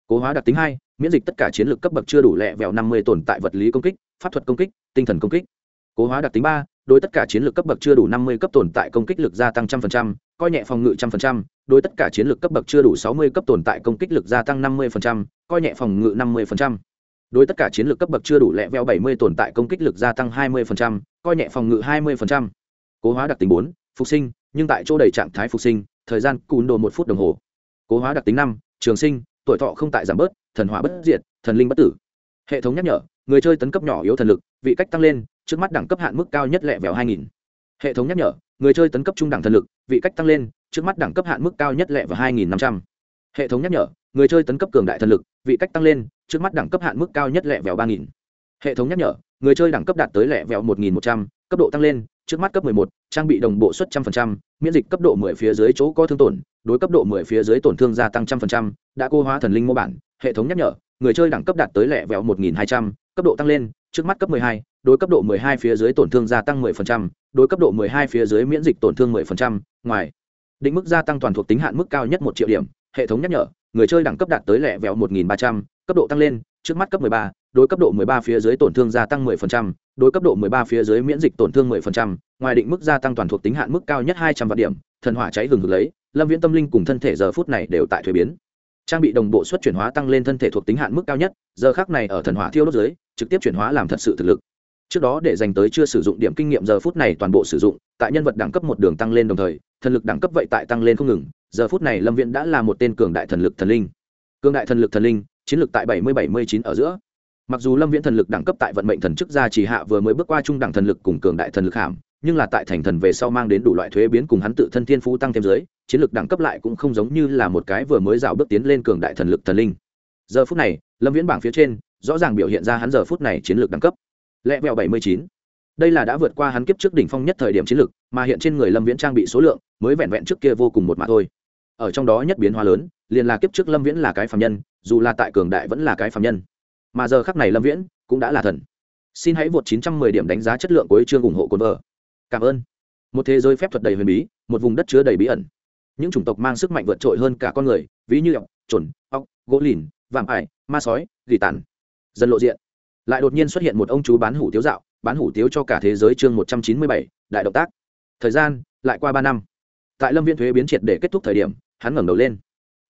cố hóa đặc tính hai miễn dịch tất cả chiến lược cấp bậc chưa đủ lẹ vẹo năm mươi tồn tại vật lý công kích pháp thuật công kích tinh thần công kích. Cố hóa đặc tính ba đối tất cả chiến lược cấp bậc chưa đủ năm mươi cấp tồn tại công kích lực gia tăng trăm phần trăm coi nhẹ phòng ngự trăm phần trăm đối tất cả chiến lược cấp bậc chưa đủ sáu mươi cấp tồn tại công kích lực gia tăng năm mươi phần trăm coi nhẹ phòng ngự năm mươi phần trăm. Đối tất cả chiến lược cấp bậc chưa đủ lẹ veo 70 tồn tại công kích lực gia tăng 20%, coi nhẹ phòng ngự 20% cố hóa đặc tính bốn, phục sinh nhưng tại chỗ đầy trạng thái phục sinh thời gian cùn đồ một phút đồng hồ. Cố hóa đặc tính năm, trường sinh tuổi thọ không tại giảm bớt thần hỏa bất diệt thần linh bất tử. Hệ thống nhắc nhở người chơi tấn cấp nhỏ yếu thần lực vị cách tăng lên trước mắt đẳng cấp hạn mức cao nhất lẹ vẻo hai nghìn. Hệ thống nhắc nhở người chơi tấn cấp trung đẳng thần lực vị cách tăng lên trước mắt đẳng cấp hạn mức cao nhất lẹ vào 2500. hệ thống nhắc nhở người chơi tấn cấp cường đại thần lực vị cách tăng lên trước mắt đẳng cấp hạn mức cao nhất lẹ vẻo ba nghìn. Hệ thống nhắc nhở người chơi đẳng cấp đạt tới lẹ vẻo 1.100, cấp độ tăng lên trước mắt cấp 11, trang bị đồng bộ suất trăm phần trăm miễn dịch cấp độ 10 phía dưới chỗ có thương tổn đối cấp độ 10 phía dưới tổn thương gia tăng trăm phần trăm đã cô hóa thần linh mô bản hệ thống nhắc nhở người chơi đẳng cấp đạt tới lẹ vẹo 1200, cấp độ tăng lên trước mắt cấp 12, đối cấp độ 12 phía dưới tổn thương gia tăng 10%, đối cấp độ 12 phía dưới miễn dịch tổn thương 10%, ngoài định mức gia tăng toàn thuộc tính hạn mức cao nhất 1 triệu điểm, hệ thống nhắc nhở, người chơi đẳng cấp đạt tới lẹ vẹo 1300, cấp độ tăng lên, trước mắt cấp 13, đối cấp độ 13 phía dưới tổn thương gia tăng 10%, đối cấp độ 13 phía dưới miễn dịch tổn thương 10%, ngoài định mức gia tăng toàn thuộc tính hạn mức cao nhất 200 vạn điểm, thần hỏa cháy hừng hực lấy, Lâm Viễn tâm linh cùng thân thể giờ phút này đều tại thuế biến. Trang bị đồng bộ xuất chuyển hóa tăng lên thân thể thuộc tính hạn mức cao nhất, giờ khắc này ở thần hỏa thiêu đốt dưới, trực tiếp chuyển hóa làm thật sự thực lực. Trước đó để dành tới chưa sử dụng điểm kinh nghiệm giờ phút này toàn bộ sử dụng tại nhân vật đẳng cấp một đường tăng lên đồng thời thần lực đẳng cấp vậy tại tăng lên không ngừng giờ phút này lâm viễn đã là một tên cường đại thần lực thần linh. Cường đại thần lực thần linh chiến lược tại bảy mươi bảy mươi chín ở giữa mặc dù lâm viễn thần lực đẳng cấp tại vận mệnh thần chức gia chỉ hạ vừa mới bước qua trung đẳng thần lực cùng cường đại thần lực hàm, nhưng là tại thành thần về sau mang đến đủ loại thuế biến cùng hắn tự thân thiên phú tăng thêm dưới, chiến lược đẳng cấp lại cũng không giống như là một cái vừa mới rào bước tiến lên cường đại thần lực thần linh. Giờ phút này, lâm viễn bảng phía trên, rõ ràng biểu hiện ra hắn giờ phút này chiến lược đẳng cấp. Lẽ vẹo bảy mươi chín. Đây là đã vượt qua hắn kiếp trước đỉnh phong nhất thời điểm chiến lược mà hiện trên người lâm viễn trang bị số lượng, mới vẹn vẹn trước kia vô cùng một mã thôi. Ở trong đó nhất biến hóa lớn, liền là kiếp trước lâm viễn là cái phạm nhân, dù là tại cường đại vẫn là cái phạm nhân mà giờ khắc này lâm viễn cũng đã là thần. Xin hãy vượt chín trăm mười điểm đánh giá chất lượng cuối chương ủng hộ cồn vợ. Cảm ơn. Một thế giới phép thuật đầy huyền bí, một vùng đất chứa đầy bí ẩn. Những chủng tộc mang sức mạnh vượt trội hơn cả con người, ví như ọc trồn ọc gỗ lìn vàng ải, ma sói, gỉ tàn. Dần lộ diện. Lại đột nhiên xuất hiện một ông chú bán hủ tiếu dạo, bán hủ tiếu cho cả thế giới chương một trăm chín mươi bảy, đại động tác. Thời gian, lại qua ba năm. Tại lâm viên thuế biến triệt để kết thúc thời điểm, hắn ngẩng đầu lên.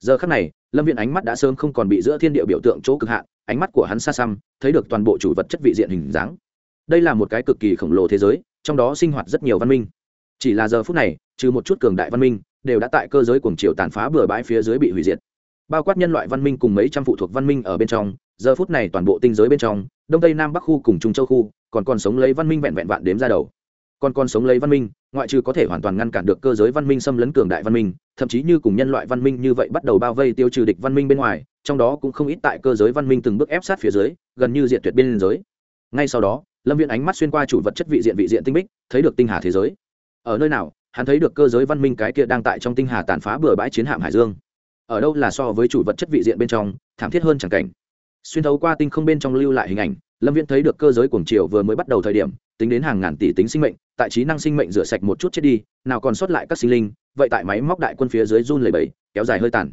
Giờ khắc này, lâm viên ánh mắt đã sớm không còn bị giữa thiên địa biểu tượng chỗ cực hạn ánh mắt của hắn xa xăm, thấy được toàn bộ chủ vật chất vị diện hình dáng. Đây là một cái cực kỳ khổng lồ thế giới, trong đó sinh hoạt rất nhiều văn minh. Chỉ là giờ phút này, trừ một chút cường đại văn minh, đều đã tại cơ giới cuồng triều tàn phá bừa bãi phía dưới bị hủy diệt. Bao quát nhân loại văn minh cùng mấy trăm phụ thuộc văn minh ở bên trong, giờ phút này toàn bộ tinh giới bên trong, đông tây nam bắc khu cùng trung châu khu, còn còn sống lấy văn minh vẹn vẹn vạn đếm ra đầu còn còn sống lấy văn minh, ngoại trừ có thể hoàn toàn ngăn cản được cơ giới văn minh xâm lấn cường đại văn minh, thậm chí như cùng nhân loại văn minh như vậy bắt đầu bao vây tiêu trừ địch văn minh bên ngoài, trong đó cũng không ít tại cơ giới văn minh từng bước ép sát phía dưới, gần như diện tuyệt biên giới. Ngay sau đó, lâm Viên ánh mắt xuyên qua chủ vật chất vị diện vị diện tinh bích, thấy được tinh hà thế giới. Ở nơi nào, hắn thấy được cơ giới văn minh cái kia đang tại trong tinh hà tàn phá bừa bãi chiến hạm hải dương. Ở đâu là so với chủ vật chất vị diện bên trong, thảm thiết hơn chẳng cảnh. Xuyên thấu qua tinh không bên trong lưu lại hình ảnh lâm viễn thấy được cơ giới cuồng triều vừa mới bắt đầu thời điểm, tính đến hàng ngàn tỷ tính sinh mệnh, tại trí năng sinh mệnh rửa sạch một chút chết đi, nào còn sót lại các sinh linh, vậy tại máy móc đại quân phía dưới run lầy bẫy kéo dài hơi tàn.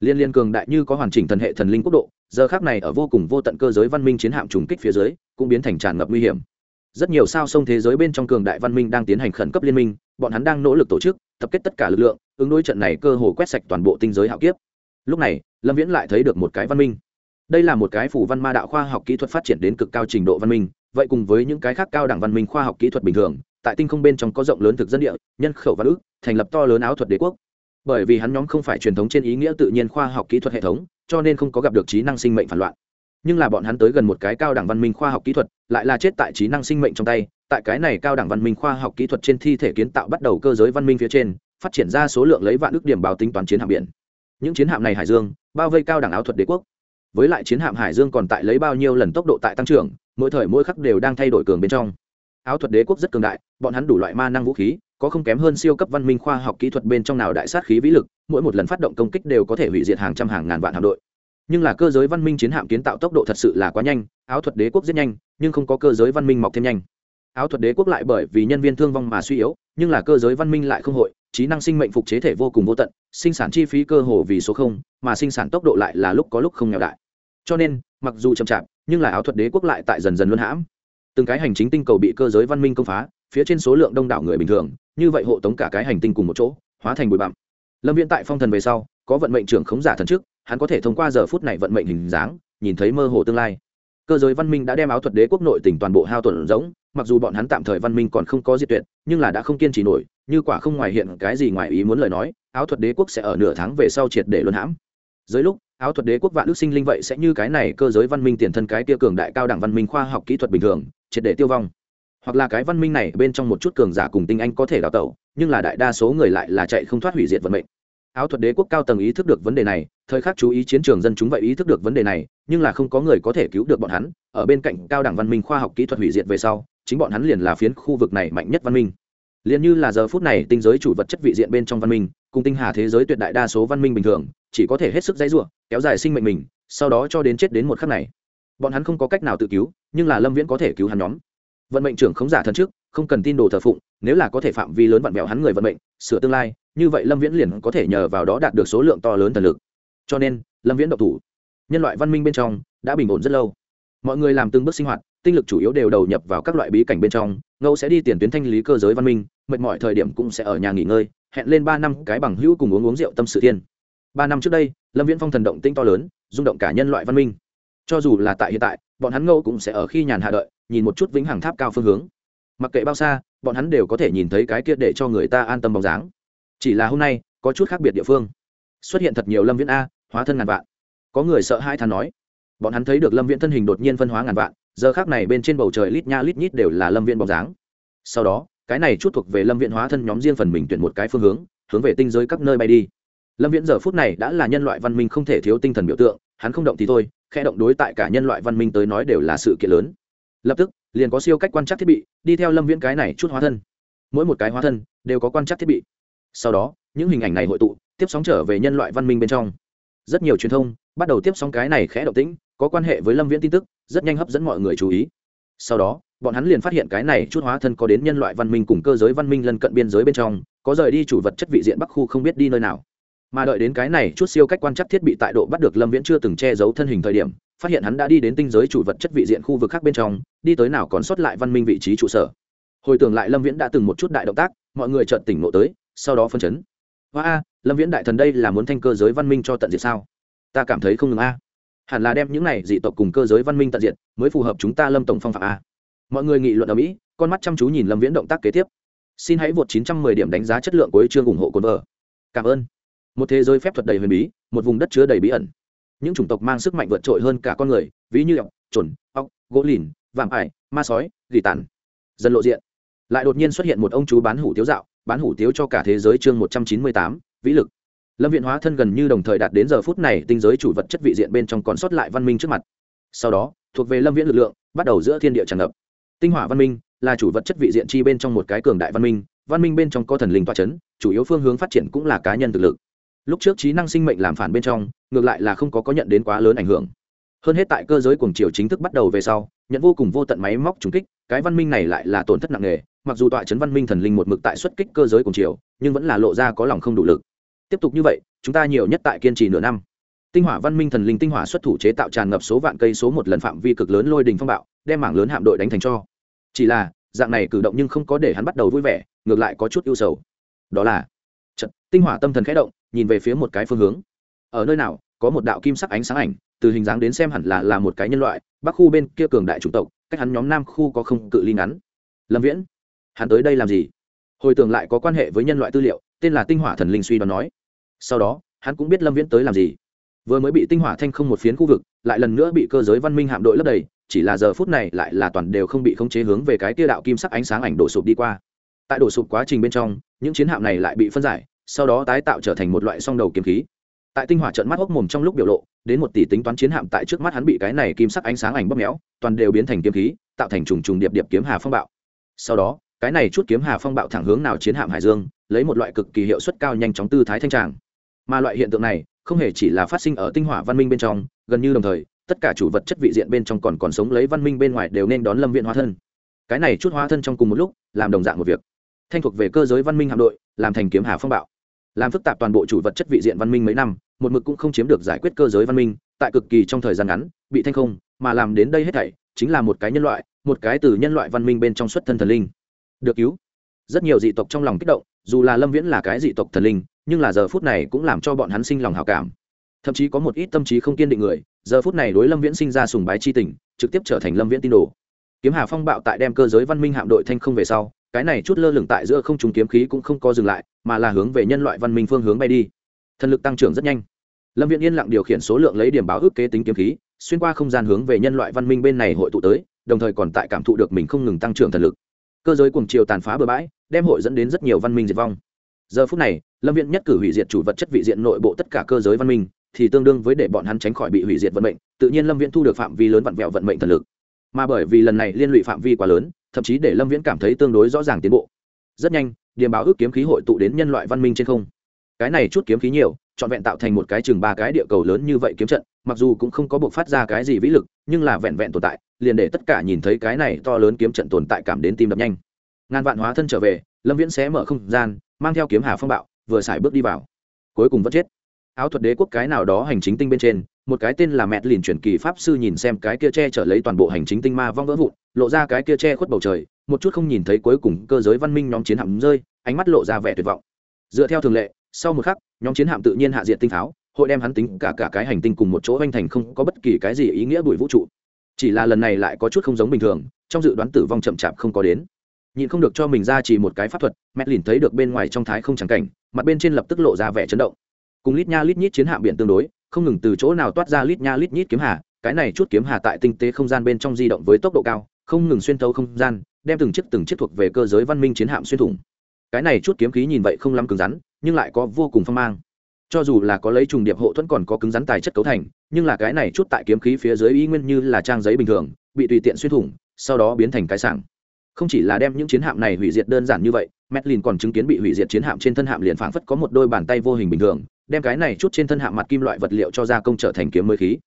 Liên liên cường đại như có hoàn chỉnh thần hệ thần linh quốc độ, giờ khác này ở vô cùng vô tận cơ giới văn minh chiến hạm trùng kích phía dưới, cũng biến thành tràn ngập nguy hiểm. Rất nhiều sao sông thế giới bên trong cường đại văn minh đang tiến hành khẩn cấp liên minh, bọn hắn đang nỗ lực tổ chức, tập kết tất cả lực lượng, ứng đối trận này cơ hồ quét sạch toàn bộ tinh giới hạo kiếp. Lúc này, lâm viễn lại thấy được một cái văn minh đây là một cái phủ văn ma đạo khoa học kỹ thuật phát triển đến cực cao trình độ văn minh, vậy cùng với những cái khác cao đẳng văn minh khoa học kỹ thuật bình thường, tại tinh không bên trong có rộng lớn thực dân địa, nhân khẩu văn ước thành lập to lớn áo thuật đế quốc. Bởi vì hắn nhóm không phải truyền thống trên ý nghĩa tự nhiên khoa học kỹ thuật hệ thống, cho nên không có gặp được trí năng sinh mệnh phản loạn. Nhưng là bọn hắn tới gần một cái cao đẳng văn minh khoa học kỹ thuật, lại là chết tại trí năng sinh mệnh trong tay, tại cái này cao đẳng văn minh khoa học kỹ thuật trên thi thể kiến tạo bắt đầu cơ giới văn minh phía trên, phát triển ra số lượng lấy vạn ước điểm báo tính toán chiến hạm biển. Những chiến hạm này hải dương, bao vây cao đẳng áo thuật đế quốc với lại chiến hạm hải dương còn tại lấy bao nhiêu lần tốc độ tại tăng trưởng, mỗi thời mỗi khắc đều đang thay đổi cường bên trong. Áo thuật đế quốc rất cường đại, bọn hắn đủ loại ma năng vũ khí, có không kém hơn siêu cấp văn minh khoa học kỹ thuật bên trong nào đại sát khí vĩ lực, mỗi một lần phát động công kích đều có thể hủy diệt hàng trăm hàng ngàn vạn hạm đội. Nhưng là cơ giới văn minh chiến hạm kiến tạo tốc độ thật sự là quá nhanh, áo thuật đế quốc rất nhanh, nhưng không có cơ giới văn minh mọc thêm nhanh. Áo thuật đế quốc lại bởi vì nhân viên thương vong mà suy yếu, nhưng là cơ giới văn minh lại không hội, trí năng sinh mệnh phục chế thể vô cùng vô tận, sinh sản chi phí cơ hồ vì số không, mà sinh sản tốc độ lại là lúc có lúc không nghèo đại cho nên, mặc dù chậm chạp, nhưng là áo thuật đế quốc lại tại dần dần luân hãm. Từng cái hành chính tinh cầu bị cơ giới văn minh công phá, phía trên số lượng đông đảo người bình thường, như vậy hộ tống cả cái hành tinh cùng một chỗ, hóa thành bụi bặm. Lâm viễn tại phong thần về sau, có vận mệnh trưởng khống giả thần trước, hắn có thể thông qua giờ phút này vận mệnh hình dáng, nhìn thấy mơ hồ tương lai. Cơ giới văn minh đã đem áo thuật đế quốc nội tỉnh toàn bộ hao tổn rỗng, mặc dù bọn hắn tạm thời văn minh còn không có diệt tuyệt, nhưng là đã không kiên trì nổi, như quả không ngoài hiện cái gì ngoài ý muốn lời nói, áo thuật đế quốc sẽ ở nửa tháng về sau triệt để luân hãm. Dưới lúc áo thuật đế quốc vạn ước sinh linh vậy sẽ như cái này cơ giới văn minh tiền thân cái kia cường đại cao đẳng văn minh khoa học kỹ thuật bình thường, triệt để tiêu vong. Hoặc là cái văn minh này bên trong một chút cường giả cùng tinh anh có thể đào tẩu, nhưng là đại đa số người lại là chạy không thoát hủy diệt vận mệnh. Áo thuật đế quốc cao tầng ý thức được vấn đề này, thời khắc chú ý chiến trường dân chúng vậy ý thức được vấn đề này, nhưng là không có người có thể cứu được bọn hắn, ở bên cạnh cao đẳng văn minh khoa học kỹ thuật hủy diệt về sau, chính bọn hắn liền là phiến khu vực này mạnh nhất văn minh. Liền như là giờ phút này tinh giới chủ vật chất vị diện bên trong văn minh, cùng tinh hà thế giới tuyệt đại đa số văn minh bình thường chỉ có thể hết sức dãy rủa, kéo dài sinh mệnh mình sau đó cho đến chết đến một khắc này. Bọn hắn không có cách nào tự cứu nhưng là lâm viễn có thể cứu hắn nhóm. Vận mệnh trưởng không giả thần trước không cần tin đồ thờ phụng nếu là có thể phạm vi lớn vặn vẹo hắn người vận mệnh sửa tương lai như vậy lâm viễn liền có thể nhờ vào đó đạt được số lượng to lớn thần lực. Cho nên lâm viễn độc thủ. Nhân loại văn minh bên trong đã bình ổn rất lâu. Mọi người làm từng bước sinh hoạt tinh lực chủ yếu đều đầu nhập vào các loại bí cảnh bên trong ngẫu sẽ đi tiền tuyến thanh lý cơ giới văn minh mệt mỏi thời điểm cũng sẽ ở nhà nghỉ ngơi hẹn lên ba năm cái bằng hữu cùng uống uống rượu tâm sự thiên ba năm trước đây, lâm viễn phong thần động tinh to lớn, rung động cả nhân loại văn minh. Cho dù là tại hiện tại, bọn hắn ngẫu cũng sẽ ở khi nhàn hạ đợi, nhìn một chút vĩnh hằng tháp cao phương hướng. Mặc kệ bao xa, bọn hắn đều có thể nhìn thấy cái kia để cho người ta an tâm bóng dáng. Chỉ là hôm nay, có chút khác biệt địa phương. Xuất hiện thật nhiều lâm viễn a, hóa thân ngàn vạn. Có người sợ hai thằng nói. Bọn hắn thấy được lâm viễn thân hình đột nhiên phân hóa ngàn vạn, giờ khác này bên trên bầu trời lít nha lít nhít đều là lâm viễn bóng dáng. Sau đó, cái này chút thuộc về lâm viễn hóa thân nhóm riêng phần mình tuyển một cái phương hướng hướng về tinh giới các nơi bay đi lâm viễn giờ phút này đã là nhân loại văn minh không thể thiếu tinh thần biểu tượng, hắn không động thì thôi khe động đối tại cả nhân loại văn minh tới nói đều là sự kiện lớn. Lập tức, liền có siêu cách quan trắc thiết bị, đi theo lâm viễn cái này chút hóa thân. Mỗi một cái hóa thân đều có quan trắc thiết bị. Sau đó, những hình ảnh này hội tụ, tiếp sóng trở về nhân loại văn minh bên trong. Rất nhiều truyền thông bắt đầu tiếp sóng cái này khẽ động tĩnh, có quan hệ với lâm viễn tin tức, rất nhanh hấp dẫn mọi người chú ý. Sau đó, bọn hắn liền phát hiện cái này chút hóa thân có đến nhân loại văn minh cùng cơ giới văn minh lân cận biên giới bên trong, có rời đi chủ vật chất vị diện bắc khu không biết đi nơi nào mà đợi đến cái này chút siêu cách quan chắc thiết bị tại độ bắt được lâm viễn chưa từng che giấu thân hình thời điểm, phát hiện hắn đã đi đến tinh giới chủ vật chất vị diện khu vực khác bên trong, đi tới nào còn sót lại văn minh vị trí trụ sở. Hồi tưởng lại lâm viễn đã từng một chút đại động tác, mọi người chợt tỉnh nộ tới, sau đó phân chấn. Hoa a, lâm viễn đại thần đây là muốn thanh cơ giới văn minh cho tận diệt sao? Ta cảm thấy không ngừng a. Hẳn là đem những này dị tộc cùng cơ giới văn minh tận diệt, mới phù hợp chúng ta lâm tổng phong phạm a. Mọi người nghị luận ở mỹ, con mắt chăm chú nhìn lâm viễn động tác kế tiếp. Xin hãy vượt 910 điểm đánh giá chất lượng của chương ủng hộ cồn vợ cảm ơn một thế giới phép thuật đầy huyền bí, một vùng đất chứa đầy bí ẩn. Những chủng tộc mang sức mạnh vượt trội hơn cả con người, ví như ọc trồn ọc gỗ lìn, vạm ải, ma sói, gỉ tàn. Dần lộ diện. Lại đột nhiên xuất hiện một ông chú bán hủ tiếu dạo, bán hủ tiếu cho cả thế giới chương một trăm chín mươi tám, vĩ lực. Lâm viện hóa thân gần như đồng thời đạt đến giờ phút này tinh giới chủ vật chất vị diện bên trong còn sót lại văn minh trước mặt. Sau đó, thuộc về lâm viễn lực lượng, bắt đầu giữa thiên địa tràn ngập. Tinh hỏa văn minh là chủ vật chất vị diện chi bên trong một cái cường đại văn minh văn minh bên trong có thần linh toa c h ấ n chủ yếu phương hướng phát triển cũng là cá nhân thực lực lúc trước trí năng sinh mệnh làm phản bên trong, ngược lại là không có có nhận đến quá lớn ảnh hưởng. Hơn hết tại cơ giới cuồng triều chính thức bắt đầu về sau, nhận vô cùng vô tận máy móc trúng kích, cái văn minh này lại là tổn thất nặng nề, mặc dù tọa chấn văn minh thần linh một mực tại xuất kích cơ giới cuồng chiều, nhưng vẫn là lộ ra có lòng không đủ lực. Tiếp tục như vậy, chúng ta nhiều nhất tại kiên trì nửa năm. Tinh hỏa văn minh thần linh tinh hỏa xuất thủ chế tạo tràn ngập số vạn cây số một lần phạm vi cực lớn lôi đình phong bạo, đem mảng lớn hạm đội đánh thành cho. Chỉ là, dạng này cử động nhưng không có để hắn bắt đầu vui vẻ, ngược lại có chút ưu sầu. Đó là trận tinh hỏa tâm thần khẽ động nhìn về phía một cái phương hướng. Ở nơi nào, có một đạo kim sắc ánh sáng ảnh, từ hình dáng đến xem hẳn là là một cái nhân loại, bắc khu bên kia cường đại chủng tộc, cách hắn nhóm nam khu có không cự ly ngắn. Lâm viễn, hắn tới đây làm gì? Hồi tưởng lại có quan hệ với nhân loại tư liệu, tên là tinh hỏa thần linh suy đoán nói. Sau đó, hắn cũng biết lâm viễn tới làm gì. Vừa mới bị tinh hỏa thanh không một phiến khu vực, lại lần nữa bị cơ giới văn minh hạm đội lấp đầy, chỉ là giờ phút này lại là toàn đều không bị khống chế hướng về cái tia đạo kim sắc ánh sáng ảnh đổ sụp đi qua. Tại đổ sụp quá trình bên trong, những chiến hạm này lại bị phân giải sau đó tái tạo trở thành một loại song đầu kiếm khí. Tại tinh hỏa trận mắt hốc mồm trong lúc biểu lộ, đến một tỷ tính toán chiến hạm tại trước mắt hắn bị cái này kim sắc ánh sáng ảnh bóp méo, toàn đều biến thành kiếm khí, tạo thành trùng trùng điệp điệp kiếm hà phong bạo. Sau đó, cái này chút kiếm hà phong bạo thẳng hướng nào chiến hạm hải dương, lấy một loại cực kỳ hiệu suất cao nhanh chóng tư thái thanh tràng. Mà loại hiện tượng này, không hề chỉ là phát sinh ở tinh hỏa văn minh bên trong, gần như đồng thời, tất cả chủ vật chất vị diện bên trong còn còn sống lấy văn minh bên ngoài đều nên đón lâm viện hóa thân. Cái này chút hóa thân trong cùng một lúc, làm đồng dạng một việc. Thanh thuộc về cơ giới văn minh hạm đội, làm thành kiếm hà phong bạo làm phức tạp toàn bộ chủ vật chất vị diện văn minh mấy năm, một mực cũng không chiếm được giải quyết cơ giới văn minh, tại cực kỳ trong thời gian ngắn, bị thanh không, mà làm đến đây hết thảy, chính là một cái nhân loại, một cái từ nhân loại văn minh bên trong xuất thân thần linh. Được cứu. Rất nhiều dị tộc trong lòng kích động, dù là lâm viễn là cái dị tộc thần linh, nhưng là giờ phút này cũng làm cho bọn hắn sinh lòng hào cảm. Thậm chí có một ít tâm trí không kiên định người, giờ phút này đối lâm viễn sinh ra sùng bái chi tình, trực tiếp trở thành lâm viễn tin đồ. Kiếm hà phong bạo tại đem cơ giới văn minh hạm đội thanh không về sau cái này chút lơ lửng tại giữa không trùng kiếm khí cũng không có dừng lại, mà là hướng về nhân loại văn minh phương hướng bay đi. Thần lực tăng trưởng rất nhanh. Lâm viễn yên lặng điều khiển số lượng lấy điểm báo ước kế tính kiếm khí, xuyên qua không gian hướng về nhân loại văn minh bên này hội tụ tới, đồng thời còn tại cảm thụ được mình không ngừng tăng trưởng thần lực. Cơ giới cùng chiều tàn phá bừa bãi, đem hội dẫn đến rất nhiều văn minh diệt vong. Giờ phút này, lâm viện nhất cử hủy diệt chủ vật chất vị diện nội bộ tất cả cơ giới văn minh, thì tương đương với để bọn hắn tránh khỏi bị hủy diệt vận mệnh, tự nhiên lâm viễn thu được phạm vi lớn vặn vẹo vận mệnh thần lực. Mà bởi vì lần này liên lụy phạm vi quá lớn thậm chí để lâm viễn cảm thấy tương đối rõ ràng tiến bộ. Rất nhanh, điểm báo ước kiếm khí hội tụ đến nhân loại văn minh trên không. Cái này chút kiếm khí nhiều trọn vẹn tạo thành một cái chừng ba cái địa cầu lớn như vậy kiếm trận, mặc dù cũng không có buộc phát ra cái gì vĩ lực, nhưng là vẹn vẹn tồn tại, liền để tất cả nhìn thấy cái này to lớn kiếm trận tồn tại cảm đến tim đập nhanh. Ngàn vạn hóa thân trở về, lâm viễn sẽ mở không gian, mang theo kiếm hà phong bạo, vừa xài bước đi vào. Cuối cùng vẫn chết. Áo thuật đế quốc cái nào đó hành chính tinh bên trên một cái tên là mẹ lìn chuyển kỳ pháp sư nhìn xem cái kia che chở lấy toàn bộ hành chính tinh ma vong vỡ vụn, lộ ra cái kia che khuất bầu trời, một chút không nhìn thấy cuối cùng cơ giới văn minh nhóm chiến hạm rơi, ánh mắt lộ ra vẻ tuyệt vọng. Dựa theo thường lệ, sau một khắc, nhóm chiến hạm tự nhiên hạ diện tinh pháo, hội đem hắn tính cả cả cái hành tinh cùng một chỗ hoành thành không có bất kỳ cái gì ý nghĩa bụi vũ trụ. Chỉ là lần này lại có chút không giống bình thường, trong dự đoán tử vong chậm chạp không có đến. Nhịn không được cho mình ra chỉ một cái pháp thuật mét lìn thấy được bên ngoài trong thái không trắng cảnh, mặt bên trên lập tức lộ ra vẻ chấn động. Cùng lít nha lít nhít chiến hạm biển tương đối không ngừng từ chỗ nào toát ra lít nha lít nhít kiếm hà, cái này chút kiếm hà tại tinh tế không gian bên trong di động với tốc độ cao, không ngừng xuyên thấu không gian, đem từng chiếc từng chiếc thuộc về cơ giới văn minh chiến hạm xuyên thủng. Cái này chút kiếm khí nhìn vậy không lắm cứng rắn, nhưng lại có vô cùng phong mang. Cho dù là có lấy trùng điệp hộ thuẫn còn có cứng rắn tài chất cấu thành, nhưng là cái này chút tại kiếm khí phía dưới y nguyên như là trang giấy bình thường, bị tùy tiện xuyên thủng, sau đó biến thành cái sảng không chỉ là đem những chiến hạm này hủy diệt đơn giản như vậy Medlin còn chứng kiến bị hủy diệt chiến hạm trên thân hạm liền phảng phất có một đôi bàn tay vô hình bình thường, đem cái này chút trên thân hạm mặt kim loại vật liệu cho gia công trở thành kiếm mới khí.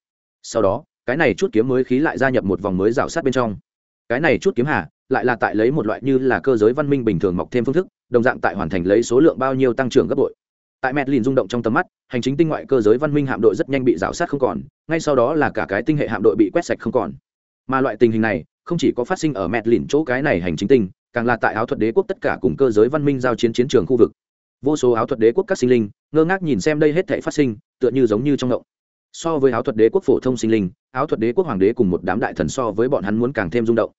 Sau đó, cái này chút kiếm mới khí lại gia nhập một vòng mới rào sát bên trong. Cái này chút kiếm hạ lại là tại lấy một loại như là cơ giới văn minh bình thường mọc thêm phương thức, đồng dạng tại hoàn thành lấy số lượng bao nhiêu tăng trưởng gấp bội. Tại medlin rung động trong tầm mắt, hành chính tinh ngoại cơ giới văn minh hạm đội rất nhanh bị rào sát không còn, ngay sau đó là cả cái tinh hệ hạm đội bị quét sạch không còn. Mà loại tình hình này không chỉ có phát sinh ở mẹt lìn chỗ cái này hành chính tinh, càng là tại áo thuật đế quốc tất cả cùng cơ giới văn minh giao chiến chiến trường khu vực. Vô số áo thuật đế quốc các sinh linh, ngơ ngác nhìn xem đây hết thể phát sinh, tựa như giống như trong ngộng. So với áo thuật đế quốc phổ thông sinh linh, áo thuật đế quốc hoàng đế cùng một đám đại thần so với bọn hắn muốn càng thêm rung động.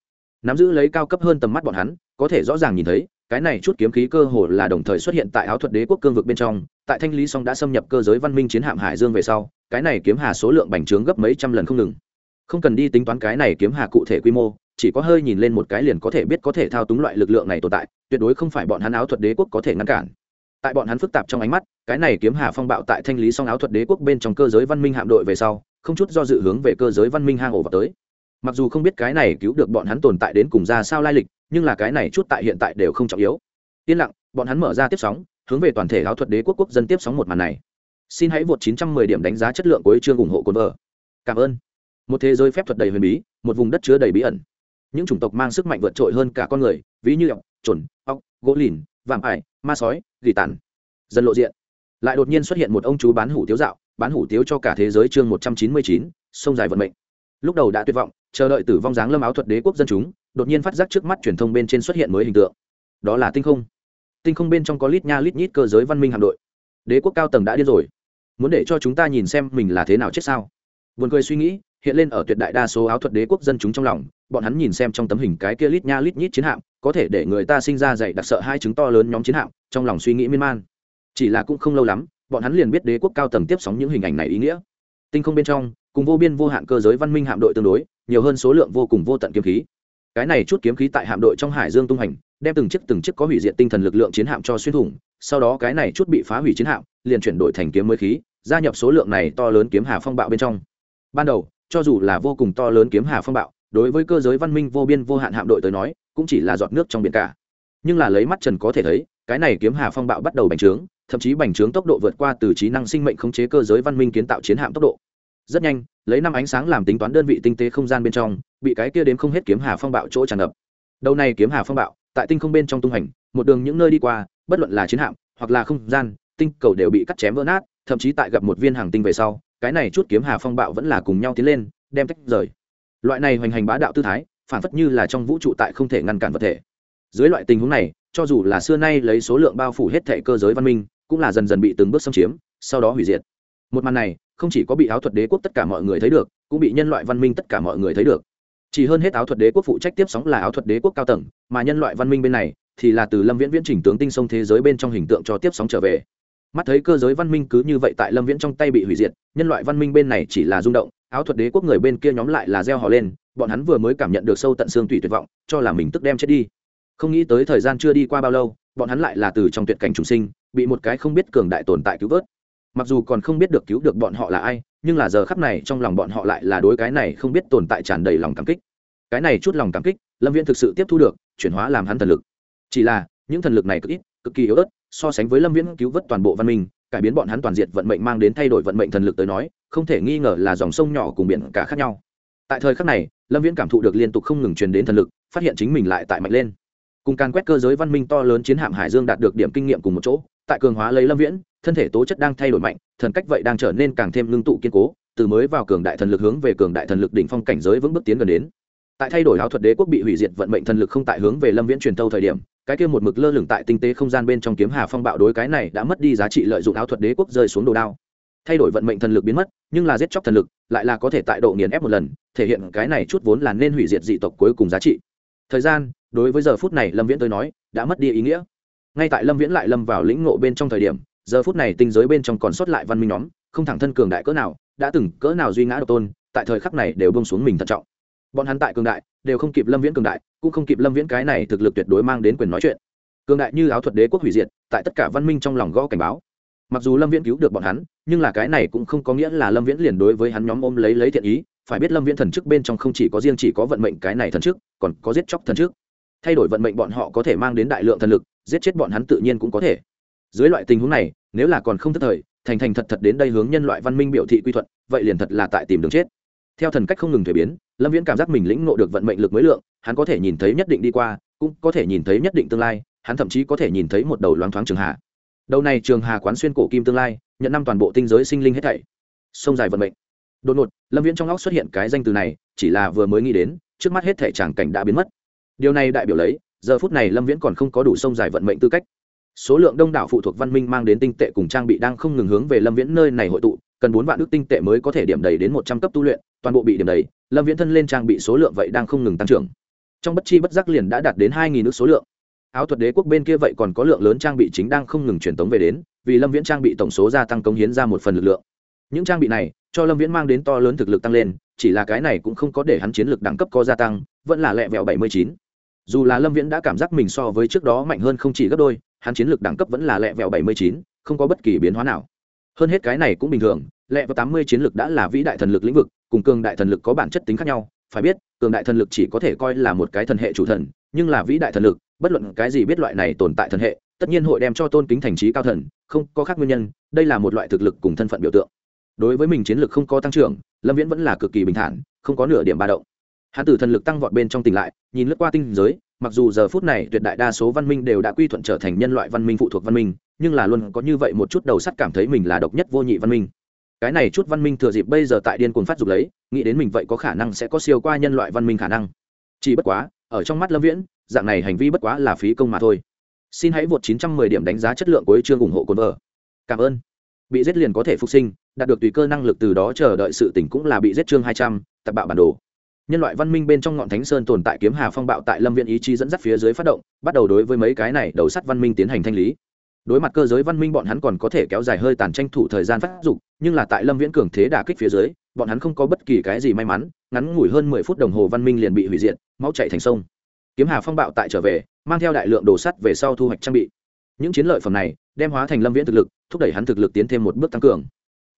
Nắm giữ lấy cao cấp hơn tầm mắt bọn hắn, có thể rõ ràng nhìn thấy, cái này chút kiếm khí cơ hồ là đồng thời xuất hiện tại áo thuật đế quốc cương vực bên trong, tại thanh lý song đã xâm nhập cơ giới văn minh chiến hạm hải dương về sau, cái này kiếm hà số lượng bành trướng gấp mấy trăm lần không ngừng không cần đi tính toán cái này kiếm hà cụ thể quy mô, chỉ có hơi nhìn lên một cái liền có thể biết có thể thao túng loại lực lượng này tồn tại, tuyệt đối không phải bọn hắn áo thuật đế quốc có thể ngăn cản. Tại bọn hắn phức tạp trong ánh mắt, cái này kiếm hà phong bạo tại thanh lý song áo thuật đế quốc bên trong cơ giới văn minh hạm đội về sau, không chút do dự hướng về cơ giới văn minh hang ổ vào tới. Mặc dù không biết cái này cứu được bọn hắn tồn tại đến cùng ra sao lai lịch, nhưng là cái này chút tại hiện tại đều không trọng yếu. Yên lặng, bọn hắn mở ra tiếp sóng, hướng về toàn thể áo thuật đế quốc quốc dân tiếp sóng một màn này. Xin hãy vượt 910 điểm đánh giá chất lượng của chương ủng hộ cồn vợ. Cảm ơn một thế giới phép thuật đầy huyền bí một vùng đất chứa đầy bí ẩn. Những chủng tộc mang sức mạnh vượt trội hơn cả con người ví như ọc trồn ọc gỗ lìn vạm ải ma sói gỉ tàn. Dần lộ diện. Lại đột nhiên xuất hiện một ông chú bán hủ tiếu dạo bán hủ tiếu cho cả thế giới chương 199, sông dài vận mệnh. Lúc đầu đã tuyệt vọng chờ đợi tử vong dáng lâm áo thuật đế quốc dân chúng đột nhiên phát giác trước mắt truyền thông bên trên xuất hiện mới hình tượng. Đó là tinh không. Tinh không bên trong có lít nha lít nhít cơ giới văn minh hạm đội. Đế quốc cao tầng đã điên rồi. Muốn để cho chúng ta nhìn xem mình là thế nào chết sao? Buồn cười suy nghĩ hiện lên ở tuyệt đại đa số áo thuật đế quốc dân chúng trong lòng, bọn hắn nhìn xem trong tấm hình cái kia lít nha lít nhít chiến hạm, có thể để người ta sinh ra dạy đặc sợ hai chứng to lớn nhóm chiến hạm, trong lòng suy nghĩ miên man. Chỉ là cũng không lâu lắm, bọn hắn liền biết đế quốc cao tầng tiếp sóng những hình ảnh này ý nghĩa. Tinh không bên trong, cùng vô biên vô hạn cơ giới văn minh hạm đội tương đối, nhiều hơn số lượng vô cùng vô tận kiếm khí. Cái này chút kiếm khí tại hạm đội trong hải dương tung hành, đem từng chiếc từng chiếc có hủy diệt tinh thần lực lượng chiến hạm cho xuyên thủng, sau đó cái này chút bị phá hủy chiến hạm, liền chuyển đổi thành kiếm mới khí, gia nhập số lượng này to lớn kiếm hà phong bạo bên trong. Ban đầu cho dù là vô cùng to lớn kiếm hà phong bạo, đối với cơ giới văn minh vô biên vô hạn hạm đội tới nói, cũng chỉ là giọt nước trong biển cả. Nhưng là lấy mắt trần có thể thấy, cái này kiếm hà phong bạo bắt đầu bành trướng, thậm chí bành trướng tốc độ vượt qua từ trí năng sinh mệnh khống chế cơ giới văn minh kiến tạo chiến hạm tốc độ. Rất nhanh, lấy năm ánh sáng làm tính toán đơn vị tinh tế không gian bên trong, bị cái kia đến không hết kiếm hà phong bạo chỗ tràn ngập. Đầu này kiếm hà phong bạo, tại tinh không bên trong tung hành một đường những nơi đi qua, bất luận là chiến hạm, hoặc là không gian, tinh cầu đều bị cắt chém vỡ nát thậm chí tại gặp một viên hàng tinh về sau, cái này chút kiếm hà phong bạo vẫn là cùng nhau tiến lên, đem tách rời. Loại này hoành hành bá đạo tư thái, phản phất như là trong vũ trụ tại không thể ngăn cản vật thể. Dưới loại tình huống này, cho dù là xưa nay lấy số lượng bao phủ hết thể cơ giới văn minh, cũng là dần dần bị từng bước xâm chiếm, sau đó hủy diệt. Một màn này, không chỉ có bị áo thuật đế quốc tất cả mọi người thấy được, cũng bị nhân loại văn minh tất cả mọi người thấy được. Chỉ hơn hết áo thuật đế quốc phụ trách tiếp sóng là áo thuật đế quốc cao tầng, mà nhân loại văn minh bên này thì là từ lâm viễn viễn chỉnh tướng tinh sông thế giới bên trong hình tượng cho tiếp sóng trở về mắt thấy cơ giới văn minh cứ như vậy tại lâm viễn trong tay bị hủy diệt, nhân loại văn minh bên này chỉ là rung động, áo thuật đế quốc người bên kia nhóm lại là gieo họ lên, bọn hắn vừa mới cảm nhận được sâu tận xương tủy tuyệt vọng, cho là mình tức đem chết đi. Không nghĩ tới thời gian chưa đi qua bao lâu, bọn hắn lại là từ trong tuyệt cảnh trùng sinh, bị một cái không biết cường đại tồn tại cứu vớt. Mặc dù còn không biết được cứu được bọn họ là ai, nhưng là giờ khắp này trong lòng bọn họ lại là đối cái này không biết tồn tại tràn đầy lòng cảm kích. Cái này chút lòng cảm kích, lâm viễn thực sự tiếp thu được, chuyển hóa làm hắn thần lực. Chỉ là, những thần lực này cực ít, cực kỳ yếu ớt so sánh với lâm viễn cứu vớt toàn bộ văn minh, cải biến bọn hắn toàn diện vận mệnh mang đến thay đổi vận mệnh thần lực tới nói, không thể nghi ngờ là dòng sông nhỏ cùng biển cả khác nhau. Tại thời khắc này, lâm viễn cảm thụ được liên tục không ngừng truyền đến thần lực, phát hiện chính mình lại tại mạnh lên. Cùng càn quét cơ giới văn minh to lớn chiến hạm hải dương đạt được điểm kinh nghiệm cùng một chỗ, tại cường hóa lấy lâm viễn, thân thể tố chất đang thay đổi mạnh, thần cách vậy đang trở nên càng thêm ngưng tụ kiên cố, từ mới vào cường đại thần lực hướng về cường đại thần lực đỉnh phong cảnh giới vững bước tiến gần đến. Tại thay đổi áo thuật đế quốc bị hủy diệt vận mệnh thần lực không tại hướng về lâm viễn truyền tâu thời điểm cái kia một mực lơ lửng tại tinh tế không gian bên trong kiếm hà phong bạo đối cái này đã mất đi giá trị lợi dụng áo thuật đế quốc rơi xuống đồ đao. Thay đổi vận mệnh thần lực biến mất, nhưng là giết chóc thần lực, lại là có thể tại độ nghiền ép một lần, thể hiện cái này chút vốn là nên hủy diệt dị tộc cuối cùng giá trị. Thời gian, đối với giờ phút này lâm viễn tôi nói, đã mất đi ý nghĩa. Ngay tại lâm viễn lại lâm vào lĩnh ngộ bên trong thời điểm, giờ phút này tinh giới bên trong còn sót lại văn minh nhóm, không thẳng thân cường đại cỡ nào, đã từng cỡ nào duy ngã độc tôn, tại thời khắc này đều bông xuống mình thận trọng bọn hắn tại cường đại, đều không kịp lâm viễn cường đại, cũng không kịp lâm viễn cái này thực lực tuyệt đối mang đến quyền nói chuyện. Cường đại như áo thuật đế quốc hủy diệt, tại tất cả văn minh trong lòng gõ cảnh báo. Mặc dù lâm viễn cứu được bọn hắn, nhưng là cái này cũng không có nghĩa là lâm viễn liền đối với hắn nhóm ôm lấy lấy thiện ý. Phải biết lâm viễn thần chức bên trong không chỉ có riêng chỉ có vận mệnh cái này thần chức, còn có giết chóc thần chức. Thay đổi vận mệnh bọn họ có thể mang đến đại lượng thần lực, giết chết bọn hắn tự nhiên cũng có thể. Dưới loại tình huống này, nếu là còn không thất thời, thành thành thật thật đến đây hướng nhân loại văn minh biểu thị quy thuận, vậy liền thật là tại tìm đường chết theo thần cách không ngừng thuế biến, lâm viễn cảm giác mình lĩnh ngộ được vận mệnh lực mới lượng, hắn có thể nhìn thấy nhất định đi qua, cũng có thể nhìn thấy nhất định tương lai, hắn thậm chí có thể nhìn thấy một đầu loáng thoáng trường hà. Đầu này trường hà quán xuyên cổ kim tương lai, nhận năm toàn bộ tinh giới sinh linh hết thảy. Sông dài vận mệnh. Đột ngột, lâm viễn trong óc xuất hiện cái danh từ này, chỉ là vừa mới nghĩ đến, trước mắt hết thể tràng cảnh đã biến mất. Điều này đại biểu lấy, giờ phút này lâm viễn còn không có đủ sông dài vận mệnh tư cách. Số lượng đông đảo phụ thuộc văn minh mang đến tinh tệ cùng trang bị đang không ngừng hướng về lâm viễn nơi này hội tụ cần bốn vạn ước tinh tệ mới có thể điểm đầy đến một trăm cấp tu luyện, toàn bộ bị điểm đầy, lâm viễn thân lên trang bị số lượng vậy đang không ngừng tăng trưởng. Trong bất chi bất giác liền đã đạt đến hai nghìn ước số lượng. Áo thuật đế quốc bên kia vậy còn có lượng lớn trang bị chính đang không ngừng truyền tống về đến, vì lâm viễn trang bị tổng số gia tăng cống hiến ra một phần lực lượng. Những trang bị này, cho lâm viễn mang đến to lớn thực lực tăng lên, chỉ là cái này cũng không có để hắn chiến lược đẳng cấp có gia tăng, vẫn là lẹ vẹo bảy mươi chín. Dù là lâm viễn đã cảm giác mình so với trước đó mạnh hơn không chỉ gấp đôi, hắn chiến lược đẳng cấp vẫn là lẹ vẹo bảy mươi chín, không có bất kỳ biến hóa nào hơn hết cái này cũng bình thường lẹ và tám mươi chiến lược đã là vĩ đại thần lực lĩnh vực, cùng cường đại thần lực có bản chất tính khác nhau. Phải biết, cường đại thần lực chỉ có thể coi là một cái thần hệ chủ thần, nhưng là vĩ đại thần lực, bất luận cái gì biết loại này tồn tại thần hệ, tất nhiên hội đem cho tôn kính thành trí cao thần, không có khác nguyên nhân, đây là một loại thực lực cùng thân phận biểu tượng. Đối với mình chiến lược không có tăng trưởng, lâm viễn vẫn là cực kỳ bình thản, không có nửa điểm ba động. Hắn tử thần lực tăng vọt bên trong tỉnh lại, nhìn lướt qua tinh giới mặc dù giờ phút này tuyệt đại đa số văn minh đều đã quy thuận trở thành nhân loại văn minh phụ thuộc văn minh nhưng là luôn có như vậy một chút đầu sắt cảm thấy mình là độc nhất vô nhị văn minh. Cái này chút văn minh thừa dịp bây giờ tại điên cuồng phát dục lấy nghĩ đến mình vậy có khả năng sẽ có siêu qua nhân loại văn minh khả năng. Chỉ bất quá ở trong mắt lâm viễn dạng này hành vi bất quá là phí công mà thôi. Xin hãy vượt 910 điểm đánh giá chất lượng của chương ủng hộ cồn vợ cảm ơn. Bị giết liền có thể phục sinh đạt được tùy cơ năng lực từ đó chờ đợi sự tỉnh cũng là bị giết chương 200, tập bạo bản đồ nhân loại văn minh bên trong ngọn thánh sơn tồn tại kiếm hà phong bạo tại lâm viện ý chí dẫn dắt phía dưới phát động, bắt đầu đối với mấy cái này đầu sắt văn minh tiến hành thanh lý. Đối mặt cơ giới văn minh, bọn hắn còn có thể kéo dài hơi tàn tranh thủ thời gian phát dục, nhưng là tại lâm viễn cường thế đà kích phía dưới, bọn hắn không có bất kỳ cái gì may mắn, ngắn ngủi hơn mười phút đồng hồ văn minh liền bị hủy diệt, máu chạy thành sông. Kiếm hà phong bạo tại trở về, mang theo đại lượng đồ sắt về sau thu hoạch trang bị. Những chiến lợi phẩm này, đem hóa thành lâm viễn thực lực, thúc đẩy hắn thực lực tiến thêm một bước tăng cường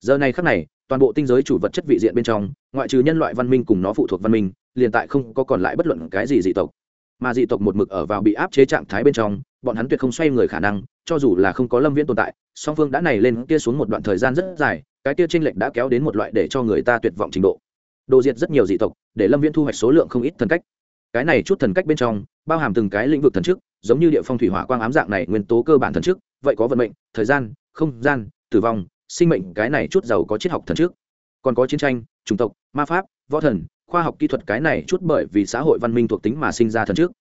giờ này khắc này, toàn bộ tinh giới chủ vật chất vị diện bên trong, ngoại trừ nhân loại văn minh cùng nó phụ thuộc văn minh, liền tại không có còn lại bất luận cái gì dị tộc. Mà dị tộc một mực ở vào bị áp chế trạng thái bên trong, bọn hắn tuyệt không xoay người khả năng, cho dù là không có lâm viễn tồn tại, song phương đã này lên kia xuống một đoạn thời gian rất dài, cái kia tranh lệch đã kéo đến một loại để cho người ta tuyệt vọng trình độ. Đồ diệt rất nhiều dị tộc, để lâm viễn thu hoạch số lượng không ít thần cách. Cái này chút thần cách bên trong, bao hàm từng cái lĩnh vực thần chức, giống như địa phong thủy hỏa quang ám dạng này nguyên tố cơ bản thần chức, vậy có vận mệnh, thời gian, không gian, tử vong sinh mệnh cái này chút giàu có triết học thần trước. Còn có chiến tranh, chủng tộc, ma pháp, võ thần, khoa học kỹ thuật cái này chút bởi vì xã hội văn minh thuộc tính mà sinh ra thần trước.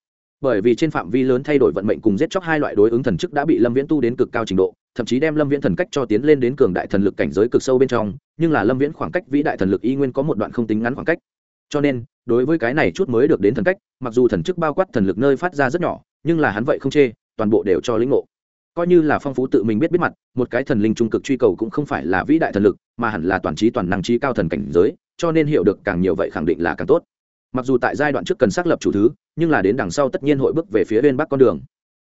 Bởi vì trên phạm vi lớn thay đổi vận mệnh cùng giết chóc hai loại đối ứng thần chức đã bị lâm viễn tu đến cực cao trình độ, thậm chí đem lâm viễn thần cách cho tiến lên đến cường đại thần lực cảnh giới cực sâu bên trong, nhưng là lâm viễn khoảng cách vĩ đại thần lực y nguyên có một đoạn không tính ngắn khoảng cách. Cho nên, đối với cái này chút mới được đến thần cách, mặc dù thần chức bao quát thần lực nơi phát ra rất nhỏ, nhưng là hắn vậy không chê, toàn bộ đều cho lĩnh ngộ coi như là phong phú tự mình biết biết mặt, một cái thần linh trung cực truy cầu cũng không phải là vĩ đại thần lực, mà hẳn là toàn trí toàn năng trí cao thần cảnh giới, cho nên hiểu được càng nhiều vậy khẳng định là càng tốt. Mặc dù tại giai đoạn trước cần xác lập chủ thứ, nhưng là đến đằng sau tất nhiên hội bước về phía bên bắc con đường.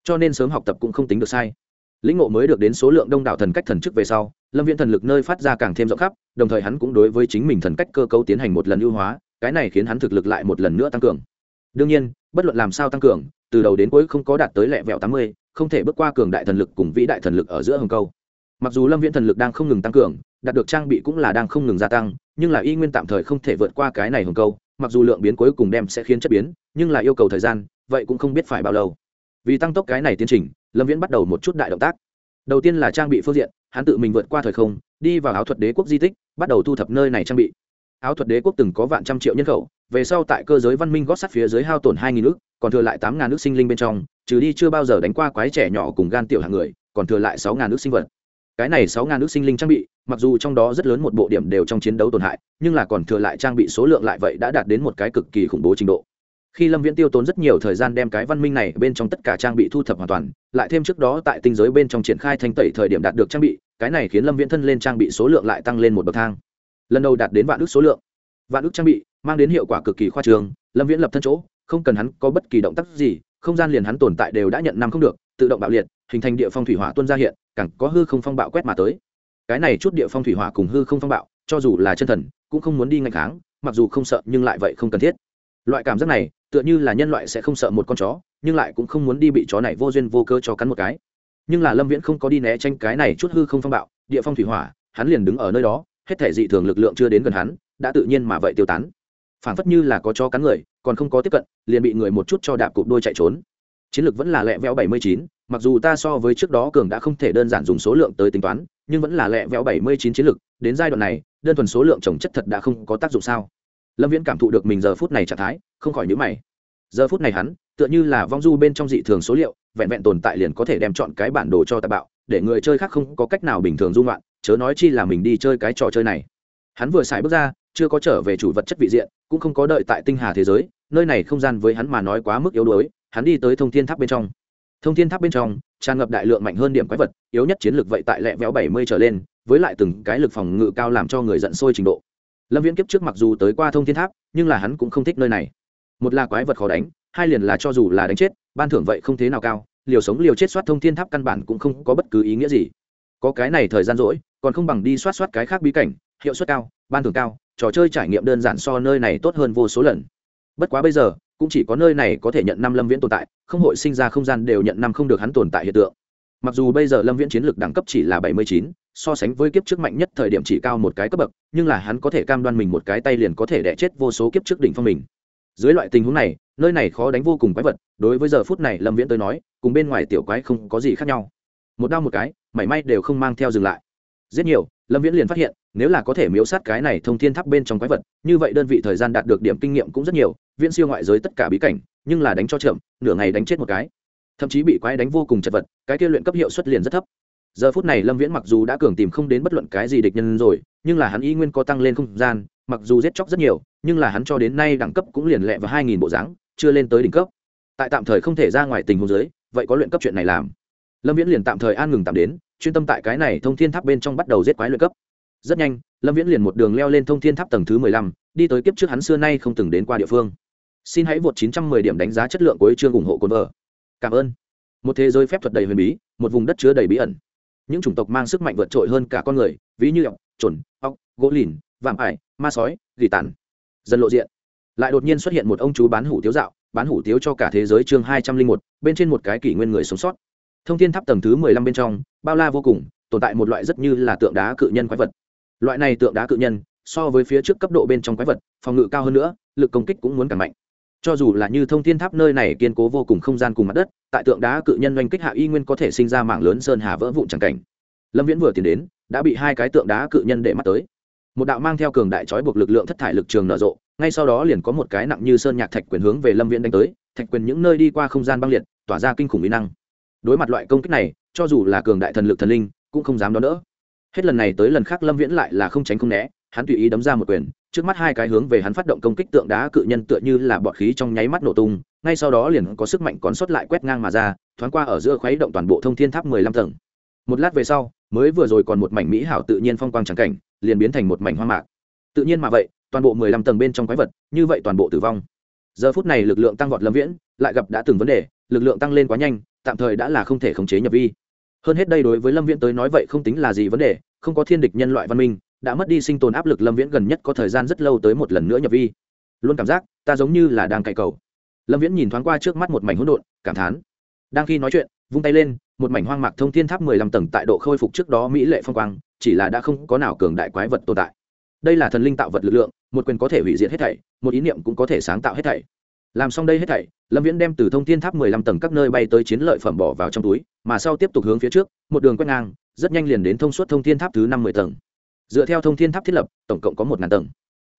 Cho nên sớm học tập cũng không tính được sai. Lĩnh ngộ mới được đến số lượng đông đảo thần cách thần chức về sau, lâm viễn thần lực nơi phát ra càng thêm rộng khắp, đồng thời hắn cũng đối với chính mình thần cách cơ cấu tiến hành một lần ưu hóa, cái này khiến hắn thực lực lại một lần nữa tăng cường. Đương nhiên, bất luận làm sao tăng cường từ đầu đến cuối không có đạt tới lẹ vẹo tám mươi, không thể bước qua cường đại thần lực cùng vĩ đại thần lực ở giữa hồng câu. Mặc dù lâm viễn thần lực đang không ngừng tăng cường, đạt được trang bị cũng là đang không ngừng gia tăng, nhưng là y nguyên tạm thời không thể vượt qua cái này hồng câu, mặc dù lượng biến cuối cùng đem sẽ khiến chất biến, nhưng là yêu cầu thời gian, vậy cũng không biết phải bao lâu. Vì tăng tốc cái này tiến trình, lâm viễn bắt đầu một chút đại động tác. Đầu tiên là trang bị phương diện, hắn tự mình vượt qua thời không, đi vào áo thuật đế quốc di tích, bắt đầu thu thập nơi này trang bị áo thuật đế quốc từng có vạn trăm triệu nhân khẩu, về sau tại cơ giới văn minh gót sắt phía dưới hao tổn hai nghìn nước còn thừa lại tám ngàn nước sinh linh bên trong, trừ đi chưa bao giờ đánh qua quái trẻ nhỏ cùng gan tiểu hạng người, còn thừa lại sáu ngàn nước sinh vật. Cái này sáu ngàn nước sinh linh trang bị, mặc dù trong đó rất lớn một bộ điểm đều trong chiến đấu tổn hại, nhưng là còn thừa lại trang bị số lượng lại vậy đã đạt đến một cái cực kỳ khủng bố trình độ. Khi lâm viễn tiêu tốn rất nhiều thời gian đem cái văn minh này bên trong tất cả trang bị thu thập hoàn toàn, lại thêm trước đó tại tinh giới bên trong triển khai thanh tẩy thời điểm đạt được trang bị, cái này khiến lâm viễn thân lên trang bị số lượng lại tăng lên một bậc thang lần đầu đạt đến vạn ước số lượng. Vạn ước trang bị mang đến hiệu quả cực kỳ khoa trường lâm viễn lập thân chỗ, không cần hắn có bất kỳ động tác gì, không gian liền hắn tồn tại đều đã nhận năm không được, tự động bạo liệt, hình thành địa phong thủy hỏa tuân ra hiện, càng có hư không phong bạo quét mà tới. Cái này chút địa phong thủy hỏa cùng hư không phong bạo, cho dù là chân thần, cũng không muốn đi ngạch kháng, mặc dù không sợ, nhưng lại vậy không cần thiết. Loại cảm giác này, tựa như là nhân loại sẽ không sợ một con chó, nhưng lại cũng không muốn đi bị chó này vô duyên vô cơ cho cắn một cái. Nhưng là lâm viễn không có đi né tranh cái này chút hư không phong bạo, địa phong thủy hỏa, hắn liền đứng ở nơi đó hết thể dị thường lực lượng chưa đến gần hắn, đã tự nhiên mà vậy tiêu tán. Phảng phất như là có cho cắn người, còn không có tiếp cận, liền bị người một chút cho đạp cụp đôi chạy trốn. Chiến lược vẫn là lẹ vẽo bảy mươi chín, mặc dù ta so với trước đó cường đã không thể đơn giản dùng số lượng tới tính toán, nhưng vẫn là lẹ vẽo bảy mươi chín chiến lược, đến giai đoạn này, đơn thuần số lượng trồng chất thật đã không có tác dụng sao. Lâm viễn cảm thụ được mình giờ phút này trạng thái, không khỏi nhữ mày. Giờ phút này hắn, tựa như là vong du bên trong dị thường số liệu, vẹn vẹn tồn tại liền có thể đem chọn cái bản đồ cho tạ bạo, để người chơi khác không có cách nào bình thường dung loạn chớ nói chi là mình đi chơi cái trò chơi này. Hắn vừa xài bước ra, chưa có trở về chủ vật chất vị diện, cũng không có đợi tại tinh hà thế giới, nơi này không gian với hắn mà nói quá mức yếu đuối, hắn đi tới thông thiên tháp bên trong. Thông thiên tháp bên trong, tràn ngập đại lượng mạnh hơn điểm quái vật, yếu nhất chiến lược vậy tại lẹ véo bảy mươi trở lên, với lại từng cái lực phòng ngự cao làm cho người giận sôi trình độ. Lâm viễn kiếp trước mặc dù tới qua thông thiên tháp, nhưng là hắn cũng không thích nơi này. Một là quái vật khó đánh, hai liền là cho dù là đánh chết, ban thưởng vậy không thế nào cao, liều sống liều chết soát thông thiên tháp căn bản cũng không có bất cứ ý nghĩa gì có cái này thời gian rỗi, còn không bằng đi soát soát cái khác bí cảnh, hiệu suất cao, ban thưởng cao, trò chơi trải nghiệm đơn giản so nơi này tốt hơn vô số lần. Bất quá bây giờ, cũng chỉ có nơi này có thể nhận năm lâm viễn tồn tại, không hội sinh ra không gian đều nhận năm không được hắn tồn tại hiện tượng. Mặc dù bây giờ lâm viễn chiến lược đẳng cấp chỉ là bảy mươi chín, so sánh với kiếp trước mạnh nhất thời điểm chỉ cao một cái cấp bậc, nhưng là hắn có thể cam đoan mình một cái tay liền có thể đẻ chết vô số kiếp trước đỉnh phong mình. Dưới loại tình huống này, nơi này khó đánh vô cùng quái vật, đối với giờ phút này lâm viễn tới nói, cùng bên ngoài tiểu quái không có gì khác nhau một đau một cái, mảy may đều không mang theo dừng lại. Rất nhiều, lâm viễn liền phát hiện, nếu là có thể miếu sát cái này thông thiên tháp bên trong quái vật, như vậy đơn vị thời gian đạt được điểm kinh nghiệm cũng rất nhiều, viễn siêu ngoại giới tất cả bí cảnh, nhưng là đánh cho chậm, nửa ngày đánh chết một cái. Thậm chí bị quái đánh vô cùng chật vật, cái kia luyện cấp hiệu suất liền rất thấp. Giờ phút này lâm viễn mặc dù đã cường tìm không đến bất luận cái gì địch nhân rồi, nhưng là hắn y nguyên có tăng lên không gian, mặc dù giết chóc rất nhiều, nhưng là hắn cho đến nay đẳng cấp cũng liền lẹ vào hai nghìn bộ dáng, chưa lên tới đỉnh cấp. Tại tạm thời không thể ra ngoài tình huống dưới, vậy có luyện cấp chuyện này làm lâm viễn liền tạm thời an ngừng tạm đến, chuyên tâm tại cái này thông thiên tháp bên trong bắt đầu giết quái luyện cấp. Rất nhanh, lâm viễn liền một đường leo lên thông thiên tháp tầng thứ mười lăm, đi tới kiếp trước hắn xưa nay không từng đến qua địa phương. Xin hãy vượt chín trăm mười điểm đánh giá chất lượng của chương ủng hộ cồn vợ cảm ơn. Một thế giới phép thuật đầy huyền bí, một vùng đất chứa đầy bí ẩn. Những chủng tộc mang sức mạnh vượt trội hơn cả con người, ví như ọc chuẩn ọc gỗ lìn, vạm ải, ma sói, gỉ tàn. Dần lộ diện. Lại đột nhiên xuất hiện một ông chú bán hủ tiếu dạo, bán hủ tiếu cho cả thế giới chương hai trăm linh một, bên trên một cái kỷ nguyên người sống sót thông thiên tháp tầng thứ mười lăm bên trong, bao la vô cùng, tồn tại một loại rất như là tượng đá cự nhân quái vật. Loại này tượng đá cự nhân, so với phía trước cấp độ bên trong quái vật, phòng ngự cao hơn nữa, lực công kích cũng muốn càng mạnh. Cho dù là như thông thiên tháp nơi này kiên cố vô cùng không gian cùng mặt đất, tại tượng đá cự nhân oanh kích hạ y nguyên có thể sinh ra mạng lớn sơn hà vỡ vụn c cảnh. Lâm viễn vừa tiến đến, đã bị hai cái tượng đá cự nhân để mắt tới. Một đạo mang theo cường đại trói buộc lực lượng thất thải lực trường nở rộ, ngay sau đó liền có một cái nặng như sơn nhạc thạch quyền hướng về lâm viễn đánh tới, thạch quyền những nơi đi qua không gian băng liệt, tỏa ra kinh khủng mỹ năng đối mặt loại công kích này, cho dù là cường đại thần lực thần linh, cũng không dám đón đỡ. Hết lần này tới lần khác lâm viễn lại là không tránh không né, hắn tùy ý đấm ra một quyền, trước mắt hai cái hướng về hắn phát động công kích tượng đá cự nhân tựa như là bọt khí trong nháy mắt nổ tung, ngay sau đó liền có sức mạnh còn sót lại quét ngang mà ra, thoáng qua ở giữa khuấy động toàn bộ thông thiên tháp mười lăm tầng. Một lát về sau, mới vừa rồi còn một mảnh mỹ hảo tự nhiên phong quang trắng cảnh, liền biến thành một mảnh hoang mạc. Tự nhiên mà vậy, toàn bộ mười lăm tầng bên trong quái vật, như vậy toàn bộ tử vong. Giờ phút này lực lượng tăng vọt lâm viễn, lại gặp đã từng vấn đề, lực lượng tăng lên quá nhanh tạm thời đã là không thể khống chế nhập vi. Hơn hết đây đối với lâm viễn tới nói vậy không tính là gì vấn đề, không có thiên địch nhân loại văn minh, đã mất đi sinh tồn áp lực lâm viễn gần nhất có thời gian rất lâu tới một lần nữa nhập vi. Luôn cảm giác, ta giống như là đang cày cầu. Lâm viễn nhìn thoáng qua trước mắt một mảnh hỗn độn, cảm thán. Đang khi nói chuyện, vung tay lên, một mảnh hoang mạc thông thiên tháp mười lăm tầng tại độ khôi phục trước đó mỹ lệ phong quang, chỉ là đã không có nào cường đại quái vật tồn tại. Đây là thần linh tạo vật lực lượng, một quyền có thể hủy diệt hết thảy, một ý niệm cũng có thể sáng tạo hết thảy làm xong đây hết thảy, lâm viễn đem từ thông thiên tháp mười lăm tầng các nơi bay tới chiến lợi phẩm bỏ vào trong túi, mà sau tiếp tục hướng phía trước, một đường quét ngang, rất nhanh liền đến thông suốt thông thiên tháp thứ năm mươi tầng. Dựa theo thông thiên tháp thiết lập, tổng cộng có một ngàn tầng.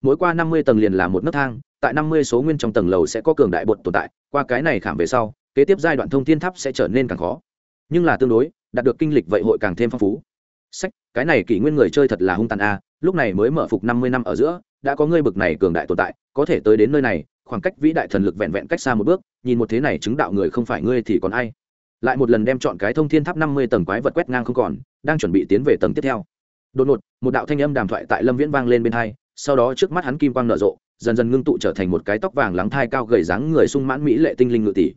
Mỗi qua năm mươi tầng liền là một nấc thang, tại năm mươi số nguyên trong tầng lầu sẽ có cường đại bột tồn tại, qua cái này khảm về sau, kế tiếp giai đoạn thông thiên tháp sẽ trở nên càng khó. Nhưng là tương đối, đạt được kinh lịch vậy hội càng thêm phong phú. Sách, cái này kỷ nguyên người chơi thật là hung tàn a, lúc này mới mở phục năm mươi năm ở giữa, đã có ngươi bực này cường đại tồn tại, có thể tới đến nơi này khoảng cách vĩ đại thần lực vẹn vẹn cách xa một bước, nhìn một thế này chứng đạo người không phải ngươi thì còn ai? Lại một lần đem chọn cái thông thiên tháp năm mươi tầng quái vật quét ngang không còn, đang chuẩn bị tiến về tầng tiếp theo. Đột ngột, một đạo thanh âm đàm thoại tại lâm viễn vang lên bên hai, sau đó trước mắt hắn kim quang nở rộ, dần dần ngưng tụ trở thành một cái tóc vàng lắng thai cao gầy dáng người sung mãn mỹ lệ tinh linh ngự tỷ.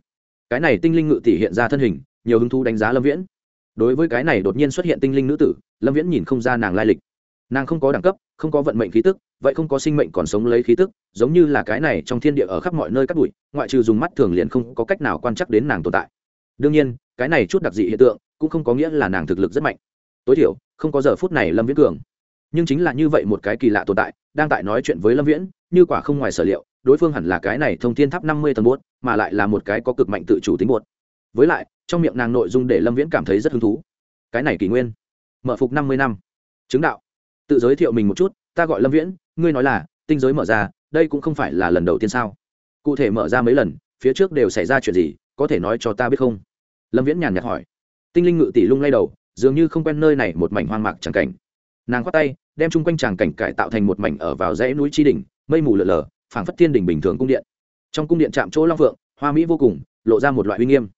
Cái này tinh linh ngự tỷ hiện ra thân hình, nhiều hứng thú đánh giá lâm viễn. Đối với cái này đột nhiên xuất hiện tinh linh nữ tử, lâm viễn nhìn không ra nàng lai lịch. Nàng không có đẳng cấp, không có vận mệnh khí tức vậy không có sinh mệnh còn sống lấy khí tức, giống như là cái này trong thiên địa ở khắp mọi nơi cắt bụi, ngoại trừ dùng mắt thường liền không có cách nào quan chắc đến nàng tồn tại. Đương nhiên, cái này chút đặc dị hiện tượng cũng không có nghĩa là nàng thực lực rất mạnh. Tối thiểu, không có giờ phút này lâm viễn cường. Nhưng chính là như vậy một cái kỳ lạ tồn tại, đang tại nói chuyện với lâm viễn, như quả không ngoài sở liệu, đối phương hẳn là cái này thông thiên tháp năm mươi tầng bốt mà lại là một cái có cực mạnh tự chủ tính bột. Với lại, trong miệng nàng nội dung để lâm viễn cảm thấy rất hứng thú. Cái này kỷ nguyên. Mở phục năm mươi năm. Chứng đạo. Tự giới thiệu mình một chút, ta gọi lâm viễn ngươi nói là, tinh giới mở ra, đây cũng không phải là lần đầu tiên sao? Cụ thể mở ra mấy lần, phía trước đều xảy ra chuyện gì, có thể nói cho ta biết không? Lâm viễn nhàn nhạt hỏi. Tinh linh ngự tỷ lung lay đầu, dường như không quen nơi này một mảnh hoang mạc tràng cảnh. Nàng khoát tay, đem chung quanh tràng cảnh cải tạo thành một mảnh ở vào dãy núi tri đình mây mù lợn lờ phảng phất thiên đình bình thường cung điện. Trong cung điện chạm chỗ long phượng, hoa mỹ vô cùng, lộ ra một loại uy nghiêm.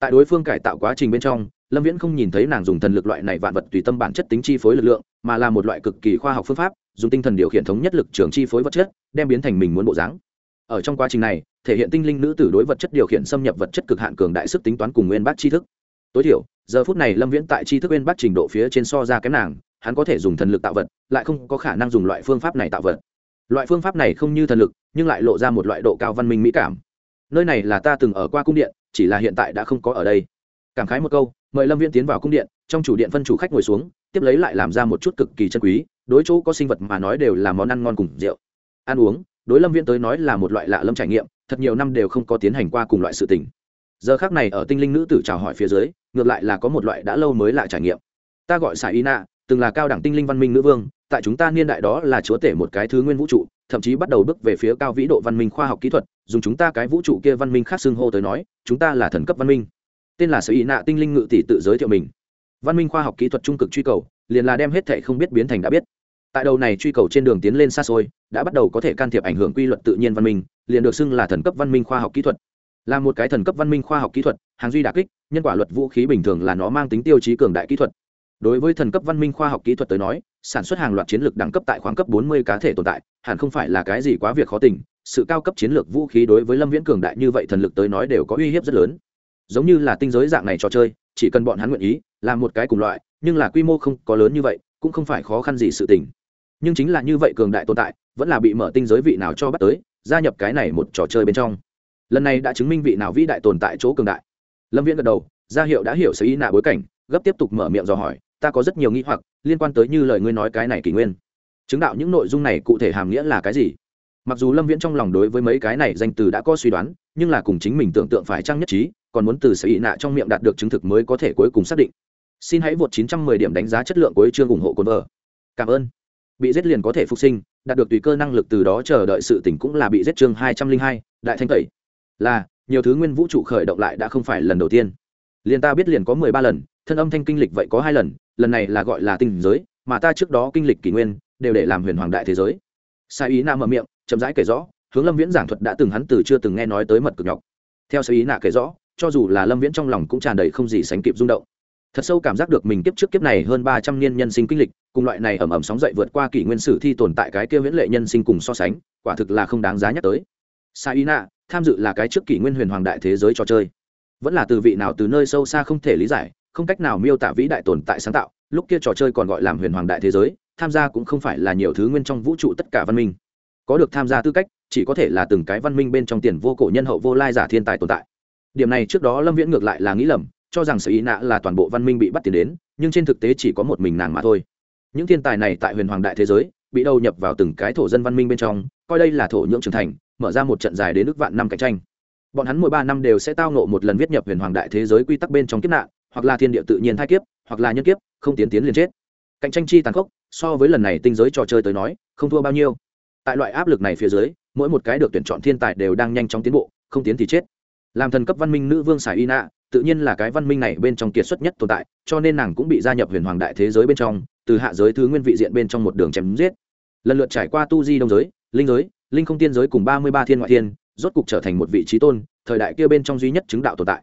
Tại đối phương cải tạo quá trình bên trong, lâm viễn không nhìn thấy nàng dùng thần lực loại này vạn vật tùy tâm bản chất tính chi phối lực lượng, mà là một loại cực kỳ khoa học phương pháp dùng tinh thần điều khiển thống nhất lực trường chi phối vật chất, đem biến thành mình muốn bộ dáng. Ở trong quá trình này, thể hiện tinh linh nữ tử đối vật chất điều khiển xâm nhập vật chất cực hạn cường đại sức tính toán cùng nguyên bác tri thức. Tối thiểu, giờ phút này lâm viễn tại tri thức nguyên bác trình độ phía trên so ra kém nàng, hắn có thể dùng thần lực tạo vật, lại không có khả năng dùng loại phương pháp này tạo vật. Loại phương pháp này không như thần lực, nhưng lại lộ ra một loại độ cao văn minh mỹ cảm. Nơi này là ta từng ở qua cung điện, chỉ là hiện tại đã không có ở đây. Cảm khái một câu, mời lâm viễn tiến vào cung điện, trong chủ điện phân chủ khách ngồi xuống, tiếp lấy lại làm ra một chút cực kỳ chân quý đối chỗ có sinh vật mà nói đều là món ăn ngon cùng rượu. Ăn uống, đối lâm viễn tới nói là một loại lạ lâm trải nghiệm, thật nhiều năm đều không có tiến hành qua cùng loại sự tình. Giờ khác này ở tinh linh nữ tử chào hỏi phía dưới, ngược lại là có một loại đã lâu mới lạ trải nghiệm. Ta gọi xài y nạ từng là cao đẳng tinh linh văn minh nữ vương, tại chúng ta niên đại đó là chúa tể một cái thứ nguyên vũ trụ, thậm chí bắt đầu bước về phía cao vĩ độ văn minh khoa học kỹ thuật, dùng chúng ta cái vũ trụ kia văn minh khác xưng hô tới nói, chúng ta là thần cấp văn minh. Tên là sở y nạ tinh linh ngự tỷ tự giới thiệu mình. Văn minh khoa học kỹ thuật trung cực truy cầu, liền là đem hết thệ không biết biến thành đã biết tại đầu này truy cầu trên đường tiến lên xa xôi, đã bắt đầu có thể can thiệp ảnh hưởng quy luật tự nhiên văn minh, liền được xưng là thần cấp văn minh khoa học kỹ thuật. Là một cái thần cấp văn minh khoa học kỹ thuật, hàng duy đà kích, nhân quả luật vũ khí bình thường là nó mang tính tiêu chí cường đại kỹ thuật. Đối với thần cấp văn minh khoa học kỹ thuật tới nói, sản xuất hàng loạt chiến lược đẳng cấp tại khoảng cấp 40 cá thể tồn tại, hẳn không phải là cái gì quá việc khó tình, sự cao cấp chiến lược vũ khí đối với lâm viễn cường đại như vậy thần lực tới nói đều có uy hiếp rất lớn. Giống như là tinh giới dạng này trò chơi, chỉ cần bọn hắn nguyện ý làm một cái cùng loại, nhưng là quy mô không có lớn như vậy, cũng không phải khó khăn gì sự tình nhưng chính là như vậy cường đại tồn tại, vẫn là bị mở tinh giới vị nào cho bắt tới, gia nhập cái này một trò chơi bên trong. Lần này đã chứng minh vị nào vĩ đại tồn tại chỗ cường đại. Lâm viễn gật đầu, gia hiệu đã hiểu sự ý nạ bối cảnh, gấp tiếp tục mở miệng dò hỏi, ta có rất nhiều nghi hoặc liên quan tới như lời ngươi nói cái này kỷ nguyên. Chứng đạo những nội dung này cụ thể hàm nghĩa là cái gì? Mặc dù lâm viễn trong lòng đối với mấy cái này danh từ đã có suy đoán, nhưng là cùng chính mình tưởng tượng phải trăng nhất trí, còn muốn từ sự ý nạ trong miệng đạt được chứng thực mới có thể cuối cùng xác định. Xin hãy vượt 910 điểm đánh giá chất lượng của chương ủng hộ cồn vợ. Cảm ơn bị giết liền có thể phục sinh đạt được tùy cơ năng lực từ đó chờ đợi sự tỉnh cũng là bị giết chương 202, đại thanh tẩy. Là nhiều thứ nguyên vũ trụ khởi động lại đã không phải lần đầu tiên. Liền ta biết liền có mười ba lần thân âm thanh kinh lịch vậy có hai lần lần này là gọi là tinh giới mà ta trước đó kinh lịch kỷ nguyên đều để làm huyền hoàng đại thế giới. Sai ý nạ mở miệng chậm rãi kể rõ hướng lâm viễn giảng thuật đã từng hắn từ chưa từng nghe nói tới mật cực nhọc. Theo sai ý nạ kể rõ cho dù là lâm viễn trong lòng cũng tràn đầy không gì sánh kịp rung động thật sâu cảm giác được mình kiếp trước kiếp này hơn ba trăm niên nhân sinh kinh lịch, cùng loại này ẩm ẩm sóng dậy vượt qua kỷ nguyên sử thi tồn tại cái kia viễn lệ nhân sinh cùng so sánh, quả thực là không đáng giá nhắc tới. Sa y nạ tham dự là cái trước kỷ nguyên huyền hoàng đại thế giới trò chơi. Vẫn là từ vị nào từ nơi sâu xa không thể lý giải, không cách nào miêu tả vĩ đại tồn tại sáng tạo, lúc kia trò chơi còn gọi làm huyền hoàng đại thế giới, tham gia cũng không phải là nhiều thứ nguyên trong vũ trụ tất cả văn minh. Có được tham gia tư cách, chỉ có thể là từng cái văn minh bên trong tiền vô cổ nhân hậu vô lai giả thiên tài tồn tại. Điểm này trước đó lâm viễn ngược lại là nghĩ lầm cho rằng sở ý nạ là toàn bộ văn minh bị bắt tiền đến, nhưng trên thực tế chỉ có một mình nàng mà thôi. Những thiên tài này tại huyền hoàng đại thế giới, bị đầu nhập vào từng cái thổ dân văn minh bên trong, coi đây là thổ nhưỡng trưởng thành, mở ra một trận dài đến nước vạn năm cạnh tranh. Bọn hắn mỗi ba năm đều sẽ tao nộ một lần viết nhập huyền hoàng đại thế giới quy tắc bên trong kiếp nạn, hoặc là thiên địa tự nhiên thai kiếp, hoặc là nhân kiếp, không tiến tiến liền chết. Cạnh tranh chi tàn khốc, so với lần này tinh giới trò chơi tới nói, không thua bao nhiêu. Tại loại áp lực này phía dưới, mỗi một cái được tuyển chọn thiên tài đều đang nhanh chóng tiến bộ, không tiến thì chết. Làm thần cấp văn minh nữ vương xài y nạ tự nhiên là cái văn minh này bên trong kiệt xuất nhất tồn tại, cho nên nàng cũng bị gia nhập huyền hoàng đại thế giới bên trong, từ hạ giới thứ nguyên vị diện bên trong một đường chém giết. Lần lượt trải qua tu di đông giới, linh giới, linh không tiên giới cùng ba mươi ba thiên ngoại thiên, rốt cục trở thành một vị trí tôn, thời đại kia bên trong duy nhất chứng đạo tồn tại.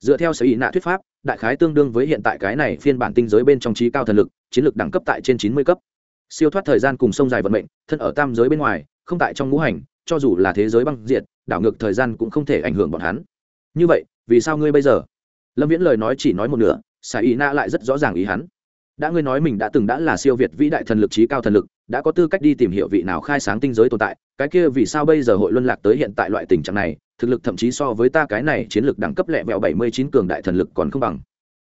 Dựa theo sở ý nạ thuyết pháp, đại khái tương đương với hiện tại cái này phiên bản tinh giới bên trong trí cao thần lực, chiến lược đẳng cấp tại trên chín mươi cấp. Siêu thoát thời gian cùng sông dài vận mệnh, thân ở tam giới bên ngoài, không tại trong ngũ hành, cho dù là thế giới băng diệt, đảo ngược thời gian cũng không thể ảnh hưởng bọn hắn. Như vậy vì sao ngươi bây giờ? Lâm viễn lời nói chỉ nói một nửa xà ý na lại rất rõ ràng ý hắn. Đã ngươi nói mình đã từng đã là siêu việt vĩ đại thần lực, trí cao thần lực, đã có tư cách đi tìm hiểu vị nào khai sáng tinh giới tồn tại, cái kia vì sao bây giờ hội luân lạc tới hiện tại loại tình trạng này, thực lực thậm chí so với ta cái này chiến lược đẳng cấp lẹ vẹo bảy mươi chín cường đại thần lực còn không bằng.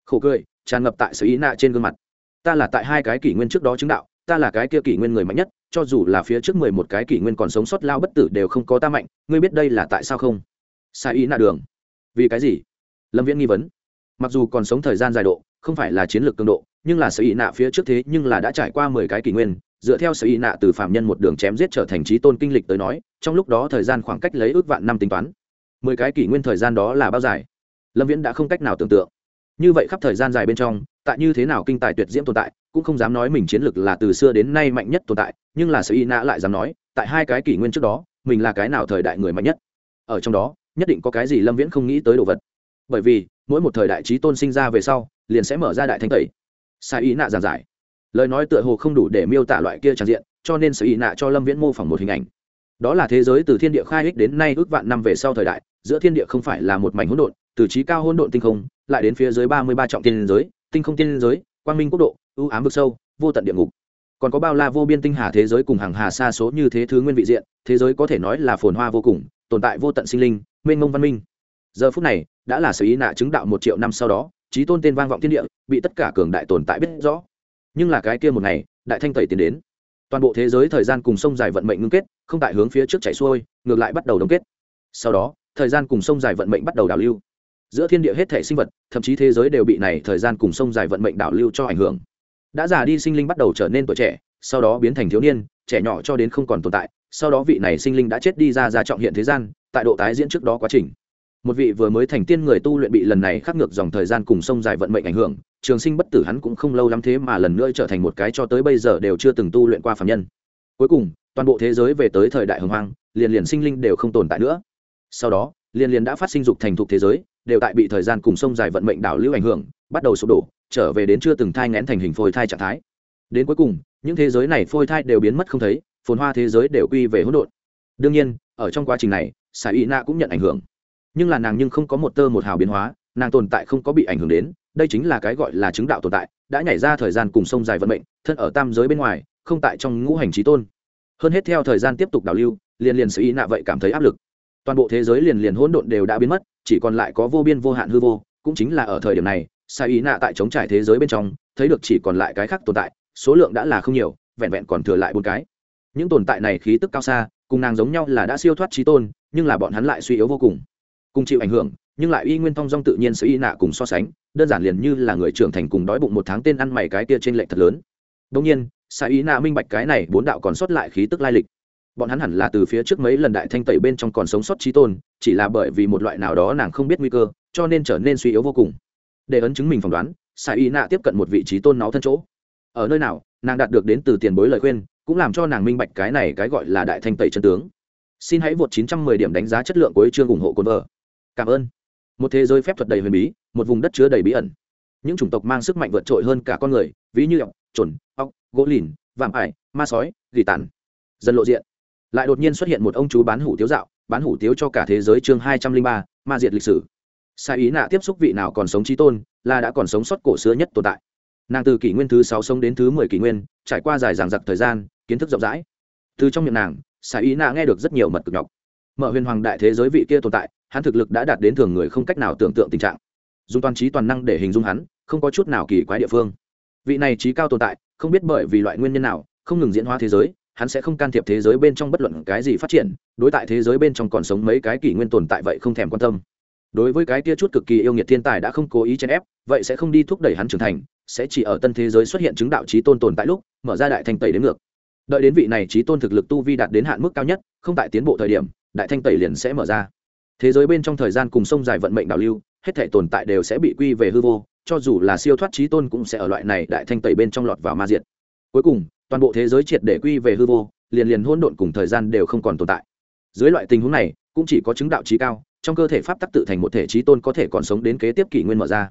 Khổ cười, tràn ngập tại sự ý nạ trên gương mặt. Ta là tại hai cái kỷ nguyên trước đó chứng đạo, ta là cái kia kỷ nguyên người mạnh nhất, cho dù là phía trước mười một cái kỷ nguyên còn sống sót lao bất tử đều không có ta mạnh, ngươi biết đây là tại sao không? Sai ý nạ đường vì cái gì? Lâm viễn nghi vấn. Mặc dù còn sống thời gian dài độ, không phải là chiến lược cường độ, nhưng là sở ý nạ phía trước thế nhưng là đã trải qua mười cái kỷ nguyên, dựa theo sở ý nạ từ phạm nhân một đường chém giết trở thành trí tôn kinh lịch tới nói, trong lúc đó thời gian khoảng cách lấy ước vạn năm tính toán. Mười cái kỷ nguyên thời gian đó là bao dài? Lâm viễn đã không cách nào tưởng tượng. Như vậy khắp thời gian dài bên trong, tại như thế nào kinh tài tuyệt diễm tồn tại, cũng không dám nói mình chiến lược là từ xưa đến nay mạnh nhất tồn tại, nhưng là sở ý nạ lại dám nói, tại hai cái kỷ nguyên trước đó, mình là cái nào thời đại người mạnh nhất? Ở trong đó nhất định có cái gì lâm viễn không nghĩ tới đồ vật. Bởi vì, mỗi một thời đại trí tôn sinh ra về sau, liền sẽ mở ra đại thanh tẩy. Sai ý nạ giảng giải. Lời nói tựa hồ không đủ để miêu tả loại kia tràn diện, cho nên sai ý nạ cho lâm viễn mô phỏng một hình ảnh. Đó là thế giới từ thiên địa khai ích đến nay ước vạn năm về sau thời đại, giữa thiên địa không phải là một mảnh hỗn độn, từ trí cao hỗn độn tinh không, lại đến phía dưới ba mươi ba trọng tiên giới, tinh không tiên giới, quang minh quốc độ ưu ám vực sâu, vô tận địa ngục. Còn có bao la vô biên tinh hà thế giới cùng hàng hà xa số như thế thứ nguyên vị diện, thế giới có thể nói là phồn hoa vô cùng, tồn tại vô tận sinh linh mênh mông văn minh. Giờ phút này, đã là sự ý nạ chứng đạo một triệu năm sau đó trí tôn tên vang vọng thiên địa, bị tất cả cường đại tồn tại biết rõ. Nhưng là cái kia một ngày, đại thanh tẩy tiến đến. Toàn bộ thế giới thời gian cùng sông dài vận mệnh ngưng kết, không tại hướng phía trước chảy xuôi, ngược lại bắt đầu đóng kết. Sau đó, thời gian cùng sông dài vận mệnh bắt đầu đảo lưu. Giữa thiên địa hết thể sinh vật, thậm chí thế giới đều bị này thời gian cùng sông dài vận mệnh đảo lưu cho ảnh hưởng. Đã già đi sinh linh bắt đầu trở nên tuổi trẻ, sau đó biến thành thiếu niên, trẻ nhỏ cho đến không còn tồn tại sau đó vị này sinh linh đã chết đi ra ra trọng hiện thế gian, tại độ tái diễn trước đó quá trình. Một vị vừa mới thành tiên người tu luyện bị lần này khắc ngược dòng thời gian cùng sông dài vận mệnh ảnh hưởng, trường sinh bất tử hắn cũng không lâu lắm thế mà lần nữa trở thành một cái cho tới bây giờ đều chưa từng tu luyện qua phạm nhân. Cuối cùng, toàn bộ thế giới về tới thời đại hồng hoang, liền liền sinh linh đều không tồn tại nữa. Sau đó, liền liền đã phát sinh dục thành thục thế giới, đều tại bị thời gian cùng sông dài vận mệnh đảo lưu ảnh hưởng, bắt đầu sụp đổ, trở về đến chưa từng thai ngén thành hình phôi thai trạng thái. Đến cuối cùng, những thế giới này phôi thai đều biến mất không thấy phồn hoa thế giới đều quy về hỗn độn. Đương nhiên, ở trong quá trình này xà y na cũng nhận ảnh hưởng. Nhưng là nàng nhưng không có một tơ một hào biến hóa, nàng tồn tại không có bị ảnh hưởng đến, đây chính là cái gọi là chứng đạo tồn tại, đã nhảy ra thời gian cùng sông dài vận mệnh, thân ở tam giới bên ngoài, không tại trong ngũ hành trí tôn. Hơn hết theo thời gian tiếp tục đảo lưu, liền liền sự ý nạ vậy cảm thấy áp lực. Toàn bộ thế giới liền liền hỗn độn đều đã biến mất, chỉ còn lại có vô biên vô hạn hư vô, cũng chính là ở thời điểm này sai ý nạ tại chống trải thế giới bên trong, thấy được chỉ còn lại cái khác tồn tại, số lượng đã là không nhiều, vẹn vẹn còn thừa lại bốn cái những tồn tại này khí tức cao xa, cùng nàng giống nhau là đã siêu thoát trí tôn, nhưng là bọn hắn lại suy yếu vô cùng. Cùng chịu ảnh hưởng, nhưng lại uy nguyên thong dong tự nhiên sự y nạ cùng so sánh, đơn giản liền như là người trưởng thành cùng đói bụng một tháng tên ăn mày cái kia trên lệnh thật lớn. Đông nhiên sai y nạ minh bạch cái này, bốn đạo còn sót lại khí tức lai lịch. Bọn hắn hẳn là từ phía trước mấy lần đại thanh tẩy bên trong còn sống sót trí tôn, chỉ là bởi vì một loại nào đó nàng không biết nguy cơ, cho nên trở nên suy yếu vô cùng. Để ấn chứng mình phỏng đoán sai Y nạ tiếp cận một vị trí tôn náu thân chỗ. Ở nơi nào, nàng đạt được đến từ tiền bối lời khuyên cũng làm cho nàng minh bạch cái này cái gọi là đại thanh tẩy chân tướng. Xin hãy vượt 910 điểm đánh giá chất lượng của chương ủng hộ cồn vợ. Cảm ơn. Một thế giới phép thuật đầy huyền bí, một vùng đất chứa đầy bí ẩn. Những chủng tộc mang sức mạnh vượt trội hơn cả con người, ví như ọc chuẩn ọc gỗ lìn, vạm ải, ma sói, gỉ tàn. Dần lộ diện. Lại đột nhiên xuất hiện một ông chú bán hủ tiếu dạo, bán hủ tiếu cho cả thế giới chương hai trăm linh ba, ma diệt lịch sử. Sai ý nạ tiếp xúc vị nào còn sống trí tôn, là đã còn sống sót cổ xưa nhất tồn tại. Nàng từ kỷ nguyên thứ sáu sống đến thứ mười kỷ nguyên, trải qua dài dằng dặc thời gian kiến thức rộng rãi. Từ trong miệng nàng xà ý nạ nghe được rất nhiều mật cực nhọc. Mở huyền hoàng đại thế giới vị kia tồn tại, hắn thực lực đã đạt đến thường người không cách nào tưởng tượng tình trạng. Dùng toàn trí toàn năng để hình dung hắn, không có chút nào kỳ quái địa phương. Vị này trí cao tồn tại, không biết bởi vì loại nguyên nhân nào, không ngừng diễn hóa thế giới, hắn sẽ không can thiệp thế giới bên trong bất luận cái gì phát triển, đối tại thế giới bên trong còn sống mấy cái kỷ nguyên tồn tại vậy không thèm quan tâm. Đối với cái kia chút cực kỳ yêu nghiệt thiên tài đã không cố ý chèn ép, vậy sẽ không đi thúc đẩy hắn trưởng thành, sẽ chỉ ở tân thế giới xuất hiện chứng đạo trí tôn tồn tại lúc, mở ra đại thành tẩy đến ngược đợi đến vị này trí tôn thực lực tu vi đạt đến hạn mức cao nhất, không tại tiến bộ thời điểm, đại thanh tẩy liền sẽ mở ra. Thế giới bên trong thời gian cùng sông dài vận mệnh đảo lưu, hết thể tồn tại đều sẽ bị quy về hư vô, cho dù là siêu thoát trí tôn cũng sẽ ở loại này đại thanh tẩy bên trong lọt vào ma diệt. Cuối cùng, toàn bộ thế giới triệt để quy về hư vô, liền liền hỗn độn cùng thời gian đều không còn tồn tại. Dưới loại tình huống này, cũng chỉ có chứng đạo trí cao, trong cơ thể pháp tắc tự thành một thể trí tôn có thể còn sống đến kế tiếp kỷ nguyên mở ra.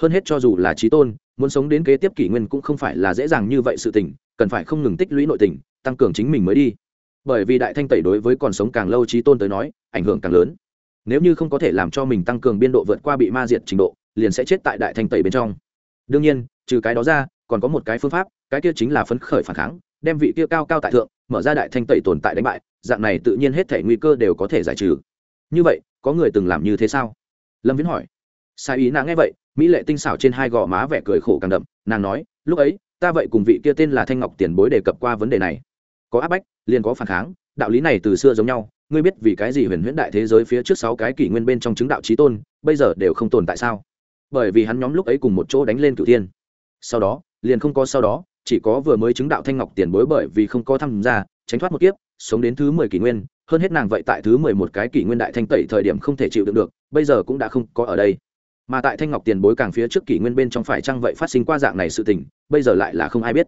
Hơn hết cho dù là trí tôn, muốn sống đến kế tiếp kỷ nguyên cũng không phải là dễ dàng như vậy sự tình cần phải không ngừng tích lũy nội tình, tăng cường chính mình mới đi. Bởi vì đại thanh tẩy đối với còn sống càng lâu trí tôn tới nói, ảnh hưởng càng lớn. Nếu như không có thể làm cho mình tăng cường biên độ vượt qua bị ma diệt trình độ, liền sẽ chết tại đại thanh tẩy bên trong. Đương nhiên, trừ cái đó ra, còn có một cái phương pháp, cái kia chính là phấn khởi phản kháng, đem vị kia cao cao tại thượng, mở ra đại thanh tẩy tồn tại đánh bại, dạng này tự nhiên hết thể nguy cơ đều có thể giải trừ. Như vậy, có người từng làm như thế sao? Lâm viễn hỏi. Sai ý nàng nghe vậy, mỹ lệ tinh xảo trên hai gò má vẻ cười khổ càng đậm, nàng nói, lúc ấy ta vậy cùng vị kia tên là thanh ngọc tiền bối đề cập qua vấn đề này. Có áp bách, liền có phản kháng, đạo lý này từ xưa giống nhau, ngươi biết vì cái gì huyền huyễn đại thế giới phía trước sáu cái kỷ nguyên bên trong chứng đạo trí tôn, bây giờ đều không tồn tại sao? Bởi vì hắn nhóm lúc ấy cùng một chỗ đánh lên cửu thiên. Sau đó, liền không có sau đó, chỉ có vừa mới chứng đạo thanh ngọc tiền bối bởi vì không có tham gia, tránh thoát một kiếp, sống đến thứ mười kỷ nguyên, hơn hết nàng vậy tại thứ mười một cái kỷ nguyên đại thanh tẩy thời điểm không thể chịu đựng được, bây giờ cũng đã không có ở đây mà tại thanh ngọc tiền bối càng phía trước kỷ nguyên bên trong phải chăng vậy phát sinh qua dạng này sự tình, bây giờ lại là không ai biết.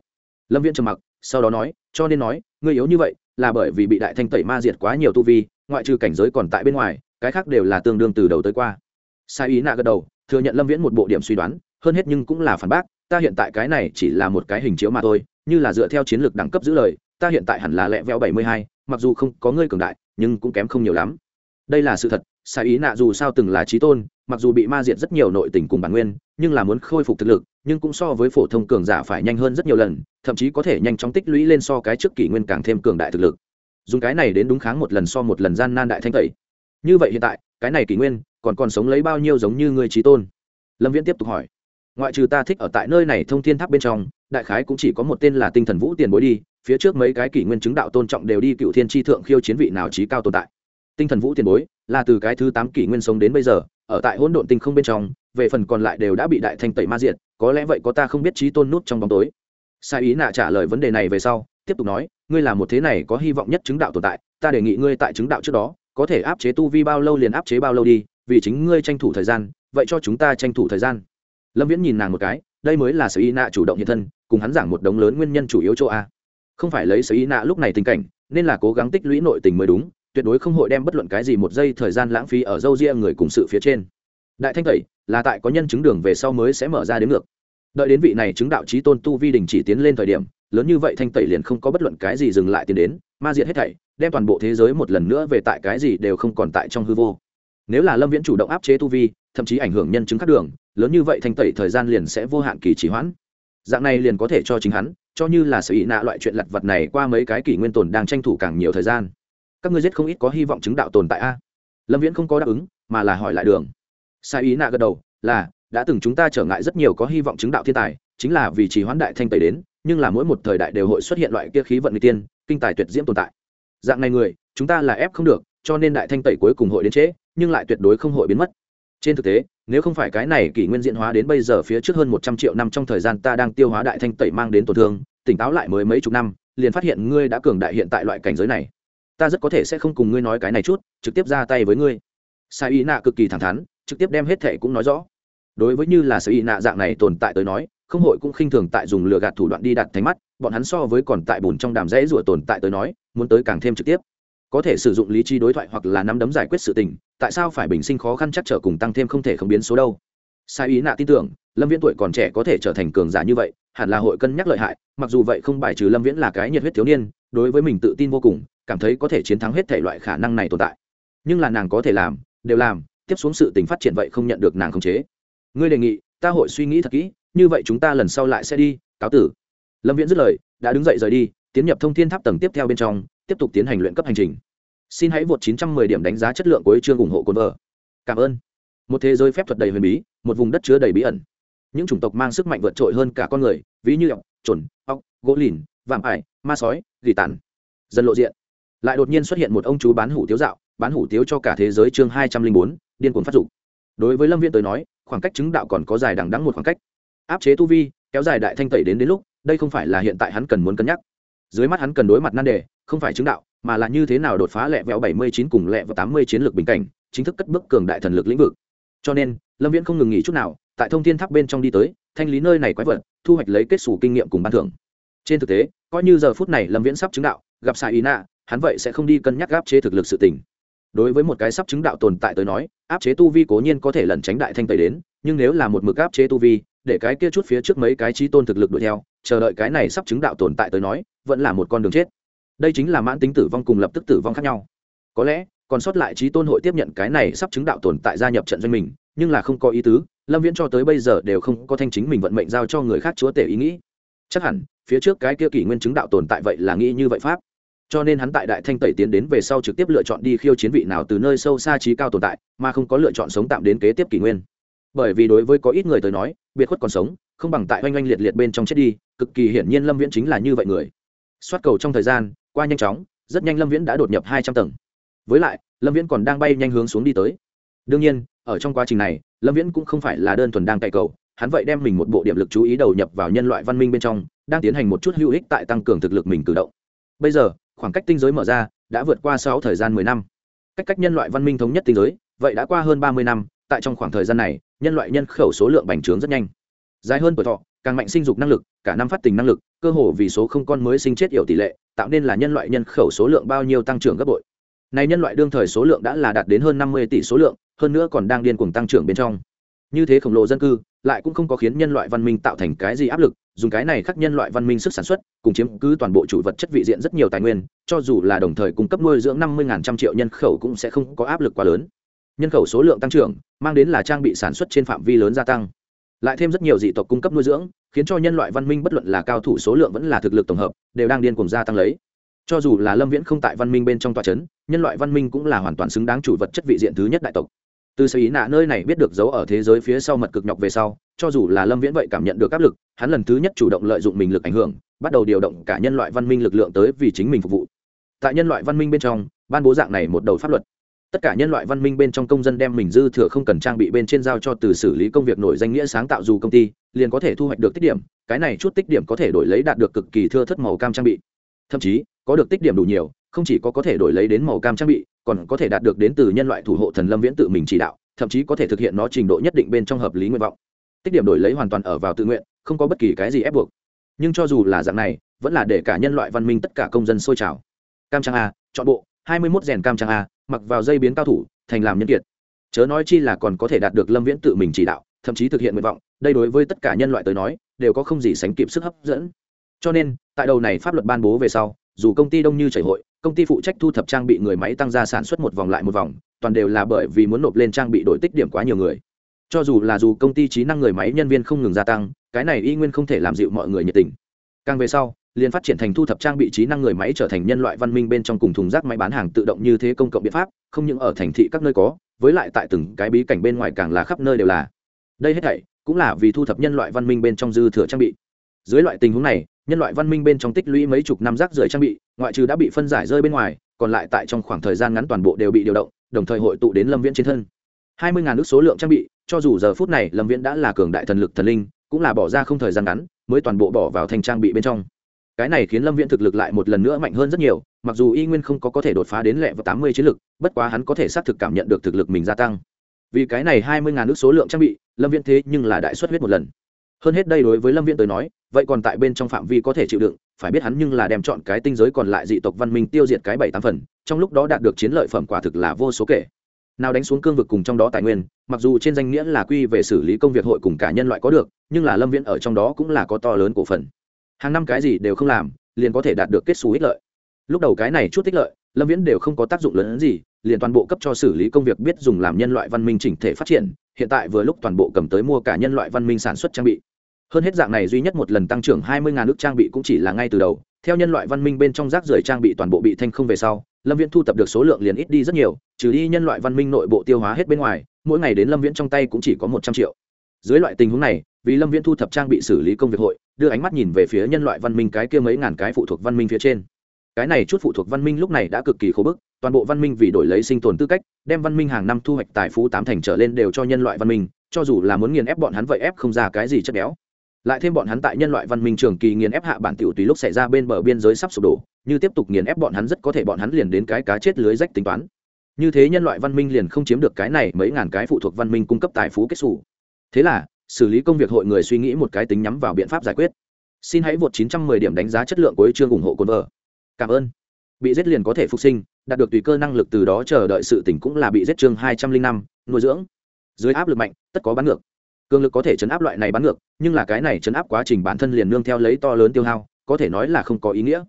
Lâm viễn trầm mặc, sau đó nói, cho nên nói, ngươi yếu như vậy là bởi vì bị đại thanh tẩy ma diệt quá nhiều tu vi, ngoại trừ cảnh giới còn tại bên ngoài, cái khác đều là tương đương từ đầu tới qua. Sai ý nạ gật đầu, thừa nhận lâm viễn một bộ điểm suy đoán, hơn hết nhưng cũng là phản bác, ta hiện tại cái này chỉ là một cái hình chiếu mà thôi, như là dựa theo chiến lược đẳng cấp giữ lời, ta hiện tại hẳn là lẹ veo bảy mươi hai, mặc dù không có ngươi cường đại, nhưng cũng kém không nhiều lắm. Đây là sự thật, sai ý nạ dù sao từng là trí tôn mặc dù bị ma diệt rất nhiều nội tình cùng bản nguyên, nhưng là muốn khôi phục thực lực, nhưng cũng so với phổ thông cường giả phải nhanh hơn rất nhiều lần, thậm chí có thể nhanh chóng tích lũy lên so cái trước kỷ nguyên càng thêm cường đại thực lực. Dùng cái này đến đúng kháng một lần so một lần gian nan đại thanh tẩy. Như vậy hiện tại, cái này kỷ nguyên, còn còn sống lấy bao nhiêu giống như người trí tôn? Lâm viễn tiếp tục hỏi. Ngoại trừ ta thích ở tại nơi này thông thiên tháp bên trong, đại khái cũng chỉ có một tên là tinh thần vũ tiền bối đi, phía trước mấy cái kỷ nguyên chứng đạo tôn trọng đều đi cựu thiên tri thượng khiêu chiến vị nào trí cao tồn tại. Tinh thần vũ tiền bối, là từ cái thứ tám kỷ nguyên sống đến bây giờ ở tại hỗn độn tinh không bên trong, về phần còn lại đều đã bị đại thanh tẩy ma diệt, có lẽ vậy có ta không biết trí tôn nút trong bóng tối. Sai ý nạ trả lời vấn đề này về sau, tiếp tục nói, ngươi là một thế này có hy vọng nhất chứng đạo tồn tại, ta đề nghị ngươi tại chứng đạo trước đó, có thể áp chế tu vi bao lâu liền áp chế bao lâu đi, vì chính ngươi tranh thủ thời gian, vậy cho chúng ta tranh thủ thời gian. Lâm viễn nhìn nàng một cái, đây mới là sở y nạ chủ động hiện thân, cùng hắn giảng một đống lớn nguyên nhân chủ yếu chỗ a. Không phải lấy sở y nạ lúc này tình cảnh, nên là cố gắng tích lũy nội tình mới đúng tuyệt đối không hội đem bất luận cái gì một giây thời gian lãng phí ở dâu ria người cùng sự phía trên. Đại thanh tẩy, là tại có nhân chứng đường về sau mới sẽ mở ra đến ngược. Đợi đến vị này chứng đạo trí tôn tu vi đình chỉ tiến lên thời điểm, lớn như vậy thanh tẩy liền không có bất luận cái gì dừng lại tiến đến, ma diệt hết thảy, đem toàn bộ thế giới một lần nữa về tại cái gì đều không còn tại trong hư vô. Nếu là lâm viễn chủ động áp chế tu vi, thậm chí ảnh hưởng nhân chứng các đường, lớn như vậy thanh tẩy thời gian liền sẽ vô hạn kỳ trì hoãn. Dạng này liền có thể cho chính hắn, cho như là sự ý nạ loại chuyện lặt vặt này qua mấy cái kỷ nguyên tồn đang tranh thủ càng nhiều thời gian các ngươi giết không ít có hy vọng chứng đạo tồn tại a. Lâm viễn không có đáp ứng, mà là hỏi lại đường. Sai ý nạ gật đầu, là, đã từng chúng ta trở ngại rất nhiều có hy vọng chứng đạo thiên tài, chính là vì chỉ hoãn đại thanh tẩy đến, nhưng là mỗi một thời đại đều hội xuất hiện loại kia khí vận người tiên, kinh tài tuyệt diễm tồn tại. Dạng này người, chúng ta là ép không được, cho nên đại thanh tẩy cuối cùng hội đến trễ, nhưng lại tuyệt đối không hội biến mất. Trên thực tế, nếu không phải cái này kỷ nguyên diễn hóa đến bây giờ phía trước hơn một trăm triệu năm trong thời gian ta đang tiêu hóa đại thanh tẩy mang đến tổn thương, tỉnh táo lại mới mấy chục năm, liền phát hiện ngươi đã cường đại hiện tại loại cảnh giới này ta rất có thể sẽ không cùng ngươi nói cái này chút, trực tiếp ra tay với ngươi. Sai ý nạ cực kỳ thẳng thắn, trực tiếp đem hết thệ cũng nói rõ. Đối với như là sai y nạ dạng này tồn tại tới nói, không hội cũng khinh thường tại dùng lừa gạt thủ đoạn đi đặt thành mắt, bọn hắn so với còn tại bùn trong đàm rẽ rủa tồn tại tới nói, muốn tới càng thêm trực tiếp. Có thể sử dụng lý trí đối thoại hoặc là nắm đấm giải quyết sự tình, tại sao phải bình sinh khó khăn chắc trở cùng tăng thêm không thể không biến số đâu? Sai ý nạ tin tưởng, lâm viễn tuổi còn trẻ có thể trở thành cường giả như vậy, hẳn là hội cân nhắc lợi hại, mặc dù vậy không bài trừ lâm viễn là cái nhiệt huyết thiếu niên, đối với mình tự tin vô cùng cảm thấy có thể chiến thắng hết thể loại khả năng này tồn tại. Nhưng là nàng có thể làm, đều làm, tiếp xuống sự tình phát triển vậy không nhận được nàng khống chế. Ngươi đề nghị, ta hội suy nghĩ thật kỹ, như vậy chúng ta lần sau lại sẽ đi, cáo tử. Lâm viễn dứt lời, đã đứng dậy rời đi, tiến nhập thông thiên tháp tầng tiếp theo bên trong, tiếp tục tiến hành luyện cấp hành trình. Xin hãy vượt 910 điểm đánh giá chất lượng cuối chương ủng hộ cồn vợ. Cảm ơn. Một thế giới phép thuật đầy huyền bí, một vùng đất chứa đầy bí ẩn. Những chủng tộc mang sức mạnh vượt trội hơn cả con người, ví như ọc chuẩn ọc gỗ lìn, vạm ải, ma sói, gỉ tàn. Dần lộ diện lại đột nhiên xuất hiện một ông chú bán hủ tiếu dạo, bán hủ tiếu cho cả thế giới chương hai trăm linh bốn, điên cuồng phát dục. Đối với lâm viễn tới nói, khoảng cách chứng đạo còn có dài đằng đắng một khoảng cách. Áp chế tu vi, kéo dài đại thanh tẩy đến đến lúc, đây không phải là hiện tại hắn cần muốn cân nhắc. Dưới mắt hắn cần đối mặt nan đề, không phải chứng đạo, mà là như thế nào đột phá lẹ vẹo bảy mươi chín cùng lẹ vào tám mươi chiến lược bình cảnh, chính thức cất bước cường đại thần lực lĩnh vực. Cho nên, lâm viễn không ngừng nghỉ chút nào, tại thông thiên tháp bên trong đi tới, thanh lý nơi này quái vật, thu hoạch lấy kết xù kinh nghiệm cùng ban thưởng. Trên thực tế, coi như giờ phút này lâm viễn sắp chứng đạo, gặp sai ý nạ hắn vậy sẽ không đi cân nhắc áp chế thực lực sự tình. Đối với một cái sắp chứng đạo tồn tại tới nói, áp chế tu vi cố nhiên có thể lẩn tránh đại thanh tẩy đến, nhưng nếu là một mực áp chế tu vi, để cái kia chút phía trước mấy cái trí tôn thực lực đuổi theo, chờ đợi cái này sắp chứng đạo tồn tại tới nói, vẫn là một con đường chết. Đây chính là mãn tính tử vong cùng lập tức tử vong khác nhau. Có lẽ, còn sót lại trí tôn hội tiếp nhận cái này sắp chứng đạo tồn tại gia nhập trận doanh mình, nhưng là không có ý tứ, lâm viễn cho tới bây giờ đều không có thanh chính mình vận mệnh giao cho người khác chúa tể ý nghĩ. Chắc hẳn, phía trước cái kia kỷ nguyên chứng đạo tồn tại vậy là nghĩ như vậy pháp cho nên hắn tại đại thanh tẩy tiến đến về sau trực tiếp lựa chọn đi khiêu chiến vị nào từ nơi sâu xa trí cao tồn tại, mà không có lựa chọn sống tạm đến kế tiếp kỷ nguyên. Bởi vì đối với có ít người tới nói, biệt khuất còn sống, không bằng tại oanh oanh liệt liệt bên trong chết đi, cực kỳ hiển nhiên lâm viễn chính là như vậy người. Xoát cầu trong thời gian, qua nhanh chóng, rất nhanh lâm viễn đã đột nhập hai trăm tầng. Với lại, lâm viễn còn đang bay nhanh hướng xuống đi tới. Đương nhiên, ở trong quá trình này, lâm viễn cũng không phải là đơn thuần đang cày cầu, hắn vậy đem mình một bộ điểm lực chú ý đầu nhập vào nhân loại văn minh bên trong, đang tiến hành một chút hữu ích tại tăng cường thực lực mình cử động. Bây giờ khoảng cách tinh giới mở ra đã vượt qua sáu thời gian mười năm. Cách cách nhân loại văn minh thống nhất tinh giới, vậy đã qua hơn ba mươi năm, tại trong khoảng thời gian này, nhân loại nhân khẩu số lượng bành trướng rất nhanh. Dài hơn tuổi thọ, càng mạnh sinh dục năng lực, cả năm phát tình năng lực, cơ hồ vì số không con mới sinh chết yểu tỷ lệ, tạo nên là nhân loại nhân khẩu số lượng bao nhiêu tăng trưởng gấp bội. Này nhân loại đương thời số lượng đã là đạt đến hơn năm mươi tỷ số lượng, hơn nữa còn đang điên cuồng tăng trưởng bên trong. Như thế khổng lồ dân cư, lại cũng không có khiến nhân loại văn minh tạo thành cái gì áp lực dùng cái này khắc nhân loại văn minh sức sản xuất, cùng chiếm cứ toàn bộ chủ vật chất vị diện rất nhiều tài nguyên, cho dù là đồng thời cung cấp nuôi dưỡng năm mươi trăm triệu nhân khẩu cũng sẽ không có áp lực quá lớn. Nhân khẩu số lượng tăng trưởng, mang đến là trang bị sản xuất trên phạm vi lớn gia tăng. Lại thêm rất nhiều dị tộc cung cấp nuôi dưỡng, khiến cho nhân loại văn minh bất luận là cao thủ số lượng vẫn là thực lực tổng hợp, đều đang điên cuồng gia tăng lấy. Cho dù là lâm viễn không tại văn minh bên trong tòa c h ấ n nhân loại văn minh cũng là hoàn toàn xứng đáng chủ vật chất vị diện thứ nhất đại tộc từ sở ý nạ nơi này biết được giấu ở thế giới phía sau mật cực nhọc về sau, cho dù là lâm viễn vậy cảm nhận được áp lực, hắn lần thứ nhất chủ động lợi dụng mình lực ảnh hưởng, bắt đầu điều động cả nhân loại văn minh lực lượng tới vì chính mình phục vụ. Tại nhân loại văn minh bên trong, ban bố dạng này một đầu pháp luật. Tất cả nhân loại văn minh bên trong công dân đem mình dư thừa không cần trang bị bên trên giao cho từ xử lý công việc nổi danh nghĩa sáng tạo dù công ty, liền có thể thu hoạch được tích điểm, cái này chút tích điểm có thể đổi lấy đạt được cực kỳ thưa thất màu cam trang bị. Thậm chí có được tích điểm đủ nhiều, không chỉ có có thể đổi lấy đến màu cam trang bị, còn có thể đạt được đến từ nhân loại thủ hộ thần lâm viễn tự mình chỉ đạo, thậm chí có thể thực hiện nó trình độ nhất định bên trong hợp lý nguyện vọng. Tích điểm đổi lấy hoàn toàn ở vào tự nguyện, không có bất kỳ cái gì ép buộc. Nhưng cho dù là dạng này, vẫn là để cả nhân loại văn minh tất cả công dân sôi trào. Cam trang a, chọn bộ, hai mươi mốt rèn cam trang a, mặc vào dây biến cao thủ, thành làm nhân kiệt. Chớ nói chi là còn có thể đạt được lâm viễn tự mình chỉ đạo, thậm chí thực hiện nguyện vọng, đây đối với tất cả nhân loại tới nói, đều có không gì sánh kịp sức hấp dẫn. Cho nên, tại đầu này pháp luật ban bố về sau dù công ty đông như chảy hội, công ty phụ trách thu thập trang bị người máy tăng gia sản xuất một vòng lại một vòng, toàn đều là bởi vì muốn nộp lên trang bị đổi tích điểm quá nhiều người. Cho dù là dù công ty trí năng người máy nhân viên không ngừng gia tăng, cái này y nguyên không thể làm dịu mọi người nhiệt tình. Càng về sau, liền phát triển thành thu thập trang bị trí năng người máy trở thành nhân loại văn minh bên trong cùng thùng rác máy bán hàng tự động như thế công cộng biện pháp, không những ở thành thị các nơi có, với lại tại từng cái bí cảnh bên ngoài càng là khắp nơi đều là. Đây hết thảy cũng là vì thu thập nhân loại văn minh bên trong dư thừa trang bị. Dưới loại tình huống này nhân loại văn minh bên trong tích lũy mấy chục năm rác rưởi trang bị, ngoại trừ đã bị phân giải rơi bên ngoài, còn lại tại trong khoảng thời gian ngắn toàn bộ đều bị điều động, đồng thời hội tụ đến lâm viễn trên thân. Hai mươi ngàn ước số lượng trang bị, cho dù giờ phút này lâm viễn đã là cường đại thần lực thần linh, cũng là bỏ ra không thời gian ngắn, mới toàn bộ bỏ vào thành trang bị bên trong. Cái này khiến lâm viễn thực lực lại một lần nữa mạnh hơn rất nhiều, mặc dù y nguyên không có có thể đột phá đến lẹ vào tám mươi chiến lực, bất quá hắn có thể xác thực cảm nhận được thực lực mình gia tăng. Vì cái này hai mươi ngàn ước số lượng trang bị, lâm viễn thế nhưng là đại xuất huyết một lần hơn hết đây đối với lâm viễn tới nói, vậy còn tại bên trong phạm vi có thể chịu đựng, phải biết hắn nhưng là đem chọn cái tinh giới còn lại dị tộc văn minh tiêu diệt cái bảy tám phần, trong lúc đó đạt được chiến lợi phẩm quả thực là vô số kể. Nào đánh xuống cương vực cùng trong đó tài nguyên, mặc dù trên danh nghĩa là quy về xử lý công việc hội cùng cả nhân loại có được, nhưng là lâm viễn ở trong đó cũng là có to lớn cổ phần. Hàng năm cái gì đều không làm, liền có thể đạt được kết xù ích lợi. Lúc đầu cái này chút ích lợi, lâm viễn đều không có tác dụng lớn hơn gì liền toàn bộ cấp cho xử lý công việc biết dùng làm nhân loại văn minh chỉnh thể phát triển, hiện tại vừa lúc toàn bộ cầm tới mua cả nhân loại văn minh sản xuất trang bị. Hơn hết dạng này duy nhất một lần tăng trưởng hai mươi ngàn ước trang bị cũng chỉ là ngay từ đầu. Theo nhân loại văn minh bên trong rác rưởi trang bị toàn bộ bị thanh không về sau, lâm viễn thu tập được số lượng liền ít đi rất nhiều, trừ đi nhân loại văn minh nội bộ tiêu hóa hết bên ngoài, mỗi ngày đến lâm viễn trong tay cũng chỉ có một trăm triệu. Dưới loại tình huống này, vì lâm viễn thu thập trang bị xử lý công việc hội, đưa ánh mắt nhìn về phía nhân loại văn minh cái kia mấy ngàn cái phụ thuộc văn minh phía trên. Cái này chút phụ thuộc văn minh lúc này đã cực kỳ khô bức toàn bộ văn minh vì đổi lấy sinh tồn tư cách, đem văn minh hàng năm thu hoạch tài phú tám thành trở lên đều cho nhân loại văn minh, cho dù là muốn nghiền ép bọn hắn vậy ép không ra cái gì chất béo. Lại thêm bọn hắn tại nhân loại văn minh trường kỳ nghiền ép hạ bản tiểu tùy lúc xảy ra bên bờ biên giới sắp sụp đổ, như tiếp tục nghiền ép bọn hắn rất có thể bọn hắn liền đến cái cá chết lưới rách tính toán. Như thế nhân loại văn minh liền không chiếm được cái này mấy ngàn cái phụ thuộc văn minh cung cấp tài phú kết xù. Thế là, xử lý công việc hội người suy nghĩ một cái tính nhắm vào biện pháp giải quyết. Xin hãy vượt 910 điểm đánh giá chất lượng của chương ủng hộ cồn vợ. Cảm ơn bị giết liền có thể phục sinh đạt được tùy cơ năng lực từ đó chờ đợi sự tỉnh cũng là bị giết chương 205, nuôi dưỡng. Dưới áp lực mạnh tất có bán ngược. Cường lực có thể chấn áp loại này bán ngược nhưng là cái này chấn áp quá trình bản thân liền nương theo lấy to lớn tiêu hao có thể nói là không có ý nghĩa.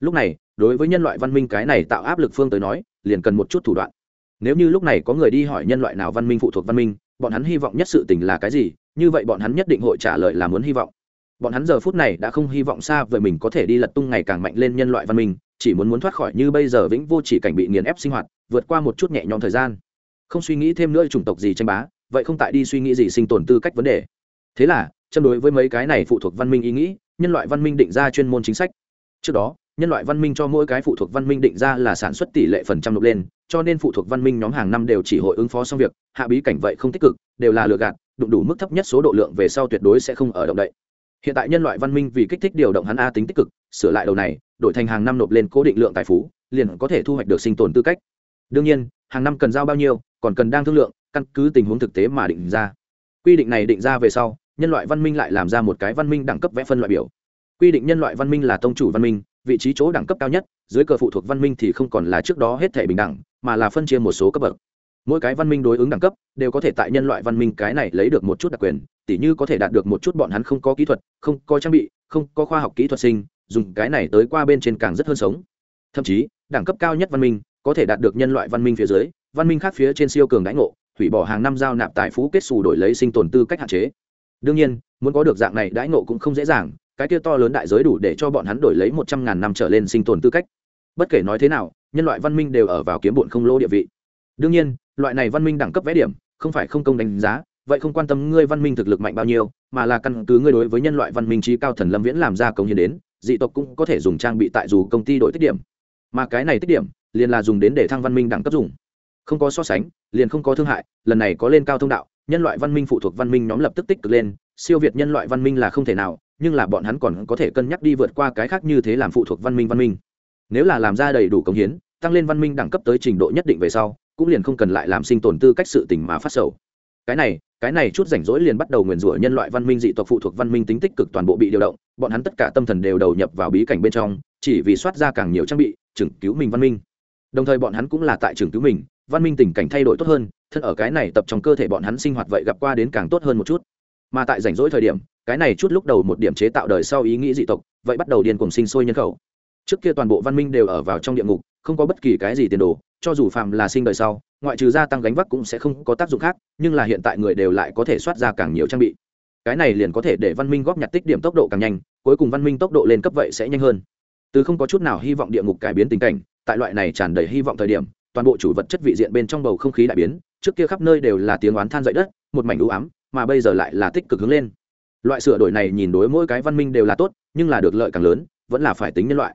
Lúc này đối với nhân loại văn minh cái này tạo áp lực phương tới nói liền cần một chút thủ đoạn. Nếu như lúc này có người đi hỏi nhân loại nào văn minh phụ thuộc văn minh bọn hắn hy vọng nhất sự tình là cái gì như vậy bọn hắn nhất định hội trả lời là muốn hy vọng. Bọn hắn giờ phút này đã không hy vọng xa về mình có thể đi lật tung ngày càng mạnh lên nhân loại văn minh chỉ muốn muốn thoát khỏi như bây giờ vĩnh vô chỉ cảnh bị nghiền ép sinh hoạt, vượt qua một chút nhẹ nhõm thời gian. Không suy nghĩ thêm nữa chủng tộc gì tranh bá, vậy không tại đi suy nghĩ gì sinh tồn tư cách vấn đề. Thế là, châm đối với mấy cái này phụ thuộc văn minh ý nghĩ, nhân loại văn minh định ra chuyên môn chính sách. Trước đó, nhân loại văn minh cho mỗi cái phụ thuộc văn minh định ra là sản xuất tỷ lệ phần trăm nộp lên, cho nên phụ thuộc văn minh nhóm hàng năm đều chỉ hội ứng phó xong việc, hạ bí cảnh vậy không tích cực, đều là lừa gạt, đụng đủ mức thấp nhất số độ lượng về sau tuyệt đối sẽ không ở động đậy hiện tại nhân loại văn minh vì kích thích điều động hắn a tính tích cực, sửa lại đầu này, đổi thành hàng năm nộp lên cố định lượng tài phú, liền có thể thu hoạch được sinh tồn tư cách. Đương nhiên, hàng năm cần giao bao nhiêu, còn cần đang thương lượng, căn cứ tình huống thực tế mà định ra. Quy định này định ra về sau, nhân loại văn minh lại làm ra một cái văn minh đẳng cấp vẽ phân loại biểu. Quy định nhân loại văn minh là tông chủ văn minh, vị trí chỗ đẳng cấp cao nhất, dưới cờ phụ thuộc văn minh thì không còn là trước đó hết thể bình đẳng, mà là phân chia một số cấp bậc mỗi cái văn minh đối ứng đẳng cấp đều có thể tại nhân loại văn minh cái này lấy được một chút đặc quyền, tỉ như có thể đạt được một chút bọn hắn không có kỹ thuật, không có trang bị, không có khoa học kỹ thuật sinh, dùng cái này tới qua bên trên càng rất hơn sống. Thậm chí, đẳng cấp cao nhất văn minh có thể đạt được nhân loại văn minh phía dưới, văn minh khác phía trên siêu cường đãi ngộ, hủy bỏ hàng năm giao nạp tài phú kết xù đổi lấy sinh tồn tư cách hạn chế. Đương nhiên, muốn có được dạng này đãi ngộ cũng không dễ dàng, cái kia to lớn đại giới đủ để cho bọn hắn đổi lấy một trăm ngàn năm trở lên sinh tồn tư cách. Bất kể nói thế nào, nhân loại văn minh đều ở vào kiếm bụn không lỗ địa vị. Đương nhiên loại này văn minh đẳng cấp vẽ điểm, không phải không công đánh giá, vậy không quan tâm ngươi văn minh thực lực mạnh bao nhiêu, mà là căn cứ ngươi đối với nhân loại văn minh trí cao thần lâm viễn làm ra công hiến đến, dị tộc cũng có thể dùng trang bị tại dù công ty đổi tích điểm. Mà cái này tích điểm, liền là dùng đến để thăng văn minh đẳng cấp dùng. Không có so sánh, liền không có thương hại, lần này có lên cao thông đạo, nhân loại văn minh phụ thuộc văn minh nhóm lập tức tích cực lên, siêu việt nhân loại văn minh là không thể nào, nhưng là bọn hắn còn có thể cân nhắc đi vượt qua cái khác như thế làm phụ thuộc văn minh văn minh. Nếu là làm ra đầy đủ công hiến, tăng lên văn minh đẳng cấp tới trình độ nhất định về sau cũng liền không cần lại làm sinh tồn tư cách sự tình mà phát sầu. Cái này cái này chút rảnh rỗi liền bắt đầu nguyền rủa nhân loại văn minh dị tộc phụ thuộc văn minh tính tích cực toàn bộ bị điều động, bọn hắn tất cả tâm thần đều đầu nhập vào bí cảnh bên trong, chỉ vì soát ra càng nhiều trang bị, chừng cứu mình văn minh. Đồng thời bọn hắn cũng là tại trường cứu mình, văn minh tình cảnh thay đổi tốt hơn, thân ở cái này tập trong cơ thể bọn hắn sinh hoạt vậy gặp qua đến càng tốt hơn một chút. Mà tại rảnh rỗi thời điểm, cái này chút lúc đầu một điểm chế tạo đời sau ý nghĩ dị tộc, vậy bắt đầu điên cùng sinh sôi nhân khẩu. Trước kia toàn bộ văn minh đều ở vào trong địa ngục không có bất kỳ cái gì tiền đồ, cho dù phạm là sinh đời sau, ngoại trừ gia tăng gánh vác cũng sẽ không có tác dụng khác, nhưng là hiện tại người đều lại có thể soát ra càng nhiều trang bị. Cái này liền có thể để văn minh góp nhặt tích điểm tốc độ càng nhanh, cuối cùng văn minh tốc độ lên cấp vậy sẽ nhanh hơn. Từ không có chút nào hy vọng địa ngục cải biến tình cảnh, tại loại này tràn đầy hy vọng thời điểm, toàn bộ chủ vật chất vị diện bên trong bầu không khí đại biến, trước kia khắp nơi đều là tiếng oán than dậy đất, một mảnh ưu ám, mà bây giờ lại là tích cực hướng lên. Loại sửa đổi này nhìn đối mỗi cái văn minh đều là tốt, nhưng là được lợi càng lớn, vẫn là phải tính nhân loại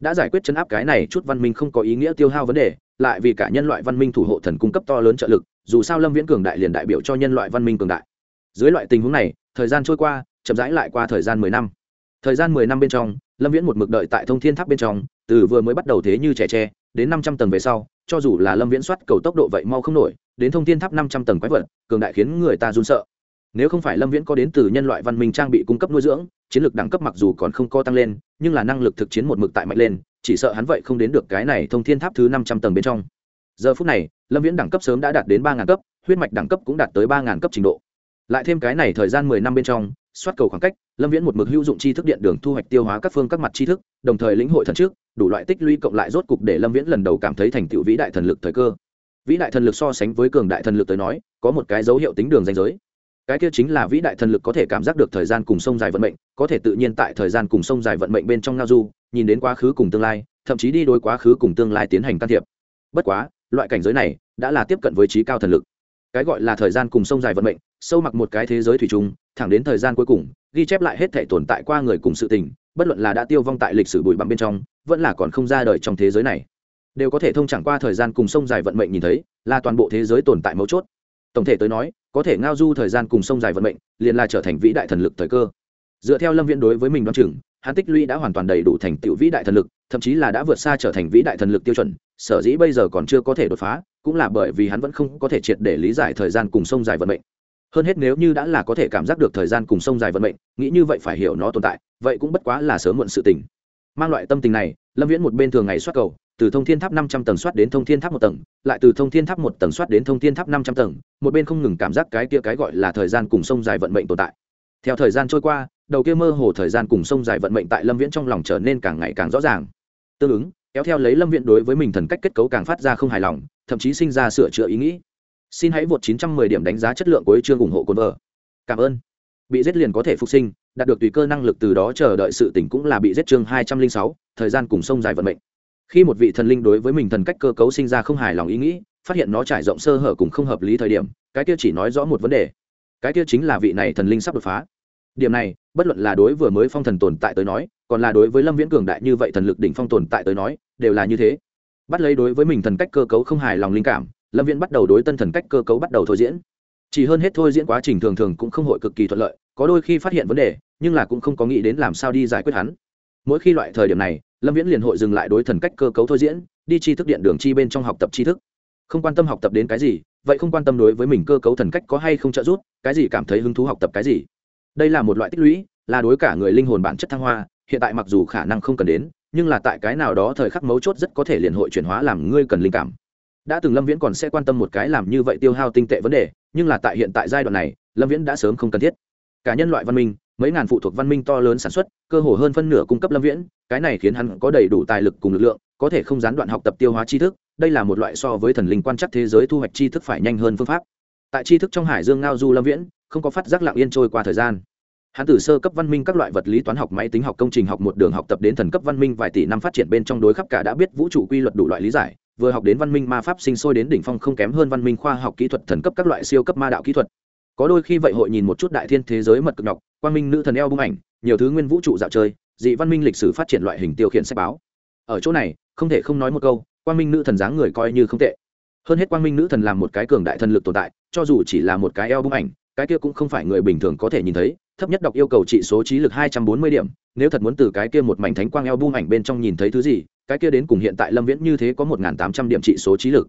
đã giải quyết chấn áp cái này chút văn minh không có ý nghĩa tiêu hao vấn đề, lại vì cả nhân loại văn minh thủ hộ thần cung cấp to lớn trợ lực, dù sao lâm viễn cường đại liền đại biểu cho nhân loại văn minh cường đại. Dưới loại tình huống này, thời gian trôi qua, chậm rãi lại qua thời gian mười năm. Thời gian mười năm bên trong, lâm viễn một mực đợi tại thông thiên tháp bên trong, từ vừa mới bắt đầu thế như trẻ tre, đến năm trăm tầng về sau, cho dù là lâm viễn soát cầu tốc độ vậy mau không nổi, đến thông thiên tháp năm trăm tầng quái vật, cường đại khiến người ta run sợ nếu không phải lâm viễn có đến từ nhân loại văn minh trang bị cung cấp nuôi dưỡng, chiến lược đẳng cấp mặc dù còn không co tăng lên, nhưng là năng lực thực chiến một mực tại mạnh lên, chỉ sợ hắn vậy không đến được cái này thông thiên tháp thứ năm trăm tầng bên trong. Giờ phút này, lâm viễn đẳng cấp sớm đã đạt đến ba ngàn cấp, huyết mạch đẳng cấp cũng đạt tới ba ngàn cấp trình độ. Lại thêm cái này thời gian mười năm bên trong, soát cầu khoảng cách, lâm viễn một mực hữu dụng chi thức điện đường thu hoạch tiêu hóa các phương các mặt chi thức, đồng thời lĩnh hội thần trước, đủ loại tích lũy cộng lại rốt cục để lâm viễn lần đầu cảm thấy thành tựu vĩ đại thần lực thời cơ. Vĩ đại thần lực so sánh với cường đại thần lực tới nói, có một cái dấu hiệu tính đường danh giới cái kia chính là vĩ đại thần lực có thể cảm giác được thời gian cùng sông dài vận mệnh, có thể tự nhiên tại thời gian cùng sông dài vận mệnh bên trong ngao du, nhìn đến quá khứ cùng tương lai, thậm chí đi đối quá khứ cùng tương lai tiến hành can thiệp. Bất quá, loại cảnh giới này đã là tiếp cận với trí cao thần lực. Cái gọi là thời gian cùng sông dài vận mệnh, sâu mặc một cái thế giới thủy chung, thẳng đến thời gian cuối cùng, ghi chép lại hết thể tồn tại qua người cùng sự tình, bất luận là đã tiêu vong tại lịch sử bụi bặm bên trong, vẫn là còn không ra đời trong thế giới này. Đều có thể thông chẳng qua thời gian cùng sông dài vận mệnh nhìn thấy, là toàn bộ thế giới tồn tại mấu chốt tổng thể tới nói, có thể ngao du thời gian cùng sông dài vận mệnh, liền là trở thành vĩ đại thần lực thời cơ. Dựa theo lâm viễn đối với mình đoán chừng, hắn tích lũy đã hoàn toàn đầy đủ thành tựu vĩ đại thần lực, thậm chí là đã vượt xa trở thành vĩ đại thần lực tiêu chuẩn, sở dĩ bây giờ còn chưa có thể đột phá, cũng là bởi vì hắn vẫn không có thể triệt để lý giải thời gian cùng sông dài vận mệnh. Hơn hết nếu như đã là có thể cảm giác được thời gian cùng sông dài vận mệnh, nghĩ như vậy phải hiểu nó tồn tại, vậy cũng bất quá là sớm muộn sự tình. Mang loại tâm tình này, lâm viễn một bên thường ngày xuất cầu từ thông thiên tháp năm trăm tầng soát đến thông thiên tháp một tầng lại từ thông thiên tháp một tầng soát đến thông thiên tháp năm trăm tầng một bên không ngừng cảm giác cái kia cái gọi là thời gian cùng sông dài vận mệnh tồn tại. Theo thời gian trôi qua đầu kia mơ hồ thời gian cùng sông dài vận mệnh tại lâm viễn trong lòng trở nên càng ngày càng rõ ràng. Tương ứng kéo theo lấy lâm viễn đối với mình thần cách kết cấu càng phát ra không hài lòng thậm chí sinh ra sửa chữa ý nghĩ. Xin hãy vượt 910 điểm đánh giá chất lượng của chương ủng hộ cồn vợ cảm ơn. Bị giết liền có thể phục sinh đạt được tùy cơ năng lực từ đó chờ đợi sự tỉnh cũng là bị giết chương 206, thời gian cùng sông dài vận mệnh khi một vị thần linh đối với mình thần cách cơ cấu sinh ra không hài lòng ý nghĩ, phát hiện nó trải rộng sơ hở cùng không hợp lý thời điểm, cái kia chỉ nói rõ một vấn đề. Cái kia chính là vị này thần linh sắp đột phá. Điểm này, bất luận là đối vừa mới phong thần tồn tại tới nói, còn là đối với lâm viễn cường đại như vậy thần lực đỉnh phong tồn tại tới nói, đều là như thế. Bắt lấy đối với mình thần cách cơ cấu không hài lòng linh cảm, lâm viễn bắt đầu đối tân thần cách cơ cấu bắt đầu thôi diễn. Chỉ hơn hết thôi diễn quá trình thường thường cũng không hội cực kỳ thuận lợi, có đôi khi phát hiện vấn đề, nhưng là cũng không có nghĩ đến làm sao đi giải quyết hắn. Mỗi khi loại thời điểm này lâm viễn liền hội dừng lại đối thần cách cơ cấu thôi diễn, đi chi thức điện đường chi bên trong học tập tri thức. Không quan tâm học tập đến cái gì, vậy không quan tâm đối với mình cơ cấu thần cách có hay không trợ giúp, cái gì cảm thấy hứng thú học tập cái gì. Đây là một loại tích lũy, là đối cả người linh hồn bản chất thăng hoa, hiện tại mặc dù khả năng không cần đến, nhưng là tại cái nào đó thời khắc mấu chốt rất có thể liền hội chuyển hóa làm ngươi cần linh cảm. Đã từng lâm viễn còn sẽ quan tâm một cái làm như vậy tiêu hao tinh tệ vấn đề, nhưng là tại hiện tại giai đoạn này, lâm viễn đã sớm không cần thiết. Cả nhân loại văn minh mấy ngàn phụ thuộc văn minh to lớn sản xuất, cơ hồ hơn phân nửa cung cấp lâm viễn, cái này khiến hắn có đầy đủ tài lực cùng lực lượng, có thể không gián đoạn học tập tiêu hóa tri thức, đây là một loại so với thần linh quan chắc thế giới thu hoạch tri thức phải nhanh hơn phương pháp. Tại tri thức trong hải dương ngao du lâm viễn, không có phát giác lặng yên trôi qua thời gian. Hắn từ sơ cấp văn minh các loại vật lý toán học, máy tính học, công trình học, một đường học tập đến thần cấp văn minh vài tỷ năm phát triển bên trong đối khắp cả đã biết vũ trụ quy luật đủ loại lý giải, vừa học đến văn minh ma pháp sinh sôi đến đỉnh phong không kém hơn văn minh khoa học kỹ thuật thần cấp các loại siêu cấp ma đạo kỹ thuật có đôi khi vậy hội nhìn một chút đại thiên thế giới mật cực nhọc, quang minh nữ thần eo bung ảnh, nhiều thứ nguyên vũ trụ dạo chơi, dị văn minh lịch sử phát triển loại hình tiêu khiển sách báo. Ở chỗ này, không thể không nói một câu, quang minh nữ thần dáng người coi như không tệ. Hơn hết quang minh nữ thần làm một cái cường đại thần lực tồn tại, cho dù chỉ là một cái eo bung ảnh, cái kia cũng không phải người bình thường có thể nhìn thấy, thấp nhất đọc yêu cầu trị số trí lực hai trăm bốn mươi điểm, nếu thật muốn từ cái kia một mảnh thánh quang eo bung ảnh bên trong nhìn thấy thứ gì, cái kia đến cùng hiện tại lâm viễn như thế có một tám trăm điểm trị số trí lực.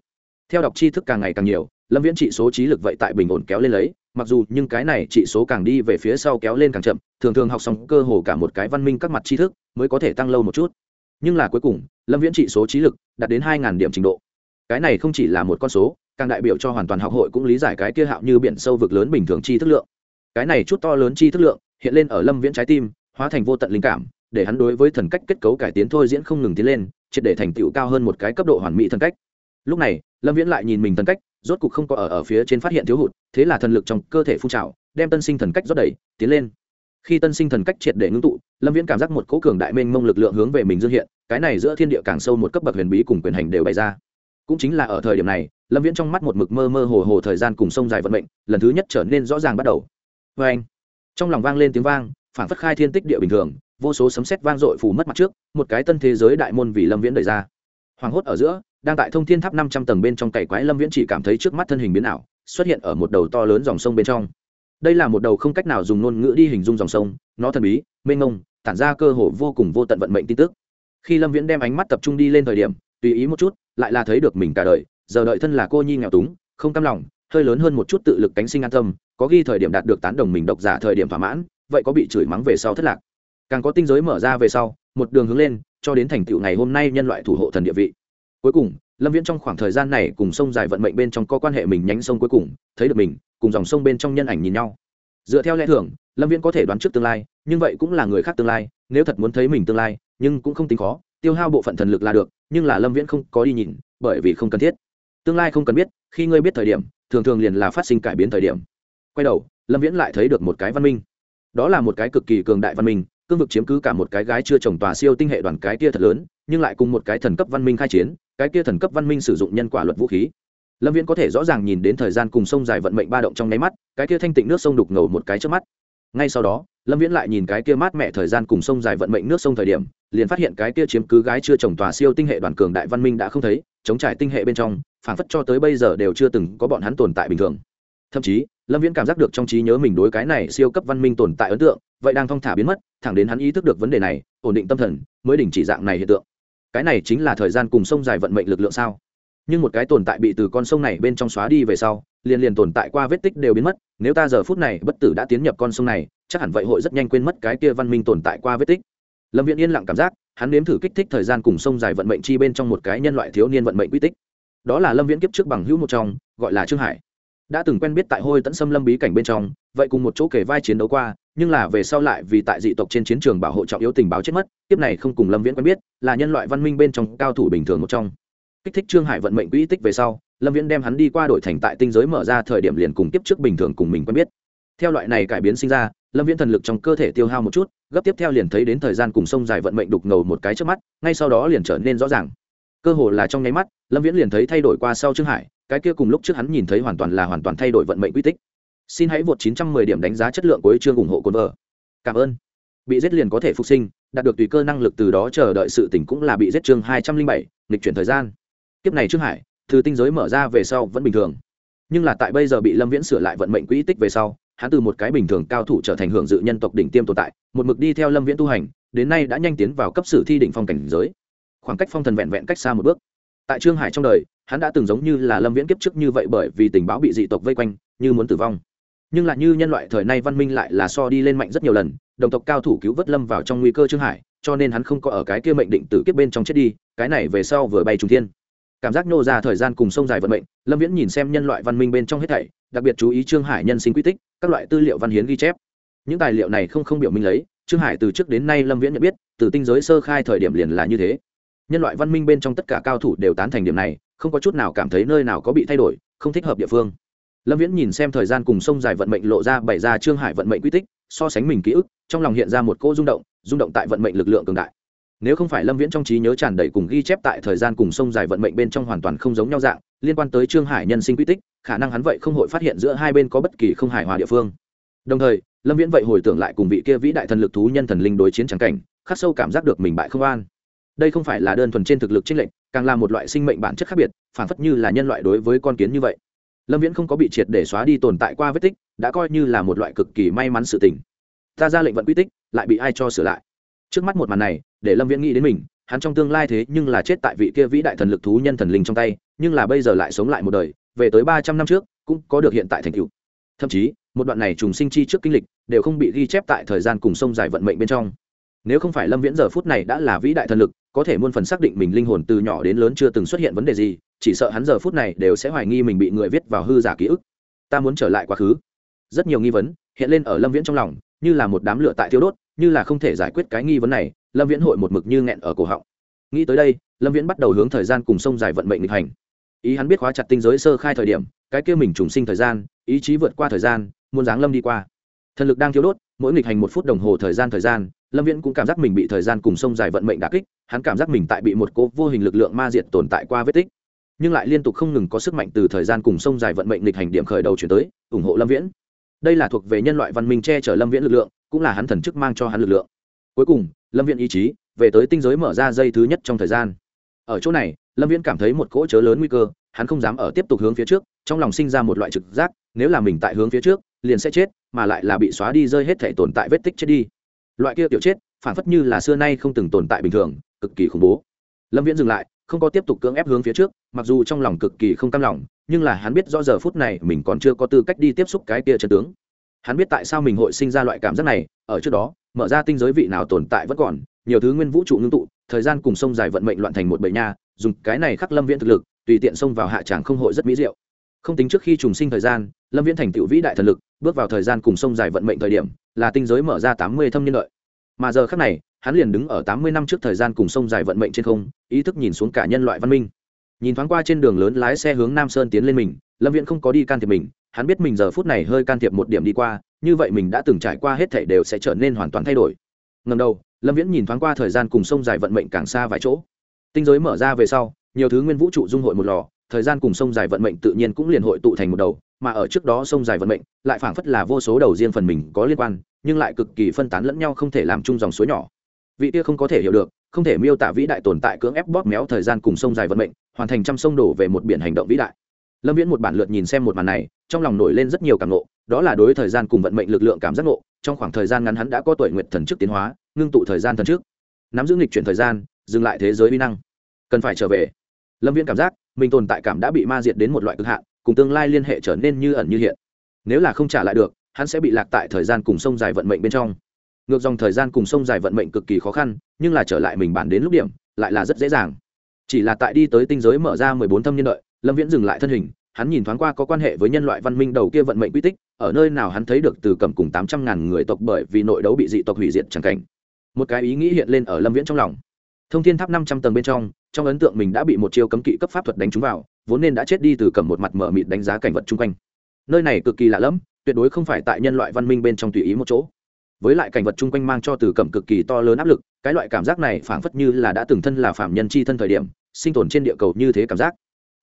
Theo đọc tri thức càng ngày càng nhiều, lâm viễn trị số trí lực vậy tại bình ổn kéo lên lấy mặc dù nhưng cái này chỉ số càng đi về phía sau kéo lên càng chậm, thường thường học xong cơ hồ cả một cái văn minh các mặt tri thức mới có thể tăng lâu một chút. Nhưng là cuối cùng, lâm viễn trị số trí lực đạt đến hai điểm trình độ. Cái này không chỉ là một con số, càng đại biểu cho hoàn toàn học hội cũng lý giải cái kia hạo như biển sâu vực lớn bình thường chi thức lượng. Cái này chút to lớn chi thức lượng hiện lên ở lâm viễn trái tim, hóa thành vô tận linh cảm, để hắn đối với thần cách kết cấu cải tiến thôi diễn không ngừng tiến lên, triệt để thành tựu cao hơn một cái cấp độ hoàn mỹ thần cách. Lúc này, lâm viễn lại nhìn mình thần cách rốt cục không có ở ở phía trên phát hiện thiếu hụt, thế là thần lực trong cơ thể phun trào, đem tân sinh thần cách rót đầy, tiến lên. Khi tân sinh thần cách triệt để ngưng tụ, lâm viễn cảm giác một cố cường đại mênh mông lực lượng hướng về mình dương hiện, cái này giữa thiên địa càng sâu một cấp bậc huyền bí cùng quyền hành đều bày ra. Cũng chính là ở thời điểm này, lâm viễn trong mắt một mực mơ mơ hồ hồ thời gian cùng sông dài vận mệnh, lần thứ nhất trở nên rõ ràng bắt đầu. Vê anh, trong lòng vang lên tiếng vang, phản phất khai thiên tích địa bình thường, vô số sấm sét vang dội phủ mất mặt trước, một cái tân thế giới đại môn vì lâm viễn đẩy ra. Hoàng hốt ở giữa đang tại thông thiên tháp năm trăm tầng bên trong cày quái lâm viễn chỉ cảm thấy trước mắt thân hình biến ảo, xuất hiện ở một đầu to lớn dòng sông bên trong. Đây là một đầu không cách nào dùng ngôn ngữ đi hình dung dòng sông, nó thần bí, mênh mông, tản ra cơ hồ vô cùng vô tận vận mệnh tin tức. Khi lâm viễn đem ánh mắt tập trung đi lên thời điểm, tùy ý một chút, lại là thấy được mình cả đời, giờ đợi thân là cô nhi nghèo túng, không cam lòng, hơi lớn hơn một chút tự lực cánh sinh an tâm, có ghi thời điểm đạt được tán đồng mình độc giả thời điểm thỏa mãn, vậy có bị chửi mắng về sau thất lạc. Càng có tinh giới mở ra về sau, một đường hướng lên, cho đến thành tựu ngày hôm nay nhân loại thủ hộ thần địa vị cuối cùng, lâm viễn trong khoảng thời gian này cùng sông dài vận mệnh bên trong có quan hệ mình nhánh sông cuối cùng, thấy được mình, cùng dòng sông bên trong nhân ảnh nhìn nhau. Dựa theo lẽ thường, lâm viễn có thể đoán trước tương lai, nhưng vậy cũng là người khác tương lai, nếu thật muốn thấy mình tương lai, nhưng cũng không tính khó, tiêu hao bộ phận thần lực là được, nhưng là lâm viễn không có đi nhìn, bởi vì không cần thiết. Tương lai không cần biết, khi ngươi biết thời điểm, thường thường liền là phát sinh cải biến thời điểm. Quay đầu, lâm viễn lại thấy được một cái văn minh. Đó là một cái cực kỳ cường đại văn minh cương vực chiếm cứ cả một cái gái chưa trồng tòa siêu tinh hệ đoàn cái kia thật lớn, nhưng lại cùng một cái thần cấp văn minh khai chiến, cái kia thần cấp văn minh sử dụng nhân quả luật vũ khí. Lâm viễn có thể rõ ràng nhìn đến thời gian cùng sông dài vận mệnh ba động trong nháy mắt, cái kia thanh tịnh nước sông đục ngầu một cái trước mắt. Ngay sau đó, lâm viễn lại nhìn cái kia mát mẹ thời gian cùng sông dài vận mệnh nước sông thời điểm, liền phát hiện cái kia chiếm cứ gái chưa trồng tòa siêu tinh hệ đoàn cường đại văn minh đã không thấy, chống trải tinh hệ bên trong phản phất cho tới bây giờ đều chưa từng có bọn hắn tồn tại bình thường. Thậm chí, lâm viễn cảm giác được trong trí nhớ mình đối cái này siêu cấp văn minh tồn tại ấn tượng vậy đang thong thả biến mất, thẳng đến hắn ý thức được vấn đề này, ổn định tâm thần, mới đình chỉ dạng này hiện tượng. Cái này chính là thời gian cùng sông dài vận mệnh lực lượng sao? Nhưng một cái tồn tại bị từ con sông này bên trong xóa đi về sau, liền liền tồn tại qua vết tích đều biến mất, nếu ta giờ phút này bất tử đã tiến nhập con sông này, chắc hẳn vậy hội rất nhanh quên mất cái kia văn minh tồn tại qua vết tích. Lâm viễn yên lặng cảm giác, hắn nếm thử kích thích thời gian cùng sông dài vận mệnh chi bên trong một cái nhân loại thiếu niên vận mệnh quy tích. Đó là lâm viễn kiếp trước bằng hữu một trong, gọi là trương hải. Đã từng quen biết tại hôi tẫn xâm lâm bí cảnh bên trong vậy cùng một chỗ kể vai chiến đấu qua, nhưng là về sau lại vì tại dị tộc trên chiến trường bảo hộ trọng yếu tình báo chết mất, tiếp này không cùng lâm viễn quen biết, là nhân loại văn minh bên trong cao thủ bình thường một trong. Kích thích trương hải vận mệnh quỹ tích về sau, lâm viễn đem hắn đi qua đổi thành tại tinh giới mở ra thời điểm liền cùng tiếp trước bình thường cùng mình quen biết. Theo loại này cải biến sinh ra, lâm viễn thần lực trong cơ thể tiêu hao một chút, gấp tiếp theo liền thấy đến thời gian cùng sông dài vận mệnh đục ngầu một cái trước mắt, ngay sau đó liền trở nên rõ ràng. Cơ hồ là trong nháy mắt, lâm viễn liền thấy thay đổi qua sau trương hải, cái kia cùng lúc trước hắn nhìn thấy hoàn toàn là hoàn toàn thay đổi vận mệnh quy tích xin hãy vượt 910 điểm đánh giá chất lượng của chương ủng hộ cồn vợ. Cảm ơn. Bị giết liền có thể phục sinh đạt được tùy cơ năng lực từ đó chờ đợi sự tỉnh cũng là bị giết chương 207, lịch chuyển thời gian. Kiếp này trương hải từ tinh giới mở ra về sau vẫn bình thường. Nhưng là tại bây giờ bị lâm viễn sửa lại vận mệnh quỹ tích về sau hắn từ một cái bình thường cao thủ trở thành hưởng dự nhân tộc đỉnh tiêm tồn tại một mực đi theo lâm viễn tu hành đến nay đã nhanh tiến vào cấp sử thi đỉnh phong cảnh giới. Khoảng cách phong thần vẹn vẹn cách xa một bước. Tại trương hải trong đời hắn đã từng giống như là lâm viễn kiếp trước như vậy bởi vì tình báo bị dị tộc vây quanh như muốn tử vong nhưng lại như nhân loại thời nay văn minh lại là so đi lên mạnh rất nhiều lần, đồng tộc cao thủ cứu vớt lâm vào trong nguy cơ trương hải, cho nên hắn không có ở cái kia mệnh định tử kiếp bên trong chết đi, cái này về sau vừa bay trùng thiên. Cảm giác nô ra thời gian cùng sông dài vận mệnh, lâm viễn nhìn xem nhân loại văn minh bên trong hết thảy, đặc biệt chú ý trương hải nhân sinh quy tích, các loại tư liệu văn hiến ghi chép. Những tài liệu này không không biểu minh lấy, trương hải từ trước đến nay lâm viễn nhận biết, từ tinh giới sơ khai thời điểm liền là như thế. Nhân loại văn minh bên trong tất cả cao thủ đều tán thành điểm này, không có chút nào cảm thấy nơi nào có bị thay đổi, không thích hợp địa phương lâm viễn nhìn xem thời gian cùng sông dài vận mệnh lộ ra bày ra trương hải vận mệnh quy tích, so sánh mình ký ức, trong lòng hiện ra một cô rung động rung động tại vận mệnh lực lượng cường đại. Nếu không phải lâm viễn trong trí nhớ tràn đầy cùng ghi chép tại thời gian cùng sông dài vận mệnh bên trong hoàn toàn không giống nhau dạng, liên quan tới trương hải nhân sinh quy tích, khả năng hắn vậy không hội phát hiện giữa hai bên có bất kỳ không hài hòa địa phương. Đồng thời, lâm viễn vậy hồi tưởng lại cùng vị kia vĩ đại thần lực thú nhân thần linh đối chiến trắng cảnh, khắc sâu cảm giác được mình bại không an. Đây không phải là đơn thuần trên thực lực chênh lệnh càng là một loại sinh mệnh bản chất khác biệt, phản phất như là nhân loại đối với con kiến như vậy lâm viễn không có bị triệt để xóa đi tồn tại qua vết tích, đã coi như là một loại cực kỳ may mắn sự tình. Ta ra lệnh vận quy tích, lại bị ai cho sửa lại? Trước mắt một màn này, để lâm viễn nghĩ đến mình, hắn trong tương lai thế nhưng là chết tại vị kia vĩ đại thần lực thú nhân thần linh trong tay, nhưng là bây giờ lại sống lại một đời, về tới ba trăm năm trước, cũng có được hiện tại thành cựu thậm chí, một đoạn này trùng sinh chi trước kinh lịch, đều không bị ghi chép tại thời gian cùng sông dài vận mệnh bên trong. Nếu không phải lâm viễn giờ phút này đã là vĩ đại thần lực, có thể muôn phần xác định mình linh hồn từ nhỏ đến lớn chưa từng xuất hiện vấn đề gì chỉ sợ hắn giờ phút này đều sẽ hoài nghi mình bị người viết vào hư giả ký ức. Ta muốn trở lại quá khứ. Rất nhiều nghi vấn hiện lên ở lâm viễn trong lòng, như là một đám lửa tại thiêu đốt, như là không thể giải quyết cái nghi vấn này, lâm viễn hội một mực như nghẹn ở cổ họng. Nghĩ tới đây, lâm viễn bắt đầu hướng thời gian cùng sông dài vận mệnh nghịch hành. Ý hắn biết khóa chặt tinh giới sơ khai thời điểm, cái kia mình trùng sinh thời gian, ý chí vượt qua thời gian, muốn dáng lâm đi qua. Thần lực đang thiếu đốt, mỗi nghịch hành một phút đồng hồ thời gian thời gian, lâm viễn cũng cảm giác mình bị thời gian cùng sông dài vận mệnh đà kích, hắn cảm giác mình tại bị một cố vô hình lực lượng ma diệt tồn tại qua vết tích nhưng lại liên tục không ngừng có sức mạnh từ thời gian cùng sông dài vận mệnh lịch hành điểm khởi đầu chuyển tới, ủng hộ lâm viễn. Đây là thuộc về nhân loại văn minh che chở lâm viễn lực lượng, cũng là hắn thần chức mang cho hắn lực lượng. Cuối cùng, lâm viễn ý chí, về tới tinh giới mở ra dây thứ nhất trong thời gian. Ở chỗ này, lâm viễn cảm thấy một cỗ chớ lớn nguy cơ, hắn không dám ở tiếp tục hướng phía trước, trong lòng sinh ra một loại trực giác, nếu là mình tại hướng phía trước, liền sẽ chết, mà lại là bị xóa đi rơi hết thể tồn tại vết tích chết đi. Loại kia tiểu chết, phản phất như là xưa nay không từng tồn tại bình thường, cực kỳ khủng bố. Lâm viễn dừng lại không có tiếp tục cưỡng ép hướng phía trước, mặc dù trong lòng cực kỳ không cam lòng, nhưng là hắn biết rõ giờ phút này mình còn chưa có tư cách đi tiếp xúc cái kia chân tướng. Hắn biết tại sao mình hội sinh ra loại cảm giác này, ở trước đó, mở ra tinh giới vị nào tồn tại vẫn còn, nhiều thứ nguyên vũ trụ ngưng tụ, thời gian cùng sông dài vận mệnh loạn thành một bầy nha, dùng cái này khắc lâm viễn thực lực, tùy tiện xông vào hạ tràng không hội rất mỹ diệu. Không tính trước khi trùng sinh thời gian, lâm viễn thành tựu vĩ đại thần lực, bước vào thời gian cùng sông dài vận mệnh thời điểm, là tinh giới mở ra tám mươi thâm niên lợi. Mà giờ khắc này hắn liền đứng ở tám mươi năm trước thời gian cùng sông dài vận mệnh trên không, ý thức nhìn xuống cả nhân loại văn minh. Nhìn thoáng qua trên đường lớn lái xe hướng nam sơn tiến lên mình, lâm viễn không có đi can thiệp mình, hắn biết mình giờ phút này hơi can thiệp một điểm đi qua, như vậy mình đã từng trải qua hết thảy đều sẽ trở nên hoàn toàn thay đổi. Ngầm đầu, lâm viễn nhìn thoáng qua thời gian cùng sông dài vận mệnh càng xa vài chỗ. Tinh giới mở ra về sau, nhiều thứ nguyên vũ trụ dung hội một lò, thời gian cùng sông dài vận mệnh tự nhiên cũng liền hội tụ thành một đầu, mà ở trước đó sông dài vận mệnh lại phảng phất là vô số đầu riêng phần mình có liên quan, nhưng lại cực kỳ phân tán lẫn nhau không thể làm chung dòng suối nhỏ vị kia không có thể hiểu được, không thể miêu tả vĩ đại tồn tại cưỡng ép bóp méo thời gian cùng sông dài vận mệnh, hoàn thành trăm sông đổ về một biển hành động vĩ đại. Lâm viễn một bản lượt nhìn xem một màn này, trong lòng nổi lên rất nhiều cảm ngộ, đó là đối thời gian cùng vận mệnh lực lượng cảm giác ngộ, trong khoảng thời gian ngắn hắn đã có tuổi nguyện thần trước tiến hóa, ngưng tụ thời gian thần trước nắm giữ nghịch chuyển thời gian, dừng lại thế giới vi năng. Cần phải trở về. Lâm viễn cảm giác, mình tồn tại cảm đã bị ma diệt đến một loại cực hạn, cùng tương lai liên hệ trở nên như ẩn như hiện. Nếu là không trả lại được, hắn sẽ bị lạc tại thời gian cùng sông dài vận mệnh bên trong ngược dòng thời gian cùng sông dài vận mệnh cực kỳ khó khăn, nhưng là trở lại mình bản đến lúc điểm, lại là rất dễ dàng. Chỉ là tại đi tới tinh giới mở ra mười bốn thâm niên đợi, lâm viễn dừng lại thân hình, hắn nhìn thoáng qua có quan hệ với nhân loại văn minh đầu kia vận mệnh quy tích, ở nơi nào hắn thấy được từ cầm cùng tám trăm ngàn người tộc bởi vì nội đấu bị dị tộc hủy diệt chẳng cảnh. Một cái ý nghĩ hiện lên ở lâm viễn trong lòng. Thông thiên tháp năm trăm tầng bên trong trong ấn tượng mình đã bị một chiêu cấm kỵ cấp pháp thuật đánh trúng vào, vốn nên đã chết đi từ cầm một mặt mở mịt đánh giá cảnh vật chung quanh. Nơi này cực kỳ lạ lẫm, tuyệt đối không phải tại nhân loại văn minh bên trong tùy ý một chỗ với lại cảnh vật chung quanh mang cho từ Cẩm cực kỳ to lớn áp lực, cái loại cảm giác này phảng phất như là đã từng thân là phạm nhân chi thân thời điểm, sinh tồn trên địa cầu như thế cảm giác.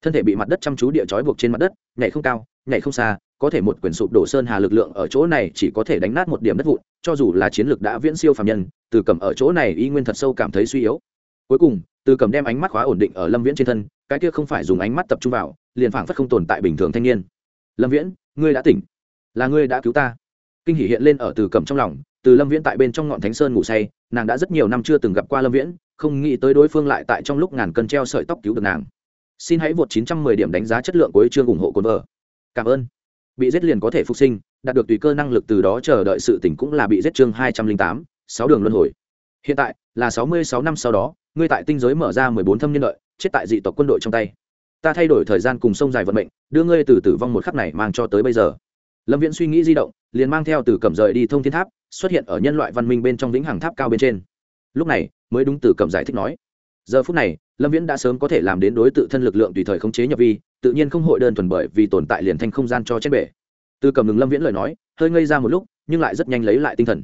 Thân thể bị mặt đất chăm chú địa trói buộc trên mặt đất, nhảy không cao, nhảy không xa, có thể một quyển sụp đổ sơn hà lực lượng ở chỗ này chỉ có thể đánh nát một điểm đất vụn, cho dù là chiến lược đã viễn siêu phạm nhân, từ Cẩm ở chỗ này y nguyên thật sâu cảm thấy suy yếu. Cuối cùng, từ Cẩm đem ánh mắt khóa ổn định ở lâm viễn trên thân, cái kia không phải dùng ánh mắt tập trung vào, liền phảng phất không tồn tại bình thường thanh niên. Lâm viễn, ngươi đã tỉnh. Là ngươi đã cứu ta kinh hỉ hiện lên ở từ cầm trong lòng từ lâm viễn tại bên trong ngọn thánh sơn ngủ say nàng đã rất nhiều năm chưa từng gặp qua lâm viễn không nghĩ tới đối phương lại tại trong lúc ngàn cân treo sợi tóc cứu được nàng. Xin hãy vượt 910 điểm đánh giá chất lượng cuối chương ủng hộ cồn vợ. Cảm ơn. Bị giết liền có thể phục sinh đạt được tùy cơ năng lực từ đó chờ đợi sự tỉnh cũng là bị giết chương 208, sáu đường luân hồi. Hiện tại là 66 năm sau đó ngươi tại tinh giới mở ra 14 thâm niên đợi chết tại dị tộc quân đội trong tay. Ta thay đổi thời gian cùng sông dài vận mệnh đưa ngươi từ tử vong một khắc này mang cho tới bây giờ lâm viễn suy nghĩ di động, liền mang theo từ cẩm rời đi thông thiên tháp, xuất hiện ở nhân loại văn minh bên trong vĩnh hằng tháp cao bên trên. Lúc này, mới đúng từ cẩm giải thích nói. Giờ phút này, lâm viễn đã sớm có thể làm đến đối tự thân lực lượng tùy thời khống chế nhập vi, tự nhiên không hội đơn thuần bởi vì tồn tại liền thanh không gian cho chết bể. Từ cầm ngừng lâm viễn lời nói, hơi ngây ra một lúc, nhưng lại rất nhanh lấy lại tinh thần.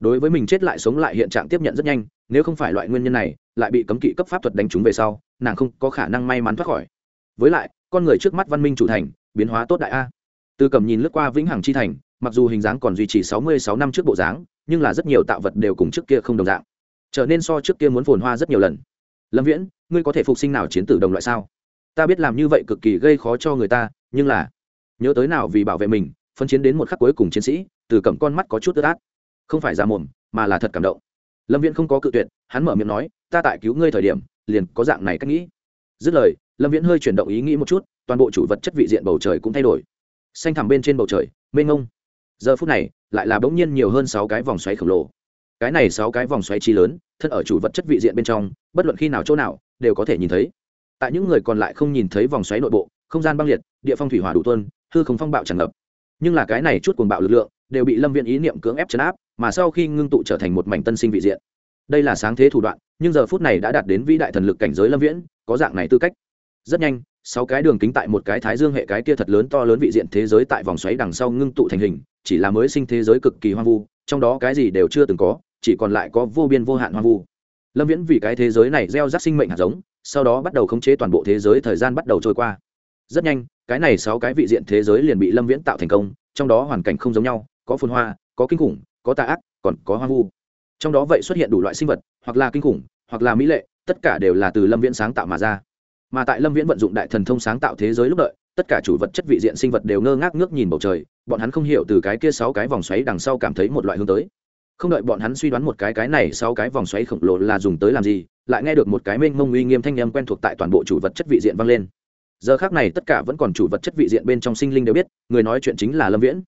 Đối với mình chết lại sống lại hiện trạng tiếp nhận rất nhanh, nếu không phải loại nguyên nhân này, lại bị cấm kỵ cấp pháp thuật đánh trúng về sau, nàng không có khả năng may mắn thoát khỏi. Với lại, con người trước mắt văn minh chủ thành, biến hóa tốt đại a từ cầm nhìn lướt qua vĩnh hằng chi thành, mặc dù hình dáng còn duy trì sáu mươi sáu năm trước bộ dáng, nhưng là rất nhiều tạo vật đều cùng trước kia không đồng dạng. Trở nên so trước kia muốn phồn hoa rất nhiều lần. Lâm viễn, ngươi có thể phục sinh nào chiến tử đồng loại sao? Ta biết làm như vậy cực kỳ gây khó cho người ta, nhưng là, nhớ tới nào vì bảo vệ mình, phân chiến đến một khắc cuối cùng chiến sĩ, từ cầm con mắt có chút ướt át. Không phải ra mồm, mà là thật cảm động. Lâm viễn không có cự tuyệt, hắn mở miệng nói, ta tại cứu ngươi thời điểm, liền có dạng này cách nghĩ. Dứt lời, lâm viễn hơi chuyển động ý nghĩ một chút, toàn bộ chủ vật chất vị diện bầu trời cũng thay đổi xanh thẳm bên trên bầu trời, mênh ngông giờ phút này, lại là bỗng nhiên nhiều hơn sáu cái vòng xoáy khổng lồ. Cái này sáu cái vòng xoáy chi lớn, thân ở chủ vật chất vị diện bên trong, bất luận khi nào chỗ nào, đều có thể nhìn thấy. Tại những người còn lại không nhìn thấy vòng xoáy nội bộ, không gian băng liệt, địa phong thủy hỏa đủ tuân hư không phong bạo tràn ngập. Nhưng là cái này chút cuồng bạo lực lượng, đều bị lâm viện ý niệm cưỡng ép chấn áp, mà sau khi ngưng tụ trở thành một mảnh tân sinh vị diện. Đây là sáng thế thủ đoạn, nhưng giờ phút này đã đạt đến vĩ đại thần lực cảnh giới lâm viễn, có dạng này tư cách. Rất nhanh sáu cái đường kính tại một cái thái dương hệ cái kia thật lớn to lớn vị diện thế giới tại vòng xoáy đằng sau ngưng tụ thành hình, chỉ là mới sinh thế giới cực kỳ hoang vu, trong đó cái gì đều chưa từng có, chỉ còn lại có vô biên vô hạn hoang vu. Lâm viễn vì cái thế giới này gieo rắc sinh mệnh hạt giống, sau đó bắt đầu khống chế toàn bộ thế giới thời gian bắt đầu trôi qua. Rất nhanh, cái này sáu cái vị diện thế giới liền bị lâm viễn tạo thành công, trong đó hoàn cảnh không giống nhau, có phun hoa, có kinh khủng, có tà ác, còn có hoang vu. Trong đó vậy xuất hiện đủ loại sinh vật, hoặc là kinh khủng, hoặc là mỹ lệ, tất cả đều là từ lâm viễn sáng tạo mà ra mà tại lâm viễn vận dụng đại thần thông sáng tạo thế giới lúc đợi, tất cả chủ vật chất vị diện sinh vật đều ngơ ngác ngước nhìn bầu trời, bọn hắn không hiểu từ cái kia sáu cái vòng xoáy đằng sau cảm thấy một loại hướng tới. Không đợi bọn hắn suy đoán một cái cái này sau cái vòng xoáy khổng lồ là dùng tới làm gì, lại nghe được một cái mênh mông uy nghiêm thanh âm quen thuộc tại toàn bộ chủ vật chất vị diện vang lên. Giờ khác này tất cả vẫn còn chủ vật chất vị diện bên trong sinh linh đều biết, người nói chuyện chính là lâm viễn.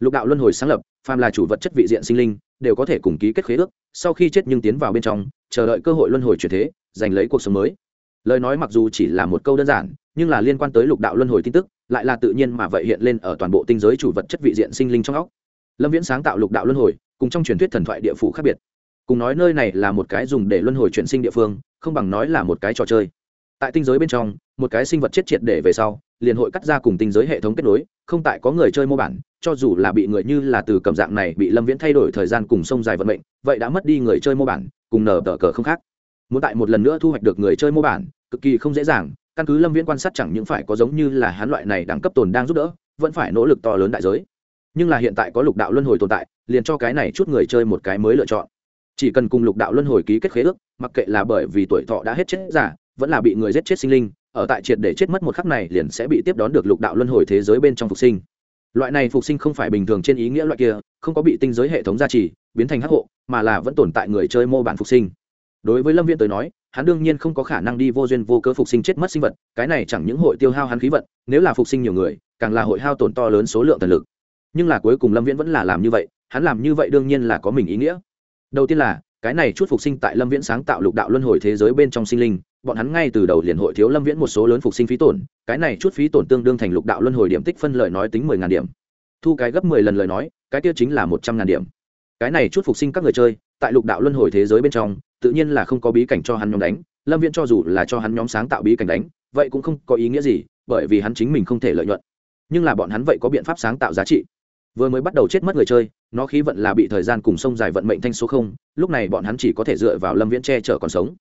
Lục đạo luân hồi sáng lập, phàm là chủ vật chất vị diện sinh linh, đều có thể cùng ký kết khế ước, sau khi chết nhưng tiến vào bên trong, chờ đợi cơ hội luân hồi chuyển thế, giành lấy cuộc sống mới lời nói mặc dù chỉ là một câu đơn giản, nhưng là liên quan tới lục đạo luân hồi tin tức, lại là tự nhiên mà vậy hiện lên ở toàn bộ tinh giới chủ vật chất vị diện sinh linh trong óc. Lâm viễn sáng tạo lục đạo luân hồi, cùng trong truyền thuyết thần thoại địa phủ khác biệt. Cùng nói nơi này là một cái dùng để luân hồi chuyển sinh địa phương, không bằng nói là một cái trò chơi. Tại tinh giới bên trong, một cái sinh vật chết triệt để về sau, liền hội cắt ra cùng tinh giới hệ thống kết nối, không tại có người chơi mô bản, cho dù là bị người như là từ cầm dạng này bị lâm viễn thay đổi thời gian cùng sông dài vận mệnh, vậy đã mất đi người chơi mô bản, cùng nở tờ cờ không khác muốn tại một lần nữa thu hoạch được người chơi mô bản, cực kỳ không dễ dàng, căn cứ lâm viễn quan sát chẳng những phải có giống như là hán loại này đẳng cấp tồn đang giúp đỡ, vẫn phải nỗ lực to lớn đại giới. Nhưng là hiện tại có lục đạo luân hồi tồn tại, liền cho cái này chút người chơi một cái mới lựa chọn. Chỉ cần cùng lục đạo luân hồi ký kết khế ước, mặc kệ là bởi vì tuổi thọ đã hết chết giả vẫn là bị người giết chết sinh linh, ở tại triệt để chết mất một khắc này liền sẽ bị tiếp đón được lục đạo luân hồi thế giới bên trong phục sinh. Loại này phục sinh không phải bình thường trên ý nghĩa loại kia, không có bị tinh giới hệ thống gia trì, biến thành hắc hộ, mà là vẫn tồn tại người chơi mô bản phục sinh đối với lâm Viễn tới nói, hắn đương nhiên không có khả năng đi vô duyên vô cớ phục sinh chết mất sinh vật, cái này chẳng những hội tiêu hao hắn khí vận, nếu là phục sinh nhiều người, càng là hội hao tổn to lớn số lượng thần lực. Nhưng là cuối cùng lâm viễn vẫn là làm như vậy, hắn làm như vậy đương nhiên là có mình ý nghĩa. Đầu tiên là, cái này chút phục sinh tại lâm viễn sáng tạo lục đạo luân hồi thế giới bên trong sinh linh, bọn hắn ngay từ đầu liền hội thiếu lâm viễn một số lớn phục sinh phí tổn, cái này chút phí tổn tương đương thành lục đạo luân hồi điểm tích phân lời nói tính mười ngàn điểm. Thu cái gấp mười lần lời nói, cái kia chính là một trăm ngàn điểm. Cái này chút phục sinh các người chơi tại lục đạo luân hồi thế giới bên trong, tự nhiên là không có bí cảnh cho hắn nhóm đánh, lâm viễn cho dù là cho hắn nhóm sáng tạo bí cảnh đánh, vậy cũng không có ý nghĩa gì, bởi vì hắn chính mình không thể lợi nhuận. Nhưng là bọn hắn vậy có biện pháp sáng tạo giá trị. Vừa mới bắt đầu chết mất người chơi, nó khí vận là bị thời gian cùng sông dài vận mệnh thanh số không, lúc này bọn hắn chỉ có thể dựa vào lâm viễn che chở còn sống.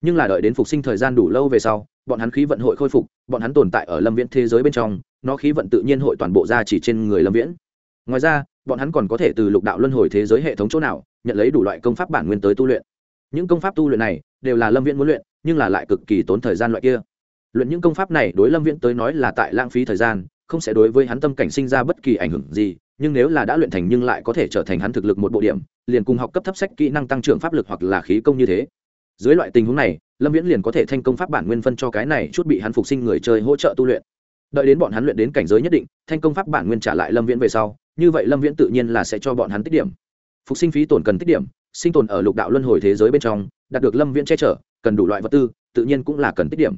Nhưng là đợi đến phục sinh thời gian đủ lâu về sau, bọn hắn khí vận hội khôi phục, bọn hắn tồn tại ở lâm viễn thế giới bên trong, nó khí vận tự nhiên hội toàn bộ ra chỉ trên người lâm viễn. Ngoài ra, bọn hắn còn có thể từ lục đạo luân hồi thế giới hệ thống chỗ nào nhận lấy đủ loại công pháp bản nguyên tới tu luyện. Những công pháp tu luyện này đều là lâm viễn muốn luyện, nhưng là lại cực kỳ tốn thời gian loại kia. Luyện những công pháp này đối lâm viễn tới nói là tại lãng phí thời gian, không sẽ đối với hắn tâm cảnh sinh ra bất kỳ ảnh hưởng gì, nhưng nếu là đã luyện thành nhưng lại có thể trở thành hắn thực lực một bộ điểm, liền cùng học cấp thấp sách kỹ năng tăng trưởng pháp lực hoặc là khí công như thế. Dưới loại tình huống này, lâm viễn liền có thể thanh công pháp bản nguyên phân cho cái này chút bị hắn phục sinh người chơi hỗ trợ tu luyện. Đợi đến bọn hắn luyện đến cảnh giới nhất định, thanh công pháp bản nguyên trả lại lâm viễn về sau, như vậy lâm viễn tự nhiên là sẽ cho bọn hắn tích điểm phục sinh phí tổn cần tích điểm, sinh tồn ở lục đạo luân hồi thế giới bên trong, đạt được lâm viễn che chở, cần đủ loại vật tư, tự nhiên cũng là cần tích điểm.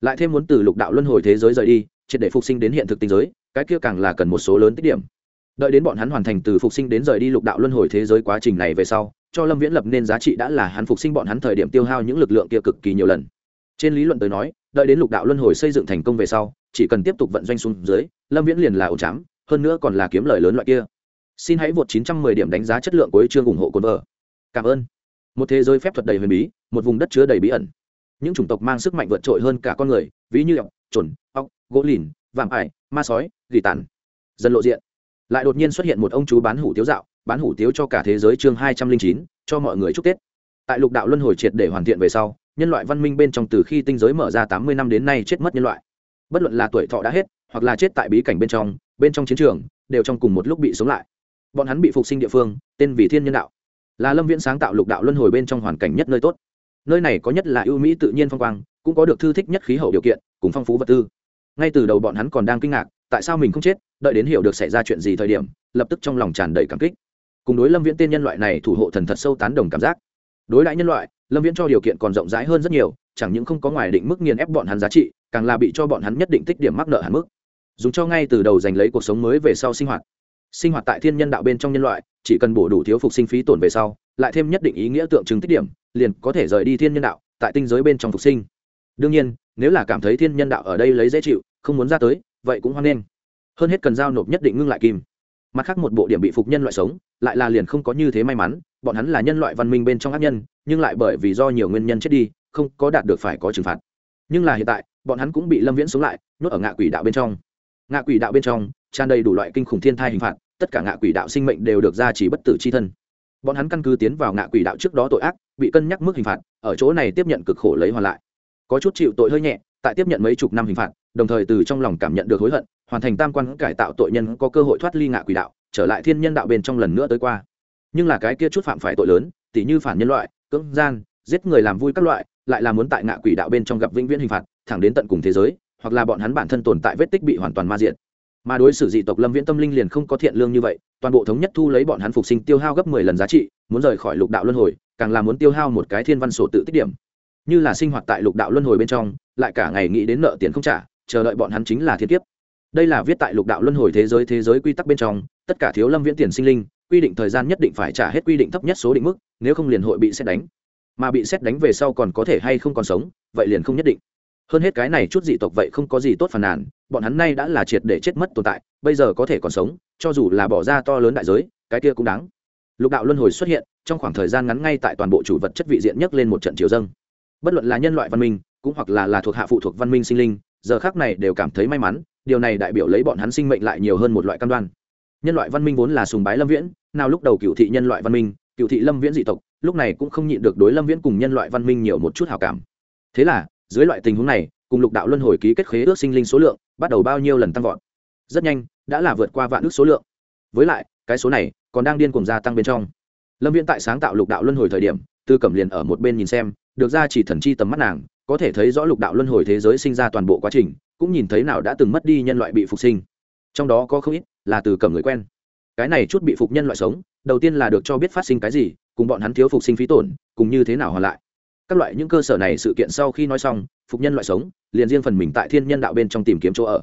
Lại thêm muốn từ lục đạo luân hồi thế giới rời đi, triệt để phục sinh đến hiện thực tinh giới, cái kia càng là cần một số lớn tích điểm. Đợi đến bọn hắn hoàn thành từ phục sinh đến rời đi lục đạo luân hồi thế giới quá trình này về sau, cho lâm viễn lập nên giá trị đã là hắn phục sinh bọn hắn thời điểm tiêu hao những lực lượng kia cực kỳ nhiều lần. Trên lý luận tới nói, đợi đến lục đạo luân hồi xây dựng thành công về sau, chỉ cần tiếp tục vận doanh xuống dưới, lâm viễn liền là ổ chám, hơn nữa còn là kiếm lời lớn loại kia xin hãy vượt 910 điểm đánh giá chất lượng của chương ủng hộ cồn vợ. Cảm ơn. Một thế giới phép thuật đầy huyền bí một vùng đất chứa đầy bí ẩn. Những chủng tộc mang sức mạnh vượt trội hơn cả con người ví như ọc trồn ọc gỗ lìn vạm ải ma sói dị tản, dân lộ diện. Lại đột nhiên xuất hiện một ông chú bán hủ tiếu dạo bán hủ tiếu cho cả thế giới chương hai trăm linh chín cho mọi người chúc tết. Tại lục đạo luân hồi triệt để hoàn thiện về sau nhân loại văn minh bên trong từ khi tinh giới mở ra tám mươi năm đến nay chết mất nhân loại. Bất luận là tuổi thọ đã hết hoặc là chết tại bí cảnh bên trong bên trong chiến trường đều trong cùng một lúc bị sống lại bọn hắn bị phục sinh địa phương, tên vì thiên nhân đạo. Là lâm viễn sáng tạo lục đạo luân hồi bên trong hoàn cảnh nhất nơi tốt. Nơi này có nhất là ưu mỹ tự nhiên phong quang, cũng có được thư thích nhất khí hậu điều kiện, cùng phong phú vật tư. Ngay từ đầu bọn hắn còn đang kinh ngạc, tại sao mình không chết, đợi đến hiểu được xảy ra chuyện gì thời điểm, lập tức trong lòng tràn đầy cảm kích. Cùng đối lâm viễn tên nhân loại này thủ hộ thần thật sâu tán đồng cảm giác. Đối lại nhân loại, lâm viễn cho điều kiện còn rộng rãi hơn rất nhiều, chẳng những không có ngoài định mức nghiền ép bọn hắn giá trị, càng là bị cho bọn hắn nhất định tích điểm mắc nợ hẳn mức. Dùng cho ngay từ đầu giành lấy cuộc sống mới về sau sinh hoạt sinh hoạt tại thiên nhân đạo bên trong nhân loại, chỉ cần bổ đủ thiếu phục sinh phí tổn về sau, lại thêm nhất định ý nghĩa tượng trưng tích điểm, liền có thể rời đi thiên nhân đạo, tại tinh giới bên trong phục sinh. Đương nhiên, nếu là cảm thấy thiên nhân đạo ở đây lấy dễ chịu, không muốn ra tới, vậy cũng hoan nghênh. Hơn hết cần giao nộp nhất định ngưng lại kim. Mặt khác một bộ điểm bị phục nhân loại sống, lại là liền không có như thế may mắn, bọn hắn là nhân loại văn minh bên trong ác nhân, nhưng lại bởi vì do nhiều nguyên nhân chết đi, không có đạt được phải có trừng phạt. Nhưng là hiện tại, bọn hắn cũng bị lâm viễn sống lại, nhốt ở ngạ quỷ đạo bên trong. Ngạ quỷ đạo bên trong tràn đầy đủ loại kinh khủng thiên thai hình phạt, tất cả ngạ quỷ đạo sinh mệnh đều được ra chỉ bất tử c h i thân. Bọn hắn căn cứ tiến vào ngạ quỷ đạo trước đó tội ác, bị cân nhắc mức hình phạt, ở chỗ này tiếp nhận cực khổ lấy hoàn lại. Có chút chịu tội hơi nhẹ, tại tiếp nhận mấy chục năm hình phạt, đồng thời từ trong lòng cảm nhận được hối hận, hoàn thành tam quan cải tạo tội nhân có cơ hội thoát ly ngạ quỷ đạo, trở lại thiên nhân đạo bên trong lần nữa tới qua. Nhưng là cái kia chút phạm phải tội lớn, tỉ như phản nhân loại, cưỡng gian, giết người làm vui các loại, lại là muốn tại ngạ quỷ đạo bên trong gặp vĩnh viễn hình phạt, thẳng đến tận cùng thế giới, hoặc là bọn hắn bản thân tồn tại vết tích bị hoàn toàn ma diện mà đối xử dị tộc lâm viễn tâm linh liền không có thiện lương như vậy, toàn bộ thống nhất thu lấy bọn hắn phục sinh tiêu hao gấp mười lần giá trị, muốn rời khỏi lục đạo luân hồi, càng là muốn tiêu hao một cái thiên văn sổ tự tích điểm. Như là sinh hoạt tại lục đạo luân hồi bên trong, lại cả ngày nghĩ đến nợ tiền không trả, chờ đợi bọn hắn chính là thiên kiếp. Đây là viết tại lục đạo luân hồi thế giới thế giới quy tắc bên trong, tất cả thiếu lâm viễn tiền sinh linh, quy định thời gian nhất định phải trả hết quy định thấp nhất số định mức, nếu không liền hội bị xét đánh. Mà bị xét đánh về sau còn có thể hay không còn sống, vậy liền không nhất định hơn hết cái này chút dị tộc vậy không có gì tốt phàn nàn, bọn hắn nay đã là triệt để chết mất tồn tại, bây giờ có thể còn sống, cho dù là bỏ ra to lớn đại giới, cái kia cũng đáng. Lục đạo luân hồi xuất hiện, trong khoảng thời gian ngắn ngay tại toàn bộ chủ vật chất vị diện nhất lên một trận chiều dâng. Bất luận là nhân loại văn minh, cũng hoặc là là thuộc hạ phụ thuộc văn minh sinh linh, giờ khác này đều cảm thấy may mắn, điều này đại biểu lấy bọn hắn sinh mệnh lại nhiều hơn một loại cam đoan. Nhân loại văn minh vốn là sùng bái lâm viễn, nào lúc đầu cựu thị nhân loại văn minh, cựu thị lâm viễn dị tộc, lúc này cũng không nhịn được đối lâm viễn cùng nhân loại văn minh nhiều một chút hào cảm. Thế là dưới loại tình huống này, cùng lục đạo luân hồi ký kết khế ước sinh linh số lượng bắt đầu bao nhiêu lần tăng vọt? Rất nhanh, đã là vượt qua vạn ước số lượng. Với lại, cái số này còn đang điên cuồng gia tăng bên trong. Lâm viễn tại sáng tạo lục đạo luân hồi thời điểm, tư cẩm liền ở một bên nhìn xem, được ra chỉ thần chi tầm mắt nàng, có thể thấy rõ lục đạo luân hồi thế giới sinh ra toàn bộ quá trình, cũng nhìn thấy nào đã từng mất đi nhân loại bị phục sinh. Trong đó có không ít là từ cầm người quen. Cái này chút bị phục nhân loại sống, đầu tiên là được cho biết phát sinh cái gì, cùng bọn hắn thiếu phục sinh phí tổn, cùng như thế nào hoàn lại các loại những cơ sở này sự kiện sau khi nói xong, phục nhân loại sống, liền riêng phần mình tại thiên nhân đạo bên trong tìm kiếm chỗ ở.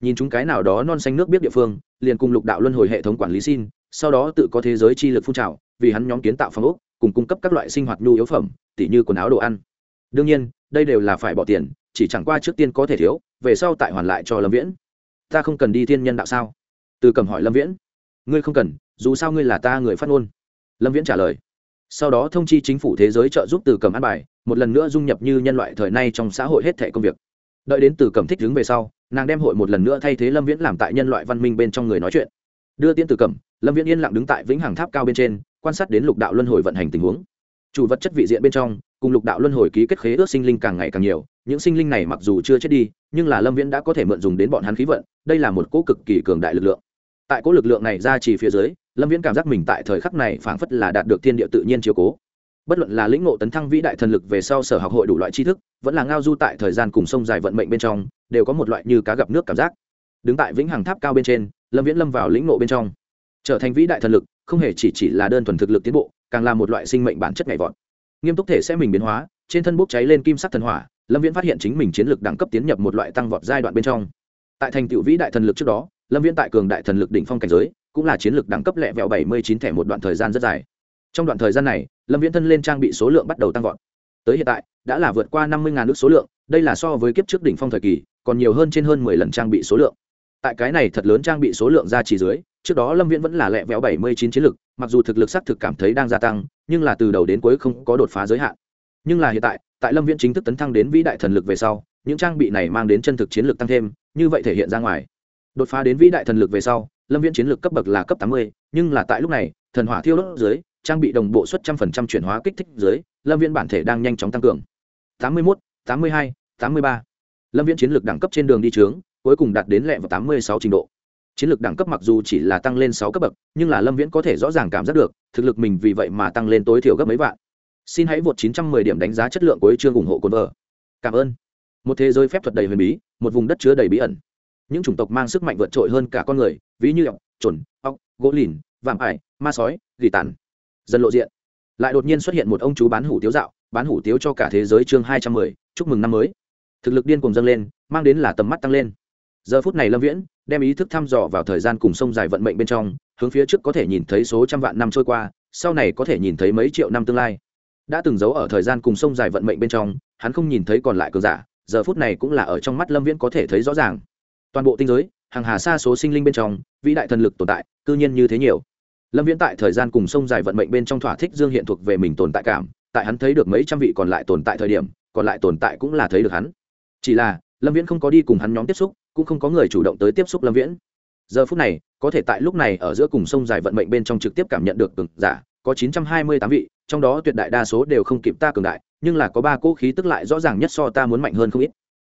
Nhìn chúng cái nào đó non xanh nước biết địa phương, liền cùng lục đạo luân hồi hệ thống quản lý xin, sau đó tự có thế giới chi lực phun trào, vì hắn nhóm kiến tạo phong ốc, cùng cung cấp các loại sinh hoạt nhu yếu phẩm, tỉ như quần áo đồ ăn. Đương nhiên, đây đều là phải bỏ tiền, chỉ chẳng qua trước tiên có thể thiếu, về sau tại hoàn lại cho lâm viễn. Ta không cần đi thiên nhân đạo sao? Từ cầm hỏi lâm viễn. Ngươi không cần, dù sao ngươi là ta người phát ngôn. Lâm viễn trả lời sau đó thông chi chính phủ thế giới trợ giúp từ cầm ăn bài, một lần nữa dung nhập như nhân loại thời nay trong xã hội hết thẻ công việc. Đợi đến từ cầm thích đứng về sau, nàng đem hội một lần nữa thay thế lâm viễn làm tại nhân loại văn minh bên trong người nói chuyện. Đưa tiên từ cầm lâm viễn yên lặng đứng tại vĩnh hằng tháp cao bên trên, quan sát đến lục đạo luân hồi vận hành tình huống. Chủ vật chất vị diện bên trong, cùng lục đạo luân hồi ký kết khế ước sinh linh càng ngày càng nhiều, những sinh linh này mặc dù chưa chết đi, nhưng là lâm viễn đã có thể mượn dùng đến bọn hắn khí vận, đây là một cỗ cực kỳ cường đại lực lượng. Tại cỗ lực lượng này ra chỉ phía dưới lâm viễn cảm giác mình tại thời khắc này phảng phất là đạt được thiên địa tự nhiên chiếu cố. Bất luận là lĩnh ngộ tấn thăng vĩ đại thần lực về sau sở học hội đủ loại tri thức, vẫn là ngao du tại thời gian cùng sông dài vận mệnh bên trong, đều có một loại như cá gặp nước cảm giác. Đứng tại vĩnh hằng tháp cao bên trên, lâm viễn lâm vào lĩnh ngộ bên trong. Trở thành vĩ đại thần lực, không hề chỉ chỉ là đơn thuần thực lực tiến bộ, càng là một loại sinh mệnh bản chất nhảy vọt. Nghiêm túc thể sẽ mình biến hóa, trên thân bốc cháy lên kim sắc thần hỏa, lâm viễn phát hiện chính mình chiến lược đẳng cấp tiến nhập một loại tăng vọt giai đoạn bên trong. Tại thành tựu vĩ đại thần lực trước đó, lâm viễn tại cường đại thần lực đỉnh phong cảnh giới cũng là chiến lược đẳng cấp lẹ vẹo bảy mươi chín thẻ một đoạn thời gian rất dài. Trong đoạn thời gian này, lâm viễn thân lên trang bị số lượng bắt đầu tăng vọt. Tới hiện tại, đã là vượt qua năm mươi ngàn nước số lượng, đây là so với kiếp trước đỉnh phong thời kỳ, còn nhiều hơn trên hơn mười lần trang bị số lượng. Tại cái này thật lớn trang bị số lượng ra chỉ dưới, trước đó lâm viễn vẫn là lẹ vẹo bảy mươi chín chiến lực mặc dù thực lực xác thực cảm thấy đang gia tăng, nhưng là từ đầu đến cuối không có đột phá giới hạn. Nhưng là hiện tại tại lâm viễn chính thức tấn thăng đến vĩ đại thần lực về sau, những trang bị này mang đến chân thực chiến lược tăng thêm, như vậy thể hiện ra ngoài. Đột phá đến vĩ đại thần lực về sau lâm viễn chiến lược cấp bậc là cấp tám mươi, nhưng là tại lúc này, thần hỏa thiêu đốt dưới, trang bị đồng bộ suất trăm phần trăm chuyển hóa kích thích dưới, lâm viễn bản thể đang nhanh chóng tăng cường. tám mươi mốt, tám mươi hai, tám mươi ba. Lâm viễn chiến lược đẳng cấp trên đường đi trướng cuối cùng đạt đến lẹ vào tám mươi sáu trình độ. Chiến lược đẳng cấp mặc dù chỉ là tăng lên sáu cấp bậc, nhưng là lâm viễn có thể rõ ràng cảm giác được, thực lực mình vì vậy mà tăng lên tối thiểu gấp mấy vạn. Xin hãy vượt 910 điểm đánh giá chất lượng của chương ủng hộ cồn vợ. Cảm ơn. Một thế giới phép thuật đầy huyền bí, một vùng đất chứa đầy bí ẩn. Những chủng tộc mang sức mạnh vượt trội hơn cả con người ví như ọc trồn ọc gỗ lìn vạm ải ma sói gỉ tàn. Dần lộ diện. Lại đột nhiên xuất hiện một ông chú bán hủ tiếu dạo bán hủ tiếu cho cả thế giới chương 210, chúc mừng năm mới. Thực lực điên cùng dâng lên mang đến là tầm mắt tăng lên. Giờ phút này lâm viễn đem ý thức thăm dò vào thời gian cùng sông dài vận mệnh bên trong hướng phía trước có thể nhìn thấy số trăm vạn năm trôi qua sau này có thể nhìn thấy mấy triệu năm tương lai. Đã từng giấu ở thời gian cùng sông dài vận mệnh bên trong hắn không nhìn thấy còn lại cường giả giờ phút này cũng là ở trong mắt lâm viễn có thể thấy rõ ràng. Toàn bộ tinh giới hàng hà xa số sinh linh bên trong, vĩ đại thần lực tồn tại, cư nhiên như thế nhiều. Lâm viễn tại thời gian cùng sông dài vận mệnh bên trong thỏa thích dương hiện thuộc về mình tồn tại cảm, tại hắn thấy được mấy trăm vị còn lại tồn tại thời điểm, còn lại tồn tại cũng là thấy được hắn. Chỉ là, lâm viễn không có đi cùng hắn nhóm tiếp xúc, cũng không có người chủ động tới tiếp xúc lâm viễn. Giờ phút này, có thể tại lúc này ở giữa cùng sông dài vận mệnh bên trong trực tiếp cảm nhận được cường giả, có chín trăm hai mươi tám vị, trong đó tuyệt đại đa số đều không kịp ta cường đại, nhưng là có ba cỗ khí tức lại rõ ràng nhất so ta muốn mạnh hơn không ít.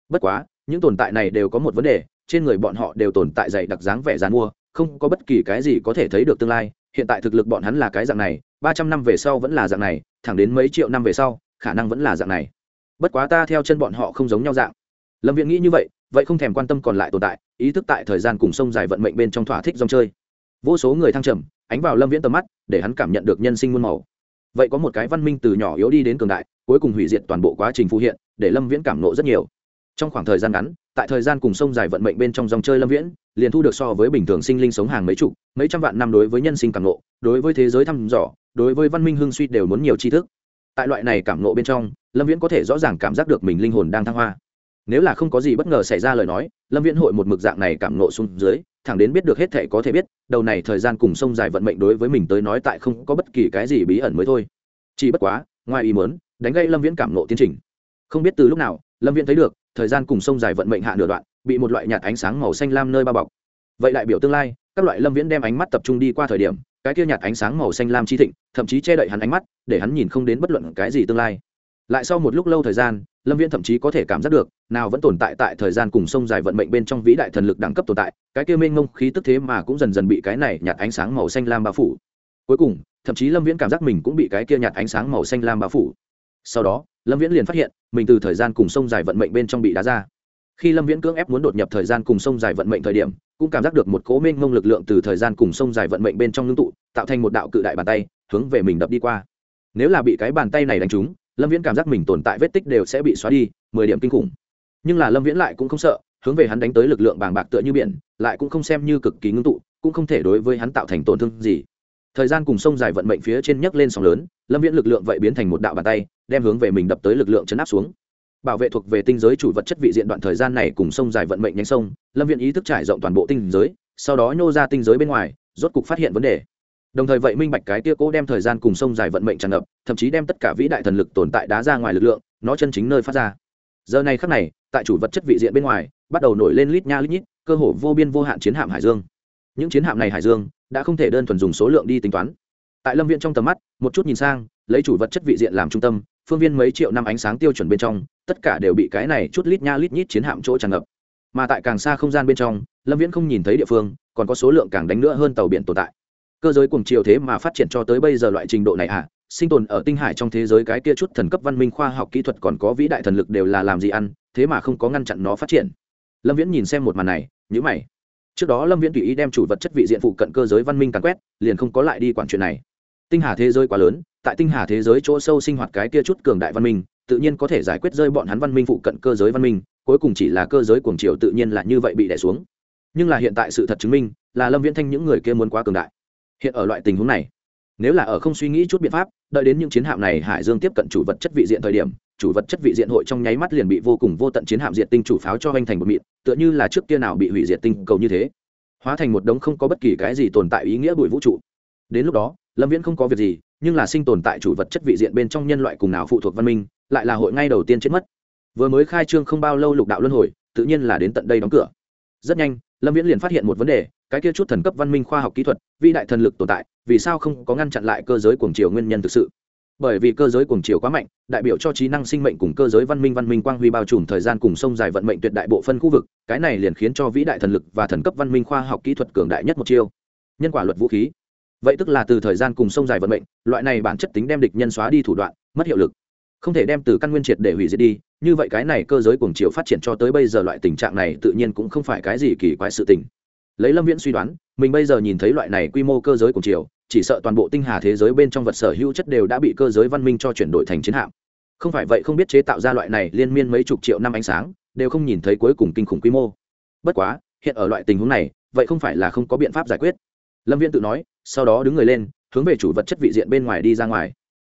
Bất quá, những tồn tại này đều có một vấn đề trên người bọn họ đều tồn tại dày đặc dáng vẻ dàn mua, không có bất kỳ cái gì có thể thấy được tương lai. Hiện tại thực lực bọn hắn là cái dạng này, ba trăm năm về sau vẫn là dạng này, thẳng đến mấy triệu năm về sau, khả năng vẫn là dạng này. Bất quá ta theo chân bọn họ không giống nhau dạng. Lâm viễn nghĩ như vậy vậy không thèm quan tâm còn lại tồn tại, ý thức tại thời gian cùng sông dài vận mệnh bên trong thỏa thích dòng chơi. Vô số người thăng trầm, ánh vào lâm viễn tầm mắt, để hắn cảm nhận được nhân sinh muôn màu. Vậy có một cái văn minh từ nhỏ yếu đi đến cường đại, cuối cùng hủy diệt toàn bộ quá trình phụ hiện, để lâm viễn cảm nộ rất nhiều trong khoảng thời gian ngắn, tại thời gian cùng sông dài vận mệnh bên trong dòng chơi lâm viễn, liền thu được so với bình thường sinh linh sống hàng mấy chục, mấy trăm vạn năm đối với nhân sinh cảm nộ đối với thế giới thăm dò, đối với văn minh hương suy đều muốn nhiều tri thức. Tại loại này cảm nộ bên trong, lâm viễn có thể rõ ràng cảm giác được mình linh hồn đang thăng hoa. Nếu là không có gì bất ngờ xảy ra lời nói, lâm viễn hội một mực dạng này cảm nộ xuống dưới, thẳng đến biết được hết thể có thể biết, đầu này thời gian cùng sông dài vận mệnh đối với mình tới nói tại không có bất kỳ cái gì bí ẩn mới thôi. Chỉ bất quá, ngoài ý mớn đánh gây lâm viễn cảm nộ tiến trình. Không biết từ lúc nào, lâm viễn thấy được thời gian cùng sông dài vận mệnh hạ nửa đoạn, bị một loại nhạt ánh sáng màu xanh lam nơi bao bọc. Vậy đại biểu tương lai, các loại lâm viễn đem ánh mắt tập trung đi qua thời điểm, cái kia nhạt ánh sáng màu xanh lam chi thịnh, thậm chí che đậy hắn ánh mắt, để hắn nhìn không đến bất luận cái gì tương lai. Lại sau một lúc lâu thời gian, lâm viễn thậm chí có thể cảm giác được, nào vẫn tồn tại tại thời gian cùng sông dài vận mệnh bên trong vĩ đại thần lực đẳng cấp tồn tại, cái kia mênh ngông khí tức thế mà cũng dần dần bị cái này nhạt ánh sáng màu xanh lam bao phủ. Cuối cùng, thậm chí lâm viễn cảm giác mình cũng bị cái kia nhạt ánh sáng màu xanh lam bao phủ sau đó, lâm viễn liền phát hiện, mình từ thời gian cùng sông dài vận mệnh bên trong bị đá ra. Khi lâm viễn cưỡng ép muốn đột nhập thời gian cùng sông dài vận mệnh thời điểm, cũng cảm giác được một cố minh mông lực lượng từ thời gian cùng sông dài vận mệnh bên trong ngưng tụ, tạo thành một đạo cự đại bàn tay, hướng về mình đập đi qua. Nếu là bị cái bàn tay này đánh trúng, lâm viễn cảm giác mình tồn tại vết tích đều sẽ bị xóa đi, mười điểm kinh khủng. Nhưng là lâm viễn lại cũng không sợ, hướng về hắn đánh tới lực lượng bàng bạc tựa như biển, lại cũng không xem như cực kỳ ngưng tụ, cũng không thể đối với hắn tạo thành tổn thương gì thời gian cùng sông dài vận mệnh phía trên nhấc lên sóng lớn, lâm viễn lực lượng vậy biến thành một đạo bàn tay, đem hướng về mình đập tới lực lượng chấn áp xuống. Bảo vệ thuộc về tinh giới chủ vật chất vị diện đoạn thời gian này cùng sông dài vận mệnh nhánh sông, lâm viễn ý thức trải rộng toàn bộ tinh giới, sau đó nhô ra tinh giới bên ngoài, rốt cục phát hiện vấn đề. Đồng thời vậy minh bạch cái tia cố đem thời gian cùng sông dài vận mệnh tràn ngập, thậm chí đem tất cả vĩ đại thần lực tồn tại đá ra ngoài lực lượng, nó chân chính nơi phát ra. Giờ này khắc này, tại chủ vật chất vị diện bên ngoài, bắt đầu nổi lên lít nha lít nhít, cơ hồ vô biên vô hạn chiến hạm hải dương. Những chiến hạm này hải dương đã không thể đơn thuần dùng số lượng đi tính toán. Tại lâm viện trong tầm mắt, một chút nhìn sang, lấy chủ vật chất vị diện làm trung tâm, phương viên mấy triệu năm ánh sáng tiêu chuẩn bên trong, tất cả đều bị cái này chút lít nha lít nhít chiến hạm chỗ tràn ngập. Mà tại càng xa không gian bên trong, lâm viễn không nhìn thấy địa phương, còn có số lượng càng đánh nữa hơn tàu biển tồn tại. Cơ giới cùng chiều thế mà phát triển cho tới bây giờ loại trình độ này à? Sinh tồn ở tinh hải trong thế giới cái kia chút thần cấp văn minh khoa học kỹ thuật còn có vĩ đại thần lực đều là làm gì ăn, thế mà không có ngăn chặn nó phát triển. Lâm viễn nhìn xem một màn này nhữ mày trước đó lâm viễn tùy ý đem chủ vật chất vị diện phụ cận cơ giới văn minh càn quét, liền không có lại đi quản chuyện này. Tinh hà thế giới quá lớn, tại tinh hà thế giới chỗ sâu sinh hoạt cái kia chút cường đại văn minh, tự nhiên có thể giải quyết rơi bọn hắn văn minh phụ cận cơ giới văn minh, cuối cùng chỉ là cơ giới cuồng triều tự nhiên là như vậy bị đẻ xuống. Nhưng là hiện tại sự thật chứng minh, là lâm viễn thanh những người kia muốn quá cường đại. Hiện ở loại tình huống này, nếu là ở không suy nghĩ chút biện pháp, đợi đến những chiến hạm này hải dương tiếp cận chủ vật chất vị diện thời điểm chủ vật chất vị diện hội trong nháy mắt liền bị vô cùng vô tận chiến hạm diệt tinh chủ pháo cho hoành thành một mịn, tựa như là trước kia nào bị hủy diệt tinh cầu như thế. Hóa thành một đống không có bất kỳ cái gì tồn tại ý nghĩa bụi vũ trụ. Đến lúc đó, lâm viễn không có việc gì, nhưng là sinh tồn tại chủ vật chất vị diện bên trong nhân loại cùng nào phụ thuộc văn minh, lại là hội ngay đầu tiên chết mất. Vừa mới khai trương không bao lâu lục đạo luân hồi, tự nhiên là đến tận đây đóng cửa. Rất nhanh, lâm viễn liền phát hiện một vấn đề, cái kia chút thần cấp văn minh khoa học kỹ thuật, vĩ đại thần lực tồn tại, vì sao không có ngăn chặn lại cơ giới cuồng chiều nguyên nhân thực sự? Bởi vì cơ giới cuồng chiều quá mạnh, đại biểu cho trí năng sinh mệnh cùng cơ giới văn minh văn minh quang huy bao trùm thời gian cùng sông dài vận mệnh tuyệt đại bộ phân khu vực, cái này liền khiến cho vĩ đại thần lực và thần cấp văn minh khoa học kỹ thuật cường đại nhất một chiêu. Nhân quả luật vũ khí. Vậy tức là từ thời gian cùng sông dài vận mệnh, loại này bản chất tính đem địch nhân xóa đi thủ đoạn, mất hiệu lực. Không thể đem từ căn nguyên triệt để hủy diệt đi, như vậy cái này cơ giới cuồng chiều phát triển cho tới bây giờ loại tình trạng này tự nhiên cũng không phải cái gì kỳ quái sự tình lấy lâm viễn suy đoán, mình bây giờ nhìn thấy loại này quy mô cơ giới cùng chiều, chỉ sợ toàn bộ tinh hà thế giới bên trong vật sở hữu chất đều đã bị cơ giới văn minh cho chuyển đổi thành chiến hạm. Không phải vậy không biết chế tạo ra loại này liên miên mấy chục triệu năm ánh sáng, đều không nhìn thấy cuối cùng kinh khủng quy mô. Bất quá, hiện ở loại tình huống này, vậy không phải là không có biện pháp giải quyết. Lâm viễn tự nói, sau đó đứng người lên, hướng về chủ vật chất vị diện bên ngoài đi ra ngoài.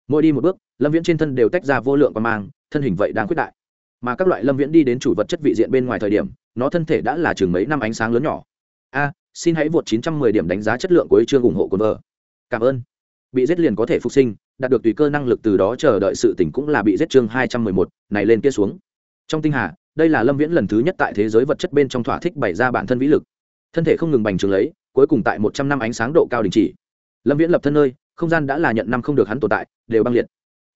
Mỗi đi một bước, lâm viễn trên thân đều tách ra vô lượng và mang, thân hình vậy đang quyết đại. Mà các loại lâm viễn đi đến chủ vật chất vị diện bên ngoài thời điểm, nó thân thể đã là chừng mấy năm ánh sáng lớn nhỏ a xin hãy vượt 910 điểm đánh giá chất lượng của chương ủng hộ cồn vợ. Cảm ơn. Bị giết liền có thể phục sinh đạt được tùy cơ năng lực từ đó chờ đợi sự tỉnh cũng là bị giết chương 211, này lên kia xuống. Trong tinh hà đây là lâm viễn lần thứ nhất tại thế giới vật chất bên trong thỏa thích bày ra bản thân vĩ lực. Thân thể không ngừng bành trướng lấy cuối cùng tại một trăm năm ánh sáng độ cao đình chỉ. Lâm viễn lập thân nơi không gian đã là nhận năm không được hắn tồn tại đều băng liệt.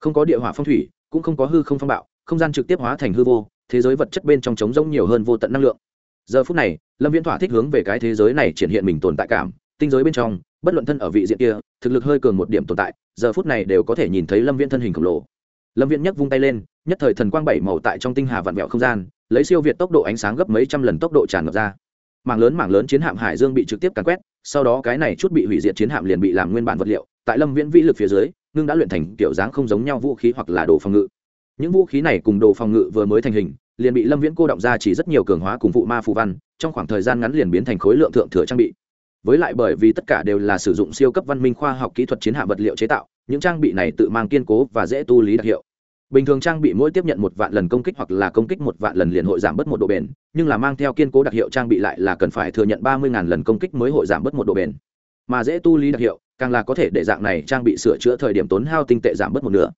Không có địa hỏa phong thủy cũng không có hư không phong bạo không gian trực tiếp hóa thành hư vô thế giới vật chất bên trong trống rỗng nhiều hơn vô tận năng lượng giờ phút này, lâm viễn thỏa thích hướng về cái thế giới này triển hiện mình tồn tại cảm, tinh giới bên trong, bất luận thân ở vị diện kia, thực lực hơi cường một điểm tồn tại, giờ phút này đều có thể nhìn thấy lâm viễn thân hình khổng lồ. Lâm viễn nhấc vung tay lên, nhất thời thần quang bảy màu tại trong tinh hà vạn vẹo không gian, lấy siêu việt tốc độ ánh sáng gấp mấy trăm lần tốc độ tràn ngập ra. Mảng lớn mảng lớn chiến hạm hải dương bị trực tiếp càn quét, sau đó cái này chút bị hủy diệt chiến hạm liền bị làm nguyên bản vật liệu, tại lâm viễn vĩ lực phía dưới, ngưng đã luyện thành kiểu dáng không giống nhau vũ khí hoặc là đồ phòng ngự. Những vũ khí này cùng đồ phòng ngự vừa mới thành hình liền bị lâm viễn cô động ra chỉ rất nhiều cường hóa cùng vụ ma phù văn, trong khoảng thời gian ngắn liền biến thành khối lượng thượng thừa trang bị. Với lại bởi vì tất cả đều là sử dụng siêu cấp văn minh khoa học kỹ thuật chiến hạ vật liệu chế tạo, những trang bị này tự mang kiên cố và dễ tu lý đặc hiệu. Bình thường trang bị mỗi tiếp nhận một vạn lần công kích hoặc là công kích một vạn lần liền hội giảm bớt một độ bền, nhưng là mang theo kiên cố đặc hiệu trang bị lại là cần phải thừa nhận ba mươi lần công kích mới hội giảm bớt một độ bền. Mà dễ tu lý đặc hiệu, càng là có thể để dạng này trang bị sửa chữa thời điểm tốn hao tinh tệ giảm bớt một nửa.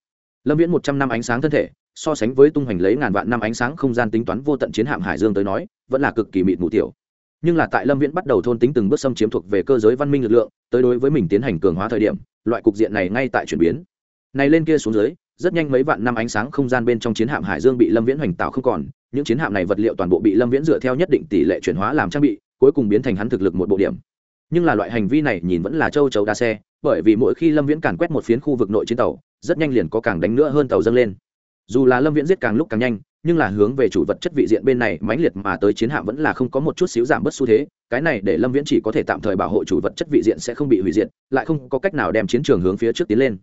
Lâm viễn một trăm năm ánh sáng thân thể so sánh với tung hoành lấy ngàn vạn năm ánh sáng không gian tính toán vô tận chiến hạm hải dương tới nói, vẫn là cực kỳ mịt mù tiểu. Nhưng là tại lâm viễn bắt đầu thôn tính từng bước xâm chiếm thuộc về cơ giới văn minh lực lượng, tới đối với mình tiến hành cường hóa thời điểm, loại cục diện này ngay tại chuyển biến. Này lên kia xuống dưới, rất nhanh mấy vạn năm ánh sáng không gian bên trong chiến hạm hải dương bị lâm viễn hoành tạo không còn, những chiến hạm này vật liệu toàn bộ bị lâm viễn dựa theo nhất định tỷ lệ chuyển hóa làm trang bị, cuối cùng biến thành hắn thực lực một bộ điểm. Nhưng là loại hành vi này nhìn vẫn là châu chấu đa xe, bởi vì mỗi khi lâm viễn càn quét một phiến khu vực nội chiến tàu, rất nhanh liền có càng đánh nữa hơn tàu dâng lên dù là lâm viễn giết càng lúc càng nhanh nhưng là hướng về chủ vật chất vị diện bên này mãnh liệt mà tới chiến hạm vẫn là không có một chút xíu giảm bớt xu thế cái này để lâm viễn chỉ có thể tạm thời bảo hộ chủ vật chất vị diện sẽ không bị hủy diệt lại không có cách nào đem chiến trường hướng phía trước tiến lên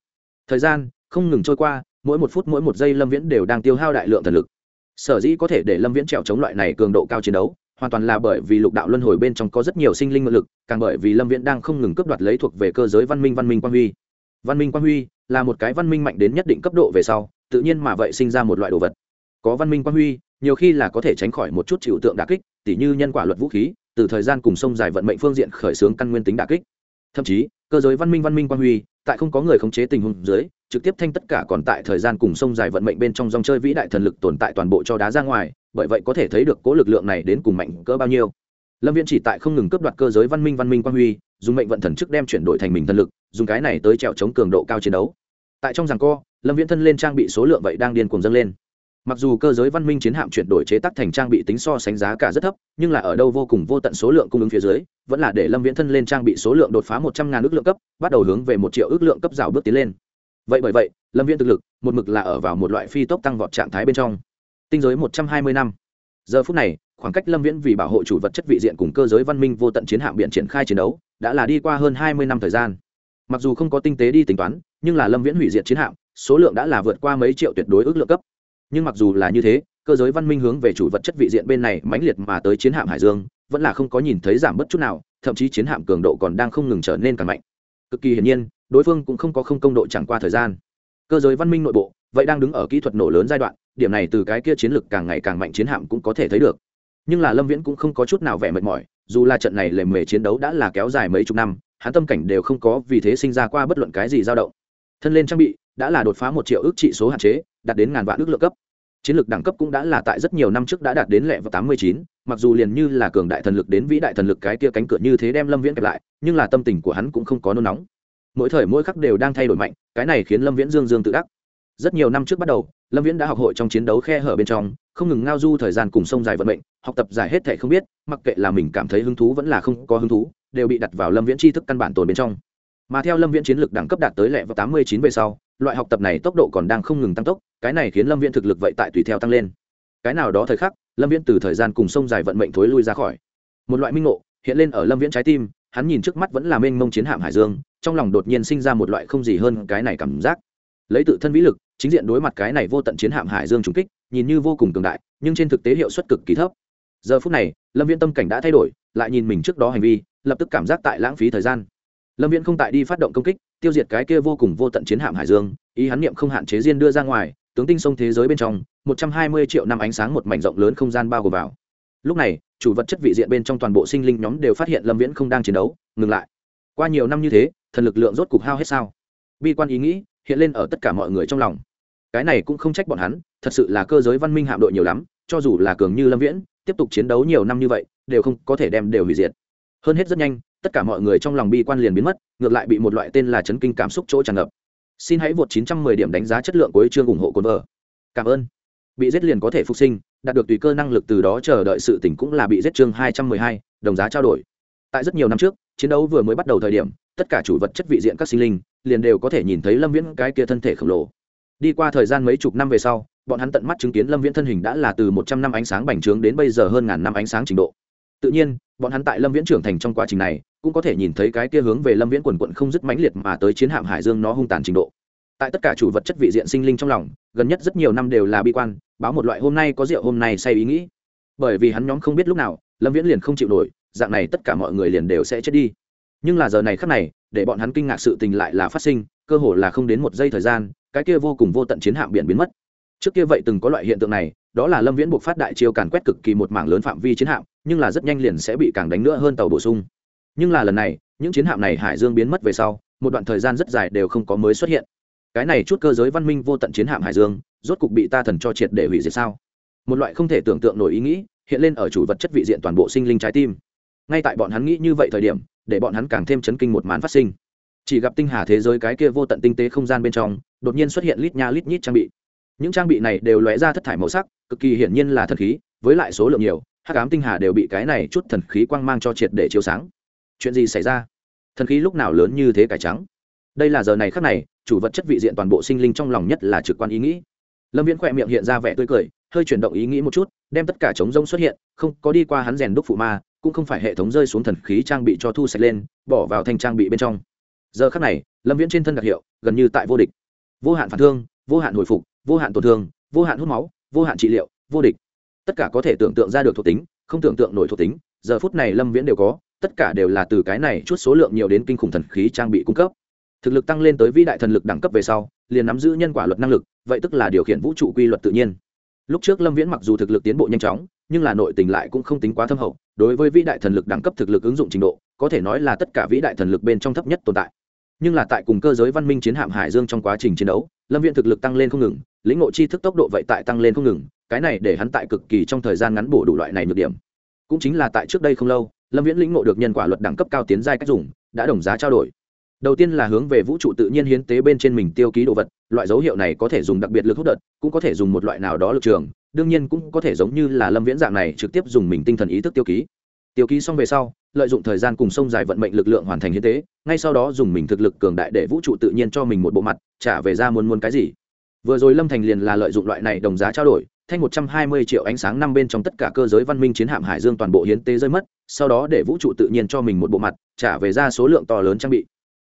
thời gian không ngừng trôi qua mỗi một phút mỗi một giây lâm viễn đều đang tiêu hao đại lượng thần lực sở dĩ có thể để lâm viễn trèo chống loại này cường độ cao chiến đấu hoàn toàn là bởi vì lục đạo luân hồi bên trong có rất nhiều sinh linh mượn lực càng bởi vì lâm viễn đang không ngừng cướp đoạt lấy thuộc về cơ giới văn minh văn minh quan huy văn minh quan huy là một cái văn minh mạnh đến nhất định cấp độ về sau tự nhiên mà vậy sinh ra một loại đồ vật. Có văn minh quan huy, nhiều khi là có thể tránh khỏi một chút chịu tượng đà kích, tỉ như nhân quả luật vũ khí, từ thời gian cùng sông dài vận mệnh phương diện khởi xướng căn nguyên tính đà kích. Thậm chí, cơ giới văn minh văn minh quan huy, tại không có người khống chế tình huống dưới, trực tiếp thanh tất cả còn tại thời gian cùng sông dài vận mệnh bên trong dòng chơi vĩ đại thần lực tồn tại toàn bộ cho đá ra ngoài, bởi vậy có thể thấy được cố lực lượng này đến cùng mạnh cỡ bao nhiêu. Lâm viễn chỉ tại không ngừng cướp đoạt cơ giới văn minh văn minh quan huy, dùng mệnh vận thần chức đem chuyển đổi thành mình thần lực, dùng cái này tới trèo chống cường độ cao chiến đấu tại trong rằng co, lâm viễn thân lên trang bị số lượng vậy đang điên cuồng dâng lên. Mặc dù cơ giới văn minh chiến hạm chuyển đổi chế tác thành trang bị tính so sánh giá cả rất thấp, nhưng là ở đâu vô cùng vô tận số lượng cung ứng phía dưới, vẫn là để lâm viễn thân lên trang bị số lượng đột phá một trăm ngàn ước lượng cấp, bắt đầu hướng về một triệu ước lượng cấp rào bước tiến lên. Vậy bởi vậy, lâm viễn thực lực, một mực là ở vào một loại phi tốc tăng vọt trạng thái bên trong. Tinh giới một trăm hai mươi năm. Giờ phút này, khoảng cách lâm viễn vì bảo hộ chủ vật chất vị diện cùng cơ giới văn minh vô tận chiến hạm biện triển khai chiến đấu, đã là đi qua hơn hai mươi năm thời gian mặc dù không có tinh tế đi tính toán, nhưng là lâm viễn hủy diệt chiến hạm, số lượng đã là vượt qua mấy triệu tuyệt đối ước lượng cấp. Nhưng mặc dù là như thế, cơ giới văn minh hướng về chủ vật chất vị diện bên này mãnh liệt mà tới chiến hạm hải dương, vẫn là không có nhìn thấy giảm bất chút nào, thậm chí chiến hạm cường độ còn đang không ngừng trở nên càng mạnh. Cực kỳ hiển nhiên, đối phương cũng không có không công độ chẳng qua thời gian. Cơ giới văn minh nội bộ, vậy đang đứng ở kỹ thuật nổ lớn giai đoạn, điểm này từ cái kia chiến lược càng ngày càng mạnh chiến hạm cũng có thể thấy được. Nhưng là lâm viễn cũng không có chút nào vẻ mệt mỏi, dù là trận này lề mề chiến đấu đã là kéo dài mấy chục năm hắn tâm cảnh đều không có vì thế sinh ra qua bất luận cái gì dao động. Thân lên trang bị, đã là đột phá một triệu ước trị số hạn chế, đạt đến ngàn vạn ước lượng cấp. Chiến lược đẳng cấp cũng đã là tại rất nhiều năm trước đã đạt đến lệ vào tám mươi chín, mặc dù liền như là cường đại thần lực đến vĩ đại thần lực cái kia cánh cửa như thế đem lâm viễn kẹp lại, nhưng là tâm tình của hắn cũng không có nôn nóng. Mỗi thời mỗi khắc đều đang thay đổi mạnh, cái này khiến lâm viễn dương dương tự đắc. Rất nhiều năm trước bắt đầu, lâm viễn đã học hội trong chiến đấu khe hở bên trong, không ngừng ngao du thời gian cùng sông dài vận mệnh, học tập giải hết thể không biết, mặc kệ là mình cảm thấy hứng thú vẫn là không có hứng thú đều bị đặt vào lâm viễn tri thức căn bản tồn bên trong. Mà theo lâm viễn chiến lược đẳng cấp đạt tới lẹ vào tám mươi chín về sau, loại học tập này tốc độ còn đang không ngừng tăng tốc, cái này khiến lâm viễn thực lực vậy tại tùy theo tăng lên. Cái nào đó thời khắc, lâm viễn từ thời gian cùng sông dài vận mệnh thối lui ra khỏi. Một loại minh ngộ hiện lên ở lâm viễn trái tim, hắn nhìn trước mắt vẫn là mênh mông chiến hạm hải dương, trong lòng đột nhiên sinh ra một loại không gì hơn cái này cảm giác. Lấy tự thân vĩ lực, chính diện đối mặt cái này vô tận chiến hạm hải dương trùng kích, nhìn như vô cùng cường đại, nhưng trên thực tế hiệu suất cực kỳ thấp. Giờ phút này, lâm viễn tâm cảnh đã thay đổi, lại nhìn mình trước đó hành vi lập tức cảm giác tại lãng phí thời gian. Lâm viễn không tại đi phát động công kích, tiêu diệt cái kia vô cùng vô tận chiến hạm hải dương, ý hắn niệm không hạn chế riêng đưa ra ngoài, tướng tinh sông thế giới bên trong, một trăm hai mươi triệu năm ánh sáng một mảnh rộng lớn không gian bao gồm vào. Lúc này, chủ vật chất vị diện bên trong toàn bộ sinh linh nhóm đều phát hiện lâm viễn không đang chiến đấu, ngừng lại. Qua nhiều năm như thế, thần lực lượng rốt cục hao hết sao? Bi quan ý nghĩ hiện lên ở tất cả mọi người trong lòng. Cái này cũng không trách bọn hắn, thật sự là cơ giới văn minh hạm đội nhiều lắm, cho dù là cường như lâm viễn, tiếp tục chiến đấu nhiều năm như vậy, đều không có thể đem đều hủy diệt hơn hết rất nhanh tất cả mọi người trong lòng bi quan liền biến mất ngược lại bị một loại tên là chấn kinh cảm xúc chỗ tràn ngập. Xin hãy vượt 910 điểm đánh giá chất lượng của chương ủng hộ cồn vợ cảm ơn. Bị giết liền có thể phục sinh đạt được tùy cơ năng lực từ đó chờ đợi sự tỉnh cũng là bị giết chương 212, đồng giá trao đổi. Tại rất nhiều năm trước chiến đấu vừa mới bắt đầu thời điểm tất cả chủ vật chất vị diện các sinh linh liền đều có thể nhìn thấy lâm viễn cái kia thân thể khổng lồ. Đi qua thời gian mấy chục năm về sau bọn hắn tận mắt chứng kiến lâm viễn thân hình đã là từ một trăm năm ánh sáng bành trướng đến bây giờ hơn ngàn năm ánh sáng trình độ tự nhiên, bọn hắn tại lâm viễn trưởng thành trong quá trình này, cũng có thể nhìn thấy cái kia hướng về lâm viễn quần quận không dứt mãnh liệt mà tới chiến hạm hải dương nó hung tàn trình độ. Tại tất cả chủ vật chất vị diện sinh linh trong lòng, gần nhất rất nhiều năm đều là bi quan, báo một loại hôm nay có rượu hôm nay say ý nghĩ. Bởi vì hắn nhóm không biết lúc nào, lâm viễn liền không chịu nổi, dạng này tất cả mọi người liền đều sẽ chết đi. Nhưng là giờ này khắc này, để bọn hắn kinh ngạc sự tình lại là phát sinh, cơ hồ là không đến một giây thời gian, cái kia vô cùng vô tận chiến hạm biển biến mất trước kia vậy từng có loại hiện tượng này, đó là lâm viễn buộc phát đại chiêu càn quét cực kỳ một mảng lớn phạm vi chiến hạm, nhưng là rất nhanh liền sẽ bị càng đánh nữa hơn tàu bổ sung. Nhưng là lần này, những chiến hạm này hải dương biến mất về sau, một đoạn thời gian rất dài đều không có mới xuất hiện. Cái này chút cơ giới văn minh vô tận chiến hạm hải dương, rốt cục bị ta thần cho triệt để hủy diệt sao? Một loại không thể tưởng tượng nổi ý nghĩ, hiện lên ở chủ vật chất vị diện toàn bộ sinh linh trái tim. Ngay tại bọn hắn nghĩ như vậy thời điểm, để bọn hắn càng thêm chấn kinh một màn phát sinh. Chỉ gặp tinh hà thế giới cái kia vô tận tinh tế không gian bên trong, đột nhiên xuất hiện lít nha lít nhít trang bị những trang bị này đều lóe ra thất thải màu sắc, cực kỳ hiển nhiên là thần khí, với lại số lượng nhiều, hắc ám tinh hà đều bị cái này chút thần khí quang mang cho triệt để chiếu sáng. Chuyện gì xảy ra? Thần khí lúc nào lớn như thế cải trắng? Đây là giờ này khắc này, chủ vật chất vị diện toàn bộ sinh linh trong lòng nhất là trực quan ý nghĩ. Lâm viễn khỏe miệng hiện ra vẻ tươi cười, hơi chuyển động ý nghĩ một chút, đem tất cả trống rông xuất hiện, không có đi qua hắn rèn đúc phụ ma, cũng không phải hệ thống rơi xuống thần khí trang bị cho thu sạch lên, bỏ vào thanh trang bị bên trong. Giờ khắc này, lâm viễn trên thân đặc hiệu, gần như tại vô địch. Vô hạn phản thương, vô hạn hồi phục vô hạn tổn thương, vô hạn hút máu, vô hạn trị liệu, vô địch. Tất cả có thể tưởng tượng ra được thuộc tính, không tưởng tượng nổi thuộc tính, giờ phút này lâm viễn đều có, tất cả đều là từ cái này chút số lượng nhiều đến kinh khủng thần khí trang bị cung cấp. Thực lực tăng lên tới vĩ đại thần lực đẳng cấp về sau, liền nắm giữ nhân quả luật năng lực, vậy tức là điều khiển vũ trụ quy luật tự nhiên. Lúc trước lâm viễn mặc dù thực lực tiến bộ nhanh chóng, nhưng là nội tình lại cũng không tính quá thâm hậu, đối với vĩ đại thần lực đẳng cấp thực lực ứng dụng trình độ, có thể nói là tất cả vĩ đại thần lực bên trong thấp nhất tồn tại. Nhưng là tại cùng cơ giới văn minh chiến hạm hải dương trong quá trình chiến đấu, lâm viễn thực lực tăng lên không ngừng lĩnh ngộ chi thức tốc độ vậy tại tăng lên không ngừng, cái này để hắn tại cực kỳ trong thời gian ngắn bổ đủ loại này nhược điểm. Cũng chính là tại trước đây không lâu, lâm viễn lĩnh ngộ được nhân quả luật đẳng cấp cao tiến giai cách dùng, đã đồng giá trao đổi. Đầu tiên là hướng về vũ trụ tự nhiên hiến tế bên trên mình tiêu ký đồ vật, loại dấu hiệu này có thể dùng đặc biệt lực hút đợt, cũng có thể dùng một loại nào đó lực trường, đương nhiên cũng có thể giống như là lâm viễn dạng này trực tiếp dùng mình tinh thần ý thức tiêu ký. Tiêu ký xong về sau, lợi dụng thời gian cùng sông dài vận mệnh lực lượng hoàn thành hiến tế, ngay sau đó dùng mình thực lực cường đại để vũ trụ tự nhiên cho mình một bộ mặt, trả về ra muốn muốn cái gì vừa rồi lâm thành liền là lợi dụng loại này đồng giá trao đổi, thanh một trăm hai mươi triệu ánh sáng năm bên trong tất cả cơ giới văn minh chiến hạm hải dương toàn bộ hiến tế rơi mất, sau đó để vũ trụ tự nhiên cho mình một bộ mặt, trả về ra số lượng to lớn trang bị.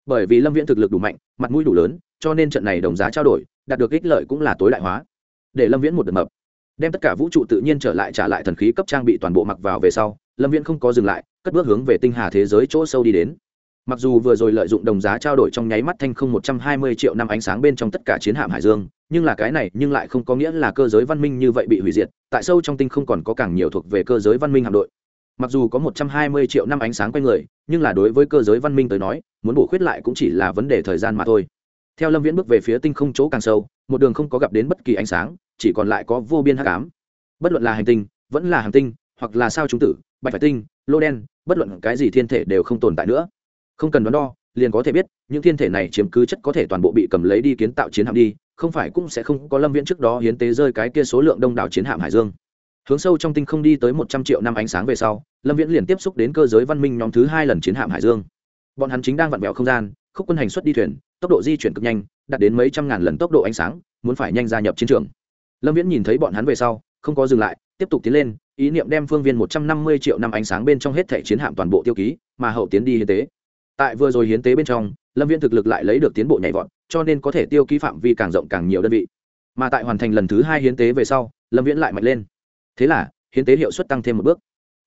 Bởi vì lâm viễn thực lực đủ mạnh, mặt mũi đủ lớn, cho nên trận này đồng giá trao đổi, đạt được ích lợi cũng là tối đại hóa. Để lâm viễn một đợt mập, đem tất cả vũ trụ tự nhiên trở lại trả lại thần khí cấp trang bị toàn bộ mặc vào về sau, lâm viễn không có dừng lại, cất bước hướng về tinh hà thế giới chỗ sâu đi đến mặc dù vừa rồi lợi dụng đồng giá trao đổi trong nháy mắt thanh không một trăm hai mươi triệu năm ánh sáng bên trong tất cả chiến hạm hải dương, nhưng là cái này nhưng lại không có nghĩa là cơ giới văn minh như vậy bị hủy diệt, tại sâu trong tinh không còn có càng nhiều thuộc về cơ giới văn minh hạm đội. Mặc dù có một trăm hai mươi triệu năm ánh sáng quanh người, nhưng là đối với cơ giới văn minh tới nói, muốn bổ khuyết lại cũng chỉ là vấn đề thời gian mà thôi. Theo lâm viễn bước về phía tinh không chỗ càng sâu, một đường không có gặp đến bất kỳ ánh sáng, chỉ còn lại có vô biên hắc ám. Bất luận là hành tinh, vẫn là hành tinh, hoặc là sao chúng tử, bạch phải tinh, lô đen, bất luận cái gì thiên thể đều không tồn tại nữa không cần đoán đo, liền có thể biết, những thiên thể này chiếm cứ chất có thể toàn bộ bị cầm lấy đi kiến tạo chiến hạm đi, không phải cũng sẽ không có lâm viễn trước đó hiến tế rơi cái kia số lượng đông đảo chiến hạm hải dương. Hướng sâu trong tinh không đi tới một trăm triệu năm ánh sáng về sau, lâm viễn liền tiếp xúc đến cơ giới văn minh nhóm thứ hai lần chiến hạm hải dương. Bọn hắn chính đang vặn vẹo không gian, khúc quân hành xuất đi thuyền, tốc độ di chuyển cực nhanh, đạt đến mấy trăm ngàn lần tốc độ ánh sáng, muốn phải nhanh gia nhập chiến trường. Lâm viễn nhìn thấy bọn hắn về sau, không có dừng lại, tiếp tục tiến lên, ý niệm đem phương viên một trăm năm mươi triệu năm ánh sáng bên trong hết thẻ chiến hạm toàn bộ tiêu ký, mà hậu tiến đi hiến tế tại vừa rồi hiến tế bên trong, lâm viễn thực lực lại lấy được tiến bộ nhảy vọt, cho nên có thể tiêu ký phạm vi càng rộng càng nhiều đơn vị. Mà tại hoàn thành lần thứ hai hiến tế về sau, lâm viễn lại mạnh lên. Thế là, hiến tế hiệu suất tăng thêm một bước.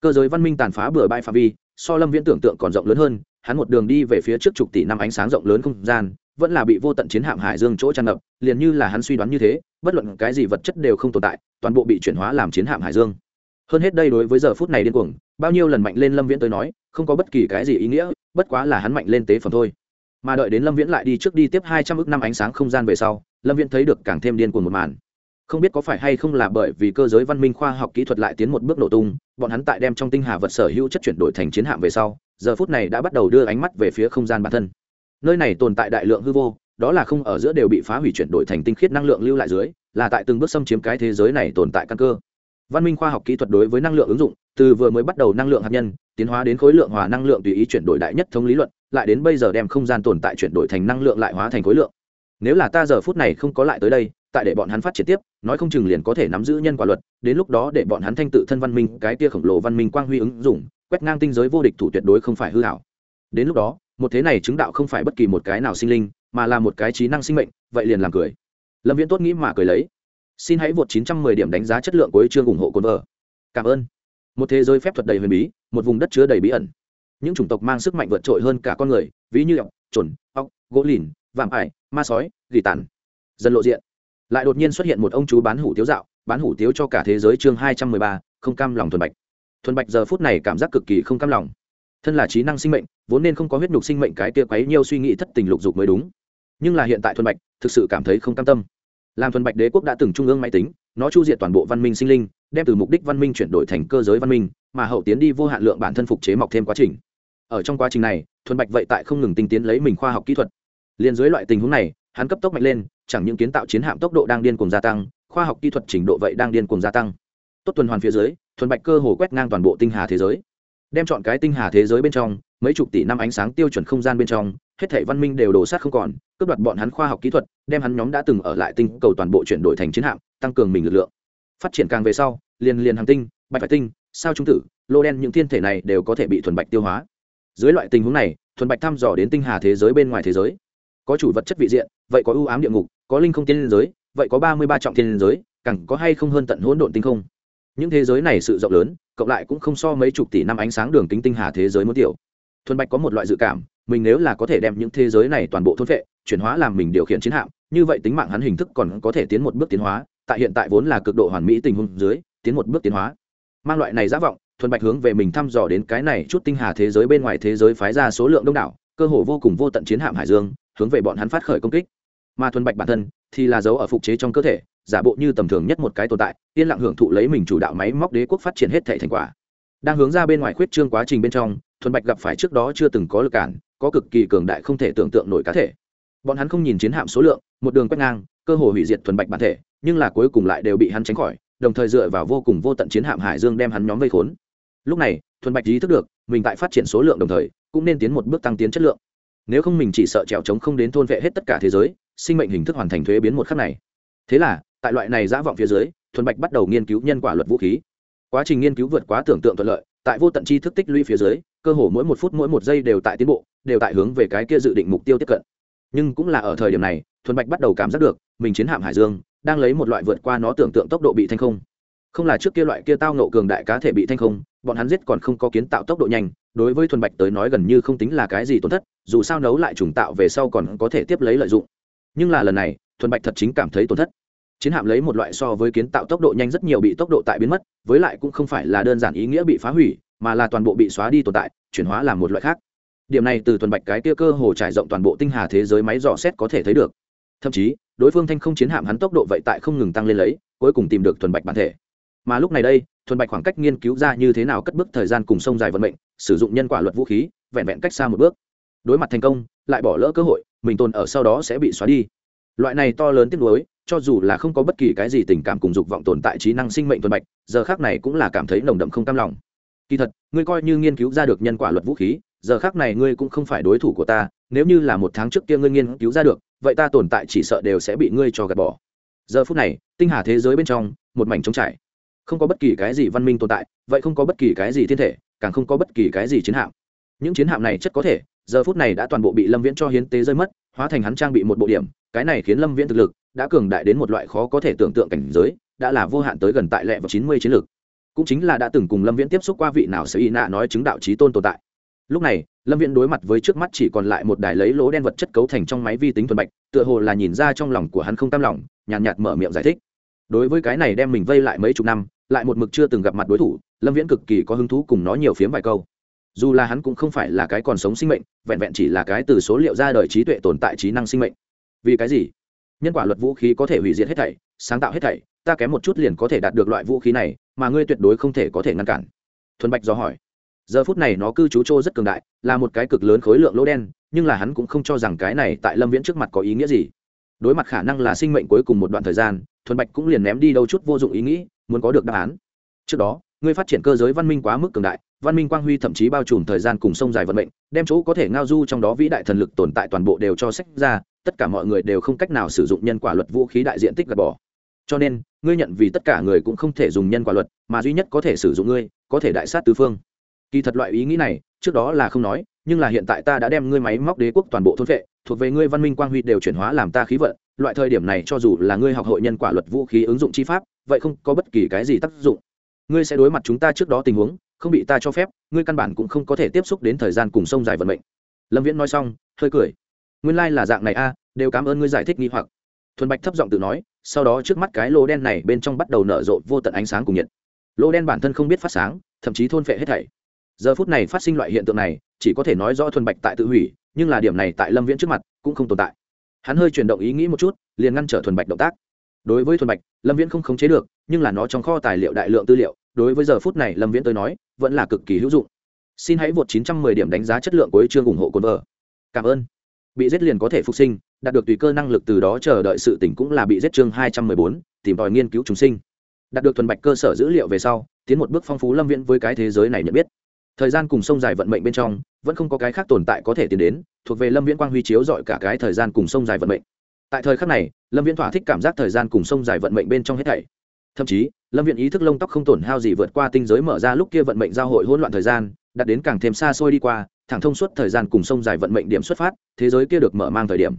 Cơ giới văn minh tàn phá bừa bãi phạm vi, so lâm viễn tưởng tượng còn rộng lớn hơn, hắn một đường đi về phía trước chục tỷ năm ánh sáng rộng lớn không gian, vẫn là bị vô tận chiến hạm hải dương chỗ tràn ngập, liền như là hắn suy đoán như thế, bất luận cái gì vật chất đều không tồn tại, toàn bộ bị chuyển hóa làm chiến hạm hải dương. Hơn hết đây đối với giờ phút này điên cuồng bao nhiêu lần mạnh lên lâm viễn tới nói, không có bất kỳ cái gì ý nghĩa, bất quá là hắn mạnh lên tế phẩm thôi. Mà đợi đến lâm viễn lại đi trước đi tiếp hai trăm ước năm ánh sáng không gian về sau, lâm viễn thấy được càng thêm điên cuồng một màn. Không biết có phải hay không là bởi vì cơ giới văn minh khoa học kỹ thuật lại tiến một bước nổ tung, bọn hắn tại đem trong tinh hà vật sở hữu chất chuyển đổi thành chiến hạm về sau, giờ phút này đã bắt đầu đưa ánh mắt về phía không gian bản thân. Nơi này tồn tại đại lượng hư vô, đó là không ở giữa đều bị phá hủy chuyển đổi thành tinh khiết năng lượng lưu lại dưới, là tại từng bước xâm chiếm cái thế giới này tồn tại căn cơ văn minh khoa học kỹ thuật đối với năng lượng ứng dụng, từ vừa mới bắt đầu năng lượng hạt nhân, tiến hóa đến khối lượng hòa năng lượng tùy ý chuyển đổi đại nhất thống lý luận, lại đến bây giờ đem không gian tồn tại chuyển đổi thành năng lượng lại hóa thành khối lượng. Nếu là ta giờ phút này không có lại tới đây, tại để bọn hắn phát triển tiếp, nói không chừng liền có thể nắm giữ nhân quả luật, đến lúc đó để bọn hắn thanh tự thân văn minh, cái tia khổng lồ văn minh quang huy ứng dụng, quét ngang tinh giới vô địch thủ tuyệt đối không phải hư hảo. Đến lúc đó, một thế này chứng đạo không phải bất kỳ một cái nào sinh linh, mà là một cái trí năng sinh mệnh, vậy liền làm cười. Lâm viễn tốt nghĩ mà cười lấy xin hãy vượt 910 điểm đánh giá chất lượng của chương ủng hộ cồn vợ. Cảm ơn. Một thế giới phép thuật đầy huyền bí, một vùng đất chứa đầy bí ẩn. Những chủng tộc mang sức mạnh vượt trội hơn cả con người, ví như ọc trồn ọc gỗ lìn, vạm ải, ma sói, gỉ tàn. Dần lộ diện. Lại đột nhiên xuất hiện một ông chú bán hủ tiếu dạo, bán hủ tiếu cho cả thế giới chương hai trăm mười ba, không cam lòng thuần bạch. Thuần bạch giờ phút này cảm giác cực kỳ không cam lòng. Thân là trí năng sinh mệnh, vốn nên không có huyết nhục sinh mệnh cái kia quấy nhiều suy nghĩ thất tình lục dục mới đúng. Nhưng là hiện tại thuần bạch, thực sự cảm thấy không cam tâm làm thuần bạch đế quốc đã từng trung ương máy tính, nó chu diệt toàn bộ văn minh sinh linh, đem từ mục đích văn minh chuyển đổi thành cơ giới văn minh, mà hậu tiến đi vô hạn lượng bản thân phục chế mọc thêm quá trình. Ở trong quá trình này, thuần bạch vậy tại không ngừng tinh tiến lấy mình khoa học kỹ thuật. Liền dưới loại tình huống này, hắn cấp tốc mạnh lên, chẳng những kiến tạo chiến hạm tốc độ đang điên cuồng gia tăng, khoa học kỹ thuật trình độ vậy đang điên cuồng gia tăng. Tốt tuần hoàn phía dưới, thuần bạch cơ hồ quét ngang toàn bộ tinh hà thế giới đem chọn cái tinh hà thế giới bên trong, mấy chục tỷ năm ánh sáng tiêu chuẩn không gian bên trong, hết thảy văn minh đều đổ sát không còn, cướp đoạt bọn hắn khoa học kỹ thuật, đem hắn nhóm đã từng ở lại tinh cầu toàn bộ chuyển đổi thành chiến hạm, tăng cường mình lực lượng. Phát triển càng về sau, liền liền hàng tinh, bạch phải tinh, sao trung tử, lô đen những thiên thể này đều có thể bị thuần bạch tiêu hóa. Dưới loại tình huống này, thuần bạch thăm dò đến tinh hà thế giới bên ngoài thế giới. Có chủ vật chất vị diện, vậy có ưu ám địa ngục, có linh không tiên liên giới, vậy có ba mươi ba trọng tiên liên giới, càng có hay không hơn tận hỗn độn tinh không? Những thế giới này sự rộng lớn, cộng lại cũng không so mấy chục tỷ năm ánh sáng đường kính tinh hà thế giới muốn tiểu. Thuần bạch có một loại dự cảm, mình nếu là có thể đem những thế giới này toàn bộ thôn vệ chuyển hóa làm mình điều khiển chiến hạm, như vậy tính mạng hắn hình thức còn có thể tiến một bước tiến hóa, tại hiện tại vốn là cực độ hoàn mỹ tình huống dưới, tiến một bước tiến hóa. Mang loại này giả vọng, thuần bạch hướng về mình thăm dò đến cái này chút tinh hà thế giới bên ngoài thế giới phái ra số lượng đông đảo, cơ hồ vô cùng vô tận chiến hạm hải dương, hướng về bọn hắn phát khởi công kích. Mà thuần bạch bản thân thì là dấu ở phục chế trong cơ thể giả bộ như tầm thường nhất một cái tồn tại, yên lặng hưởng thụ lấy mình chủ đạo máy móc đế quốc phát triển hết thể thành quả. Đang hướng ra bên ngoài khuyết trương quá trình bên trong, thuần bạch gặp phải trước đó chưa từng có lực cản, có cực kỳ cường đại không thể tưởng tượng nổi cá thể. Bọn hắn không nhìn chiến hạm số lượng, một đường quét ngang, cơ hồ hủy diệt thuần bạch bản thể, nhưng là cuối cùng lại đều bị hắn tránh khỏi, đồng thời dựa vào vô cùng vô tận chiến hạm hải dương đem hắn nhóm vây khốn. Lúc này, thuần bạch ý thức được, mình tại phát triển số lượng đồng thời, cũng nên tiến một bước tăng tiến chất lượng. Nếu không mình chỉ sợ trèo trống không đến thôn vệ hết tất cả thế giới, sinh mệnh hình thức hoàn thành thuế biến một khắc này. Thế là tại loại này giả vọng phía dưới, thuần bạch bắt đầu nghiên cứu nhân quả luật vũ khí. Quá trình nghiên cứu vượt quá tưởng tượng thuận lợi, tại vô tận chi thức tích lũy phía dưới, cơ hồ mỗi một phút mỗi một giây đều tại tiến bộ, đều tại hướng về cái kia dự định mục tiêu tiếp cận. Nhưng cũng là ở thời điểm này, thuần bạch bắt đầu cảm giác được, mình chiến hạm hải dương đang lấy một loại vượt qua nó tưởng tượng tốc độ bị thanh không. Không là trước kia loại kia tao nộ cường đại cá thể bị thanh không, bọn hắn giết còn không có kiến tạo tốc độ nhanh, đối với thuần bạch tới nói gần như không tính là cái gì tổn thất, dù sao nấu lại trùng tạo về sau còn có thể tiếp lấy lợi dụng. Nhưng là lần này, thuần bạch thật chính cảm thấy tổn thất chiến hạm lấy một loại so với kiến tạo tốc độ nhanh rất nhiều bị tốc độ tại biến mất, với lại cũng không phải là đơn giản ý nghĩa bị phá hủy, mà là toàn bộ bị xóa đi tồn tại, chuyển hóa làm một loại khác. Điểm này từ thuần bạch cái kia cơ hồ trải rộng toàn bộ tinh hà thế giới máy dò xét có thể thấy được. Thậm chí, đối phương thanh không chiến hạm hắn tốc độ vậy tại không ngừng tăng lên lấy, cuối cùng tìm được thuần bạch bản thể. Mà lúc này đây thuần bạch khoảng cách nghiên cứu ra như thế nào cất bước thời gian cùng sông dài vận mệnh, sử dụng nhân quả luật vũ khí, vẹn vẹn cách xa một bước. Đối mặt thành công, lại bỏ lỡ cơ hội, mình tồn ở sau đó sẽ bị xóa đi. Loại này to lớn tiếp nối cho dù là không có bất kỳ cái gì tình cảm cùng dục vọng tồn tại trí năng sinh mệnh thuần bạch, giờ khác này cũng là cảm thấy nồng đậm không cam lòng. Kỳ thật, ngươi coi như nghiên cứu ra được nhân quả luật vũ khí, giờ khác này ngươi cũng không phải đối thủ của ta, nếu như là một tháng trước kia ngươi nghiên cứu ra được, vậy ta tồn tại chỉ sợ đều sẽ bị ngươi cho gạt bỏ. Giờ phút này, tinh hà thế giới bên trong, một mảnh trống trải. Không có bất kỳ cái gì văn minh tồn tại, vậy không có bất kỳ cái gì thiên thể, càng không có bất kỳ cái gì chiến hạm. Những chiến hạm này chất có thể, giờ phút này đã toàn bộ bị lâm viễn cho hiến tế rơi mất, hóa thành hắn trang bị một bộ điểm, cái này khiến lâm viễn thực lực đã cường đại đến một loại khó có thể tưởng tượng cảnh giới đã là vô hạn tới gần tại lẹ vào chín mươi chiến lược. Cũng chính là đã từng cùng lâm viễn tiếp xúc qua vị nào sẽ y nạ nói chứng đạo trí tôn tồn tại. Lúc này lâm viễn đối mặt với trước mắt chỉ còn lại một đài lấy lỗ đen vật chất cấu thành trong máy vi tính thuần bạch tựa hồ là nhìn ra trong lòng của hắn không tam lòng nhàn nhạt, nhạt mở miệng giải thích. Đối với cái này đem mình vây lại mấy chục năm lại một mực chưa từng gặp mặt đối thủ lâm viễn cực kỳ có hứng thú cùng nói nhiều phiếm vài câu. Dù là hắn cũng không phải là cái còn sống sinh mệnh vẹn vẹn chỉ là cái từ số liệu ra đời trí tuệ tồn tại trí năng sinh mệnh. Vì cái gì? Nhân quả luật vũ khí có thể hủy diệt hết thảy, sáng tạo hết thảy, ta kém một chút liền có thể đạt được loại vũ khí này, mà ngươi tuyệt đối không thể có thể ngăn cản. Thuần bạch do hỏi. Giờ phút này nó cư trú trô rất cường đại, là một cái cực lớn khối lượng lỗ đen, nhưng là hắn cũng không cho rằng cái này tại lâm viễn trước mặt có ý nghĩa gì. Đối mặt khả năng là sinh mệnh cuối cùng một đoạn thời gian, thuần bạch cũng liền ném đi đâu chút vô dụng ý nghĩ, muốn có được đáp án. Trước đó, ngươi phát triển cơ giới văn minh quá mức cường đại, văn minh quang huy thậm chí bao trùm thời gian cùng sông dài vận mệnh, đem chỗ có thể ngao du trong đó vĩ đại thần lực tồn tại toàn bộ đều cho sách ra tất cả mọi người đều không cách nào sử dụng nhân quả luật vũ khí đại diện tích gạt bỏ. Cho nên, ngươi nhận vì tất cả người cũng không thể dùng nhân quả luật, mà duy nhất có thể sử dụng ngươi, có thể đại sát tứ phương. Kỳ thật loại ý nghĩ này, trước đó là không nói, nhưng là hiện tại ta đã đem ngươi máy móc đế quốc toàn bộ thôn vệ, thuộc về ngươi văn minh quang huy đều chuyển hóa làm ta khí vận, loại thời điểm này cho dù là ngươi học hội nhân quả luật vũ khí ứng dụng chi pháp, vậy không có bất kỳ cái gì tác dụng. Ngươi sẽ đối mặt chúng ta trước đó tình huống, không bị ta cho phép, ngươi căn bản cũng không có thể tiếp xúc đến thời gian cùng sông dài vận mệnh. Lâm viễn nói xong, hơi cười nguyên lai、like、là dạng này a, đều cảm ơn ngươi giải thích nghi hoặc. Thuần bạch thấp giọng tự nói, sau đó trước mắt cái lô đen này bên trong bắt đầu nở rộ vô tận ánh sáng cùng nhiệt. Lô đen bản thân không biết phát sáng, thậm chí thôn phệ hết thảy. Giờ phút này phát sinh loại hiện tượng này, chỉ có thể nói rõ thuần bạch tại tự hủy, nhưng là điểm này tại lâm viễn trước mặt cũng không tồn tại. Hắn hơi chuyển động ý nghĩ một chút, liền ngăn trở thuần bạch động tác. Đối với thuần bạch, lâm viễn không khống chế được, nhưng là nó trong kho tài liệu đại lượng tư liệu, đối với giờ phút này lâm viễn tới nói, vẫn là cực kỳ hữu dụng. Xin hãy vượt 910 điểm đánh giá chất lượng của chương ủng hộ cồn vợ. Cảm ơn bị giết liền có thể phục sinh đạt được tùy cơ năng lực từ đó chờ đợi sự tỉnh cũng là bị giết chương 214, tìm tòi nghiên cứu chúng sinh. Đạt được thuần bạch cơ sở dữ liệu về sau tiến một bước phong phú lâm viễn với cái thế giới này nhận biết. Thời gian cùng sông dài vận mệnh bên trong vẫn không có cái khác tồn tại có thể tiến đến thuộc về lâm viễn quang huy chiếu dọi cả cái thời gian cùng sông dài vận mệnh. Tại thời khắc này lâm viễn thỏa thích cảm giác thời gian cùng sông dài vận mệnh bên trong hết thảy. Thậm chí lâm viễn ý thức lông tóc không tổn hao gì vượt qua tinh giới mở ra lúc kia vận mệnh giao hội hỗn loạn thời gian đặt đến càng thêm xa xôi đi qua thẳng thông suốt thời gian cùng sông dài vận mệnh điểm xuất phát, thế giới kia được mở mang thời điểm.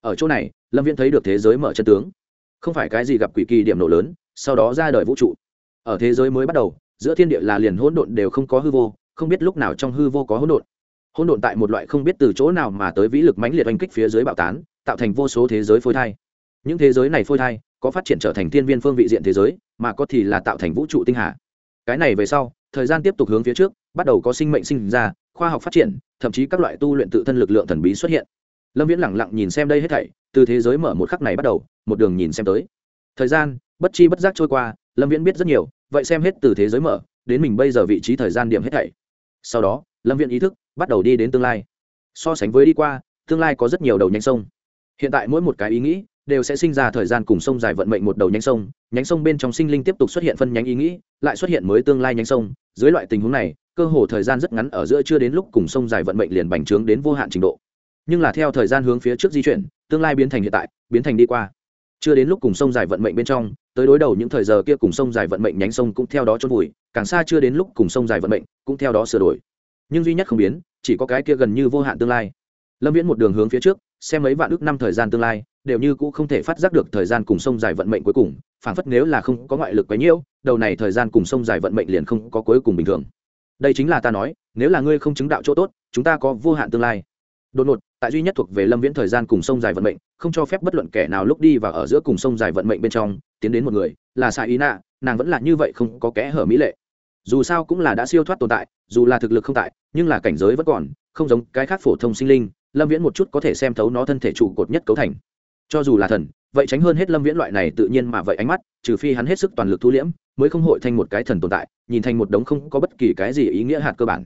Ở chỗ này, lâm viễn thấy được thế giới mở chân tướng. Không phải cái gì gặp quỷ kỳ điểm nổ lớn, sau đó ra đời vũ trụ. Ở thế giới mới bắt đầu, giữa thiên địa là liền hỗn độn đều không có hư vô, không biết lúc nào trong hư vô có hỗn độn. Hỗn độn tại một loại không biết từ chỗ nào mà tới vĩ lực mãnh liệt oanh kích phía dưới bạo tán, tạo thành vô số thế giới phôi thai. Những thế giới này phôi thai, có phát triển trở thành thiên viên phương vị diện thế giới, mà có thì là tạo thành vũ trụ tinh hà. Cái này về sau, thời gian tiếp tục hướng phía trước, bắt đầu có sinh mệnh sinh ra khoa học phát triển, thậm chí các loại tu luyện tự thân lực lượng thần bí xuất hiện. Lâm viễn lẳng lặng nhìn xem đây hết thảy, từ thế giới mở một khắc này bắt đầu, một đường nhìn xem tới. Thời gian, bất chi bất giác trôi qua, lâm viễn biết rất nhiều, vậy xem hết từ thế giới mở, đến mình bây giờ vị trí thời gian điểm hết thảy. Sau đó, lâm viễn ý thức bắt đầu đi đến tương lai. So sánh với đi qua, tương lai có rất nhiều đầu nhánh sông. Hiện tại mỗi một cái ý nghĩ đều sẽ sinh ra thời gian cùng sông dài vận mệnh một đầu nhánh sông nhánh sông bên trong sinh linh tiếp tục xuất hiện phân nhánh ý nghĩ, lại xuất hiện mới tương lai nhánh sông. Dưới loại tình huống này cơ hồ thời gian rất ngắn ở giữa chưa đến lúc cùng sông dài vận mệnh liền bành trướng đến vô hạn trình độ. Nhưng là theo thời gian hướng phía trước di chuyển, tương lai biến thành hiện tại, biến thành đi qua. Chưa đến lúc cùng sông dài vận mệnh bên trong, tới đối đầu những thời giờ kia cùng sông dài vận mệnh nhánh sông cũng theo đó chôn vùi, càng xa chưa đến lúc cùng sông dài vận mệnh cũng theo đó sửa đổi. Nhưng duy nhất không biến, chỉ có cái kia gần như vô hạn tương lai. Lâm viễn một đường hướng phía trước, xem mấy vạn ước năm thời gian tương lai, đều như cũ không thể phát giác được thời gian cùng sông dài vận mệnh cuối cùng, phảng phất nếu là không có ngoại lực quấy nhiễu đầu này thời gian cùng sông dài vận mệnh liền không có cuối cùng bình thường đây chính là ta nói, nếu là ngươi không chứng đạo chỗ tốt, chúng ta có vô hạn tương lai. Đột ngột, tại duy nhất thuộc về lâm viễn thời gian cùng sông dài vận mệnh, không cho phép bất luận kẻ nào lúc đi và ở giữa cùng sông dài vận mệnh bên trong, tiến đến một người, là xạ ý nạ nàng vẫn là như vậy không có kẽ hở mỹ lệ. Dù sao cũng là đã siêu thoát tồn tại, dù là thực lực không tại, nhưng là cảnh giới vẫn còn, không giống cái khác phổ thông sinh linh, lâm viễn một chút có thể xem thấu nó thân thể trụ cột nhất cấu thành. Cho dù là thần, vậy tránh hơn hết lâm viễn loại này tự nhiên mà vậy ánh mắt trừ phi hắn hết sức toàn lực thu liễm, mới không hội thành một cái thần tồn tại, nhìn thành một đống không có bất kỳ cái gì ý nghĩa hạt cơ bản.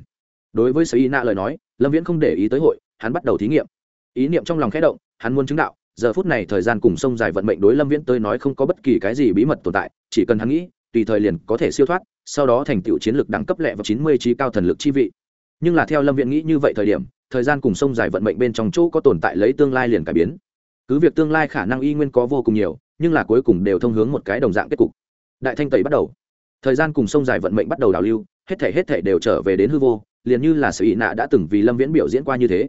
Đối với sở y nạ lời nói, lâm viễn không để ý tới hội, hắn bắt đầu thí nghiệm. Ý niệm trong lòng khẽ động, hắn muốn chứng đạo, giờ phút này thời gian cùng sông dài vận mệnh đối lâm viễn tới nói không có bất kỳ cái gì bí mật tồn tại, chỉ cần hắn nghĩ, tùy thời liền có thể siêu thoát, sau đó thành tựu chiến lược đẳng cấp lẹ vào chín mươi trí cao thần lực chi vị. Nhưng là theo lâm viễn nghĩ như vậy thời điểm, thời gian cùng sông dài vận mệnh bên trong chỗ có tồn tại lấy tương lai liền cải biến. Cứ việc tương lai khả năng y nguyên có vô cùng nhiều nhưng là cuối cùng đều thông hướng một cái đồng dạng kết cục. Đại thanh tẩy bắt đầu. Thời gian cùng sông dài vận mệnh bắt đầu đào lưu, hết thể hết thể đều trở về đến hư vô, liền như là sự ị nạ đã từng vì lâm viễn biểu diễn qua như thế.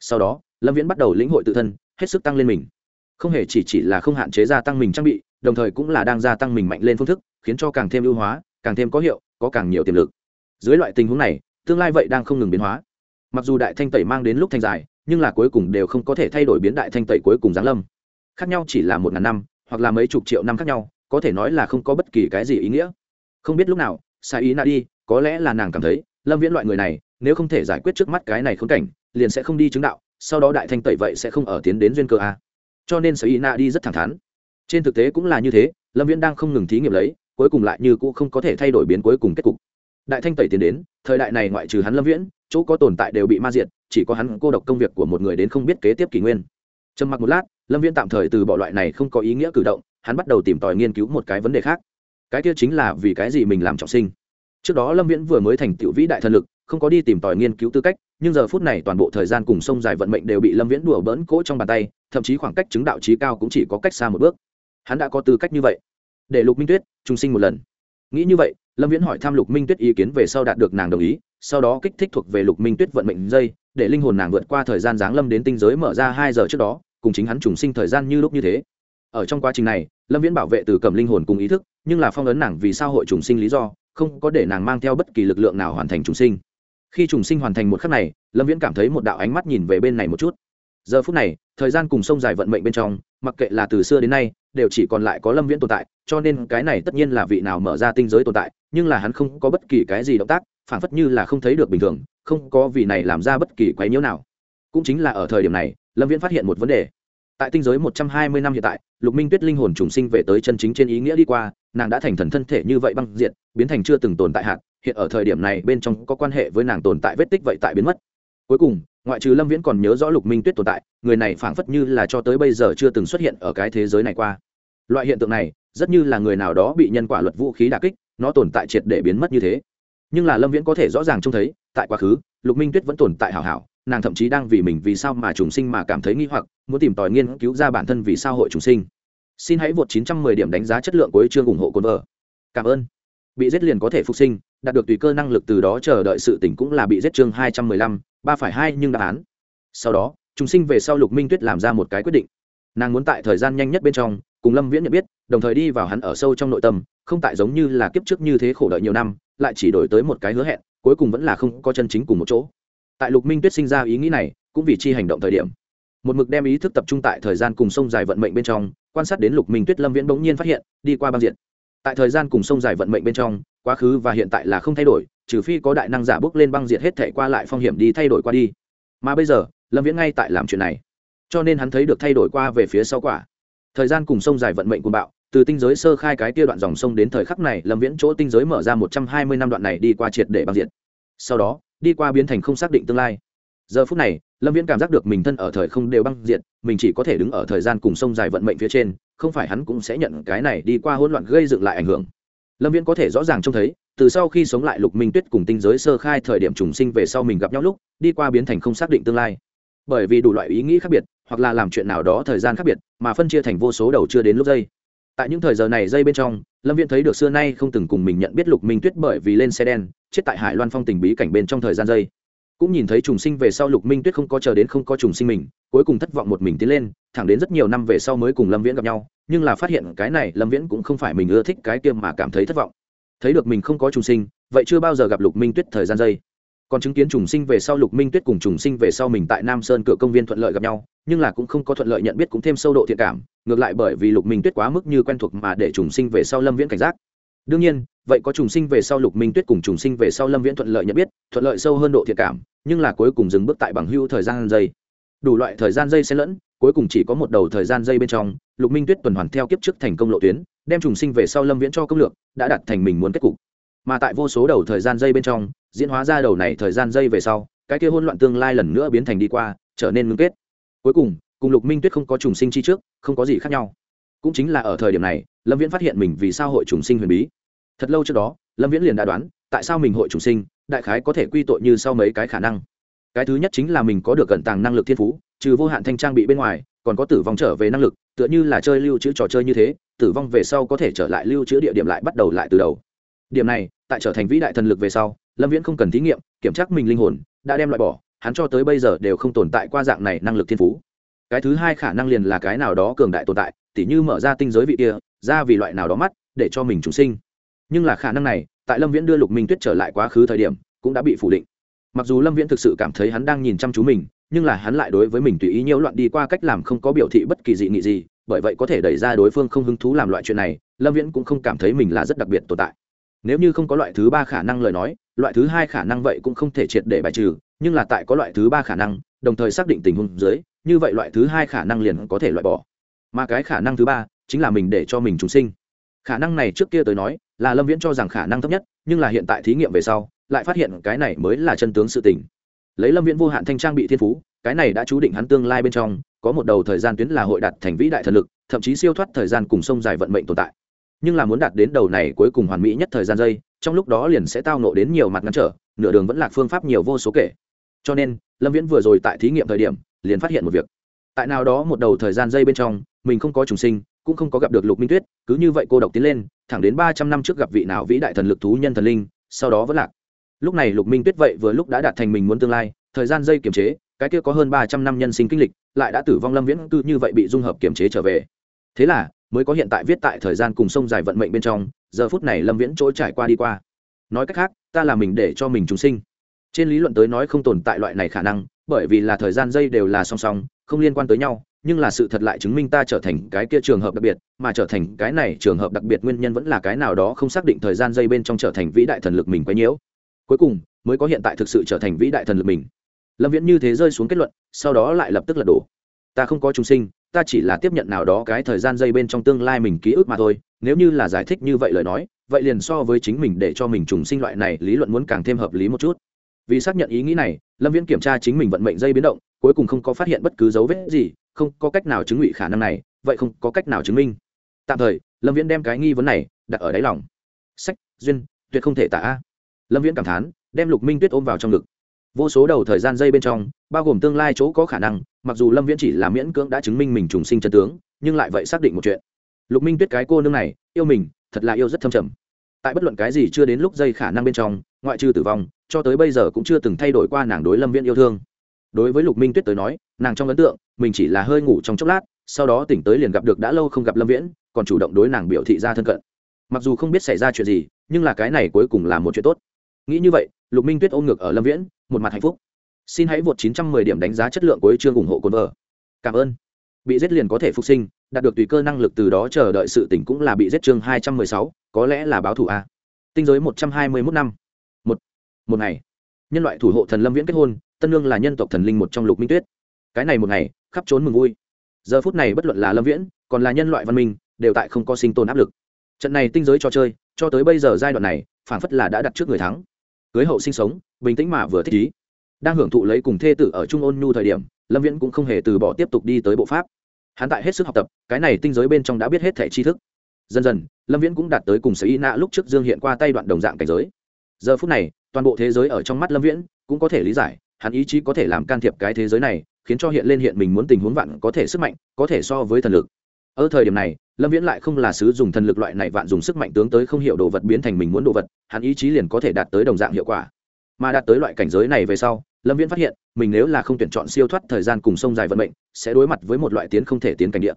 Sau đó, lâm viễn bắt đầu lĩnh hội tự thân, hết sức tăng lên mình. Không hề chỉ chỉ là không hạn chế gia tăng mình trang bị, đồng thời cũng là đang gia tăng mình mạnh lên phương thức, khiến cho càng thêm ưu hóa, càng thêm có hiệu, có càng nhiều tiềm lực. Dưới loại tình huống này, tương lai vậy đang không ngừng biến hóa. Mặc dù đại thanh tẩy mang đến lúc thanh dài, nhưng là cuối cùng đều không có thể thay đổi biến đại thanh tẩy cuối cùng giáng lâm. Khác nhau chỉ là một ngàn năm hoặc là mấy chục triệu năm khác nhau, có thể nói là không có bất kỳ cái gì ý nghĩa. Không biết lúc nào, sai ý na đi, có lẽ là nàng cảm thấy, lâm viễn loại người này, nếu không thể giải quyết trước mắt cái này khốn cảnh, liền sẽ không đi chứng đạo, sau đó đại thanh tẩy vậy sẽ không ở tiến đến duyên cơ a cho nên sai ý na đi rất thẳng thắn. Trên thực tế cũng là như thế, lâm viễn đang không ngừng thí nghiệm lấy, cuối cùng lại như cũ không có thể thay đổi biến cuối cùng kết cục. Đại thanh tẩy tiến đến, thời đại này ngoại trừ hắn lâm viễn, chỗ có tồn tại đều bị ma diệt, chỉ có hắn cô độc công việc của một người đến không biết kế tiếp kỷ nguyên. Trầm mặc một lát lâm viễn tạm thời từ bỏ loại này không có ý nghĩa cử động, hắn bắt đầu tìm tòi nghiên cứu một cái vấn đề khác. Cái kia chính là vì cái gì mình làm trọng sinh. Trước đó lâm viễn vừa mới thành tựu vĩ đại thần lực, không có đi tìm tòi nghiên cứu tư cách, nhưng giờ phút này toàn bộ thời gian cùng sông dài vận mệnh đều bị lâm viễn đùa bỡn cỗ trong bàn tay, thậm chí khoảng cách chứng đạo trí cao cũng chỉ có cách xa một bước. Hắn đã có tư cách như vậy. Để lục minh tuyết trung sinh một lần. Nghĩ như vậy, lâm viễn hỏi thăm lục minh tuyết ý kiến về sau đạt được nàng đồng ý, sau đó kích thích thuộc về lục minh tuyết vận mệnh dây, để linh hồn nàng vượt qua thời gian giáng lâm đến tinh giới mở ra hai giờ trước đó cùng chính hắn trùng sinh thời gian như lúc như thế. Ở trong quá trình này, lâm viễn bảo vệ từ cầm linh hồn cùng ý thức, nhưng là phong ấn nàng vì sao hội trùng sinh lý do, không có để nàng mang theo bất kỳ lực lượng nào hoàn thành trùng sinh. Khi trùng sinh hoàn thành một khắc này, lâm viễn cảm thấy một đạo ánh mắt nhìn về bên này một chút. Giờ phút này, thời gian cùng sông dài vận mệnh bên trong, mặc kệ là từ xưa đến nay, đều chỉ còn lại có lâm viễn tồn tại, cho nên cái này tất nhiên là vị nào mở ra tinh giới tồn tại, nhưng là hắn không có bất kỳ cái gì động tác phản phất như là không thấy được bình thường, không có vị này làm ra bất kỳ quái nhiễu nào. Cũng chính là ở thời điểm này lâm viễn phát hiện một vấn đề. Tại tinh giới một trăm hai mươi năm hiện tại, lục minh tuyết linh hồn trùng sinh về tới chân chính trên ý nghĩa đi qua, nàng đã thành thần thân thể như vậy băng diện biến thành chưa từng tồn tại hạn hiện ở thời điểm này bên trong có quan hệ với nàng tồn tại vết tích vậy tại biến mất. Cuối cùng, ngoại trừ lâm viễn còn nhớ rõ lục minh tuyết tồn tại, người này phảng phất như là cho tới bây giờ chưa từng xuất hiện ở cái thế giới này qua. Loại hiện tượng này, rất như là người nào đó bị nhân quả luật vũ khí đà kích, nó tồn tại triệt để biến mất như thế. Nhưng là lâm viễn có thể rõ ràng trông thấy, tại quá khứ, lục minh tuyết vẫn tồn tại hảo hảo nàng thậm chí đang vì mình vì sao mà trùng sinh mà cảm thấy nghi hoặc muốn tìm tòi nghiên cứu ra bản thân vì sao hội trùng sinh. Xin hãy vượt 910 điểm đánh giá chất lượng cuối chương ủng hộ cồn vợ. Cảm ơn. Bị giết liền có thể phục sinh đạt được tùy cơ năng lực từ đó chờ đợi sự tỉnh cũng là bị giết chương 215, ba phải hai nhưng đáp án. Sau đó trùng sinh về sau lục minh tuyết làm ra một cái quyết định. Nàng muốn tại thời gian nhanh nhất bên trong cùng lâm viễn nhận biết đồng thời đi vào hắn ở sâu trong nội tâm không tại giống như là kiếp trước như thế khổ đợi nhiều năm lại chỉ đổi tới một cái hứa hẹn cuối cùng vẫn là không có chân chính cùng một chỗ tại lục minh tuyết sinh ra ý nghĩ này cũng vì chi hành động thời điểm một mực đem ý thức tập trung tại thời gian cùng sông dài vận mệnh bên trong quan sát đến lục minh tuyết lâm viễn bỗng nhiên phát hiện đi qua băng diện tại thời gian cùng sông dài vận mệnh bên trong quá khứ và hiện tại là không thay đổi trừ phi có đại năng giả bước lên băng diệt hết thể qua lại phong hiểm đi thay đổi qua đi mà bây giờ lâm viễn ngay tại làm chuyện này cho nên hắn thấy được thay đổi qua về phía sau quả thời gian cùng sông dài vận mệnh cùng bạo từ tinh giới sơ khai cái kia đoạn dòng sông đến thời khắc này lâm viễn chỗ tinh giới mở ra một trăm hai mươi năm đoạn này đi qua triệt để băng diện sau đó đi qua biến thành không xác định tương lai. Giờ phút này, lâm viễn cảm giác được mình thân ở thời không đều băng diện mình chỉ có thể đứng ở thời gian cùng sông dài vận mệnh phía trên, không phải hắn cũng sẽ nhận cái này đi qua hỗn loạn gây dựng lại ảnh hưởng. Lâm viễn có thể rõ ràng trông thấy, từ sau khi sống lại lục minh tuyết cùng tinh giới sơ khai thời điểm trùng sinh về sau mình gặp nhau lúc, đi qua biến thành không xác định tương lai. Bởi vì đủ loại ý nghĩ khác biệt, hoặc là làm chuyện nào đó thời gian khác biệt, mà phân chia thành vô số đầu chưa đến lúc giây tại những thời giờ này dây bên trong, lâm viễn thấy được xưa nay không từng cùng mình nhận biết lục minh tuyết bởi vì lên xe đen, chết tại hải loan phong tình bí cảnh bên trong thời gian dây. Cũng nhìn thấy trùng sinh về sau lục minh tuyết không có chờ đến không có trùng sinh mình, cuối cùng thất vọng một mình tiến lên, thẳng đến rất nhiều năm về sau mới cùng lâm viễn gặp nhau, nhưng là phát hiện cái này lâm viễn cũng không phải mình ưa thích cái kia mà cảm thấy thất vọng. Thấy được mình không có trùng sinh, vậy chưa bao giờ gặp lục minh tuyết thời gian dây còn chứng kiến trùng sinh về sau lục minh tuyết cùng trùng sinh về sau mình tại nam sơn cửa công viên thuận lợi gặp nhau, nhưng là cũng không có thuận lợi nhận biết cũng thêm sâu độ thiện cảm, ngược lại bởi vì lục minh tuyết quá mức như quen thuộc mà để trùng sinh về sau lâm viễn cảnh giác. Đương nhiên, vậy có trùng sinh về sau lục minh tuyết cùng trùng sinh về sau lâm viễn thuận lợi nhận biết, thuận lợi sâu hơn độ thiện cảm, nhưng là cuối cùng dừng bước tại bằng hưu thời gian dây. Đủ loại thời gian dây xen lẫn, cuối cùng chỉ có một đầu thời gian dây bên trong, lục minh tuyết tuần hoàn theo kiếp trước thành công lộ tuyến, đem trùng sinh về sau lâm viễn cho công lược, đã đặt thành mình muốn kết cục. Mà tại vô số đầu thời gian dây bên trong diễn hóa ra đầu này thời gian dây về sau, cái kia hỗn loạn tương lai lần nữa biến thành đi qua, trở nên ngưng kết. Cuối cùng cùng lục minh tuyết không có trùng sinh chi trước, không có gì khác nhau. Cũng chính là ở thời điểm này, lâm viễn phát hiện mình vì sao hội trùng sinh huyền bí. Thật lâu trước đó, lâm viễn liền đã đoán, tại sao mình hội trùng sinh, đại khái có thể quy tội như sau mấy cái khả năng. Cái thứ nhất chính là mình có được cẩn tàng năng lực thiên phú, trừ vô hạn thanh trang bị bên ngoài, còn có tử vong trở về năng lực, tựa như là chơi lưu trữ trò chơi như thế, tử vong về sau có thể trở lại lưu trữ địa điểm lại bắt đầu lại từ đầu. Điểm này, tại trở thành vĩ đại thần lực về sau lâm viễn không cần thí nghiệm, kiểm tra mình linh hồn, đã đem loại bỏ, hắn cho tới bây giờ đều không tồn tại qua dạng này năng lực thiên phú. Cái thứ hai khả năng liền là cái nào đó cường đại tồn tại, tỉ như mở ra tinh giới vị kia, ra vì loại nào đó mắt, để cho mình chúng sinh. Nhưng là khả năng này, tại lâm viễn đưa lục minh tuyết trở lại quá khứ thời điểm, cũng đã bị phủ định. Mặc dù lâm viễn thực sự cảm thấy hắn đang nhìn chăm chú mình, nhưng là hắn lại đối với mình tùy ý nhiễu loạn đi qua cách làm không có biểu thị bất kỳ dị nghị gì, bởi vậy có thể đẩy ra đối phương không hứng thú làm loại chuyện này, lâm viễn cũng không cảm thấy mình là rất đặc biệt tồn tại nếu như không có loại thứ ba khả năng lời nói, loại thứ hai khả năng vậy cũng không thể triệt để bài trừ, nhưng là tại có loại thứ ba khả năng, đồng thời xác định tình huống dưới, như vậy loại thứ hai khả năng liền có thể loại bỏ. Mà cái khả năng thứ ba chính là mình để cho mình trùng sinh. Khả năng này trước kia tới nói, là lâm viễn cho rằng khả năng thấp nhất, nhưng là hiện tại thí nghiệm về sau, lại phát hiện cái này mới là chân tướng sự tình. Lấy lâm viễn vô hạn thanh trang bị thiên phú, cái này đã chú định hắn tương lai bên trong, có một đầu thời gian tuyến là hội đạt thành vĩ đại thần lực, thậm chí siêu thoát thời gian cùng sông dài vận mệnh tồn tại nhưng là muốn đạt đến đầu này cuối cùng hoàn mỹ nhất thời gian dây trong lúc đó liền sẽ tao nộ đến nhiều mặt ngăn trở, nửa đường vẫn là phương pháp nhiều vô số kể. Cho nên, lâm viễn vừa rồi tại thí nghiệm thời điểm, liền phát hiện một việc. Tại nào đó một đầu thời gian dây bên trong, mình không có trùng sinh, cũng không có gặp được lục minh tuyết, cứ như vậy cô độc tiến lên, thẳng đến ba trăm năm trước gặp vị nào vĩ đại thần lực thú nhân thần linh, sau đó vẫn lạc. Lúc này lục minh tuyết vậy vừa lúc đã đạt thành mình muốn tương lai, thời gian dây kiềm chế, cái kia có hơn ba trăm năm nhân sinh kinh lịch, lại đã tử vong lâm viễn cứ như vậy bị dung hợp kiềm chế trở về. Thế là mới có hiện tại viết tại thời gian cùng sông dài vận mệnh bên trong, giờ phút này lâm viễn chỗ trải qua đi qua. Nói cách khác, ta là mình để cho mình trùng sinh. Trên lý luận tới nói không tồn tại loại này khả năng, bởi vì là thời gian dây đều là song song, không liên quan tới nhau, nhưng là sự thật lại chứng minh ta trở thành cái kia trường hợp đặc biệt, mà trở thành cái này trường hợp đặc biệt nguyên nhân vẫn là cái nào đó không xác định thời gian dây bên trong trở thành vĩ đại thần lực mình quấy nhiễu. Cuối cùng, mới có hiện tại thực sự trở thành vĩ đại thần lực mình. Lâm viễn như thế rơi xuống kết luận, sau đó lại lập tức lật đổ. Ta không có chúng sinh ta chỉ là tiếp nhận nào đó cái thời gian dây bên trong tương lai mình ký ức mà thôi, nếu như là giải thích như vậy lời nói, vậy liền so với chính mình để cho mình trùng sinh loại này, lý luận muốn càng thêm hợp lý một chút. Vì xác nhận ý nghĩ này, lâm viễn kiểm tra chính mình vận mệnh dây biến động, cuối cùng không có phát hiện bất cứ dấu vết gì, không có cách nào chứng ngụy khả năng này, vậy không có cách nào chứng minh. Tạm thời, lâm viễn đem cái nghi vấn này đặt ở đáy lòng. Sách, duyên, tuyệt không thể tả. Lâm viễn cảm thán, đem lục minh tuyết ôm vào trong ngực. Vô số đầu thời gian dây bên trong, bao gồm tương lai chỗ có khả năng mặc dù lâm viễn chỉ là miễn cưỡng đã chứng minh mình trùng sinh chân tướng, nhưng lại vậy xác định một chuyện. Lục minh tuyết cái cô nương này, yêu mình, thật là yêu rất thâm trầm. Tại bất luận cái gì chưa đến lúc dây khả năng bên trong, ngoại trừ tử vong, cho tới bây giờ cũng chưa từng thay đổi qua nàng đối lâm viễn yêu thương. Đối với lục minh tuyết tới nói, nàng trong ấn tượng, mình chỉ là hơi ngủ trong chốc lát, sau đó tỉnh tới liền gặp được đã lâu không gặp lâm viễn, còn chủ động đối nàng biểu thị ra thân cận. Mặc dù không biết xảy ra chuyện gì, nhưng là cái này cuối cùng là một chuyện tốt. Nghĩ như vậy, lục minh tuyết ôm ngược ở lâm viễn, một mặt hạnh phúc xin hãy vượt 910 điểm đánh giá chất lượng cuối chương ủng hộ cồn vợ. Cảm ơn. Bị giết liền có thể phục sinh đạt được tùy cơ năng lực từ đó chờ đợi sự tỉnh cũng là bị giết chương 216, có lẽ là báo thủ a. Tinh giới 121 năm. Một. Một ngày. Nhân loại thủ hộ thần lâm viễn kết hôn tân lương là nhân tộc thần linh một trong lục minh tuyết. Cái này một ngày khắp trốn mừng vui. Giờ phút này bất luận là lâm viễn còn là nhân loại văn minh đều tại không có sinh tồn áp lực. Trận này tinh giới trò chơi cho tới bây giờ giai đoạn này phản phất là đã đặt trước người thắng. Cưới hậu sinh sống bình tĩnh mà vừa thích ý đang hưởng thụ lấy cùng thê tử ở trung ôn nhu thời điểm, lâm viễn cũng không hề từ bỏ tiếp tục đi tới bộ pháp. Hắn tại hết sức học tập, cái này tinh giới bên trong đã biết hết thẻ tri thức. Dần dần, lâm viễn cũng đạt tới cùng sở y nạ lúc trước dương hiện qua tay đoạn đồng dạng cảnh giới. Giờ phút này, toàn bộ thế giới ở trong mắt lâm viễn cũng có thể lý giải, hắn ý chí có thể làm can thiệp cái thế giới này, khiến cho hiện lên hiện mình muốn tình huống vạn có thể sức mạnh, có thể so với thần lực. Ở thời điểm này, lâm viễn lại không là sứ dùng thần lực loại này vạn dùng sức mạnh tướng tới không hiểu đồ vật biến thành mình muốn đồ vật, hắn ý chí liền có thể đạt tới đồng dạng hiệu quả. Mà đạt tới loại cảnh giới này về sau lâm viễn phát hiện, mình nếu là không tuyển chọn siêu thoát thời gian cùng sông dài vận mệnh, sẽ đối mặt với một loại tiến không thể tiến cảnh địa.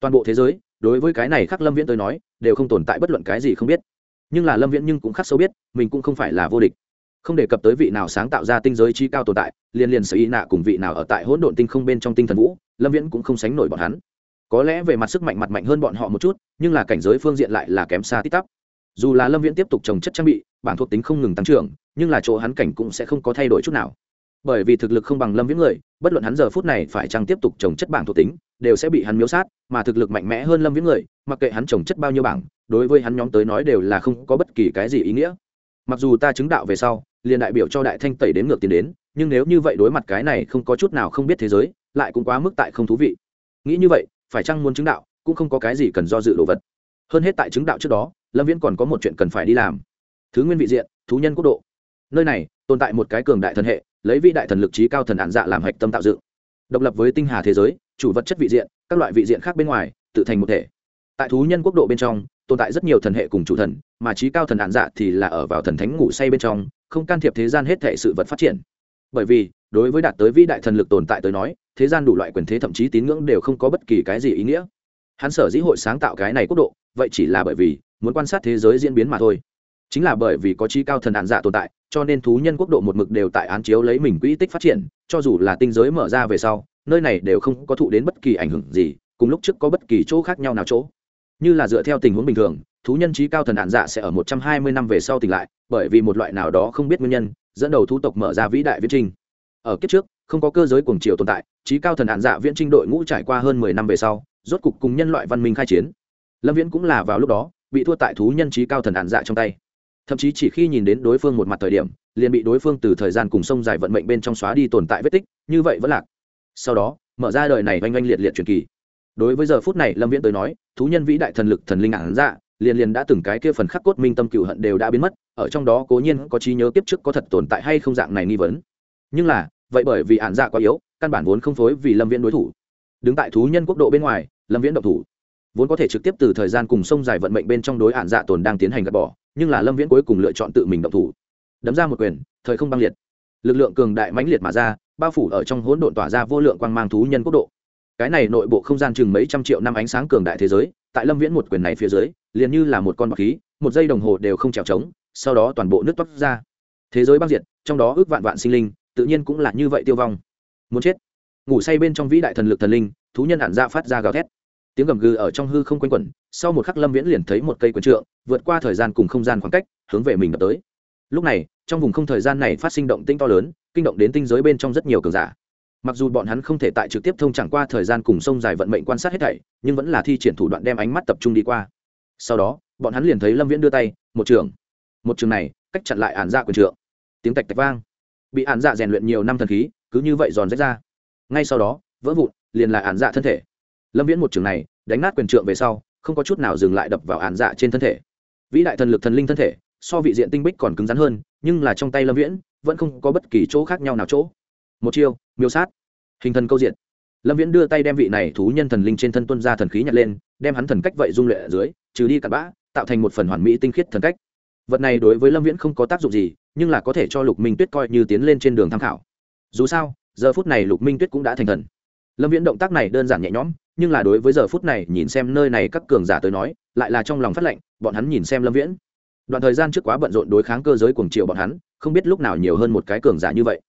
Toàn bộ thế giới, đối với cái này khắc lâm viễn tới nói, đều không tồn tại bất luận cái gì không biết. Nhưng là lâm viễn nhưng cũng khắc sâu biết, mình cũng không phải là vô địch. Không đề cập tới vị nào sáng tạo ra tinh giới chi cao tồn tại liên liên sở y nạ cùng vị nào ở tại hỗn độn tinh không bên trong tinh thần vũ, lâm viễn cũng không sánh nổi bọn hắn. Có lẽ về mặt sức mạnh mặt mạnh hơn bọn họ một chút, nhưng là cảnh giới phương diện lại là kém xa tít tắp. Dù là lâm viễn tiếp tục trồng chất trang bị, bản thuộc tính không ngừng tăng trưởng, nhưng là chỗ hắn cảnh cũng sẽ không có thay đổi chút nào bởi vì thực lực không bằng lâm viễn người, bất luận hắn giờ phút này phải chăng tiếp tục trồng chất bảng thuộc tính, đều sẽ bị hắn miếu sát, mà thực lực mạnh mẽ hơn lâm viễn người, mặc kệ hắn trồng chất bao nhiêu bảng, đối với hắn nhóm tới nói đều là không có bất kỳ cái gì ý nghĩa. Mặc dù ta chứng đạo về sau, liền đại biểu cho đại thanh tẩy đến ngược tiền đến, nhưng nếu như vậy đối mặt cái này không có chút nào không biết thế giới, lại cũng quá mức tại không thú vị. Nghĩ như vậy, phải chăng muốn chứng đạo, cũng không có cái gì cần do dự đồ vật. Hơn hết tại chứng đạo trước đó, lâm viễn còn có một chuyện cần phải đi làm. Thứ nguyên vị diện, thú nhân quốc độ. Nơi này, tồn tại một cái cường đại thần hệ lấy vị đại thần lực trí cao thần ạn dạ làm hạch tâm tạo dựng, độc lập với tinh hà thế giới, chủ vật chất vị diện, các loại vị diện khác bên ngoài, tự thành một thể. Tại thú nhân quốc độ bên trong, tồn tại rất nhiều thần hệ cùng chủ thần, mà trí cao thần ạn dạ thì là ở vào thần thánh ngủ say bên trong, không can thiệp thế gian hết thể sự vật phát triển. Bởi vì, đối với đạt tới vĩ đại thần lực tồn tại tới nói, thế gian đủ loại quyền thế thậm chí tín ngưỡng đều không có bất kỳ cái gì ý nghĩa. Hắn sở dĩ hội sáng tạo cái này quốc độ, vậy chỉ là bởi vì, muốn quan sát thế giới diễn biến mà thôi chính là bởi vì có trí cao thần đạn dạ tồn tại, cho nên thú nhân quốc độ một mực đều tại án chiếu lấy mình quỹ tích phát triển, cho dù là tinh giới mở ra về sau, nơi này đều không có thụ đến bất kỳ ảnh hưởng gì, cùng lúc trước có bất kỳ chỗ khác nhau nào chỗ. Như là dựa theo tình huống bình thường, thú nhân trí cao thần đạn dạ sẽ ở một trăm hai mươi năm về sau tỉnh lại, bởi vì một loại nào đó không biết nguyên nhân, dẫn đầu thu tộc mở ra vĩ đại viễn trinh ở kiếp trước, không có cơ giới cuồng triều tồn tại, trí cao thần đạn dạ viễn trinh đội ngũ trải qua hơn mười năm về sau, rốt cục cùng nhân loại văn minh khai chiến. Lâm viễn cũng là vào lúc đó, bị thua tại thú nhân trí cao thần đạn dạ trong tay thậm chí chỉ khi nhìn đến đối phương một mặt thời điểm, liền bị đối phương từ thời gian cùng sông dài vận mệnh bên trong xóa đi tồn tại vết tích, như vậy vẫn lạc. Sau đó, mở ra đời này oanh oanh liệt liệt truyền kỳ. Đối với giờ phút này, lâm viễn tới nói, thú nhân vĩ đại thần lực, thần linh ản dạ liền liền đã từng cái kia phần khắc cốt minh tâm cựu hận đều đã biến mất, ở trong đó cố nhiên có trí nhớ kiếp trước có thật tồn tại hay không dạng này nghi vấn. Nhưng là, vậy bởi vì ản dạ quá yếu, căn bản vốn không phối vì lâm viễn đối thủ. Đứng tại thú nhân quốc độ bên ngoài, lâm viễn động thủ. Vốn có thể trực tiếp từ thời gian cùng sông dài vận mệnh bên trong đối ảnh dạ tồn đang tiến hành gạt bỏ nhưng là lâm viễn cuối cùng lựa chọn tự mình động thủ. Đấm ra một quyền, thời không băng liệt. Lực lượng cường đại mãnh liệt mà ra, bao phủ ở trong hỗn độn tỏa ra vô lượng quang mang thú nhân quốc độ. Cái này nội bộ không gian chừng mấy trăm triệu năm ánh sáng cường đại thế giới, tại lâm viễn một quyền này phía dưới, liền như là một con bọc khí, một giây đồng hồ đều không trèo trống sau đó toàn bộ nước toát ra. Thế giới băng diệt, trong đó ước vạn vạn sinh linh, tự nhiên cũng là như vậy tiêu vong. Muốn chết. Ngủ say bên trong vĩ đại thần lực thần linh, thú nhân ản ra phát ra gào thét tiếng gầm gừ ở trong hư không quanh quẩn, sau một khắc lâm viễn liền thấy một cây quần trượng, vượt qua thời gian cùng không gian khoảng cách, hướng về mình đập tới. Lúc này, trong vùng không thời gian này phát sinh động tinh to lớn, kinh động đến tinh giới bên trong rất nhiều cường giả. Mặc dù bọn hắn không thể tại trực tiếp thông chẳng qua thời gian cùng sông dài vận mệnh quan sát hết thảy, nhưng vẫn là thi triển thủ đoạn đem ánh mắt tập trung đi qua. Sau đó, bọn hắn liền thấy lâm viễn đưa tay, một trường. Một trường này, cách chặn lại ản dạ quần trượng. Tiếng tạch tạch vang. Bị ản dạ rèn luyện nhiều năm thần khí, cứ như vậy giòn rách ra. Ngay sau đó, vỡ vụn, liền là ản dạ thân thể lâm viễn một trường này, đánh nát quyền trượng về sau, không có chút nào dừng lại đập vào ản dạ trên thân thể. Vĩ đại thần lực thần linh thân thể, so vị diện tinh bích còn cứng rắn hơn, nhưng là trong tay lâm viễn, vẫn không có bất kỳ chỗ khác nhau nào chỗ. Một chiêu, miêu sát. Hình thần câu diện lâm viễn đưa tay đem vị này thú nhân thần linh trên thân tuân ra thần khí nhặt lên, đem hắn thần cách vậy dung luyện ở dưới, trừ đi cặn bã, tạo thành một phần hoàn mỹ tinh khiết thần cách. Vật này đối với lâm viễn không có tác dụng gì, nhưng là có thể cho lục minh tuyết coi như tiến lên trên đường tham khảo. Dù sao, giờ phút này lục minh tuyết cũng đã thành thần lâm viễn động tác này đơn giản nhẹ nhõm, nhưng là đối với giờ phút này nhìn xem nơi này các cường giả tới nói, lại là trong lòng phát lệnh, bọn hắn nhìn xem lâm viễn. Đoạn thời gian trước quá bận rộn đối kháng cơ giới cuồng triệu bọn hắn, không biết lúc nào nhiều hơn một cái cường giả như vậy.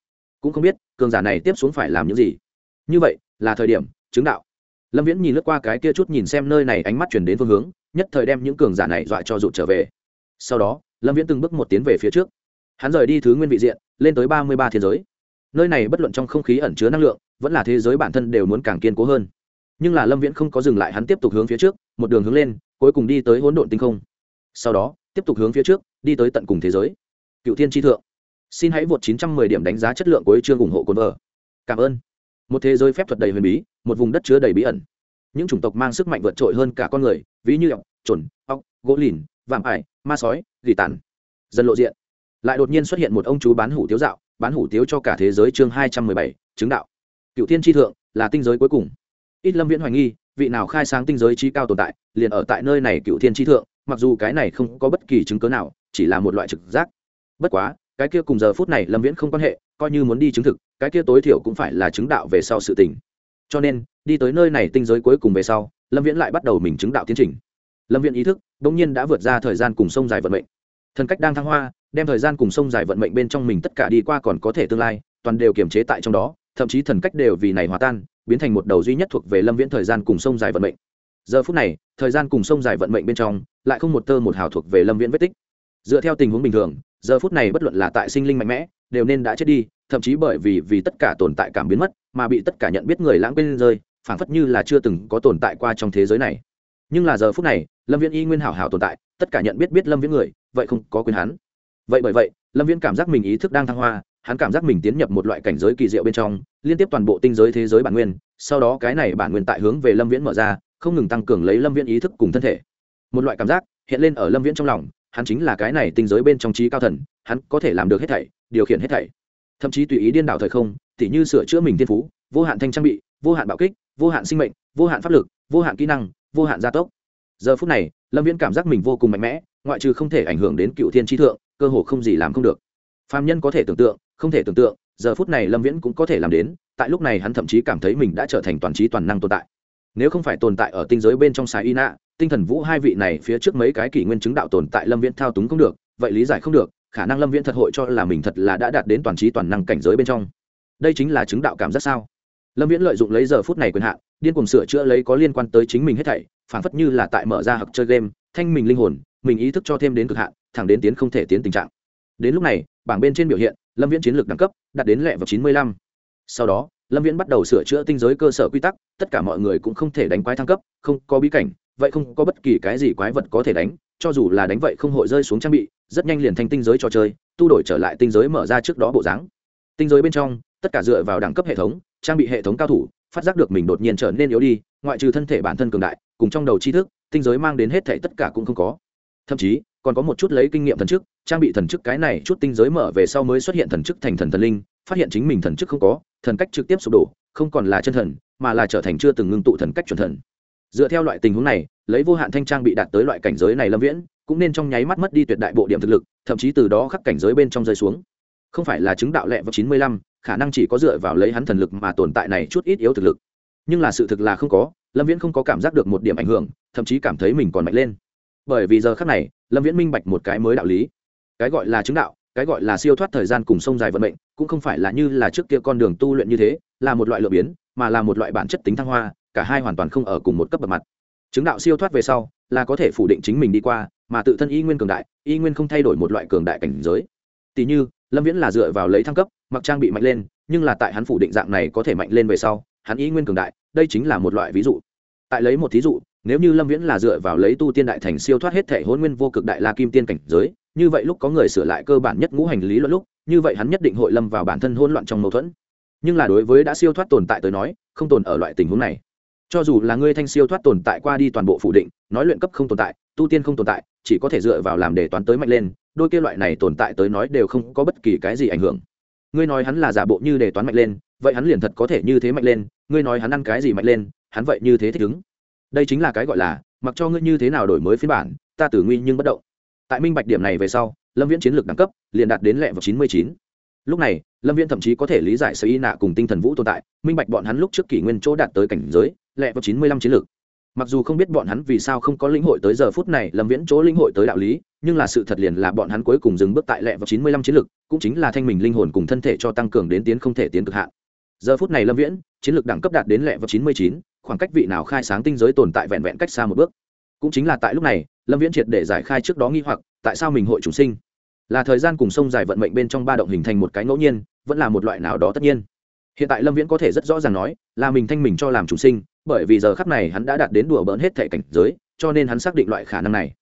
Cũng không biết, cường giả này tiếp xuống phải làm những gì. Như vậy, là thời điểm, chứng đạo. Lâm viễn nhìn lướt qua cái kia chút nhìn xem nơi này ánh mắt chuyển đến phương hướng, nhất thời đem những cường giả này dọa cho rụt trở về. Sau đó, lâm viễn từng bước một tiến về phía trước. Hắn rời đi thứ nguyên vị diện, lên tới ba mươi ba thế giới. Nơi này bất luận trong không khí ẩn chứa năng lượng vẫn là thế giới bản thân đều muốn càng kiên cố hơn. Nhưng là lâm viễn không có dừng lại, hắn tiếp tục hướng phía trước, một đường hướng lên, cuối cùng đi tới hỗn độn tinh không. Sau đó, tiếp tục hướng phía trước, đi tới tận cùng thế giới. Cựu thiên tri thượng. Xin hãy vượt 910 điểm đánh giá chất lượng của chương ủng hộ cồn vợ. Cảm ơn. Một thế giới phép thuật đầy huyền bí, một vùng đất chứa đầy bí ẩn. Những chủng tộc mang sức mạnh vượt trội hơn cả con người, ví như ọc trồn ọc gỗ lìn, vạm ải, ma sói, gỉ tàn. Dần lộ diện. Lại đột nhiên xuất hiện một ông chú bán hủ tiếu dạo, bán hủ tiếu cho cả thế giới chương hai trăm mười bảy, chứng đạo cựu thiên tri thượng là tinh giới cuối cùng. Ít lâm viễn hoài nghi, vị nào khai sáng tinh giới trí cao tồn tại, liền ở tại nơi này cựu thiên tri thượng, mặc dù cái này không có bất kỳ chứng cớ nào, chỉ là một loại trực giác. Bất quá, cái kia cùng giờ phút này lâm viễn không quan hệ, coi như muốn đi chứng thực, cái kia tối thiểu cũng phải là chứng đạo về sau sự tình. Cho nên, đi tới nơi này tinh giới cuối cùng về sau, lâm viễn lại bắt đầu mình chứng đạo tiến trình. Lâm viễn ý thức đ ỗ n g nhiên đã vượt ra thời gian cùng sông dài vận mệnh. Thần cách đang thăng hoa, đem thời gian cùng sông dài vận mệnh bên trong mình tất cả đi qua còn có thể tương lai, toàn đều kiềm chế tại trong đó thậm chí thần cách đều vì này hòa tan, biến thành một đầu duy nhất thuộc về lâm viễn thời gian cùng sông dài vận mệnh. Giờ phút này, thời gian cùng sông dài vận mệnh bên trong, lại không một tơ một hào thuộc về lâm viễn vết tích. Dựa theo tình huống bình thường, giờ phút này bất luận là tại sinh linh mạnh mẽ, đều nên đã chết đi, thậm chí bởi vì vì tất cả tồn tại cảm biến mất, mà bị tất cả nhận biết người lãng quên rơi, phảng phất như là chưa từng có tồn tại qua trong thế giới này. Nhưng là giờ phút này, lâm viễn y nguyên hảo hảo tồn tại, tất cả nhận biết biết lâm viễn người, vậy không có quyền hắn. Vậy bởi vậy, lâm viễn cảm giác mình ý thức đang thăng hoa hắn cảm giác mình tiến nhập một loại cảnh giới kỳ diệu bên trong, liên tiếp toàn bộ tinh giới thế giới bản nguyên, sau đó cái này bản nguyên tại hướng về lâm viễn mở ra, không ngừng tăng cường lấy lâm viễn ý thức cùng thân thể. Một loại cảm giác hiện lên ở lâm viễn trong lòng, hắn chính là cái này tinh giới bên trong trí cao thần, hắn có thể làm được hết thảy, điều khiển hết thảy. Thậm chí tùy ý điên đảo thời không, tỉ như sửa chữa mình thiên phú, vô hạn thanh trang bị, vô hạn bạo kích, vô hạn sinh mệnh, vô hạn pháp lực, vô hạn kỹ năng, vô hạn gia tốc. Giờ phút này, lâm viễn cảm giác mình vô cùng mạnh mẽ, ngoại trừ không thể ảnh hưởng đến cựu thiên trí thượng, cơ hồ không gì làm không được. Phạm nhân có thể tưởng tượng không thể tưởng tượng, giờ phút này lâm viễn cũng có thể làm đến, tại lúc này hắn thậm chí cảm thấy mình đã trở thành toàn trí toàn năng tồn tại. Nếu không phải tồn tại ở tinh giới bên trong sài y nạ tinh thần vũ hai vị này phía trước mấy cái kỷ nguyên chứng đạo tồn tại lâm viễn thao túng không được, vậy lý giải không được, khả năng lâm viễn thật hội cho là mình thật là đã đạt đến toàn trí toàn năng cảnh giới bên trong. Đây chính là chứng đạo cảm giác sao? Lâm viễn lợi dụng lấy giờ phút này quyền hạn, điên cùng sửa chữa lấy có liên quan tới chính mình hết thảy, phản phất như là tại mở ra hoặc chơi game, thanh mình linh hồn, mình ý thức cho thêm đến cực hạn, thẳng đến tiến không thể tiến tình trạng. Đến lúc này, bảng bên trên biểu hiện lâm viễn chiến lược đẳng cấp, đạt đến lẹ vào chín mươi lăm. Sau đó, lâm viễn bắt đầu sửa chữa tinh giới cơ sở quy tắc, tất cả mọi người cũng không thể đánh quái thăng cấp, không có bí cảnh, vậy không có bất kỳ cái gì quái vật có thể đánh, cho dù là đánh vậy không hội rơi xuống trang bị, rất nhanh liền thành tinh giới trò chơi, tu đổi trở lại tinh giới mở ra trước đó bộ dáng. Tinh giới bên trong, tất cả dựa vào đẳng cấp hệ thống, trang bị hệ thống cao thủ, phát giác được mình đột nhiên trở nên yếu đi, ngoại trừ thân thể bản thân cường đại, cùng trong đầu tri thức, tinh giới mang đến hết thể tất cả cũng không có. Thậm chí, còn có một chút lấy kinh nghiệm thần trước trang bị thần chức cái này chút tinh giới mở về sau mới xuất hiện thần chức thành thần thần linh, phát hiện chính mình thần chức không có, thần cách trực tiếp sụp đổ, không còn là chân thần, mà là trở thành chưa từng ngưng tụ thần cách chuẩn thần. Dựa theo loại tình huống này, lấy vô hạn thanh trang bị đạt tới loại cảnh giới này lâm viễn, cũng nên trong nháy mắt mất đi tuyệt đại bộ điểm thực lực, thậm chí từ đó khắc cảnh giới bên trong rơi xuống. Không phải là chứng đạo lẹ vào chín mươi lăm, khả năng chỉ có dựa vào lấy hắn thần lực mà tồn tại này chút ít yếu thực lực. Nhưng là sự thực là không có, lâm viễn không có cảm giác được một điểm ảnh hưởng, thậm chí cảm thấy mình còn mạnh lên. Bởi vì giờ khác này, lâm viễn minh bạch một cái mới đạo lý cái gọi là chứng đạo, cái gọi là siêu thoát thời gian cùng sông dài vận mệnh, cũng không phải là như là trước kia con đường tu luyện như thế, là một loại lựa biến, mà là một loại bản chất tính thăng hoa, cả hai hoàn toàn không ở cùng một cấp bậc mặt. Chứng đạo siêu thoát về sau, là có thể phủ định chính mình đi qua, mà tự thân y nguyên cường đại, y nguyên không thay đổi một loại cường đại cảnh giới. Tỷ như, lâm viễn là dựa vào lấy thăng cấp, mặc trang bị mạnh lên, nhưng là tại hắn phủ định dạng này có thể mạnh lên về sau, hắn y nguyên cường đại, đây chính là một loại ví dụ. Tại lấy một thí dụ, nếu như lâm viễn là dựa vào lấy tu tiên đại thành siêu thoát hết thể hôn nguyên vô cực đại la kim tiên cảnh giới như vậy lúc có người sửa lại cơ bản nhất ngũ hành lý luận lúc, như vậy hắn nhất định hội lâm vào bản thân hôn loạn trong mâu thuẫn. Nhưng là đối với đã siêu thoát tồn tại tới nói, không tồn ở loại tình huống này. Cho dù là ngươi thanh siêu thoát tồn tại qua đi toàn bộ phủ định, nói luyện cấp không tồn tại, tu tiên không tồn tại, chỉ có thể dựa vào làm để toán tới mạnh lên, đôi kia loại này tồn tại tới nói đều không có bất kỳ cái gì ảnh hưởng. Ngươi nói hắn là giả bộ như để toán mạnh lên, vậy hắn liền thật có thể như thế mạnh lên, ngươi nói hắn ăn cái gì mạnh lên, hắn vậy như thế thích ứng. Đây chính là cái gọi là, mặc cho ngươi như thế nào đổi mới phiên bản, ta tử nguy nhưng bất động tại minh bạch điểm này về sau, lâm viễn chiến lược đẳng cấp liền đạt đến lẹ vào chín mươi chín. Lúc này, lâm viễn thậm chí có thể lý giải sự y nạ cùng tinh thần vũ tồn tại, minh bạch bọn hắn lúc trước kỷ nguyên chỗ đạt tới cảnh giới lẹ vào chín mươi lăm chiến lược. Mặc dù không biết bọn hắn vì sao không có lĩnh hội tới giờ phút này lâm viễn chỗ lĩnh hội tới đạo lý, nhưng là sự thật liền là bọn hắn cuối cùng dừng bước tại lẹ vào chín mươi lăm chiến lược, cũng chính là thanh mình linh hồn cùng thân thể cho tăng cường đến tiến không thể tiến cực hạn. Giờ phút này lâm viễn, chiến lược đẳng cấp đạt đến lẹ vào chín mươi chín, khoảng cách vị nào khai sáng tinh giới tồn tại vẹn vẹn cách xa một bước. Cũng chính là tại lúc này lâm viễn triệt để giải khai trước đó nghi hoặc, tại sao mình hội chủ sinh? Là thời gian cùng sông dài vận mệnh bên trong ba động hình thành một cái ngẫu nhiên, vẫn là một loại nào đó tất nhiên. Hiện tại lâm viễn có thể rất rõ ràng nói, là mình thanh mình cho làm chủ sinh, bởi vì giờ khắc này hắn đã đạt đến đùa bỡn hết thể cảnh giới, cho nên hắn xác định loại khả năng này.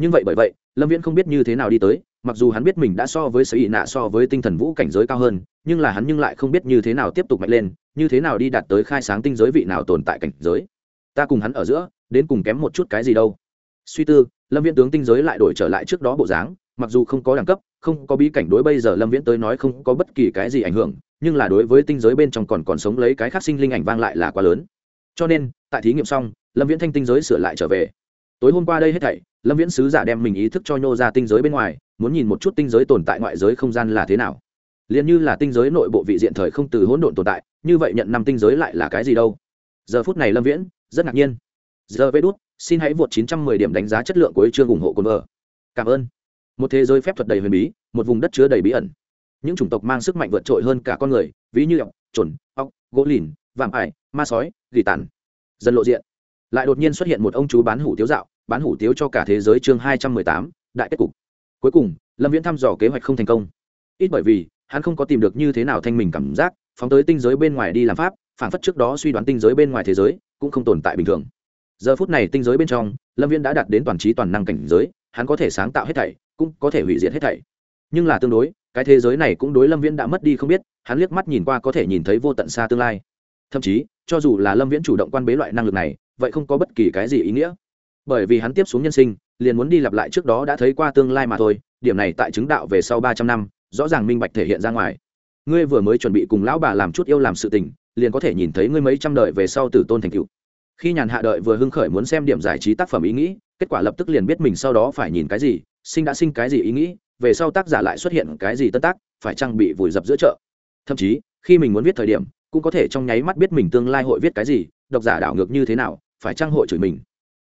Nhưng vậy bởi vậy, lâm viễn không biết như thế nào đi tới, mặc dù hắn biết mình đã so với sở ý nạ so với tinh thần vũ cảnh giới cao hơn, nhưng là hắn nhưng lại không biết như thế nào tiếp tục mạnh lên, như thế nào đi đạt tới khai sáng tinh giới vị nào tồn tại cảnh giới. Ta cùng hắn ở giữa, đến cùng kém một chút cái gì đâu suy tư, lâm viễn tướng tinh giới lại đổi trở lại trước đó bộ dáng, mặc dù không có đẳng cấp, không có bí cảnh đối bây giờ lâm viễn tới nói không có bất kỳ cái gì ảnh hưởng, nhưng là đối với tinh giới bên trong còn còn sống lấy cái khác sinh linh ảnh vang lại là quá lớn. Cho nên, tại thí nghiệm xong, lâm viễn thanh tinh giới sửa lại trở về. Tối hôm qua đây hết thảy, lâm viễn sứ giả đem mình ý thức cho nhô ra tinh giới bên ngoài, muốn nhìn một chút tinh giới tồn tại ngoại giới không gian là thế nào. Liền như là tinh giới nội bộ vị diện thời không từ hỗn độn tồn tại, như vậy nhận năm tinh giới lại là cái gì đâu? Giờ phút này lâm viễn rất ngạc nhiên. Giờ vê đút xin hãy vượt 910 điểm đánh giá chất lượng của chương ủng hộ cồn vợ. Cảm ơn. Một thế giới phép thuật đầy huyền bí một vùng đất chứa đầy bí ẩn. Những chủng tộc mang sức mạnh vượt trội hơn cả con người ví như ọc chuẩn ọc gỗ lìn vạm ải ma sói dị tản, dần lộ diện. Lại đột nhiên xuất hiện một ông chú bán hủ tiếu dạo bán hủ tiếu cho cả thế giới chương hai trăm mười tám đại kết cục. Cuối cùng lâm viễn thăm dò kế hoạch không thành công. Ít bởi vì hắn không có tìm được như thế nào thanh mình cảm giác phóng tới tinh giới bên ngoài đi làm pháp phản phất trước đó suy đoán tinh giới bên ngoài thế giới cũng không tồn tại bình thường giờ phút này tinh giới bên trong, lâm viễn đã đạt đến toàn trí toàn năng cảnh giới, hắn có thể sáng tạo hết thảy, cũng có thể hủy diệt hết thảy. Nhưng là tương đối, cái thế giới này cũng đối lâm viễn đã mất đi không biết, hắn liếc mắt nhìn qua có thể nhìn thấy vô tận xa tương lai. Thậm chí, cho dù là lâm viễn chủ động quan bế loại năng lực này, vậy không có bất kỳ cái gì ý nghĩa. Bởi vì hắn tiếp xuống nhân sinh, liền muốn đi lặp lại trước đó đã thấy qua tương lai mà thôi, điểm này tại chứng đạo về sau ba trăm năm, rõ ràng minh bạch thể hiện ra ngoài. Ngươi vừa mới chuẩn bị cùng lão bà làm chút yêu làm sự tình, liền có thể nhìn thấy ngươi mấy trăm đời về sau tử tôn thành cựu khi nhàn hạ đợi vừa hưng khởi muốn xem điểm giải trí tác phẩm ý nghĩ, kết quả lập tức liền biết mình sau đó phải nhìn cái gì, sinh đã sinh cái gì ý nghĩ, về sau tác giả lại xuất hiện cái gì tân tác, phải trang bị vùi dập giữa chợ. Thậm chí, khi mình muốn viết thời điểm, cũng có thể trong nháy mắt biết mình tương lai hội viết cái gì, độc giả đảo ngược như thế nào, phải trang hội chửi mình.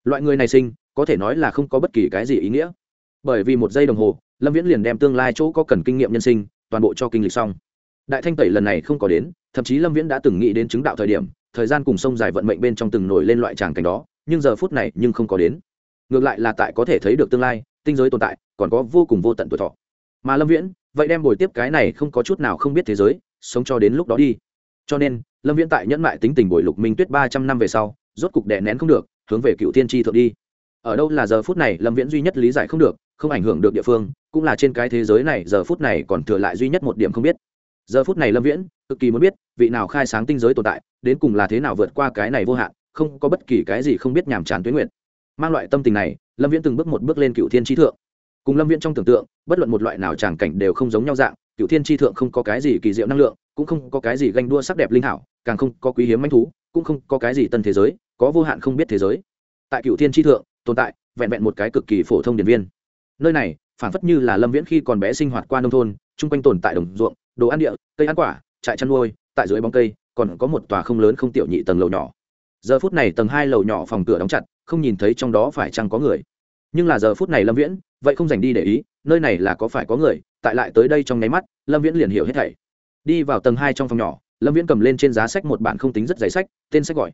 Loại người này sinh, có thể nói là không có bất kỳ cái gì ý nghĩa. Bởi vì một giây đồng hồ, lâm viễn liền đem tương lai chỗ có cần kinh nghiệm nhân sinh, toàn bộ cho kinh lịch xong. Đại thanh tẩy lần này không có đến, thậm chí lâm viễn đã từng nghĩ đến chứng đạo thời điểm thời gian cùng sông dài vận mệnh bên trong từng nổi lên loại tràng cảnh đó, nhưng giờ phút này nhưng không có đến. Ngược lại là tại có thể thấy được tương lai, tinh giới tồn tại, còn có vô cùng vô tận tuổi thọ. Mà lâm viễn, vậy đem bồi tiếp cái này không có chút nào không biết thế giới, sống cho đến lúc đó đi. Cho nên, lâm viễn tại nhẫn mại tính tình bồi lục minh tuyết ba trăm năm về sau, rốt cục đè nén không được, hướng về cựu tiên tri thượng đi. Ở đâu là giờ phút này, lâm viễn duy nhất lý giải không được, không ảnh hưởng được địa phương, cũng là trên cái thế giới này, giờ phút này còn thừa lại duy nhất một điểm không biết giờ phút này lâm viễn cực kỳ muốn biết vị nào khai sáng tinh giới tồn tại, đến cùng là thế nào vượt qua cái này vô hạn, không có bất kỳ cái gì không biết nhàm chán tuyến nguyện. Mang loại tâm tình này, lâm viễn từng bước một bước lên cựu thiên tri thượng. Cùng lâm viễn trong tưởng tượng, bất luận một loại nào tràng cảnh đều không giống nhau dạng cựu thiên tri thượng không có cái gì kỳ diệu năng lượng, cũng không có cái gì ganh đua sắc đẹp linh hảo, càng không có quý hiếm manh thú, cũng không có cái gì tân thế giới, có vô hạn không biết thế giới. Tại cựu thiên tri thượng, tồn tại vẹn vẹn một cái cực kỳ phổ thông điện viên. Nơi này, phản phất như là lâm viễn khi còn bé sinh hoạt qua nông thôn, chung quanh tồn tại đồng ruộng đồ ăn địa, cây ăn quả, trại chăn nuôi, tại dưới bóng cây, còn có một tòa không lớn không tiểu nhị tầng lầu nhỏ. Giờ phút này tầng hai lầu nhỏ phòng cửa đóng chặt, không nhìn thấy trong đó phải chăng có người. Nhưng là giờ phút này lâm viễn, vậy không dành đi để ý, nơi này là có phải có người, tại lại tới đây trong nháy mắt, lâm viễn liền hiểu hết thảy. Đi vào tầng hai trong phòng nhỏ, lâm viễn cầm lên trên giá sách một bản không tính rất dày sách, tên sách gọi.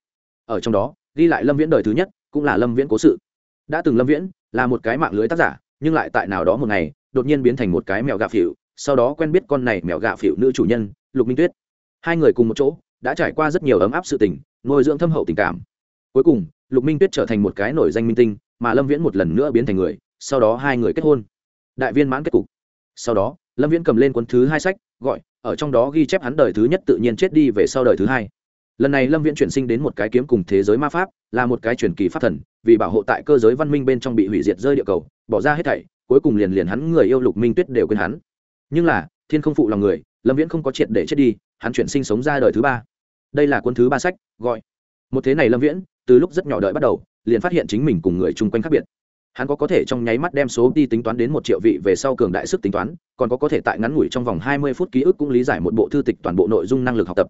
Ở trong đó, ghi lại lâm viễn đời thứ nhất, cũng là lâm viễn cố sự. Đã từng lâm viễn là một cái mạng lưới tác giả, nhưng lại tại nào đó một ngày, đột nhiên biến thành một cái mèo gạ phỉu sau đó quen biết con này mèo gạ phỉu nữ chủ nhân, lục minh tuyết. Hai người cùng một chỗ, đã trải qua rất nhiều ấm áp sự tình, nuôi dưỡng thâm hậu tình cảm. Cuối cùng, lục minh tuyết trở thành một cái nổi danh minh tinh, mà lâm viễn một lần nữa biến thành người, sau đó hai người kết hôn. Đại viên mãn kết cục. Sau đó, lâm viễn cầm lên cuốn thứ hai sách, gọi, ở trong đó ghi chép hắn đời thứ nhất tự nhiên chết đi về sau đời thứ hai. Lần này lâm viễn chuyển sinh đến một cái kiếm cùng thế giới ma pháp, là một cái truyền kỳ pháp thần, vì bảo hộ tại cơ giới văn minh bên trong bị hủy diệt rơi địa cầu, bỏ ra hết thảy, cuối cùng liền liền hắn người yêu lục minh tuyết đều quên hắn nhưng là, thiên không phụ lòng người, lâm viễn không có triệt để chết đi, hắn chuyển sinh sống ra đời thứ ba. Đây là cuốn thứ ba sách, gọi. Một thế này lâm viễn, từ lúc rất nhỏ đợi bắt đầu, liền phát hiện chính mình cùng người chung quanh khác biệt. Hắn có có thể trong nháy mắt đem số đi tính toán đến một triệu vị về sau cường đại sức tính toán, còn có có thể tại ngắn ngủi trong vòng hai mươi phút ký ức cũng lý giải một bộ thư tịch toàn bộ nội dung năng lực học tập.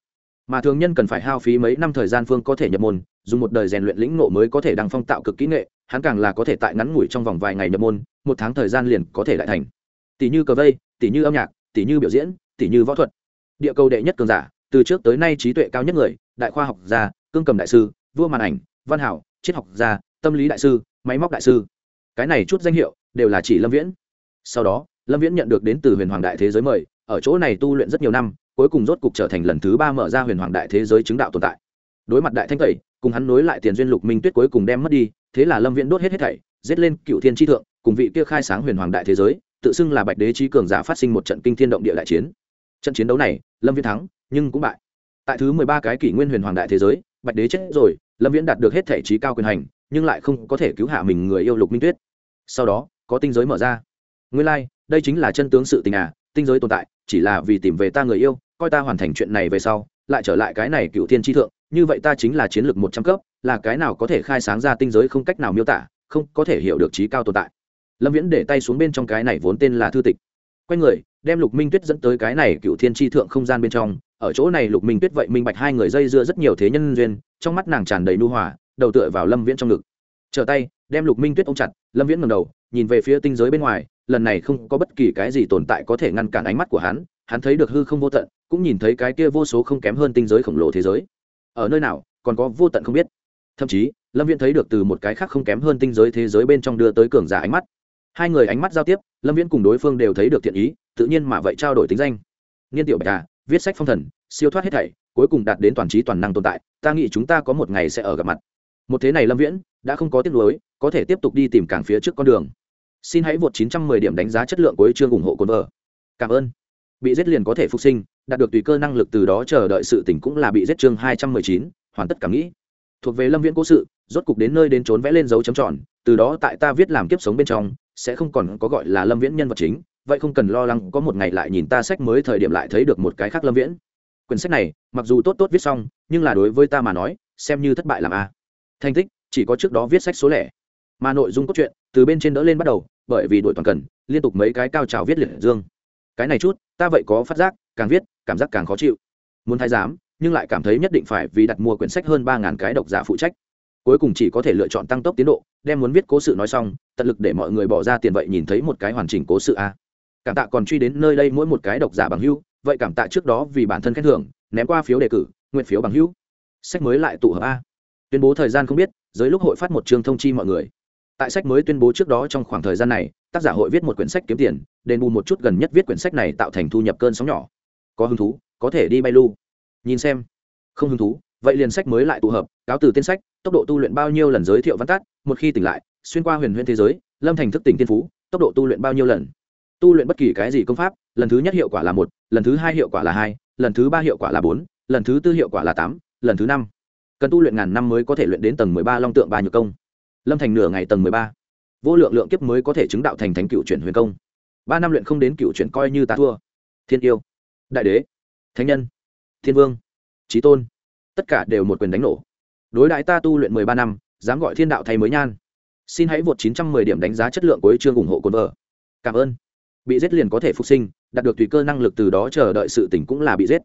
Mà thường nhân cần phải hao phí mấy năm thời gian phương có thể nhập môn, dùng một đời rèn luyện lĩnh nộ mới có thể đăng phong tạo cực kỹ nghệ, hắn càng là có thể tại ngắn ngủi trong vòng vài ngày nhập môn, một tháng thời gian liền có thể lại thành. Tỷ như cờ vây tỷ như âm nhạc tỷ như biểu diễn tỷ như võ thuật. Địa cầu đệ nhất cường giả, từ trước tới nay trí tuệ cao nhất người, đại khoa học gia, cương cầm đại sư, vua màn ảnh, văn hảo, triết học gia, tâm lý đại sư, máy móc đại sư. Cái này chút danh hiệu đều là chỉ lâm viễn. Sau đó, lâm viễn nhận được đến từ huyền hoàng đại thế giới mời, ở chỗ này tu luyện rất nhiều năm, cuối cùng rốt cục trở thành lần thứ ba mở ra huyền hoàng đại thế giới chứng đạo tồn tại. Đối mặt đại thanh tẩy, cùng hắn nối lại tiền duyên lục minh tuyết cuối cùng đem mất đi, thế là lâm viễn đốt hết hết thảy, giết lên cựu thiên tri thượng, cùng vị kia khai sáng huyền hoàng đại thế giới tự xưng là bạch đế trí cường giả phát sinh một trận kinh thiên động địa đại chiến. Trận chiến đấu này lâm viễn thắng nhưng cũng bại. Tại thứ mười ba cái kỷ nguyên huyền hoàng đại thế giới bạch đế chết rồi lâm viễn đạt được hết thể trí cao quyền hành nhưng lại không có thể cứu hạ mình người yêu lục minh tuyết. Sau đó có tinh giới mở ra. Nguyên lai、like, đây chính là chân tướng sự tình à tinh giới tồn tại chỉ là vì tìm về ta người yêu coi ta hoàn thành chuyện này về sau lại trở lại cái này cựu thiên tri thượng như vậy ta chính là chiến lược một trăm cấp là cái nào có thể khai sáng ra tinh giới không cách nào miêu tả không có thể hiểu được trí cao tồn tại lâm viễn để tay xuống bên trong cái này vốn tên là thư tịch. Quay người, đem lục minh tuyết dẫn tới cái này cựu thiên tri thượng không gian bên trong. Ở chỗ này lục minh tuyết vậy minh bạch hai người dây dưa rất nhiều thế nhân duyên, trong mắt nàng tràn đầy nu hòa, đầu tựa vào lâm viễn trong ngực. Trở tay, đem lục minh tuyết ôm chặt, lâm viễn ngầm đầu, nhìn về phía tinh giới bên ngoài, lần này không có bất kỳ cái gì tồn tại có thể ngăn cản ánh mắt của hắn hắn thấy được hư không vô tận, cũng nhìn thấy cái kia vô số không kém hơn tinh giới khổng lồ thế giới. Ở nơi nào, còn có vô tận không biết. Thậm chí, lâm viễn thấy được từ một cái khác không kém hơn tinh giới thế giới bên trong đưa tới cường giả ánh mắt hai người ánh mắt giao tiếp lâm viễn cùng đối phương đều thấy được thiện ý tự nhiên mà vậy trao đổi tính danh. Niên tiểu bạch à viết sách phong thần siêu thoát hết thảy cuối cùng đạt đến toàn trí toàn năng tồn tại ta nghĩ chúng ta có một ngày sẽ ở gặp mặt. Một thế này lâm viễn đã không có tiếc nuối có thể tiếp tục đi tìm càng phía trước con đường. Xin hãy vượt 910 điểm đánh giá chất lượng của chương ủng hộ cồn vợ cảm ơn. Bị giết liền có thể phục sinh đạt được tùy cơ năng lực từ đó chờ đợi sự tỉnh cũng là bị giết chương 219, hoàn tất cảm nghĩ. Thuộc về lâm viễn cố sự rốt cục đến nơi đến trốn vẽ lên dấu chấm tròn từ đó tại ta viết làm kiếp sống bên trong sẽ không còn có gọi là lâm viễn nhân vật chính, vậy không cần lo lắng có một ngày lại nhìn ta sách mới thời điểm lại thấy được một cái khác lâm viễn. Quyển sách này, mặc dù tốt tốt viết xong, nhưng là đối với ta mà nói, xem như thất bại làm a. Thành tích, chỉ có trước đó viết sách số lẻ. Mà nội dung cốt truyện, từ bên trên đỡ lên bắt đầu, bởi vì đội toàn cần, liên tục mấy cái cao trào viết liệt dương. Cái này chút, ta vậy có phát giác, càng viết, cảm giác càng khó chịu. Muốn thái giám, nhưng lại cảm thấy nhất định phải vì đặt mua quyển sách hơn ba ngàn cái độc giả phụ trách cuối cùng chỉ có thể lựa chọn tăng tốc tiến độ, đem muốn viết cố sự nói xong, tận lực để mọi người bỏ ra tiền vậy nhìn thấy một cái hoàn chỉnh cố sự a. Cảm tạ còn truy đến nơi đây mỗi một cái độc giả bằng hưu vậy cảm tạ trước đó vì bản thân khen thưởng, ném qua phiếu đề cử, nguyện phiếu bằng hưu sách mới lại tụ hợp a. Tuyên bố thời gian không biết giới lúc hội phát một chương thông chi mọi người. Tại sách mới tuyên bố trước đó trong khoảng thời gian này, tác giả hội viết một quyển sách kiếm tiền, đền bù một chút gần nhất viết quyển sách này tạo thành thu nhập cơn sóng nhỏ. Có hứng thú, có thể đi bay lu. Nhìn xem. Không hứng thú vậy liền sách mới lại tụ hợp, cáo từ tên sách, tốc độ tu luyện bao nhiêu lần giới thiệu văn tát một khi tỉnh lại, xuyên qua huyền huyền thế giới, lâm thành thức tỉnh tiên phú, tốc độ tu luyện bao nhiêu lần? Tu luyện bất kỳ cái gì công pháp, lần thứ nhất hiệu quả là một, lần thứ hai hiệu quả là hai, lần thứ ba hiệu quả là bốn, lần thứ tư hiệu quả là tám, lần thứ năm. Cần tu luyện ngàn năm mới có thể luyện đến tầng mười ba long tượng ba nhược công. Lâm thành nửa ngày tầng mười ba. Vô lượng lượng kiếp mới có thể chứng đạo thành thánh cựu chuyển huyền công. Ba năm luyện không đến cựu chuyển coi như ta thua. Thiên yêu. Đại đế. Thánh nhân. Thiên vương. Trí tôn tất cả đều một quyền đánh nổ. Đối đại ta tu luyện mười ba năm, dám gọi thiên đạo thay mới nhan. Xin hãy vượt chín trăm mười điểm đánh giá chất lượng của chương ủng hộ cồn vợ cảm ơn. Bị giết liền có thể phục sinh, đạt được tùy cơ năng lực từ đó chờ đợi sự tỉnh cũng là bị giết.